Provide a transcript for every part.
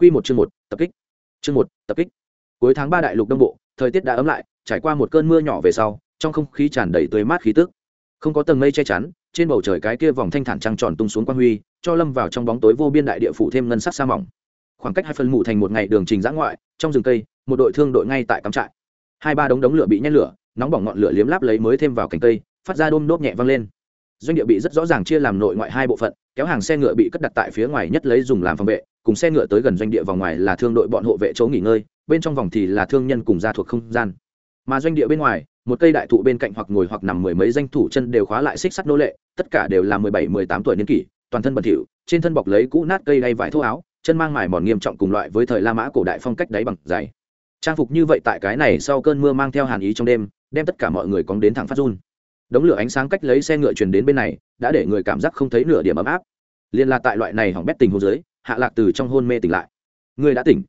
Quy một chương một, tập kích. Chương một, tập kích. Cuối tháng ba đại lục đông bộ, thời tiết đã ấm lại, trải qua một cơn mưa nhỏ về sau, trong không khí tràn đầy tươi mát khí tức. Không có tầng mây che chắn, trên bầu trời cái kia vòng thanh thản trăng tròn tung xuống quang huy, cho lâm vào trong bóng tối vô biên đại địa phủ thêm ngân sắc sa mỏng. Khoảng cách hai phần mù thành một ngày đường trình dã ngoại, trong rừng cây, một đội thương đội ngay tại cắm trại. Hai ba đống đống lửa bị nhét lửa, nóng bỏng ngọn lửa liếm láp lấy mới thêm vào cành cây, phát ra đôm đốp nhẹ vang lên. Doanh địa bị rất rõ ràng chia làm nội ngoại hai bộ phận, kéo hàng xe ngựa bị cất đặt tại phía ngoài nhất lấy dùng làm phòng vệ, cùng xe ngựa tới gần doanh địa vòng ngoài là thương đội bọn hộ vệ chỗ nghỉ ngơi, bên trong vòng thì là thương nhân cùng gia thuộc không gian. Mà doanh địa bên ngoài, một cây đại thụ bên cạnh hoặc ngồi hoặc nằm mười mấy danh thủ chân đều khóa lại xích sắt nô lệ, tất cả đều là mười bảy, mười tám tuổi niên kỷ, toàn thân bẩn thỉu, trên thân bọc lấy cũ nát cây đay vải thô áo, chân mang mài mòn nghiêm trọng cùng loại với thời la mã cổ đại phong cách đáy bằng dày trang phục như vậy tại cái này sau cơn mưa mang theo hàn ý trong đêm, đem tất cả mọi người cóng đến thẳng phát run. Đống lửa ánh sáng cách lấy xe ngựa truyền đến bên này, đã để người cảm giác không thấy nửa điểm ấm áp. Liên là tại loại này hỏng bét tình hồ dưới hạ lạc từ trong hôn mê tỉnh lại. Người đã tỉnh.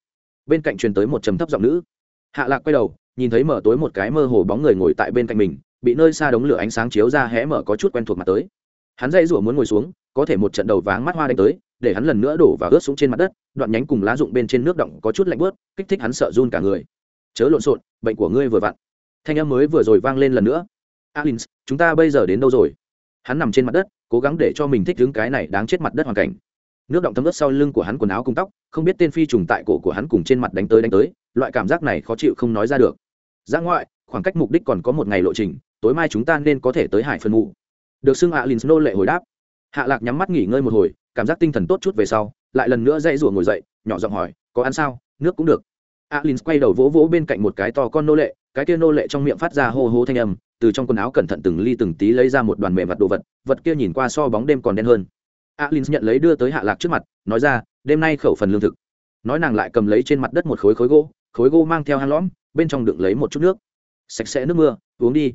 Bên cạnh truyền tới một trầm thấp giọng nữ. Hạ lạc quay đầu, nhìn thấy mở tối một cái mơ hồ bóng người ngồi tại bên cạnh mình, bị nơi xa đống lửa ánh sáng chiếu ra hé mở có chút quen thuộc mặt tới. Hắn dây rủa muốn ngồi xuống, có thể một trận đầu váng mắt hoa đánh tới, để hắn lần nữa đổ và ướt xuống trên mặt đất, đoạn nhánh cùng lá rụng bên trên nước động có chút lạnh bớt kích thích hắn sợ run cả người. Chớ lộn xộn, bệnh của ngươi vừa vặn. Thanh âm mới vừa rồi vang lên lần nữa. Alins, chúng ta bây giờ đến đâu rồi? Hắn nằm trên mặt đất, cố gắng để cho mình thích đứng cái này đáng chết mặt đất hoàn cảnh nước động thấm ướt sau lưng của hắn quần áo cùng tóc, không biết tên phi trùng tại cổ của hắn cùng trên mặt đánh tới đánh tới, loại cảm giác này khó chịu không nói ra được. Ra ngoại, khoảng cách mục đích còn có một ngày lộ trình, tối mai chúng ta nên có thể tới hải phân mụ. Được xưng hạ lìn nô lệ hồi đáp. Hạ lạc nhắm mắt nghỉ ngơi một hồi, cảm giác tinh thần tốt chút về sau, lại lần nữa dãy rủa ngồi dậy, nhỏ giọng hỏi, có ăn sao? Nước cũng được. Alin quay đầu vỗ vỗ bên cạnh một cái to con nô lệ, cái kia nô lệ trong miệng phát ra hô hô thanh âm, từ trong quần áo cẩn thận từng ly từng tí lấy ra một đoàn mềm vật đồ vật vật kia nhìn qua so bóng đêm còn đen hơn alin nhận lấy đưa tới hạ lạc trước mặt, nói ra, đêm nay khẩu phần lương thực. Nói nàng lại cầm lấy trên mặt đất một khối khối gỗ khối gỗ mang theo hang lõm, bên trong đựng lấy một chút nước. Sạch sẽ nước mưa, uống đi.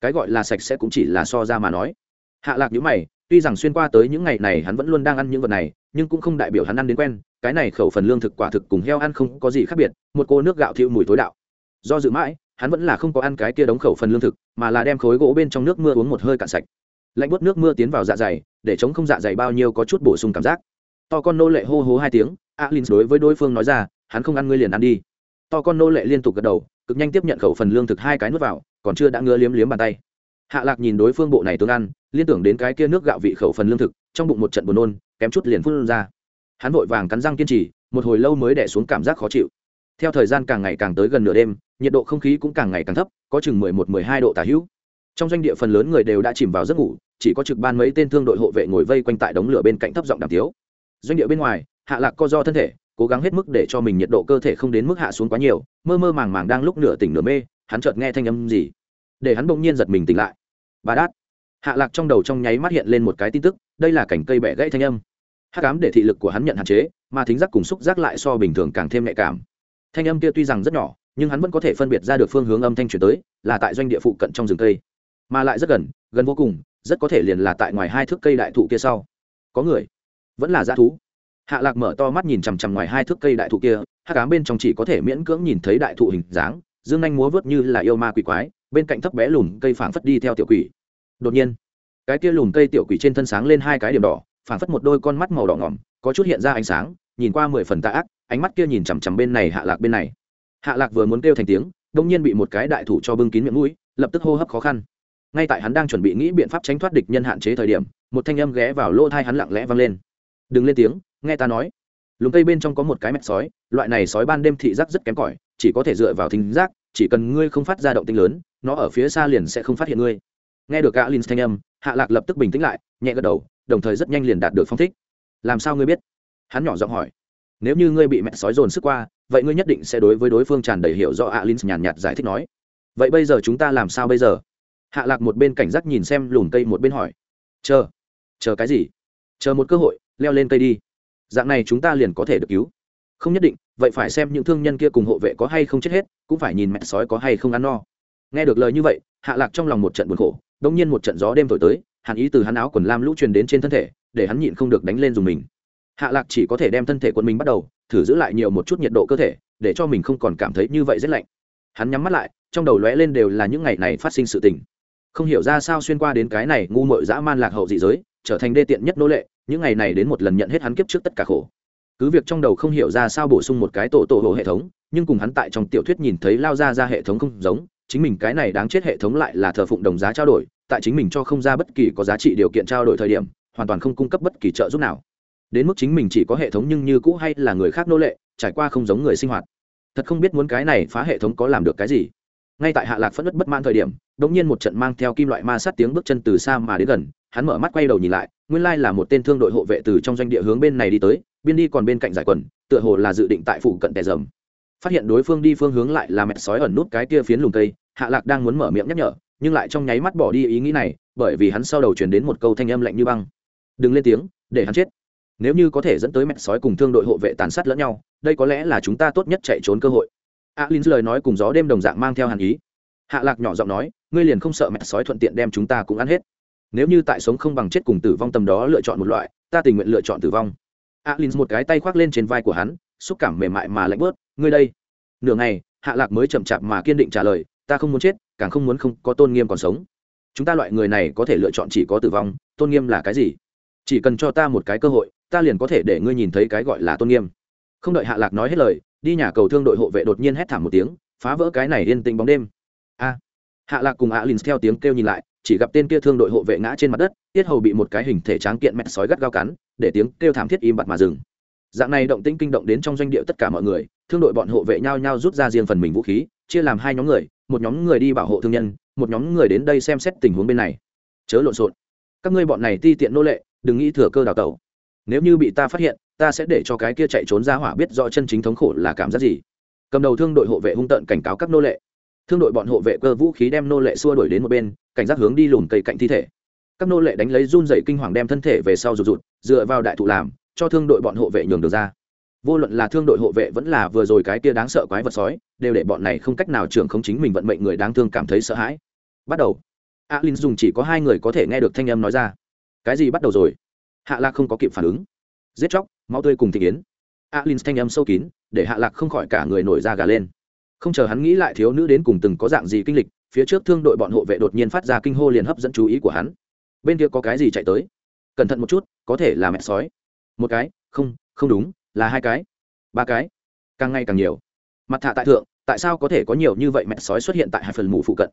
Cái gọi là sạch sẽ cũng chỉ là so ra mà nói. Hạ lạc nhữ mày, tuy rằng xuyên qua tới những ngày này hắn vẫn luôn đang ăn những vật này, nhưng cũng không đại biểu hắn ăn đến quen, cái này khẩu phần lương thực quả thực cùng heo ăn không có gì khác biệt, một cô nước gạo thiêu mùi tối đạo. Do dự mãi, hắn vẫn là không có ăn cái kia đống khẩu phần lương thực, mà là đem khối gỗ bên trong nước mưa uống một hơi cạn sạch lạnh bớt nước mưa tiến vào dạ dày, để chống không dạ dày bao nhiêu có chút bổ sung cảm giác. To con nô lệ hô hố hai tiếng alin đối với đối phương nói ra, hắn không ăn ngươi liền ăn đi. To con nô lệ liên tục gật đầu, cực nhanh tiếp nhận khẩu phần lương thực hai cái nuốt vào, còn chưa đã ngứa liếm liếm bàn tay. Hạ lạc nhìn đối phương bộ này tương ăn, liên tưởng đến cái kia nước gạo vị khẩu phần lương thực, trong bụng một trận buồn nôn, kém chút liền phun ra. Hắn vội vàng cắn răng kiên trì, một hồi lâu mới đẻ xuống cảm giác khó chịu. Theo thời gian càng ngày càng tới gần nửa đêm, nhiệt độ không khí cũng càng ngày càng thấp, có chừng mười một, mười hai độ tả hữu. Trong doanh địa phần lớn người đều đã chìm vào giấc ngủ chỉ có trực ban mấy tên thương đội hộ vệ ngồi vây quanh tại đống lửa bên cạnh thấp giọng đàm tiếu. Doanh địa bên ngoài, hạ lạc co do thân thể, cố gắng hết mức để cho mình nhiệt độ cơ thể không đến mức hạ xuống quá nhiều, mơ mơ màng màng đang lúc nửa tỉnh nửa mê, hắn chợt nghe thanh âm gì. Để hắn bỗng nhiên giật mình tỉnh lại. Bà đát. Hạ lạc trong đầu trong nháy mắt hiện lên một cái tin tức, đây là cảnh cây bẻ gãy thanh âm. Hát cám để thị lực của hắn nhận hạn chế, mà thính giác cùng xúc giác lại so bình thường càng thêm nhạy cảm. Thanh âm kia tuy rằng rất nhỏ, nhưng hắn vẫn có thể phân biệt ra được phương hướng âm thanh chuyển tới, là tại doanh địa phụ cận trong rừng cây. Mà lại rất gần gần vô cùng, rất có thể liền là tại ngoài hai thước cây đại thụ kia sau. Có người? Vẫn là g thú. Hạ lạc mở to mắt nhìn chằm chằm ngoài hai thước cây đại thụ kia hát cám bên trong chỉ có thể miễn cưỡng nhìn thấy đại thụ hình dáng, dương anh múa vớt như là yêu ma quỷ quái, bên cạnh thấp bé lùm cây phảng phất đi theo tiểu quỷ. Đột nhiên, cái kia lùm cây tiểu quỷ trên thân sáng lên hai cái điểm đỏ, phảng phất một đôi con mắt màu đỏ ngỏm, có chút hiện ra ánh sáng, nhìn qua mười phần tạ ác, ánh mắt kia nhìn chằm chằm bên này hạ lạc bên này. Hạ lạc vừa muốn kêu thành tiếng, đông nhiên bị một cái đại thủ cho bưng kín miệng mũi, lập tức hô hấp khó khăn ngay tại hắn đang chuẩn bị nghĩ biện pháp tránh thoát địch nhân hạn chế thời điểm, một thanh âm ghé vào lỗ thai hắn lặng lẽ vang lên. Đừng lên tiếng, nghe ta nói. Lùm cây bên trong có một cái mẹt sói, loại này sói ban đêm thị giác rất kém cỏi, chỉ có thể dựa vào thính giác, chỉ cần ngươi không phát ra động tinh lớn, nó ở phía xa liền sẽ không phát hiện ngươi. Nghe được gã linh thanh âm, hạ lạc lập tức bình tĩnh lại, nhẹ gật đầu, đồng thời rất nhanh liền đạt được phong thích. Làm sao ngươi biết? Hắn nhỏ giọng hỏi. Nếu như ngươi bị mẹ sói dồn sức qua, vậy ngươi nhất định sẽ đối với đối phương tràn đầy hiểu do alin nhàn nhạt giải thích nói. Vậy bây giờ chúng ta làm sao bây giờ? Hạ lạc một bên cảnh giác nhìn xem lùn cây một bên hỏi, chờ chờ cái gì? Chờ một cơ hội, leo lên cây đi. Dạng này chúng ta liền có thể được cứu. Không nhất định, vậy phải xem những thương nhân kia cùng hộ vệ có hay không chết hết, cũng phải nhìn mẹ sói có hay không ăn no. Nghe được lời như vậy, hạ lạc trong lòng một trận buồn khổ đông nhiên một trận gió đêm thổi tới, hàn ý từ hắn áo quần lam lũ truyền đến trên thân thể, để hắn nhịn không được đánh lên dùng mình. Hạ lạc chỉ có thể đem thân thể quân mình bắt đầu, thử giữ lại nhiều một chút nhiệt độ cơ thể, để cho mình không còn cảm thấy như vậy rét lạnh. Hắn nhắm mắt lại, trong đầu lóe lên đều là những ngày này phát sinh sự tình không hiểu ra sao xuyên qua đến cái này ngu mội dã man lạc hậu dị giới, trở thành đê tiện nhất nô lệ, những ngày này đến một lần nhận hết hắn kiếp trước tất cả khổ. Cứ việc trong đầu không hiểu ra sao bổ sung một cái tổ tổ hộ hệ thống, nhưng cùng hắn tại trong tiểu thuyết nhìn thấy lao ra ra hệ thống không giống, chính mình cái này đáng chết hệ thống lại là thờ phụng đồng giá trao đổi, tại chính mình cho không ra bất kỳ có giá trị điều kiện trao đổi thời điểm, hoàn toàn không cung cấp bất kỳ trợ giúp nào. Đến mức chính mình chỉ có hệ thống nhưng như cũ hay là người khác nô lệ, trải qua không giống người sinh hoạt. Thật không biết muốn cái này phá hệ thống có làm được cái gì ngay tại hạ lạc phẫn nứt bất mãn thời điểm, đột nhiên một trận mang theo kim loại ma sát tiếng bước chân từ xa mà đến gần, hắn mở mắt quay đầu nhìn lại, nguyên lai là một tên thương đội hộ vệ từ trong doanh địa hướng bên này đi tới, biên đi còn bên cạnh giải quần, tựa hồ là dự định tại phụ cận tè dầm. Phát hiện đối phương đi phương hướng lại là mẹ sói ẩn nút cái kia phiến lùm cây, hạ lạc đang muốn mở miệng nhắc nhở, nhưng lại trong nháy mắt bỏ đi ý nghĩ này, bởi vì hắn sau đầu truyền đến một câu thanh âm lạnh như băng. Đừng lên tiếng, để hắn chết. Nếu như có thể dẫn tới mẹ sói cùng thương đội hộ vệ tàn sát lẫn nhau, đây có lẽ là chúng ta tốt nhất chạy trốn cơ hội alin lời nói cùng gió đêm đồng dạng mang theo hàn ý. Hạ lạc nhỏ giọng nói, ngươi liền không sợ mẹ sói thuận tiện đem chúng ta cũng ăn hết. Nếu như tại sống không bằng chết cùng tử vong tầm đó lựa chọn một loại, ta tình nguyện lựa chọn tử vong. Alin một cái tay khoác lên trên vai của hắn, xúc cảm mềm mại mà lạnh bớt, ngươi đây. Nửa ngày, hạ lạc mới chậm chạp mà kiên định trả lời, ta không muốn chết, càng không muốn không có tôn nghiêm còn sống. Chúng ta loại người này có thể lựa chọn chỉ có tử vong, tôn nghiêm là cái gì? Chỉ cần cho ta một cái cơ hội, ta liền có thể để ngươi nhìn thấy cái gọi là tôn nghiêm. Không đợi hạ lạc nói hết lời đi nhà cầu thương đội hộ vệ đột nhiên hét thảm một tiếng, phá vỡ cái này yên tĩnh bóng đêm. A. Hạ lạc cùng alin theo tiếng kêu nhìn lại, chỉ gặp tên kia thương đội hộ vệ ngã trên mặt đất, tiết hầu bị một cái hình thể tráng kiện mẹ sói gắt gao cắn, để tiếng kêu thảm thiết im bặt mà dừng. Dạng này động tĩnh kinh động đến trong doanh địa tất cả mọi người, thương đội bọn hộ vệ nhau nhau rút ra riêng phần mình vũ khí, chia làm hai nhóm người, một nhóm người đi bảo hộ thương nhân, một nhóm người đến đây xem xét tình huống bên này. Chớ lộn xộn. Các ngươi bọn này ti tiện nô lệ, đừng nghĩ thừa cơ đào tẩu. Nếu như bị ta phát hiện ta sẽ để cho cái kia chạy trốn ra hỏa biết rõ chân chính thống khổ là cảm giác gì. Cầm đầu thương đội hộ vệ hung tợn cảnh cáo các nô lệ. Thương đội bọn hộ vệ cơ vũ khí đem nô lệ xua đuổi đến một bên, cảnh giác hướng đi lùn cây cạnh thi thể. Các nô lệ đánh lấy run dậy kinh hoàng đem thân thể về sau rụt rụt, dựa vào đại thụ làm, cho thương đội bọn hộ vệ nhường được ra. Vô luận là thương đội hộ vệ vẫn là vừa rồi cái kia đáng sợ quái vật sói, đều để bọn này không cách nào trưởng không chính mình vận mệnh người đáng thương cảm thấy sợ hãi. Bắt đầu. Alin dùng chỉ có hai người có thể nghe được thanh âm nói ra. Cái gì bắt đầu rồi? Hạ lạc không có kịp phản ứng. Giết chóc mau tươi cùng thị kiến alin thanh âm sâu kín, để hạ lạc không khỏi cả người nổi da gà lên. Không chờ hắn nghĩ lại thiếu nữ đến cùng từng có dạng gì kinh lịch, phía trước thương đội bọn hộ vệ đột nhiên phát ra kinh hô liền hấp dẫn chú ý của hắn. Bên kia có cái gì chạy tới? Cẩn thận một chút, có thể là mẹ sói. Một cái, không không đúng, là hai cái. Ba cái. Càng ngày càng nhiều. Mặt thạ tại thượng, tại sao có thể có nhiều như vậy mẹ sói xuất hiện tại hai phần mù phụ cận?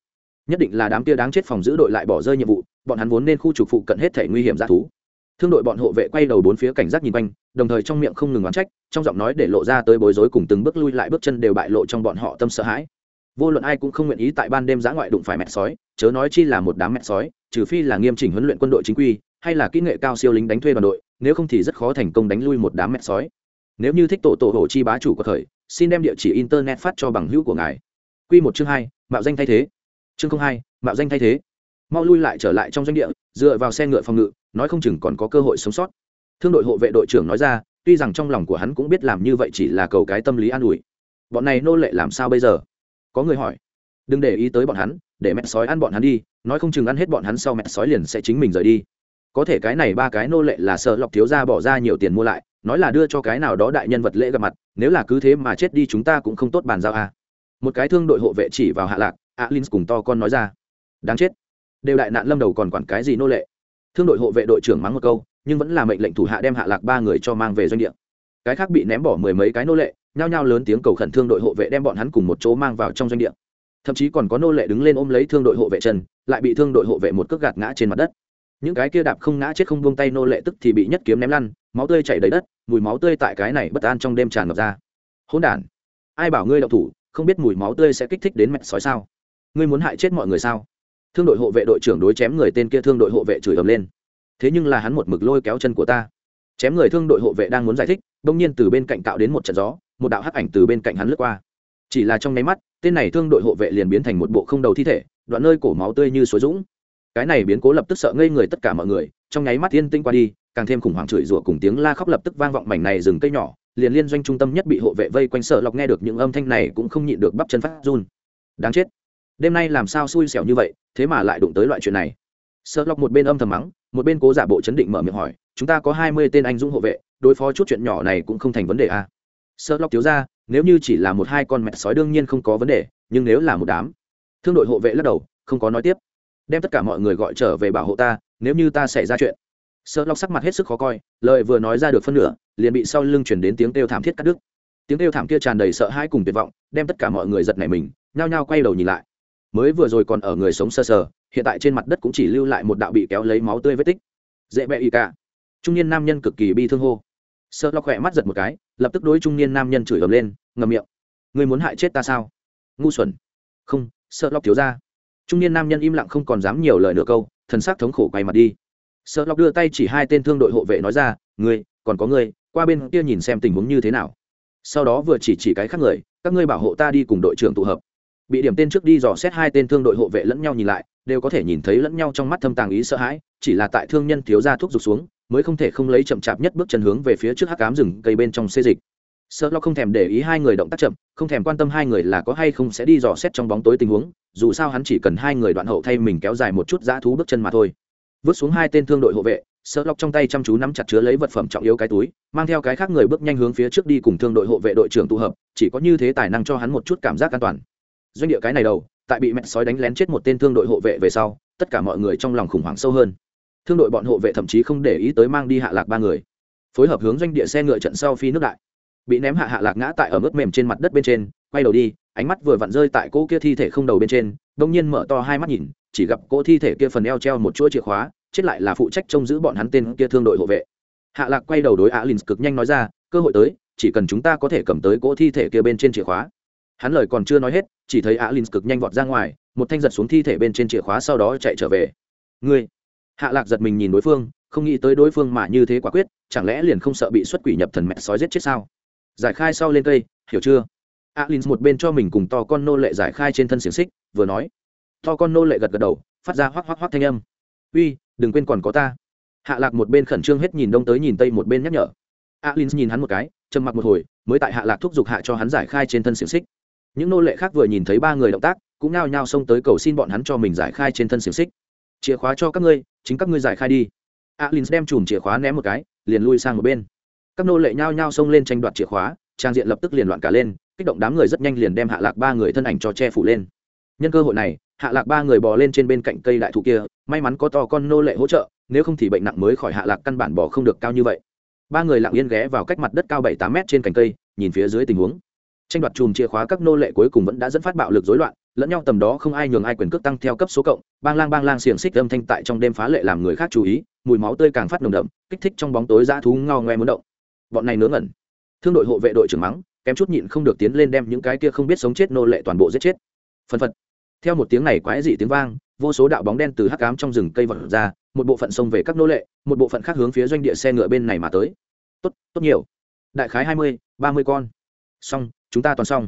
Nhất định là đám kia đáng chết phòng giữ đội lại bỏ rơi nhiệm vụ, bọn hắn vốn nên khu trục phụ cận hết thể nguy hiểm ra thú thương đội bọn hộ vệ quay đầu bốn phía cảnh giác nhìn quanh, đồng thời trong miệng không ngừng oán trách, trong giọng nói để lộ ra tới bối rối cùng từng bước lui lại bước chân đều bại lộ trong bọn họ tâm sợ hãi. Vô luận ai cũng không nguyện ý tại ban đêm giã ngoại đụng phải mẹ sói, chớ nói chi là một đám mẹ sói, trừ phi là nghiêm chỉnh huấn luyện quân đội chính quy, hay là kỹ nghệ cao siêu lính đánh thuê đoàn đội, nếu không thì rất khó thành công đánh lui một đám mẹ sói. Nếu như thích tổ tổ hổ chi bá chủ có thời, xin đem địa chỉ internet phát cho bằng hữu của ngài. Q một chương hai, mạo danh thay thế. Chương hai, mạo danh thay thế mau lui lại trở lại trong doanh địa, dựa vào xe ngựa phòng ngự, nói không chừng còn có cơ hội sống sót. Thương đội hộ vệ đội trưởng nói ra, tuy rằng trong lòng của hắn cũng biết làm như vậy chỉ là cầu cái tâm lý an ủi. Bọn này nô lệ làm sao bây giờ? Có người hỏi. Đừng để ý tới bọn hắn, để mẹ sói ăn bọn hắn đi, nói không chừng ăn hết bọn hắn sau mẹ sói liền sẽ chính mình rời đi. Có thể cái này ba cái nô lệ là sợ lọc thiếu ra bỏ ra nhiều tiền mua lại, nói là đưa cho cái nào đó đại nhân vật lễ gặp mặt, nếu là cứ thế mà chết đi chúng ta cũng không tốt bàn giao à. một cái thương đội hộ vệ chỉ vào hạ lạc alin cùng to con nói ra. Đáng chết đều đại nạn lâm đầu còn quản cái gì nô lệ. Thương đội hộ vệ đội trưởng mắng một câu, nhưng vẫn là mệnh lệnh thủ hạ đem hạ lạc ba người cho mang về doanh địa. Cái khác bị ném bỏ mười mấy cái nô lệ, nhao nhao lớn tiếng cầu khẩn thương đội hộ vệ đem bọn hắn cùng một chỗ mang vào trong doanh địa. Thậm chí còn có nô lệ đứng lên ôm lấy thương đội hộ vệ chân, lại bị thương đội hộ vệ một cước gạt ngã trên mặt đất. Những cái kia đạp không ngã chết không buông tay nô lệ tức thì bị nhất kiếm ném lăn, máu tươi chảy đầy đất, mùi máu tươi tại cái này bất an trong đêm tràn ngập ra. Hỗn đản, ai bảo ngươi đậu thủ, không biết mùi máu tươi sẽ kích thích đến mẹ sói sao? Ngươi muốn hại chết mọi người sao? Thương đội hộ vệ đội trưởng đối chém người tên kia thương đội hộ vệ chửi ầm lên. Thế nhưng là hắn một mực lôi kéo chân của ta. Chém người thương đội hộ vệ đang muốn giải thích, đông nhiên từ bên cạnh tạo đến một trận gió, một đạo hắc ảnh từ bên cạnh hắn lướt qua. Chỉ là trong nháy mắt, tên này thương đội hộ vệ liền biến thành một bộ không đầu thi thể, đoạn nơi cổ máu tươi như suối dũng. Cái này biến cố lập tức sợ ngây người tất cả mọi người, trong nháy mắt thiên tinh qua đi, càng thêm khủng hoảng chửi rủa cùng tiếng la khóc lập tức vang vọng mảnh này rừng cây nhỏ, liền liên doanh trung tâm nhất bị hộ vệ vây quanh sợ lọc nghe được những âm thanh này cũng không nhịn được bắp chân phát run. Đáng chết đêm nay làm sao xui xẻo như vậy, thế mà lại đụng tới loại chuyện này? Sợ lọc một bên âm thầm mắng, một bên cố giả bộ chấn định mở miệng hỏi, chúng ta có hai mươi tên anh dũng hộ vệ, đối phó chút chuyện nhỏ này cũng không thành vấn đề à. sợ lọc thiếu ra, nếu như chỉ là một hai con mẹ sói đương nhiên không có vấn đề, nhưng nếu là một đám thương đội hộ vệ lắc đầu, không có nói tiếp, đem tất cả mọi người gọi trở về bảo hộ ta, nếu như ta xảy ra chuyện. Sợ lọc sắc mặt hết sức khó coi, lời vừa nói ra được phân nửa, liền bị sau lưng chuyển đến tiếng kêu thảm thiết cắt đứt. Tiếng kêu thảm kia tràn đầy sợ hãi cùng tuyệt vọng, đem tất cả mọi người giật nảy mình, nhao nhao quay đầu nhìn lại mới vừa rồi còn ở người sống sơ sờ, sờ hiện tại trên mặt đất cũng chỉ lưu lại một đạo bị kéo lấy máu tươi vết tích. Dễ bẹ y cả. Trung niên nam nhân cực kỳ bi thương hô. Sợ lo khỏe mắt giật một cái lập tức đối trung niên nam nhân chửi ầm lên ngầm miệng. Người muốn hại chết ta sao? Ngu xuẩn. Không sợ lo thiếu ra trung niên nam nhân im lặng không còn dám nhiều lời nửa câu thần sắc thống khổ quay mặt đi. Sợ lo đưa tay chỉ hai tên thương đội hộ vệ nói ra ngươi còn có ngươi qua bên kia nhìn xem tình huống như thế nào. Sau đó vừa chỉ chỉ cái khác người các ngươi bảo hộ ta đi cùng đội trưởng tụ hợp bị điểm tên trước đi dò xét hai tên thương đội hộ vệ lẫn nhau nhìn lại, đều có thể nhìn thấy lẫn nhau trong mắt thâm tàng ý sợ hãi, chỉ là tại thương nhân thiếu ra thuốc rụt xuống, mới không thể không lấy chậm chạp nhất bước chân hướng về phía trước hắc cám rừng cây bên trong xê dịch. Sợ lo không thèm để ý hai người động tác chậm, không thèm quan tâm hai người là có hay không sẽ đi dò xét trong bóng tối tình huống, dù sao hắn chỉ cần hai người đoạn hậu thay mình kéo dài một chút dã thú bước chân mà thôi. Vứt xuống hai tên thương đội hộ vệ, sợ lọc trong tay chăm chú nắm chặt chứa lấy vật phẩm trọng yếu cái túi, mang theo cái khác người bước nhanh hướng phía trước đi cùng thương đội hộ vệ đội trưởng tụ hợp, chỉ có như thế tài năng cho hắn một chút cảm giác an toàn doanh địa cái này đầu, tại bị mẹ sói đánh lén chết một tên thương đội hộ vệ về sau, tất cả mọi người trong lòng khủng hoảng sâu hơn. Thương đội bọn hộ vệ thậm chí không để ý tới mang đi hạ lạc ba người. Phối hợp hướng doanh địa xe ngựa trận sau phi nước đại. Bị ném hạ hạ lạc ngã tại ở mức mềm trên mặt đất bên trên, quay đầu đi, ánh mắt vừa vặn rơi tại cỗ kia thi thể không đầu bên trên, đông nhiên mở to hai mắt nhìn, chỉ gặp cỗ thi thể kia phần eo treo một chuỗi chìa khóa, chết lại là phụ trách trông giữ bọn hắn tên kia thương đội hộ vệ. Hạ lạc quay đầu đối alin cực nhanh nói ra, cơ hội tới, chỉ cần chúng ta có thể cầm tới cỗ thi thể kia bên trên chìa khóa. Hắn lời còn chưa nói hết chỉ thấy alin cực nhanh vọt ra ngoài, một thanh giật xuống thi thể bên trên chìa khóa sau đó chạy trở về. Ngươi! Hạ lạc giật mình nhìn đối phương, không nghĩ tới đối phương mà như thế quả quyết, chẳng lẽ liền không sợ bị xuất quỷ nhập thần mẹ sói giết chết sao? Giải khai sau lên cây, hiểu chưa? Alin một bên cho mình cùng to con nô lệ giải khai trên thân xiềng xích, vừa nói. To con nô lệ gật gật đầu, phát ra hoắc hoắc hoắc thanh âm. Uy, đừng quên còn có ta. Hạ lạc một bên khẩn trương hết nhìn đông tới nhìn tây một bên nhắc nhở. Alin nhìn hắn một cái, trầm mặc một hồi, mới tại hạ lạc thúc giục hạ cho hắn giải khai trên thân xiềng xích những nô lệ khác vừa nhìn thấy ba người động tác, cũng nao nhao xông tới cầu xin bọn hắn cho mình giải khai trên thân xiềng xích. Chìa khóa cho các ngươi, chính các ngươi giải khai đi. Alin đem chùm chìa khóa ném một cái, liền lui sang một bên. Các nô lệ nhao nhao xông lên tranh đoạt chìa khóa, trang diện lập tức liền loạn cả lên, kích động đám người rất nhanh liền đem hạ lạc ba người thân ảnh cho che phủ lên. Nhân cơ hội này, hạ lạc ba người bò lên trên bên cạnh cây đại thụ kia, may mắn có to con nô lệ hỗ trợ, nếu không thì bệnh nặng mới khỏi hạ lạc căn bản bò không được cao như vậy. Ba người lặng yên ghé vào cách mặt đất cao bảy tám mét trên cành cây, nhìn phía dưới tình huống tranh đoạt chùm chìa khóa các nô lệ cuối cùng vẫn đã dẫn phát bạo lực dối loạn, lẫn nhau tầm đó không ai nhường ai quyền cước tăng theo cấp số cộng, bang lang bang lang xiềng xích âm thanh tại trong đêm phá lệ làm người khác chú ý, mùi máu tươi càng phát nồng đậm, kích thích trong bóng tối dã thú ngao ngoe muốn động. Bọn này nướng ngẩn. Thương đội hộ vệ đội trưởng mắng, kém chút nhịn không được tiến lên đem những cái kia không biết sống chết nô lệ toàn bộ giết chết. Phân phật. Theo một tiếng này quái dị tiếng vang, vô số đạo bóng đen từ hắc cám trong rừng cây vật ra, một bộ phận xông về các nô lệ, một bộ phận khác hướng phía doanh địa xe ngựa bên này mà tới. Tốt tốt nhiều. Đại khái hai mươi, ba mươi con. Xong chúng ta toàn xong.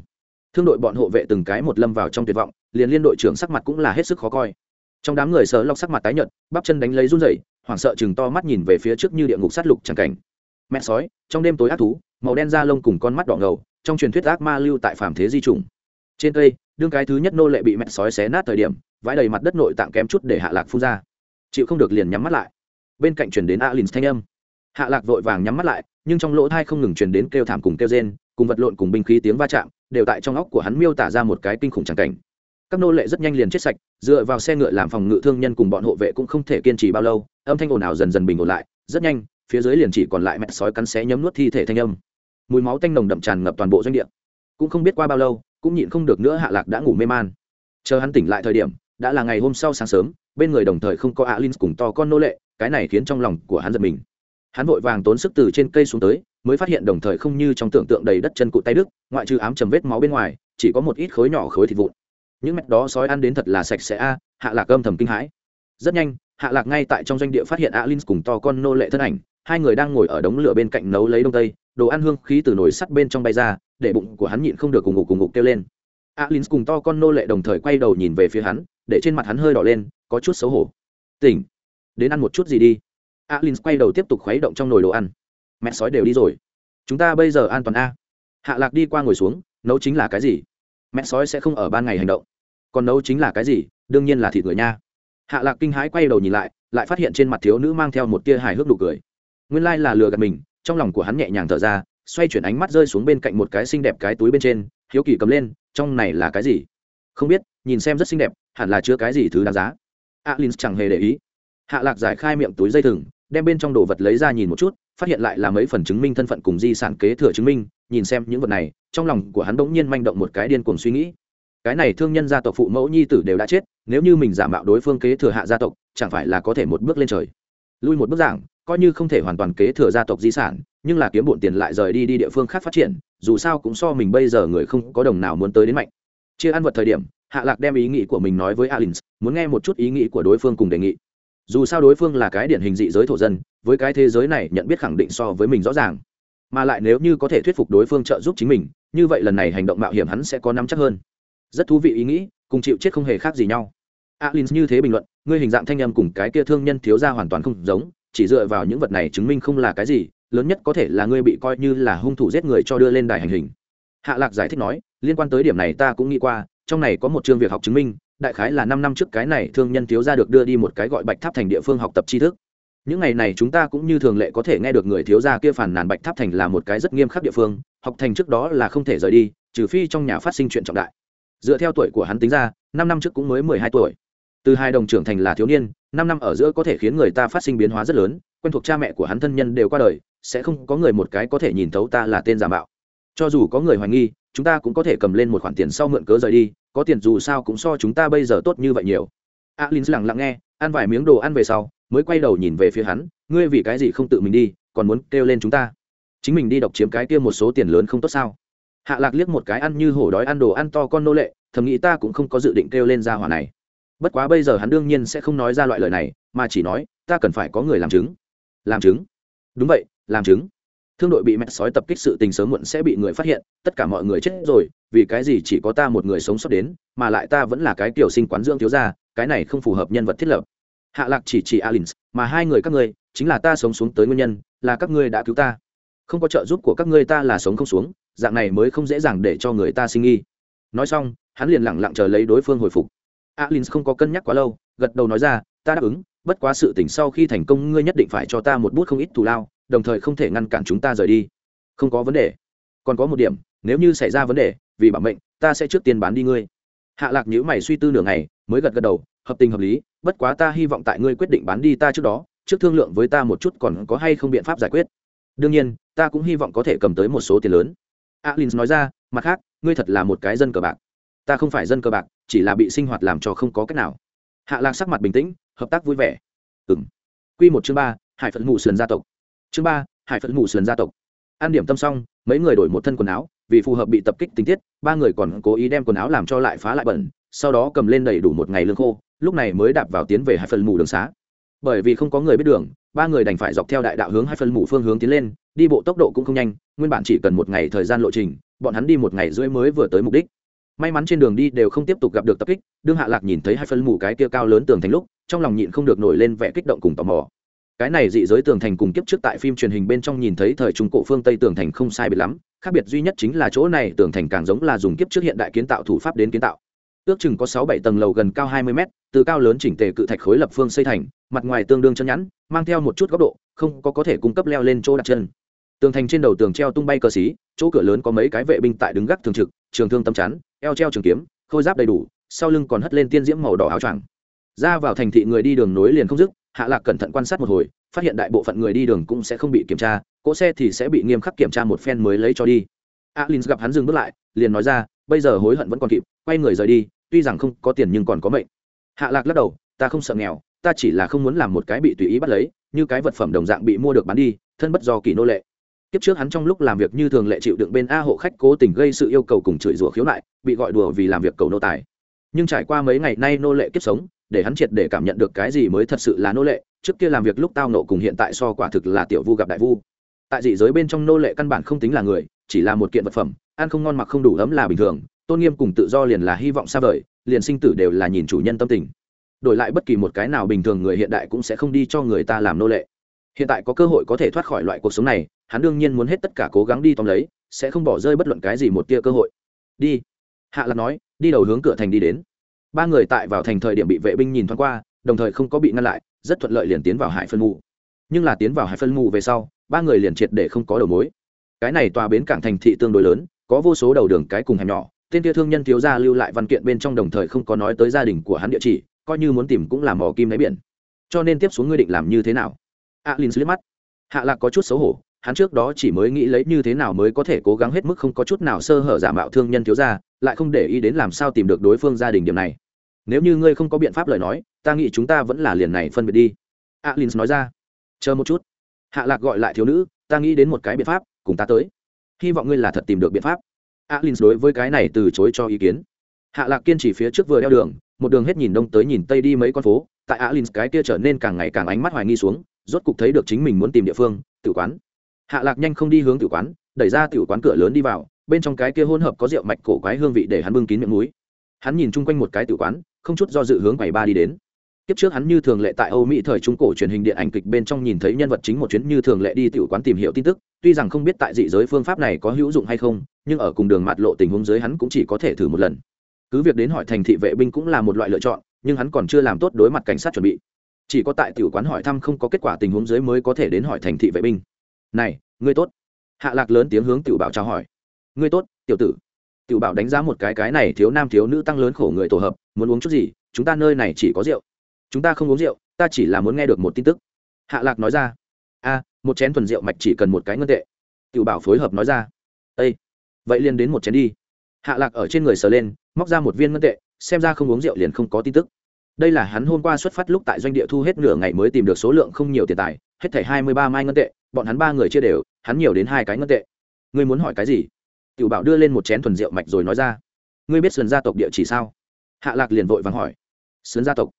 Thương đội bọn hộ vệ từng cái một lâm vào trong tuyệt vọng, liền liên đội trưởng sắc mặt cũng là hết sức khó coi. Trong đám người sờ lọc sắc mặt tái nhợt, bắp chân đánh lấy run rẩy, hoảng sợ chừng to mắt nhìn về phía trước như địa ngục sát lục chẳng cảnh. Mẹ sói, trong đêm tối ác thú, màu đen da lông cùng con mắt đỏ ngầu, trong truyền thuyết ác ma lưu tại phàm thế di trùng. Trên cây, đương cái thứ nhất nô lệ bị mẹ sói xé nát thời điểm, vãi đầy mặt đất nội tạng kém chút để hạ lạc phun ra. Chịu không được liền nhắm mắt lại. Bên cạnh chuyển đến alin thanh âm. Hạ lạc vội vàng nhắm mắt lại, nhưng trong lỗ thai không ngừng truyền đến kêu thảm cùng kêu rên cùng vật lộn cùng binh khí tiếng va chạm, đều tại trong óc của hắn miêu tả ra một cái kinh khủng tràng cảnh. Các nô lệ rất nhanh liền chết sạch, dựa vào xe ngựa làm phòng ngự thương nhân cùng bọn hộ vệ cũng không thể kiên trì bao lâu, âm thanh ồn ào dần dần bình ổn lại, rất nhanh, phía dưới liền chỉ còn lại mẹ sói cắn xé nhấm nuốt thi thể thanh âm. Mùi máu tanh nồng đậm tràn ngập toàn bộ doanh địa. Cũng không biết qua bao lâu, cũng nhịn không được nữa hạ lạc đã ngủ mê man. Chờ hắn tỉnh lại thời điểm, đã là ngày hôm sau sáng sớm, bên người đồng thời không có alin cùng to con nô lệ, cái này khiến trong lòng của hắn giật mình. Hắn vội vàng tốn sức từ trên cây xuống tới mới phát hiện đồng thời không như trong tưởng tượng đầy đất chân cụt tay đức, ngoại trừ ám trầm vết máu bên ngoài, chỉ có một ít khối nhỏ khối thịt vụn. Những mẹt đó sói ăn đến thật là sạch sẽ a, hạ lạc âm thầm kinh hãi. Rất nhanh, hạ lạc ngay tại trong doanh địa phát hiện alin cùng to con nô lệ thân ảnh, hai người đang ngồi ở đống lửa bên cạnh nấu lấy đông tây, đồ ăn hương khí từ nồi sắt bên trong bay ra, để bụng của hắn nhịn không được cùng ngục cùng ngục kêu lên. Alin cùng to con nô lệ đồng thời quay đầu nhìn về phía hắn, để trên mặt hắn hơi đỏ lên, có chút xấu hổ. Tỉnh, đến ăn một chút gì đi. Alin quay đầu tiếp tục khuấy động trong nồi đồ ăn mẹ sói đều đi rồi. Chúng ta bây giờ an toàn a. Hạ lạc đi qua ngồi xuống, nấu chính là cái gì? Mẹ sói sẽ không ở ban ngày hành động. Còn nấu chính là cái gì? Đương nhiên là thịt người nha. Hạ lạc kinh hãi quay đầu nhìn lại lại phát hiện trên mặt thiếu nữ mang theo một tia hài hước nụ cười. Nguyên lai là lừa gạt mình, trong lòng của hắn nhẹ nhàng thở ra, xoay chuyển ánh mắt rơi xuống bên cạnh một cái xinh đẹp cái túi bên trên, hiếu kỳ cầm lên, trong này là cái gì? Không biết, nhìn xem rất xinh đẹp, hẳn là chứa cái gì thứ đáng giá. Alin chẳng hề để ý. Hạ lạc giải khai miệng túi dây thừng, đem bên trong đồ vật lấy ra nhìn một chút phát hiện lại là mấy phần chứng minh thân phận cùng di sản kế thừa chứng minh, nhìn xem những vật này, trong lòng của hắn bỗng nhiên manh động một cái điên cuồng suy nghĩ. Cái này thương nhân gia tộc phụ mẫu nhi tử đều đã chết, nếu như mình giả mạo đối phương kế thừa hạ gia tộc, chẳng phải là có thể một bước lên trời. Lui một bước giảng, coi như không thể hoàn toàn kế thừa gia tộc di sản, nhưng là kiếm bộn tiền lại rời đi đi địa phương khác phát triển, dù sao cũng so mình bây giờ người không có đồng nào muốn tới đến mạnh. Chia ăn vật thời điểm, hạ lạc đem ý nghĩ của mình nói với alin muốn nghe một chút ý nghĩ của đối phương cùng đề nghị dù sao đối phương là cái điển hình dị giới thổ dân, với cái thế giới này nhận biết khẳng định so với mình rõ ràng. Mà lại nếu như có thể thuyết phục đối phương trợ giúp chính mình, như vậy lần này hành động mạo hiểm hắn sẽ có nắm chắc hơn. Rất thú vị ý nghĩ, cùng chịu chết không hề khác gì nhau. Alin như thế bình luận, ngươi hình dạng thanh âm cùng cái kia thương nhân thiếu ra hoàn toàn không giống, chỉ dựa vào những vật này chứng minh không là cái gì, lớn nhất có thể là ngươi bị coi như là hung thủ giết người cho đưa lên đài hành hình. Hạ lạc giải thích nói, liên quan tới điểm này ta cũng nghĩ qua, trong này có một chương việc học chứng minh đại khái là năm năm trước cái này thương nhân thiếu gia được đưa đi một cái gọi bạch tháp thành địa phương học tập tri thức. Những ngày này chúng ta cũng như thường lệ có thể nghe được người thiếu gia kia phản nàn bạch tháp thành là một cái rất nghiêm khắc địa phương, học thành trước đó là không thể rời đi, trừ phi trong nhà phát sinh chuyện trọng đại. Dựa theo tuổi của hắn tính ra, năm năm trước cũng mới mười hai tuổi. Từ hai đồng trưởng thành là thiếu niên, năm năm ở giữa có thể khiến người ta phát sinh biến hóa rất lớn, quen thuộc cha mẹ của hắn thân nhân đều qua đời, sẽ không có người một cái có thể nhìn thấu ta là tên giả mạo cho dù có người hoài nghi chúng ta cũng có thể cầm lên một khoản tiền sau mượn cớ rời đi có tiền dù sao cũng so chúng ta bây giờ tốt như vậy nhiều. Alin à, lặng lặng nghe ăn vài miếng đồ ăn về sau mới quay đầu nhìn về phía hắn ngươi vì cái gì không tự mình đi còn muốn kêu lên chúng ta? Chính mình đi độc chiếm cái kia một số tiền lớn không tốt sao? Hạ lạc liếc một cái ăn như hổ đói ăn đồ ăn to con nô lệ thầm nghĩ ta cũng không có dự định kêu lên ra hỏa này. Bất quá bây giờ hắn đương nhiên sẽ không nói ra loại lời này mà chỉ nói ta cần phải có người làm chứng. Làm chứng? Đúng vậy làm chứng thương đội bị mẹ sói tập kích sự tình sớm muộn sẽ bị người phát hiện, tất cả mọi người chết rồi, vì cái gì chỉ có ta một người sống sót đến, mà lại ta vẫn là cái kiểu sinh quán dưỡng thiếu gia, cái này không phù hợp nhân vật thiết lập. Hạ lạc chỉ chỉ alin mà hai người các ngươi, chính là ta sống xuống tới nguyên nhân, là các ngươi đã cứu ta. Không có trợ giúp của các ngươi ta là sống không xuống, dạng này mới không dễ dàng để cho người ta sinh nghi. Nói xong, hắn liền lẳng lặng chờ lấy đối phương hồi phục. Alin không có cân nhắc quá lâu, gật đầu nói ra, ta đáp ứng, bất quá sự tỉnh sau khi thành công ngươi nhất định phải cho ta một bút không ít thù lao đồng thời không thể ngăn cản chúng ta rời đi. Không có vấn đề. Còn có một điểm, nếu như xảy ra vấn đề, vì bảo mệnh, ta sẽ trước tiên bán đi ngươi. Hạ lạc nhữ mày suy tư nửa ngày, mới gật gật đầu, hợp tình hợp lý, bất quá ta hy vọng tại ngươi quyết định bán đi ta trước đó, trước thương lượng với ta một chút còn có hay không biện pháp giải quyết. Đương nhiên, ta cũng hy vọng có thể cầm tới một số tiền lớn. Alin nói ra, mặt khác, ngươi thật là một cái dân cờ bạc. Ta không phải dân cờ bạc, chỉ là bị sinh hoạt làm cho không có cách nào. Hạ lạc sắc mặt bình tĩnh, hợp tác vui vẻ. Ừng q một chương ba, hải phật mù sườn gia tộc chương ba, hải phật mù sườn gia tộc. An điểm tâm xong, mấy người đổi một thân quần áo, vì phù hợp bị tập kích tình tiết, ba người còn cố ý đem quần áo làm cho lại phá lại bẩn, sau đó cầm lên đầy đủ một ngày lương khô, lúc này mới đạp vào tiến về hai phần mù đường xá. Bởi vì không có người biết đường, ba người đành phải dọc theo đại đạo hướng hai phần mù phương hướng tiến lên, đi bộ tốc độ cũng không nhanh, nguyên bản chỉ cần một ngày thời gian lộ trình, bọn hắn đi một ngày rưỡi mới vừa tới mục đích. May mắn trên đường đi đều không tiếp tục gặp được tập kích, đương hạ lạc nhìn thấy hai phần mù cái kia cao lớn tường thành lúc, trong lòng nhịn không được nổi lên vẻ kích động cùng tò mò cái này dị giới tường thành cùng kiếp trước tại phim truyền hình bên trong nhìn thấy thời trung cổ phương tây tường thành không sai biệt lắm, khác biệt duy nhất chính là chỗ này tường thành càng giống là dùng kiếp trước hiện đại kiến tạo thủ pháp đến kiến tạo. Ước chừng có sáu bảy tầng lầu gần cao hai mươi mét, từ cao lớn chỉnh tề cự thạch khối lập phương xây thành, mặt ngoài tương đương chân nhẵn, mang theo một chút góc độ, không có có thể cung cấp leo lên chỗ đặt chân. Tường thành trên đầu tường treo tung bay cờ xí, chỗ cửa lớn có mấy cái vệ binh tại đứng gác thường trực, trường thương tâm chắn, eo treo trường kiếm, khôi giáp đầy đủ, sau lưng còn hất lên tiên diễm màu đỏ áo choàng. Ra vào thành thị người đi đường nối liền không dứt hạ lạc cẩn thận quan sát một hồi, phát hiện đại bộ phận người đi đường cũng sẽ không bị kiểm tra, cỗ xe thì sẽ bị nghiêm khắc kiểm tra một phen mới lấy cho đi. Alin gặp hắn dừng bước lại, liền nói ra, bây giờ hối hận vẫn còn kịp, quay người rời đi, tuy rằng không có tiền nhưng còn có mệnh. Hạ lạc lắc đầu, ta không sợ nghèo, ta chỉ là không muốn làm một cái bị tùy ý bắt lấy, như cái vật phẩm đồng dạng bị mua được bán đi, thân bất do kỳ nô lệ. Kiếp trước hắn trong lúc làm việc như thường lệ chịu đựng bên a hộ khách cố tình gây sự yêu cầu cùng chửi rủa khiếu nại, bị gọi đùa vì làm việc cầu nô tài. Nhưng trải qua mấy ngày nay nô lệ kiếp sống để hắn triệt để cảm nhận được cái gì mới thật sự là nô lệ, trước kia làm việc lúc tao nộ cùng hiện tại so quả thực là tiểu vu gặp đại vu. Tại dị giới bên trong nô lệ căn bản không tính là người, chỉ là một kiện vật phẩm, ăn không ngon mặc không đủ ấm là bình thường, tôn nghiêm cùng tự do liền là hy vọng xa vời, liền sinh tử đều là nhìn chủ nhân tâm tình. Đổi lại bất kỳ một cái nào bình thường người hiện đại cũng sẽ không đi cho người ta làm nô lệ. Hiện tại có cơ hội có thể thoát khỏi loại cuộc sống này, hắn đương nhiên muốn hết tất cả cố gắng đi tóm lấy, sẽ không bỏ rơi bất luận cái gì một tia cơ hội. Đi. Hạ lạc nói, đi đầu hướng cửa thành đi đến ba người tại vào thành thời điểm bị vệ binh nhìn thoáng qua, đồng thời không có bị ngăn lại, rất thuận lợi liền tiến vào hải phân mù. Nhưng là tiến vào hải phân mù về sau, ba người liền triệt để không có đầu mối. Cái này tòa bến cảng thành thị tương đối lớn, có vô số đầu đường cái cùng hẻm nhỏ, tên kia thương nhân thiếu gia lưu lại văn kiện bên trong đồng thời không có nói tới gia đình của hắn địa chỉ, coi như muốn tìm cũng làm mò kim đáy biển. Cho nên tiếp xuống ngươi định làm như thế nào? Alin liếc mắt. Hạ lạc có chút xấu hổ, hắn trước đó chỉ mới nghĩ lấy như thế nào mới có thể cố gắng hết mức không có chút nào sơ hở giả mạo thương nhân thiếu gia, lại không để ý đến làm sao tìm được đối phương gia đình điểm này nếu như ngươi không có biện pháp lời nói, ta nghĩ chúng ta vẫn là liền này phân biệt đi. Alin nói ra. Chờ một chút. Hạ lạc gọi lại thiếu nữ, ta nghĩ đến một cái biện pháp, cùng ta tới. Hy vọng ngươi là thật tìm được biện pháp. Alin đối với cái này từ chối cho ý kiến. Hạ lạc kiên trì phía trước vừa đeo đường, một đường hết nhìn đông tới nhìn tây đi mấy con phố, tại alin cái kia trở nên càng ngày càng ánh mắt hoài nghi xuống, rốt cục thấy được chính mình muốn tìm địa phương, tử quán. Hạ lạc nhanh không đi hướng tử quán, đẩy ra tử quán cửa lớn đi vào, bên trong cái kia hỗn hợp có rượu mạch cổ quái hương vị để hắn bưng kín miệng núi hắn nhìn chung quanh một cái tử quán không chút do dự hướng quầy ba đi đến. Kiếp trước hắn như thường lệ tại âu mỹ thời trung cổ truyền hình điện ảnh kịch bên trong nhìn thấy nhân vật chính một chuyến như thường lệ đi tiểu quán tìm hiểu tin tức, tuy rằng không biết tại dị giới phương pháp này có hữu dụng hay không, nhưng ở cùng đường mạt lộ tình huống dưới hắn cũng chỉ có thể thử một lần. Cứ việc đến hỏi thành thị vệ binh cũng là một loại lựa chọn, nhưng hắn còn chưa làm tốt đối mặt cảnh sát chuẩn bị. Chỉ có tại tiểu quán hỏi thăm không có kết quả tình huống dưới mới có thể đến hỏi thành thị vệ binh. Này, ngươi tốt. Hạ lạc lớn tiếng hướng tiểu bảo chào hỏi. Ngươi tốt, tiểu tử tiểu bảo đánh giá một cái cái này thiếu nam thiếu nữ tăng lớn khổ người tổ hợp, muốn uống chút gì, chúng ta nơi này chỉ có rượu. Chúng ta không uống rượu, ta chỉ là muốn nghe được một tin tức. Hạ lạc nói ra. A, một chén thuần rượu mạch chỉ cần một cái ngân tệ. Tiểu bảo phối hợp nói ra. Ây vậy liền đến một chén đi. Hạ lạc ở trên người sờ lên, móc ra một viên ngân tệ, xem ra không uống rượu liền không có tin tức. Đây là hắn hôm qua xuất phát lúc tại doanh địa thu hết nửa ngày mới tìm được số lượng không nhiều tiền tài, hết thảy hai mươi ba mai ngân tệ, bọn hắn ba người chia đều, hắn nhiều đến hai cái ngân tệ. Ngươi muốn hỏi cái gì? Tiểu bảo đưa lên một chén thuần rượu mạch rồi nói ra. Ngươi biết sườn gia tộc địa chỉ sao? Hạ lạc liền vội vàng hỏi. Sườn gia tộc?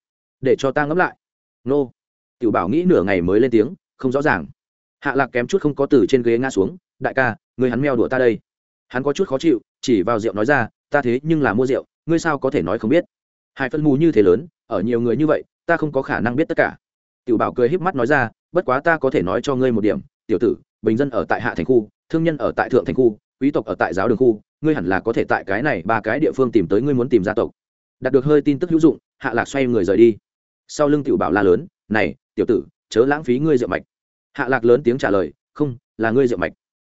Để cho ta ngẫm lại. Nô. Tiểu bảo nghĩ nửa ngày mới lên tiếng, không rõ ràng. Hạ lạc kém chút không có từ trên ghế ngã xuống. Đại ca người hắn meo đùa ta đây. Hắn có chút khó chịu, chỉ vào rượu nói ra, ta thế nhưng là mua rượu, ngươi sao có thể nói không biết? Hai phân mù như thế lớn, ở nhiều người như vậy, ta không có khả năng biết tất cả. Tiểu bảo cười híp mắt nói ra, bất quá ta có thể nói cho ngươi một điểm, tiểu tử, bình dân ở tại hạ thành khu, thương nhân ở tại thượng thành khu quý tộc ở tại giáo đường khu, ngươi hẳn là có thể tại cái này ba cái địa phương tìm tới ngươi muốn tìm gia tộc. Đạt được hơi tin tức hữu dụng, hạ lạc xoay người rời đi. Sau lưng tiểu bảo la lớn, này, tiểu tử, chớ lãng phí ngươi rượu mạch. Hạ lạc lớn tiếng trả lời, không, là ngươi rượu mạch.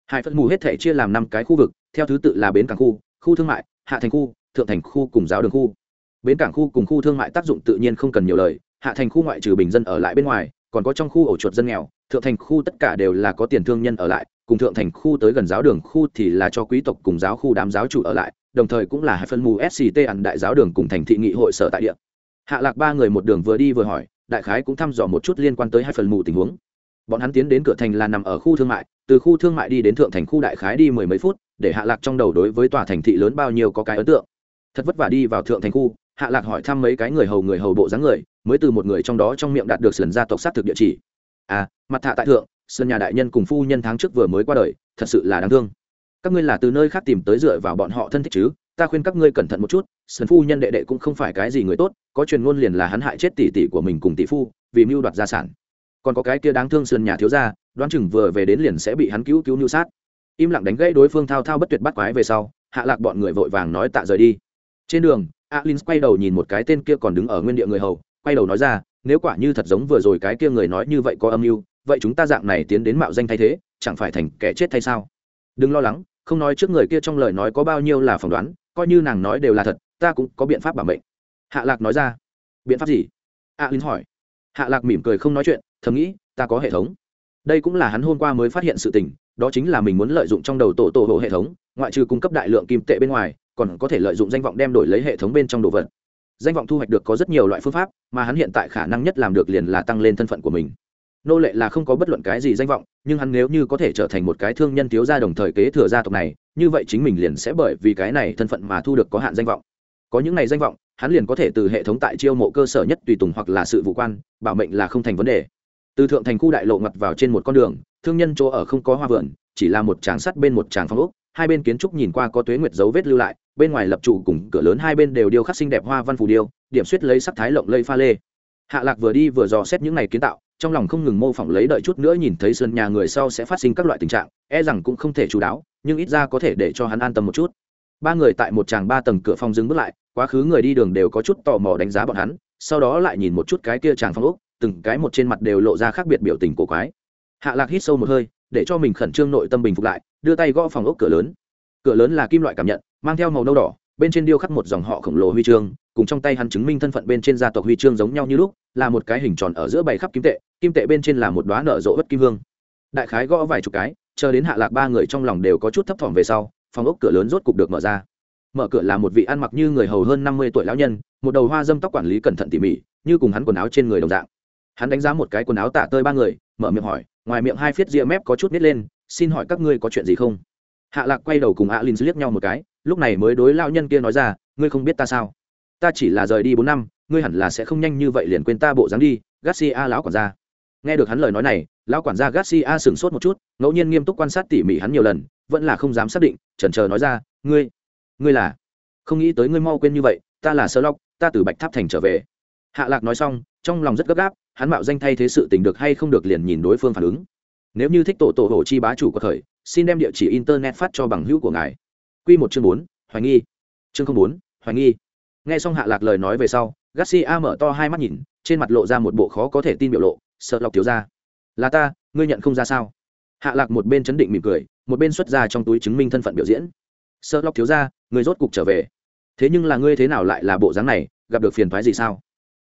Hai phân mù hết thể chia làm năm cái khu vực, theo thứ tự là bến cảng khu khu thương mại, hạ thành khu, thượng thành khu cùng giáo đường khu. Bến cảng khu cùng khu thương mại tác dụng tự nhiên không cần nhiều lời, hạ thành khu ngoại trừ bình dân ở lại bên ngoài, còn có trong khu ổ chuột dân nghèo, thượng thành khu tất cả đều là có tiền thương nhân ở lại cùng thượng thành khu tới gần giáo đường khu thì là cho quý tộc cùng giáo khu đám giáo chủ ở lại, đồng thời cũng là hai phân mù sct ẩn đại giáo đường cùng thành thị nghị hội sở tại địa. Hạ lạc ba người một đường vừa đi vừa hỏi, đại khái cũng thăm dò một chút liên quan tới hai phần mù tình huống. Bọn hắn tiến đến cửa thành là nằm ở khu thương mại, từ khu thương mại đi đến thượng thành khu đại khái đi mười mấy phút, để hạ lạc trong đầu đối với tòa thành thị lớn bao nhiêu có cái ấn tượng. Thật vất vả đi vào thượng thành khu, hạ lạc hỏi thăm mấy cái người hầu người hầu bộ dáng người, mới từ một người trong đó trong miệng đạt được sườn gia tộc xác thực địa chỉ. À mặt thạ tại thượng sân nhà đại nhân cùng phu nhân tháng trước vừa mới qua đời, thật sự là đáng thương. Các ngươi là từ nơi khác tìm tới dựa vào bọn họ thân thích chứ? Ta khuyên các ngươi cẩn thận một chút, sân phu nhân đệ đệ cũng không phải cái gì người tốt, có truyền ngôn liền là hắn hại chết tỷ tỷ của mình cùng tỷ phu, vì mưu đoạt gia sản. Còn có cái kia đáng thương sân nhà thiếu gia, đoán chừng vừa về đến liền sẽ bị hắn cứu cứu nhu sát. Im lặng đánh gãy đối phương thao thao bất tuyệt bắt quái về sau, hạ lạc bọn người vội vàng nói tạ rời đi. Trên đường, alin quay đầu nhìn một cái tên kia còn đứng ở nguyên địa người hầu, quay đầu nói ra, nếu quả như thật giống vừa rồi cái kia người nói như vậy có âm mưu vậy chúng ta dạng này tiến đến mạo danh thay thế, chẳng phải thành kẻ chết thay sao? Đừng lo lắng, không nói trước người kia trong lời nói có bao nhiêu là phỏng đoán, coi như nàng nói đều là thật, ta cũng có biện pháp bảo mệnh. Hạ lạc nói ra. Biện pháp gì? A linh hỏi. Hạ lạc mỉm cười không nói chuyện, thầm nghĩ, ta có hệ thống. Đây cũng là hắn hôm qua mới phát hiện sự tình, đó chính là mình muốn lợi dụng trong đầu tổ tổ hộ hệ thống, ngoại trừ cung cấp đại lượng kim tệ bên ngoài, còn có thể lợi dụng danh vọng đem đổi lấy hệ thống bên trong đồ vật. Danh vọng thu hoạch được có rất nhiều loại phương pháp, mà hắn hiện tại khả năng nhất làm được liền là tăng lên thân phận của mình nô lệ là không có bất luận cái gì danh vọng, nhưng hắn nếu như có thể trở thành một cái thương nhân thiếu gia đồng thời kế thừa gia tộc này, như vậy chính mình liền sẽ bởi vì cái này thân phận mà thu được có hạn danh vọng. Có những này danh vọng, hắn liền có thể từ hệ thống tại chiêu mộ cơ sở nhất tùy tùng hoặc là sự vụ quan, bảo mệnh là không thành vấn đề. Từ thượng thành khu đại lộ ngặt vào trên một con đường, thương nhân chỗ ở không có hoa vườn, chỉ là một tràng sắt bên một tràng phong ốc, hai bên kiến trúc nhìn qua có tuế nguyệt dấu vết lưu lại, bên ngoài lập trụ cùng cửa lớn hai bên đều điêu khắc xinh đẹp hoa văn phù điêu, điểm suýt lấy sắc thái lộng lây pha lê. Hạ lạc vừa đi vừa dò xét những này kiến tạo trong lòng không ngừng mô phỏng lấy đợi chút nữa nhìn thấy sơn nhà người sau sẽ phát sinh các loại tình trạng e rằng cũng không thể chú đáo, nhưng ít ra có thể để cho hắn an tâm một chút. Ba người tại một tràng ba tầng cửa phòng dừng bước lại, quá khứ người đi đường đều có chút tò mò đánh giá bọn hắn, sau đó lại nhìn một chút cái kia tràng phong ốc, từng cái một trên mặt đều lộ ra khác biệt biểu tình cổ quái. Hạ lạc hít sâu một hơi, để cho mình khẩn trương nội tâm bình phục lại, đưa tay gõ phòng ốc cửa lớn. Cửa lớn là kim loại cảm nhận, mang theo màu nâu đỏ, bên trên điêu khắc một dòng họ khổng lồ huy chương, cùng trong tay hắn chứng minh thân phận bên trên gia tộc huy chương giống nhau như lúc là một cái hình tròn ở giữa bày khắp kim tệ kim tệ bên trên là một đoá nở rộ bất kim hương. Đại khái gõ vài chục cái, chờ đến hạ lạc ba người trong lòng đều có chút thấp thỏm về sau, phòng ốc cửa lớn rốt cục được mở ra. Mở cửa là một vị ăn mặc như người hầu hơn năm mươi tuổi lão nhân, một đầu hoa dâm tóc quản lý cẩn thận tỉ mỉ, như cùng hắn quần áo trên người đồng dạng. Hắn đánh giá một cái quần áo tạ tơi ba người, mở miệng hỏi, ngoài miệng hai phiết ria mép có chút nít lên, xin hỏi các ngươi có chuyện gì không? Hạ lạc quay đầu cùng alin liếc nhau một cái, lúc này mới đối lao nhân kia nói ra, ngươi không biết ta sao? Ta chỉ là rời đi bốn năm ngươi hẳn là sẽ không nhanh như vậy liền quên ta bộ dáng đi, garcia lão quản gia. Nghe được hắn lời nói này, lão quản gia garcia sửng sốt một chút, ngẫu nhiên nghiêm túc quan sát tỉ mỉ hắn nhiều lần, vẫn là không dám xác định, chần chờ nói ra, ngươi ngươi là, không nghĩ tới ngươi mau quên như vậy, ta là sơ lóc ta từ bạch tháp thành trở về. Hạ lạc nói xong, trong lòng rất gấp gáp, hắn mạo danh thay thế sự tình được hay không được liền nhìn đối phương phản ứng. Nếu như thích tổ tổ hồ chi bá chủ của thời, xin đem địa chỉ internet phát cho bằng hữu của ngài. Q một chương bốn, hoài nghi. Chương bốn, hoài nghi. Nghe xong hạ lạc lời nói về sau garcia mở to hai mắt nhìn, trên mặt lộ ra một bộ khó có thể tin biểu lộ, sợ lọc thiếu ra. Là ta, ngươi nhận không ra sao? Hạ lạc một bên chấn định mỉm cười, một bên xuất ra trong túi chứng minh thân phận biểu diễn. Sợ lọc thiếu ra người rốt cục trở về. Thế nhưng là ngươi thế nào lại là bộ dáng này, gặp được phiền thoái gì sao?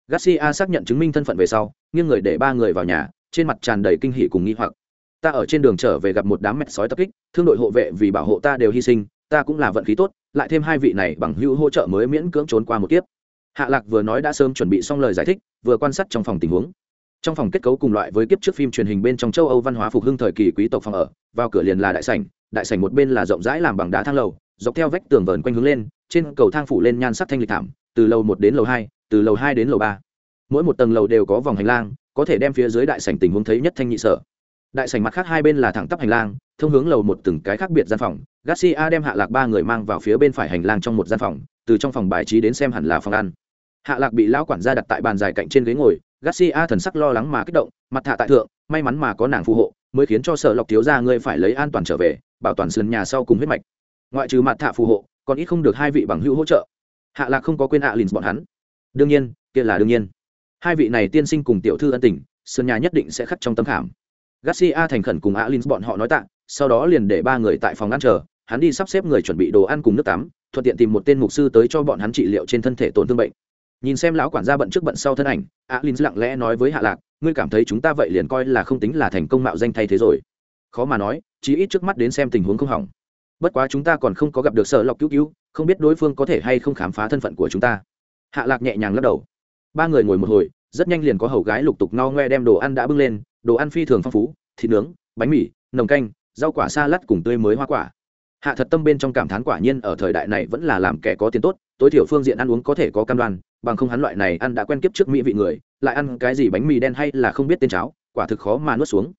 Garcia xác nhận chứng minh thân phận về sau, nghiêng người để ba người vào nhà, trên mặt tràn đầy kinh hỉ cùng nghi hoặc. Ta ở trên đường trở về gặp một đám mẹt sói tập kích, thương đội hộ vệ vì bảo hộ ta đều hy sinh, ta cũng là vận khí tốt, lại thêm hai vị này bằng hữu hỗ trợ mới miễn cưỡng trốn qua một kiếp hạ lạc vừa nói đã sớm chuẩn bị xong lời giải thích, vừa quan sát trong phòng tình huống. Trong phòng kết cấu cùng loại với kiếp trước phim truyền hình bên trong châu âu văn hóa phục hưng thời kỳ quý tộc phòng ở, vào cửa liền là đại sảnh đại sảnh một bên là rộng rãi làm bằng đá thang lầu, dọc theo vách tường vờn quanh hướng lên, trên cầu thang phủ lên nhan sắc thanh lịch thảm, từ lầu một đến lầu hai, từ lầu hai đến lầu ba. Mỗi một tầng lầu đều có vòng hành lang, có thể đem phía dưới đại sảnh tình huống thấy nhất thanh nhị sở. Đại sảnh mặt khác hai bên là thẳng tắp hành lang, thông hướng lầu một từng cái khác biệt gian phòng garcia đem hạ lạc ba người mang vào phía bên phải hành lang trong một gian phòng, từ trong phòng bài trí đến xem hẳn là phòng ăn. Hạ lạc bị lão quản gia đặt tại bàn dài cạnh trên ghế ngồi, garcia thần sắc lo lắng mà kích động, mặt hạ tại thượng, may mắn mà có nàng phù hộ, mới khiến cho sở lọc thiếu ra ngươi phải lấy an toàn trở về, bảo toàn sườn nhà sau cùng huyết mạch. Ngoại trừ mặt hạ phù hộ, còn ít không được hai vị bằng hữu hỗ trợ. Hạ lạc không có quên hạ lìn bọn hắn. Đương nhiên, kia là đương nhiên. Hai vị này tiên sinh cùng tiểu thư ân tình, sườn nhà nhất định sẽ khắc trong tâm khảm. Garcia thành khẩn cùng alin bọn họ nói tạ sau đó liền để ba người tại phòng ăn chờ, hắn đi sắp xếp người chuẩn bị đồ ăn cùng nước tắm, thuận tiện tìm một tên mục sư tới cho bọn hắn trị liệu trên thân thể tổn thương bệnh. Nhìn xem lão quản gia bận trước bận sau thân ảnh, alin lặng lẽ nói với hạ lạc, ngươi cảm thấy chúng ta vậy liền coi là không tính là thành công mạo danh thay thế rồi. Khó mà nói, chí ít trước mắt đến xem tình huống không hỏng. Bất quá chúng ta còn không có gặp được sợ lọc cứu cứu, không biết đối phương có thể hay không khám phá thân phận của chúng ta. Hạ lạc nhẹ nhàng lắc đầu. Ba người ngồi một hồi, rất nhanh liền có hầu gái lục tục no ngoe đem đồ ăn đã bưng lên, đồ ăn phi thường phong phú, thịt nướng, bánh mì, nồng canh rau quả xa lát cùng tươi mới hoa quả. Hạ thật tâm bên trong cảm thán quả nhiên ở thời đại này vẫn là làm kẻ có tiền tốt, tối thiểu phương diện ăn uống có thể có cam đoan, bằng không hắn loại này ăn đã quen kiếp trước mỹ vị người, lại ăn cái gì bánh mì đen hay là không biết tên cháo, quả thực khó mà nuốt xuống.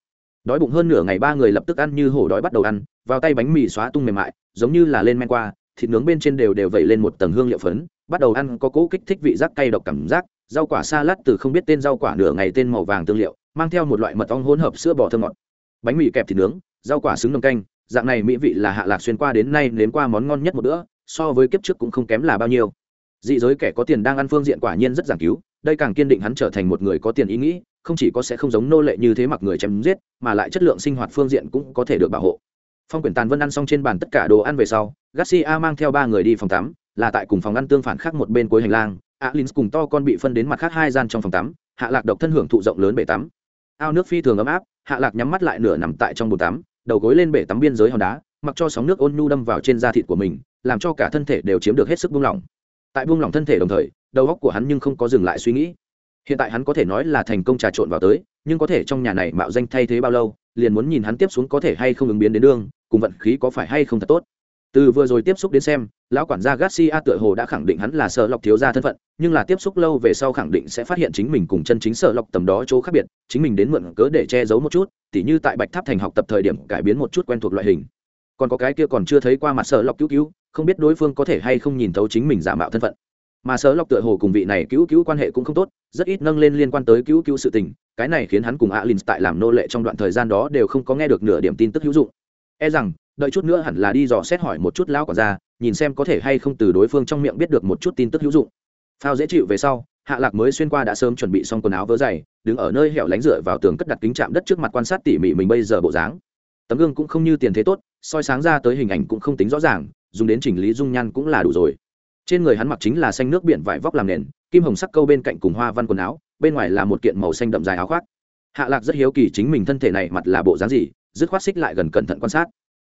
Đói bụng hơn nửa ngày ba người lập tức ăn như hổ đói bắt đầu ăn, vào tay bánh mì xóa tung mềm mại, giống như là lên men qua, thịt nướng bên trên đều đều vẩy lên một tầng hương liệu phấn, bắt đầu ăn có cỗ kích thích vị giác cay độc cảm giác, rau quả xa lát từ không biết tên rau quả nửa ngày tên màu vàng tương liệu, mang theo một loại mật ong hỗn hợp sữa bò thơm ngọt. Bánh mì kẹp thịt nướng rau quả xứng nồng canh, dạng này mỹ vị là hạ lạc xuyên qua đến nay nếm qua món ngon nhất một bữa, so với kiếp trước cũng không kém là bao nhiêu. Dị giới kẻ có tiền đang ăn phương diện quả nhiên rất giảng cứu, đây càng kiên định hắn trở thành một người có tiền ý nghĩ, không chỉ có sẽ không giống nô lệ như thế mặc người chém giết, mà lại chất lượng sinh hoạt phương diện cũng có thể được bảo hộ. Phong quyển tàn vân ăn xong trên bàn tất cả đồ ăn về sau, garcia mang theo ba người đi phòng tắm, là tại cùng phòng ăn tương phản khác một bên cuối hành lang. Alin cùng to con bị phân đến mặt khác hai gian trong phòng tắm, hạ lạc độc thân hưởng thụ rộng lớn bể tắm. Ao nước phi thường ấm áp, hạ lạc nhắm mắt lại nửa nằm tại trong bồn tắm đầu gối lên bể tắm biên giới hòn đá, mặc cho sóng nước ôn nhu đâm vào trên da thịt của mình, làm cho cả thân thể đều chiếm được hết sức buông lỏng. Tại buông lỏng thân thể đồng thời, đầu óc của hắn nhưng không có dừng lại suy nghĩ. Hiện tại hắn có thể nói là thành công trà trộn vào tới, nhưng có thể trong nhà này mạo danh thay thế bao lâu, liền muốn nhìn hắn tiếp xuống có thể hay không ứng biến đến đương cùng vận khí có phải hay không thật tốt từ vừa rồi tiếp xúc đến xem, lão quản gia garcia tựa hồ đã khẳng định hắn là sợ lọc thiếu gia thân phận, nhưng là tiếp xúc lâu về sau khẳng định sẽ phát hiện chính mình cùng chân chính sợ lọc tầm đó chỗ khác biệt, chính mình đến mượn cớ để che giấu một chút, tỉ như tại bạch tháp thành học tập thời điểm cải biến một chút quen thuộc loại hình. Còn có cái kia còn chưa thấy qua mặt sợ lọc cứu cứu, không biết đối phương có thể hay không nhìn thấu chính mình giả mạo thân phận. Mà sợ lọc tựa hồ cùng vị này cứu cứu quan hệ cũng không tốt, rất ít nâng lên liên quan tới cứu cứu sự tình, cái này khiến hắn cùng alin tại làm nô lệ trong đoạn thời gian đó đều không có nghe được nửa điểm tin tức hữu dụng. E rằng đợi chút nữa hẳn là đi dò xét hỏi một chút lão quản gia, nhìn xem có thể hay không từ đối phương trong miệng biết được một chút tin tức hữu dụng. Phao dễ chịu về sau, hạ lạc mới xuyên qua đã sớm chuẩn bị xong quần áo vớ dày, đứng ở nơi hẻo lánh dựa vào tường cất đặt kính chạm đất trước mặt quan sát tỉ mỉ mình bây giờ bộ dáng. Tấm gương cũng không như tiền thế tốt, soi sáng ra tới hình ảnh cũng không tính rõ ràng, dùng đến chỉnh lý dung nhan cũng là đủ rồi. Trên người hắn mặc chính là xanh nước biển vải vóc làm nền, kim hồng sắc câu bên cạnh cùng hoa văn quần áo, bên ngoài là một kiện màu xanh đậm dài áo khoác. Hạ lạc rất hiếu kỳ chính mình thân thể này mặt là bộ dáng gì, dứt khoát xích lại gần cẩn thận quan sát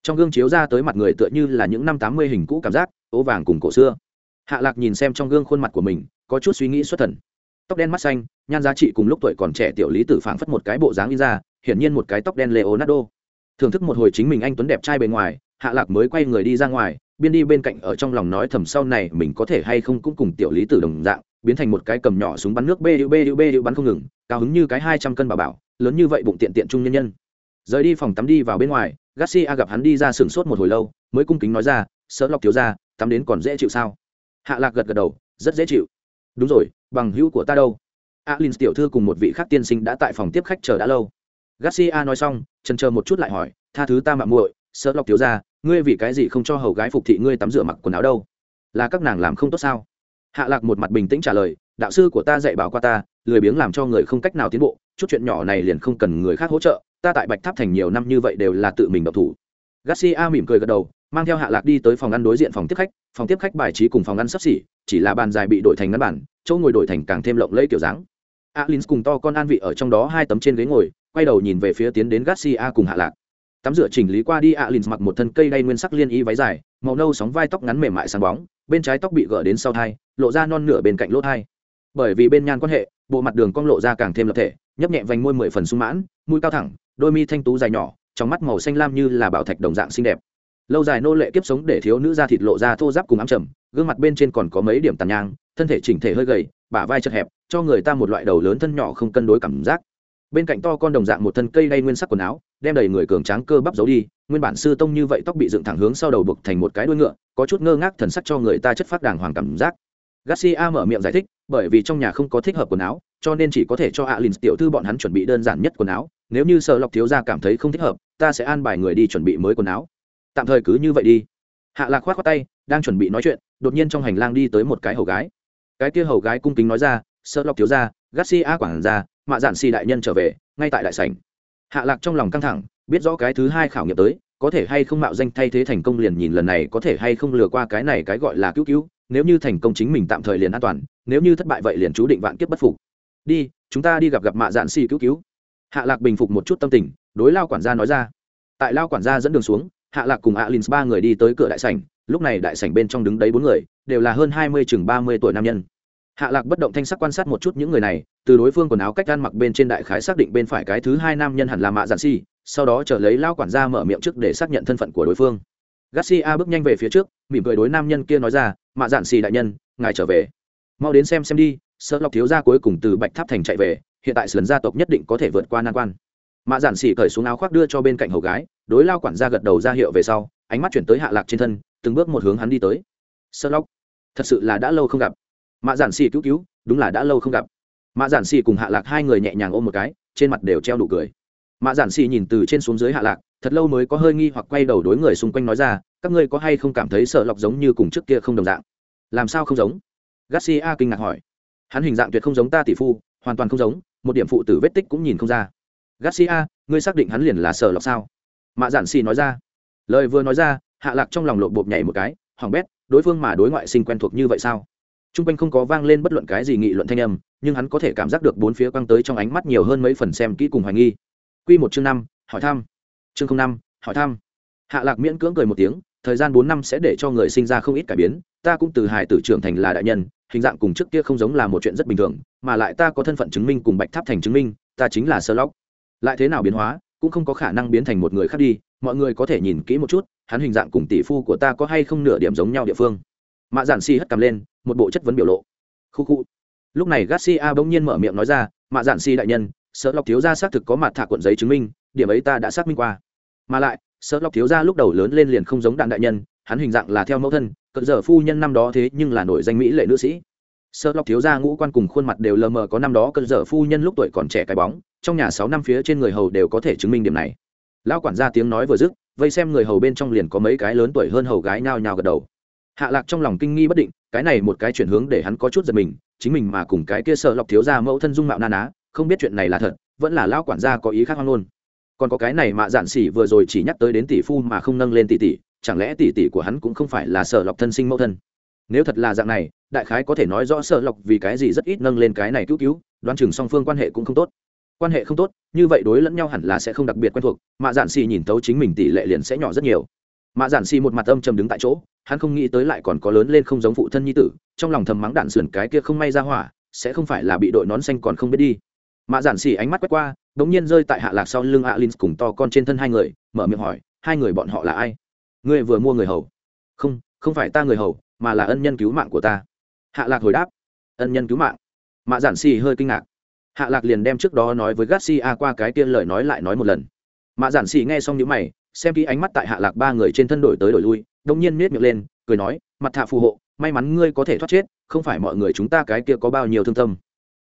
trong gương chiếu ra tới mặt người tựa như là những năm tám mươi hình cũ cảm giác, ố vàng cùng cổ xưa. Hạ lạc nhìn xem trong gương khuôn mặt của mình, có chút suy nghĩ xuất thần. Tóc đen mắt xanh, nhan giá trị cùng lúc tuổi còn trẻ tiểu lý tử phảng phất một cái bộ dáng in ra, hiển nhiên một cái tóc đen leonardo. Thưởng thức một hồi chính mình anh tuấn đẹp trai bề ngoài, hạ lạc mới quay người đi ra ngoài, biên đi bên cạnh ở trong lòng nói thầm sau này mình có thể hay không cũng cùng tiểu lý tử đồng dạng, biến thành một cái cầm nhỏ súng bắn nước bê điệu bê điệu bê điệu bắn không ngừng, cao hứng như cái hai trăm cân bà bảo, lớn như vậy bụng tiện tiện trung nhân nhân rời đi phòng tắm đi vào bên ngoài, garcia gặp hắn đi ra sửng sốt một hồi lâu, mới cung kính nói ra, sợ lọc thiếu ra tắm đến còn dễ chịu sao? Hạ lạc gật gật đầu, rất dễ chịu. Đúng rồi, bằng hữu của ta đâu? Alin tiểu thư cùng một vị khác tiên sinh đã tại phòng tiếp khách chờ đã lâu. Garcia nói xong trần chờ một chút lại hỏi, tha thứ ta mạng muội, sợ lọc thiếu ra ngươi vì cái gì không cho hầu gái phục thị ngươi tắm rửa mặc quần áo đâu? Là các nàng làm không tốt sao? Hạ lạc một mặt bình tĩnh trả lời, đạo sư của ta dạy bảo qua ta, lười biếng làm cho người không cách nào tiến bộ, chút chuyện nhỏ này liền không cần người khác hỗ trợ ta tại bạch tháp thành nhiều năm như vậy đều là tự mình độc thủ. Garcia mỉm cười gật đầu, mang theo hạ lạc đi tới phòng ăn đối diện phòng tiếp khách. Phòng tiếp khách bài trí cùng phòng ăn sắp xỉ, chỉ là bàn dài bị đổi thành ngăn bản chỗ ngồi đổi thành càng thêm lộng lẫy kiểu dáng. Alin cùng to con an vị ở trong đó hai tấm trên ghế ngồi, quay đầu nhìn về phía tiến đến garcia cùng hạ lạc. Tắm rửa chỉnh lý qua đi alin mặc một thân cây đay nguyên sắc liên y váy dài, màu nâu sóng vai tóc ngắn mềm mại sáng bóng, bên trái tóc bị gỡ đến sau thai, lộ ra non nửa bên cạnh lỗ thai. Bởi vì bên nhan quan hệ, bộ mặt đường cong lộ ra càng thêm lập thể, nhấp nhẹ vành môi mười phần sung mãn, mũi cao thẳng đôi mi thanh tú dài nhỏ, trong mắt màu xanh lam như là bảo thạch đồng dạng xinh đẹp. Lâu dài nô lệ kiếp sống để thiếu nữ da thịt lộ ra thô giáp cùng ám trầm, gương mặt bên trên còn có mấy điểm tàn nhang, thân thể chỉnh thể hơi gầy, bả vai chật hẹp, cho người ta một loại đầu lớn thân nhỏ không cân đối cảm giác. Bên cạnh to con đồng dạng một thân cây đay nguyên sắc quần áo, đem đầy người cường tráng cơ bắp giấu đi, nguyên bản sư tông như vậy tóc bị dựng thẳng hướng sau đầu buộc thành một cái đuôi ngựa, có chút ngơ ngác thần sắc cho người ta chất phát đàng hoàng cảm giác. Garcia mở miệng giải thích, bởi vì trong nhà không có thích hợp quần áo cho nên chỉ có thể cho alin tiểu thư bọn hắn chuẩn bị đơn giản nhất quần áo. Nếu như sợ lọc thiếu gia cảm thấy không thích hợp, ta sẽ an bài người đi chuẩn bị mới quần áo. Tạm thời cứ như vậy đi. Hạ lạc khoát khoát tay, đang chuẩn bị nói chuyện, đột nhiên trong hành lang đi tới một cái hầu gái. Cái kia hầu gái cung kính nói ra, sợ lọc thiếu gia, garcia quảng gia, mạ dạn si đại nhân trở về, ngay tại đại sảnh. Hạ lạc trong lòng căng thẳng, biết rõ cái thứ hai khảo nghiệm tới, có thể hay không mạo danh thay thế thành công liền nhìn lần này, có thể hay không lừa qua cái này cái gọi là cứu cứu, nếu như thành công chính mình tạm thời liền an toàn, nếu như thất bại vậy liền chú định vạn kiếp bất phục đi, chúng ta đi gặp gặp mạ dạn xì cứu cứu. Hạ lạc bình phục một chút tâm tình, đối lao quản gia nói ra. Tại lao quản gia dẫn đường xuống, hạ lạc cùng alin ba người đi tới cửa đại sảnh, lúc này đại sảnh bên trong đứng đấy bốn người, đều là hơn hai mươi chừng ba mươi tuổi nam nhân. Hạ lạc bất động thanh sắc quan sát một chút những người này, từ đối phương quần áo cách ăn mặc bên trên đại khái xác định bên phải cái thứ hai nam nhân hẳn là mạ Dạn si sau đó chờ lấy lao quản gia mở miệng trước để xác nhận thân phận của đối phương. Garcia bước nhanh về phía trước, mỉm cười đối nam nhân kia nói ra, mạ Dạn si đại nhân, ngài trở về. Mau đến xem xem đi sợ lọc thiếu gia cuối cùng từ bạch tháp thành chạy về, hiện tại sườn gia tộc nhất định có thể vượt qua nan quan. Mạ giản xỉ cởi xuống áo khoác đưa cho bên cạnh hầu gái, đối lao quản gia gật đầu ra hiệu về sau, ánh mắt chuyển tới hạ lạc trên thân, từng bước một hướng hắn đi tới. Sợ lóc thật sự là đã lâu không gặp. Mạ giản xỉ cứu cứu, đúng là đã lâu không gặp. Mạ giản xỉ cùng hạ lạc hai người nhẹ nhàng ôm một cái, trên mặt đều treo đủ cười. Mạ giản xỉ nhìn từ trên xuống dưới hạ lạc, thật lâu mới có hơi nghi hoặc quay đầu đối người xung quanh nói ra, các ngươi có hay không cảm thấy sợ lọc giống như cùng trước kia không đồng dạng? Làm sao không giống? Garcia kinh ngạc hỏi hắn hình dạng tuyệt không giống ta tỷ phu, hoàn toàn không giống, một điểm phụ tử vết tích cũng nhìn không ra. Garcia, ngươi xác định hắn liền là sợ lọc sao? Mạ giản xì nói ra. Lời vừa nói ra, hạ lạc trong lòng lộp bộp nhảy một cái, hoảng bét, đối phương mà đối ngoại sinh quen thuộc như vậy sao? T r u n g quanh không có vang lên bất luận cái gì nghị luận thanh âm, nhưng hắn có thể cảm giác được bốn phía quăng tới trong ánh mắt nhiều hơn mấy phần xem kỹ cùng hoài nghi. Q một chương năm, hỏi thăm. Chương năm, hỏi thăm. Hạ lạc miễn cưỡng cười một tiếng, thời gian bốn năm sẽ để cho người sinh ra không ít cải biến, ta cũng từ hài tử trưởng thành là đại nhân hình dạng cùng trước kia không giống là một chuyện rất bình thường, mà lại ta có thân phận chứng minh cùng bạch tháp thành chứng minh, ta chính là sơ lóc lại thế nào biến hóa, cũng không có khả năng biến thành một người khác đi, mọi người có thể nhìn kỹ một chút, hắn hình dạng cùng tỷ phu của ta có hay không nửa điểm giống nhau địa phương. Mạ giản si hất cầm lên, một bộ chất vấn biểu lộ. Khu khu. Lúc này garcia bỗng nhiên mở miệng nói ra, mạ giản si đại nhân sợ lọc thiếu gia xác thực có mặt thả cuộn giấy chứng minh, điểm ấy ta đã xác minh qua. Mà lại sợ lọc thiếu gia lúc đầu lớn lên liền không giống đạn đại nhân, hắn hình dạng là theo mẫu thân cận giờ phu nhân năm đó thế nhưng là nổi danh mỹ lệ nữ sĩ. Sợ lọc thiếu gia ngũ quan cùng khuôn mặt đều lờ mờ có năm đó cận giờ phu nhân lúc tuổi còn trẻ cái bóng, trong nhà sáu năm phía trên người hầu đều có thể chứng minh điểm này. Lão quản gia tiếng nói vừa dứt, vây xem người hầu bên trong liền có mấy cái lớn tuổi hơn hầu gái nhao nhao gật đầu. Hạ lạc trong lòng kinh nghi bất định, cái này một cái chuyển hướng để hắn có chút giật mình, chính mình mà cùng cái kia sợ lọc thiếu gia mẫu thân dung mạo na ná, không biết chuyện này là thật, vẫn là lão quản gia có ý khác hoang luôn. Còn có cái này mà giản xỉ vừa rồi chỉ nhắc tới đến tỷ phu mà không nâng lên tỷ tỷ chẳng lẽ tỷ tỷ của hắn cũng không phải là sở lọc thân sinh mẫu thân? Nếu thật là dạng này, đại khái có thể nói rõ sở lọc vì cái gì rất ít nâng lên cái này cứu cứu, đoán chừng song phương quan hệ cũng không tốt. Quan hệ không tốt, như vậy đối lẫn nhau hẳn là sẽ không đặc biệt quen thuộc, mạ giản xì nhìn tấu chính mình tỷ lệ liền sẽ nhỏ rất nhiều. Mạ giản xì một mặt âm trầm đứng tại chỗ, hắn không nghĩ tới lại còn có lớn lên không giống phụ thân nhi tử, trong lòng thầm mắng đạn sườn cái kia không may ra hỏa, sẽ không phải là bị đội nón xanh còn không biết đi. Mạ giản xì ánh mắt quét qua đ ỗ n g nhiên rơi tại hạ lạc sau lưng alin cùng to con trên thân hai người, mở miệng hỏi, hai người bọn họ là ai? Ngươi vừa mua người hầu. Không không phải ta người hầu, mà là ân nhân cứu mạng của ta. Hạ lạc hồi đáp. Ân nhân cứu mạng. Mạ giản xì hơi kinh ngạc. Hạ lạc liền đem trước đó nói với garcia qua cái tiên lời nói lại nói một lần. Mạ giản xì nghe xong những mày, xem kỹ ánh mắt tại hạ lạc ba người trên thân đổi tới đổi lui đông nhiên miết miệng lên, cười nói, mặt thạ phù hộ, may mắn ngươi có thể thoát chết, không phải mọi người chúng ta cái kia có bao nhiêu thương tâm.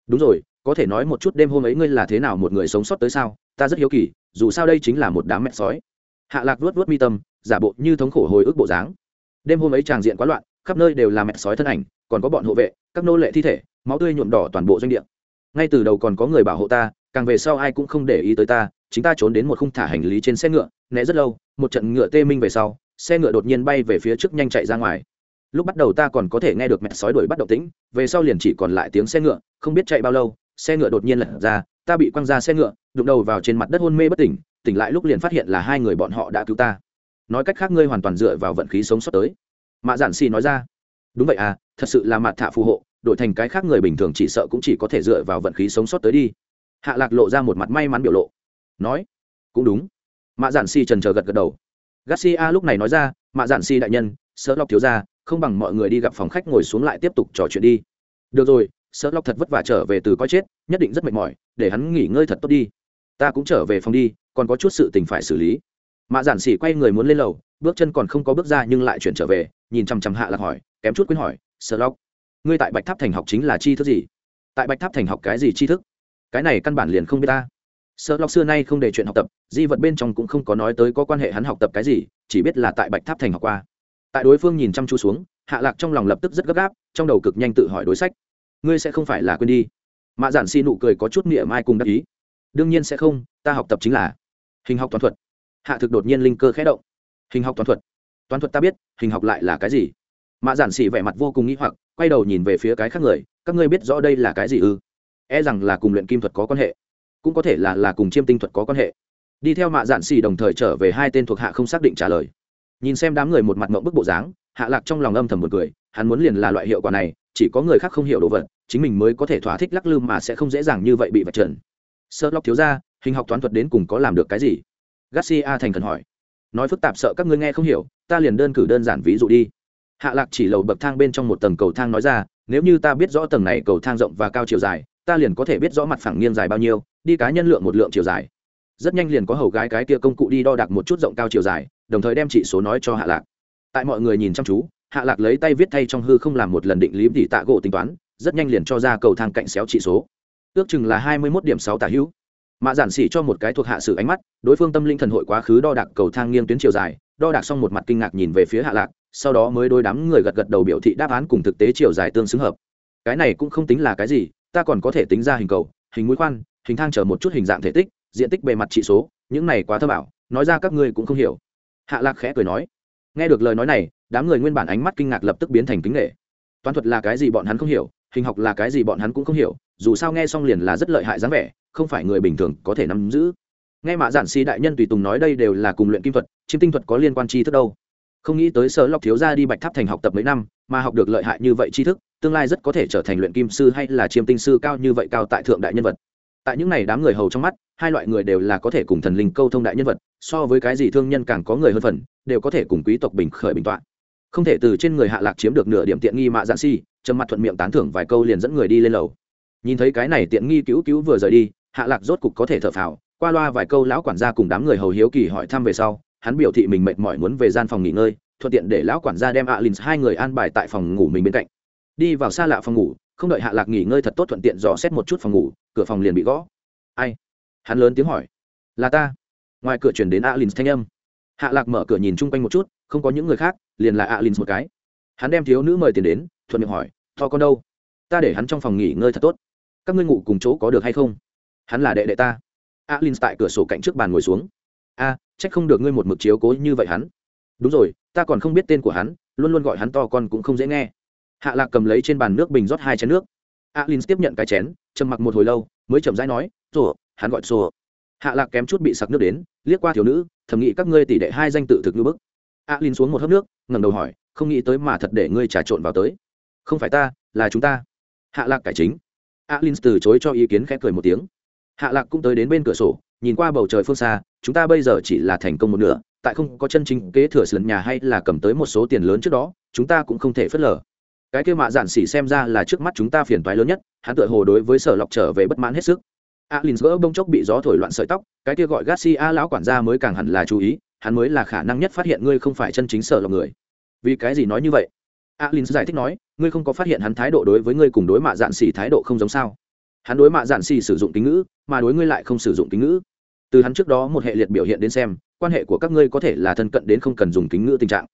Đúng rồi, có thể nói một chút đêm hôm ấy ngươi là thế nào một người sống sót tới sao? Ta rất hiếu kỳ, dù sao đây chính là một đám mẹ sói. Hạ lạc vuốt vuốt mi tâm giả bộ như thống khổ hồi ức bộ dáng. Đêm hôm ấy tràng diện quá loạn, khắp nơi đều là mẹ sói thân ảnh, còn có bọn hộ vệ, các nô lệ thi thể, máu tươi nhuộm đỏ toàn bộ doanh địa. Ngay từ đầu còn có người bảo hộ ta, càng về sau ai cũng không để ý tới ta, chính ta trốn đến một khung thả hành lý trên xe ngựa, né rất lâu, một trận ngựa tê minh về sau, xe ngựa đột nhiên bay về phía trước nhanh chạy ra ngoài. Lúc bắt đầu ta còn có thể nghe được mẹ sói đuổi bắt động tĩnh, về sau liền chỉ còn lại tiếng xe ngựa, không biết chạy bao lâu, xe ngựa đột nhiên lật ra, ta bị quăng ra xe ngựa, đụng đầu vào trên mặt đất hôn mê bất tỉnh tỉnh lại lúc liền phát hiện là hai người bọn họ đã cứu ta nói cách khác ngươi hoàn toàn dựa vào vận khí sống sót tới. Mạ giản xì nói ra. Đúng vậy à thật sự là mặt thạ phù hộ, đổi thành cái khác người bình thường chỉ sợ cũng chỉ có thể dựa vào vận khí sống sót tới đi. Hạ lạc lộ ra một mặt may mắn biểu lộ. Nói, cũng đúng. Mạ giản si trần chờ gật gật đầu. Garcia lúc này nói ra, mạ giản si đại nhân sợ lọc thiếu ra không bằng mọi người đi gặp phòng khách ngồi xuống lại tiếp tục trò chuyện đi. Được rồi sợ lọc thật vất vả trở về từ coi chết, nhất định rất mệt mỏi, để hắn nghỉ ngơi thật tốt đi. Ta cũng trở về phòng đi, còn có chút sự tình phải xử lý mạ giản xỉ quay người muốn lên lầu, bước chân còn không có bước ra nhưng lại chuyển trở về, nhìn chằm chằm hạ lạc hỏi, kém chút quên hỏi sợ lóc ngươi tại bạch tháp thành học chính là chi thức gì? Tại bạch tháp thành học cái gì chi thức? Cái này căn bản liền không biết ta. Sợ lóc xưa nay không để chuyện học tập, di vật bên trong cũng không có nói tới có quan hệ hắn học tập cái gì, chỉ biết là tại bạch tháp thành học qua. Tại đối phương nhìn chăm chú xuống, hạ lạc trong lòng lập tức rất gấp gáp, trong đầu cực nhanh tự hỏi đối sách. Ngươi sẽ không phải là quên đi? Mạ giản si nụ cười có chút niệm mai cùng đắc ý. Đương nhiên sẽ không, ta học tập chính là hình học toán thuật hạ thực đột nhiên linh cơ khẽ động. Hình học toán thuật. Toán thuật ta biết, hình học lại là cái gì? Mạ giản xỉ vẻ mặt vô cùng nghĩ hoặc, quay đầu nhìn về phía cái khác người, các ngươi biết rõ đây là cái gì ư? E rằng là cùng luyện kim thuật có quan hệ, cũng có thể là là cùng chiêm tinh thuật có quan hệ. Đi theo mạ giản xỉ đồng thời trở về hai tên thuộc hạ không xác định trả lời. Nhìn xem đám người một mặt mộng bức bộ dáng, hạ lạc trong lòng âm thầm một cười, hắn muốn liền là loại hiệu quả này, chỉ có người khác không hiểu đồ vật, chính mình mới có thể thỏa thích lắc lư mà sẽ không dễ dàng như vậy bị vật trần. Sơ lóc thiếu ra hình học toán thuật đến cùng có làm được cái gì? Garcia thành cần hỏi. Nói phức tạp sợ các ngươi nghe không hiểu, ta liền đơn cử đơn giản ví dụ đi. Hạ lạc chỉ lầu bậc thang bên trong một tầng cầu thang nói ra, nếu như ta biết rõ tầng này cầu thang rộng và cao chiều dài, ta liền có thể biết rõ mặt phẳng nghiêng dài bao nhiêu, đi cá nhân lượng một lượng chiều dài. Rất nhanh liền có hầu gái cái kia công cụ đi đo đạc một chút rộng cao chiều dài, đồng thời đem chỉ số nói cho hạ lạc. Tại mọi người nhìn chăm chú, hạ lạc lấy tay viết thay trong hư không làm một lần định lý tỉ tạ gỗ tính toán, rất nhanh liền cho ra cầu thang cạnh xéo chỉ số. Ước chừng là hai mươi một điểm sáu tả hữu mạ giản xỉ cho một cái thuộc hạ sử ánh mắt, đối phương tâm linh thần hội quá khứ đo đạc cầu thang nghiêng tuyến chiều dài, đo đạc xong một mặt kinh ngạc nhìn về phía hạ lạc, sau đó mới đôi đám người gật gật đầu biểu thị đáp án cùng thực tế chiều dài tương xứng hợp. Cái này cũng không tính là cái gì, ta còn có thể tính ra hình cầu, hình mũi khoan, hình thang chở một chút hình dạng thể tích, diện tích bề mặt trị số, những này quá thơ bảo nói ra các ngươi cũng không hiểu. Hạ lạc khẽ cười nói. Nghe được lời nói này, đám người nguyên bản ánh mắt kinh ngạc lập tức biến thành kính nghệ toán thuật là cái gì bọn hắn không hiểu, hình học là cái gì bọn hắn cũng không hiểu, dù sao nghe xong liền là rất lợi hại dáng vẻ không phải người bình thường có thể nắm giữ. Nghe mạ giản si đại nhân tùy tùng nói đây đều là cùng luyện kim thuật chiêm tinh thuật có liên quan chi thức đâu. Không nghĩ tới sở lọc thiếu ra đi bạch tháp thành học tập mấy năm, mà học được lợi hại như vậy tri thức, tương lai rất có thể trở thành luyện kim sư hay là chiêm tinh sư cao như vậy cao tại thượng đại nhân vật. Tại những n à y đám người hầu trong mắt, hai loại người đều là có thể cùng thần linh câu thông đại nhân vật, so với cái gì thương nhân càng có người hơn phần, đều có thể cùng quý tộc bình khởi bình t o ạ n không thể từ trên người hạ lạc chiếm được nửa điểm tiện nghi mạ giản si trầm mặt thuận miệng tán thưởng vài câu liền dẫn người đi lên lầu. Nhìn thấy cái này tiện nghi cứu cứu vừa rời đi hạ lạc rốt cục có thể thở phào, qua loa vài câu lão quản gia cùng đám người hầu hiếu kỳ hỏi thăm về sau, hắn biểu thị mình mệt mỏi muốn về gian phòng nghỉ ngơi, thuận tiện để lão quản gia đem alin hai người an bài tại phòng ngủ mình bên cạnh. Đi vào xa lạ phòng ngủ, không đợi hạ lạc nghỉ ngơi thật tốt thuận tiện dò xét một chút phòng ngủ, cửa phòng liền bị gõ. Ai? Hắn lớn tiếng hỏi. Là ta. Ngoài cửa chuyển đến alin thanh âm. Hạ lạc mở cửa nhìn chung quanh một chút, không có những người khác, liền là alin một cái. Hắn đem thiếu nữ mời tiền đến, thuận miệng hỏi, to con đâu? Ta để hắn trong phòng nghỉ ngơi thật tốt. Các ngươi ngủ cùng chỗ có được hay không? Hắn là đệ đệ ta. Alin tại cửa sổ cạnh trước bàn ngồi xuống. A, trách không được ngươi một mực chiếu cố như vậy hắn. Đúng rồi, ta còn không biết tên của hắn, luôn luôn gọi hắn to con cũng không dễ nghe. Hạ lạc cầm lấy trên bàn nước bình rót hai chén nước. Alin tiếp nhận cái chén, trầm mặc một hồi lâu, mới chậm rãi nói, rồ, hắn gọi rồ. Hạ lạc kém chút bị sặc nước đến, liếc qua thiếu nữ, thầm nghĩ các ngươi tỷ đệ hai danh tự thực như bức. A linh xuống một hớp nước, ngẩng đầu hỏi, không nghĩ tới mà thật để ngươi trà trộn vào tới. Không phải ta, là chúng ta. Hạ lạc cải chính. A linh từ chối cho ý kiến khẽ cười một tiếng hạ lạc cũng tới đến bên cửa sổ, nhìn qua bầu trời phương xa, chúng ta bây giờ chỉ là thành công một nửa, tại không có chân chính kế thừa sườn nhà hay là cầm tới một số tiền lớn trước đó, chúng ta cũng không thể phớt lờ. Cái kia mạ giản xỉ xem ra là trước mắt chúng ta phiền toái lớn nhất, hắn tựa hồ đối với sở lọc trở về bất mãn hết sức. Alin gỡ bông chốc bị gió thổi loạn sợi tóc, cái kia gọi garcia lão quản gia mới càng hẳn là chú ý, hắn mới là khả năng nhất phát hiện ngươi không phải chân chính sở lọc người. Vì cái gì nói như vậy? Alin giải thích nói, ngươi không có phát hiện hắn thái độ đối với ngươi cùng đối mạ dạn xỉ thái độ không giống sao? Hắn đối mạ dạn xì sử dụng kính ngữ, mà đối ngươi lại không sử dụng kính ngữ. Từ hắn trước đó một hệ liệt biểu hiện đến xem, quan hệ của các ngươi có thể là thân cận đến không cần dùng kính ngữ tình trạng.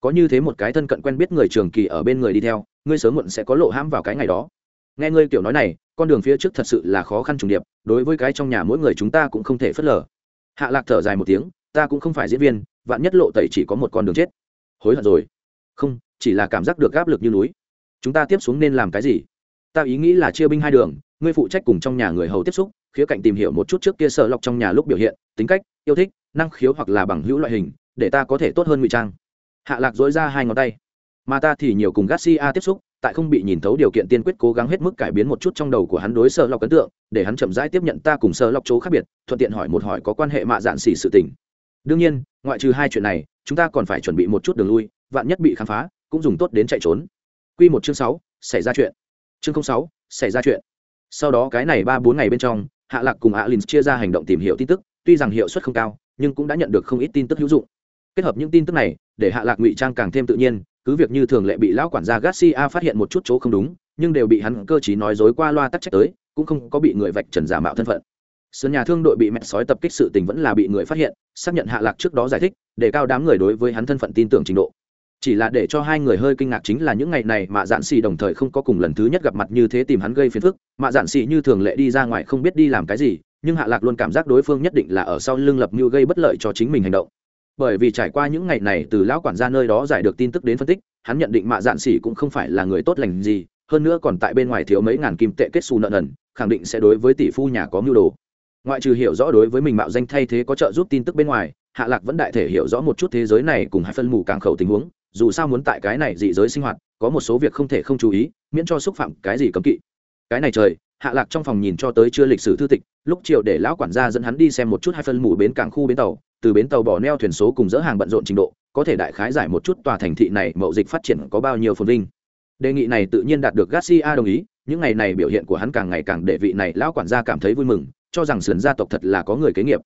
Có như thế một cái thân cận quen biết người trường kỳ ở bên người đi theo, ngươi sớm muộn sẽ có lộ hãm vào cái ngày đó. Nghe ngươi kiểu nói này, con đường phía trước thật sự là khó khăn trùng điệp, đối với cái trong nhà mỗi người chúng ta cũng không thể phớt lờ. Hạ lạc thở dài một tiếng, ta cũng không phải diễn viên, vạn nhất lộ tẩy chỉ có một con đường chết. Hối hận rồi. Không, chỉ là cảm giác được áp lực như núi. Chúng ta tiếp xuống nên làm cái gì? Ta ý nghĩ là chia binh hai đường ngươi phụ trách cùng trong nhà người hầu tiếp xúc, khía cạnh tìm hiểu một chút trước kia sợ lọc trong nhà lúc biểu hiện, tính cách, yêu thích, năng khiếu hoặc là bằng hữu loại hình, để ta có thể tốt hơn ngụy trang. Hạ lạc dối ra hai ngón tay. Mà ta thì nhiều cùng garcia tiếp xúc, tại không bị nhìn thấu điều kiện tiên quyết cố gắng hết mức cải biến một chút trong đầu của hắn đối sơ lọc ấn tượng, để hắn chậm rãi tiếp nhận ta cùng sơ lọc chỗ khác biệt, thuận tiện hỏi một hỏi có quan hệ mạ dạn xỉ sự tình. Đương nhiên, ngoại trừ hai chuyện này, chúng ta còn phải chuẩn bị một chút đường lui, vạn nhất bị khám phá, cũng dùng tốt đến chạy trốn. Q một chương sáu, xảy ra chuyện. Chương sáu, xảy ra chuyện sau đó cái này ba bốn ngày bên trong, hạ lạc cùng alin chia ra hành động tìm hiểu tin tức, tuy rằng hiệu suất không cao, nhưng cũng đã nhận được không ít tin tức hữu dụng. Kết hợp những tin tức này, để hạ lạc ngụy trang càng thêm tự nhiên, cứ việc như thường lệ bị lão quản gia garcia phát hiện một chút chỗ không đúng, nhưng đều bị hắn cơ t nói dối qua loa tắc trách tới, cũng không có bị người vạch trần giả mạo thân phận. Sân nhà thương đội bị mẹ sói tập kích sự tình vẫn là bị người phát hiện, xác nhận hạ lạc trước đó giải thích, để cao đám người đối với hắn thân phận tin tưởng trình độ chỉ là để cho hai người hơi kinh ngạc chính là những ngày này mạ dạn xì đồng thời không có cùng lần thứ nhất gặp mặt như thế tìm hắn gây phiền phức. Mạ dạn xì như thường lệ đi ra ngoài không biết đi làm cái gì, nhưng hạ lạc luôn cảm giác đối phương nhất định là ở sau lưng lập mưu gây bất lợi cho chính mình hành động. Bởi vì trải qua những ngày này từ lão quản gia nơi đó giải được tin tức đến phân tích, hắn nhận định mạ dạn xì cũng không phải là người tốt lành gì, hơn nữa còn tại bên ngoài thiếu mấy ngàn kim tệ kết xù nợ nần, khẳng định sẽ đối với tỷ phu nhà có mưu đồ. Ngoại trừ hiểu rõ đối với mình mạo danh thay thế có trợ giúp tin tức bên ngoài, hạ lạc vẫn đại thể hiểu rõ một chút thế giới này cùng hai phân mù càng khẩu tình huống dù sao muốn tại cái này dị giới sinh hoạt, có một số việc không thể không chú ý, miễn cho xúc phạm cái gì cấm kỵ. Cái này trời, hạ lạc trong phòng nhìn cho tới chưa lịch sử thư tịch, lúc chiều để lão quản gia dẫn hắn đi xem một chút hai phân mù bến cảng khu bến tàu, từ bến tàu bỏ neo thuyền số cùng dỡ hàng bận rộn trình độ, có thể đại khái giải một chút tòa thành thị này mậu dịch phát triển có bao nhiêu phồn vinh. Đề nghị này tự nhiên đạt được garcia đồng ý, những ngày này biểu hiện của hắn càng ngày càng để vị này lão quản gia cảm thấy vui mừng, cho rằng sườn gia tộc thật là có người kế nghiệp.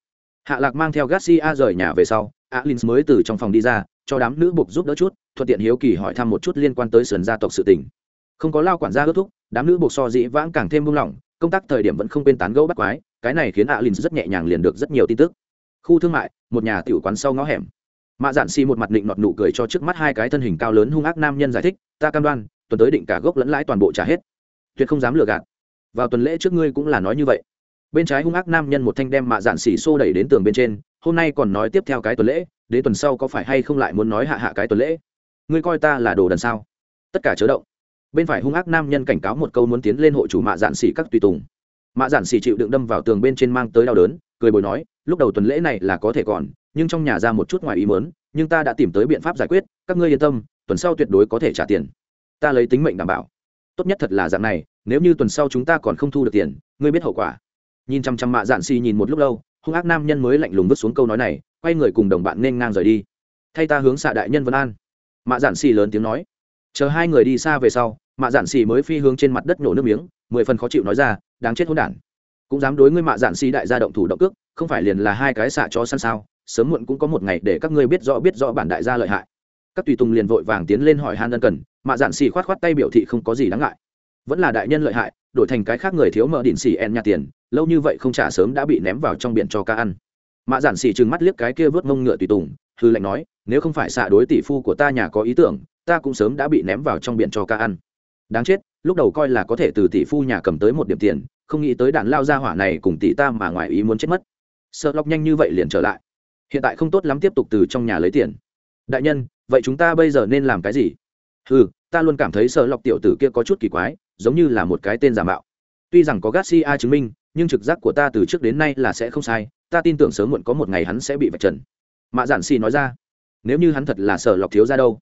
Hạ lạc mang theo garcia rời nhà về sau alin mới từ trong phòng đi ra cho đám nữ buộc giúp đỡ chút, thuận tiện hiếu kỳ hỏi thăm một chút liên quan tới sườn gia tộc sự tình. Không có lao quản gia ước thúc, đám nữ buộc so dĩ vãng càng thêm buông lỏng, công tác thời điểm vẫn không quên tán gẫu bắt quái, cái này khiến alin rất nhẹ nhàng liền được rất nhiều tin tức. Khu thương mại, một nhà tiểu quán sau ngõ hẻm. Mạ dạn xì một mặt định nọt nụ cười cho trước mắt hai cái thân hình cao lớn hung ác nam nhân giải thích, ta cam đoan, tuần tới định cả gốc lẫn lãi toàn bộ trả hết. Tuyệt không dám lừa gạt. Vào tuần lễ trước ngươi cũng là nói như vậy bên trái hung ác nam nhân một thanh đem mạ dạn xỉ xô đẩy đến tường bên trên, hôm nay còn nói tiếp theo cái tuần lễ, đến tuần sau có phải hay không lại muốn nói hạ hạ cái tuần lễ? Ngươi coi ta là đồ đần sao? Tất cả chớ động. Bên phải hung ác nam nhân cảnh cáo một câu muốn tiến lên hội chủ mạ dạn xỉ các tùy tùng. Mạ dạn xỉ chịu đựng đâm vào tường bên trên mang tới đau đớn, cười bồi nói, lúc đầu tuần lễ này là có thể còn, nhưng trong nhà ra một chút ngoài ý mớn nhưng ta đã tìm tới biện pháp giải quyết, các ngươi yên tâm, tuần sau tuyệt đối có thể trả tiền. Ta lấy tính mệnh đảm bảo. Tốt nhất thật là dạng này, nếu như tuần sau chúng ta còn không thu được tiền, ngươi biết hậu quả nhìn chăm chăm mạ dạn xì nhìn một lúc lâu, hung ác nam nhân mới lạnh lùng vứt xuống câu nói này, quay người cùng đồng bạn nên ngang rời đi. Thay ta hướng xạ đại nhân vân an. Mạ dạn xì lớn tiếng nói. Chờ hai người đi xa về sau, mạ dạn xì mới phi hướng trên mặt đất nổ nước miếng, mười phần khó chịu nói ra, đáng chết hôn đản. Cũng dám đối ngươi mạ dạn xì đại gia động thủ động cước, không phải liền là hai cái xạ cho săn sao? Sớm muộn cũng có một ngày để các ngươi biết rõ biết rõ bản đại gia lợi hại. Các tùy tùng liền vội vàng tiến lên hỏi han ân cần, mạ dạn xì khoát khoát tay biểu thị không có gì đáng ngại. Vẫn là đại nhân lợi hại đổi thành cái khác người thiếu mở đỉnh xì en nhà tiền, lâu như vậy không trả sớm đã bị ném vào trong biển cho ca ăn. Mạ giản xì trừng mắt liếc cái kia vớt mông ngựa tùy tùng, hư lệnh nói, nếu không phải xạ đối tỷ phu của ta nhà có ý tưởng, ta cũng sớm đã bị ném vào trong biển cho ca ăn. Đáng chết, lúc đầu coi là có thể từ tỷ phu nhà cầm tới một điểm tiền, không nghĩ tới đạn lao ra hỏa này cùng tỷ ta mà ngoài ý muốn chết mất. Sợ lọc nhanh như vậy liền trở lại. Hiện tại không tốt lắm tiếp tục từ trong nhà lấy tiền. Đại nhân, vậy chúng ta bây giờ nên làm cái gì? Ừ ta luôn cảm thấy sợ lọc tiểu tử kia có chút kỳ quái giống như là một cái tên giả mạo. Tuy rằng có garcia chứng minh, nhưng trực giác của ta từ trước đến nay là sẽ không sai, ta tin tưởng sớm muộn có một ngày hắn sẽ bị vạch trần. Mạ giản xì nói ra, nếu như hắn thật là sở lọc thiếu ra đâu,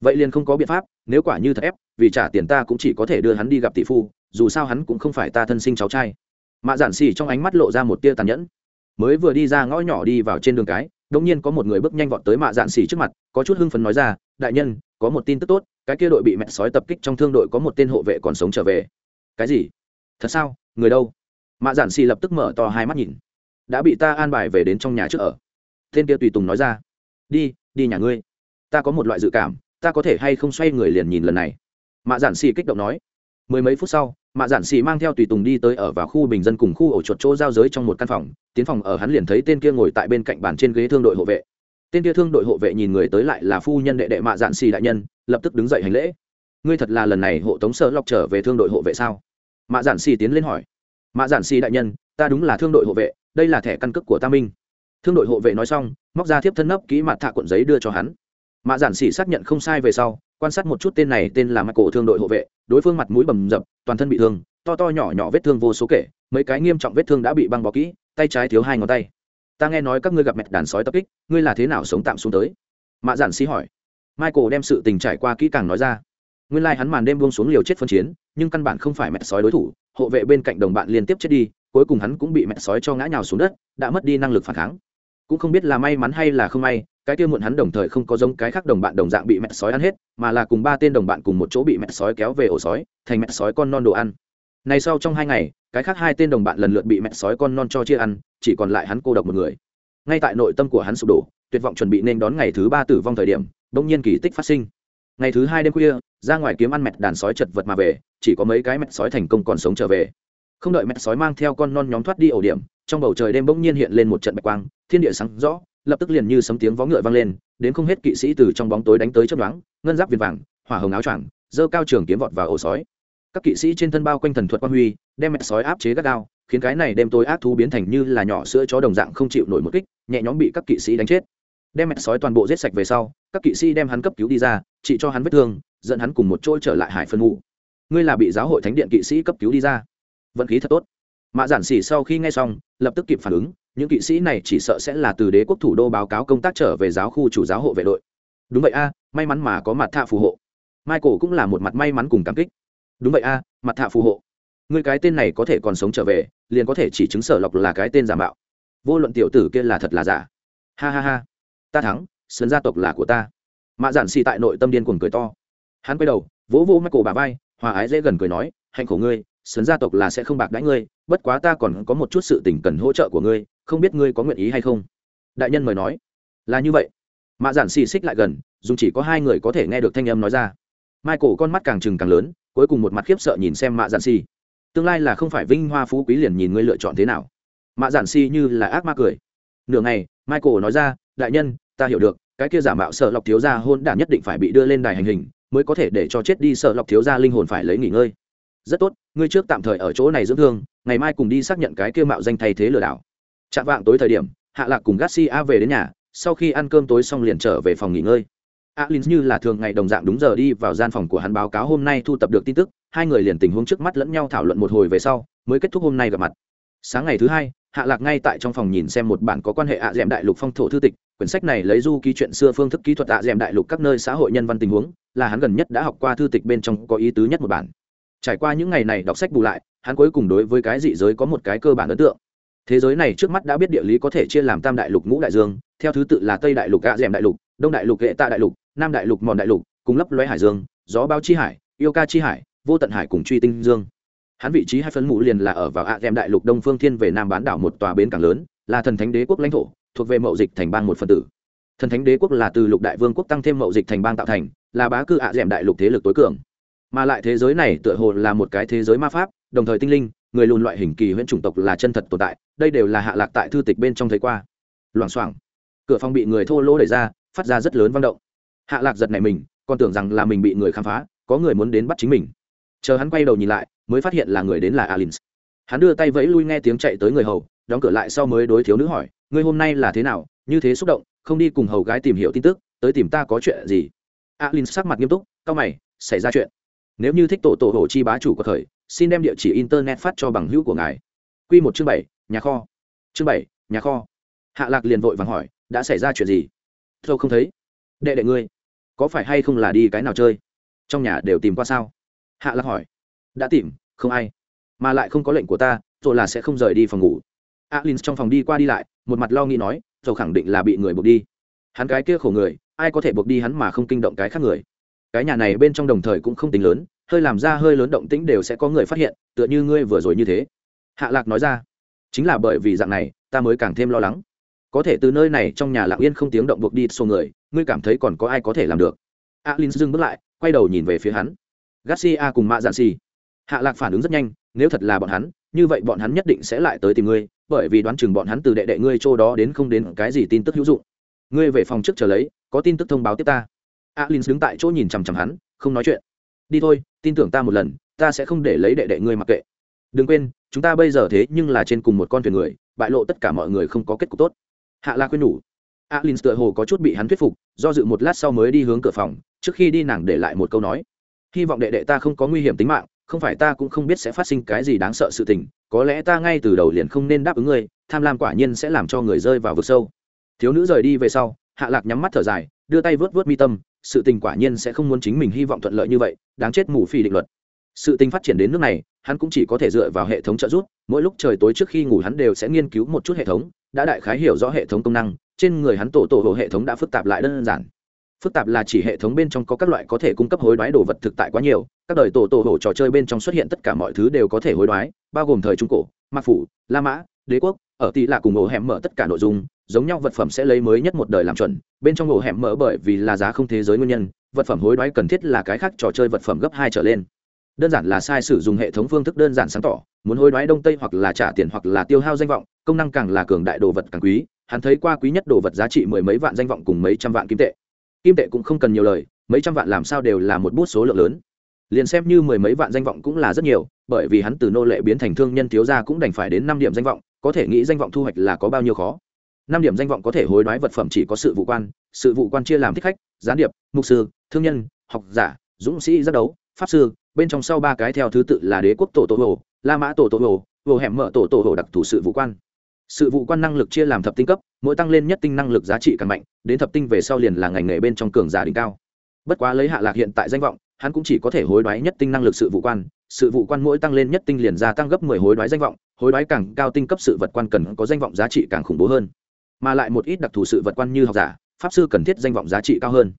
vậy liền không có biện pháp, nếu quả như thật ép, vì trả tiền ta cũng chỉ có thể đưa hắn đi gặp tỷ phu, dù sao hắn cũng không phải ta thân sinh cháu trai. Mạ giản xì trong ánh mắt lộ ra một tia tàn nhẫn. Mới vừa đi ra ngõ nhỏ đi vào trên đường cái đống nhiên có một người bước nhanh vọt tới mạ dạn xì trước mặt, có chút hưng phấn nói ra, đại nhân, có một tin tức tốt cái kia đội bị mẹ sói tập kích trong thương đội có một tên hộ vệ còn sống trở về. Cái gì? Thật sao? Người đâu? Mạ dạn xì lập tức mở to hai mắt nhìn. Đã bị ta an bài về đến trong nhà trước ở. Tên kia tùy tùng nói ra. Đi đi nhà ngươi. Ta có một loại dự cảm, ta có thể hay không xoay người liền nhìn lần này. Mạ giản xì kích động nói. Mười mấy phút sau, mạ giản xì mang theo tùy tùng đi tới ở vào khu bình dân cùng khu ổ chuột chỗ giao giới trong một căn phòng. Tiến phòng ở hắn liền thấy tên kia ngồi tại bên cạnh bàn trên ghế thương đội hộ vệ. Tên kia thương đội hộ vệ nhìn người tới lại là phu nhân đệ đệ mạ giản xì đại nhân lập tức đứng dậy hành lễ. Ngươi thật là lần này hộ tống sơ lọc trở về thương đội hộ vệ sao? Mạ giản xì tiến lên hỏi. Mạ giản xì đại nhân, ta đúng là thương đội hộ vệ, đây là thẻ căn cước của ta minh. Thương đội hộ vệ nói xong, móc ra thiếp thân nấp kỹ mặt thạ cuộn giấy đưa cho hắn. Mạ giản si xác nhận không sai về sau, quan sát một chút tên này tên là mặt cổ thương đội hộ vệ, đối phương mặt mũi bầm dập, toàn thân bị thương, to to nhỏ nhỏ vết thương vô số kể, mấy cái nghiêm trọng vết thương đã bị băng bó kỹ, tay trái thiếu hai ngón tay. Ta nghe nói các ngươi gặp mẹ đàn sói tập kích, ngươi là thế nào sống tạm xuống tới? Mạ giản si hỏi michael đem sự tình trải qua kỹ càng nói ra. Nguyên lai、like、hắn màn đêm buông xuống liều chết phân chiến, nhưng căn bản không phải mẹ sói đối thủ, hộ vệ bên cạnh đồng bạn liên tiếp chết đi, cuối cùng hắn cũng bị mẹ sói cho ngã nhào xuống đất, đã mất đi năng lực phản kháng. Cũng không biết là may mắn hay là không may, cái kia muộn hắn đồng thời không có giống cái khác đồng bạn đồng dạng bị mẹ sói ăn hết, mà là cùng ba tên đồng bạn cùng một chỗ bị mẹ sói kéo về ổ sói, thành mẹ sói con non đồ ăn. Này sau trong hai ngày, cái khác hai tên đồng bạn lần lượt bị mẹ sói con non cho chia ăn, chỉ còn lại hắn cô độc một người. Ngay tại nội tâm của hắn sụp đổ, tuyệt vọng chuẩn bị nên đón ngày thứ ba tử vong thời điểm bỗng nhiên kỳ tích phát sinh. Ngày thứ hai đêm khuya, ra ngoài kiếm ăn mệt đàn sói chật vật mà về, chỉ có mấy cái mệt sói thành công còn sống trở về. Không đợi mệt sói mang theo con non nhóm thoát đi ổ điểm, trong bầu trời đêm bỗng nhiên hiện lên một trận bạch quang, thiên địa sáng rõ, lập tức liền như sấm tiếng vó ngựa vang lên, đến không hết kỵ sĩ từ trong bóng tối đánh tới chớp đoán ngân giáp viền vàng, hỏa hồng áo choàng dơ cao trường kiếm vọt vào ổ sói. Các kỵ sĩ trên thân bao quanh thần thuật quang huy, đem mệt sói áp chế gắt gao, khiến cái này đêm tối ác thú biến thành như là nhỏ sữa chó đồng dạng không chịu nổi một kích, nhẹ nhõm bị các kỵ sĩ đánh chết đem mẹ sói toàn bộ giết sạch về sau, các kỵ sĩ đem hắn cấp cứu đi ra, chỉ cho hắn vết thương, dẫn hắn cùng một chỗ trở lại hải phân ngụ ngươi là bị giáo hội thánh điện kỵ sĩ cấp cứu đi ra. Vận khí thật tốt. Mạ giản xỉ sau khi nghe xong, lập tức kịp phản ứng, những kỵ sĩ này chỉ sợ sẽ là từ đế quốc thủ đô báo cáo công tác trở về giáo khu chủ giáo hộ vệ đội. Đúng vậy a, may mắn mà có mặt thạ phù hộ. Michael cũng là một mặt may mắn cùng cảm kích. Đúng vậy a, mặt thạ phù hộ. Người cái tên này có thể còn sống trở về, liền có thể chỉ chứng sở lọc là cái tên giả mạo. Vô luận tiểu tử kia là thật là giả. Ha ha ha ta thắng sơn gia tộc là của ta. Mạ giản xì tại nội tâm điên cuồng cười to. Hắn quay đầu, vỗ vỗ michael bà vai, hòa ái dễ gần cười nói, hạnh khổ ngươi sơn gia tộc là sẽ không bạc đãi ngươi, bất quá ta còn có một chút sự tình cần hỗ trợ của ngươi, không biết ngươi có nguyện ý hay không? Đại nhân mời nói. Là như vậy. Mạ giản xì xích lại gần dùng chỉ có hai người có thể nghe được thanh âm nói ra. Michael con mắt càng trừng càng lớn, cuối cùng một mặt khiếp sợ nhìn xem mạ giản xì. Tương lai là không phải vinh hoa phú quý liền nhìn ngươi lựa chọn thế nào. Mạ giản xì như là ác ma cười. Nửa ngày, michael nói ra, đại nhân ta hiểu được, cái kia giả mạo sợ lọc thiếu gia hôn đản nhất định phải bị đưa lên đài hành hình, mới có thể để cho chết đi sợ lọc thiếu gia linh hồn phải lấy nghỉ ngơi. Rất tốt, ngươi trước tạm thời ở chỗ này dưỡng thương, ngày mai cùng đi xác nhận cái kia mạo danh thay thế lừa đảo. Chạm vạng tối thời điểm, hạ lạc cùng garcia về đến nhà, sau khi ăn cơm tối xong liền trở về phòng nghỉ ngơi. Alin như là thường ngày đồng dạng đúng giờ đi vào gian phòng của hắn báo cáo hôm nay thu tập được tin tức, hai người liền tình huống trước mắt lẫn nhau thảo luận một hồi về sau, mới kết thúc hôm nay gặp mặt. Sáng ngày thứ hai hạ lạc ngay tại trong phòng nhìn xem một bản có quan hệ ạ d đại lục phong thổ thư tịch, quyển sách này lấy du ký chuyện xưa phương thức kỹ thuật ạ d đại lục các nơi xã hội nhân văn tình huống, là hắn gần nhất đã học qua thư tịch bên trong có ý tứ nhất một bản. Trải qua những ngày này đọc sách bù lại, hắn cuối cùng đối với cái dị giới có một cái cơ bản ấn tượng. Thế giới này trước mắt đã biết địa lý có thể chia làm tam đại lục, ngũ đại dương, theo thứ tự là tây đại lục ạ d đại lục, đông đại lục hệ tạ đại lục, nam đại lục, mòn đại lục, cùng lấp loé hải dương, gió bao chi hải, yêu ca chi hải, vô tận hải cùng truy tinh dương hắn vị trí hai phân mũ liền là ở vào ạ đem đại lục đông phương thiên về nam bán đảo một tòa bến cảng lớn, là thần thánh đế quốc lãnh thổ, thuộc về mậu dịch thành bang một phần tử. Thần thánh đế quốc là từ lục đại vương quốc tăng thêm mậu dịch thành bang tạo thành, là bá cư ạ d đại lục thế lực tối cường. Mà lại thế giới này tựa hồ là một cái thế giới ma pháp, đồng thời tinh linh, người lùn loại hình kỳ huyễn chủng tộc là chân thật tồn tại, đây đều là hạ lạc tại thư tịch bên trong thấy qua. Loảng xoảng, cửa phòng bị người thô lỗ đẩy ra, phát ra rất lớn vang động. Hạ lạc giật này mình, còn tưởng rằng là mình bị người khám phá, có người muốn đến bắt chính mình. Chờ hắn quay đầu nhìn lại mới phát hiện là người đến là alin hắn đưa tay vẫy lui nghe tiếng chạy tới người hầu, đóng cửa lại sau mới đối thiếu nữ hỏi, ngươi hôm nay là thế nào? Như thế xúc động, không đi cùng hầu gái tìm hiểu tin tức, tới tìm ta có chuyện gì? Alin sắc mặt nghiêm túc, cau mày, xảy ra chuyện. Nếu như thích tổ tổ hồ chi bá chủ của thời, xin đem địa chỉ internet phát cho bằng hữu của ngài. Q một chương bảy, nhà kho. Chương bảy, nhà kho. Hạ lạc liền vội vàng hỏi, đã xảy ra chuyện gì? Thôi không thấy. Đệ đệ ngươi, có phải hay không là đi cái nào chơi? Trong nhà đều tìm qua sao? Hạ lạc hỏi đã tìm, không ai. Mà lại không có lệnh của ta, rồi là sẽ không rời đi phòng ngủ. Alin trong phòng đi qua đi lại, một mặt lo nghĩ nói, rồi khẳng định là bị người buộc đi. Hắn cái kia khổ người, ai có thể buộc đi hắn mà không kinh động cái khác người? Cái nhà này bên trong đồng thời cũng không tính lớn, hơi làm ra hơi lớn động tĩnh đều sẽ có người phát hiện, tựa như ngươi vừa rồi như thế. Hạ lạc nói ra, chính là bởi vì dạng này, ta mới càng thêm lo lắng. Có thể từ nơi này trong nhà lạng yên không tiếng động buộc đi số người, ngươi cảm thấy còn có ai có thể làm được? Alin dừng bước lại, quay đầu nhìn về phía hắn. Garcia cùng mạ dạn xì hạ lạc phản ứng rất nhanh, nếu thật là bọn hắn, như vậy bọn hắn nhất định sẽ lại tới tìm ngươi, bởi vì đoán chừng bọn hắn từ đệ đệ ngươi chỗ đó đến không đến cái gì tin tức hữu dụng. Ngươi về phòng trước chờ lấy, có tin tức thông báo tiếp ta. Alin đứng tại chỗ nhìn chằm chằm hắn, không nói chuyện. Đi thôi, tin tưởng ta một lần, ta sẽ không để lấy đệ đệ ngươi mặc kệ. Đừng quên, chúng ta bây giờ thế nhưng là trên cùng một con thuyền người, bại lộ tất cả mọi người không có kết cục tốt. Hạ la khuyên nhủ. Alin tựa hồ có chút bị hắn thuyết phục, do dự một lát sau mới đi hướng cửa phòng, trước khi đi nàng để lại một câu nói. Hy vọng đệ đệ ta không có nguy hiểm tính mạng không phải ta cũng không biết sẽ phát sinh cái gì đáng sợ sự tình, có lẽ ta ngay từ đầu liền không nên đáp ứng ngươi, tham lam quả nhiên sẽ làm cho người rơi vào vực sâu. Thiếu nữ rời đi về sau, hạ lạc nhắm mắt thở dài, đưa tay vớt vớt mi tâm, sự tình quả nhiên sẽ không muốn chính mình hy vọng thuận lợi như vậy, đáng chết mù phi định luật. Sự tình phát triển đến nước này, hắn cũng chỉ có thể dựa vào hệ thống trợ giúp, mỗi lúc trời tối trước khi ngủ hắn đều sẽ nghiên cứu một chút hệ thống, đã đại khái hiểu rõ hệ thống công năng, trên người hắn tổ tổ hộ hệ thống đã phức tạp lại đơn giản phức tạp là chỉ hệ thống bên trong có các loại có thể cung cấp hối đoái đồ vật thực tại quá nhiều, các đời tổ tổ hổ trò chơi bên trong xuất hiện tất cả mọi thứ đều có thể hối đoái, bao gồm thời trung cổ mạc phủ, la mã, đế quốc, ở tỷ lạ cùng ổ hẻm mở tất cả nội dung, giống nhau vật phẩm sẽ lấy mới nhất một đời làm chuẩn, bên trong ổ hẻm mở bởi vì là giá không thế giới nguyên nhân, vật phẩm hối đoái cần thiết là cái khác trò chơi vật phẩm gấp hai trở lên. Đơn giản là sai sử dụng hệ thống phương thức đơn giản sáng tỏ, muốn hối đoái đông tây hoặc là trả tiền hoặc là tiêu hao danh vọng, công năng càng là cường đại đồ vật càng quý, hắn thấy qua quý nhất đồ vật giá trị mười mấy vạn danh vọng cùng mấy trăm vạn kim tệ kim tệ cũng không cần nhiều lời, mấy trăm vạn làm sao đều là một bút số lượng lớn. Liền xem như mười mấy vạn danh vọng cũng là rất nhiều, bởi vì hắn từ nô lệ biến thành thương nhân thiếu gia cũng đành phải đến năm điểm danh vọng, có thể nghĩ danh vọng thu hoạch là có bao nhiêu khó. Năm điểm danh vọng có thể hối đoái vật phẩm chỉ có sự vụ quan, sự vụ quan chia làm thích khách, gián điệp, mục sư, thương nhân, học giả, dũng sĩ giác đấu, pháp sư, bên trong sau ba cái theo thứ tự là đế quốc tổ tổ hồ, la mã tổ tổ hồ hồ hẻm mở tổ tổ hồ đặc thù sự vụ quan sự vụ quan năng lực chia làm thập tinh cấp, mỗi tăng lên nhất tinh năng lực giá trị càng mạnh, đến thập tinh về sau liền là ngành nghề bên trong cường giả đỉnh cao. Bất quá lấy hạ lạc hiện tại danh vọng, hắn cũng chỉ có thể hối đoái nhất tinh năng lực sự vụ quan. Sự vụ quan mỗi tăng lên nhất tinh liền gia tăng gấp mười hối đoái danh vọng, hối đoái càng cao tinh cấp sự vật quan cần có danh vọng giá trị càng khủng bố hơn. Mà lại một ít đặc thù sự vật quan như học giả, pháp sư cần thiết danh vọng giá trị cao hơn.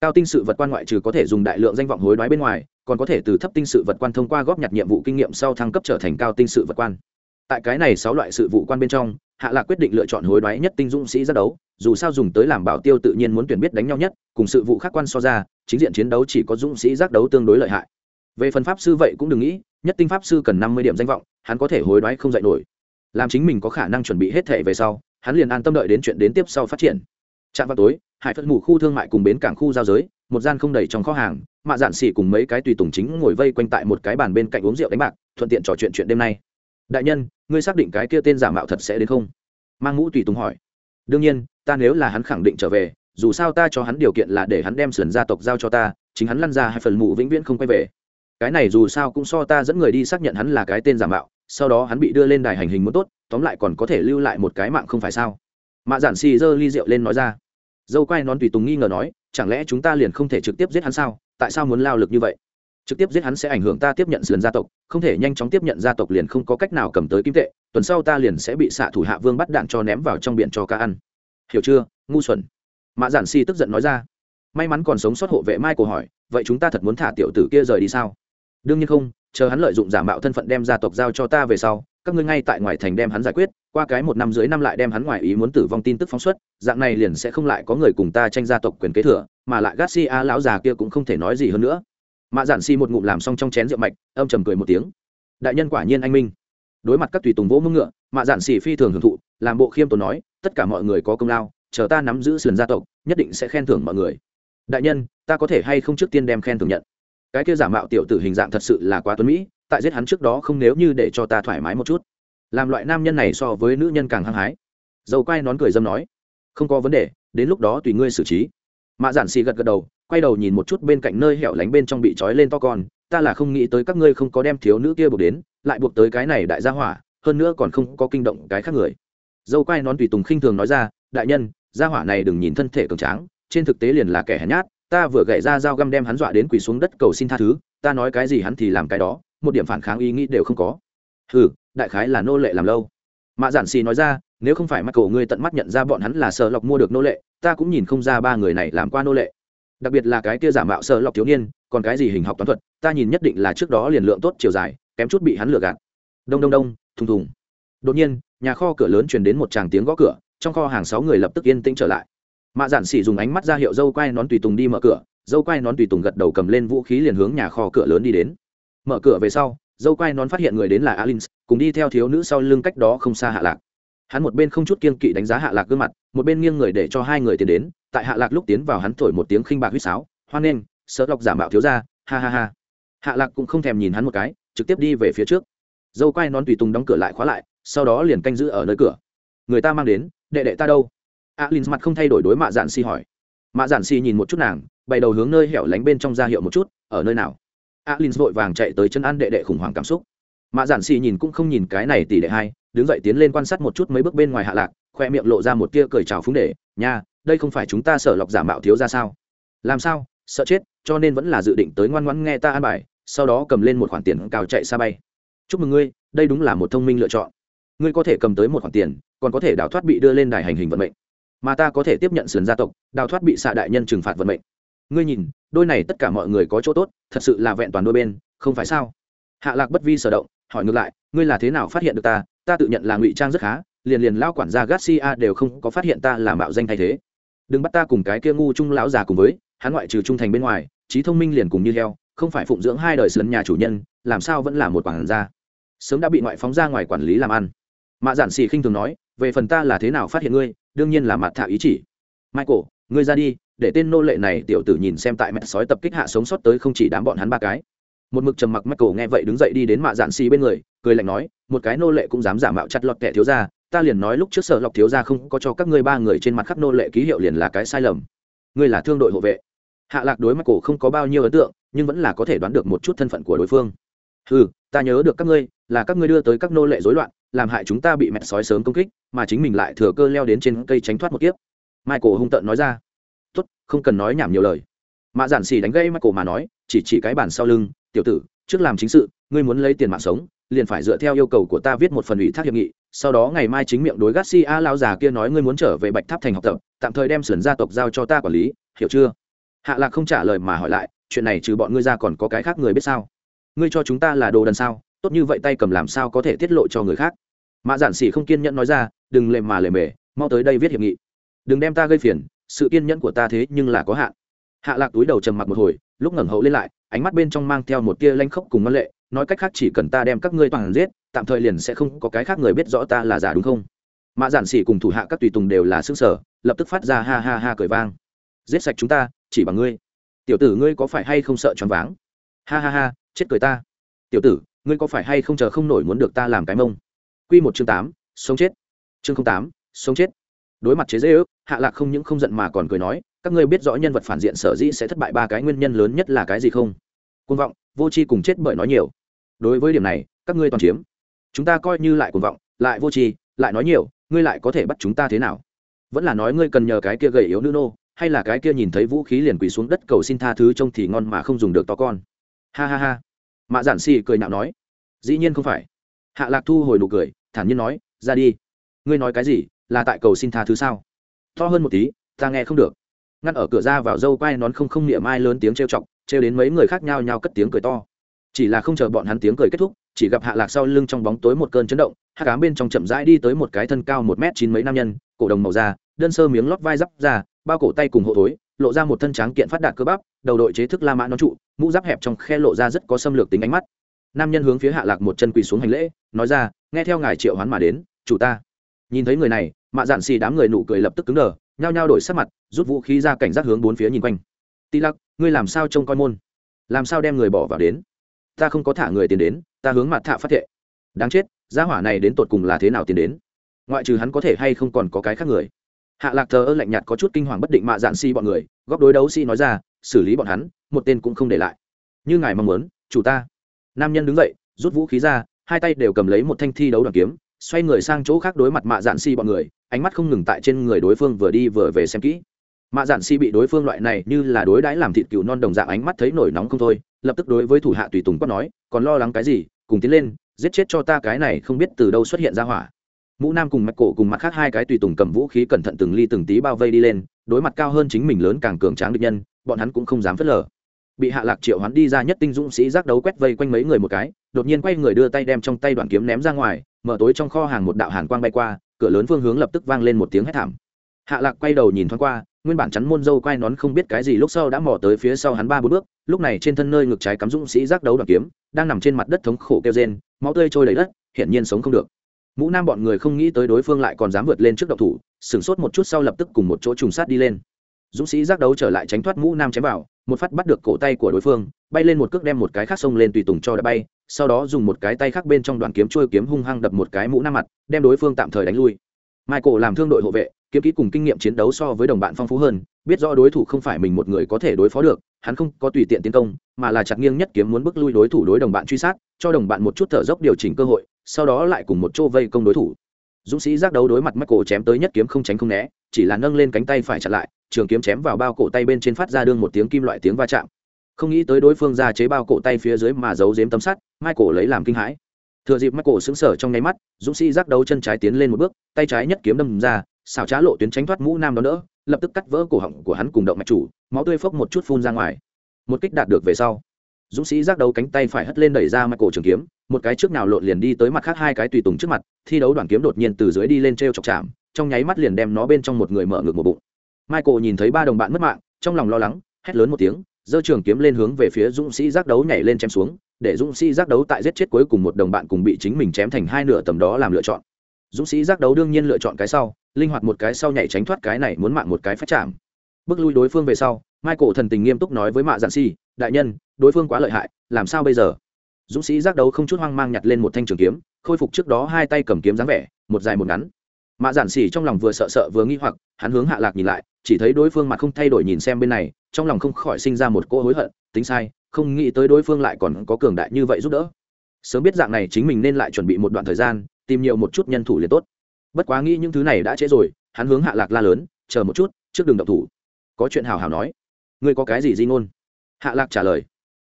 Cao tinh sự vật quan ngoại trừ có thể dùng đại lượng danh vọng hối đoái bên ngoài, còn có thể từ thấp tinh sự vật quan thông qua góp nhặt nhiệm vụ kinh nghiệm sau thăng cấp trở thành cao tinh sự vật quan tại cái này sáu loại sự vụ quan bên trong, hạ lạc quyết định lựa chọn hối đoái nhất tinh dũng sĩ ra đấu, dù sao dùng tới làm bảo tiêu tự nhiên muốn tuyển biết đánh nhau nhất, cùng sự vụ khác quan so ra, chính diện chiến đấu chỉ có dũng sĩ giác đấu tương đối lợi hại. Về phần pháp sư vậy cũng đừng nghĩ, nhất tinh pháp sư cần năm mươi điểm danh vọng, hắn có thể hối đoái không dạy nổi. Làm chính mình có khả năng chuẩn bị hết thể về sau, hắn liền an tâm đợi đến chuyện đến tiếp sau phát triển. Trạm vào tối, hải phật mù khu thương mại cùng bến cảng khu giao giới, một gian không đầy trong kho hàng, mạ dạn xỉ cùng mấy cái tùy tùng chính ngồi vây quanh tại một cái bàn bên cạnh uống rượu đánh bạc, thuận tiện trò chuyện chuyện đêm nay đại nhân, ngươi xác định cái kia tên giả mạo thật sẽ đến không? Mang mũ tùy tùng hỏi. Đương nhiên, ta nếu là hắn khẳng định trở về, dù sao ta cho hắn điều kiện là để hắn đem sườn gia tộc giao cho ta, chính hắn lăn ra hai phần mụ vĩnh viễn không quay về. Cái này dù sao cũng so ta dẫn người đi xác nhận hắn là cái tên giả mạo, sau đó hắn bị đưa lên đài hành hình muốn tốt, tóm lại còn có thể lưu lại một cái mạng không phải sao? Mạ giản xì giơ ly rượu lên nói ra. Dâu quay nón tùy tùng nghi ngờ nói, chẳng lẽ chúng ta liền không thể trực tiếp giết hắn sao? Tại sao muốn lao lực như vậy? Trực tiếp giết hắn sẽ ảnh hưởng ta tiếp nhận sườn gia tộc, không thể nhanh chóng tiếp nhận gia tộc liền không có cách nào cầm tới kim tệ, tuần sau ta liền sẽ bị xạ thủ hạ vương bắt đạn cho ném vào trong biển cho ca ăn. Hiểu chưa, ngu xuẩn. Mạ giản si tức giận nói ra. May mắn còn sống sót hộ vệ mai cổ hỏi, vậy chúng ta thật muốn thả tiểu tử kia rời đi sao? Đương nhiên không, chờ hắn lợi dụng giả mạo thân phận đem gia tộc giao cho ta về sau, các ngươi ngay tại ngoài thành đem hắn giải quyết, qua cái một năm dưới năm lại đem hắn ngoài ý muốn tử vong tin tức phóng xuất, dạng này liền sẽ không lại có người cùng ta tranh gia tộc quyền kế thừa, mà lại garcia lão già kia cũng không thể nói gì hơn nữa mạ giản si một ngụm làm xong trong chén rượu mạch, âm trầm cười một tiếng. Đại nhân quả nhiên anh minh. Đối mặt các tùy tùng vỗ mưng ngựa mạ giản Si phi thường hưởng thụ, làm bộ khiêm tốn nói, tất cả mọi người có công lao, chờ ta nắm giữ sườn gia tộc, nhất định sẽ khen thưởng mọi người. Đại nhân, ta có thể hay không trước tiên đem khen thưởng nhận? Cái kia giả mạo tiểu tử hình dạng thật sự là quá tuấn mỹ, tại giết hắn trước đó không nếu như để cho ta thoải mái một chút. Làm loại nam nhân này so với nữ nhân càng hăng hái. Dầu quay nón cười dâm nói, không có vấn đề, đến lúc đó tùy ngươi xử trí. Mạ giản xì gật gật đầu quay đầu nhìn một chút bên cạnh nơi hẻo lánh bên trong bị trói lên to con, ta là không nghĩ tới các ngươi không có đem thiếu nữ kia buộc đến, lại buộc tới cái này đại gia hỏa, hơn nữa còn không có kinh động cái khác người. Dâu quai nón tùy tùng khinh thường nói ra, đại nhân, gia hỏa này đừng nhìn thân thể cường tráng, trên thực tế liền là kẻ hèn nhát, ta vừa gậy ra dao găm đem hắn dọa đến quỳ xuống đất cầu xin tha thứ, ta nói cái gì hắn thì làm cái đó, một điểm phản kháng ý nghĩ đều không có. Ừ đại khái là nô lệ làm lâu. Mạ giản xì nói ra, nếu không phải mắt cổ ngươi tận mắt nhận ra bọn hắn là sợ lọc mua được nô lệ, ta cũng nhìn không ra ba người này làm qua nô lệ đặc biệt là cái kia giả mạo sợ lọc thiếu niên, còn cái gì hình học toán thuật, ta nhìn nhất định là trước đó liền lượng tốt chiều dài, kém chút bị hắn lừa gạt. Đông đông đông, thùng thùng. Đột nhiên, nhà kho cửa lớn truyền đến một tràng tiếng gõ cửa, trong kho hàng sáu người lập tức yên tĩnh trở lại. Mạ giản xỉ dùng ánh mắt ra hiệu dâu quai nón tùy tùng đi mở cửa, dâu quai nón tùy tùng gật đầu cầm lên vũ khí liền hướng nhà kho cửa lớn đi đến. Mở cửa về sau, dâu quai nón phát hiện người đến là alin cùng đi theo thiếu nữ sau lưng cách đó không xa hạ lạc. Hắn một bên không chút kiên kỵ đánh giá hạ lạc gương mặt, một bên nghiêng người để cho hai người tiến đến tại hạ lạc lúc tiến vào hắn thổi một tiếng khinh bạc huýt sáo, hoan nghênh sợ lọc giả mạo thiếu ra ha ha ha. Hạ lạc cũng không thèm nhìn hắn một cái, trực tiếp đi về phía trước. Dâu quai nón tùy tùng đóng cửa lại khóa lại, sau đó liền canh giữ ở nơi cửa. Người ta mang đến, đệ đệ ta đâu? Alin mặt không thay đổi đối mạ dạn si hỏi. Mạ dạn si nhìn một chút nàng, bày đầu hướng nơi hẻo lánh bên trong ra hiệu một chút, ở nơi nào? Alin vội vàng chạy tới chân ăn đệ đệ khủng hoảng cảm xúc. Mạ dạn si nhìn cũng không nhìn cái này tỷ đệ hai, đứng dậy tiến lên quan sát một chút mấy bước bên ngoài hạ lạc, khoe miệng lộ ra một tia cười trào phúng để, nha đây không phải chúng ta sợ lọc giả mạo thiếu ra sao? Làm sao? Sợ chết, cho nên vẫn là dự định tới ngoan ngoãn nghe ta an bài, sau đó cầm lên một khoản tiền cào chạy xa bay. Chúc mừng ngươi, đây đúng là một thông minh lựa chọn. Ngươi có thể cầm tới một khoản tiền, còn có thể đào thoát bị đưa lên đài hành hình vận mệnh. Mà ta có thể tiếp nhận sườn gia tộc, đào thoát bị xạ đại nhân trừng phạt vận mệnh. Ngươi nhìn, đôi này tất cả mọi người có chỗ tốt, thật sự là vẹn toàn đôi bên, không phải sao? Hạ lạc bất vi sở động, hỏi ngược lại, ngươi là thế nào phát hiện được ta? Ta tự nhận là ngụy trang rất khá, liền liền lao quản gia garcia đều không có phát hiện ta là mạo danh thay thế đừng bắt ta cùng cái kia ngu trung lão già cùng với, hắn ngoại trừ trung thành bên ngoài, trí thông minh liền cùng như heo, không phải phụng dưỡng hai đời sườn nhà chủ nhân, làm sao vẫn là một quản gia. Sớm đã bị ngoại phóng ra ngoài quản lý làm ăn. Mạ giản xì khinh thường nói, về phần ta là thế nào phát hiện ngươi, đương nhiên là mặt thả ý chỉ. Michael, ngươi ra đi, để tên nô lệ này tiểu tử nhìn xem tại mẹ sói tập kích hạ sống sót tới không chỉ đám bọn hắn ba cái. Một mực trầm mặc michael nghe vậy đứng dậy đi đến mạ giản xì bên người, cười lạnh nói, một cái nô lệ cũng dám giả mạo chặt lọt kẻ thiếu gia ta liền nói lúc trước sở lọc thiếu gia không có cho các ngươi ba người trên mặt khắc nô lệ ký hiệu liền là cái sai lầm. Ngươi là thương đội hộ vệ. Hạ lạc đối michael không có bao nhiêu ấn tượng, nhưng vẫn là có thể đoán được một chút thân phận của đối phương. Ừ ta nhớ được các ngươi, là các ngươi đưa tới các nô lệ rối loạn, làm hại chúng ta bị mẹ sói sớm công kích, mà chính mình lại thừa cơ leo đến trên cây tránh thoát một kiếp. Michael hung tợn nói ra. Tốt, không cần nói nhảm nhiều lời. Mạ giản xì đánh gây michael mà nói, chỉ chỉ cái bản sau lưng, tiểu tử, trước làm chính sự, ngươi muốn lấy tiền mạng sống, liền phải dựa theo yêu cầu của ta viết một phần ủy thác hiệp nghị sau đó ngày mai chính miệng đối garcia lão già kia nói ngươi muốn trở về bạch tháp thành học tập, tạm thời đem sườn gia tộc giao cho ta quản lý, hiểu chưa? Hạ lạc không trả lời mà hỏi lại, chuyện này trừ bọn ngươi ra còn có cái khác người biết sao? Ngươi cho chúng ta là đồ đần sao? Tốt như vậy tay cầm làm sao có thể tiết lộ cho người khác? Mã giản xỉ không kiên nhẫn nói ra, đừng lề mà lề mề, mau tới đây viết hiệp nghị. Đừng đem ta gây phiền, sự kiên nhẫn của ta thế nhưng là có hạn. Hạ lạc túi đầu trầm mặc một hồi, lúc ngẩng hậu lên lại, ánh mắt bên trong mang theo một tia lanh khốc cùng ngân lệ, nói cách khác chỉ cần ta đem các ngươi toàn giết tạm thời liền sẽ không có cái khác người biết rõ ta là giả đúng không? Mạ giản xỉ cùng thủ hạ các tùy tùng đều là xương sở lập tức phát ra ha ha ha cười vang. Giết sạch chúng ta, chỉ bằng ngươi. Tiểu tử ngươi có phải hay không sợ choáng váng? Ha ha ha, chết cười ta. Tiểu tử, ngươi có phải hay không chờ không nổi muốn được ta làm cái mông? Q một chương tám, sống chết. Chương tám, sống chết. Đối mặt chế dễ ước hạ lạc không những không giận mà còn cười nói, các ngươi biết rõ nhân vật phản diện sở dĩ sẽ thất bại ba cái nguyên nhân lớn nhất là cái gì không? Côn vọng, vô tri cùng chết bởi nói nhiều. Đối với điểm này, các ngươi toàn chiếm chúng ta coi như lại cuồng vọng, lại vô tri, lại nói nhiều, ngươi lại có thể bắt chúng ta thế nào? Vẫn là nói ngươi cần nhờ cái kia gầy yếu nữ nô, hay là cái kia nhìn thấy vũ khí liền quỳ xuống đất cầu xin tha thứ trông thì ngon mà không dùng được to con? Ha ha ha. Mạ giản xì cười nhạo nói. Dĩ nhiên không phải. Hạ lạc thu hồi nụ cười, thản nhiên nói, ra đi. Ngươi nói cái gì, là tại cầu xin tha thứ sao? To hơn một tí, ta nghe không được. Ngăn ở cửa ra vào dâu quai nón không không niệm ai lớn tiếng trêu chọc, trêu đến mấy người khác nhau nhau cất tiếng cười to. Chỉ là không chờ bọn hắn tiếng cười kết thúc chỉ gặp hạ lạc sau lưng trong bóng tối một cơn chấn động hạ cám bên trong chậm rãi đi tới một cái thân cao một m chín mấy nam nhân, cổ đồng màu da, đơn sơ miếng lót vai giáp ra, bao cổ tay cùng hộ thối, lộ ra một thân tráng kiện phát đạt cơ bắp, đầu đội chế thức la mã nó trụ, mũ giáp hẹp trong khe lộ ra rất có xâm lược tính ánh mắt. Nam nhân hướng phía hạ lạc một chân quỳ xuống hành lễ, nói ra, nghe theo ngài triệu hoán mà đến, chủ ta. Nhìn thấy người này, mạ dạn xì đám người nụ cười lập tức cứng đờ, nhao nhao đổi sắc mặt, rút vũ khí ra cảnh giác hướng bốn phía nhìn quanh. Ti lắc ngươi làm sao trông coi môn? Làm sao đem người bỏ vào đến? Ta không có thả người tiền đến ta hướng mặt thạ phát thệ. Đáng chết, gia hỏa này đến tột cùng là thế nào tiền đến? Ngoại trừ hắn có thể hay không còn có cái khác người? Hạ lạc thờ ơ lạnh nhạt có chút kinh hoàng bất định mạ dạn si bọn người góp đối đấu si nói ra, xử lý bọn hắn, một tên cũng không để lại. Như ngài mong muốn, chủ ta. Nam nhân đứng dậy, rút vũ khí ra, hai tay đều cầm lấy một thanh thi đấu đoàn kiếm, xoay người sang chỗ khác đối mặt mạ dạn si bọn người, ánh mắt không ngừng tại trên người đối phương vừa đi vừa về xem kỹ. Mạ dạn si bị đối phương loại này như là đối đãi làm thịt cừu non đồng dạng ánh mắt thấy nổi nóng không thôi, lập tức đối với thủ hạ tùy tùng quát nói còn lo lắng cái gì, cùng tiến lên, giết chết cho ta cái này không biết từ đâu xuất hiện ra hỏa. Mũ nam cùng mặt cổ cùng mặt khác hai cái tùy tùng cầm vũ khí cẩn thận từng ly từng tí bao vây đi lên, đối mặt cao hơn chính mình lớn càng cường tráng địch nhân, bọn hắn cũng không dám phớt lờ. Bị hạ lạc triệu hắn đi ra nhất tinh dũng sĩ giác đấu quét vây quanh mấy người một cái, đột nhiên quay người đưa tay đem trong tay đoạn kiếm ném ra ngoài, mở tối trong kho hàng một đạo hàn quang bay qua, cửa lớn phương hướng lập tức vang lên một tiếng hét thảm. Hạ lạc quay đầu nhìn thoáng qua nguyên bản chắn môn dâu quay nón không biết cái gì lúc sau đã mò tới phía sau hắn ba bốn bước, lúc này trên thân nơi ngực trái cắm dũng sĩ giác đấu đoàn kiếm, đang nằm trên mặt đất thống khổ kêu rên, máu tươi trôi đầy đất, hiển nhiên sống không được. Mũ nam bọn người không nghĩ tới đối phương lại còn dám vượt lên trước độc thủ, sửng sốt một chút sau lập tức cùng một chỗ trùng sát đi lên. Dũng sĩ giác đấu trở lại tránh thoát mũ nam chém vào, một phát bắt được cổ tay của đối phương, bay lên một cước đem một cái khác xông lên tùy tùng cho đã bay, sau đó dùng một cái tay khác bên trong đoàn kiếm trôi kiếm hung hăng đập một cái mũ nam mặt, đem đối phương tạm thời đánh lui michael làm thương đội hộ vệ, kiếm kỹ cùng kinh nghiệm chiến đấu so với đồng bạn phong phú hơn, biết rõ đối thủ không phải mình một người có thể đối phó được, hắn không có tùy tiện tiến công, mà là chặt nghiêng nhất kiếm muốn bước lui đối thủ đối đồng bạn truy sát, cho đồng bạn một chút thở dốc điều chỉnh cơ hội, sau đó lại cùng một chỗ vây công đối thủ. Dũng sĩ giác đấu đối mặt michael chém tới nhất kiếm không tránh không né, chỉ là nâng lên cánh tay phải chặn lại, trường kiếm chém vào bao cổ tay bên trên phát ra đương một tiếng kim loại tiếng va chạm. Không nghĩ tới đối phương ra chế bao cổ tay phía dưới mà giấu giếm tấm sắt, michael lấy làm kinh hãi thừa dịp michael sững sờ trong nháy mắt, dũng sĩ giác đấu chân trái tiến lên một bước, tay trái nhất kiếm đâm ra, xảo trá lộ tuyến tránh thoát mũ nam đó nữa, lập tức cắt vỡ cổ họng của hắn cùng động mạch chủ, máu tươi phốc một chút phun ra ngoài. Một kích đạt được về sau, dũng sĩ giác đấu cánh tay phải hất lên đẩy ra michael trường kiếm, một cái trước nào lộn liền đi tới mặt khác hai cái tùy tùng trước mặt, thi đấu đoàn kiếm đột nhiên từ dưới đi lên t r e o chọc chạm, trong nháy mắt liền đem nó bên trong một người mở ngược một bụng. Michael nhìn thấy ba đồng bạn mất mạng, trong lòng lo lắng, hét lớn một tiếng, giơ trường kiếm lên hướng về phía dũng sĩ giác đấu nhảy lên chém xuống để dũng sĩ giác đấu tại giết chết cuối cùng một đồng bạn cùng bị chính mình chém thành hai nửa tầm đó làm lựa chọn. Dũng sĩ giác đấu đương nhiên lựa chọn cái sau, linh hoạt một cái sau nhảy tránh thoát cái này muốn mạng một cái phát chạm. Bước lui đối phương về sau, michael thần tình nghiêm túc nói với mạ giản si, đại nhân, đối phương quá lợi hại, làm sao bây giờ? Dũng sĩ giác đấu không chút hoang mang nhặt lên một thanh trường kiếm, khôi phục trước đó hai tay cầm kiếm dáng vẻ, một dài một ngắn. Mạ giản xỉ trong lòng vừa sợ sợ vừa nghi hoặc, hắn hướng hạ lạc nhìn lại, chỉ thấy đối phương mặt không thay đổi nhìn xem bên này, trong lòng không khỏi sinh ra một cỗ hối hận, tính sai không nghĩ tới đối phương lại còn có cường đại như vậy giúp đỡ. Sớm biết dạng này chính mình nên lại chuẩn bị một đoạn thời gian, tìm nhiều một chút nhân thủ liền tốt. Bất quá nghĩ những thứ này đã trễ rồi, hắn hướng hạ lạc la lớn, chờ một chút, trước đường động thủ. Có chuyện hào hào nói. Ngươi có cái gì di ngôn? Hạ lạc trả lời.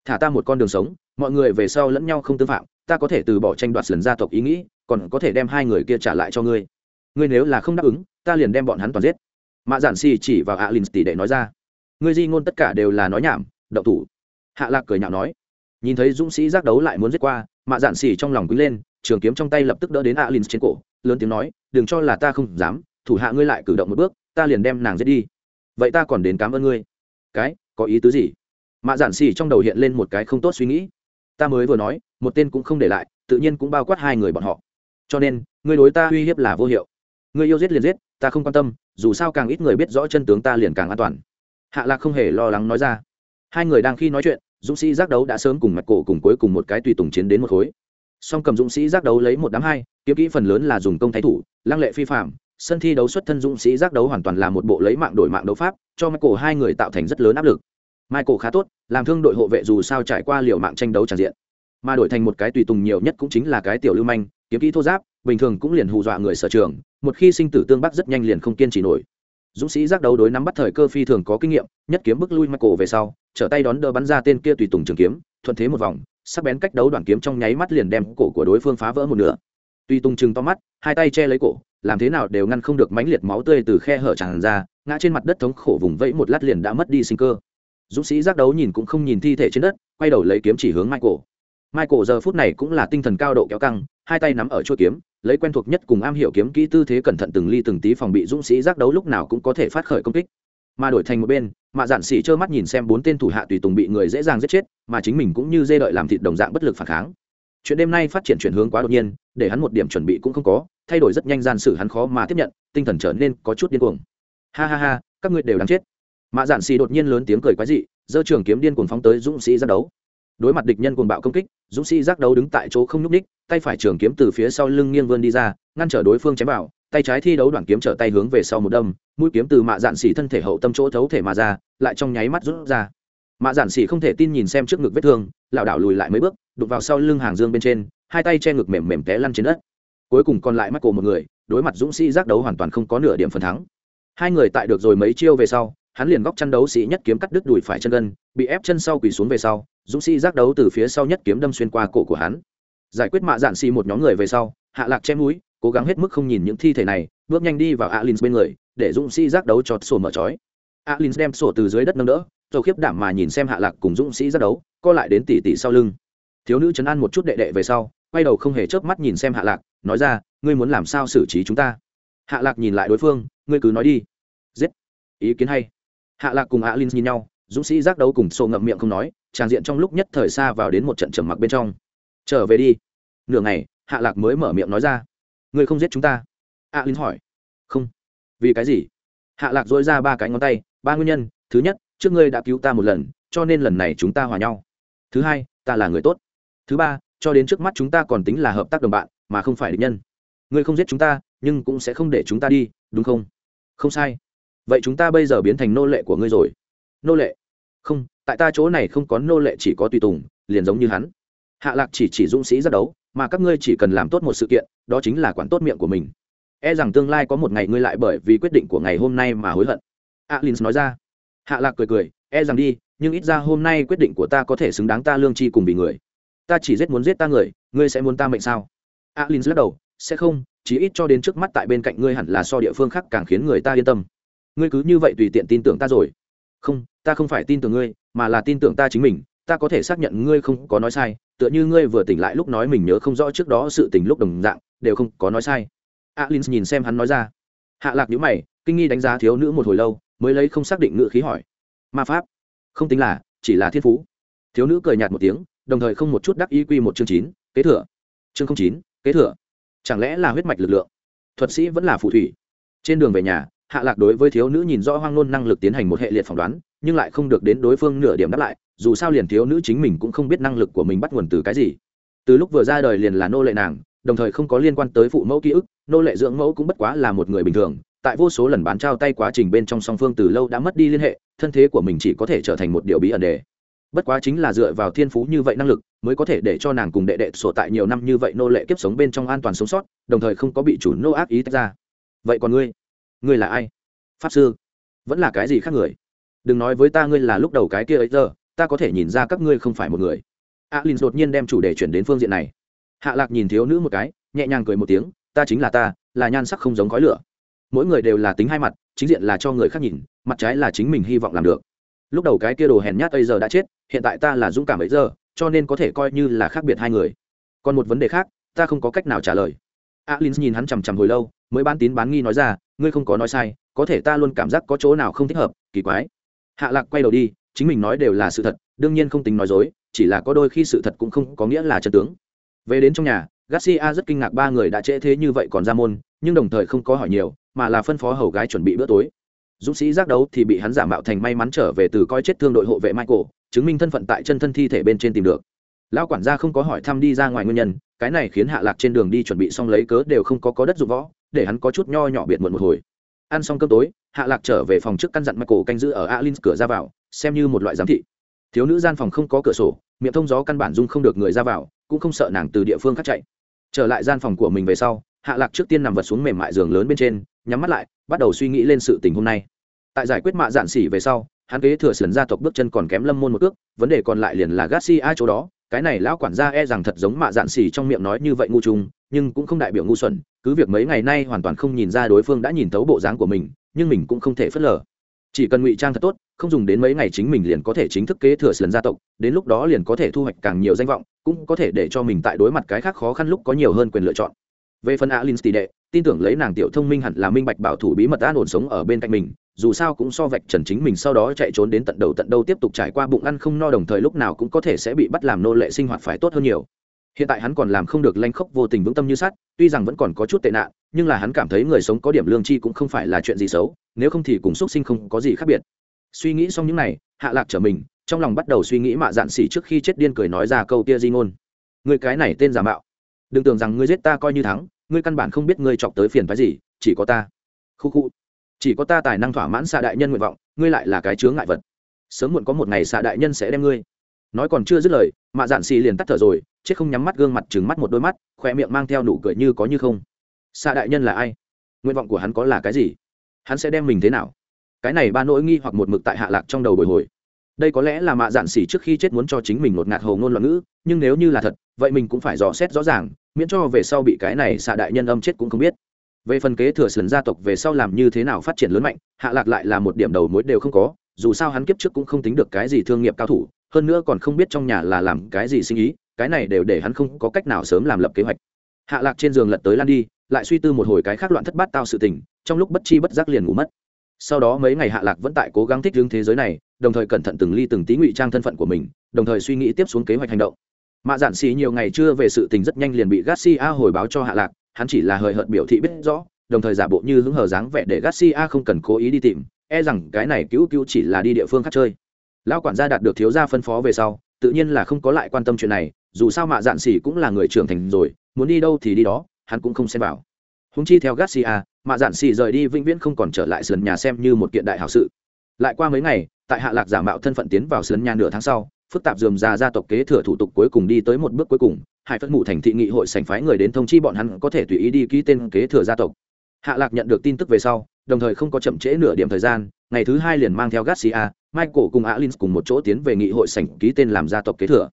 Thả ta một con đường sống, mọi người về sau lẫn nhau không tư phạm, ta có thể từ bỏ tranh đoạt lần gia tộc ý nghĩ, còn có thể đem hai người kia trả lại cho ngươi. Ngươi nếu là không đáp ứng, ta liền đem bọn hắn toàn giết. Mạ giản xì chỉ vào alin tỷ đệ nói ra. Ngươi di ngôn tất cả đều là nói nhảm, động thủ hạ lạc cười nhạo nói, nhìn thấy dũng sĩ giác đấu lại muốn giết qua, mạ giản xỉ trong lòng quý lên, trường kiếm trong tay lập tức đỡ đến alin trên cổ, lớn tiếng nói, đừng cho là ta không dám, thủ hạ ngươi lại cử động một bước, ta liền đem nàng giết đi. Vậy ta còn đến cảm ơn ngươi. Cái, có ý tứ gì? Mạ giản xì trong đầu hiện lên một cái không tốt suy nghĩ. Ta mới vừa nói, một tên cũng không để lại, tự nhiên cũng bao quát hai người bọn họ. Cho nên, ngươi đối ta uy hiếp là vô hiệu. Ngươi yêu giết liền giết, ta không quan tâm, dù sao càng ít người biết rõ chân tướng ta liền càng an toàn. Hạ lạc không hề lo lắng nói ra. Hai người đang khi nói chuyện dũng sĩ giác đấu đã sớm cùng mặt cổ cùng cuối cùng một cái tùy tùng chiến đến một khối. Song cầm dũng sĩ giác đấu lấy một đám hai, kiếm kỹ phần lớn là dùng công thái thủ, lăng lệ phi phạm, sân thi đấu xuất thân dũng sĩ giác đấu hoàn toàn là một bộ lấy mạng đổi mạng đấu pháp, cho mặt cổ hai người tạo thành rất lớn áp lực. Michael khá tốt, làm thương đội hộ vệ dù sao trải qua liều mạng tranh đấu tràn diện. Mà đổi thành một cái tùy tùng nhiều nhất cũng chính là cái tiểu lưu manh, kiếm kỹ thô giáp, bình thường cũng liền hù dọa người sở trường, một khi sinh tử tương bắc rất nhanh liền không kiên trì nổi dũng sĩ giác đấu đối nắm bắt thời cơ phi thường có kinh nghiệm, nhất kiếm bức lui michael về sau, trở tay đón đỡ bắn ra tên kia tùy tùng trường kiếm, thuận thế một vòng, sắc bén cách đấu đoạn kiếm trong nháy mắt liền đem cổ của đối phương phá vỡ một nửa. Tùy tùng chừng to mắt, hai tay che lấy cổ, làm thế nào đều ngăn không được mãnh liệt máu tươi từ khe hở tràn ra, ngã trên mặt đất thống khổ vùng vẫy một lát liền đã mất đi sinh cơ. Dũng sĩ giác đấu nhìn cũng không nhìn thi thể trên đất, quay đầu lấy kiếm chỉ hướng michael. Michael giờ phút này cũng là tinh thần cao độ kéo căng, hai tay nắm ở chuôi kiếm lấy quen thuộc nhất cùng am hiểu kiếm kỹ tư thế cẩn thận từng ly từng tí phòng bị dũng sĩ giác đấu lúc nào cũng có thể phát khởi công kích. Mà đổi thành một bên, mạ giản sĩ trơ mắt nhìn xem bốn tên thủ hạ tùy tùng bị người dễ dàng giết chết, mà chính mình cũng như dê đợi làm thịt đồng dạng bất lực phản kháng. Chuyện đêm nay phát triển chuyển hướng quá đột nhiên, để hắn một điểm chuẩn bị cũng không có, thay đổi rất nhanh gian sử hắn khó mà tiếp nhận, tinh thần trở nên có chút điên cuồng. Ha ha ha, các ngươi đều đáng chết. Mạ giản sĩ đột nhiên lớn tiếng cười quái dị, giơ trường kiếm điên cuồng phóng tới dũng sĩ giác đấu đối mặt địch nhân cuồng bạo công kích, dũng sĩ giác đấu đứng tại chỗ không nhúc ních tay phải trường kiếm từ phía sau lưng nghiêng vươn đi ra, ngăn trở đối phương chém vào, tay trái thi đấu đoạn kiếm trở tay hướng về sau một đâm, mũi kiếm từ mạ dạn xỉ thân thể hậu tâm chỗ thấu thể mà ra, lại trong nháy mắt rút ra. Mạ giản xỉ không thể tin nhìn xem trước ngực vết thương, lảo đảo lùi lại mấy bước đục vào sau lưng hàng dương bên trên, hai tay che ngực mềm mềm té lăn trên đất. Cuối cùng còn lại mắt cổ một người, đối mặt dũng sĩ giác đấu hoàn toàn không có nửa điểm phần thắng. Hai người tại được rồi mấy chiêu về sau hắn liền góc chăn đấu sĩ nhất kiếm cắt đứt đùi phải chân gân bị ép chân sau quỳ xuống về sau dũng sĩ giác đấu từ phía sau nhất kiếm đâm xuyên qua cổ của hắn. Giải quyết mạ dạn xì một nhóm người về sau hạ lạc chém mũi, cố gắng hết mức không nhìn những thi thể này bước nhanh đi vào alin bên người để dũng sĩ giác đấu cho sổ mở trói. Alin đem sổ từ dưới đất nâng đỡ dầu khiếp đảm mà nhìn xem hạ lạc cùng dũng sĩ giác đấu co lại đến tỉ tỉ sau lưng. Thiếu nữ chấn an một chút đệ đệ về sau quay đầu không hề chớp mắt nhìn xem hạ lạc nói ra ngươi muốn làm sao xử trí chúng ta? Hạ lạc nhìn lại đối phương ngươi cứ nói đi. Giết. Ý kiến hay hạ lạc cùng alin nhìn nhau, dũng sĩ giác đấu cùng sổ ngậm miệng không nói, tràng diện trong lúc nhất thời xa vào đến một trận trầm mặc bên trong. Trở về đi. Nửa ngày, hạ lạc mới mở miệng nói ra. Ngươi không giết chúng ta? Alin hỏi. Không. Vì cái gì? Hạ lạc dỗi ra ba cái ngón tay. Ba nguyên nhân. Thứ nhất, trước ngươi đã cứu ta một lần, cho nên lần này chúng ta hòa nhau. Thứ hai, ta là người tốt. Thứ ba, cho đến trước mắt chúng ta còn tính là hợp tác đồng bạn, mà không phải địch nhân. Ngươi không giết chúng ta, nhưng cũng sẽ không để chúng ta đi, đúng không? Không sai vậy chúng ta bây giờ biến thành nô lệ của ngươi rồi. Nô lệ? Không, tại ta chỗ này không có nô lệ chỉ có tùy tùng, liền giống như hắn. Hạ lạc chỉ chỉ dũng sĩ ra đấu, mà các ngươi chỉ cần làm tốt một sự kiện, đó chính là quản tốt miệng của mình. E rằng tương lai có một ngày ngươi lại bởi vì quyết định của ngày hôm nay mà hối hận. Alin nói ra. Hạ lạc cười cười e rằng đi, nhưng ít ra hôm nay quyết định của ta có thể xứng đáng ta lương chi cùng vì người. Ta chỉ giết muốn giết ta người, ngươi sẽ muốn ta mệnh sao? Alin lắc đầu, sẽ không chỉ ít cho đến trước mắt tại bên cạnh ngươi hẳn là so địa phương khác càng khiến người ta yên tâm ngươi cứ như vậy tùy tiện tin tưởng ta rồi. Không, ta không phải tin tưởng ngươi, mà là tin tưởng ta chính mình, ta có thể xác nhận ngươi không có nói sai, tựa như ngươi vừa tỉnh lại lúc nói mình nhớ không rõ trước đó sự tình lúc đồng dạng, đều không có nói sai. Alin nhìn xem hắn nói ra. Hạ lạc nhữ mày, kinh nghi đánh giá thiếu nữ một hồi lâu, mới lấy không xác định ngự khí hỏi. Ma pháp? Không tính là, chỉ là thiên phú. Thiếu nữ cười nhạt một tiếng, đồng thời không một chút đắc ý quy một chương chín, kế thừa. Chương chín, kế thừa. Chẳng lẽ là huyết mạch lực lượng? Thuật sĩ vẫn là phù thủy. Trên đường về nhà hạ lạc đối với thiếu nữ nhìn rõ hoang nôn năng lực tiến hành một hệ liệt phỏng đoán, nhưng lại không được đến đối phương nửa điểm đáp lại, dù sao liền thiếu nữ chính mình cũng không biết năng lực của mình bắt nguồn từ cái gì. Từ lúc vừa ra đời liền là nô lệ nàng, đồng thời không có liên quan tới phụ mẫu ký ức, nô lệ dưỡng mẫu cũng bất quá là một người bình thường, tại vô số lần bán trao tay quá trình bên trong song phương từ lâu đã mất đi liên hệ, thân thế của mình chỉ có thể trở thành một điều bí ẩn đề. Bất quá chính là dựa vào thiên phú như vậy năng lực, mới có thể để cho nàng cùng đệ đệ sổ tại nhiều năm như vậy nô lệ kiếp sống bên trong an toàn sống sót, đồng thời không có bị chủ nô ác ý tách ra. Vậy còn ngươi? Ngươi là ai? Pháp sư. Vẫn là cái gì khác người? Đừng nói với ta ngươi là lúc đầu cái kia ấy giờ, ta có thể nhìn ra các ngươi không phải một người. Alin đột nhiên đem chủ đề chuyển đến phương diện này. Hạ lạc nhìn thiếu nữ một cái, nhẹ nhàng cười một tiếng, ta chính là ta, là nhan sắc không giống khói lửa. Mỗi người đều là tính hai mặt, chính diện là cho người khác nhìn, mặt trái là chính mình hy vọng làm được. Lúc đầu cái kia đồ hèn nhát ấy giờ đã chết, hiện tại ta là dũng cảm ấy giờ, cho nên có thể coi như là khác biệt hai người. Còn một vấn đề khác, ta không có cách nào trả lời alin nhìn hắn chằm chằm hồi lâu, mới bán tín bán nghi nói ra, ngươi không có nói sai, có thể ta luôn cảm giác có chỗ nào không thích hợp, kỳ quái. Hạ lạc quay đầu đi, chính mình nói đều là sự thật, đương nhiên không tính nói dối, chỉ là có đôi khi sự thật cũng không có nghĩa là chân tướng. Về đến trong nhà, garcia rất kinh ngạc ba người đã trễ thế như vậy còn ra môn, nhưng đồng thời không có hỏi nhiều, mà là phân phó hầu gái chuẩn bị bữa tối. Dũng sĩ giác đấu thì bị hắn giả mạo thành may mắn trở về từ coi chết thương đội hộ vệ michael, chứng minh thân phận tại chân thân thi thể bên trên tìm được lão quản gia không có hỏi thăm đi ra ngoài nguyên nhân, cái này khiến hạ lạc trên đường đi chuẩn bị xong lấy cớ đều không có có đất dụng võ, để hắn có chút nho nhỏ biệt muộn một hồi. Ăn xong cơm tối, hạ lạc trở về phòng trước căn dặn michael canh giữ ở alin cửa ra vào, xem như một loại giám thị. Thiếu nữ gian phòng không có cửa sổ, miệng thông gió căn bản dung không được người ra vào, cũng không sợ nàng từ địa phương khác chạy. Trở lại gian phòng của mình về sau, hạ lạc trước tiên nằm vật xuống mềm mại giường lớn bên trên, nhắm mắt lại, bắt đầu suy nghĩ lên sự tình hôm nay. Tại giải quyết mạ dạn xỉ về sau, hắn kế thừa sườn gia tộc bước chân còn kém lâm môn một ước vấn đề còn lại liền là garcia chỗ đó cái này lão quản gia e rằng thật giống mạ dạn xỉ trong miệng nói như vậy ngu trung nhưng cũng không đại biểu ngu xuẩn, cứ việc mấy ngày nay hoàn toàn không nhìn ra đối phương đã nhìn thấu bộ dáng của mình, nhưng mình cũng không thể phớt lờ. Chỉ cần ngụy trang thật tốt, không dùng đến mấy ngày chính mình liền có thể chính thức kế thừa sườn gia tộc, đến lúc đó liền có thể thu hoạch càng nhiều danh vọng, cũng có thể để cho mình tại đối mặt cái khác khó khăn lúc có nhiều hơn quyền lựa chọn. Về phần alin tỷ đệ, tin tưởng lấy nàng tiểu thông minh hẳn là minh bạch bảo thủ bí mật an ổn sống ở bên cạnh mình dù sao cũng so vạch trần chính mình sau đó chạy trốn đến tận đầu tận đâu tiếp tục trải qua bụng ăn không no đồng thời lúc nào cũng có thể sẽ bị bắt làm nô lệ sinh hoạt phải tốt hơn nhiều. Hiện tại hắn còn làm không được lanh khốc vô tình vững tâm như sắt, tuy rằng vẫn còn có chút tệ nạn, nhưng là hắn cảm thấy người sống có điểm lương chi cũng không phải là chuyện gì xấu, nếu không thì cùng x sinh không có gì khác biệt. Suy nghĩ xong những n à y hạ lạc trở mình, trong lòng bắt đầu suy nghĩ mạ dạn xỉ trước khi chết điên cười nói ra câu tia di ngôn. Người cái này tên giả mạo. Đừng tưởng rằng ngươi giết ta coi như thắng, ngươi căn bản không biết ngươi chọc tới phiền phái gì, chỉ có ta. Khu khu chỉ có ta tài năng thỏa mãn xạ đại nhân nguyện vọng, ngươi lại là cái chướng ngại vật. Sớm muộn có một ngày xạ đại nhân sẽ đem ngươi. Nói còn chưa dứt lời, mạ dạn xì liền tắt thở rồi, chết không nhắm mắt gương mặt trừng mắt một đôi mắt khoe miệng mang theo nụ cười như có như không. Xạ đại nhân là ai? Nguyện vọng của hắn có là cái gì? Hắn sẽ đem mình thế nào? Cái này ba nỗi nghi hoặc một mực tại hạ lạc trong đầu bồi hồi. Đây có lẽ là mạ dạn xỉ trước khi chết muốn cho chính mình một ngạt hầu ngôn loạn ngữ, nhưng nếu như là thật, vậy mình cũng phải dò xét rõ ràng, miễn cho về sau bị cái này xạ đại nhân âm chết cũng không biết về phần kế thừa sườn gia tộc về sau làm như thế nào phát triển lớn mạnh, hạ lạc lại là một điểm đầu mối đều không có, dù sao hắn kiếp trước cũng không tính được cái gì thương nghiệp cao thủ, hơn nữa còn không biết trong nhà là làm cái gì sinh ý, cái này đều để hắn không có cách nào sớm làm lập kế hoạch. Hạ lạc trên giường lật tới lan đi, lại suy tư một hồi cái khác loạn thất bát tao sự tình, trong lúc bất chi bất giác liền ngủ mất. Sau đó mấy ngày hạ lạc vẫn tại cố gắng thích ứng thế giới này, đồng thời cẩn thận từng ly từng tí ngụy trang thân phận của mình, đồng thời suy nghĩ tiếp xuống kế hoạch hành động. Mạ giản xì nhiều ngày chưa về sự tình rất nhanh liền bị garcia hồi báo cho hạ lạc hắn chỉ là hời hợt biểu thị biết rõ, đồng thời giả bộ như hứng hờ dáng vẻ để garcia không cần cố ý đi tìm e rằng cái này cứu cứu chỉ là đi địa phương khác chơi. Lão quản gia đạt được thiếu gia phân phó về sau, tự nhiên là không có lại quan tâm chuyện này, dù sao mạ dạn xỉ cũng là người trưởng thành rồi, muốn đi đâu thì đi đó, hắn cũng không xem vào. Húng chi theo garcia, mạ dạn xỉ rời đi vĩnh viễn không còn trở lại sườn nhà xem như một kiện đại hảo sự. Lại qua mấy ngày, tại hạ lạc giả mạo thân phận tiến vào sườn nhà nửa tháng sau phức tạp dườm ra gia tộc kế thừa thủ tục cuối cùng đi tới một bước cuối cùng, hải phất mụ thành thị nghị hội sành phái người đến thông chi bọn hắn có thể tùy ý đi ký tên kế thừa gia tộc. Hạ lạc nhận được tin tức về sau, đồng thời không có chậm trễ nửa điểm thời gian, ngày thứ hai liền mang theo garcia, michael cùng alin cùng một chỗ tiến về nghị hội sảnh ký tên làm gia tộc kế thừa.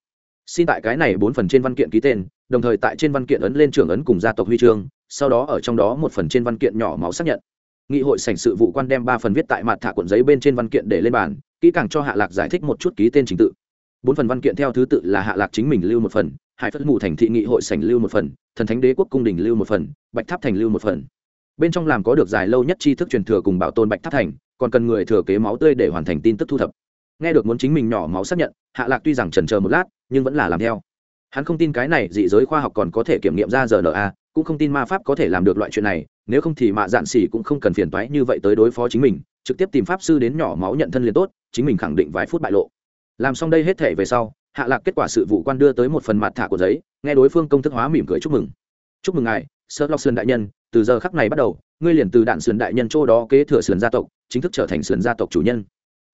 Xin tại cái này bốn phần trên văn kiện ký tên, đồng thời tại trên văn kiện ấn lên trưởng ấn cùng gia tộc huy chương, sau đó ở trong đó một phần trên văn kiện nhỏ máu xác nhận. Nghị hội sảnh sự vụ quan đem ba phần viết tại mặt thả cuộn giấy bên trên văn kiện để lên bàn, kỹ càng cho hạ lạc giải thích một chút ký tên trình tự bốn phần văn kiện theo thứ tự là hạ lạc chính mình lưu một phần, hải phất mù thành thị nghị hội sảnh lưu một phần, thần thánh đế quốc cung đình lưu một phần, bạch tháp thành lưu một phần. Bên trong làm có được dài lâu nhất tri thức truyền thừa cùng bảo tồn bạch tháp thành, còn cần người thừa kế máu tươi để hoàn thành tin tức thu thập. Nghe được muốn chính mình nhỏ máu xác nhận, hạ lạc tuy rằng trần chờ một lát, nhưng vẫn là làm theo. Hắn không tin cái này dị giới khoa học còn có thể kiểm nghiệm ra rna cũng không tin ma pháp có thể làm được loại chuyện này, nếu không thì mạ dạn xỉ cũng không cần phiền toái như vậy tới đối phó chính mình, trực tiếp tìm pháp sư đến nhỏ máu nhận thân liền tốt, chính mình khẳng định vài phút bại lộ làm xong đây hết thể về sau, hạ lạc kết quả sự vụ quan đưa tới một phần mặt thả của giấy, nghe đối phương công thức hóa mỉm cười chúc mừng. Chúc mừng ngài sơ lóc sơn đại nhân, từ giờ khắc này bắt đầu, ngươi liền từ đạn sườn đại nhân chỗ đó kế thừa sườn gia tộc, chính thức trở thành sườn gia tộc chủ nhân.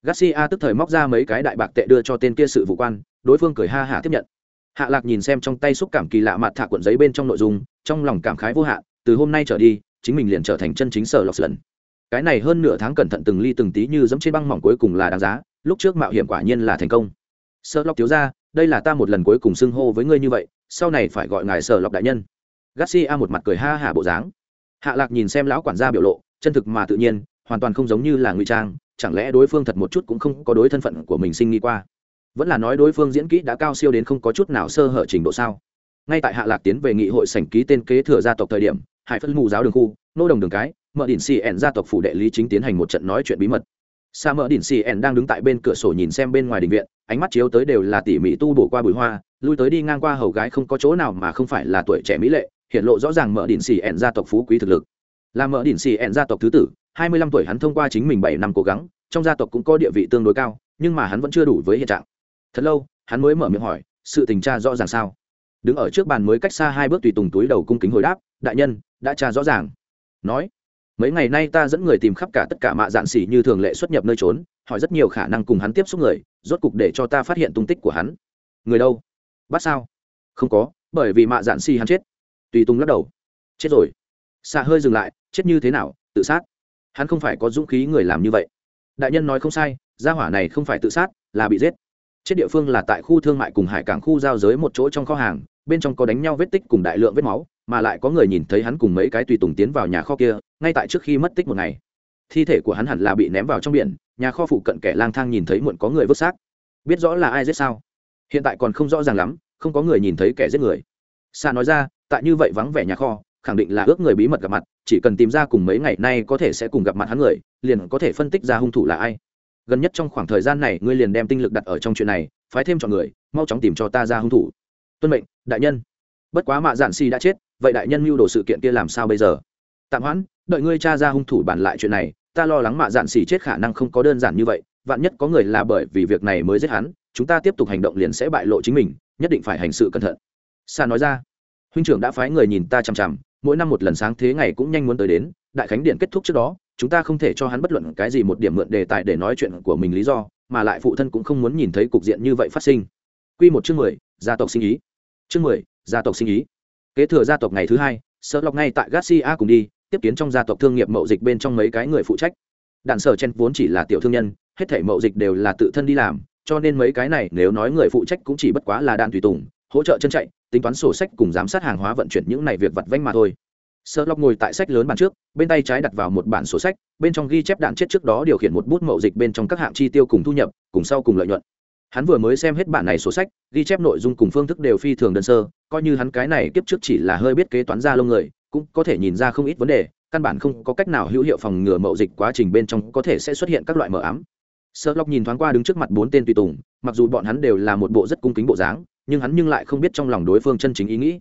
Garcia tức thời móc ra mấy cái đại bạc tệ đưa cho tên kia sự vụ quan, đối phương cười ha hả tiếp nhận. Hạ lạc nhìn xem trong tay xúc cảm kỳ lạ mặt thả cuộn giấy bên trong nội dung, trong lòng cảm khái vô hạn, từ hôm nay trở đi, chính mình liền trở thành chân chính sở lọc lần cái này hơn nửa tháng cẩn thận từng ly từng tí như dẫm trên băng mỏng cuối cùng là đáng giá lúc trước mạo hiểm quả nhiên là thành công. Sợ lọc thiếu ra đây là ta một lần cuối cùng xưng hô với ngươi như vậy, sau này phải gọi ngài sợ lọc đại nhân. Garcia một mặt cười ha hả bộ dáng. Hạ lạc nhìn xem lão quản gia biểu lộ, chân thực mà tự nhiên, hoàn toàn không giống như là ngụy trang, chẳng lẽ đối phương thật một chút cũng không có đối thân phận của mình sinh nghi qua? Vẫn là nói đối phương diễn kỹ đã cao siêu đến không có chút nào sơ hở trình độ sao? Ngay tại hạ lạc tiến về nghị hội sảnh ký tên kế thừa gia tộc thời điểm, hải phân mù giáo đường khu, nô đồng đường cái, mở đỉnh xì ẻn gia tộc phủ đệ lý chính tiến hành một trận nói chuyện bí mật sa mở đỉnh xì ẻn đang đứng tại bên cửa sổ nhìn xem bên ngoài đình viện, ánh mắt chiếu tới đều là tỉ mỉ tu bổ qua bụi hoa, lui tới đi ngang qua hầu gái không có chỗ nào mà không phải là tuổi trẻ mỹ lệ, hiện lộ rõ ràng mở đỉnh xì ẻn gia tộc phú quý thực lực. Là mở đỉnh xì ẻn gia tộc thứ tử, hai mươi lăm tuổi hắn thông qua chính mình bảy năm cố gắng, trong gia tộc cũng có địa vị tương đối cao, nhưng mà hắn vẫn chưa đủ với hiện trạng. Thật lâu, hắn mới mở miệng hỏi, sự tình tra rõ ràng sao? Đứng ở trước bàn mới cách xa hai bước tùy tùng túi đầu cung kính hồi đáp, đại nhân, đã tra rõ ràng. Nói mấy ngày nay ta dẫn người tìm khắp cả tất cả mạ dạn xỉ như thường lệ xuất nhập nơi trốn, hỏi rất nhiều khả năng cùng hắn tiếp xúc người, rốt cục để cho ta phát hiện tung tích của hắn. Người đâu? Bắt sao? Không có, bởi vì mạ dạn xỉ hắn chết. Tùy tung lắc đầu. Chết rồi. Xạ hơi dừng lại, chết như thế nào? Tự sát. Hắn không phải có dũng khí người làm như vậy. Đại nhân nói không sai, gia hỏa này không phải tự sát, là bị giết. Chết địa phương là tại khu thương mại cùng hải cảng khu giao giới một chỗ trong kho hàng bên trong có đánh nhau vết tích cùng đại lượng vết máu, mà lại có người nhìn thấy hắn cùng mấy cái tùy tùng tiến vào nhà kho kia, ngay tại trước khi mất tích một ngày. Thi thể của hắn hẳn là bị ném vào trong biển, nhà kho phụ cận kẻ lang thang nhìn thấy muộn có người vứt xác. Biết rõ là ai giết sao? Hiện tại còn không rõ ràng lắm, không có người nhìn thấy kẻ giết người. Xa nói ra, tại như vậy vắng vẻ nhà kho, khẳng định là ước người bí mật gặp mặt, chỉ cần tìm ra cùng mấy ngày nay có thể sẽ cùng gặp mặt hắn người, liền có thể phân tích ra hung thủ là ai. Gần nhất trong khoảng thời gian này, ngươi liền đem tinh lực đặt ở trong chuyện này, phái thêm chọn người, mau chóng tìm cho ta ra hung thủ tuân mệnh, đại nhân. Bất quá mạ dạn si đã chết, vậy đại nhân mưu đồ sự kiện kia làm sao bây giờ? Tạm hoãn, đợi ngươi cha ra hung thủ bàn lại chuyện này, ta lo lắng mạ dạn xì chết khả năng không có đơn giản như vậy, vạn nhất có người là bởi vì việc này mới giết hắn, chúng ta tiếp tục hành động liền sẽ bại lộ chính mình, nhất định phải hành sự cẩn thận. Sa nói ra, huynh trưởng đã phái người nhìn ta chằm chằm, mỗi năm một lần sáng thế ngày cũng nhanh muốn tới đến, đại khánh điện kết thúc trước đó, chúng ta không thể cho hắn bất luận cái gì một điểm mượn đề tài để nói chuyện của mình lý do, mà lại phụ thân cũng không muốn nhìn thấy cục diện như vậy phát sinh. Quy một chương mười, gia tộc sinh ý chương mười, gia tộc sinh ý. Kế thừa gia tộc ngày thứ hai sợ lọc ngay tại garcia cùng đi, tiếp kiến trong gia tộc thương nghiệp mậu dịch bên trong mấy cái người phụ trách. Đạn sở chen vốn chỉ là tiểu thương nhân, hết thảy mậu dịch đều là tự thân đi làm, cho nên mấy cái này nếu nói người phụ trách cũng chỉ bất quá là đạn tùy tùng, hỗ trợ chân chạy, tính toán sổ sách cùng giám sát hàng hóa vận chuyển những này việc vặt vanh mà thôi. Sợ lọc ngồi tại sách lớn bàn trước, bên tay trái đặt vào một bản sổ sách, bên trong ghi chép đạn chết trước đó điều khiển một bút mậu dịch bên trong các hạng chi tiêu cùng thu nhập, cùng sau cùng lợi nhuận hắn vừa mới xem hết bản này sổ sách, ghi chép nội dung cùng phương thức đều phi thường đơn sơ, coi như hắn cái này kiếp trước chỉ là hơi biết kế toán ra lông người, cũng có thể nhìn ra không ít vấn đề, căn bản không có cách nào hữu hiệu phòng ngừa mậu dịch quá trình bên trong có thể sẽ xuất hiện các loại mờ ám. Sợ lóc nhìn thoáng qua đứng trước mặt bốn tên tùy tùng, mặc dù bọn hắn đều là một bộ rất cung kính bộ dáng, nhưng hắn nhưng lại không biết trong lòng đối phương chân chính ý nghĩ.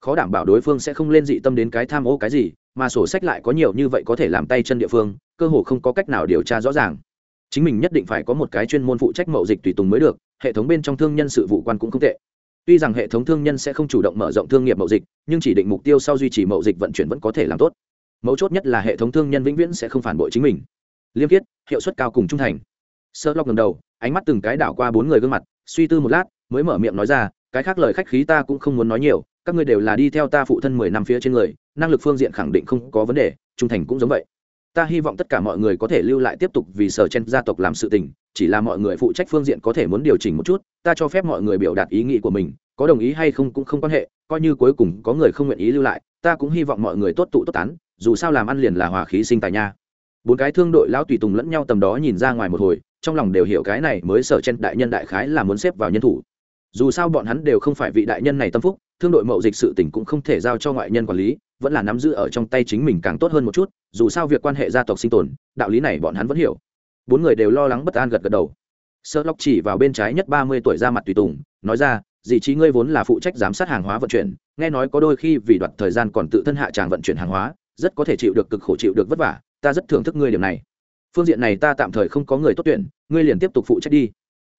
Khó đảm bảo đối phương sẽ không lên dị tâm đến cái tham ô cái gì, mà sổ sách lại có nhiều như vậy có thể làm tay chân địa phương, cơ hồ không có cách nào điều tra rõ ràng chính mình nhất định phải có một cái chuyên môn phụ trách mậu dịch tùy tùng mới được, hệ thống bên trong thương nhân sự vụ quan cũng không tệ. Tuy rằng hệ thống thương nhân sẽ không chủ động mở rộng thương nghiệp mậu dịch, nhưng chỉ định mục tiêu sau duy trì mậu dịch vận chuyển vẫn có thể làm tốt. Mấu chốt nhất là hệ thống thương nhân vĩnh viễn sẽ không phản bội chính mình. Liêm khiết, hiệu suất cao cùng trung thành. Sơ lóc ngầm đầu, ánh mắt từng cái đảo qua bốn người gương mặt, suy tư một lát, mới mở miệng nói ra, cái khác lời khách khí ta cũng không muốn nói nhiều, các ngươi đều là đi theo ta phụ thân mười năm phía trên người, năng lực phương diện khẳng định không có vấn đề, trung thành cũng giống vậy ta hy vọng tất cả mọi người có thể lưu lại tiếp tục vì sở chen gia tộc làm sự tình, chỉ là mọi người phụ trách phương diện có thể muốn điều chỉnh một chút, ta cho phép mọi người biểu đạt ý nghĩ của mình, có đồng ý hay không cũng không quan hệ, coi như cuối cùng có người không nguyện ý lưu lại, ta cũng hy vọng mọi người tốt tụ tốt tán, dù sao làm ăn liền là hòa khí sinh tài nha. Bốn cái thương đội lão tùy tùng lẫn nhau tầm đó nhìn ra ngoài một hồi, trong lòng đều hiểu cái này mới sở chen đại nhân đại khái là muốn xếp vào nhân thủ. Dù sao bọn hắn đều không phải vị đại nhân này tâm phúc, thương đội mậu dịch sự tỉnh cũng không thể giao cho ngoại nhân quản lý vẫn là nắm giữ ở trong tay chính mình càng tốt hơn một chút, dù sao việc quan hệ gia tộc sinh tồn, đạo lý này bọn hắn vẫn hiểu. Bốn người đều lo lắng bất an gật gật đầu. Sợ lóc chỉ vào bên trái nhất ba mươi tuổi ra mặt tùy tùng, nói ra, dì trí ngươi vốn là phụ trách giám sát hàng hóa vận chuyển, nghe nói có đôi khi vì đoạt thời gian còn tự thân hạ tràng vận chuyển hàng hóa, rất có thể chịu được cực khổ chịu được vất vả, ta rất thưởng thức ngươi điều này. Phương diện này ta tạm thời không có người tốt tuyển, ngươi liền tiếp tục phụ trách đi.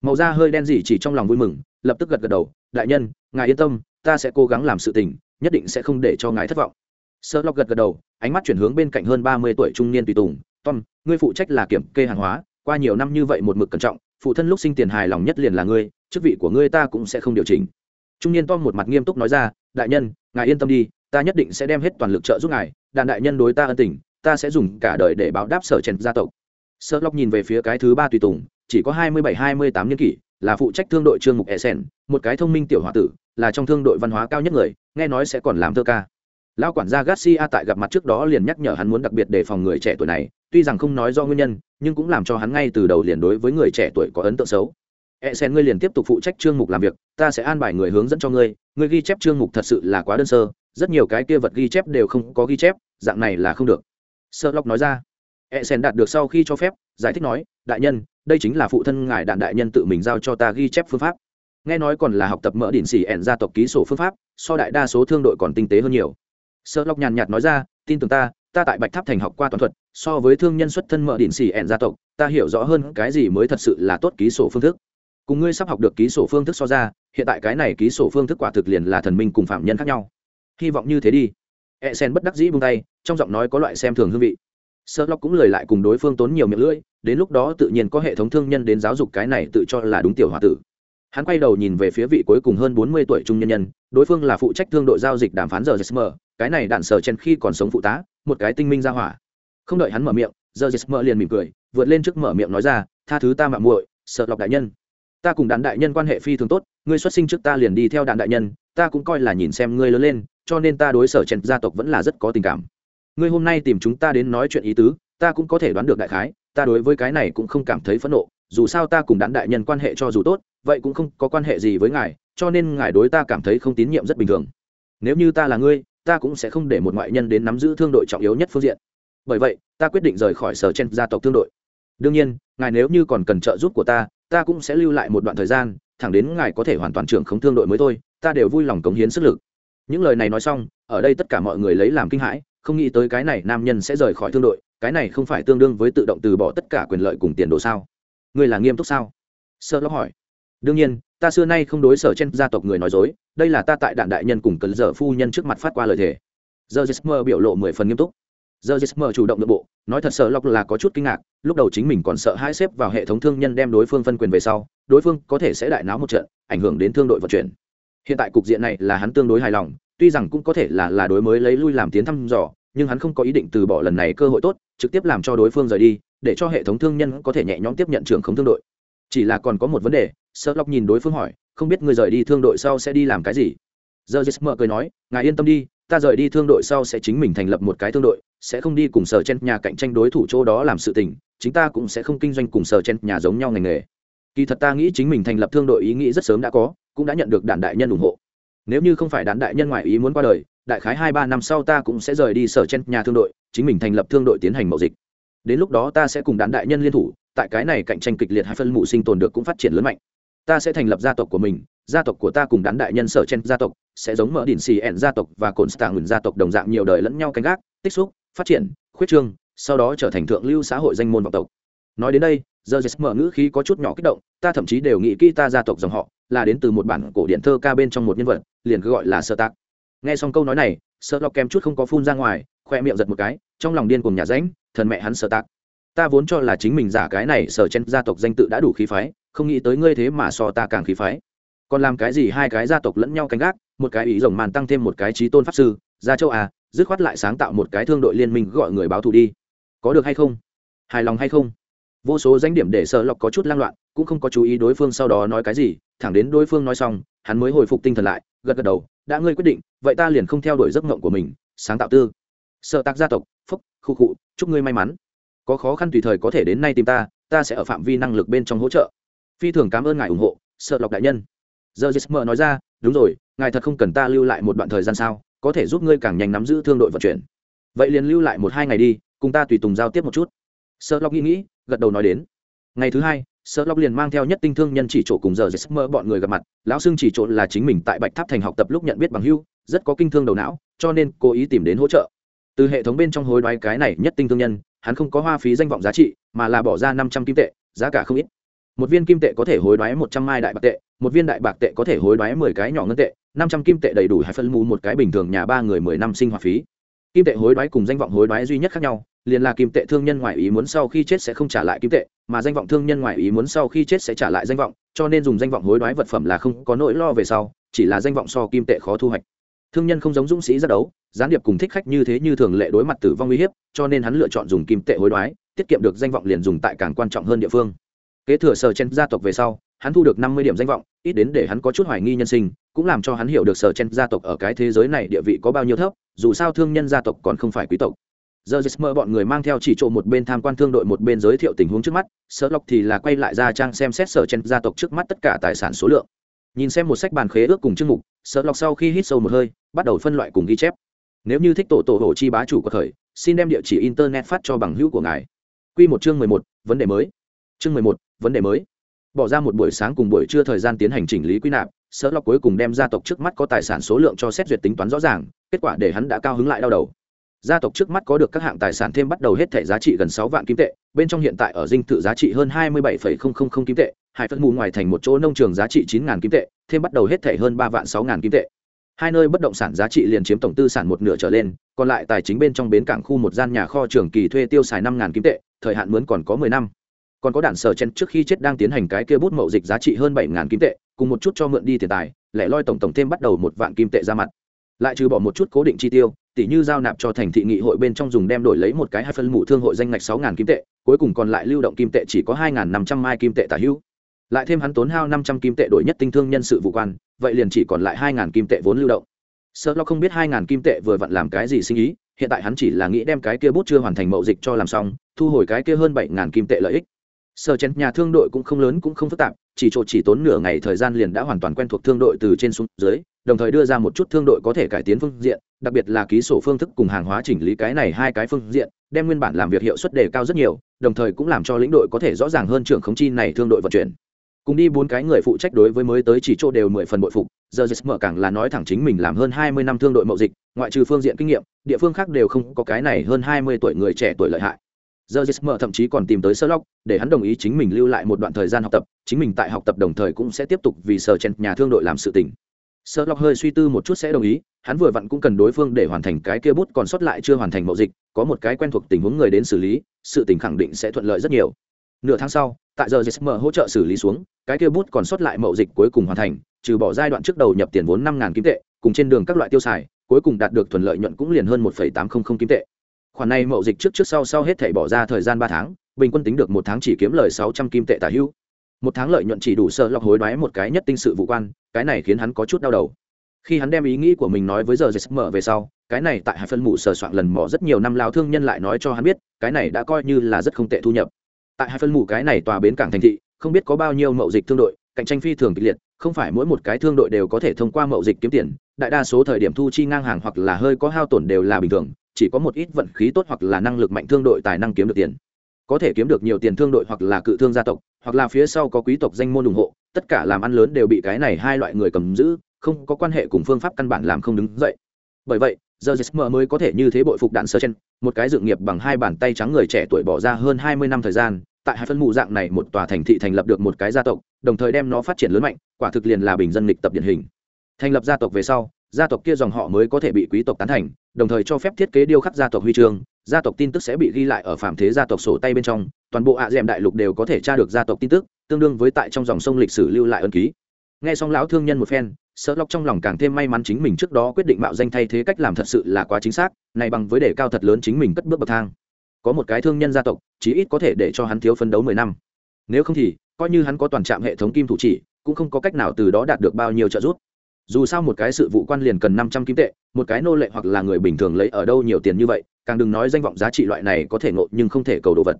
Màu da hơi đen dì chỉ trong lòng vui mừng, lập tức gật gật đầu, đại nhân, ngài yên tâm, ta sẽ cố gắng làm sự tình, nhất định sẽ không để cho ngài thất vọng sơ lọc gật gật đầu, ánh mắt chuyển hướng bên cạnh hơn ba mươi tuổi trung niên tùy tùng. Tom, ngươi phụ trách là kiểm kê hàng hóa, qua nhiều năm như vậy một mực cẩn trọng, phụ thân lúc sinh tiền hài lòng nhất liền là ngươi, chức vị của ngươi ta cũng sẽ không điều chỉnh. Trung niên tom một mặt nghiêm túc nói ra, đại nhân, ngài yên tâm đi, ta nhất định sẽ đem hết toàn lực trợ giúp ngài, đàn đại nhân đối ta ân tình, ta sẽ dùng cả đời để báo đáp sở trần gia tộc. Sơ lọc nhìn về phía cái thứ ba tùy tùng, chỉ có hai mươi bảy, hai mươi tám niên kỷ, là phụ trách thương đội trương mục e sen một cái thông minh tiểu h o a tử, là trong thương đội văn hóa cao nhất người, nghe nói sẽ còn làm thơ ca lao quản gia garcia tại gặp mặt trước đó liền nhắc nhở hắn muốn đặc biệt đề phòng người trẻ tuổi này, tuy rằng không nói do nguyên nhân, nhưng cũng làm cho hắn ngay từ đầu liền đối với người trẻ tuổi có ấn tượng xấu. E sen, ngươi liền tiếp tục phụ trách chương mục làm việc, ta sẽ an bài người hướng dẫn cho ngươi ngươi ghi chép chương mục thật sự là quá đơn sơ, rất nhiều cái kia vật ghi chép đều không có ghi chép, dạng này là không được. Sơ lóc nói ra. E sen, đạt được sau khi cho phép, giải thích nói, đại nhân, đây chính là phụ thân ngài đạn đại nhân tự mình giao cho ta ghi chép phương pháp. Nghe nói còn là học tập mỡ đỉnh xỉ ẻn gia tộc ký sổ phương pháp, so đại đa số thương đội còn tinh tế hơn nhiều sợ lọc nhàn nhạt nói ra, tin tưởng ta ta tại bạch tháp thành học qua toàn thuật, so với thương nhân xuất thân mở đỉnh xì ẹn gia tộc, ta hiểu rõ hơn cái gì mới thật sự là tốt ký sổ phương thức. Cùng ngươi sắp học được ký sổ phương thức so ra, hiện tại cái này ký sổ phương thức quả thực liền là thần minh cùng phạm nhân khác nhau. Hy vọng như thế đi. E sen bất đắc dĩ buông tay, trong giọng nói có loại xem thường hương vị. Sợ lóc cũng lời lại cùng đối phương tốn nhiều miệng lưỡi, đến lúc đó tự nhiên có hệ thống thương nhân đến giáo dục cái này tự cho là đúng tiểu h o a tử hắn quay đầu nhìn về phía vị cuối cùng hơn bốn mươi tuổi trung nhân nhân, đối phương là phụ trách thương đội giao dịch đàm phán giờ jesmer cái này đạn sờ chen khi còn sống phụ tá, một cái tinh minh ra hỏa. Không đợi hắn mở miệng giờ jesmer liền mỉm cười, vượt lên trước mở miệng nói ra, tha thứ ta mạng muội, sợ lọc đại nhân. Ta cùng đạn đại nhân quan hệ phi thường tốt, ngươi xuất sinh trước ta liền đi theo đạn đại nhân, ta cũng coi là nhìn xem ngươi lớn lên, cho nên ta đối sở chen gia tộc vẫn là rất có tình cảm. Ngươi hôm nay tìm chúng ta đến nói chuyện ý tứ, ta cũng có thể đoán được đại khái, ta đối với cái này cũng không cảm thấy phẫn nộ dù sao ta cùng đán đại nhân quan hệ cho dù tốt, vậy cũng không có quan hệ gì với ngài, cho nên ngài đối ta cảm thấy không tín nhiệm rất bình thường. Nếu như ta là ngươi, ta cũng sẽ không để một ngoại nhân đến nắm giữ thương đội trọng yếu nhất phương diện. Bởi vậy, ta quyết định rời khỏi sở chen gia tộc thương đội. Đương nhiên, ngài nếu như còn cần trợ giúp của ta ta cũng sẽ lưu lại một đoạn thời gian, thẳng đến ngài có thể hoàn toàn trưởng khống thương đội mới thôi, ta đều vui lòng cống hiến sức lực. Những lời này nói xong, ở đây tất cả mọi người lấy làm kinh hãi, không nghĩ tới cái này nam nhân sẽ rời khỏi thương đội, cái này không phải tương đương với tự động từ bỏ tất cả quyền lợi cùng tiền đồ sao? Ngươi là nghiêm túc sao? Sợ lóc hỏi. Đương nhiên, ta xưa nay không đối sở trên gia tộc người nói dối, đây là ta tại đạn đại nhân cùng cần giờ phu nhân trước mặt phát qua lời thề. Giờ jesmer biểu lộ mười phần nghiêm túc. Giờ jesmer chủ động nội bộ, nói thật sợ lóc là có chút kinh ngạc, lúc đầu chính mình còn sợ hai xếp vào hệ thống thương nhân đem đối phương phân quyền về sau, đối phương có thể sẽ đại náo một trận, ảnh hưởng đến thương đội vận chuyển. Hiện tại cục diện này là hắn tương đối hài lòng, tuy rằng cũng có thể là là đối mới lấy lui làm tiến thăm dò, nhưng hắn không có ý định từ bỏ lần này cơ hội tốt, trực tiếp làm cho đối phương rời đi để cho hệ thống thương nhân có thể nhẹ nhõm tiếp nhận trưởng không thương đội. Chỉ là còn có một vấn đề sợ lóc nhìn đối phương hỏi, không biết người rời đi thương đội sau sẽ đi làm cái gì? Giờ jesmer cười nói, ngài yên tâm đi, ta rời đi thương đội sau sẽ chính mình thành lập một cái thương đội, sẽ không đi cùng sở chen nhà cạnh tranh đối thủ chỗ đó làm sự tình, chính ta cũng sẽ không kinh doanh cùng sở chen nhà giống nhau ngành nghề. Kỳ thật ta nghĩ chính mình thành lập thương đội ý nghĩ rất sớm đã có, cũng đã nhận được đàn đại nhân ủng hộ. Nếu như không phải đàn đại nhân ngoại ý muốn qua đời, đại khái hai ba năm sau ta cũng sẽ rời đi sở chen nhà thương đội, chính mình thành lập thương đội tiến hành mậu dịch đến lúc đó ta sẽ cùng đàn đại nhân liên thủ, tại cái này cạnh tranh kịch liệt hai phân mụ sinh tồn được cũng phát triển lớn mạnh. Ta sẽ thành lập gia tộc của mình, gia tộc của ta cùng đán đại nhân sở chen gia tộc, sẽ giống mở đỉnh xì ẹn gia tộc và cồn stạng gia tộc đồng dạng nhiều đời lẫn nhau canh gác, tích xúc, phát triển, khuyết trương, sau đó trở thành thượng lưu xã hội danh môn vọng tộc. Nói đến đây, giờ jes mở ngữ khí có chút nhỏ kích động, ta thậm chí đều nghĩ kỹ ta gia tộc dòng họ, là đến từ một bản cổ điện thơ ca bên trong một nhân vật, liền cứ gọi là sơ tác nghe xong câu nói này sợ lọc kem chút không có phun ra ngoài, khoe miệng giật một cái, trong lòng điên cùng nhà ránh, thần mẹ hắn sợ tạc. ta vốn cho là chính mình giả cái này sở chen gia tộc danh tự đã đủ khí phái, không nghĩ tới ngươi thế mà so ta càng khí phái. Còn làm cái gì hai cái gia tộc lẫn nhau canh gác, một cái ý rồng màn tăng thêm một cái trí tôn pháp sư, ra châu à dứt khoát lại sáng tạo một cái thương đội liên minh gọi người báo thù đi. Có được hay không? Hài lòng hay không? Vô số danh điểm để sợ lọc có chút lang loạn, cũng không có chú ý đối phương sau đó nói cái gì, thẳng đến đối phương nói xong, hắn mới hồi phục tinh thần lại gật gật đầu, đã ngươi quyết định, vậy ta liền không theo đuổi giấc mộng của mình, sáng tạo tư. Sợ tạc gia tộc, phúc, khu cụ chúc ngươi may mắn. Có khó khăn tùy thời có thể đến nay tìm ta ta sẽ ở phạm vi năng lực bên trong hỗ trợ. Phi thường cảm ơn ngài ủng hộ, sợ lọc đại nhân. Giờ jesmer nói ra, đúng rồi, ngài thật không cần ta lưu lại một đoạn thời gian sao, có thể giúp ngươi càng nhanh nắm giữ thương đội vận chuyển. Vậy liền lưu lại một hai ngày đi, cùng ta tùy tùng giao tiếp một chút. Sợ lọc nghĩ nghĩ, gật đầu nói đến. Ngày thứ hai sợ lóc liền mang theo nhất tinh thương nhân chỉ chỗ cùng giờ giấc mơ bọn người gặp mặt. Lão xưng chỉ chỗ là chính mình tại bạch tháp thành học tập lúc nhận biết bằng hưu rất có kinh thương đầu não, cho nên cố ý tìm đến hỗ trợ. Từ hệ thống bên trong hối đoái cái này nhất tinh thương nhân, hắn không có hoa phí danh vọng giá trị, mà là bỏ ra năm trăm kim tệ, giá cả không ít. Một viên kim tệ có thể hối đoái một trăm mai đại bạc tệ, một viên đại bạc tệ có thể hối đoái mười cái nhỏ ngân tệ, năm trăm kim tệ đầy đủ hai phân mù một cái bình thường nhà ba người mười năm sinh hoạt phí kim tệ hối đoái cùng danh vọng hối đoái duy nhất khác nhau, liền là kim tệ thương nhân ngoại ý muốn sau khi chết sẽ không trả lại kim tệ, mà danh vọng thương nhân ngoại ý muốn sau khi chết sẽ trả lại danh vọng, cho nên dùng danh vọng hối đoái vật phẩm là không có nỗi lo về sau, chỉ là danh vọng so kim tệ khó thu hoạch. Thương nhân không giống dũng sĩ ra đấu, gián điệp cùng thích khách như thế như thường lệ đối mặt tử vong uy hiếp, cho nên hắn lựa chọn dùng kim tệ hối đoái, tiết kiệm được danh vọng liền dùng tại càng quan trọng hơn địa phương. Kế thừa sở chen gia tộc về sau hắn thu được năm mươi điểm danh vọng, ít đến để hắn có chút hoài nghi nhân sinh, cũng làm cho hắn hiểu được sở chen gia tộc ở cái thế giới này địa vị có bao nhiêu thấp, dù sao thương nhân gia tộc còn không phải quý tộc. Giờ jesmer bọn người mang theo chỉ trộm một bên tham quan thương đội một bên giới thiệu tình huống trước mắt, sở lộc thì là quay lại ra trang xem xét sở chen gia tộc trước mắt tất cả tài sản số lượng. Nhìn xem một sách bàn khế ước cùng chương mục, sở lộc sau khi hít sâu một hơi, bắt đầu phân loại cùng ghi chép. Nếu như thích tổ tổ hồ chi bá chủ của thời, xin đem địa chỉ internet phát cho bằng hữu của ngài. Quy một chương mười một, vấn đề mới. Chương mười một, vấn đề mới bỏ ra một buổi sáng cùng buổi trưa thời gian tiến hành chỉnh lý quy nạp sợ lọc cuối cùng đem gia tộc trước mắt có tài sản số lượng cho xét duyệt tính toán rõ ràng, kết quả để hắn đã cao hứng lại đau đầu. Gia tộc trước mắt có được các hạng tài sản thêm bắt đầu hết thẻ giá trị gần sáu vạn kim tệ, bên trong hiện tại ở dinh thự giá trị hơn hai mươi bảy kim tệ, hải phân mù ngoài thành một chỗ nông trường giá trị chín kim tệ, thêm bắt đầu hết thẻ hơn ba vạn sáu kim tệ. Hai nơi bất động sản giá trị liền chiếm tổng tư sản một nửa trở lên, còn lại tài chính bên trong bến cảng khu một gian nhà kho trường kỳ thuê tiêu xài năm kim tệ, thời hạn mướn còn có mười năm còn có đạn sở chen trước khi chết đang tiến hành cái kia bút mậu dịch giá trị hơn bảy kim tệ, cùng một chút cho mượn đi tiền tài, lẻ loi tổng tổng thêm bắt đầu một vạn kim tệ ra mặt. Lại trừ bỏ một chút cố định chi tiêu tỷ như giao nạp cho thành thị nghị hội bên trong dùng đem đổi lấy một cái hai phân mụ thương hội danh ngạch sáu kim tệ, cuối cùng còn lại lưu động kim tệ chỉ có hai năm trăm mai kim tệ tả hữu. Lại thêm hắn tốn hao năm trăm kim tệ đổi nhất tinh thương nhân sự vụ quan, vậy liền chỉ còn lại hai kim tệ vốn lưu động. Sợ lo không biết hai kim tệ vừa vặn làm cái gì sinh ý, hiện tại hắn chỉ là nghĩ đem cái kia bút chưa hoàn thành mậu dịch cho làm xong, thu hồi cái kia hơn bảy kim tệ lợi ích sở chén nhà thương đội cũng không lớn cũng không phức tạp, chỉ chỗ chỉ tốn nửa ngày thời gian liền đã hoàn toàn quen thuộc thương đội từ trên xuống dưới, đồng thời đưa ra một chút thương đội có thể cải tiến phương diện, đặc biệt là ký sổ phương thức cùng hàng hóa chỉnh lý cái này hai cái phương diện, đem nguyên bản làm việc hiệu suất đề cao rất nhiều, đồng thời cũng làm cho lĩnh đội có thể rõ ràng hơn trưởng khống chi này thương đội vận chuyển. Cùng đi bốn cái người phụ trách đối với mới tới chỉ chỗ đều mười phần bội phục, giờ jesmer mở càng là nói thẳng chính mình làm hơn hai mươi năm thương đội mậu dịch, ngoại trừ phương diện kinh nghiệm, địa phương khác đều không có cái này hơn hai mươi tuổi người trẻ tuổi lợi hại giờ jesmer thậm chí còn tìm tới sơ lóc để hắn đồng ý chính mình lưu lại một đoạn thời gian học tập, chính mình tại học tập đồng thời cũng sẽ tiếp tục vì sở chen nhà thương đội làm sự tình. Sơ lóc hơi suy tư một chút sẽ đồng ý, hắn vừa vặn cũng cần đối phương để hoàn thành cái kia bút còn sót lại chưa hoàn thành mậu dịch, có một cái quen thuộc tình huống người đến xử lý, sự tình khẳng định sẽ thuận lợi rất nhiều. Nửa tháng sau, tại giờ gsm hỗ trợ xử lý xuống, cái kia bút còn sót lại mậu dịch cuối cùng hoàn thành, trừ bỏ giai đoạn trước đầu nhập tiền vốn năm kim tệ, cùng trên đường các loại tiêu xài, cuối cùng đạt được thuận lợi nhuận cũng liền hơn một tám trăm linh kim tệ khoản này mậu dịch trước trước sau sau hết thảy bỏ ra thời gian ba tháng, bình quân tính được một tháng chỉ kiếm lời sáu trăm kim tệ tả hữu. Một tháng lợi nhuận chỉ đủ sợ lọc hối đoái một cái nhất tinh sự vụ quan, cái này khiến hắn có chút đau đầu. Khi hắn đem ý nghĩ của mình nói với giờ giấc mở về sau, cái này tại hai phân mụ sờ soạn lần mỏ rất nhiều năm lao thương nhân lại nói cho hắn biết, cái này đã coi như là rất không tệ thu nhập. Tại hai phân mụ cái này tòa bến cảng thành thị, không biết có bao nhiêu mậu dịch thương đội, cạnh tranh phi thường kịch liệt, không phải mỗi một cái thương đội đều có thể thông qua mậu dịch kiếm tiền, đại đa số thời điểm thu chi ngang hàng hoặc là hơi có hao tổn đều là bình thường chỉ có một ít vận khí tốt hoặc là năng lực mạnh thương đội tài năng kiếm được tiền. Có thể kiếm được nhiều tiền thương đội hoặc là cự thương gia tộc, hoặc là phía sau có quý tộc danh môn ủng hộ, tất cả làm ăn lớn đều bị cái này hai loại người cầm giữ, không có quan hệ cùng phương pháp căn bản làm không đứng dậy. Bởi vậy giờ jesmer mới có thể như thế bội phục đạn sơ chen, một cái dự nghiệp bằng hai bàn tay trắng người trẻ tuổi bỏ ra hơn hai mươi năm thời gian, tại hai phân mụ dạng này một tòa thành thị thành lập được một cái gia tộc, đồng thời đem nó phát triển lớn mạnh, quả thực liền là bình dân lịch tập điển hình. Thành lập gia tộc về sau, gia tộc kia dòng họ mới có thể bị quý tộc tán thành đồng thời cho phép thiết kế điêu khắc gia tộc huy chương, gia tộc tin tức sẽ bị ghi lại ở phạm thế gia tộc sổ tay bên trong, toàn bộ ạ d đại lục đều có thể tra được gia tộc tin tức, tương đương với tại trong dòng sông lịch sử lưu lại ân ký. Nghe xong lão thương nhân một phen sợ lóc trong lòng càng thêm may mắn chính mình trước đó quyết định mạo danh thay thế cách làm thật sự là quá chính xác, này bằng với đề cao thật lớn chính mình cất bước bậc thang. Có một cái thương nhân gia tộc, chí ít có thể để cho hắn thiếu phân đấu mười năm. Nếu không thì, coi như hắn có toàn trạm hệ thống kim thủ chỉ, cũng không có cách nào từ đó đạt được bao nhiêu trợ giúp dù sao một cái sự vụ quan liền cần năm trăm kim tệ, một cái nô lệ hoặc là người bình thường lấy ở đâu nhiều tiền như vậy, càng đừng nói danh vọng giá trị loại này có thể ngộ nhưng không thể cầu đồ vật.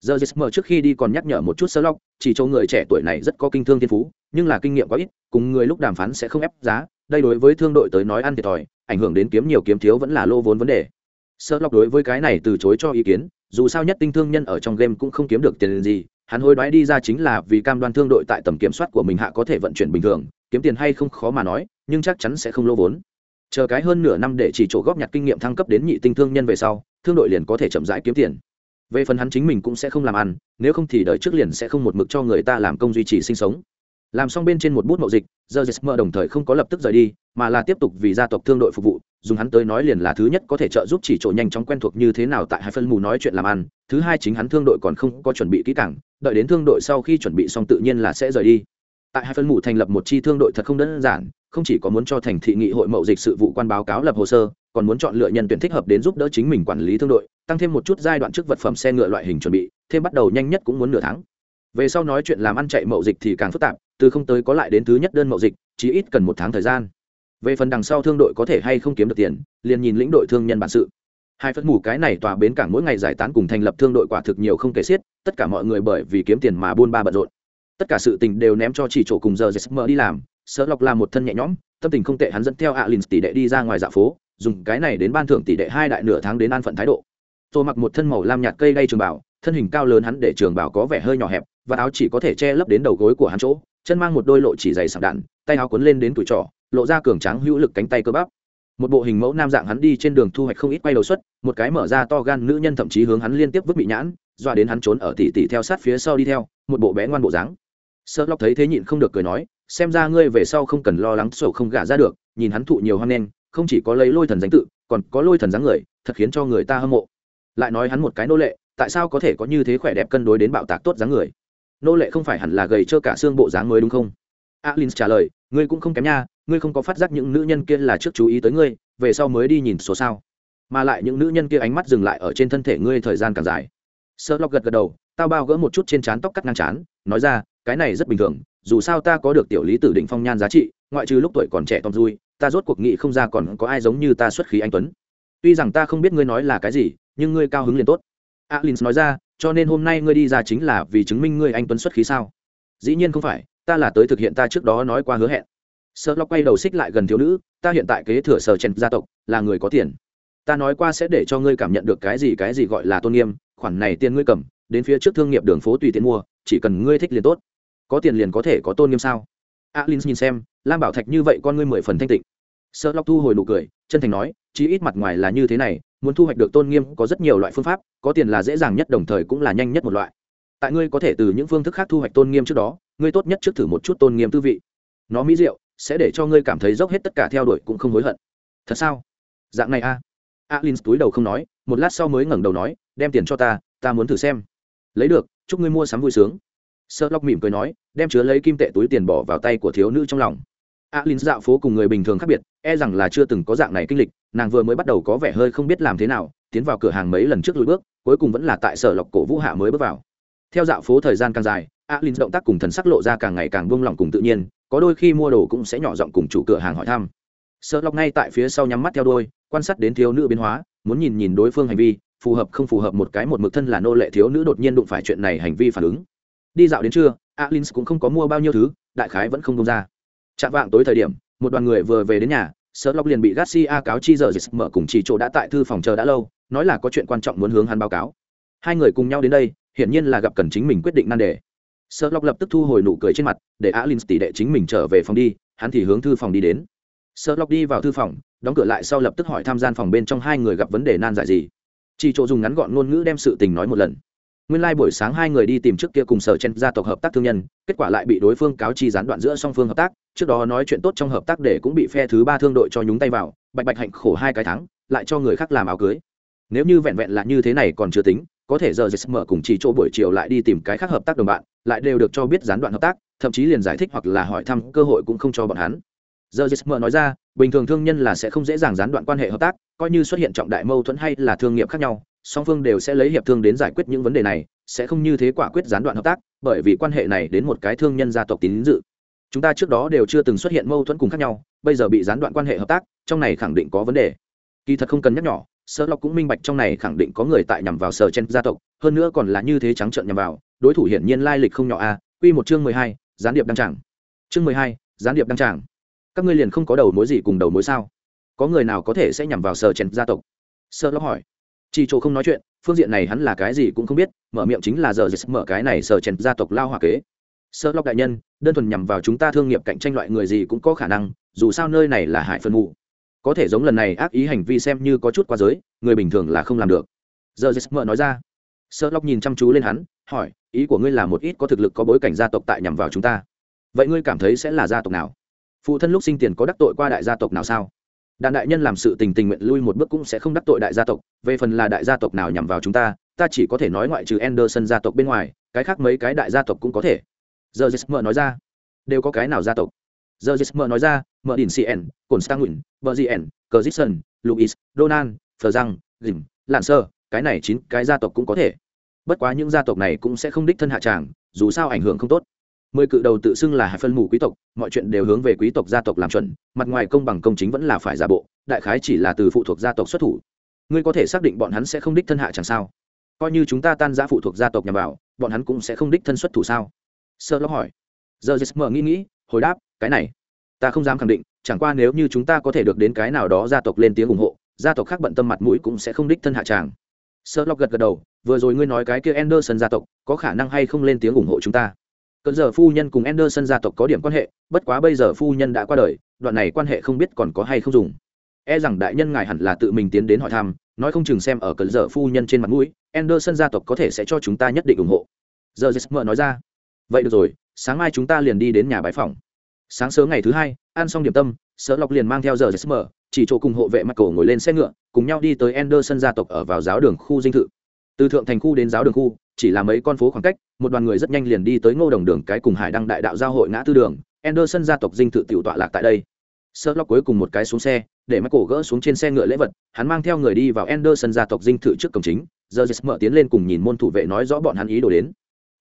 Giờ jesmer trước khi đi còn nhắc nhở một chút sơ lóc chỉ cho người trẻ tuổi này rất có kinh thương thiên phú, nhưng là kinh nghiệm quá ít, cùng người lúc đàm phán sẽ không ép giá, đây đối với thương đội tới nói ăn thiệt thòi, ảnh hưởng đến kiếm nhiều kiếm thiếu vẫn là lô vốn vấn đề. Sơ lóc đối với cái này từ chối cho ý kiến, dù sao nhất tinh thương nhân ở trong game cũng không kiếm được tiền gì, hắn hối đoái đi ra chính là vì cam đoan thương đội tại tầm kiểm soát của mình hạ có thể vận chuyển bình thường kiếm tiền hay không khó mà nói, nhưng chắc chắn sẽ không lô vốn. Chờ cái hơn nửa năm để chỉ chỗ góp nhặt kinh nghiệm thăng cấp đến nhị tinh thương nhân về sau, thương đội liền có thể chậm rãi kiếm tiền. Về phần hắn chính mình cũng sẽ không làm ăn, nếu không thì đợi trước liền sẽ không một mực cho người ta làm công duy trì sinh sống. Làm xong bên trên một bút mậu dịch giờ jesmer đồng thời không có lập tức rời đi, mà là tiếp tục vì gia tộc thương đội phục vụ, dùng hắn tới nói liền là thứ nhất có thể trợ giúp chỉ chỗ nhanh chóng quen thuộc như thế nào tại hai phân mù nói chuyện làm ăn, thứ hai chính hắn thương đội còn không có chuẩn bị kỹ càng, đợi đến thương đội sau khi chuẩn bị xong tự nhiên là sẽ rời đi tại hai phân mù thành lập một chi thương đội thật không đơn giản, không chỉ có muốn cho thành thị nghị hội mậu dịch sự vụ quan báo cáo lập hồ sơ, còn muốn chọn lựa nhân tuyển thích hợp đến giúp đỡ chính mình quản lý thương đội, tăng thêm một chút giai đoạn trước vật phẩm xe ngựa loại hình chuẩn bị, thêm bắt đầu nhanh nhất cũng muốn nửa tháng. Về sau nói chuyện làm ăn chạy mậu dịch thì càng phức tạp, từ không tới có lại đến thứ nhất đơn mậu dịch, chỉ ít cần một tháng thời gian. Về phần đằng sau thương đội có thể hay không kiếm được tiền, liền nhìn lĩnh đội thương nhân bản sự. Hai phân mù cái này tòa bến cảng mỗi ngày giải tán cùng thành lập thương đội quả thực nhiều không kể xiết, tất cả mọi người bởi vì kiếm tiền mà buôn ba bận rộn tất cả sự tình đều ném cho chỉ chỗ cùng giờ jesmer đi làm. Sợ lọc làm một thân nhẹ nhõm, tâm tình không tệ, hắn dẫn theo alin tỷ đệ đi ra ngoài dạ phố, dùng cái này đến ban thưởng tỷ đệ hai đại nửa tháng đến an phận thái độ. Tôi mặc một thân màu lam nhạt cây đay trường bảo, thân hình cao lớn hắn để trường bảo có vẻ hơi nhỏ hẹp, và áo chỉ có thể che lấp đến đầu gối của hắn chỗ, chân mang một đôi lộ chỉ dày sạc đạn, tay áo cuốn lên đến tuổi trỏ lộ ra cường tráng hữu lực cánh tay cơ bắp. Một bộ hình mẫu nam dạng hắn đi trên đường thu hoạch không ít quay đầu xuất, một cái mở ra to gan nữ nhân thậm chí hướng hắn liên tiếp vứt bị nhãn, dọa đến hắn trốn ở tỉ tỉ theo sát phía sau đi theo, một bộ bé ngoan bộ dáng sợ lóc thấy thế nhịn không được cười nói, xem ra ngươi về sau không cần lo lắng sổ không gả ra được, nhìn hắn thụ nhiều hoang nen không chỉ có lấy lôi thần danh tự, còn có lôi thần dáng người, thật khiến cho người ta hâm mộ. Lại nói hắn một cái nô lệ, tại sao có thể có như thế khỏe đẹp cân đối đến bạo tạc tốt dáng người? Nô lệ không phải hẳn là gầy trơ cả xương bộ dáng mới đúng không? Alin trả lời, ngươi cũng không kém nha, ngươi không có phát giác những nữ nhân kia là trước chú ý tới ngươi, về sau mới đi nhìn số sao. Mà lại những nữ nhân kia ánh mắt dừng lại ở trên thân thể ngươi thời gian càng dài. Sợ lọc gật gật đầu, tao bao gỡ một chút trên trán tóc cắt ngang trán, nói ra cái này rất bình thường, dù sao ta có được tiểu lý tử định phong nhan giá trị, ngoại trừ lúc tuổi còn trẻ tom vui ta rốt cuộc nghị không ra còn có ai giống như ta xuất khí anh tuấn. Tuy rằng ta không biết ngươi nói là cái gì, nhưng ngươi cao hứng liền tốt. Alin nói ra, cho nên hôm nay ngươi đi ra chính là vì chứng minh ngươi anh tuấn xuất khí sao? Dĩ nhiên không phải, ta là tới thực hiện ta trước đó nói qua hứa hẹn. Sợ lọc quay đầu xích lại gần thiếu nữ, ta hiện tại kế thừa sở chen gia tộc, là người có tiền. Ta nói qua sẽ để cho ngươi cảm nhận được cái gì cái gì gọi là tôn nghiêm, khoản này tiền ngươi cầm, đến phía trước thương nghiệp đường phố tùy tiện mua, chỉ cần ngươi thích liền tốt có tiền liền có thể có tôn nghiêm sao? Alin nhìn xem, lam bảo thạch như vậy con ngươi mười phần thanh tịnh. Sợ lóc thu hồi nụ cười, chân thành nói, chí ít mặt ngoài là như thế này, muốn thu hoạch được tôn nghiêm có rất nhiều loại phương pháp, có tiền là dễ dàng nhất, đồng thời cũng là nhanh nhất một loại. Tại ngươi có thể từ những phương thức khác thu hoạch tôn nghiêm trước đó, ngươi tốt nhất trước thử một chút tôn nghiêm tư vị. Nó mỹ diệu, sẽ để cho ngươi cảm thấy dốc hết tất cả theo đuổi cũng không hối hận. Thật sao? Dạng này a alin túi đầu không nói, một lát sau mới ngẩng đầu nói, đem tiền cho ta ta muốn thử xem. Lấy được, chúc ngươi mua sắm vui sướng sợ lóc mỉm cười nói, đem chứa lấy kim tệ túi tiền bỏ vào tay của thiếu nữ trong lòng. Alin dạo phố cùng người bình thường khác biệt e rằng là chưa từng có dạng này kinh lịch, nàng vừa mới bắt đầu có vẻ hơi không biết làm thế nào, tiến vào cửa hàng mấy lần trước lùi bước, cuối cùng vẫn là tại sở lọc cổ vũ hạ mới bước vào. Theo dạo phố thời gian càng dài alin động tác cùng thần sắc lộ ra càng ngày càng buông lỏng cùng tự nhiên, có đôi khi mua đồ cũng sẽ nhỏ giọng cùng chủ cửa hàng hỏi thăm. Sợ lọc ngay tại phía sau nhắm mắt theo đôi, quan sát đến thiếu nữ biến hóa, muốn nhìn nhìn đối phương hành vi, phù hợp không phù hợp một cái một mực thân là nô lệ thiếu nữ đột nhiên đụng phải chuyện này hành vi phản ứng đi dạo đến trưa alin cũng không có mua bao nhiêu thứ, đại khái vẫn không công ra. Chạm vạng tối thời điểm, một đoàn người vừa về đến nhà sợ lóc liền bị garcia cáo chi giờ dịch mở cùng chỉ chỗ đã tại thư phòng chờ đã lâu, nói là có chuyện quan trọng muốn hướng hắn báo cáo. Hai người cùng nhau đến đây, hiển nhiên là gặp cần chính mình quyết định nan đề. Sợ lóc lập tức thu hồi nụ cười trên mặt, để alin tỷ đệ chính mình trở về phòng đi, hắn thì hướng thư phòng đi đến. Sợ lóc đi vào thư phòng, đóng cửa lại sau lập tức hỏi tham gian phòng bên trong hai người gặp vấn đề nan giải gì. Chỉ chỗ dùng ngắn gọn ngôn ngữ đem sự tình nói một lần nguyên lai buổi sáng hai người đi tìm trước kia cùng sở chen gia tộc hợp tác thương nhân, kết quả lại bị đối phương cáo chi gián đoạn giữa song phương hợp tác. Trước đó nói chuyện tốt trong hợp tác để cũng bị phe thứ ba thương đội cho nhúng tay vào, bạch bạch hạnh khổ hai cái tháng lại cho người khác làm áo cưới. Nếu như vẹn vẹn là như thế này còn chưa tính, có thể giờ jesmer cùng chỉ chỗ buổi chiều lại đi tìm cái khác hợp tác đồng bạn, lại đều được cho biết gián đoạn hợp tác, thậm chí liền giải thích hoặc là hỏi thăm cơ hội cũng không cho bọn hắn. Giờ jesmer nói ra, bình thường thương nhân là sẽ không dễ dàng gián đoạn quan hệ hợp tác, coi như xuất hiện trọng đại mâu thuẫn hay là thương nghiệp khác nhau song phương đều sẽ lấy hiệp thương đến giải quyết những vấn đề này, sẽ không như thế quả quyết gián đoạn hợp tác, bởi vì quan hệ này đến một cái thương nhân gia tộc tín dự. Chúng ta trước đó đều chưa từng xuất hiện mâu thuẫn cùng khác nhau, bây giờ bị gián đoạn quan hệ hợp tác, trong này khẳng định có vấn đề. Kỳ thật không cần nhắc nhỏ, sơ lọc cũng minh bạch trong này khẳng định có người tại nhằm vào sở chen gia tộc, hơn nữa còn là như thế trắng trợn nhằm vào, đối thủ hiển nhiên lai lịch không nhỏ a. À. quy một chương mười hai, gián điệp đăng tràng. Chương mười hai, gián điệp đăng tràng. Các ngươi liền không có đầu mối gì cùng đầu mối sao? Có người nào có thể sẽ nhằm vào sở chen gia tộc? Sơ lọc hỏi chi chỗ không nói chuyện, phương diện này hắn là cái gì cũng không biết, mở miệng chính là giờ dịch mở cái này sở chèn gia tộc lao hòa kế. Sơ lóc đại nhân, đơn thuần nhằm vào chúng ta thương nghiệp cạnh tranh loại người gì cũng có khả năng, dù sao nơi này là hải phân mù. Có thể giống lần này ác ý hành vi xem như có chút quá giới, người bình thường là không làm được. Giờ jesmer nói ra. Sợ lóc nhìn chăm chú lên hắn, hỏi, ý của ngươi là một ít có thực lực có bối cảnh gia tộc tại nhằm vào chúng ta. Vậy ngươi cảm thấy sẽ là gia tộc nào? Phụ thân lúc sinh tiền có đắc tội qua đại gia tộc nào sao? Đàn đại nhân làm sự tình tình nguyện lui một bước cũng sẽ không đắc tội đại gia tộc, về phần là đại gia tộc nào nhằm vào chúng ta ta chỉ có thể nói ngoại trừ anderson gia tộc bên ngoài, cái khác mấy cái đại gia tộc cũng có thể. Giờ jesmer nói ra. Đều có cái nào gia tộc? Giờ jesmer nói ra mở đỉnh cn cồn stanguin bờ gn cờ dixon luis donald thờ răng dìm lạn sơ cái này chín cái gia tộc cũng có thể. Bất quá những gia tộc này cũng sẽ không đích thân hạ tràng, dù sao ảnh hưởng không tốt mười cự đầu tự xưng là hai phân mù quý tộc, mọi chuyện đều hướng về quý tộc gia tộc làm chuẩn, mặt ngoài công bằng công chính vẫn là phải giả bộ, đại khái chỉ là từ phụ thuộc gia tộc xuất thủ. Ngươi có thể xác định bọn hắn sẽ không đích thân hạ chẳng sao? Coi như chúng ta tan giã phụ thuộc gia tộc nhằm vào bọn hắn cũng sẽ không đích thân xuất thủ sao? Sơ lóc hỏi. Giờ jesmer nghĩ nghĩ, hồi đáp, cái này, ta không dám khẳng định, chẳng qua nếu như chúng ta có thể được đến cái nào đó gia tộc lên tiếng ủng hộ, gia tộc khác bận tâm mặt mũi cũng sẽ không đích thân hạ tràng sơ lóc gật gật đầu, vừa rồi ngươi nói cái kia anderson gia tộc, có khả năng hay không lên tiếng ủng hộ chúng ta? Cận giờ phu nhân cùng anderson gia tộc có điểm quan hệ, bất quá bây giờ phu nhân đã qua đời, đoạn này quan hệ không biết còn có hay không dùng. E rằng đại nhân ngài hẳn là tự mình tiến đến hỏi thăm, nói không chừng xem ở cận giờ phu nhân trên mặt mũi, anderson gia tộc có thể sẽ cho chúng ta nhất định ủng hộ. Giờ jesmer nói ra. Vậy được rồi, sáng mai chúng ta liền đi đến nhà bái phòng sáng sớm ngày thứ hai, ăn xong điểm tâm, sở lộc liền mang theo giờ jesmer chỉ chỗ cùng hộ vệ Michael cổ ngồi lên xe ngựa, cùng nhau đi tới anderson gia tộc ở vào giáo đường khu dinh thự từ thượng thành khu đến giáo đường khu chỉ là mấy con phố khoảng cách một đoàn người rất nhanh liền đi tới ngô đồng đường cái cùng hải đăng đại đạo giao hội ngã tư đường. Anderson gia tộc dinh thự tiểu tọa lạc tại đây. Sợ lóc cuối cùng một cái xuống xe để mắt cổ gỡ xuống trên xe ngựa lễ vật hắn mang theo người đi vào anderson gia tộc dinh thự trước cổng chính. Giờ jesmer tiến lên cùng nhìn môn thủ vệ nói rõ bọn hắn ý đồ đến.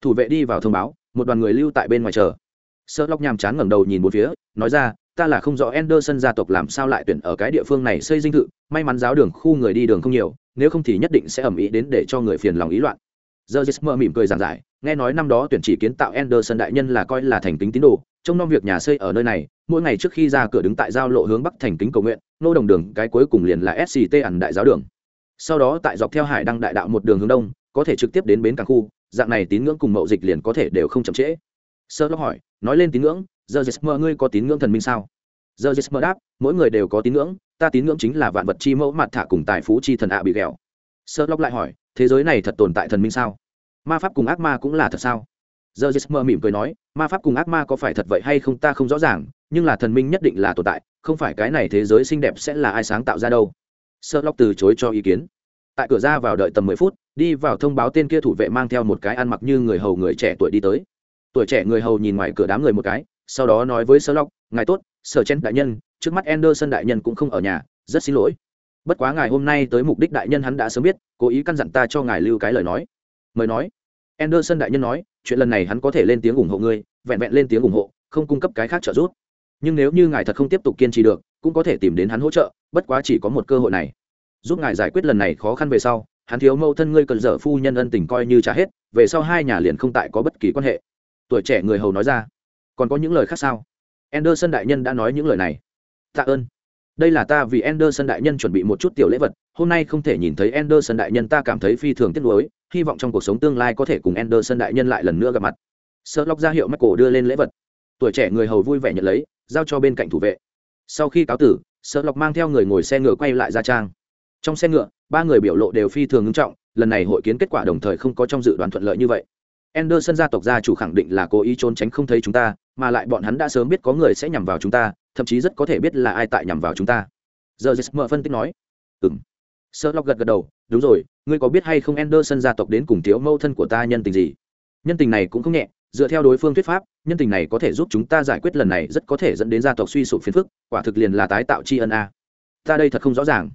Thủ vệ đi vào thông báo một đoàn người lưu tại bên ngoài chờ. Sợ lóc nhàm chán ngẩng đầu nhìn một phía nói ra ta là không rõ Anderson gia tộc làm sao lại tuyển ở cái địa phương này xây dinh thự, may mắn giáo đường khu người đi đường không nhiều, nếu không thì nhất định sẽ ầm ĩ đến để cho người phiền lòng ý loạn. Giờ Jesmer mỉm cười giảng giải, nghe nói năm đó tuyển chỉ kiến tạo Anderson đại nhân là coi là thành kính tín đồ, trong nom việc nhà xây ở nơi này, mỗi ngày trước khi ra cửa đứng tại giao lộ hướng bắc thành kính cầu nguyện, nô đồng đường cái cuối cùng liền là SCT ẩn đại giáo đường. Sau đó tại dọc theo hải đăng đại đạo một đường hướng đông, có thể trực tiếp đến bến cảng khu, dạng này tín ngưỡng cùng mậu dịch liền có thể đều không chậm trễ. Sơ Lộc hỏi, nói lên tín ngưỡng, giờ jesmer ngươi có tín ngưỡng thần minh sao giờ jesmer đáp, mỗi người đều có tín ngưỡng, ta tín ngưỡng chính là vạn vật chi mẫu mặt thả cùng tài phú chi thần ạ bị ghẹo. Sơ lóc lại hỏi, thế giới này thật tồn tại thần minh sao? Ma pháp cùng ác ma cũng là thật sao? Giờ jesmer mỉm cười nói, ma pháp cùng ác ma có phải thật vậy hay không ta không rõ ràng, nhưng là thần minh nhất định là tồn tại, không phải cái này thế giới xinh đẹp sẽ là ai sáng tạo ra đâu. Sợ lóc từ chối cho ý kiến. Tại cửa ra vào đợi tầm mười phút, đi vào thông báo tên kia thủ vệ mang theo một cái ăn mặc như người hầu người trẻ tuổi đi tới. Tuổi trẻ người hầu nhìn ngoài cửa đám người một cái, sau đó nói với sơ lóc ngài tốt sở chen đại nhân, trước mắt Anderson đại nhân cũng không ở nhà, rất xin lỗi. Bất quá ngài hôm nay tới mục đích đại nhân hắn đã sớm biết, cố ý căn dặn ta cho ngài lưu cái lời nói. Mời nói. Anderson đại nhân nói, chuyện lần này hắn có thể lên tiếng ủng hộ ngươi, vẹn vẹn lên tiếng ủng hộ, không cung cấp cái khác trợ giúp. Nhưng nếu như ngài thật không tiếp tục kiên trì được, cũng có thể tìm đến hắn hỗ trợ, bất quá chỉ có một cơ hội này. Giúp ngài giải quyết lần này khó khăn về sau, hắn thiếu mâu thân ngươi cần dở phu nhân ân tình coi như trả hết, về sau hai nhà liền không tại có bất kỳ quan hệ. Tuổi trẻ người hầu nói ra. Còn có những lời khác sao? Anderson đại nhân đã nói những lời này. Tạ ơn. Đây là ta vì Anderson đại nhân chuẩn bị một chút tiểu lễ vật, hôm nay không thể nhìn thấy Anderson đại nhân ta cảm thấy phi thường tiếc nuối, hy vọng trong cuộc sống tương lai có thể cùng Anderson đại nhân lại lần nữa gặp mặt. Sherlock ra hiệu Michael cổ đưa lên lễ vật. Tuổi trẻ người hầu vui vẻ nhận lấy, giao cho bên cạnh thủ vệ. Sau khi cáo tử Sherlock mang theo người ngồi xe ngựa quay lại ra trang. Trong xe ngựa, ba người biểu lộ đều phi thường nghiêm trọng, lần này hội kiến kết quả đồng thời không có trong dự đoán thuận lợi như vậy. Anderson gia tộc gia chủ khẳng định là cố ý trốn tránh không thấy chúng ta, mà lại bọn hắn đã sớm biết có người sẽ nhằm vào chúng ta, thậm chí rất có thể biết là ai tại nhằm vào chúng ta. Giờ Jesmer phân tích nói, "Ừm." Sherlock gật gật đầu, "Đúng rồi, ngươi có biết hay không Anderson gia tộc đến cùng thiếu mâu thân của ta nhân tình gì?" Nhân tình này cũng không nhẹ, dựa theo đối phương thuyết pháp, nhân tình này có thể giúp chúng ta giải quyết lần này rất có thể dẫn đến gia tộc suy sụp phiền phức, quả thực liền là tái tạo tri ân a. Ta đây thật không rõ ràng.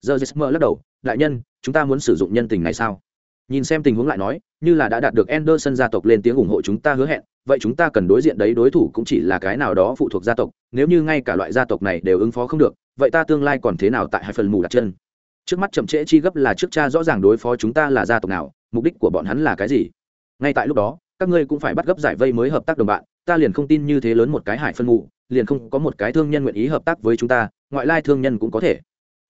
Giờ Jesmer lắc đầu, "Đại nhân, chúng ta muốn sử dụng nhân tình này sao?" Nhìn xem tình huống lại nói, như là đã đạt được Anderson gia tộc lên tiếng ủng hộ chúng ta hứa hẹn, vậy chúng ta cần đối diện đấy đối thủ cũng chỉ là cái nào đó phụ thuộc gia tộc, nếu như ngay cả loại gia tộc này đều ứng phó không được, vậy ta tương lai còn thế nào tại hai phần mù đặt chân. Trước mắt chậm trễ chi gấp là trước cha rõ ràng đối phó chúng ta là gia tộc nào, mục đích của bọn hắn là cái gì. Ngay tại lúc đó, các ngươi cũng phải bắt gấp giải vây mới hợp tác đồng bạn, ta liền không tin như thế lớn một cái hải phân mù, liền không có một cái thương nhân nguyện ý hợp tác với chúng ta, ngoại lai thương nhân cũng có thể.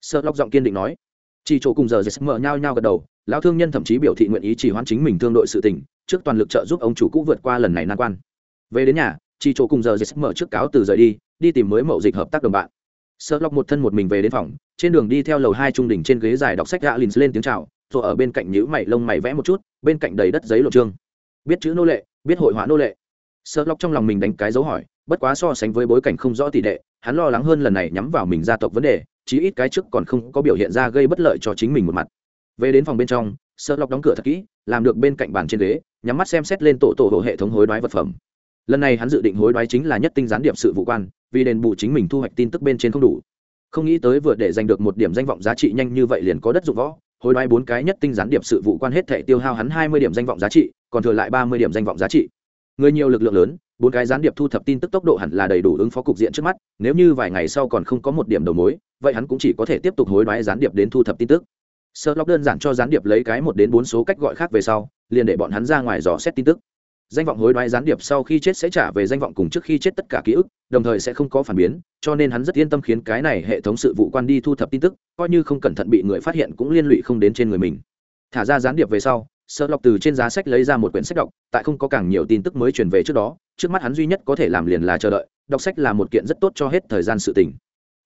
Sơ Lộc giọng kiên định nói. Chỉ chỗ cùng giờ Jesmer mở nhau nhau gật đầu, lão thương nhân thậm chí biểu thị nguyện ý chỉ hoãn chính mình thương đội sự tình trước toàn lực trợ giúp ông chủ cũ vượt qua lần này nan quan. Về đến nhà chỉ chỗ cùng giờ dệt mở trước cáo từ rời đi đi tìm mới mậu dịch hợp tác đồng bạn. Sợ lọc một thân một mình về đến phòng trên đường đi theo lầu hai trung đỉnh trên ghế dài đọc sách gạ lìn lên tiếng chào rồi ở bên cạnh nhữ mày lông mày vẽ một chút bên cạnh đầy đất giấy lộ trương biết chữ nô lệ biết hội họa nô lệ. Sợ lọc trong lòng mình đánh cái dấu hỏi bất quá so sánh với bối cảnh không rõ tỷ lệ hắn lo lắng hơn lần này nhắm vào mình gia tộc vấn đề chí ít cái trước còn không có biểu hiện ra gây bất lợi cho chính mình một mặt. Về đến phòng bên trong sợ lọc đóng cửa thật kỹ, làm được bên cạnh bàn trên ghế, nhắm mắt xem xét lên tổ tổ hộ hệ thống hối đoái vật phẩm. Lần này hắn dự định hối đoái chính là nhất tinh gián điệp sự vụ quan, vì đền bù chính mình thu hoạch tin tức bên trên không đủ. Không nghĩ tới vừa để giành được một điểm danh vọng giá trị nhanh như vậy liền có đất dụng võ, hối đoái bốn cái nhất tinh gián điệp sự vụ quan hết thể tiêu hao hắn hai mươi điểm danh vọng giá trị, còn thừa lại ba mươi điểm danh vọng giá trị người nhiều lực lượng lớn, bốn cái gián điệp thu thập tin tức tốc độ hẳn là đầy đủ ứng phó cục diện trước mắt, nếu như vài ngày sau còn không có một điểm đầu mối, vậy hắn cũng chỉ có thể tiếp tục hối đoái gián điệp đến thu thập tin tức. Sơ lóc đơn giản cho gián điệp lấy cái một đến bốn số cách gọi khác về sau, liền để bọn hắn ra ngoài dò xét tin tức. Danh vọng hối đoái gián điệp sau khi chết sẽ trả về danh vọng cùng trước khi chết tất cả ký ức, đồng thời sẽ không có phản biến, cho nên hắn rất yên tâm khiến cái này hệ thống sự vụ quan đi thu thập tin tức, coi như không cẩn thận bị người phát hiện cũng liên lụy không đến trên người mình. Thả ra gián điệp về sau sợ lọc từ trên giá sách lấy ra một quyển sách đọc, tại không có càng nhiều tin tức mới truyền về trước đó, trước mắt hắn duy nhất có thể làm liền là chờ đợi, đọc sách là một kiện rất tốt cho hết thời gian sự tình.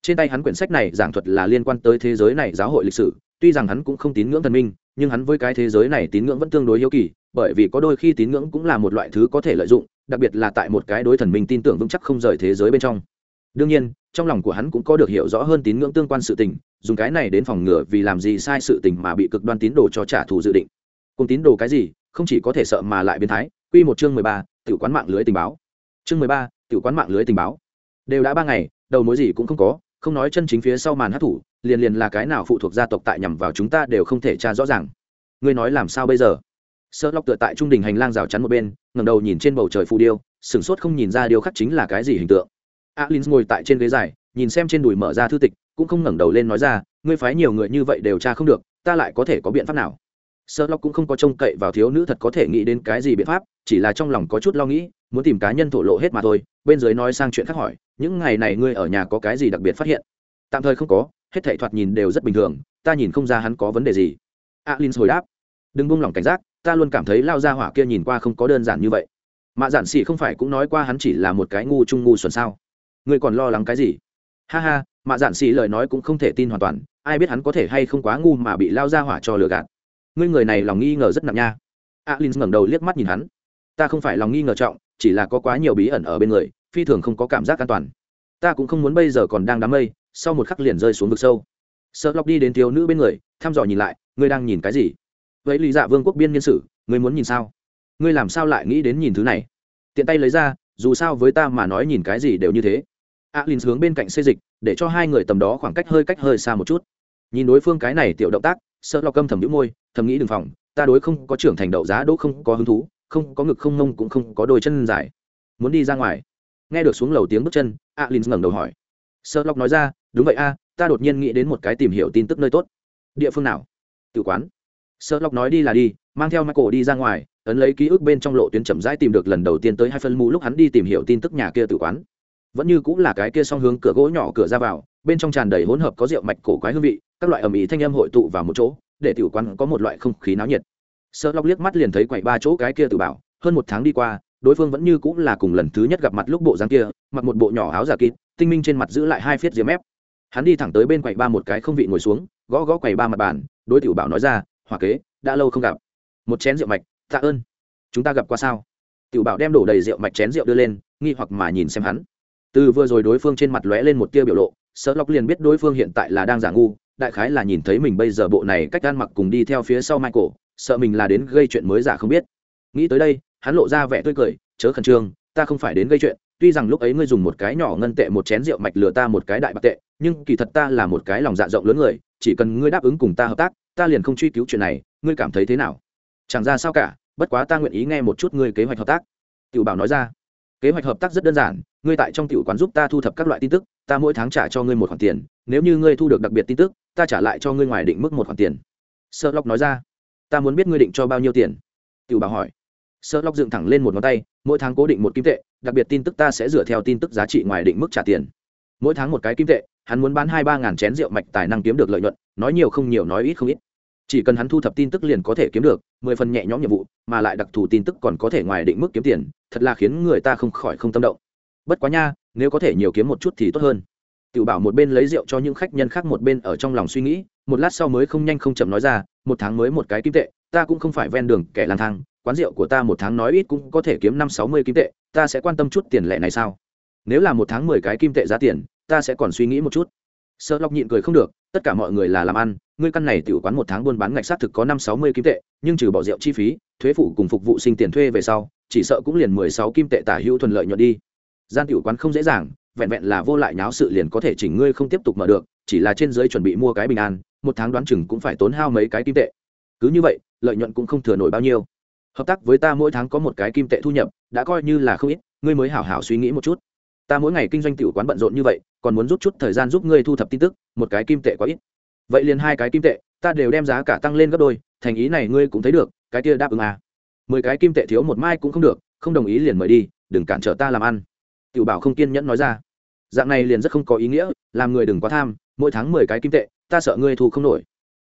Trên tay hắn quyển sách này giảng thuật là liên quan tới thế giới này giáo hội lịch sử, tuy rằng hắn cũng không tín ngưỡng thần minh, nhưng hắn với cái thế giới này tín ngưỡng vẫn tương đối hiếu kỳ, bởi vì có đôi khi tín ngưỡng cũng là một loại thứ có thể lợi dụng, đặc biệt là tại một cái đối thần minh tin tưởng vững chắc không rời thế giới bên trong. Đương nhiên, trong lòng của hắn cũng có được hiểu rõ hơn tín ngưỡng tương quan sự tình, dùng cái này đến phòng ngừa vì làm gì sai sự tình mà bị cực đoan tín đồ cho trả thù dự định cùng tín đồ cái gì, không chỉ có thể sợ mà lại biến thái. Quy một chương mười ba tự quán mạng lưới tình báo. Chương mười ba tự quán mạng lưới tình báo. Đều đã ba ngày, đầu mối gì cũng không có, không nói chân chính phía sau màn hát thủ, liền liền là cái nào phụ thuộc gia tộc tại nhằm vào chúng ta đều không thể tra rõ ràng. Ngươi nói làm sao bây giờ? Sợ lóc tựa tại trung đình hành lang rào chắn một bên, ngẩng đầu nhìn trên bầu trời phù điêu, sửng sốt không nhìn ra điều khắc chính là cái gì hình tượng. Alin ngồi tại trên ghế dài, nhìn xem trên đùi mở ra thư tịch, cũng không ngẩng đầu lên nói ra, ngươi phái nhiều người như vậy đều tra không được, ta lại có thể có biện pháp nào? Sợ lọc cũng không có trông cậy vào thiếu nữ thật có thể nghĩ đến cái gì biện pháp, chỉ là trong lòng có chút lo nghĩ, muốn tìm cá nhân thổ lộ hết mà thôi, bên dưới nói sang chuyện khác hỏi, những ngày này ngươi ở nhà có cái gì đặc biệt phát hiện? Tạm thời không có, hết thảy thoạt nhìn đều rất bình thường, ta nhìn không ra hắn có vấn đề gì. Alin hồi đáp, đừng buông lỏng cảnh giác, ta luôn cảm thấy lao ra hỏa kia nhìn qua không có đơn giản như vậy. Mạ giản xỉ không phải cũng nói qua hắn chỉ là một cái ngu trung ngu xuẩn sao? Ngươi còn lo lắng cái gì? Ha ha, mạ giản xỉ lời nói cũng không thể tin hoàn toàn, ai biết hắn có thể hay không quá ngu mà bị lao ra hỏa cho lừa gạt ngươi người này lòng nghi ngờ rất nặng nha. Alin ngẩng đầu liếc mắt nhìn hắn. Ta không phải lòng nghi ngờ trọng, chỉ là có quá nhiều bí ẩn ở bên người, phi thường không có cảm giác an toàn. Ta cũng không muốn bây giờ còn đang đám mây, sau một khắc liền rơi xuống vực sâu. Sợ lọc đi đến thiếu nữ bên người, thăm dò nhìn lại, ngươi đang nhìn cái gì? Vậy lý dạ vương quốc biên nhân sử, ngươi muốn nhìn sao? Ngươi làm sao lại nghĩ đến nhìn thứ này? Tiện tay lấy ra, dù sao với ta mà nói nhìn cái gì đều như thế. Alin hướng bên cạnh xây dịch, để cho hai người tầm đó khoảng cách hơi cách hơi xa một chút. Nhìn đối phương cái này tiểu động tác sợ lọc câm thầm nhũ môi, thầm nghĩ đừng phòng, ta đối không có trưởng thành đậu giá đỗ không có hứng thú, không có ngực không mông cũng không có đôi chân dài. Muốn đi ra ngoài. Nghe được xuống lầu tiếng bước chân alin ngẩng đầu hỏi. Sợ lọc nói ra, đúng vậy a, ta đột nhiên nghĩ đến một cái tìm hiểu tin tức nơi tốt. Địa phương nào? Tự quán. Sợ lọc nói đi là đi, mang theo michael đi ra ngoài, ấn lấy ký ức bên trong lộ tuyến chậm rãi tìm được lần đầu tiên tới hai phân mù lúc hắn đi tìm hiểu tin tức nhà kia tự quán. Vẫn như cũng là cái kia song hướng cửa gỗ nhỏ cửa ra vào bên trong tràn đầy hỗn hợp có rượu mạch cổ quái hương vị, các loại ẩm ý thanh âm hội tụ vào một chỗ, để tiểu quán có một loại không khí náo nhiệt. Sợ lóc liếc mắt liền thấy quậy ba chỗ cái kia tự bảo, hơn một tháng đi qua, đối phương vẫn như cũng là cùng lần thứ nhất gặp mặt lúc bộ dáng kia, mặc một bộ nhỏ áo giả kín tinh minh trên mặt giữ lại hai phiết diếm ép hắn đi thẳng tới bên quầy ba một cái không vị ngồi xuống, gõ gõ quầy ba mặt bàn, đối tiểu bảo nói ra, hỏa kế, đã lâu không gặp. Một chén rượu mạch, tạ ơn. Chúng ta gặp qua sao? Tiểu bảo đem đổ đầy rượu mạch chén rượu đưa lên, nghi hoặc mà nhìn xem hắn. Từ vừa rồi đối phương trên mặt lóe lên một tia biểu lộ sợ lọc liền biết đối phương hiện tại là đang giả ngu, đại khái là nhìn thấy mình bây giờ bộ này cách ăn mặc cùng đi theo phía sau michael, sợ mình là đến gây chuyện mới giả không biết. Nghĩ tới đây, hắn lộ ra vẻ tươi cười, chớ khẩn trương, ta không phải đến gây chuyện, tuy rằng lúc ấy ngươi dùng một cái nhỏ ngân tệ một chén rượu mạch lừa ta một cái đại bạc tệ, nhưng kỳ thật ta là một cái lòng dạ rộng lớn người, chỉ cần ngươi đáp ứng cùng ta hợp tác, ta liền không truy cứu chuyện này, ngươi cảm thấy thế nào? Chẳng ra sao cả, bất quá ta nguyện ý nghe một chút ngươi kế hoạch hợp tác. Tiểu bảo nói ra. Kế hoạch hợp tác rất đơn giản ngươi tại trong tiểu quán giúp ta thu thập các loại tin tức, ta mỗi tháng trả cho ngươi một khoản tiền, nếu như ngươi thu được đặc biệt tin tức, ta trả lại cho ngươi ngoài định mức một khoản tiền. Sợ lóc nói ra. Ta muốn biết ngươi định cho bao nhiêu tiền? Tiểu bảo hỏi. Sợ lóc dựng thẳng lên một ngón tay, mỗi tháng cố định một kim tệ, đặc biệt tin tức ta sẽ dựa theo tin tức giá trị ngoài định mức trả tiền. Mỗi tháng một cái kim tệ, hắn muốn bán hai ba ngàn chén rượu mạch tài năng kiếm được lợi nhuận, nói nhiều không nhiều nói ít không ít. Chỉ cần hắn thu thập tin tức liền có thể kiếm được, mười phần nhẹ nhõm nhiệm vụ, mà lại đặc thù tin tức còn có thể ngoài định mức kiếm tiền, thật là khiến người ta không khỏi không tâm động bất quá nha, nếu có thể nhiều kiếm một chút thì tốt hơn. Tiểu bảo một bên lấy rượu cho những khách nhân khác một bên ở trong lòng suy nghĩ, một lát sau mới không nhanh không chậm nói ra, một tháng mới một cái kim tệ, ta cũng không phải ven đường kẻ lang thang, quán rượu của ta một tháng nói ít cũng có thể kiếm năm sáu mươi kim tệ, ta sẽ quan tâm chút tiền lệ này sao? Nếu là một tháng mười cái kim tệ giá tiền, ta sẽ còn suy nghĩ một chút. Sợ lọc nhịn cười không được, tất cả mọi người là làm ăn, ngươi căn này tiểu quán một tháng buôn bán ngạch sát thực có năm sáu mươi kim tệ, nhưng trừ bỏ rượu chi phí, thuế phụ cùng phục vụ sinh tiền thuê về sau, chỉ sợ cũng liền mười sáu kim tệ tả hữu thuận lợi nhuận đi gian tiểu quán không dễ dàng, vẹn vẹn là vô lại nháo sự liền có thể chỉnh ngươi không tiếp tục mở được, chỉ là trên dưới chuẩn bị mua cái bình an, một tháng đoán chừng cũng phải tốn hao mấy cái kim tệ. Cứ như vậy, lợi nhuận cũng không thừa nổi bao nhiêu. Hợp tác với ta mỗi tháng có một cái kim tệ thu nhập, đã coi như là không ít, ngươi mới hảo hảo suy nghĩ một chút. Ta mỗi ngày kinh doanh tiểu quán bận rộn như vậy, còn muốn rút chút thời gian giúp ngươi thu thập tin tức, một cái kim tệ quá ít. Vậy liền hai cái kim tệ, ta đều đem giá cả tăng lên gấp đôi, thành ý này ngươi cũng thấy được, cái kia đáp ứng à. mười cái kim tệ thiếu một mai cũng không được, không đồng ý liền mời đi, đừng cản trở ta làm ăn tiểu bảo không kiên nhẫn nói ra. Dạng này liền rất không có ý nghĩa, làm người đừng quá tham, mỗi tháng mười cái kim tệ, ta sợ ngươi thu không nổi.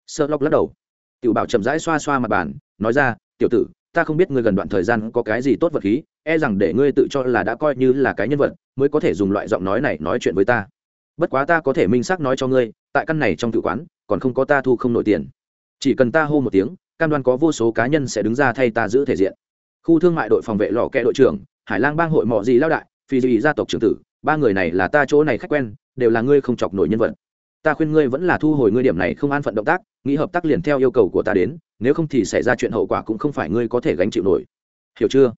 Sợ lóc lắc đầu. Tiểu bảo chậm rãi xoa xoa mặt bàn, nói ra, tiểu tử, ta không biết ngươi gần đoạn thời gian có cái gì tốt vật khí e rằng để ngươi tự cho là đã coi như là cái nhân vật, mới có thể dùng loại giọng nói này nói chuyện với ta. Bất quá ta có thể minh xác nói cho ngươi, tại căn này trong tự quán, còn không có ta thu không nổi tiền. Chỉ cần ta hô một tiếng, cam đoan có vô số cá nhân sẽ đứng ra thay ta giữ thể diện. Khu thương mại đội phòng vệ lò kẹ đội trưởng, hải lang bang hội mọ gì lao đại phi duy gia tộc trưởng tử, ba người này là ta chỗ này khách quen, đều là ngươi không chọc nổi nhân vật. Ta khuyên ngươi vẫn là thu hồi ngươi điểm này không an phận động tác, nghĩ hợp tác liền theo yêu cầu của ta đến, nếu không thì xảy ra chuyện hậu quả cũng không phải ngươi có thể gánh chịu nổi. Hiểu chưa?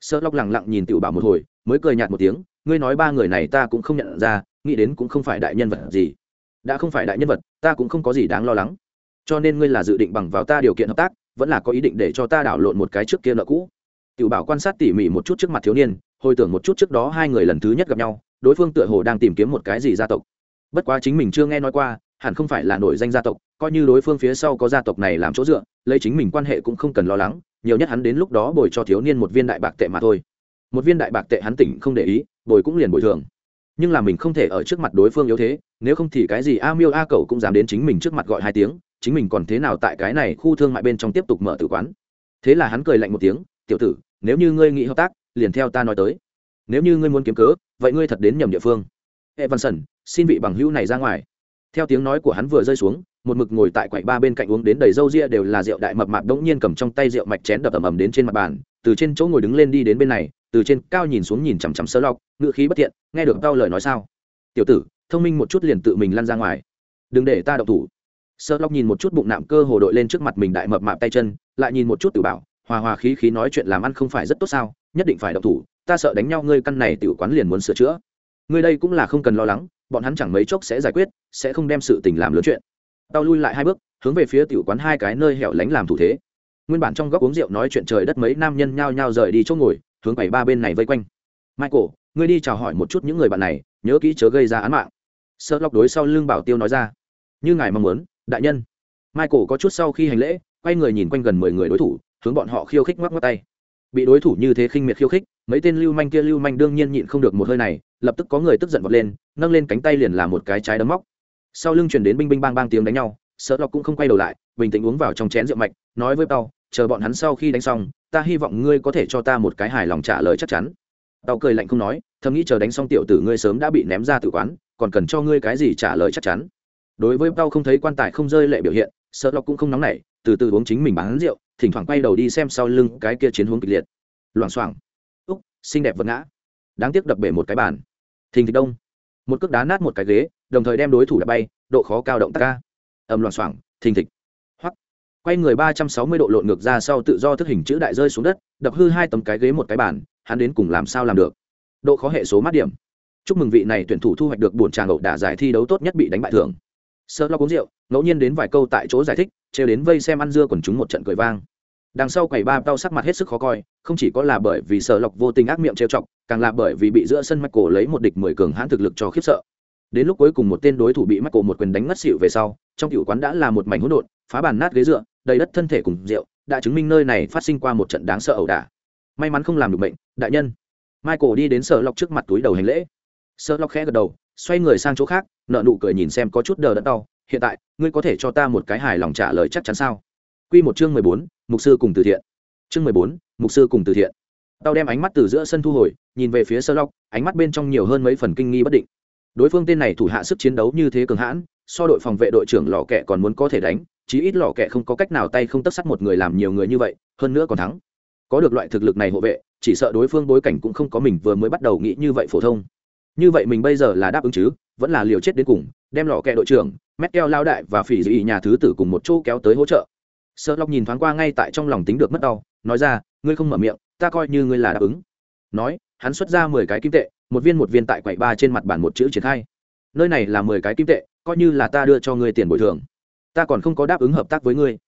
Sợ lóc lẳng lặng nhìn tiểu bảo một hồi, mới cười nhạt một tiếng, ngươi nói ba người này ta cũng không nhận ra, nghĩ đến cũng không phải đại nhân vật gì. Đã không phải đại nhân vật, ta cũng không có gì đáng lo lắng. Cho nên ngươi là dự định bằng vào ta điều kiện hợp tác, vẫn là có ý định để cho ta đảo lộn một cái trước kia nợ cũ. Tiểu bảo quan sát tỉ mỉ một chút trước mặt thiếu niên hồi tưởng một chút trước đó hai người lần thứ nhất gặp nhau, đối phương tựa hồ đang tìm kiếm một cái gì gia tộc. Bất quá chính mình chưa nghe nói qua, hẳn không phải là nổi danh gia tộc, coi như đối phương phía sau có gia tộc này làm chỗ dựa, lấy chính mình quan hệ cũng không cần lo lắng, nhiều nhất hắn đến lúc đó bồi cho thiếu niên một viên đại bạc tệ mà thôi. Một viên đại bạc tệ hắn tỉnh không để ý, bồi cũng liền bồi thường. Nhưng là mình không thể ở trước mặt đối phương yếu thế, nếu không thì cái gì a miêu a cậu cũng dám đến chính mình trước mặt gọi hai tiếng, chính mình còn thế nào tại cái này khu thương mại bên trong tiếp tục mở tử quán. Thế là hắn cười lạnh một tiếng, tiểu tử, nếu như ngươi nghĩ hợp tác liền theo ta nói tới. Nếu như ngươi muốn kiếm cớ, vậy ngươi thật đến nhầm địa phương. E văn sẩn xin vị bằng hữu này ra ngoài. Theo tiếng nói của hắn vừa rơi xuống, một mực ngồi tại quầy ba bên cạnh uống đến đầy râu ria đều là rượu đại mập mạp đống nhiên cầm trong tay rượu mạch chén đập ầm ầm đến trên mặt bàn, từ trên chỗ ngồi đứng lên đi đến bên này, từ trên cao nhìn xuống nhìn chằm chằm sơ lọc ngựa khí bất thiện, nghe được tao lời nói sao? Tiểu tử, thông minh một chút liền tự mình lăn ra ngoài. Đừng để ta đậu thủ. Sơ lọc nhìn một chút bụng nạm cơ hồ đội lên trước mặt mình đại mập mạp tay chân, lại nhìn một chút tự bảo, hòa hòa khí khí nói chuyện làm ăn không phải rất tốt sao? Nhất định phải động thủ, ta sợ đánh nhau, ngươi căn này tiểu quán liền muốn sửa chữa. Ngươi đây cũng là không cần lo lắng, bọn hắn chẳng mấy chốc sẽ giải quyết, sẽ không đem sự tình làm lớn chuyện. Tao lui lại hai bước, hướng về phía tiểu quán hai cái nơi hẻo lánh làm thủ thế. Nguyên bản trong góc uống rượu nói chuyện trời đất mấy nam nhân nhao nhao rời đi chỗ ngồi, hướng bảy ba bên này vây quanh. Michael, ngươi đi chào hỏi một chút những người bạn này, nhớ kỹ chớ gây ra án mạng. Sợ lọc đối sau lưng bảo tiêu nói ra. Như ngài mong muốn, đại nhân. Michael có chút sau khi hành lễ, quay người nhìn quanh gần mười người đối thủ, hướng bọn họ khiêu khích ngoắc ngoắc tay bị đối thủ như thế khinh miệt khiêu khích, mấy tên lưu manh kia lưu manh đương nhiên nhịn không được một hơi này, lập tức có người tức giận vọt lên, nâng lên cánh tay liền là một cái trái đấm móc. Sau lưng chuyển đến binh binh bang bang tiếng đánh nhau, sợ lọc cũng không quay đầu lại, bình tĩnh uống vào trong chén rượu mạch, nói với tao chờ bọn hắn sau khi đánh xong, ta hy vọng ngươi có thể cho ta một cái hài lòng trả lời chắc chắn. Tao cười lạnh không nói, thầm nghĩ chờ đánh xong tiểu tử ngươi sớm đã bị ném ra tự quán, còn cần cho ngươi cái gì trả lời chắc chắn. Đối với tao không thấy quan tài không rơi lệ biểu hiện, sợ lọc cũng không nóng nảy, từ từ uống chính mình bán rượu thỉnh thoảng quay đầu đi xem sau lưng cái kia chiến hướng kịch liệt. Loảng xoảng. Úc, xinh đẹp vật ngã. Đáng tiếc đập bể một cái bàn. Thình thịch đông. Một cước đá nát một cái ghế, đồng thời đem đối thủ đã bay, độ khó cao động tác ca. Ầm loảng xoảng, thình thịch. Hoắc. Quay người ba trăm sáu mươi độ lộn ngược ra sau tự do thức hình chữ đại rơi xuống đất, đập hư hai tấm cái ghế một cái bàn, hắn đến cùng làm sao làm được? Độ khó hệ số mát điểm. Chúc mừng vị này tuyển thủ thu hoạch được bổn tràng ẩu đả giải thi đấu tốt nhất bị đánh bại thường sơ lo uống rượu, ngẫu nhiên đến vài câu tại chỗ giải thích trêu đến vây xem ăn dưa quần chúng một trận cười vang. Đằng sau quầy ba tao sắc mặt hết sức khó coi, không chỉ có là bởi vì sợ lọc vô tình ác miệng trêu chọc, càng là bởi vì bị giữa sân mắc cổ lấy một địch mười cường hãn thực lực cho khiếp sợ. Đến lúc cuối cùng một tên đối thủ bị mắc cổ một quyền đánh ngất xỉu về sau, trong cựu quán đã là một mảnh hỗn độn, phá bàn nát ghế dựa, đầy đất thân thể cùng rượu, đã chứng minh nơi này phát sinh qua một trận đáng sợ ẩu đả. May mắn không làm được bệnh, đại nhân. Michael đi đến sợ lọc trước mặt túi đầu hành lễ. Sợ lọc khẽ gật đầu, xoay người sang chỗ khác nợ nụ cười nhìn xem có chút đờ đẫn đau hiện tại, ngươi có thể cho ta một cái hài lòng trả lời chắc chắn sao? Quy một chương mười bốn, mục sư cùng từ thiện. Chương mười bốn, mục sư cùng từ thiện. Tao đem ánh mắt từ giữa sân thu hồi, nhìn về phía sơ lóc ánh mắt bên trong nhiều hơn mấy phần kinh nghi bất định. Đối phương tên này thủ hạ sức chiến đấu như thế cường hãn, so đội phòng vệ đội trưởng lò kẹ còn muốn có thể đánh, chí ít lò kẹ không có cách nào tay không tất sắt một người làm nhiều người như vậy, hơn nữa còn thắng. Có được loại thực lực này hộ vệ, chỉ sợ đối phương bối cảnh cũng không có mình vừa mới bắt đầu nghĩ như vậy phổ thông. Như vậy mình bây giờ là đáp ứng chứ? Vẫn là liều chết đến cùng, đem lò kẹ đội trưởng, mét keo lao đại và phỉ dị nhà thứ tử cùng một chỗ kéo tới hỗ trợ. Sợ lóc nhìn thoáng qua ngay tại trong lòng tính được mất đau, nói ra, ngươi không mở miệng, ta coi như ngươi là đáp ứng. Nói, hắn xuất ra mười cái kim tệ, một viên một viên tại quầy ba trên mặt bản một chữ triển khai. Nơi này là mười cái kim tệ, coi như là ta đưa cho ngươi tiền bồi thường. Ta còn không có đáp ứng hợp tác với ngươi.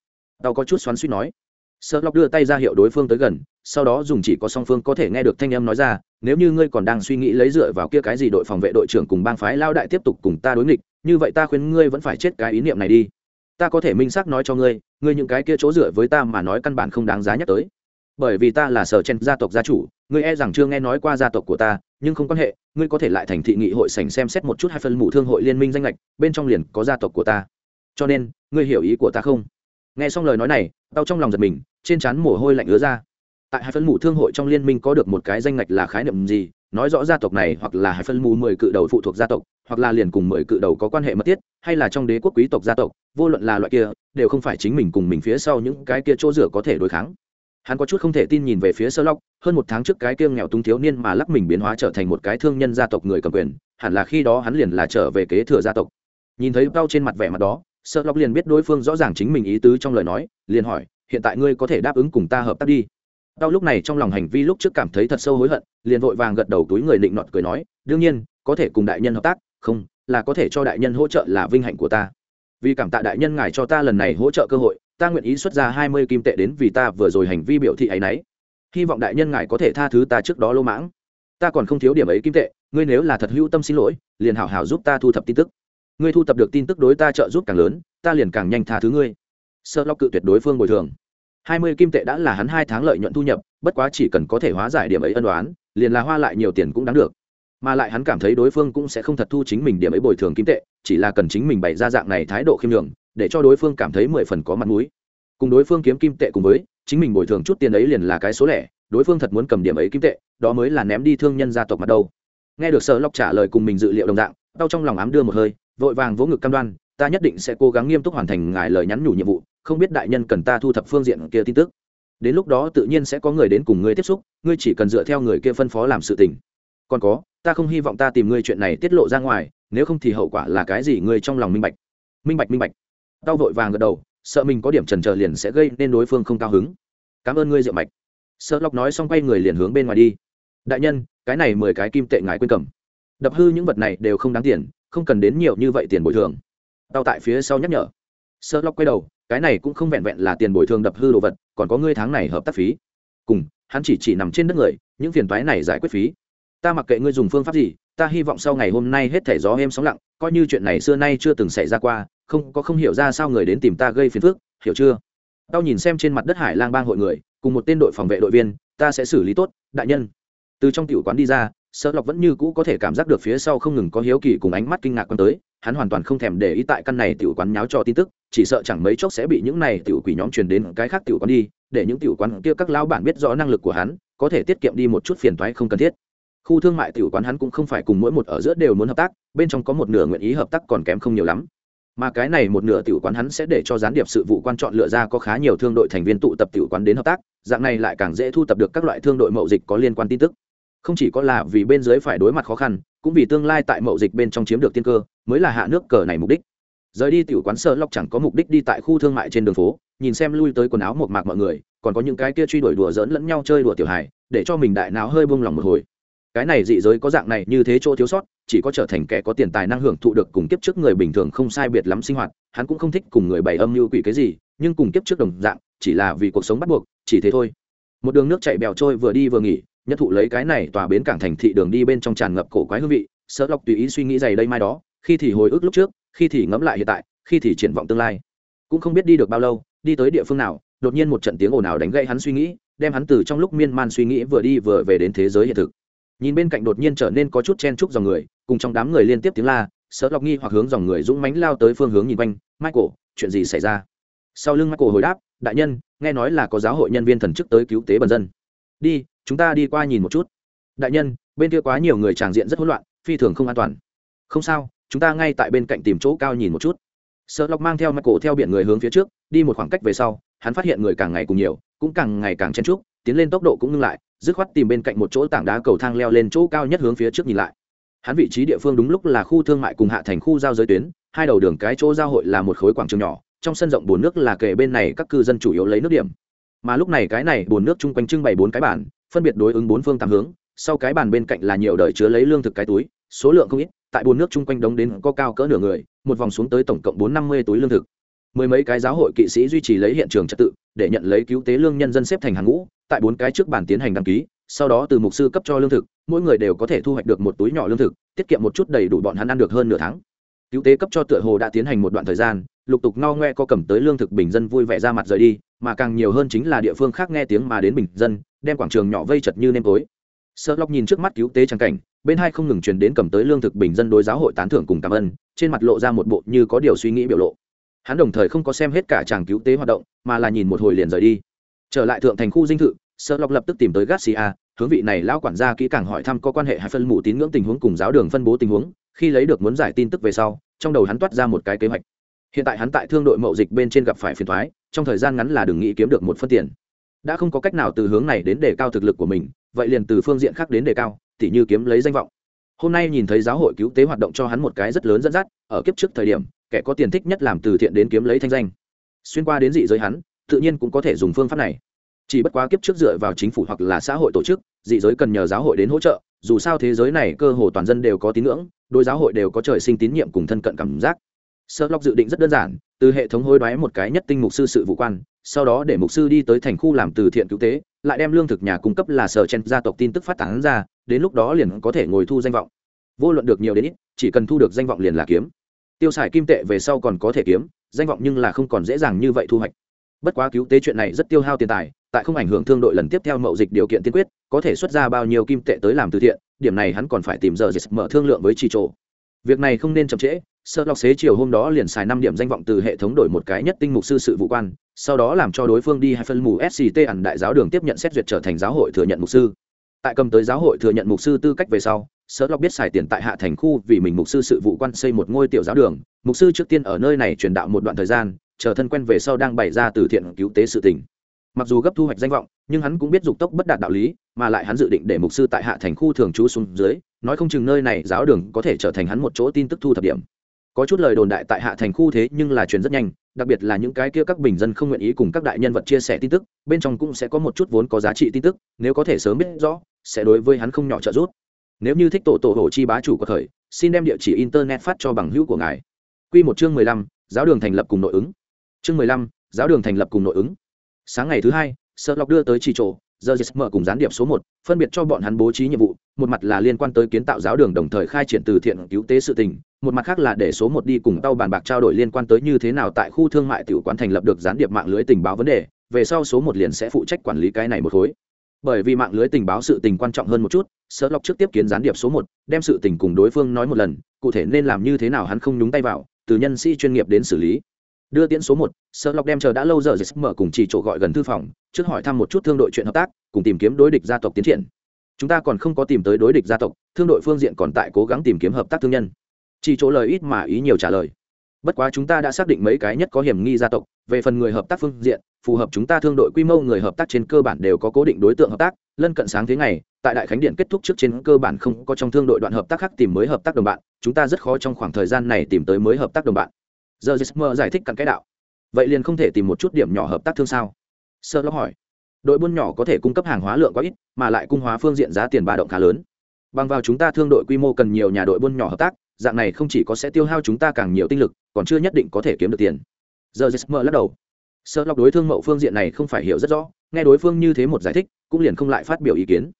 Tao có chút xoắn suýt nói sợ lọc đưa tay ra hiệu đối phương tới gần, sau đó dùng chỉ có song phương có thể nghe được thanh âm nói ra, nếu như ngươi còn đang suy nghĩ lấy dựa vào kia cái gì đội phòng vệ đội trưởng cùng bang phái lao đại tiếp tục cùng ta đối nghịch, như vậy ta khuyên ngươi vẫn phải chết cái ý niệm này đi. Ta có thể minh xác nói cho ngươi ngươi những cái kia chỗ dựa với ta mà nói căn bản không đáng giá nhắc tới. Bởi vì ta là sở chen gia tộc gia chủ, ngươi e rằng chưa nghe nói qua gia tộc của ta, nhưng không quan hệ, ngươi có thể lại thành thị nghị hội sảnh xem xét một chút hai phân mù thương hội liên minh danh lệch bên trong liền có gia tộc của ta. Cho nên, ngươi hiểu ý của ta không? Nghe xong lời nói này, đau trong lòng giật mình, trên trán mồ hôi lạnh ứa ra. Tại hai phân mù thương hội trong liên minh có được một cái danh ngạch là khái niệm gì? Nói rõ gia tộc này hoặc là hai phân mù mười cự đầu phụ thuộc gia tộc, hoặc là liền cùng mười cự đầu có quan hệ mật thiết, hay là trong đế quốc quý tộc gia tộc, vô luận là loại kia, đều không phải chính mình cùng mình phía sau những cái kia chỗ rửa có thể đối kháng. Hắn có chút không thể tin nhìn về phía sơ lóc hơn một tháng trước cái kia nghèo túng thiếu niên mà lắc mình biến hóa trở thành một cái thương nhân gia tộc người cầm quyền, hẳn là khi đó hắn liền là trở về kế thừa gia tộc. Nhìn thấy đau trên mặt vẻ mặt đó sợ lọc liền biết đối phương rõ ràng chính mình ý tứ trong lời nói, liền hỏi, hiện tại ngươi có thể đáp ứng cùng ta hợp tác đi? Đau lúc này trong lòng hành vi lúc trước cảm thấy thật sâu hối hận, liền vội vàng gật đầu túi người định nọt cười nói, đương nhiên, có thể cùng đại nhân hợp tác, không, là có thể cho đại nhân hỗ trợ là vinh hạnh của ta. Vì cảm tạ đại nhân ngài cho ta lần này hỗ trợ cơ hội, ta nguyện ý xuất ra hai mươi kim tệ đến vì ta vừa rồi hành vi biểu thị ấy nấy. Hy vọng đại nhân ngài có thể tha thứ ta trước đó lô mãng. Ta còn không thiếu điểm ấy kim tệ, ngươi nếu là thật hữu tâm xin lỗi, liền hảo hảo giúp ta thu thập tin tức ngươi thu thập được tin tức đối ta trợ giúp càng lớn, ta liền càng nhanh tha thứ ngươi. Sơ lo cự tuyệt đối phương bồi thường. Hai mươi kim tệ đã là hắn hai tháng lợi nhuận thu nhập, bất quá chỉ cần có thể hóa giải điểm ấy ân đoán liền là hoa lại nhiều tiền cũng đáng được. Mà lại hắn cảm thấy đối phương cũng sẽ không thật thu chính mình điểm ấy bồi thường kim tệ, chỉ là cần chính mình bày ra dạng này thái độ khiêm nhường, để cho đối phương cảm thấy mười phần có mặt mũi. Cùng đối phương kiếm kim tệ cùng với, chính mình bồi thường chút tiền ấy liền là cái số lẻ, đối phương thật muốn cầm điểm ấy kim tệ, đó mới là ném đi thương nhân gia tộc mặt đâu. Nghe được sợ lóc trả lời cùng mình dự liệu đồng dạng đau trong lòng ám đưa một hơi vội vàng vỗ ngực cam đoan, ta nhất định sẽ cố gắng nghiêm túc hoàn thành ngài lời nhắn nhủ nhiệm vụ, không biết đại nhân cần ta thu thập phương diện kia tin tức. Đến lúc đó tự nhiên sẽ có người đến cùng ngươi tiếp xúc, ngươi chỉ cần dựa theo người kia phân phó làm sự tình. Còn có, ta không hy vọng ta tìm ngươi chuyện này tiết lộ ra ngoài, nếu không thì hậu quả là cái gì ngươi trong lòng minh bạch. Minh bạch minh bạch. Tao vội vàng gật đầu, sợ mình có điểm trần trờ liền sẽ gây nên đối phương không cao hứng. Cảm ơn ngươi, diệu mạch. Sợ lọc nói xong quay người liền hướng bên ngoài đi. Đại nhân, cái này mười cái kim tệ ngài quên cầm. Đập hư những vật này đều không đáng tiền không cần đến nhiều như vậy tiền bồi thường. Tao tại phía sau nhắc nhở. Sợ lóc quay đầu, cái này cũng không vẹn vẹn là tiền bồi thường đập hư đồ vật, còn có ngươi tháng này hợp tác phí. Cùng, hắn chỉ chỉ nằm trên đất người, những phiền toái này giải quyết phí. Ta mặc kệ ngươi dùng phương pháp gì, ta hy vọng sau ngày hôm nay hết thẻ gió êm sóng lặng, coi như chuyện này xưa nay chưa từng xảy ra qua, không, có không hiểu ra sao người đến tìm ta gây phiền phức, hiểu chưa? Tao nhìn xem trên mặt đất hải lang bang hội người, cùng một tên đội phòng vệ đội viên, ta sẽ xử lý tốt, đại nhân. Từ trong tiểu quán đi ra sợ lọc vẫn như cũ có thể cảm giác được phía sau không ngừng có hiếu kỳ cùng ánh mắt kinh ngạc quan tới, hắn hoàn toàn không thèm để ý tại căn này tiểu quán nháo cho tin tức, chỉ sợ chẳng mấy chốc sẽ bị những này tiểu quỷ nhóm truyền đến cái khác tiểu quán đi, để những tiểu quán kia các lão bản biết rõ năng lực của hắn, có thể tiết kiệm đi một chút phiền toái không cần thiết. Khu thương mại tiểu quán hắn cũng không phải cùng mỗi một ở giữa đều muốn hợp tác, bên trong có một nửa nguyện ý hợp tác còn kém không nhiều lắm. Mà cái này một nửa tiểu quán hắn sẽ để cho gián điệp sự vụ quan chọn lựa ra có khá nhiều thương đội thành viên tụ tập tiểu quán đến hợp tác, dạng này lại càng dễ thu tập được các loại thương đội mậu dịch có liên quan tin tức không chỉ có là vì bên dưới phải đối mặt khó khăn, cũng vì tương lai tại mậu dịch bên trong chiếm được tiên cơ, mới là hạ nước cờ này mục đích. Rời đi tiểu quán sơ lóc chẳng có mục đích đi tại khu thương mại trên đường phố, nhìn xem lui tới quần áo một mạc mọi người, còn có những cái kia truy đuổi đùa dỡn lẫn nhau chơi đùa tiểu hài, để cho mình đại não hơi bông lòng một hồi. Cái này dị giới có dạng này như thế chỗ thiếu sót, chỉ có trở thành kẻ có tiền tài năng hưởng thụ được cùng kiếp trước người bình thường không sai biệt lắm sinh hoạt, hắn cũng không thích cùng người bày âm mưu quỷ cái gì, nhưng cùng kiếp trước đồng dạng, chỉ là vì cuộc sống bắt buộc, chỉ thế thôi. Một đường nước chạy bèo trôi vừa đi vừa nghỉ nhất thụ lấy cái này tòa bến cảng thành thị đường đi bên trong tràn ngập cổ quái hương vị sợ lọc tùy ý suy nghĩ dày đây mai đó, khi thì hồi ức lúc trước, khi thì ngẫm lại hiện tại, khi thì triển vọng tương lai. Cũng không biết đi được bao lâu, đi tới địa phương nào, đột nhiên một trận tiếng ồn ào đánh gậy hắn suy nghĩ, đem hắn từ trong lúc miên man suy nghĩ vừa đi vừa về đến thế giới hiện thực. Nhìn bên cạnh đột nhiên trở nên có chút chen chúc dòng người, cùng trong đám người liên tiếp tiếng la sợ lọc nghi hoặc hướng dòng người dũng mánh lao tới phương hướng nhìn quanh, michael, chuyện gì xảy ra? Sau lưng michael hồi đáp, đại nhân, nghe nói là có giáo hội nhân viên thần chức tới cứu tế bần dân. Đi chúng ta đi qua nhìn một chút. Đại nhân, bên kia quá nhiều người tràng diện rất hỗn loạn, phi thường không an toàn. Không sao, chúng ta ngay tại bên cạnh tìm chỗ cao nhìn một chút. Sợ lọc mang theo mặt cổ theo biển người hướng phía trước, đi một khoảng cách về sau, hắn phát hiện người càng ngày cùng nhiều, cũng càng ngày càng chen trúc tiến lên tốc độ cũng ngưng lại, dứt khoát tìm bên cạnh một chỗ tảng đá cầu thang leo lên chỗ cao nhất hướng phía trước nhìn lại. Hắn vị trí địa phương đúng lúc là khu thương mại cùng hạ thành khu giao giới tuyến, hai đầu đường cái chỗ giao hội là một khối quảng trường nhỏ, trong sân rộng bồn nước là kề bên này các cư dân chủ yếu lấy nước điểm. Mà lúc này cái này bồn nước chung quanh trưng bày bốn cái bản phân biệt đối ứng bốn phương tám hướng, sau cái bàn bên cạnh là nhiều đời chứa lấy lương thực cái túi, số lượng không ít, tại bồn nước chung quanh đống đến có cao cỡ nửa người, một vòng xuống tới tổng cộng bốn năm mươi túi lương thực. Mười mấy cái giáo hội kỵ sĩ duy trì lấy hiện trường trật tự, để nhận lấy cứu tế lương nhân dân xếp thành hàng ngũ, tại bốn cái trước bàn tiến hành đăng ký, sau đó từ mục sư cấp cho lương thực, mỗi người đều có thể thu hoạch được một túi nhỏ lương thực, tiết kiệm một chút đầy đủ bọn hắn ăn được hơn nửa tháng. Cứu tế cấp cho tựa hồ đã tiến hành một đoạn thời gian, lục tục no ngoe co cầm tới lương thực bình dân vui vẻ ra mặt rời đi, mà càng nhiều hơn chính là địa phương khác nghe tiếng mà đến bình dân đem quảng trường nhỏ vây chật như nêm tối. Sợ lóc nhìn trước mắt cứu tế trang cảnh, bên hai không ngừng truyền đến cầm tới lương thực bình dân đối giáo hội tán thưởng cùng cảm ơn, trên mặt lộ ra một bộ như có điều suy nghĩ biểu lộ. Hắn đồng thời không có xem hết cả chàng cứu tế hoạt động, mà là nhìn một hồi liền rời đi. Trở lại thượng thành khu dinh thự sợ lọc lập tức tìm tới garcia, hướng vị này lão quản gia kỹ càng hỏi thăm có quan hệ hay phân mù tín ngưỡng tình huống cùng giáo đường phân bố tình huống, khi lấy được muốn giải tin tức về sau, trong đầu hắn toát ra một cái kế hoạch. Hiện tại hắn tại thương đội mậu dịch bên trên gặp phải phiền thoái trong thời gian ngắn là đừng nghĩ kiếm được một phân tiền đã không có cách nào từ hướng này đến đề cao thực lực của mình, vậy liền từ phương diện khác đến đề cao, tỉ như kiếm lấy danh vọng. Hôm nay nhìn thấy giáo hội cứu tế hoạt động cho hắn một cái rất lớn dẫn dắt, ở kiếp trước thời điểm, kẻ có tiền thích nhất làm từ thiện đến kiếm lấy thanh danh. Xuyên qua đến dị giới hắn, tự nhiên cũng có thể dùng phương pháp này. Chỉ bất quá kiếp trước dựa vào chính phủ hoặc là xã hội tổ chức, dị giới cần nhờ giáo hội đến hỗ trợ, dù sao thế giới này cơ hồ toàn dân đều có tín ngưỡng đôi giáo hội đều có trời sinh tín nhiệm cùng thân cận cảm giác. Sơ lóc dự định rất đơn giản, từ hệ thống hối đoái một cái nhất tinh mục sư sự vụ quan sau đó để mục sư đi tới thành khu làm từ thiện cứu tế, lại đem lương thực nhà cung cấp là sở chen gia tộc tin tức phát tán ra, đến lúc đó liền có thể ngồi thu danh vọng. Vô luận được nhiều đến ít, chỉ cần thu được danh vọng liền là kiếm. Tiêu xài kim tệ về sau còn có thể kiếm, danh vọng nhưng là không còn dễ dàng như vậy thu hoạch. Bất quá cứu tế chuyện này rất tiêu hao tiền tài, tại không ảnh hưởng thương đội lần tiếp theo mậu dịch điều kiện tiên quyết, có thể xuất ra bao nhiêu kim tệ tới làm từ thiện, điểm này hắn còn phải tìm giờ dịch mở thương lượng với chi trộ việc này không nên chậm trễ sợ lọc xế chiều hôm đó liền xài năm điểm danh vọng từ hệ thống đổi một cái nhất tinh mục sư sự vụ quan, sau đó làm cho đối phương đi hai phân mù sct ẩn đại giáo đường tiếp nhận xét duyệt trở thành giáo hội thừa nhận mục sư. Tại cầm tới giáo hội thừa nhận mục sư tư cách về sau Sở lọc biết xài tiền tại hạ thành khu vì mình mục sư sự vụ quan xây một ngôi tiểu giáo đường, mục sư trước tiên ở nơi này truyền đạo một đoạn thời gian, chờ thân quen về sau đang bày ra từ thiện cứu tế sự tình. Mặc dù gấp thu hoạch danh vọng, nhưng hắn cũng biết dục tốc bất đạt đạo lý, mà lại hắn dự định để mục sư tại hạ thành khu thường trú xuống dưới, nói không chừng nơi này giáo đường có thể trở thành hắn một chỗ tin tức thu thập điểm có chút lời đồn đại tại hạ thành khu thế nhưng là truyền rất nhanh, đặc biệt là những cái kia các bình dân không nguyện ý cùng các đại nhân vật chia sẻ tin tức, bên trong cũng sẽ có một chút vốn có giá trị tin tức, nếu có thể sớm biết rõ, sẽ đối với hắn không nhỏ trợ giúp. Nếu như thích tổ tổ hồ chi bá chủ của thời, xin đem địa chỉ internet phát cho bằng hữu của ngài. Q một chương mười lăm, giáo đường thành lập cùng nội ứng. Chương mười lăm, giáo đường thành lập cùng nội ứng. Sáng ngày thứ hai sợ lọc đưa tới trì trộ giờ dịch mở cùng gián điệp số một, phân biệt cho bọn hắn bố trí nhiệm vụ, một mặt là liên quan tới kiến tạo giáo đường đồng thời khai triển từ thiện cứu tế sự tình một mặt khác là để số một đi cùng tàu bàn bạc trao đổi liên quan tới như thế nào tại khu thương mại tiểu quán thành lập được gián điệp mạng lưới tình báo vấn đề, về sau số một liền sẽ phụ trách quản lý cái này một khối. Bởi vì mạng lưới tình báo sự tình quan trọng hơn một chút sợ lọc trước tiếp kiến gián điệp số một, đem sự tình cùng đối phương nói một lần, cụ thể nên làm như thế nào hắn không nhúng tay vào, từ nhân sĩ chuyên nghiệp đến xử lý. Đưa tiễn số một sợ lọc đem chờ đã lâu giờ dịch mở cùng chỉ chỗ gọi gần thư phòng, trước hỏi thăm một chút thương đội chuyện hợp tác, cùng tìm kiếm đối địch gia tộc tiến triển. Chúng ta còn không có tìm tới đối địch gia tộc, thương đội phương diện còn tại cố gắng tìm kiếm hợp tác thương nhân chỉ chỗ lời ít mà ý nhiều trả lời. Bất quá chúng ta đã xác định mấy cái nhất có hiểm nghi gia tộc, về phần người hợp tác phương diện, phù hợp chúng ta thương đội quy mô người hợp tác trên cơ bản đều có cố định đối tượng hợp tác, lân cận sáng thế ngày, tại đại khánh điện kết thúc trước trên cơ bản không có trong thương đội đoạn hợp tác khác tìm mới hợp tác đồng bạn, chúng ta rất khó trong khoảng thời gian này tìm tới mới hợp tác đồng bạn. Giờ jesmer giải thích cặn cái đạo. Vậy liền không thể tìm một chút điểm nhỏ hợp tác thương sao? Sơ lóc hỏi. Đội buôn nhỏ có thể cung cấp hàng hóa lượng quá ít, mà lại cung hóa phương diện giá tiền ba động khá lớn. Bằng vào chúng ta thương đội quy mô cần nhiều nhà đội buôn nhỏ hợp tác dạng này không chỉ có sẽ tiêu hao chúng ta càng nhiều tinh lực, còn chưa nhất định có thể kiếm được tiền. Giờ jesmer lắc đầu. Sơ lọc đối thương mậu phương diện này không phải hiểu rất rõ, nghe đối phương như thế một giải thích, cũng liền không lại phát biểu ý kiến.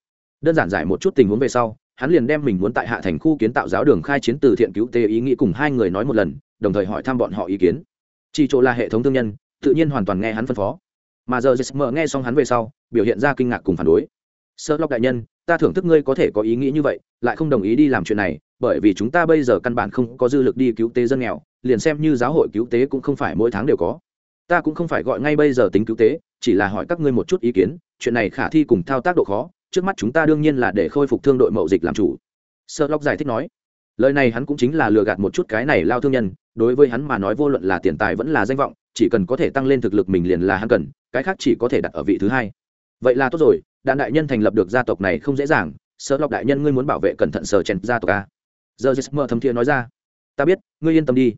Đơn giản giải một chút tình huống về sau, hắn liền đem mình muốn tại hạ thành khu kiến tạo giáo đường khai chiến từ thiện cứu tế ý nghĩ cùng hai người nói một lần, đồng thời hỏi thăm bọn họ ý kiến. Chỉ chỗ là hệ thống thương nhân, tự nhiên hoàn toàn nghe hắn phân phó. Mà giờ jesmer nghe xong hắn về sau, biểu hiện ra kinh ngạc cùng phản đối. Sơ lọc đại nhân, ta thưởng thức ngươi có thể có ý nghĩ như vậy, lại không đồng ý đi làm chuyện này bởi vì chúng ta bây giờ căn bản không có dư lực đi cứu tế dân nghèo, liền xem như giáo hội cứu tế cũng không phải mỗi tháng đều có. Ta cũng không phải gọi ngay bây giờ tính cứu tế, chỉ là hỏi các ngươi một chút ý kiến, chuyện này khả thi cùng thao tác độ khó, trước mắt chúng ta đương nhiên là để khôi phục thương đội mậu dịch làm chủ. Sơ lóc giải thích nói. Lời này hắn cũng chính là lừa gạt một chút cái này lao thương nhân, đối với hắn mà nói vô luận là tiền tài vẫn là danh vọng, chỉ cần có thể tăng lên thực lực mình liền là hắn cần, cái khác chỉ có thể đặt ở vị thứ hai. Vậy là tốt rồi, đạn đại nhân thành lập được gia tộc này không dễ dàng sơ lọc đại nhân ngươi muốn bảo vệ cẩn thận sở chèn gia tộc a giờ jesmer thấm thiện nói ra. Ta biết, ngươi yên tâm đi.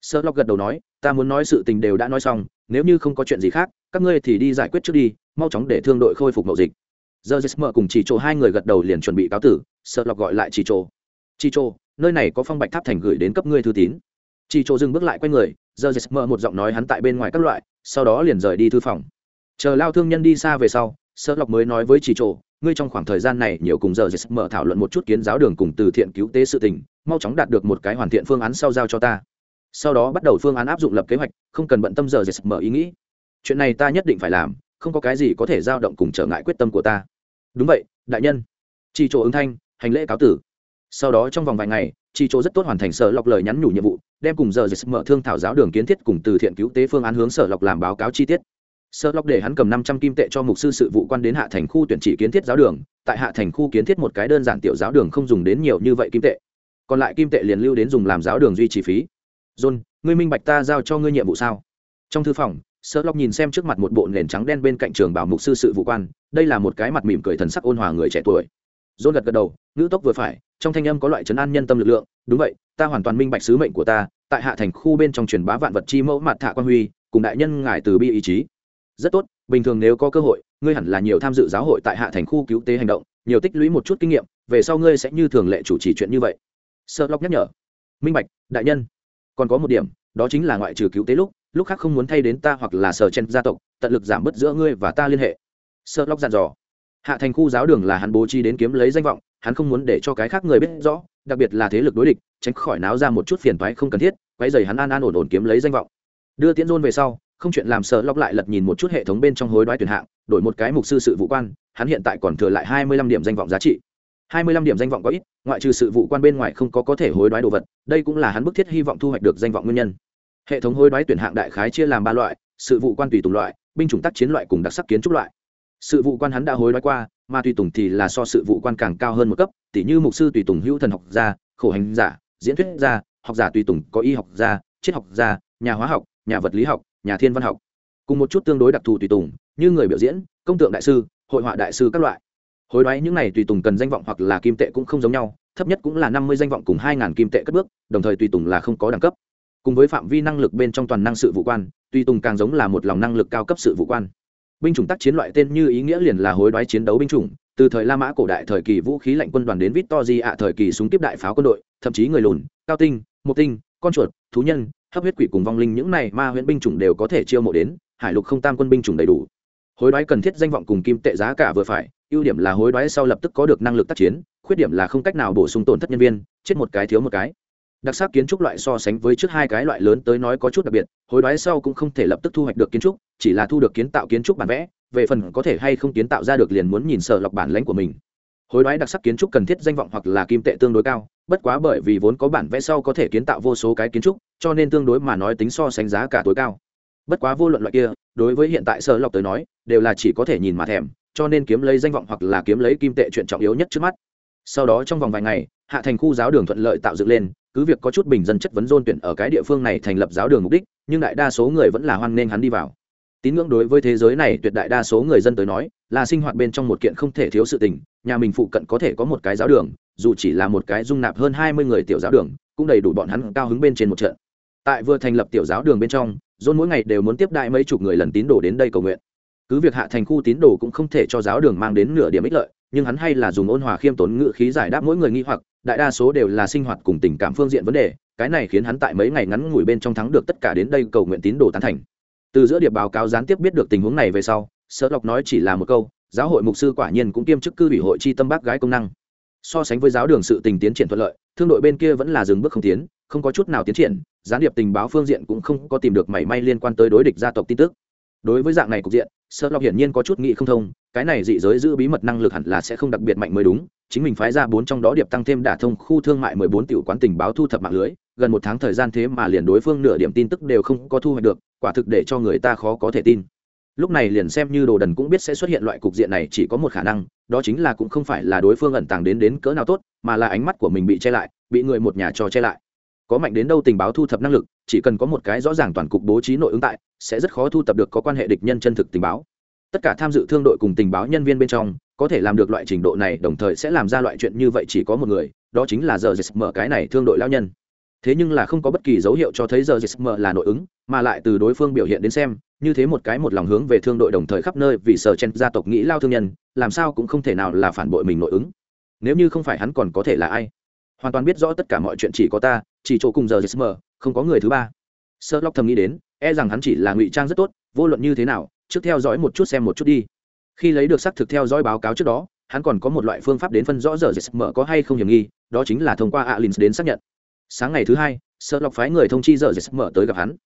Sợ lọc gật đầu nói, ta muốn nói sự tình đều đã nói xong, nếu như không có chuyện gì khác, các ngươi thì đi giải quyết trước đi, mau chóng để thương đội khôi phục mậu dịch. Giờ jesmer cùng chỉ chỗ hai người gật đầu liền chuẩn bị cáo tử sợ lọc gọi lại chỉ chỗ. Chỉ chỗ, nơi này có phong bạch tháp thành gửi đến cấp ngươi thư tín. Chỉ chỗ dừng bước lại quay người, giờ jesmer một giọng nói hắn tại bên ngoài các loại, sau đó liền rời đi thư phòng. Chờ lao thương nhân đi xa về sau sợ lọc mới nói với chỉ chỗ ngươi trong khoảng thời gian này nhiều cùng giờ mở thảo luận một chút kiến giáo đường cùng từ thiện cứu tế sự tình, mau chóng đạt được một cái hoàn thiện phương án sau giao cho ta. Sau đó bắt đầu phương án áp dụng lập kế hoạch, không cần bận tâm giờ mở ý nghĩ. Chuyện này ta nhất định phải làm, không có cái gì có thể giao động cùng trở ngại quyết tâm của ta. Đúng vậy, đại nhân. Chỉ chỗ ứng thanh, hành lễ cáo tử. Sau đó trong vòng vài ngày chỉ chỗ rất tốt hoàn thành sở lọc lời nhắn nhủ nhiệm vụ, đem cùng giờ mở thương thảo giáo đường kiến thiết cùng từ thiện cứu tế phương án hướng sở lọc làm báo cáo chi tiết sơ lóc để hắn cầm năm trăm kim tệ cho mục sư sự vụ quan đến hạ thành khu tuyển chỉ kiến thiết giáo đường, tại hạ thành khu kiến thiết một cái đơn giản tiểu giáo đường không dùng đến nhiều như vậy kim tệ. Còn lại kim tệ liền lưu đến dùng làm giáo đường duy trì phí. John, ngươi minh bạch ta giao cho ngươi nhiệm vụ sao? Trong thư phòng, sơ lóc nhìn xem trước mặt một bộ nền trắng đen bên cạnh trường bảo mục sư sự vụ quan, đây là một cái mặt mỉm cười thần sắc ôn hòa người trẻ tuổi. John gật gật đầu, ngữ tốc vừa phải, trong thanh âm có loại chấn an nhân tâm lực lượng, đúng vậy, ta hoàn toàn minh bạch sứ mệnh của ta, tại hạ thành khu bên trong truyền bá vạn vật chi mẫu mặt thạ quan huy, cùng đại nhân ngài từ bi ý chí rất tốt, bình thường nếu có cơ hội, ngươi hẳn là nhiều tham dự giáo hội tại hạ thành khu cứu tế hành động, nhiều tích lũy một chút kinh nghiệm, về sau ngươi sẽ như thường lệ chủ trì chuyện như vậy. Sợ lóc nhắc nhở. Minh bạch, đại nhân, còn có một điểm, đó chính là ngoại trừ cứu tế lúc lúc khác không muốn thay đến ta hoặc là sở chen gia tộc, tận lực giảm bớt giữa ngươi và ta liên hệ. Sợ lóc dặn dò. Hạ thành khu giáo đường là hắn bố trí đến kiếm lấy danh vọng, hắn không muốn để cho cái khác người biết rõ, đặc biệt là thế lực đối địch, tránh khỏi náo ra một chút phiền toái không cần thiết quay dày hắn an an ổn ổn kiếm lấy danh vọng. Đưa tiễn dôn về sau không chuyện làm sợ lóc lại lật nhìn một chút hệ thống bên trong hối đoái tuyển hạng, đổi một cái mục sư sự vụ quan, hắn hiện tại còn thừa lại hai mươi lăm điểm danh vọng giá trị. hai mươi lăm điểm danh vọng có ít, ngoại trừ sự vụ quan bên ngoài không có có thể hối đoái đồ vật, đây cũng là hắn bức thiết hy vọng thu hoạch được danh vọng nguyên nhân. Hệ thống hối đoái tuyển hạng đại khái chia làm ba loại, sự vụ quan tùy tùng loại, binh chủng tác chiến loại cùng đặc sắc kiến trúc loại. Sự vụ quan hắn đã hối đoái qua, mà tùy tùng thì là so sự vụ quan càng cao hơn một cấp tỷ như mục sư tùy tùng hữu thần học gia, khổ hành giả, diễn thuyết gia, học giả tùy tùng có y học gia, triết học gia, nhà hóa học, nhà vật lý học nhà thiên văn học. Cùng một chút tương đối đặc thù tùy tùng, như người biểu diễn, công tượng đại sư, hội họa đại sư các loại. Hối đoái những này tùy tùng cần danh vọng hoặc là kim tệ cũng không giống nhau, thấp nhất cũng là năm mươi danh vọng cùng hai ngàn kim tệ cất bước, đồng thời tùy tùng là không có đẳng cấp. Cùng với phạm vi năng lực bên trong toàn năng sự vụ quan, tùy tùng càng giống là một lòng năng lực cao cấp sự vụ quan. Binh chủng tác chiến loại tên như ý nghĩa liền là hối đoái chiến đấu binh chủng, từ thời la mã cổ đại thời kỳ vũ khí lạnh quân đoàn đến victory ạ thời kỳ súng tiếp đại pháo quân đội, thậm chí người lùn, cao tinh, mộc tinh, con chuột, thú nhân hấp huyết quỷ cùng vong linh những này ma huyễn binh chủng đều có thể chiêu mộ đến, hải lục không tam quân binh chủng đầy đủ. Hối đoái cần thiết danh vọng cùng kim tệ giá cả vừa phải, ưu điểm là hối đoái sau lập tức có được năng lực tác chiến, khuyết điểm là không cách nào bổ sung tổn thất nhân viên, chết một cái thiếu một cái. Đặc sắc kiến trúc loại so sánh với trước hai cái loại lớn tới nói có chút đặc biệt, hối đoái sau cũng không thể lập tức thu hoạch được kiến trúc, chỉ là thu được kiến tạo kiến trúc bản vẽ, về phần có thể hay không kiến tạo ra được liền muốn nhìn sở lọc bản lãnh của mình. Hối đoái đặc sắc kiến trúc cần thiết danh vọng hoặc là kim tệ tương đối cao, bất quá bởi vì vốn có bản vẽ sau có thể kiến tạo vô số cái kiến trúc cho nên tương đối mà nói tính so sánh giá cả tối cao. Bất quá vô luận loại kia, đối với hiện tại sở lọc tới nói, đều là chỉ có thể nhìn mà thèm, cho nên kiếm lấy danh vọng hoặc là kiếm lấy kim tệ chuyện trọng yếu nhất trước mắt. Sau đó trong vòng vài ngày, hạ thành khu giáo đường thuận lợi tạo dựng lên, cứ việc có chút bình dân chất vấn dôn tuyển ở cái địa phương này thành lập giáo đường mục đích, nhưng đại đa số người vẫn là hoan nghênh hắn đi vào. Tín ngưỡng đối với thế giới này tuyệt đại đa số người dân tới nói, là sinh hoạt bên trong một kiện không thể thiếu sự tình, nhà mình phụ cận có thể có một cái giáo đường, dù chỉ là một cái dung nạp hơn hai mươi người tiểu giáo đường, cũng đầy đủ bọn hắn cao hứng bên trên một trận tại vừa thành lập tiểu giáo đường bên trong dôn mỗi ngày đều muốn tiếp đại mấy chục người lần tín đồ đến đây cầu nguyện. Cứ việc hạ thành khu tín đồ cũng không thể cho giáo đường mang đến nửa điểm ích lợi, nhưng hắn hay là dùng ôn hòa khiêm tốn ngự khí giải đáp mỗi người nghi hoặc, đại đa số đều là sinh hoạt cùng tình cảm phương diện vấn đề, cái này khiến hắn tại mấy ngày ngắn ngủi bên trong thắng được tất cả đến đây cầu nguyện tín đồ tán thành. Từ giữa điệp báo cáo gián tiếp biết được tình huống này về sau sợ lộc nói chỉ là một câu, giáo hội mục sư quả nhiên cũng kiêm chức cư ủy hội chi tâm bác gái công năng. So sánh với giáo đường sự tình tiến triển thuận lợi, thương đội bên kia vẫn là dừng bước không tiến không có chút nào tiến triển, gián điệp tình báo phương diện cũng không có tìm được mảy may liên quan tới đối địch gia tộc tin tức. Đối với dạng này cục diện sợ lọc hiển nhiên có chút nghị không thông, cái này dị giới giữ bí mật năng lực hẳn là sẽ không đặc biệt mạnh mới đúng, chính mình phái ra bốn trong đó điệp tăng thêm đả thông khu thương mại mười bốn tiểu quán tình báo thu thập mạng lưới, gần một tháng thời gian thế mà liền đối phương nửa điểm tin tức đều không có thu hoạch được, quả thực để cho người ta khó có thể tin. Lúc này liền xem như đồ đần cũng biết sẽ xuất hiện loại cục diện này chỉ có một khả năng, đó chính là cũng không phải là đối phương ẩn tàng đến đến cỡ nào tốt, mà là ánh mắt của mình bị che lại, bị người một nhà cho che lại có mạnh đến đâu tình báo thu thập năng lực, chỉ cần có một cái rõ ràng toàn cục bố trí nội ứng tại, sẽ rất khó thu thập được có quan hệ địch nhân chân thực tình báo. Tất cả tham dự thương đội cùng tình báo nhân viên bên trong, có thể làm được loại trình độ này, đồng thời sẽ làm ra loại chuyện như vậy chỉ có một người, đó chính là giờ dịch mở cái này thương đội lao nhân. Thế nhưng là không có bất kỳ dấu hiệu cho thấy giờ dịch mở là nội ứng, mà lại từ đối phương biểu hiện đến xem, như thế một cái một lòng hướng về thương đội đồng thời khắp nơi vì sở chen gia tộc nghĩ lao thương nhân, làm sao cũng không thể nào là phản bội mình nội ứng. Nếu như không phải hắn còn có thể là ai? Hoàn toàn biết rõ tất cả mọi chuyện chỉ có ta chỉ chỗ cùng giờ gsm không có người thứ ba. Sợ lóc thầm nghĩ đến e rằng hắn chỉ là ngụy trang rất tốt, vô luận như thế nào, trước theo dõi một chút xem một chút đi. Khi lấy được xác thực theo dõi báo cáo trước đó, hắn còn có một loại phương pháp đến phân rõ giờ gsm có hay không hiểm nghi, đó chính là thông qua alin đến xác nhận. Sáng ngày thứ hai sợ lóc phái người thông chi giờ gsm tới gặp hắn.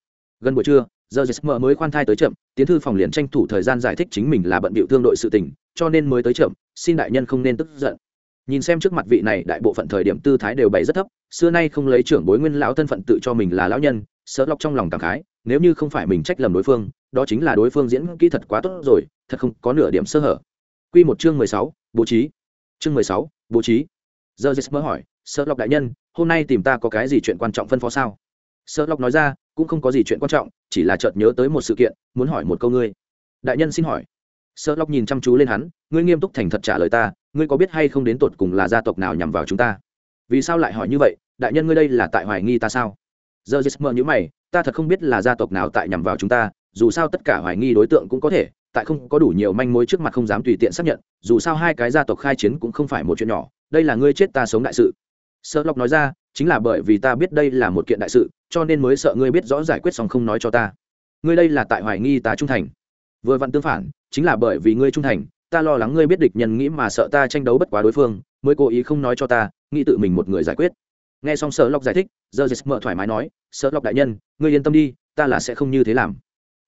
Gần buổi trưa, giờ gsm mới khoan thai tới chậm, tiến thư phòng liền tranh thủ thời gian giải thích chính mình là bận bịu thương đội sự tình, cho nên mới tới chậm, xin đại nhân không nên tức giận nhìn xem trước mặt vị này, đại bộ phận thời điểm tư thái đều bày rất thấp, xưa nay không lấy trưởng bối nguyên lão thân phận tự cho mình là lão nhân, sợ lọc trong lòng cảm khái, nếu như không phải mình trách lầm đối phương, đó chính là đối phương diễn kỹ thật quá tốt rồi, thật không có nửa điểm sơ hở. Q một chương mười sáu, bố trí. Chương mười sáu, bố trí. Giờ jesper hỏi, sợ lọc đại nhân, hôm nay tìm ta có cái gì chuyện quan trọng phân phó sao? Sợ lọc nói ra, cũng không có gì chuyện quan trọng, chỉ là chợt nhớ tới một sự kiện, muốn hỏi một câu ngươi. Đại nhân xin hỏi. Sợ lọc nhìn chăm chú lên hắn, ngươi nghiêm túc thành thật trả lời ta ngươi có biết hay không đến tột cùng là gia tộc nào nhằm vào chúng ta? Vì sao lại hỏi như vậy? Đại nhân ngươi đây là tại hoài nghi ta sao? Giờ giấc mơ nhữ mày, ta thật không biết là gia tộc nào tại nhằm vào chúng ta, dù sao tất cả hoài nghi đối tượng cũng có thể, tại không có đủ nhiều manh mối trước mặt không dám tùy tiện xác nhận, dù sao hai cái gia tộc khai chiến cũng không phải một chuyện nhỏ, đây là ngươi chết ta sống đại sự. Sợ lộc nói ra, chính là bởi vì ta biết đây là một kiện đại sự, cho nên mới sợ ngươi biết rõ giải quyết xong không nói cho ta. Ngươi đây là tại hoài nghi ta trung thành. Vừa vặn tương phản, chính là bởi vì ngươi trung thành ta lo lắng ngươi biết địch nhân nghĩ mà sợ ta tranh đấu bất quá đối phương, mới cố ý không nói cho ta, nghĩ tự mình một người giải quyết. Nghe xong sợ lộc giải thích giờ dệt mở thoải mái nói sợ lộc đại nhân, ngươi yên tâm đi, ta là sẽ không như thế làm.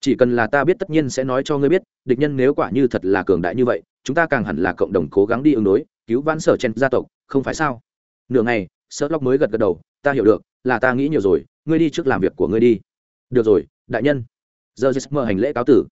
Chỉ cần là ta biết tất nhiên sẽ nói cho ngươi biết, địch nhân nếu quả như thật là cường đại như vậy, chúng ta càng hẳn là cộng đồng cố gắng đi ứng đối, cứu vãn sở chen gia tộc, không phải sao? Nửa ngày sợ lộc mới gật gật đầu, ta hiểu được, là ta nghĩ nhiều rồi, ngươi đi trước làm việc của ngươi đi. Được rồi, đại nhân. Giờ dệt mở hành lễ cáo tử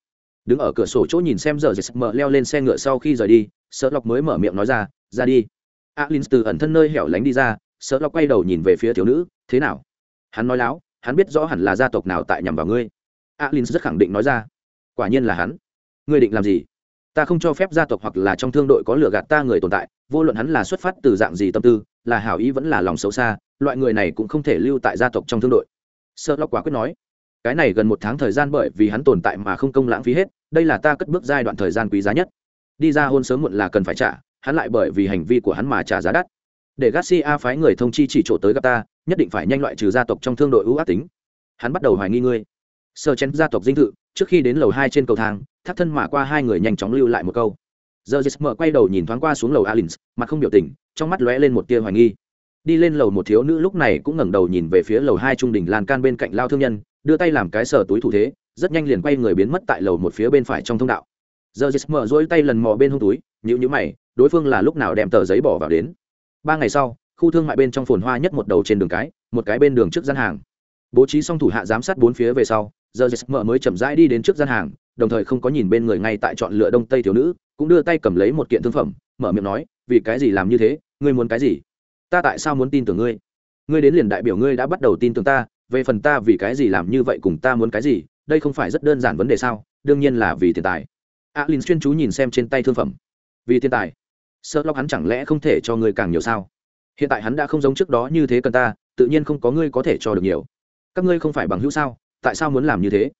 đứng ở cửa sổ chỗ nhìn xem giờ dệt mở leo lên xe ngựa sau khi rời đi sợ lọc mới mở miệng nói ra ra đi. Alin từ ẩn thân nơi hẻo lánh đi ra sợ lọc quay đầu nhìn về phía thiếu nữ, thế nào? Hắn nói láo, hắn biết rõ hẳn là gia tộc nào tại nhằm vào ngươi. Alin rất khẳng định nói ra, quả nhiên là hắn. Ngươi định làm gì? Ta không cho phép gia tộc hoặc là trong thương đội có lừa gạt ta người tồn tại, vô luận hắn là xuất phát từ dạng gì tâm tư, là hảo ý vẫn là lòng xấu xa, loại người này cũng không thể lưu tại gia tộc trong thương đội. Sợ lọc quả quyết nói, cái này gần một tháng thời gian bởi vì hắn tồn tại mà không công lãng phí hết đây là ta cất bước giai đoạn thời gian quý giá nhất. Đi ra hôn sớm muộn là cần phải trả, hắn lại bởi vì hành vi của hắn mà trả giá đắt. Để garcia phái người thông chi chỉ chỗ tới gặp ta, nhất định phải nhanh loại trừ gia tộc trong thương đội ưu ác tính. Hắn bắt đầu hoài nghi ngươi. Sơ chén gia tộc dinh thự, trước khi đến lầu hai trên cầu thang thắt thân mà qua hai người nhanh chóng lưu lại một câu. Giờ mở quay đầu nhìn thoáng qua xuống lầu alins, mặt không biểu tình, trong mắt lóe lên một tia hoài nghi. Đi lên lầu một thiếu nữ lúc này cũng ngẩng đầu nhìn về phía lầu hai trung đỉnh lan can bên cạnh lao thương nhân, đưa tay làm cái sờ túi thủ thế rất nhanh liền quay người biến mất tại lầu một phía bên phải trong thông đạo. Giờ mở duỗi tay lần mò bên hông túi nhữ nhữ mày, đối phương là lúc nào đem tờ giấy bỏ vào đến? Ba ngày sau, khu thương mại bên trong phồn hoa nhất một đầu trên đường cái, một cái bên đường trước gian hàng. Bố trí xong thủ hạ giám sát bốn phía về sau, giờ mở mới chậm rãi đi đến trước gian hàng, đồng thời không có nhìn bên người ngay tại chọn lựa đông tây thiếu nữ, cũng đưa tay cầm lấy một kiện thương phẩm, mở miệng nói, vì cái gì làm như thế? Ngươi muốn cái gì? Ta tại sao muốn tin tưởng ngươi? Ngươi đến liền đại biểu ngươi đã bắt đầu tin tưởng ta, về phần ta vì cái gì làm như vậy cùng ta muốn cái gì đây không phải rất đơn giản vấn đề sao? Đương nhiên là vì tiền tài. Alin xuyên chú nhìn xem trên tay thương phẩm. Vì tiền tài? Sợ lóc hắn chẳng lẽ không thể cho ngươi càng nhiều sao? Hiện tại hắn đã không giống trước đó như thế cần ta, tự nhiên không có ngươi có thể cho được nhiều. Các ngươi không phải bằng hữu sao? Tại sao muốn làm như thế?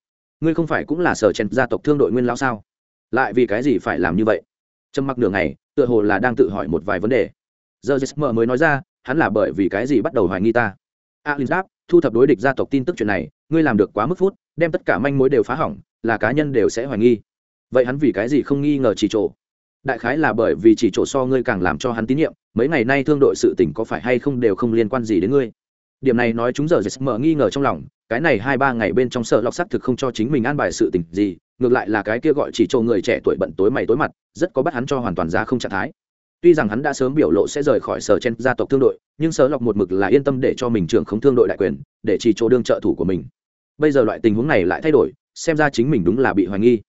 Ngươi không phải cũng là sở chèn gia tộc thương đội nguyên lao sao? Lại vì cái gì phải làm như vậy? Trầm mặc nửa ngày, tựa hồ là đang tự hỏi một vài vấn đề. Giờ jesmer mới nói ra, hắn là bởi vì cái gì bắt đầu hoài nghi ta? Alin đáp thu thập đối địch gia tộc tin tức chuyện này, ngươi làm được quá mức phút, đem tất cả manh mối đều phá hỏng, là cá nhân đều sẽ hoài nghi. Vậy hắn vì cái gì không nghi ngờ chỉ trộ đại khái là bởi vì chỉ trộ so ngươi càng làm cho hắn tín nhiệm, mấy ngày nay thương đội sự tình có phải hay không đều không liên quan gì đến ngươi? Điểm này nói chúng giờ mở nghi ngờ trong lòng, cái này hai ba ngày bên trong sợ lọc xác thực không cho chính mình an bài sự tình gì, ngược lại là cái kia gọi chỉ cho người trẻ tuổi bận tối mày tối mặt, rất có bắt hắn cho hoàn toàn giá không trạng thái tuy rằng hắn đã sớm biểu lộ sẽ rời khỏi sở chen gia tộc thương đội, nhưng sở lọc một mực là yên tâm để cho mình trưởng không thương đội đại quyền, để chỉ chỗ đương trợ thủ của mình. Bây giờ loại tình huống này lại thay đổi, xem ra chính mình đúng là bị hoài nghi.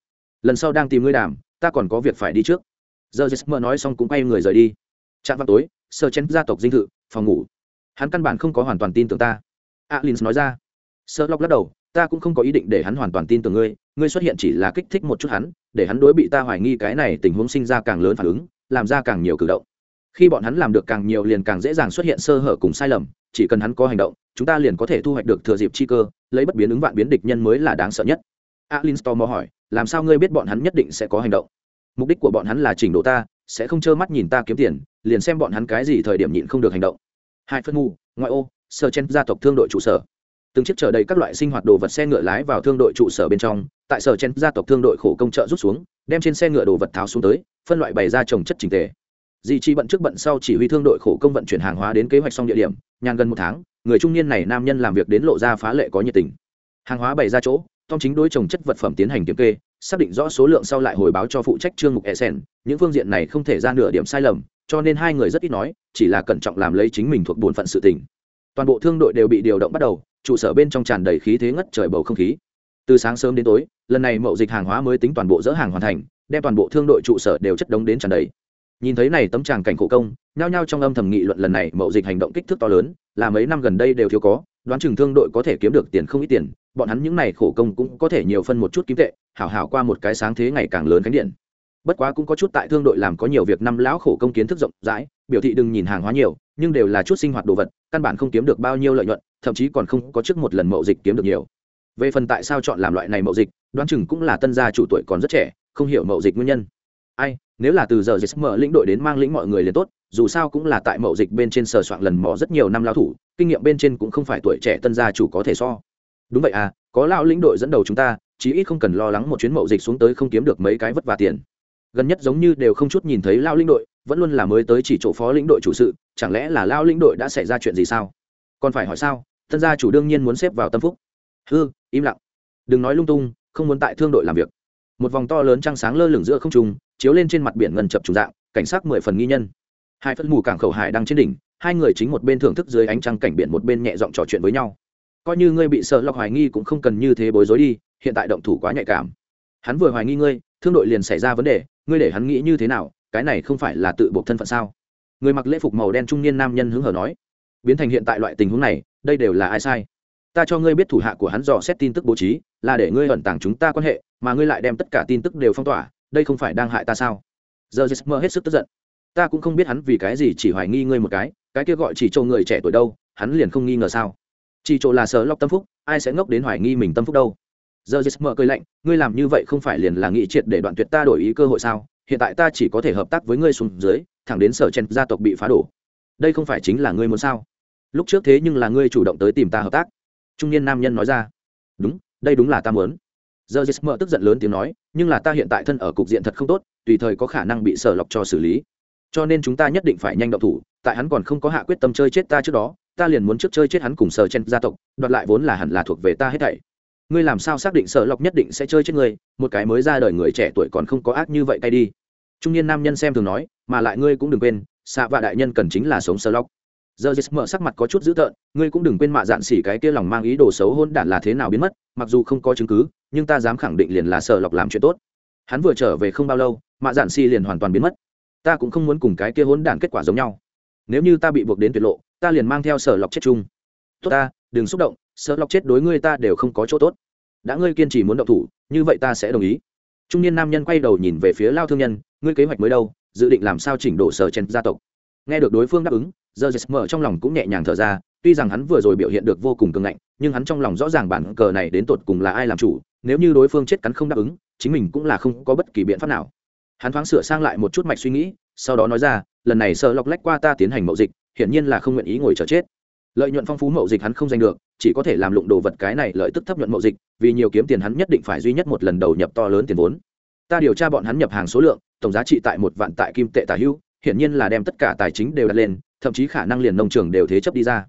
Lần sau đang tìm ngươi đàm, ta còn có việc phải đi trước. Giờ jesmer nói xong cũng quay người rời đi. Chạm vào tối, sở chen gia tộc dinh thự, phòng ngủ. Hắn căn bản không có hoàn toàn tin tưởng ta. Alin nói ra. Sơ lọc lắc đầu, ta cũng không có ý định để hắn hoàn toàn tin tưởng ngươi ngươi xuất hiện chỉ là kích thích một chút hắn, để hắn đối bị ta hoài nghi cái này tình huống sinh ra càng lớn phản ứng làm ra càng nhiều cử động. Khi bọn hắn làm được càng nhiều liền càng dễ dàng xuất hiện sơ hở cùng sai lầm, chỉ cần hắn có hành động, chúng ta liền có thể thu hoạch được thừa dịp chi cơ, lấy bất biến ứng vạn biến địch nhân mới là đáng sợ nhất. Alin mò hỏi, làm sao ngươi biết bọn hắn nhất định sẽ có hành động? Mục đích của bọn hắn là chỉnh độ ta, sẽ không trơ mắt nhìn ta kiếm tiền, liền xem bọn hắn cái gì thời điểm nhịn không được hành động. Hai phân ngu, ngoại ô, sở chen gia tộc thương đội trụ sở từng chiếc chở đầy các loại sinh hoạt đồ vật xe ngựa lái vào thương đội trụ sở bên trong, tại sở chen gia tộc thương đội khổ công trợ rút xuống, đem trên xe ngựa đồ vật tháo xuống tới, phân loại bày ra trồng chất trình tề. Dì chi bận trước bận sau chỉ huy thương đội khổ công vận chuyển hàng hóa đến kế hoạch xong địa điểm, nhàn gần một tháng, người trung niên này nam nhân làm việc đến lộ ra phá lệ có nhiệt tình. Hàng hóa bày ra chỗ, tom chính đối trồng chất vật phẩm tiến hành kiểm kê, xác định rõ số lượng sau lại hồi báo cho phụ trách trương mục e sen những phương diện này không thể ra nửa điểm sai lầm, cho nên hai người rất ít nói, chỉ là cẩn trọng làm lấy chính mình thuộc bổn phận sự tình. Toàn bộ thương đội đều bị điều động bắt đầu trụ sở bên trong tràn đầy khí thế ngất trời bầu không khí. Từ sáng sớm đến tối, lần này mậu dịch hàng hóa mới tính toàn bộ dỡ hàng hoàn thành, đem toàn bộ thương đội trụ sở đều chất đống đến tràn đầy. Nhìn thấy này tấm tràng cảnh khổ công, nhao nhao trong âm thầm nghị luận lần này mậu dịch hành động kích thước to lớn, là mấy năm gần đây đều thiếu có, đoán chừng thương đội có thể kiếm được tiền không ít tiền, bọn hắn những này khổ công cũng có thể nhiều phân một chút kiếm tệ, hảo hảo qua một cái sáng thế ngày càng lớn khánh điện. Bất quá cũng có chút tại thương đội làm có nhiều việc năm lão khổ công kiến thức rộng rãi, biểu thị đừng nhìn hàng hóa nhiều nhưng đều là chút sinh hoạt đồ vật, căn bản không kiếm được bao nhiêu lợi nhuận, thậm chí còn không có trước một lần mậu dịch kiếm được nhiều. Về phần tại sao chọn làm loại này mậu dịch, đoán chừng cũng là tân gia chủ tuổi còn rất trẻ, không hiểu mậu dịch nguyên nhân. Ai, nếu là từ giờ dịch mở lĩnh đội đến mang lĩnh mọi người liền tốt, dù sao cũng là tại mậu dịch bên trên sờ soạn lần mò rất nhiều năm lao thủ, kinh nghiệm bên trên cũng không phải tuổi trẻ tân gia chủ có thể so. Đúng vậy à có lao lĩnh đội dẫn đầu chúng ta, chí ít không cần lo lắng một chuyến mậu dịch xuống tới không kiếm được mấy cái vất vả tiền gần nhất giống như đều không chút nhìn thấy lao lĩnh đội, vẫn luôn là mới tới chỉ chỗ phó lĩnh đội chủ sự, chẳng lẽ là lao lĩnh đội đã xảy ra chuyện gì sao? Còn phải hỏi sao? Thân gia chủ đương nhiên muốn xếp vào tâm phúc. Hư, im lặng. Đừng nói lung tung, không muốn tại thương đội làm việc. Một vòng to lớn trăng sáng lơ lửng giữa không trung, chiếu lên trên mặt biển ngần chập trùng dạng, cảnh sát mười phần nghi nhân. Hai phân mù cảng khẩu hải đang trên đỉnh, hai người chính một bên thưởng thức dưới ánh trăng cảnh biển một bên nhẹ giọng trò chuyện với nhau. Coi như ngươi bị sợ lọc hoài nghi cũng không cần như thế bối rối đi, hiện tại động thủ quá nhạy cảm. Hắn vừa hoài nghi ngươi, thương đội liền xảy ra vấn đề ngươi để hắn nghĩ như thế nào, cái này không phải là tự buộc thân phận sao? Người mặc lễ phục màu đen trung niên nam nhân hứng hở nói, biến thành hiện tại loại tình huống này, đây đều là ai sai? Ta cho ngươi biết thủ hạ của hắn dò xét tin tức bố trí, là để ngươi ẩn tàng chúng ta quan hệ, mà ngươi lại đem tất cả tin tức đều phong tỏa, đây không phải đang hại ta sao? Giờ mơ hết sức tức giận. Ta cũng không biết hắn vì cái gì chỉ hoài nghi ngươi một cái cái kia gọi chỉ cho người trẻ tuổi đâu, hắn liền không nghi ngờ sao? Chỉ chỗ là sờ lọc tâm phúc, ai sẽ ngốc đến hoài nghi mình tâm phúc đâu? Giờ jesmer mở cười lạnh, ngươi làm như vậy không phải liền là nghị triệt để đoạn tuyệt ta đổi ý cơ hội sao? Hiện tại ta chỉ có thể hợp tác với ngươi xuống dưới, thẳng đến sở chen gia tộc bị phá đổ. Đây không phải chính là ngươi muốn sao? Lúc trước thế nhưng là ngươi chủ động tới tìm ta hợp tác. Trung niên nam nhân nói ra. Đúng, đây đúng là ta muốn. Giờ jesmer tức giận lớn tiếng nói, nhưng là ta hiện tại thân ở cục diện thật không tốt, tùy thời có khả năng bị sở lọc cho xử lý. Cho nên chúng ta nhất định phải nhanh động thủ, tại hắn còn không có hạ quyết tâm chơi chết ta trước đó, ta liền muốn trước chơi chết hắn cùng sở chen gia tộc, đoạt lại vốn là hẳn là thuộc về ta hết thảy ngươi làm sao xác định sở lọc nhất định sẽ chơi chết ngươi, một cái mới ra đời người trẻ tuổi còn không có ác như vậy tay đi. Trung niên nam nhân xem thường nói, mà lại ngươi cũng đừng quên, xạ vạ đại nhân cần chính là sống sở lọc giờ jesmer mở sắc mặt có chút dữ tợn, ngươi cũng đừng quên mạ dạn xỉ cái kia lòng mang ý đồ xấu hôn đản là thế nào biến mất, mặc dù không có chứng cứ, nhưng ta dám khẳng định liền là sở lọc làm chuyện tốt. Hắn vừa trở về không bao lâu, mạ dạn xỉ liền hoàn toàn biến mất. Ta cũng không muốn cùng cái kia hôn đản kết quả giống nhau. Nếu như ta bị buộc đến tuyệt lộ, ta liền mang theo sở lọc chết chung. Tốt ta, đừng xúc động sở lọc chết đối ngươi ta đều không có chỗ tốt. Đã ngươi kiên trì muốn động thủ, như vậy ta sẽ đồng ý. Trung niên nam nhân quay đầu nhìn về phía lao thương nhân, ngươi kế hoạch mới đâu, dự định làm sao chỉnh đổ sở chen gia tộc? Nghe được đối phương đáp ứng giờ mở trong lòng cũng nhẹ nhàng thở ra, tuy rằng hắn vừa rồi biểu hiện được vô cùng cường ngạnh, nhưng hắn trong lòng rõ ràng bản cờ này đến tột cùng là ai làm chủ, nếu như đối phương chết cắn không đáp ứng, chính mình cũng là không có bất kỳ biện pháp nào. Hắn thoáng sửa sang lại một chút mạch suy nghĩ, sau đó nói ra, lần này sợ lọc lách qua ta tiến hành mậu dịch, hiển nhiên là không nguyện ý ngồi chờ chết lợi nhuận phong phú mậu dịch hắn không giành được, chỉ có thể làm lụng đồ vật cái này lợi tức thấp nhuận mậu dịch, vì nhiều kiếm tiền hắn nhất định phải duy nhất một lần đầu nhập to lớn tiền vốn. Ta điều tra bọn hắn nhập hàng số lượng, tổng giá trị tại một vạn tại kim tệ tả hữu, hiển nhiên là đem tất cả tài chính đều đặt lên, thậm chí khả năng liền nông trường đều thế chấp đi ra.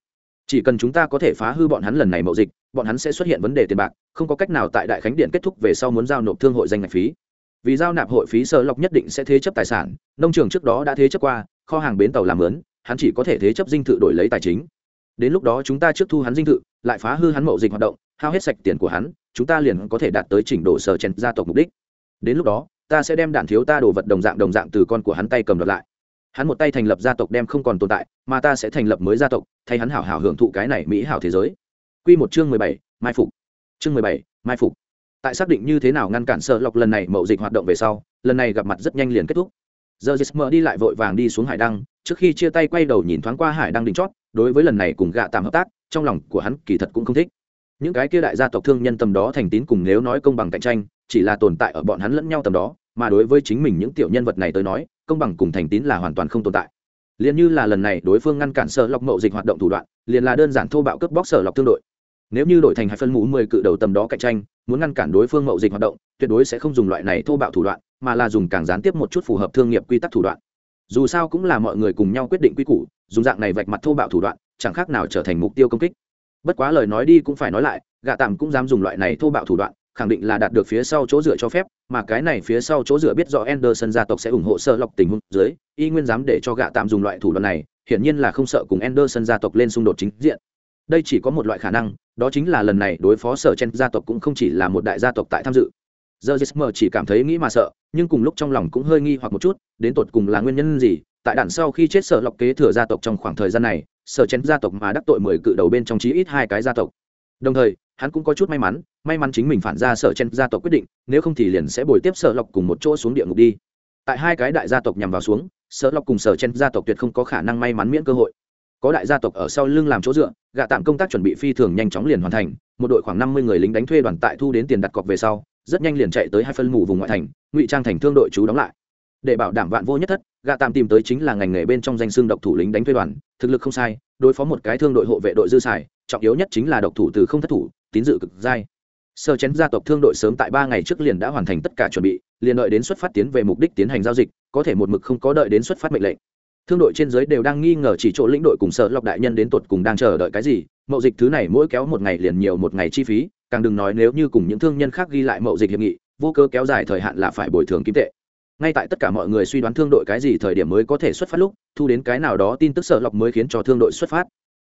Chỉ cần chúng ta có thể phá hư bọn hắn lần này mậu dịch, bọn hắn sẽ xuất hiện vấn đề tiền bạc, không có cách nào tại đại khánh điện kết thúc về sau muốn giao nộp thương hội danh ngạch phí. Vì giao nạp hội phí, sơ lọc nhất định sẽ thế chấp tài sản, nông trường trước đó đã thế chấp qua, kho hàng bến tàu làm lớn hắn chỉ có thể thế chấp dinh thự đổi lấy tài chính đến lúc đó chúng ta trước thu hắn dinh thự, lại phá hư hắn mậu dịch hoạt động, hao hết sạch tiền của hắn, chúng ta liền có thể đạt tới trình độ sở chèn gia tộc mục đích. Đến lúc đó, ta sẽ đem đạn thiếu ta đồ vật đồng dạng đồng dạng từ con của hắn tay cầm đoạt lại. Hắn một tay thành lập gia tộc đem không còn tồn tại, mà ta sẽ thành lập mới gia tộc, thay hắn hảo hảo hưởng thụ cái này mỹ hảo thế giới. Q một chương mười bảy, mai phục. Chương mười bảy, mai phục. Tại xác định như thế nào ngăn cản sợ lọc lần này mậu dịch hoạt động về sau, lần này gặp mặt rất nhanh liền kết thúc. Giờ jesmer đi lại vội vàng đi xuống hải đăng trước khi chia tay quay đầu nhìn thoáng qua hải đăng đỉnh chót, đối với lần này cùng gạ tạm hợp tác, trong lòng của hắn kỳ thật cũng không thích. Những cái kia đại gia tộc thương nhân tầm đó thành tín cùng nếu nói công bằng cạnh tranh, chỉ là tồn tại ở bọn hắn lẫn nhau tầm đó, mà đối với chính mình những tiểu nhân vật này tới nói, công bằng cùng thành tín là hoàn toàn không tồn tại. Liền như là lần này đối phương ngăn cản sở lọc mậu dịch hoạt động thủ đoạn, liền là đơn giản thô bạo cướp bóc sở lọc thương đội. Nếu như đổi thành hai phân mũ mười cự đầu tầm đó cạnh tranh, muốn ngăn cản đối phương mậu dịch hoạt động, tuyệt đối sẽ không dùng loại này thô bạo thủ đoạn, mà là dùng càng gián tiếp một chút phù hợp thương nghiệp quy tắc thủ đoạn dù sao cũng là mọi người cùng nhau quyết định quy củ, dùng dạng này vạch mặt thô bạo thủ đoạn, chẳng khác nào trở thành mục tiêu công kích. Bất quá lời nói đi cũng phải nói lại gạ tạm cũng dám dùng loại này thô bạo thủ đoạn, khẳng định là đạt được phía sau chỗ dựa cho phép, mà cái này phía sau chỗ dựa biết rõ Anderson gia tộc sẽ ủng hộ sợ lọc tình huống dưới, y nguyên dám để cho gạ tạm dùng loại thủ đoạn này, hiển nhiên là không sợ cùng Anderson gia tộc lên xung đột chính diện. Đây chỉ có một loại khả năng, đó chính là lần này đối phó sở chen gia tộc cũng không chỉ là một đại gia tộc tại tham dự. Giờ jesmer chỉ cảm thấy nghĩ mà sợ nhưng cùng lúc trong lòng cũng hơi nghi hoặc một chút, đến tột cùng là nguyên nhân gì, tại đạn sau khi chết sở lọc kế thừa gia tộc trong khoảng thời gian này, sở chén gia tộc mà đắc tội mười cự đầu bên trong chí ít hai cái gia tộc. Đồng thời, hắn cũng có chút may mắn may mắn chính mình phản ra sở chen gia tộc quyết định, nếu không thì liền sẽ bồi tiếp sở lọc cùng một chỗ xuống địa ngục đi. Tại hai cái đại gia tộc nhằm vào xuống, sở lọc cùng sở chen gia tộc tuyệt không có khả năng may mắn miễn cơ hội. Có đại gia tộc ở sau lưng làm chỗ dựa, gạ tạm công tác chuẩn bị phi thường nhanh chóng liền hoàn thành, một đội khoảng năm mươi người lính đánh thuê đoàn tại thu đến tiền đặt cọc về sau rất nhanh liền chạy tới hai phân mù vùng ngoại thành, ngụy trang thành thương đội chú đóng lại. Để bảo đảm vạn vô nhất thất gạ tạm tìm tới chính là ngành nghề bên trong danh xương độc thủ lính đánh thuê đoàn, thực lực không sai, đối phó một cái thương đội hộ vệ đội dư xài, trọng yếu nhất chính là độc thủ từ không thất thủ, tín dự cực dai. Sơ chén gia tộc thương đội sớm tại ba ngày trước liền đã hoàn thành tất cả chuẩn bị, liền đợi đến xuất phát tiến về mục đích tiến hành giao dịch, có thể một mực không có đợi đến xuất phát mệnh lệnh. Thương đội trên giới đều đang nghi ngờ chỉ chỗ lĩnh đội cùng sợ lọc đại nhân đến tột cùng đang chờ đợi cái gì, mậu dịch thứ này mỗi kéo một ngày liền nhiều một ngày chi phí càng đừng nói nếu như cùng những thương nhân khác ghi lại mậu dịch hiệp nghị, vô cơ kéo dài thời hạn là phải bồi thường kim tệ. Ngay tại tất cả mọi người suy đoán thương đội cái gì thời điểm mới có thể xuất phát lúc, thu đến cái nào đó tin tức sợ lọc mới khiến cho thương đội xuất phát.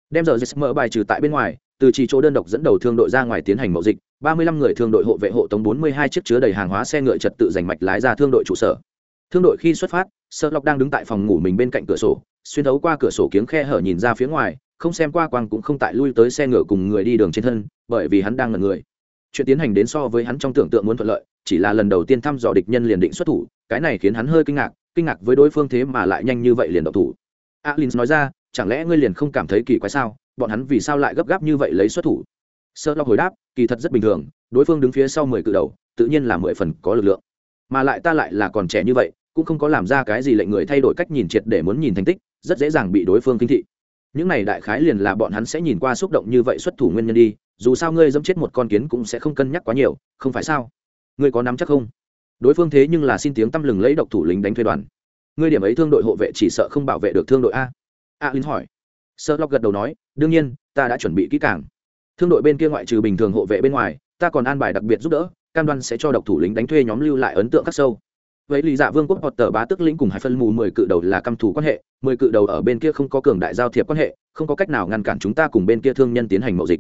Đem giờ dịch mở bài trừ tại bên ngoài, từ chỉ chỗ đơn độc dẫn đầu thương đội ra ngoài tiến hành mậu dịch, ba mươi lăm người thương đội hộ vệ hộ tống bốn mươi hai chiếc chứa đầy hàng hóa xe ngựa trật tự giành mạch lái ra thương đội trụ sở. Thương đội khi xuất phát, sợ lọc đang đứng tại phòng ngủ mình bên cạnh cửa sổ, xuyên thấu qua cửa sổ kiếng khe hở nhìn ra phía ngoài không xem qua quang cũng không tại lui tới xe ngựa cùng người đi đường trên thân, bởi vì hắn đang là người. Chuyện tiến hành đến so với hắn trong tưởng tượng muốn thuận lợi, chỉ là lần đầu tiên thăm dò địch nhân liền định xuất thủ, cái này khiến hắn hơi kinh ngạc kinh ngạc với đối phương thế mà lại nhanh như vậy liền độc thủ. Alin nói ra, chẳng lẽ ngươi liền không cảm thấy kỳ quái sao? Bọn hắn vì sao lại gấp gáp như vậy lấy xuất thủ? Sơ lo hồi đáp, kỳ thật rất bình thường, đối phương đứng phía sau mười cự đầu, tự nhiên là mười phần có lực lượng. Mà lại ta lại là còn trẻ như vậy, cũng không có làm ra cái gì lệnh người thay đổi cách nhìn triệt để muốn nhìn thành tích, rất dễ dàng bị đối phương kinh thị những này đại khái liền là bọn hắn sẽ nhìn qua xúc động như vậy xuất thủ nguyên nhân đi, dù sao ngươi dẫm chết một con kiến cũng sẽ không cân nhắc quá nhiều, không phải sao? Ngươi có nắm chắc không? Đối phương thế nhưng là xin tiếng tăm lừng lấy độc thủ lính đánh thuê đoàn. Ngươi điểm ấy thương đội hộ vệ chỉ sợ không bảo vệ được thương đội a. A linh hỏi. Sợ lóc gật đầu nói, đương nhiên, ta đã chuẩn bị kỹ càng. Thương đội bên kia ngoại trừ bình thường hộ vệ bên ngoài, ta còn an bài đặc biệt giúp đỡ, cam đoan sẽ cho độc thủ lính đánh thuê nhóm lưu lại ấn tượng khắc sâu vậy lý dạ vương quốc hoặc tờ bá tức lĩnh cùng Hải phân mù mười cự đầu là căm thủ quan hệ, mười cự đầu ở bên kia không có cường đại giao thiệp quan hệ, không có cách nào ngăn cản chúng ta cùng bên kia thương nhân tiến hành mậu dịch.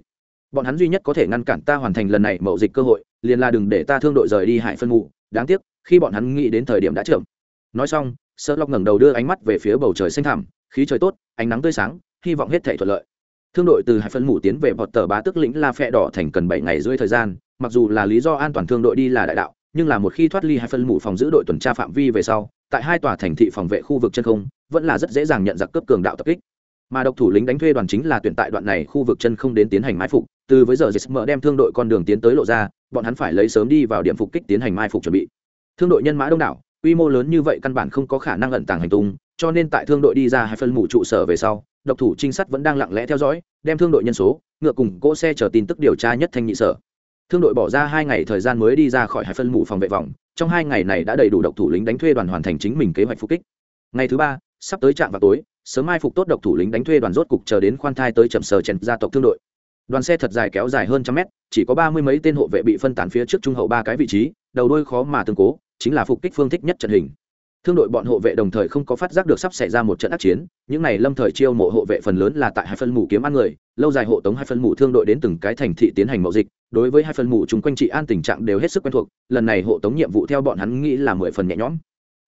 Bọn hắn duy nhất có thể ngăn cản ta hoàn thành lần này mậu dịch cơ hội, liền là đừng để ta thương đội rời đi hải phân mù. Đáng tiếc, khi bọn hắn nghĩ đến thời điểm đã trưởng. nói xong, sơ lóc ngẩng đầu đưa ánh mắt về phía bầu trời xanh thẳm, khí trời tốt, ánh nắng tươi sáng, hy vọng hết thể thuận lợi. Thương đội từ hải phân mù tiến về vọt tờ bá tức lĩnh la phe đỏ thành cần bảy ngày rưỡi thời gian, mặc dù là lý do an toàn thương đội đi là đại đạo nhưng là một khi thoát ly hai phân mụ phòng giữ đội tuần tra phạm vi về sau, tại hai tòa thành thị phòng vệ khu vực chân không, vẫn là rất dễ dàng nhận giặc cướp cường đạo tập kích. Mà độc thủ lính đánh thuê đoàn chính là tuyển tại đoạn này khu vực chân không đến tiến hành mai phục, từ với giờ dịch mở đem thương đội con đường tiến tới lộ ra, bọn hắn phải lấy sớm đi vào điểm phục kích tiến hành mai phục chuẩn bị. Thương đội nhân mã đông đảo, quy mô lớn như vậy căn bản không có khả năng ẩn tàng hành tung, cho nên tại thương đội đi ra hai phân mụ trụ sở về sau, độc thủ trinh sát vẫn đang lặng lẽ theo dõi, đem thương đội nhân số, ngựa cùng cỗ xe chờ tin tức điều tra nhất thanh nhị sở thương đội bỏ ra hai ngày thời gian mới đi ra khỏi hai phân mù phòng vệ vòng, trong hai ngày này đã đầy đủ độc thủ lính đánh thuê đoàn hoàn thành chính mình kế hoạch phục kích. Ngày thứ ba, sắp tới trạm vào tối, sớm mai phục tốt độc thủ lính đánh thuê đoàn rốt cục chờ đến khoan thai tới chậm sờ chèn gia tộc thương đội. Đoàn xe thật dài kéo dài hơn trăm mét, chỉ có ba mươi mấy tên hộ vệ bị phân tán phía trước trung hậu ba cái vị trí, đầu đôi khó mà tương cố, chính là phục kích phương thích nhất trận hình thương đội bọn hộ vệ đồng thời không có phát giác được sắp xảy ra một trận ác chiến, những này lâm thời chiêu mộ hộ vệ phần lớn là tại hai phân mù kiếm ăn người, lâu dài hộ tống hai phân mù thương đội đến từng cái thành thị tiến hành mậu dịch, đối với hai phân mù chung quanh trị an tình trạng đều hết sức quen thuộc, lần này hộ tống nhiệm vụ theo bọn hắn nghĩ là mười phần nhẹ nhõm.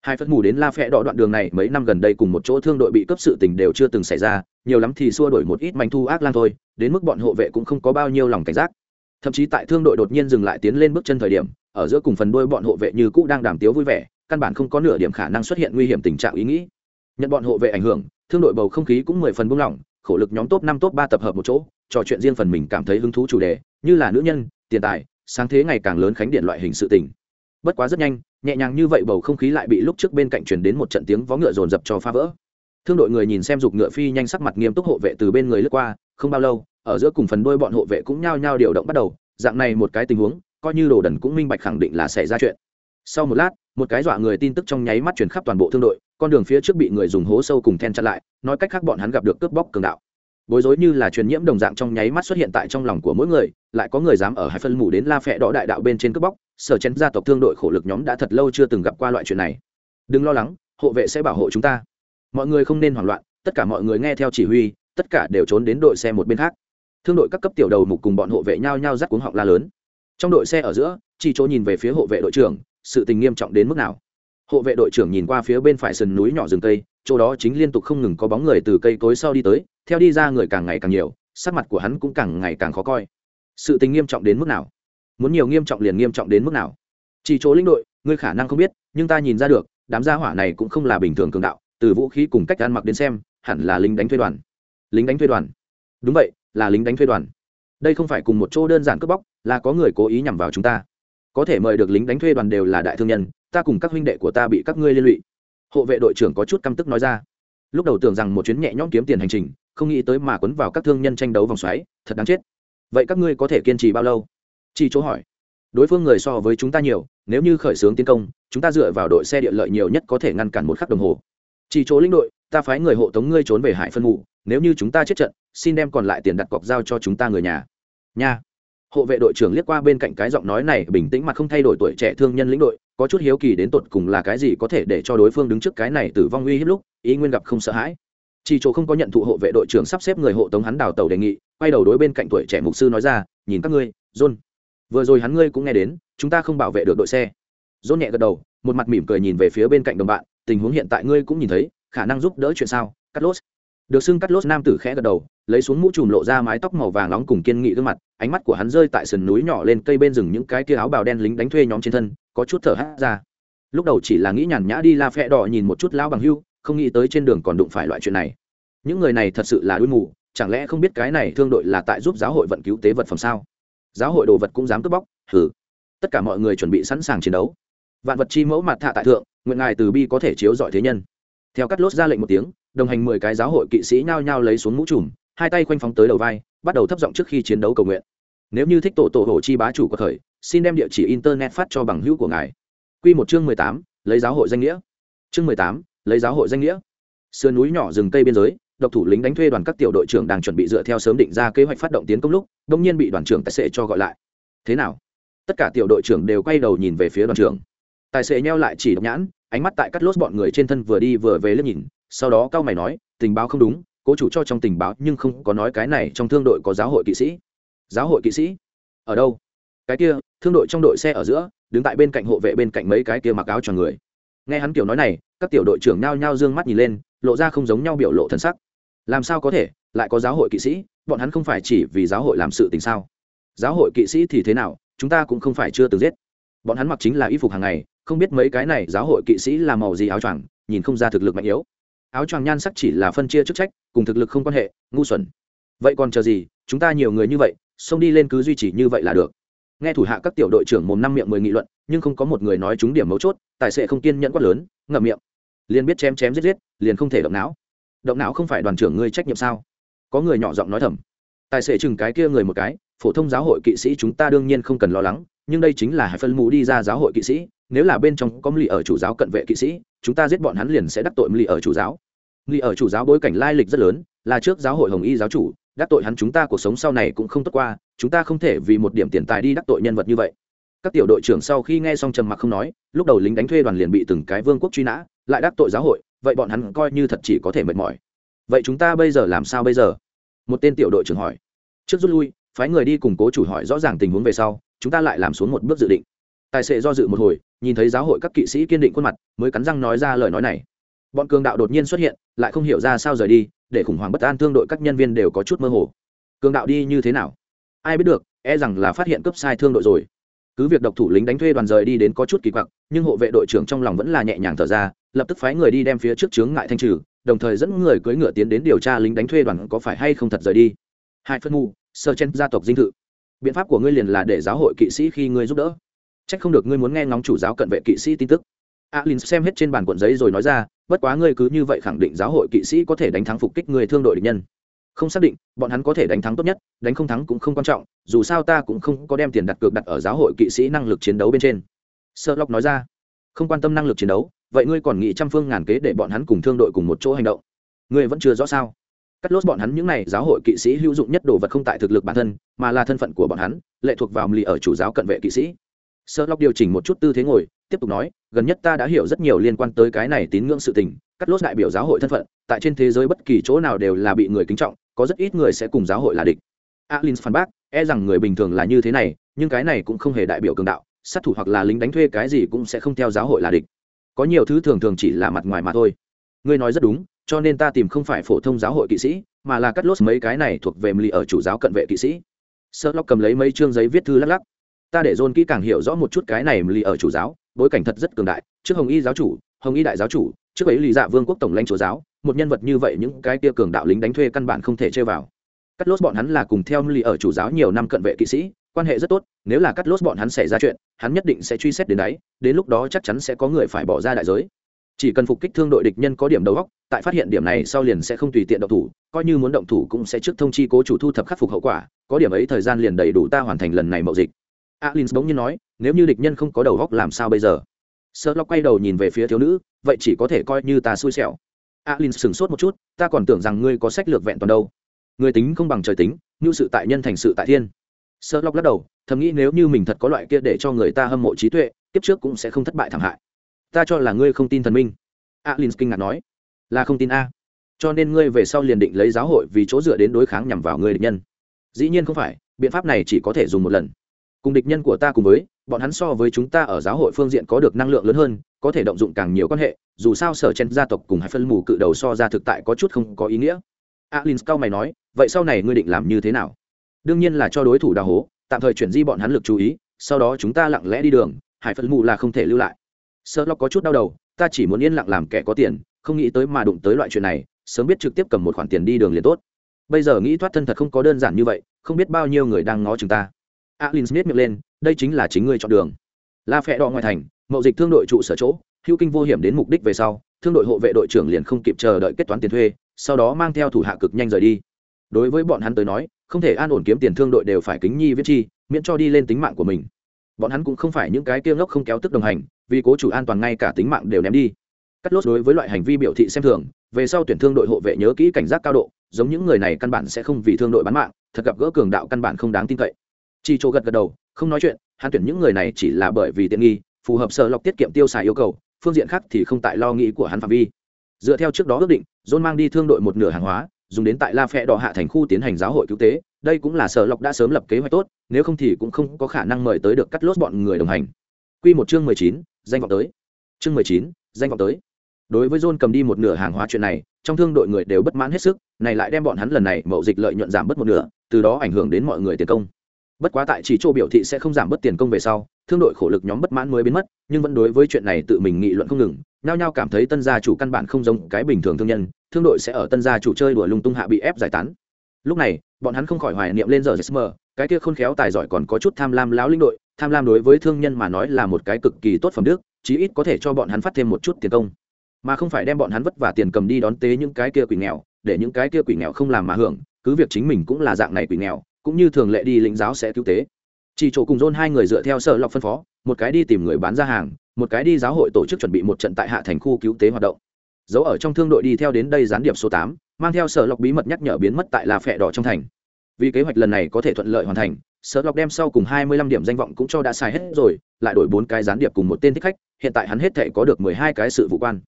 Hai phân mù đến la phe đỏ đoạn đường này mấy năm gần đây cùng một chỗ thương đội bị cấp sự tình đều chưa từng xảy ra, nhiều lắm thì xua đổi một ít manh thu ác lan thôi, đến mức bọn hộ vệ cũng không có bao nhiêu lòng cảnh giác. Thậm chí tại thương đội đột nhiên dừng lại tiến lên bước chân thời điểm, ở giữa cùng phần đuôi bọn hộ vệ như cũ đang đàm tiếu vui vẻ căn bản không có nửa điểm khả năng xuất hiện nguy hiểm tình trạng ý nghĩ. Nhận bọn hộ vệ ảnh hưởng, thương đội bầu không khí cũng mười phần buông lỏng, khổ lực nhóm top năm top ba tập hợp một chỗ, trò chuyện riêng phần mình cảm thấy hứng thú chủ đề, như là nữ nhân, tiền tài, sáng thế ngày càng lớn khánh điện loại hình sự tình. Bất quá rất nhanh, nhẹ nhàng như vậy bầu không khí lại bị lúc trước bên cạnh truyền đến một trận tiếng vó ngựa dồn dập cho phá vỡ. Thương đội người nhìn xem giục ngựa phi nhanh sắc mặt nghiêm túc hộ vệ từ bên người lướt qua, không bao lâu, ở giữa cùng phần đôi bọn hộ vệ cũng nhao nhao điều động bắt đầu, dạng này một cái tình huống, coi như đồ đần cũng minh bạch khẳng định là xảy ra chuyện sau một lát, một cái dọa người tin tức trong nháy mắt truyền khắp toàn bộ thương đội, con đường phía trước bị người dùng hố sâu cùng then chặn lại, nói cách khác bọn hắn gặp được cướp bóc cường đạo. Bối rối như là truyền nhiễm đồng dạng trong nháy mắt xuất hiện tại trong lòng của mỗi người, lại có người dám ở hai phân mù đến la phẹ đỏ đại đạo bên trên cướp bóc, sở chén gia tộc thương đội khổ lực nhóm đã thật lâu chưa từng gặp qua loại chuyện này. Đừng lo lắng, hộ vệ sẽ bảo hộ chúng ta. Mọi người không nên hoảng loạn, tất cả mọi người nghe theo chỉ huy, tất cả đều trốn đến đội xe một bên khác. Thương đội các cấp tiểu đầu mục cùng bọn hộ vệ nhau nhau dắt cuống họng la lớn. Trong đội xe ở giữa chỉ chỗ nhìn về phía hộ vệ đội trưởng sự tình nghiêm trọng đến mức nào. Hộ vệ đội trưởng nhìn qua phía bên phải sườn núi nhỏ rừng cây, chỗ đó chính liên tục không ngừng có bóng người từ cây cối sau đi tới, theo đi ra người càng ngày càng nhiều, sắc mặt của hắn cũng càng ngày càng khó coi. Sự tình nghiêm trọng đến mức nào? Muốn nhiều nghiêm trọng liền nghiêm trọng đến mức nào? Chỉ chỗ lĩnh đội, ngươi khả năng không biết, nhưng ta nhìn ra được, đám gia hỏa này cũng không là bình thường cường đạo, từ vũ khí cùng cách ăn mặc đến xem, hẳn là lính đánh thuê đoàn. Lính đánh thuê đoàn? Đúng vậy, là lính đánh thuê đoàn. Đây không phải cùng một chỗ đơn giản cướp bóc, là có người cố ý nhằm vào chúng ta có thể mời được lính đánh thuê đoàn đều là đại thương nhân, ta cùng các huynh đệ của ta bị các ngươi liên lụy. Hộ vệ đội trưởng có chút căm tức nói ra. Lúc đầu tưởng rằng một chuyến nhẹ nhõm kiếm tiền hành trình, không nghĩ tới mà quấn vào các thương nhân tranh đấu vòng xoáy, thật đáng chết. Vậy các ngươi có thể kiên trì bao lâu? Chi chỗ hỏi. Đối phương người so với chúng ta nhiều, nếu như khởi xướng tiến công, chúng ta dựa vào đội xe địa lợi nhiều nhất có thể ngăn cản một khắc đồng hồ. Chỉ chỗ lĩnh đội, ta phái người hộ tống ngươi trốn về hải phân ngụ, nếu như chúng ta chết trận, xin đem còn lại tiền đặt cọc giao cho chúng ta người nhà. Nha hộ vệ đội trưởng liếc qua bên cạnh cái giọng nói này, bình tĩnh mà không thay đổi tuổi trẻ thương nhân lĩnh đội, có chút hiếu kỳ đến tột cùng là cái gì có thể để cho đối phương đứng trước cái này tử vong uy hiếp lúc, ý nguyên gặp không sợ hãi. Chỉ chỗ không có nhận thụ hộ vệ đội trưởng sắp xếp người hộ tống hắn đào tàu đề nghị, quay đầu đối bên cạnh tuổi trẻ mục sư nói ra, nhìn các ngươi, john. Vừa rồi hắn ngươi cũng nghe đến, chúng ta không bảo vệ được đội xe. John nhẹ gật đầu, một mặt mỉm cười nhìn về phía bên cạnh đồng bạn, tình huống hiện tại ngươi cũng nhìn thấy, khả năng giúp đỡ chuyện sao? Cắt lốt được xưng cắt lốt nam tử khẽ gật đầu, lấy xuống mũ chùm lộ ra mái tóc màu vàng nóng cùng kiên nghị gương mặt, ánh mắt của hắn rơi tại sườn núi nhỏ lên cây bên rừng những cái kia áo bào đen lính đánh thuê nhóm trên thân, có chút thở hát ra. Lúc đầu chỉ là nghĩ nhàn nhã đi la phe đỏ nhìn một chút lão bằng hưu, không nghĩ tới trên đường còn đụng phải loại chuyện này. Những người này thật sự là đuôi mù, chẳng lẽ không biết cái này thương đội là tại giúp giáo hội vận cứu tế vật phẩm sao? Giáo hội đồ vật cũng dám cướp bóc, hừ. Tất cả mọi người chuẩn bị sẵn sàng chiến đấu. Vạn vật chi mẫu mặt thạ tại thượng, nguyện ngài từ bi có thể chiếu dọi thế nhân. Theo cắt lốt ra lệnh một tiếng đồng hành mười cái giáo hội kỵ sĩ nhao nhao lấy xuống mũ trùm, hai tay khoanh phóng tới đầu vai, bắt đầu thấp giọng trước khi chiến đấu cầu nguyện. Nếu như thích tổ tổ hồ chi bá chủ của thời, xin đem địa chỉ internet phát cho bằng hữu của ngài. Quy một chương mười tám, lấy giáo hội danh nghĩa. Chương mười tám, lấy giáo hội danh nghĩa. Sườn núi nhỏ rừng cây biên giới, độc thủ lính đánh thuê đoàn các tiểu đội trưởng đang chuẩn bị dựa theo sớm định ra kế hoạch phát động tiến công lúc, đông nhiên bị đoàn trưởng tài xế cho gọi lại. Thế nào? Tất cả tiểu đội trưởng đều quay đầu nhìn về phía đoàn trưởng. Tài xế nheo lại chỉ độc nhãn, ánh mắt tại cắt lốt bọn người trên thân vừa đi vừa về liếc nhìn sau đó cao mày nói, tình báo không đúng, cố chủ cho trong tình báo nhưng không có nói cái này trong thương đội có giáo hội kỵ sĩ. Giáo hội kỵ sĩ? Ở đâu? Cái kia, thương đội trong đội xe ở giữa, đứng tại bên cạnh hộ vệ bên cạnh mấy cái kia mặc áo cho người. Nghe hắn kiểu nói này, các tiểu đội trưởng nao nhao d ư ơ n g mắt nhìn lên, lộ ra không giống nhau biểu lộ thân sắc. Làm sao có thể, lại có giáo hội kỵ sĩ, bọn hắn không phải chỉ vì giáo hội làm sự tình sao? Giáo hội kỵ sĩ thì thế nào, chúng ta cũng không phải chưa từng giết. Bọn hắn mặc chính là y phục hàng ngày, không biết mấy cái này giáo hội kỵ sĩ làm màu gì áo choàng, nhìn không ra thực lực mạnh yếu áo choàng nhan sắc chỉ là phân chia chức trách, cùng thực lực không quan hệ, ngu xuẩn. Vậy còn chờ gì? Chúng ta nhiều người như vậy, xông đi lên cứ duy trì như vậy là được. Nghe thủ hạ các tiểu đội trưởng mồm năm miệng mười nghị luận, nhưng không có một người nói trúng điểm mấu chốt, tài xế không kiên nhẫn quát lớn, ngậm miệng. Liền biết chém chém giết giết, liền không thể động não. Động não không phải đoàn trưởng ngươi trách nhiệm sao? Có người nhỏ giọng nói thầm. Tài xế chừng cái kia người một cái, phổ thông giáo hội kỵ sĩ chúng ta đương nhiên không cần lo lắng, nhưng đây chính là hải phân mù đi ra giáo hội kỵ sĩ, nếu là bên trong có lì ở chủ giáo cận vệ kỵ sĩ, chúng ta giết bọn hắn liền sẽ đắc tội lì ở chủ giáo lì ở chủ giáo bối cảnh lai lịch rất lớn, là trước giáo hội hồng y giáo chủ, đắc tội hắn chúng ta cuộc sống sau này cũng không tốt qua, chúng ta không thể vì một điểm tiền tài đi đắc tội nhân vật như vậy. Các tiểu đội trưởng sau khi nghe xong trầm mặc không nói, lúc đầu lính đánh thuê đoàn liền bị từng cái vương quốc truy nã, lại đắc tội giáo hội, vậy bọn hắn coi như thật chỉ có thể mệt mỏi. Vậy chúng ta bây giờ làm sao bây giờ? Một tên tiểu đội trưởng hỏi. Trước rút lui, phái người đi củng cố chủ hỏi rõ ràng tình huống về sau, chúng ta lại làm xuống một bước dự định. Tài xế do dự một hồi, nhìn thấy giáo hội các kỵ sĩ kiên định khuôn mặt, mới cắn răng nói ra lời nói này bọn cường đạo đột nhiên xuất hiện, lại không hiểu ra sao rời đi, để khủng hoảng bất an thương đội các nhân viên đều có chút mơ hồ. Cường đạo đi như thế nào? Ai biết được e rằng là phát hiện cấp sai thương đội rồi. Cứ việc độc thủ lính đánh thuê đoàn rời đi đến có chút kỳ quặc, nhưng hộ vệ đội trưởng trong lòng vẫn là nhẹ nhàng thở ra, lập tức phái người đi đem phía trước chướng ngại thanh trừ, đồng thời dẫn người cưỡi ngựa tiến đến điều tra lính đánh thuê đoàn có phải hay không thật rời đi. Hai phân mù sơ chen gia tộc dinh thự. Biện pháp của ngươi liền là để giáo hội kỵ sĩ khi ngươi giúp đỡ. Trách không được ngươi muốn nghe ngóng chủ giáo cận vệ kỵ sĩ tin tức alin xem hết trên bàn cuộn giấy rồi nói ra, bất quá ngươi cứ như vậy khẳng định giáo hội kỵ sĩ có thể đánh thắng phục kích người thương đội địch nhân. Không xác định, bọn hắn có thể đánh thắng tốt nhất, đánh không thắng cũng không quan trọng, dù sao ta cũng không có đem tiền đặt cược đặt ở giáo hội kỵ sĩ năng lực chiến đấu bên trên. Sơ lóc nói ra, không quan tâm năng lực chiến đấu, vậy ngươi còn nghĩ trăm phương ngàn kế để bọn hắn cùng thương đội cùng một chỗ hành động? Ngươi vẫn chưa rõ sao? Cắt lốt bọn hắn những này giáo hội kỵ sĩ hữu dụng nhất đồ vật không tại thực lực bản thân, mà là thân phận của bọn hắn, lệ thuộc vào lì ở chủ giáo cận vệ kỵ sĩ. Sơ lóc điều chỉnh một chút tư thế ngồi tiếp tục nói, gần nhất ta đã hiểu rất nhiều liên quan tới cái này tín ngưỡng sự tình, cắt lốt đại biểu giáo hội thân phận, tại trên thế giới bất kỳ chỗ nào đều là bị người kính trọng, có rất ít người sẽ cùng giáo hội là địch. Alin phản bác e rằng người bình thường là như thế này, nhưng cái này cũng không hề đại biểu cường đạo, sát thủ hoặc là lính đánh thuê cái gì cũng sẽ không theo giáo hội là địch. Có nhiều thứ thường thường chỉ là mặt ngoài mà thôi. Ngươi nói rất đúng, cho nên ta tìm không phải phổ thông giáo hội kỵ sĩ, mà là cắt lốt mấy cái này thuộc về mli ở chủ giáo cận vệ kỵ sĩ. Sợ lóc cầm lấy mấy chương giấy viết thư lắc lắc. Ta để dôn kỹ càng hiểu rõ một chút cái này mli ở chủ giáo bối cảnh thật rất cường đại, trước hồng y giáo chủ, hồng y đại giáo chủ, trước ấy lì dạ vương quốc tổng lãnh chúa giáo, một nhân vật như vậy những cái tia cường đạo lính đánh thuê căn bản không thể chơi vào. Cắt lốt bọn hắn là cùng theo lì ở chủ giáo nhiều năm cận vệ kỵ sĩ, quan hệ rất tốt, nếu là cắt lốt bọn hắn xảy ra chuyện, hắn nhất định sẽ truy xét đến đấy, đến lúc đó chắc chắn sẽ có người phải bỏ ra đại giới. Chỉ cần phục kích thương đội địch nhân có điểm đầu góc tại phát hiện điểm này sau liền sẽ không tùy tiện động thủ, coi như muốn động thủ cũng sẽ trước thông chi cố chủ thu thập khắc phục hậu quả, có điểm ấy thời gian liền đầy đủ ta hoàn thành lần này mậu dịch alin bỗng nhiên nói, nếu như địch nhân không có đầu góc làm sao bây giờ? Sợ quay đầu nhìn về phía thiếu nữ, vậy chỉ có thể coi như ta xui xẻo. Alin sửng sốt một chút, ta còn tưởng rằng ngươi có sách lược vẹn toàn đâu. Người tính không bằng trời tính, như sự tại nhân thành sự tại thiên. Sợ lóc lắc đầu, thầm nghĩ nếu như mình thật có loại kia để cho người ta hâm mộ trí tuệ, kiếp trước cũng sẽ không thất bại thảm hại. Ta cho là ngươi không tin thần minh. Alin kinh ngạc nói. Là không tin a. Cho nên ngươi về sau liền định lấy giáo hội vì chỗ dựa đến đối kháng nhằm vào ngươi địch nhân. Dĩ nhiên không phải, biện pháp này chỉ có thể dùng một lần cùng địch nhân của ta cùng với, bọn hắn so với chúng ta ở giáo hội phương diện có được năng lượng lớn hơn, có thể động dụng càng nhiều quan hệ, dù sao sở chen gia tộc cùng hai phân mù cự đầu so ra thực tại có chút không có ý nghĩa. Alin cao mày nói, vậy sau này ngươi định làm như thế nào? Đương nhiên là cho đối thủ đào hố, tạm thời chuyển di bọn hắn lực chú ý, sau đó chúng ta lặng lẽ đi đường hải phân mù là không thể lưu lại. Sợ lo có chút đau đầu, ta chỉ muốn yên lặng làm kẻ có tiền, không nghĩ tới mà đụng tới loại chuyện này, sớm biết trực tiếp cầm một khoản tiền đi đường liền tốt. Bây giờ nghĩ thoát thân thật không có đơn giản như vậy, không biết bao nhiêu người đang ngó chừng ta alin smith miệng lên, đây chính là chính ngươi chọn đường. La phe đỏ ngoài thành, mậu dịch thương đội trụ sở chỗ hữu kinh vô hiểm đến mục đích về sau, thương đội hộ vệ đội trưởng liền không kịp chờ đợi kết toán tiền thuê, sau đó mang theo thủ hạ cực nhanh rời đi. Đối với bọn hắn tới nói, không thể an ổn kiếm tiền thương đội đều phải kính nhi viết chi, miễn cho đi lên tính mạng của mình. Bọn hắn cũng không phải những cái kia ngốc không kéo tức đồng hành, vì cố chủ an toàn ngay cả tính mạng đều ném đi. Cắt lốt đối với loại hành vi biểu thị xem thường, về sau tuyển thương đội hộ vệ nhớ kỹ cảnh giác cao độ, giống những người này căn bản sẽ không vì thương đội bán mạng, thật gặp gỡ cường đạo căn bản không đáng tin cậy chi chỗ gật gật đầu không nói chuyện hắn tuyển những người này chỉ là bởi vì tiện nghi phù hợp sở lọc tiết kiệm tiêu xài yêu cầu phương diện khác thì không tại lo nghĩ của hắn phạm vi dựa theo trước đó ước định john mang đi thương đội một nửa hàng hóa dùng đến tại la phe đỏ hạ thành khu tiến hành giáo hội cứu tế đây cũng là sở lọc đã sớm lập kế hoạch tốt nếu không thì cũng không có khả năng mời tới được cắt lốt bọn người đồng hành Quy một chương mười chín, danh vọng tới. Chương mười chín, danh vọng tới. Đối với John cầm đi một nửa hàng hóa chuyện này, trong thương đội người đều bất mãn hết sức, này lại đem bọn hắn lần này mậu dịch lợi nhuận giảm bớt một nửa, từ đó ảnh hưởng đến mọi người tiền công. Bất quá tại chỉ chỗ biểu thị sẽ không giảm bớt tiền công về sau, thương đội khổ lực nhóm bất mãn mới biến mất, nhưng vẫn đối với chuyện này tự mình nghị luận không ngừng, nhao nhao cảm thấy tân gia chủ căn bản không giống cái bình thường thương nhân, thương đội sẽ ở tân gia chủ chơi đùa lung tung hạ bị ép giải tán. Lúc này, bọn hắn không khỏi hoài niệm lên giờ Jesmer, cái kia khôn khéo tài giỏi còn có chút tham lam láo linh đội, tham lam đối với thương nhân mà nói là một cái cực kỳ tốt phẩm đức, chí ít có thể cho bọn hắn phát thêm một chút tiền công mà không phải đem bọn hắn vất vả tiền cầm đi đón tế những cái kia quỷ nghèo để những cái kia quỷ nghèo không làm mà hưởng cứ việc chính mình cũng là dạng này quỷ nghèo cũng như thường lệ đi lĩnh giáo sẽ cứu tế. Chỉ chỗ cùng dôn hai người dựa theo sở lọc phân phó, một cái đi tìm người bán ra hàng, một cái đi giáo hội tổ chức chuẩn bị một trận tại hạ thành khu cứu tế hoạt động. Dấu ở trong thương đội đi theo đến đây gián điệp số tám, mang theo sở lọc bí mật nhắc nhở biến mất tại là phệ đỏ trong thành. Vì kế hoạch lần này có thể thuận lợi hoàn thành, sở lọc đem sau cùng hai mươi lăm điểm danh vọng cũng cho đã xài hết rồi, lại đổi bốn cái gián điệp cùng một tên thích khách, hiện tại hắn hết thể có được mười hai cái sự vụ quan.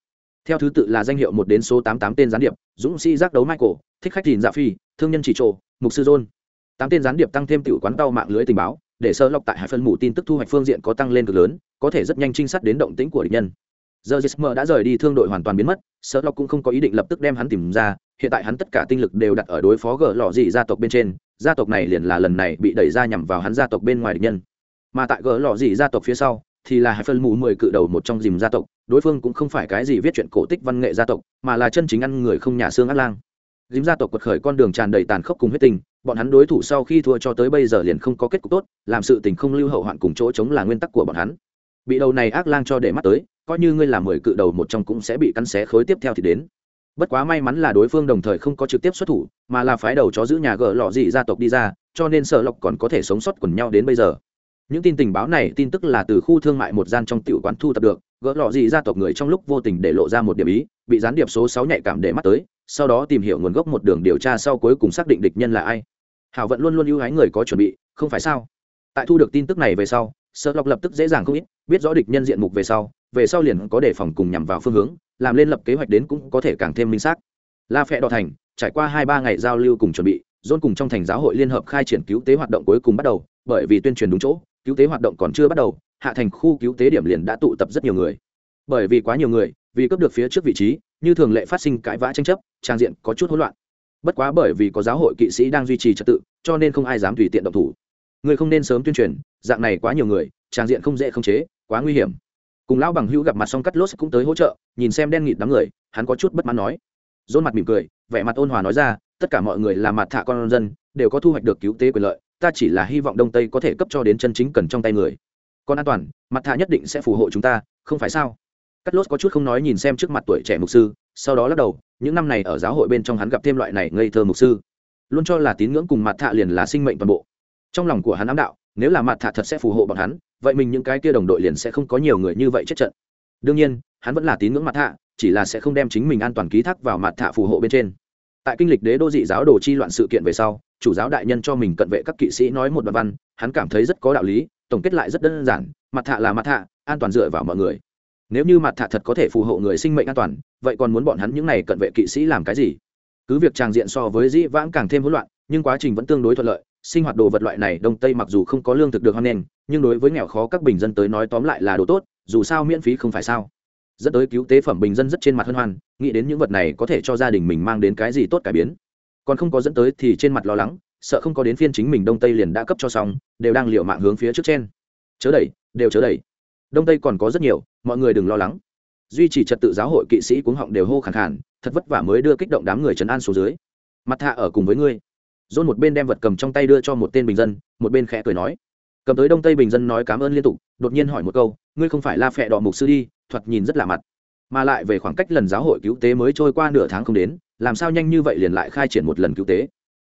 Theo thứ tự là danh hiệu một đến số tám tám tên gián điệp, dũng sĩ giác đấu michael, thích khách nhìn dạ phi thương nhân chỉ trộ mục sư john tám tên gián điệp tăng thêm tiểu quán tàu mạng lưới tình báo, để sơ lọc tại hai phân mù tin tức thu hoạch phương diện có tăng lên cực lớn, có thể rất nhanh trinh sát đến động tĩnh của địch nhân. Giờ jismer đã rời đi thương đội hoàn toàn biến mất, sơ lọc cũng không có ý định lập tức đem hắn tìm ra, hiện tại hắn tất cả tinh lực đều đặt ở đối phó gờ lọ dị gia tộc bên trên, gia tộc này liền là lần này bị đẩy ra nhằm vào hắn gia tộc bên ngoài địch nhân. Mà tại gờ lọ dị gia tộc phía sau, thì là hai phân mù mười cự đầu một trong dìm gia tộc, đối phương cũng không phải cái gì viết chuyện cổ tích văn nghệ gia tộc, mà là chân chính ăn người không nhà xương át lang. Dìm gia tộc quật khởi con đường tràn đầy tàn khốc cùng huyết tình bọn hắn đối thủ sau khi thua cho tới bây giờ liền không có kết cục tốt, làm sự tình không lưu hậu hoạn cùng chỗ chống là nguyên tắc của bọn hắn. Bị đầu này ác lang cho để mắt tới, coi như ngươi là mười cự đầu một trong cũng sẽ bị cắn xé khối tiếp theo thì đến. Bất quá may mắn là đối phương đồng thời không có trực tiếp xuất thủ, mà là phái đầu chó giữ nhà gỡ lọ dị gia tộc đi ra, cho nên sợ lộc còn có thể sống sót quần nhau đến bây giờ. Những tin tình báo này tin tức là từ khu thương mại một gian trong tiểu quán thu thập được gỡ lọ gì gia tộc người trong lúc vô tình để lộ ra một điểm ý, bị gián điệp số sáu nhạy cảm để mắt tới, sau đó tìm hiểu nguồn gốc một đường điều tra sau cuối cùng xác định địch nhân là ai hảo vận luôn luôn ưu ái người có chuẩn bị, không phải sao? Tại thu được tin tức này về sau sợ lọc lập tức dễ dàng không ít, biết rõ địch nhân diện mục về sau về sau liền có đề phòng cùng nhằm vào phương hướng, làm lên lập kế hoạch đến cũng có thể càng thêm minh xác. La phẹ đỏ thành, trải qua hai ba ngày giao lưu cùng chuẩn bị dôn cùng trong thành giáo hội liên hợp khai triển cứu tế hoạt động cuối cùng bắt đầu, bởi vì tuyên truyền đúng chỗ, cứu tế hoạt động còn chưa bắt đầu, hạ thành khu cứu tế điểm liền đã tụ tập rất nhiều người. Bởi vì quá nhiều người, vì cấp được phía trước vị trí, như thường lệ phát sinh cãi vã tranh chấp, trang diện có chút hỗn loạn bất quá bởi vì có giáo hội kỵ sĩ đang duy trì trật tự, cho nên không ai dám tùy tiện động thủ. Người không nên sớm tuyên truyền, dạng này quá nhiều người trang diện không dễ không chế, quá nguy hiểm. Cùng lão bằng hữu gặp mặt xong cắt lốt cũng tới hỗ trợ, nhìn xem đen nghịt đám người, hắn có chút bất mãn nói. Dôn mặt mỉm cười, vẻ mặt ôn hòa nói ra, tất cả mọi người là mặt thạ con dân, đều có thu hoạch được cứu tế quyền lợi, ta chỉ là hy vọng đông tây có thể cấp cho đến chân chính cần trong tay người. Còn an toàn, mặt thạ nhất định sẽ phù hộ chúng ta, không phải sao? Cắt lốt có chút không nói nhìn xem trước mặt tuổi trẻ mục sư sau đó lắc đầu, những năm này ở giáo hội bên trong hắn gặp thêm loại này ngây thơ mục sư. Luôn cho là tín ngưỡng cùng mặt thạ liền là sinh mệnh toàn bộ. Trong lòng của hắn ám đạo, nếu là mặt thạ thật sẽ phù hộ bọn hắn, vậy mình những cái kia đồng đội liền sẽ không có nhiều người như vậy chết trận. Đương nhiên, hắn vẫn là tín ngưỡng mặt thạ, chỉ là sẽ không đem chính mình an toàn ký thác vào mặt thạ phù hộ bên trên. Tại kinh lịch đế đô dị giáo đồ chi loạn sự kiện về sau, chủ giáo đại nhân cho mình cận vệ các kỵ sĩ nói một đoạn văn, hắn cảm thấy rất có đạo lý, tổng kết lại rất đơn giản, mặt thạ là mặt thạ, an toàn dựa vào mọi người nếu như mặt thạ thật có thể phù hộ người sinh mệnh an toàn, vậy còn muốn bọn hắn những n à y cận vệ kỵ sĩ làm cái gì? Cứ việc tràng diện so với dĩ vãng càng thêm hỗn loạn, nhưng quá trình vẫn tương đối thuận lợi, sinh hoạt đồ vật loại này đông tây mặc dù không có lương thực được hoan nghênh, nhưng đối với nghèo khó các bình dân tới nói tóm lại là đồ tốt, dù sao miễn phí không phải sao. Dẫn tới cứu tế phẩm bình dân rất trên mặt hân hoan, nghĩ đến những vật này có thể cho gia đình mình mang đến cái gì tốt cải biến. Còn không có dẫn tới thì trên mặt lo lắng, sợ không có đến phiên chính mình đông tây liền đã cấp cho xong, đều đang liệu mạng hướng phía trước trên chớ đẩy, đều chớ đẩy. Đông tây còn có rất nhiều mọi người đừng lo lắng. Duy trì trật tự giáo hội kỵ sĩ cuống họng đều hô khẳng khản thật vất vả mới đưa kích động đám người trấn an xuống dưới. Mặt thạ ở cùng với ngươi. Dôn một bên đem vật cầm trong tay đưa cho một tên bình dân, một bên khẽ cười nói. Cầm tới đông tây bình dân nói cảm ơn liên tục, đột nhiên hỏi một câu, ngươi không phải la phẹ đỏ mục sư đi, thoạt nhìn rất lạ mặt. Mà lại về khoảng cách lần giáo hội cứu tế mới trôi qua nửa tháng không đến, làm sao nhanh như vậy liền lại khai triển một lần cứu tế?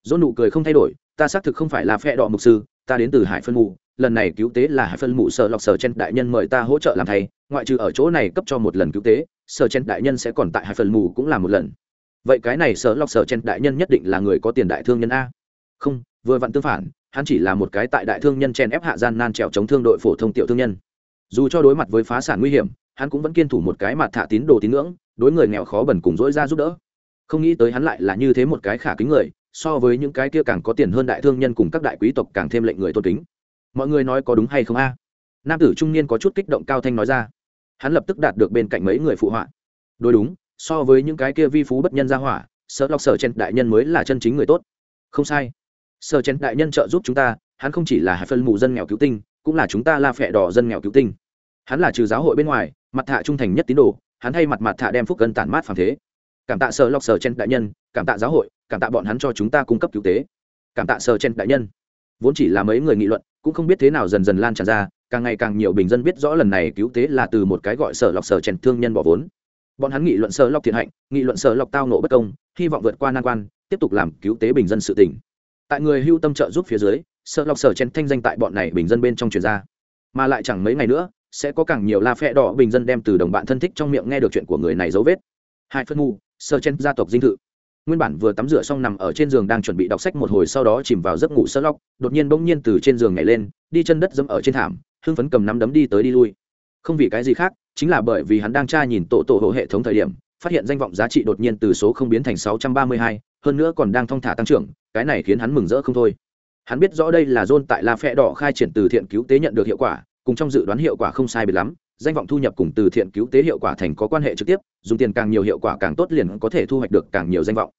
Dôn nụ cười không thay đổi, ta xác thực không phải là phẹ đỏ mục sư ta đến từ hải phân mù, lần này cứu tế là hải phân mù sợ lọc sở chen đại nhân mời ta hỗ trợ làm thay, ngoại trừ ở chỗ này cấp cho một lần cứu tế, sở chen đại nhân sẽ còn tại hải phân mù cũng là một lần. Vậy cái này sở lọc sở chen đại nhân nhất định là người có tiền đại thương nhân a. Không, vừa vặn tương phản, hắn chỉ là một cái tại đại thương nhân chen ép hạ gian nan trèo chống thương đội phổ thông tiểu thương nhân. Dù cho đối mặt với phá sản nguy hiểm, hắn cũng vẫn kiên thủ một cái mặt thả tín đồ tín ngưỡng, đối người nghèo khó bẩn cùng dỗi ra giúp đỡ. Không nghĩ tới hắn lại là như thế một cái khả kính người so với những cái kia càng có tiền hơn đại thương nhân cùng các đại quý tộc càng thêm lệnh người tôn kính. Mọi người nói có đúng hay không a? Nam tử trung niên có chút kích động cao thanh nói ra. Hắn lập tức đạt được bên cạnh mấy người phụ họa. Đối đúng, so với những cái kia vi phú bất nhân ra hỏa, sợ lọc sở chen đại nhân mới là chân chính người tốt. Không sai. Sở chen đại nhân trợ giúp chúng ta, hắn không chỉ là hai phân mù dân nghèo cứu tinh, cũng là chúng ta la phẹ đỏ dân nghèo cứu tinh. Hắn là trừ giáo hội bên ngoài, mặt thạ trung thành nhất tín đồ, hắn hay mặt mặt thạ đem phúc cân tản mát phàm thế. Cảm tạ sở lọc sở chen đại nhân cảm tạ giáo hội, cảm tạ bọn hắn cho chúng ta cung cấp cứu tế. Cảm tạ sở chen đại nhân. Vốn chỉ là mấy người nghị luận, cũng không biết thế nào dần dần lan tràn ra, càng ngày càng nhiều bình dân biết rõ lần này cứu tế là từ một cái gọi sở lọc sở chen thương nhân bỏ vốn. Bọn hắn nghị luận sở lọc thiện hạnh, nghị luận sở lọc tao nộ bất công, hy vọng vượt qua nan quan, tiếp tục làm cứu tế bình dân sự tỉnh tại người hưu tâm trợ giúp phía dưới sở lọc sở chen thanh danh tại bọn này bình dân bên trong truyền ra. Mà lại chẳng mấy ngày nữa, sẽ có càng nhiều la phe đỏ bình dân đem từ đồng bạn thân thích trong miệng nghe được chuyện của người này dấu vết. Hai phân ngu sơ chen gia tộc dinh thự nguyên bản vừa tắm rửa xong nằm ở trên giường đang chuẩn bị đọc sách một hồi sau đó chìm vào giấc ngủ sơ lóc, đột nhiên bỗng nhiên từ trên giường nhảy lên, đi chân đất dẫm ở trên thảm, hưng phấn cầm nắm đấm đi tới đi lui. Không vì cái gì khác, chính là bởi vì hắn đang tra nhìn tổ tổ hộ hệ thống thời điểm, phát hiện danh vọng giá trị đột nhiên từ số không biến thành sáu trăm ba mươi hai, hơn nữa còn đang thong thả tăng trưởng, cái này khiến hắn mừng rỡ không thôi. Hắn biết rõ đây là dôn tại la phe đỏ khai triển từ thiện cứu tế nhận được hiệu quả, cùng trong dự đoán hiệu quả không sai biệt lắm danh vọng thu nhập cùng từ thiện cứu tế hiệu quả thành có quan hệ trực tiếp, dùng tiền càng nhiều hiệu quả càng tốt liền có thể thu hoạch được càng nhiều danh vọng.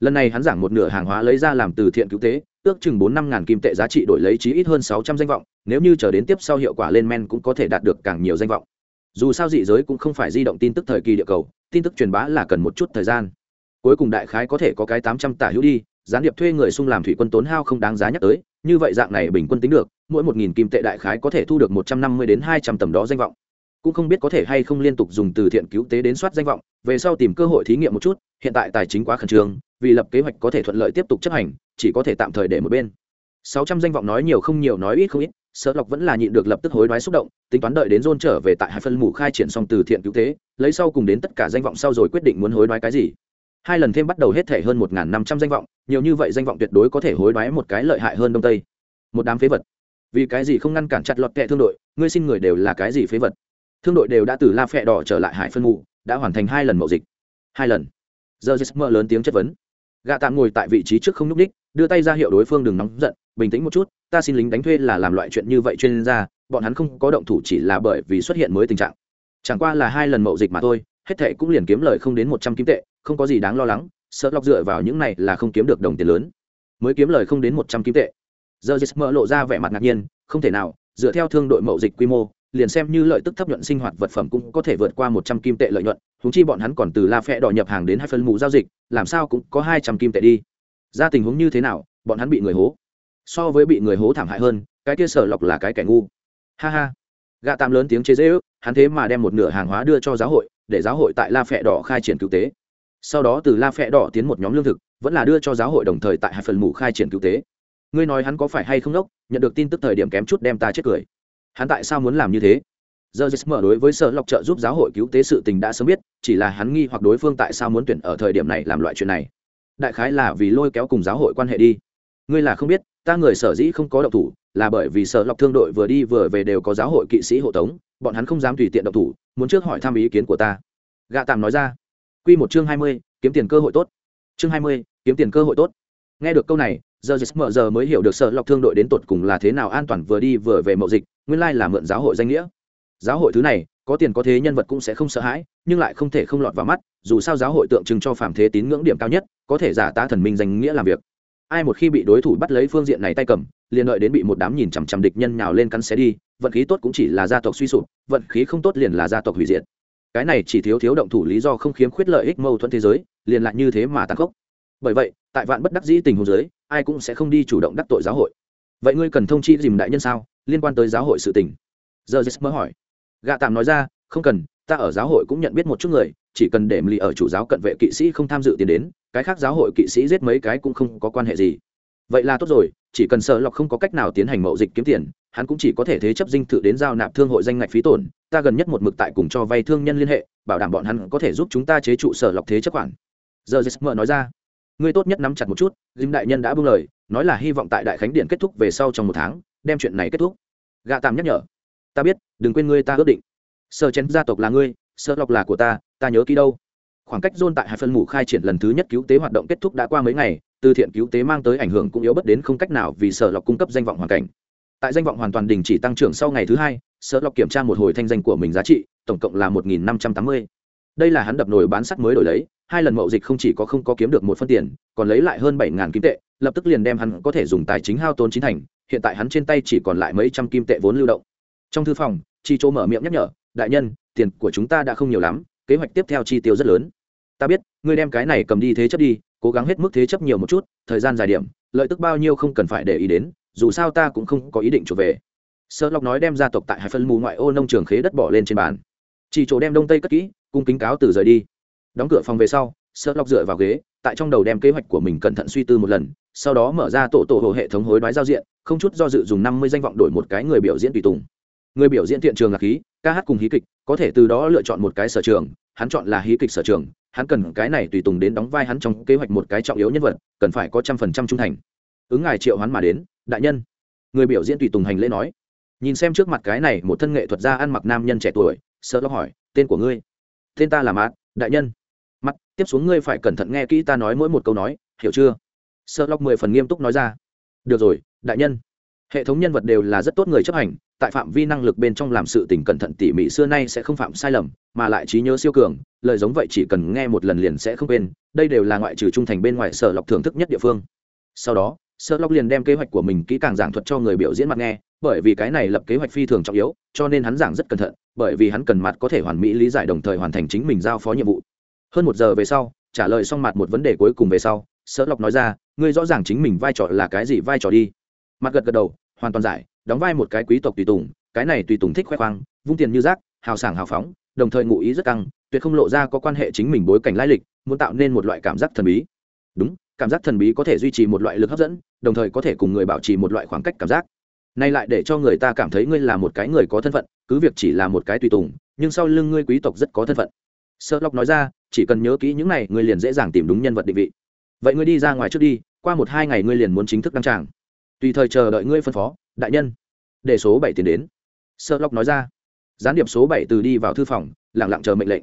Lần này hắn giảng một nửa hàng hóa lấy ra làm từ thiện cứu tế, ước chừng bốn năm ngàn kim tệ giá trị đổi lấy chí ít hơn sáu trăm danh vọng, nếu như chờ đến tiếp sau hiệu quả lên men cũng có thể đạt được càng nhiều danh vọng. Dù sao dị giới cũng không phải di động tin tức thời kỳ địa cầu, tin tức truyền bá là cần một chút thời gian. Cuối cùng đại khái có thể có cái tám trăm tả hữu đi, gián điệp thuê người xung làm thủy quân tốn hao không đáng giá nhắc tới, như vậy dạng này bình quân tính được, mỗi một nghìn kim tệ đại khái có thể thu được một trăm năm mươi đến hai trăm tầm đó danh vọng cũng không biết có thể hay không liên tục dùng từ thiện cứu tế đến soát danh vọng, về sau tìm cơ hội thí nghiệm một chút, hiện tại tài chính quá khẩn trương, vì lập kế hoạch có thể thuận lợi tiếp tục chấp hành, chỉ có thể tạm thời để một bên. Sáu trăm danh vọng nói nhiều không nhiều, nói ít không ít sợ lộc vẫn là nhịn được lập tức hối đoái xúc động, tính toán đợi đến dôn trở về tại hai phân mù khai triển xong từ thiện cứu tế, lấy sau cùng đến tất cả danh vọng sau rồi quyết định muốn hối đoái cái gì. Hai lần thêm bắt đầu hết thể hơn một năm trăm danh vọng, nhiều như vậy danh vọng tuyệt đối có thể hối đoái một cái lợi hại hơn đông tây. Một đám phế vật. Vì cái gì không ngăn cản chặt lọt kệ thương đội, ngươi xin người đều là cái gì phế vật? Thương đội đều đã từ la phẹ đỏ trở lại hải phân mù, đã hoàn thành hai lần mậu dịch. Hai lần. Giờ jesmer lớn tiếng chất vấn. Gạ tạm ngồi tại vị trí trước không n ú c đích đưa tay ra hiệu đối phương đừng nóng giận, bình tĩnh một chút, ta xin lính đánh thuê là làm loại chuyện như vậy chuyên gia, bọn hắn không có động thủ chỉ là bởi vì xuất hiện mới tình trạng. Chẳng qua là hai lần mậu dịch mà thôi, hết thệ cũng liền kiếm lời không đến một trăm kim tệ, không có gì đáng lo lắng, sợ lọc dựa vào những này là không kiếm được đồng tiền lớn. Mới kiếm lời không đến một trăm kim tệ. Giờ jesmer lộ ra vẻ mặt ngạc nhiên, không thể nào, dựa theo thương đội mậu dịch quy mô liền xem như lợi tức thấp nhuận sinh hoạt vật phẩm cũng có thể vượt qua một trăm kim tệ lợi nhuận huống chi bọn hắn còn từ la Phệ đỏ nhập hàng đến hai phân mù giao dịch làm sao cũng có hai trăm kim tệ đi. Ra tình huống như thế nào bọn hắn bị người hố. So với bị người hố thảm hại hơn cái kia sở lọc là cái kẻ ngu. Ha ha. Gạ tạm lớn tiếng chế giễu, hắn thế mà đem một nửa hàng hóa đưa cho giáo hội để giáo hội tại la Phệ đỏ khai triển cứu tế. Sau đó từ la Phệ đỏ tiến một nhóm lương thực vẫn là đưa cho giáo hội đồng thời tại hai phần mù khai triển cứu tế. Ngươi nói hắn có phải hay không đốc nhận được tin tức thời điểm kém chút đem ta chết cười hắn tại sao muốn làm như thế? Giờ mở đối với sở lọc trợ giúp giáo hội cứu tế sự tình đã sớm biết, chỉ là hắn nghi hoặc đối phương tại sao muốn tuyển ở thời điểm này làm loại chuyện này. Đại khái là vì lôi kéo cùng giáo hội quan hệ đi. Ngươi là không biết, ta người sở dĩ không có động thủ, là bởi vì sở lọc thương đội vừa đi vừa về đều có giáo hội kỵ sĩ hộ tống, bọn hắn không dám tùy tiện động thủ, muốn trước hỏi thăm ý kiến của ta. Gạ tạm nói ra. Q một chương hai mươi, kiếm tiền cơ hội tốt. Chương hai mươi, kiếm tiền cơ hội tốt. Nghe được câu này giờ mở giờ mới hiểu được sở lọc thương đội đến tột cùng là thế nào an toàn vừa đi vừa về mậu dịch, nguyên lai là mượn giáo hội danh nghĩa. Giáo hội thứ này, có tiền có thế nhân vật cũng sẽ không sợ hãi, nhưng lại không thể không lọt vào mắt, dù sao giáo hội tượng trưng cho phàm thế tín ngưỡng điểm cao nhất, có thể giả tá thần minh danh nghĩa làm việc. Ai một khi bị đối thủ bắt lấy phương diện này tay cầm, liền đợi đến bị một đám nhìn chằm chằm địch nhân nhào lên cắn xé đi, vận khí tốt cũng chỉ là gia tộc suy sụp, vận khí không tốt liền là gia tộc hủy diệt. Cái này chỉ thiếu thiếu động thủ lý do không khiếm khuyết lợi ích mâu thuẫn thế giới, liền lại như thế mà tăng khốc. Bởi vậy tại vạn bất đắc dĩ tình huống giới ai cũng sẽ không đi chủ động đắc tội giáo hội. Vậy ngươi cần thông chi dìm đại nhân sao? Liên quan tới giáo hội sự tình. Giờ jesmer hỏi. Gạ tạm nói ra, không cần, ta ở giáo hội cũng nhận biết một chút người, chỉ cần để lì ở chủ giáo cận vệ kỵ sĩ không tham dự tiền đến, cái khác giáo hội kỵ sĩ giết mấy cái cũng không có quan hệ gì. Vậy là tốt rồi, chỉ cần sợ lọc không có cách nào tiến hành mậu dịch kiếm tiền, hắn cũng chỉ có thể thế chấp dinh thự đến giao nạp thương hội danh ngạch phí tổn, ta gần nhất một mực tại cùng cho vay thương nhân liên hệ, bảo đảm bọn hắn có thể giúp chúng ta chế trụ sở lọc thế chấp khoản. Giờ jesmer nói ra ngươi tốt nhất nắm chặt một chút, dìm đại nhân đã buông lời, nói là hy vọng tại đại khánh điện kết thúc về sau trong một tháng, đem chuyện này kết thúc. Gạ tạm nhắc nhở, ta biết, đừng quên ngươi ta ước định. Sợ chén gia tộc là ngươi sợ lọc là của ta ta nhớ kỹ đâu. Khoảng cách dôn tại hai phân mù khai triển lần thứ nhất cứu tế hoạt động kết thúc đã qua mấy ngày, từ thiện cứu tế mang tới ảnh hưởng cũng yếu bất đến không cách nào vì sở lọc cung cấp danh vọng hoàn cảnh. Tại danh vọng hoàn toàn đình chỉ tăng trưởng sau ngày thứ hai, sở lọc kiểm tra một hồi thanh danh của mình giá trị, tổng cộng là một nghìn năm trăm tám mươi. Đây là hắn đập nồi bán sắt mới đổi lấy hai lần mậu dịch không chỉ có không có kiếm được một phân tiền, còn lấy lại hơn bảy ngàn kim tệ, lập tức liền đem hắn có thể dùng tài chính hao tốn chính thành, hiện tại hắn trên tay chỉ còn lại mấy trăm kim tệ vốn lưu động. Trong thư phòng, chi chỗ mở miệng nhắc nhở, đại nhân, tiền của chúng ta đã không nhiều lắm, kế hoạch tiếp theo chi tiêu rất lớn. Ta biết, ngươi đem cái này cầm đi thế chấp đi, cố gắng hết mức thế chấp nhiều một chút, thời gian dài điểm, lợi tức bao nhiêu không cần phải để ý đến, dù sao ta cũng không có ý định trở về. Sơ lọc nói đem gia tộc tại hai phân mù ngoại ô nông trường khế đất bỏ lên trên bàn. Chỉ chỗ đem đông tây cất kỹ, cung kính cáo từ rời đi đóng cửa phòng về sau sợ lọc dựa vào ghế, tại trong đầu đem kế hoạch của mình cẩn thận suy tư một lần, sau đó mở ra tổ tổ hồ hệ thống hối đoái giao diện, không chút do dự dùng năm mươi danh vọng đổi một cái người biểu diễn tùy tùng. Người biểu diễn thiện trường là khí, ca hát cùng hí kịch, có thể từ đó lựa chọn một cái sở trường, hắn chọn là hí kịch sở trường, hắn cần cái này tùy tùng đến đóng vai hắn trong kế hoạch một cái trọng yếu nhân vật, cần phải có trăm phần trăm trung thành. Ứng ngài triệu hắn mà đến, đại nhân. Người biểu diễn tùy tùng hành lễ nói. Nhìn xem trước mặt cái này một thân nghệ thuật gia ăn mặc nam nhân trẻ tuổi sợ lo hỏi, tên của ngươi? Tên ta là mát đại nhân mắt tiếp xuống ngươi phải cẩn thận nghe kỹ ta nói mỗi một câu nói, hiểu chưa? Sợ lóc mười phần nghiêm túc nói ra. Được rồi, đại nhân. Hệ thống nhân vật đều là rất tốt người chấp hành, tại phạm vi năng lực bên trong làm sự tình cẩn thận tỉ mỉ xưa nay sẽ không phạm sai lầm, mà lại trí nhớ siêu cường, lời giống vậy chỉ cần nghe một lần liền sẽ không quên, đây đều là ngoại trừ trung thành bên ngoài sở lọc thưởng thức nhất địa phương. Sau đó sở lọc liền đem kế hoạch của mình kỹ càng giảng thuật cho người biểu diễn mặt nghe, bởi vì cái này lập kế hoạch phi thường trọng yếu, cho nên hắn giảng rất cẩn thận, bởi vì hắn cần mặt có thể hoàn mỹ lý giải đồng thời hoàn thành chính mình giao phó nhiệm vụ hơn một giờ về sau, trả lời xong mặt một vấn đề cuối cùng về sau sở lọc nói ra, ngươi rõ ràng chính mình vai trò là cái gì vai trò đi. Mặt gật gật đầu, hoàn toàn giải, đóng vai một cái quý tộc tùy tùng, cái này tùy tùng thích khoe khoang, vung tiền như rác, hào sảng hào phóng, đồng thời ngụ ý rất căng, tuyệt không lộ ra có quan hệ chính mình bối cảnh lai lịch, muốn tạo nên một loại cảm giác thần bí. Đúng, cảm giác thần bí có thể duy trì một loại lực hấp dẫn, đồng thời có thể cùng người bảo trì một loại khoảng cách cảm giác. Nay lại để cho người ta cảm thấy ngươi là một cái người có thân phận, cứ việc chỉ là một cái tùy tùng, nhưng sau lưng ngươi quý tộc rất có thân phận. Sợ lộc nói ra chỉ cần nhớ kỹ những này, ngươi liền dễ dàng tìm đúng nhân vật định vị. Vậy ngươi đi ra ngoài trước đi, qua một hai ngày ngươi liền muốn chính thức đăng tràng. Tùy thời chờ đợi ngươi phân phó, đại nhân. Để số bảy tiến đến. Sơ lóc nói ra. Gián điệp số bảy từ đi vào thư phòng lẳng lặng chờ mệnh lệnh.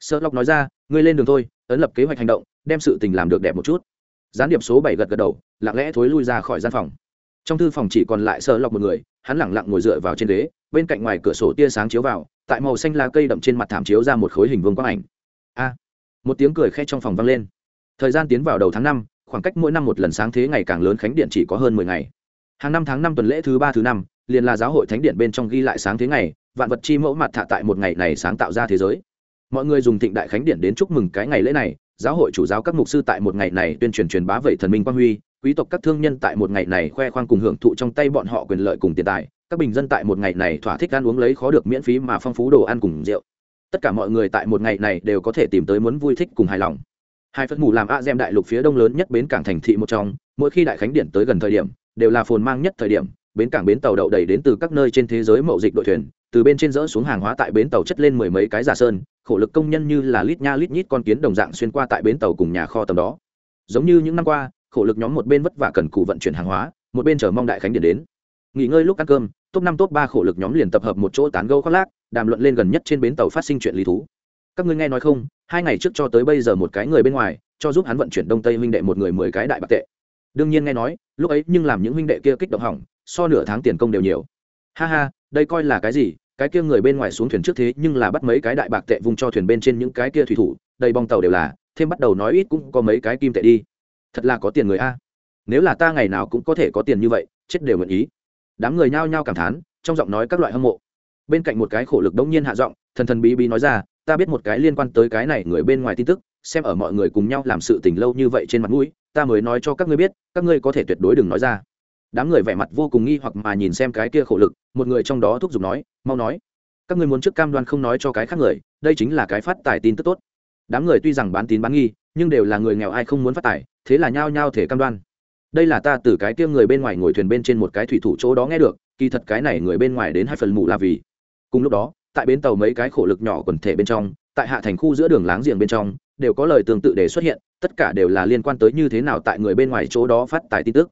Sơ lóc nói ra, ngươi lên đường thôi, ấn lập kế hoạch hành động, đem sự tình làm được đẹp một chút. Gián điệp số bảy gật gật đầu, lặng lẽ thối lui ra khỏi gian phòng. Trong thư phòng chỉ còn lại sơ lọc một người, hắn lẳng lặng ngồi dựa vào trên ghế, bên cạnh ngoài cửa sổ tia sáng chiếu vào, tại màu xanh lá cây đậm trên mặt thảm chiếu ra một khối hình vương quang ảnh. A! Một tiếng cười khẽ trong phòng vang lên. Thời gian tiến vào đầu tháng năm, khoảng cách mỗi năm một lần sáng thế ngày càng lớn khánh điện chỉ có hơn mười ngày. Hàng năm tháng năm tuần lễ thứ ba, thứ năm, liền là giáo hội thánh điện bên trong ghi lại sáng thế ngày, vạn vật chi mẫu mặt thạ tại một ngày này sáng tạo ra thế giới. Mọi người dùng thịnh đại khánh điện đến chúc mừng cái ngày lễ này, giáo hội chủ giáo các mục sư tại một ngày này tuyên truyền truyền bá vậy thần minh quang huy, quý tộc các thương nhân tại một ngày này khoe khoang cùng hưởng thụ trong tay bọn họ quyền lợi cùng tiền tài, các bình dân tại một ngày này thỏa thích ăn uống lấy khó được miễn phí mà phong phú đồ ăn cùng rượu tất cả mọi người tại một ngày này đều có thể tìm tới muốn vui thích cùng hài lòng. Hai phân mù làm a gem đại lục phía đông lớn nhất bến cảng thành thị một trong, mỗi khi đại khánh điện tới gần thời điểm, đều là phồn mang nhất thời điểm, bến cảng bến tàu đậu đầy đến từ các nơi trên thế giới mậu dịch đội thuyền, từ bên trên dỡ xuống hàng hóa tại bến tàu chất lên mười mấy cái giả sơn, khổ lực công nhân như là lít nha lít nhít con kiến đồng dạng xuyên qua tại bến tàu cùng nhà kho tầm đó. Giống như những năm qua, khổ lực nhóm một bên vất vả cần cụ vận chuyển hàng hóa, một bên chờ mong đại khánh điện đến nghỉ ngơi lúc ăn cơm, top năm, top ba khổ lực nhóm liền tập hợp một chỗ tán gâu khoác lác, đàm luận lên gần nhất trên bến tàu phát sinh chuyện lý thú. Các ngươi nghe nói không, hai ngày trước cho tới bây giờ một cái người bên ngoài, cho giúp hắn vận chuyển đông tây huynh đệ một người mười cái đại bạc tệ. Đương nhiên nghe nói, lúc ấy nhưng làm những huynh đệ kia kích động hỏng, so nửa tháng tiền công đều nhiều. Ha ha, đây coi là cái gì? Cái kia người bên ngoài xuống thuyền trước thế nhưng là bắt mấy cái đại bạc tệ vùng cho thuyền bên trên những cái kia thủy thủ, đầy bong tàu đều là, thêm bắt đầu nói ít cũng có mấy cái kim tệ đi. Thật là có tiền người a. Nếu là ta ngày nào cũng có thể có tiền như vậy, chết đều nguyện ý đám người nhao nhao cảm thán, trong giọng nói các loại hâm mộ. Bên cạnh một cái khổ lực đống nhiên hạ giọng, thần thần bí bí nói ra, ta biết một cái liên quan tới cái này người bên ngoài tin tức, xem ở mọi người cùng nhau làm sự tình lâu như vậy trên mặt mũi, ta mới nói cho các ngươi biết, các ngươi có thể tuyệt đối đừng nói ra. Đám người vẻ mặt vô cùng nghi hoặc mà nhìn xem cái kia khổ lực, một người trong đó thúc giục nói, mau nói, các ngươi muốn trước cam đoan không nói cho cái khác người, đây chính là cái phát tài tin tức tốt. Đám người tuy rằng bán tín bán nghi, nhưng đều là người nghèo ai không muốn phát tài, thế là nhao nhao thể cam đoan đây là ta từ cái kia người bên ngoài ngồi thuyền bên trên một cái thủy thủ chỗ đó nghe được, kỳ thật cái này người bên ngoài đến hai phần mù là vì. Cùng lúc đó, tại bến tàu mấy cái khổ lực nhỏ quần thể bên trong, tại hạ thành khu giữa đường láng giềng bên trong, đều có lời tương tự để xuất hiện, tất cả đều là liên quan tới như thế nào tại người bên ngoài chỗ đó phát tài tin tức.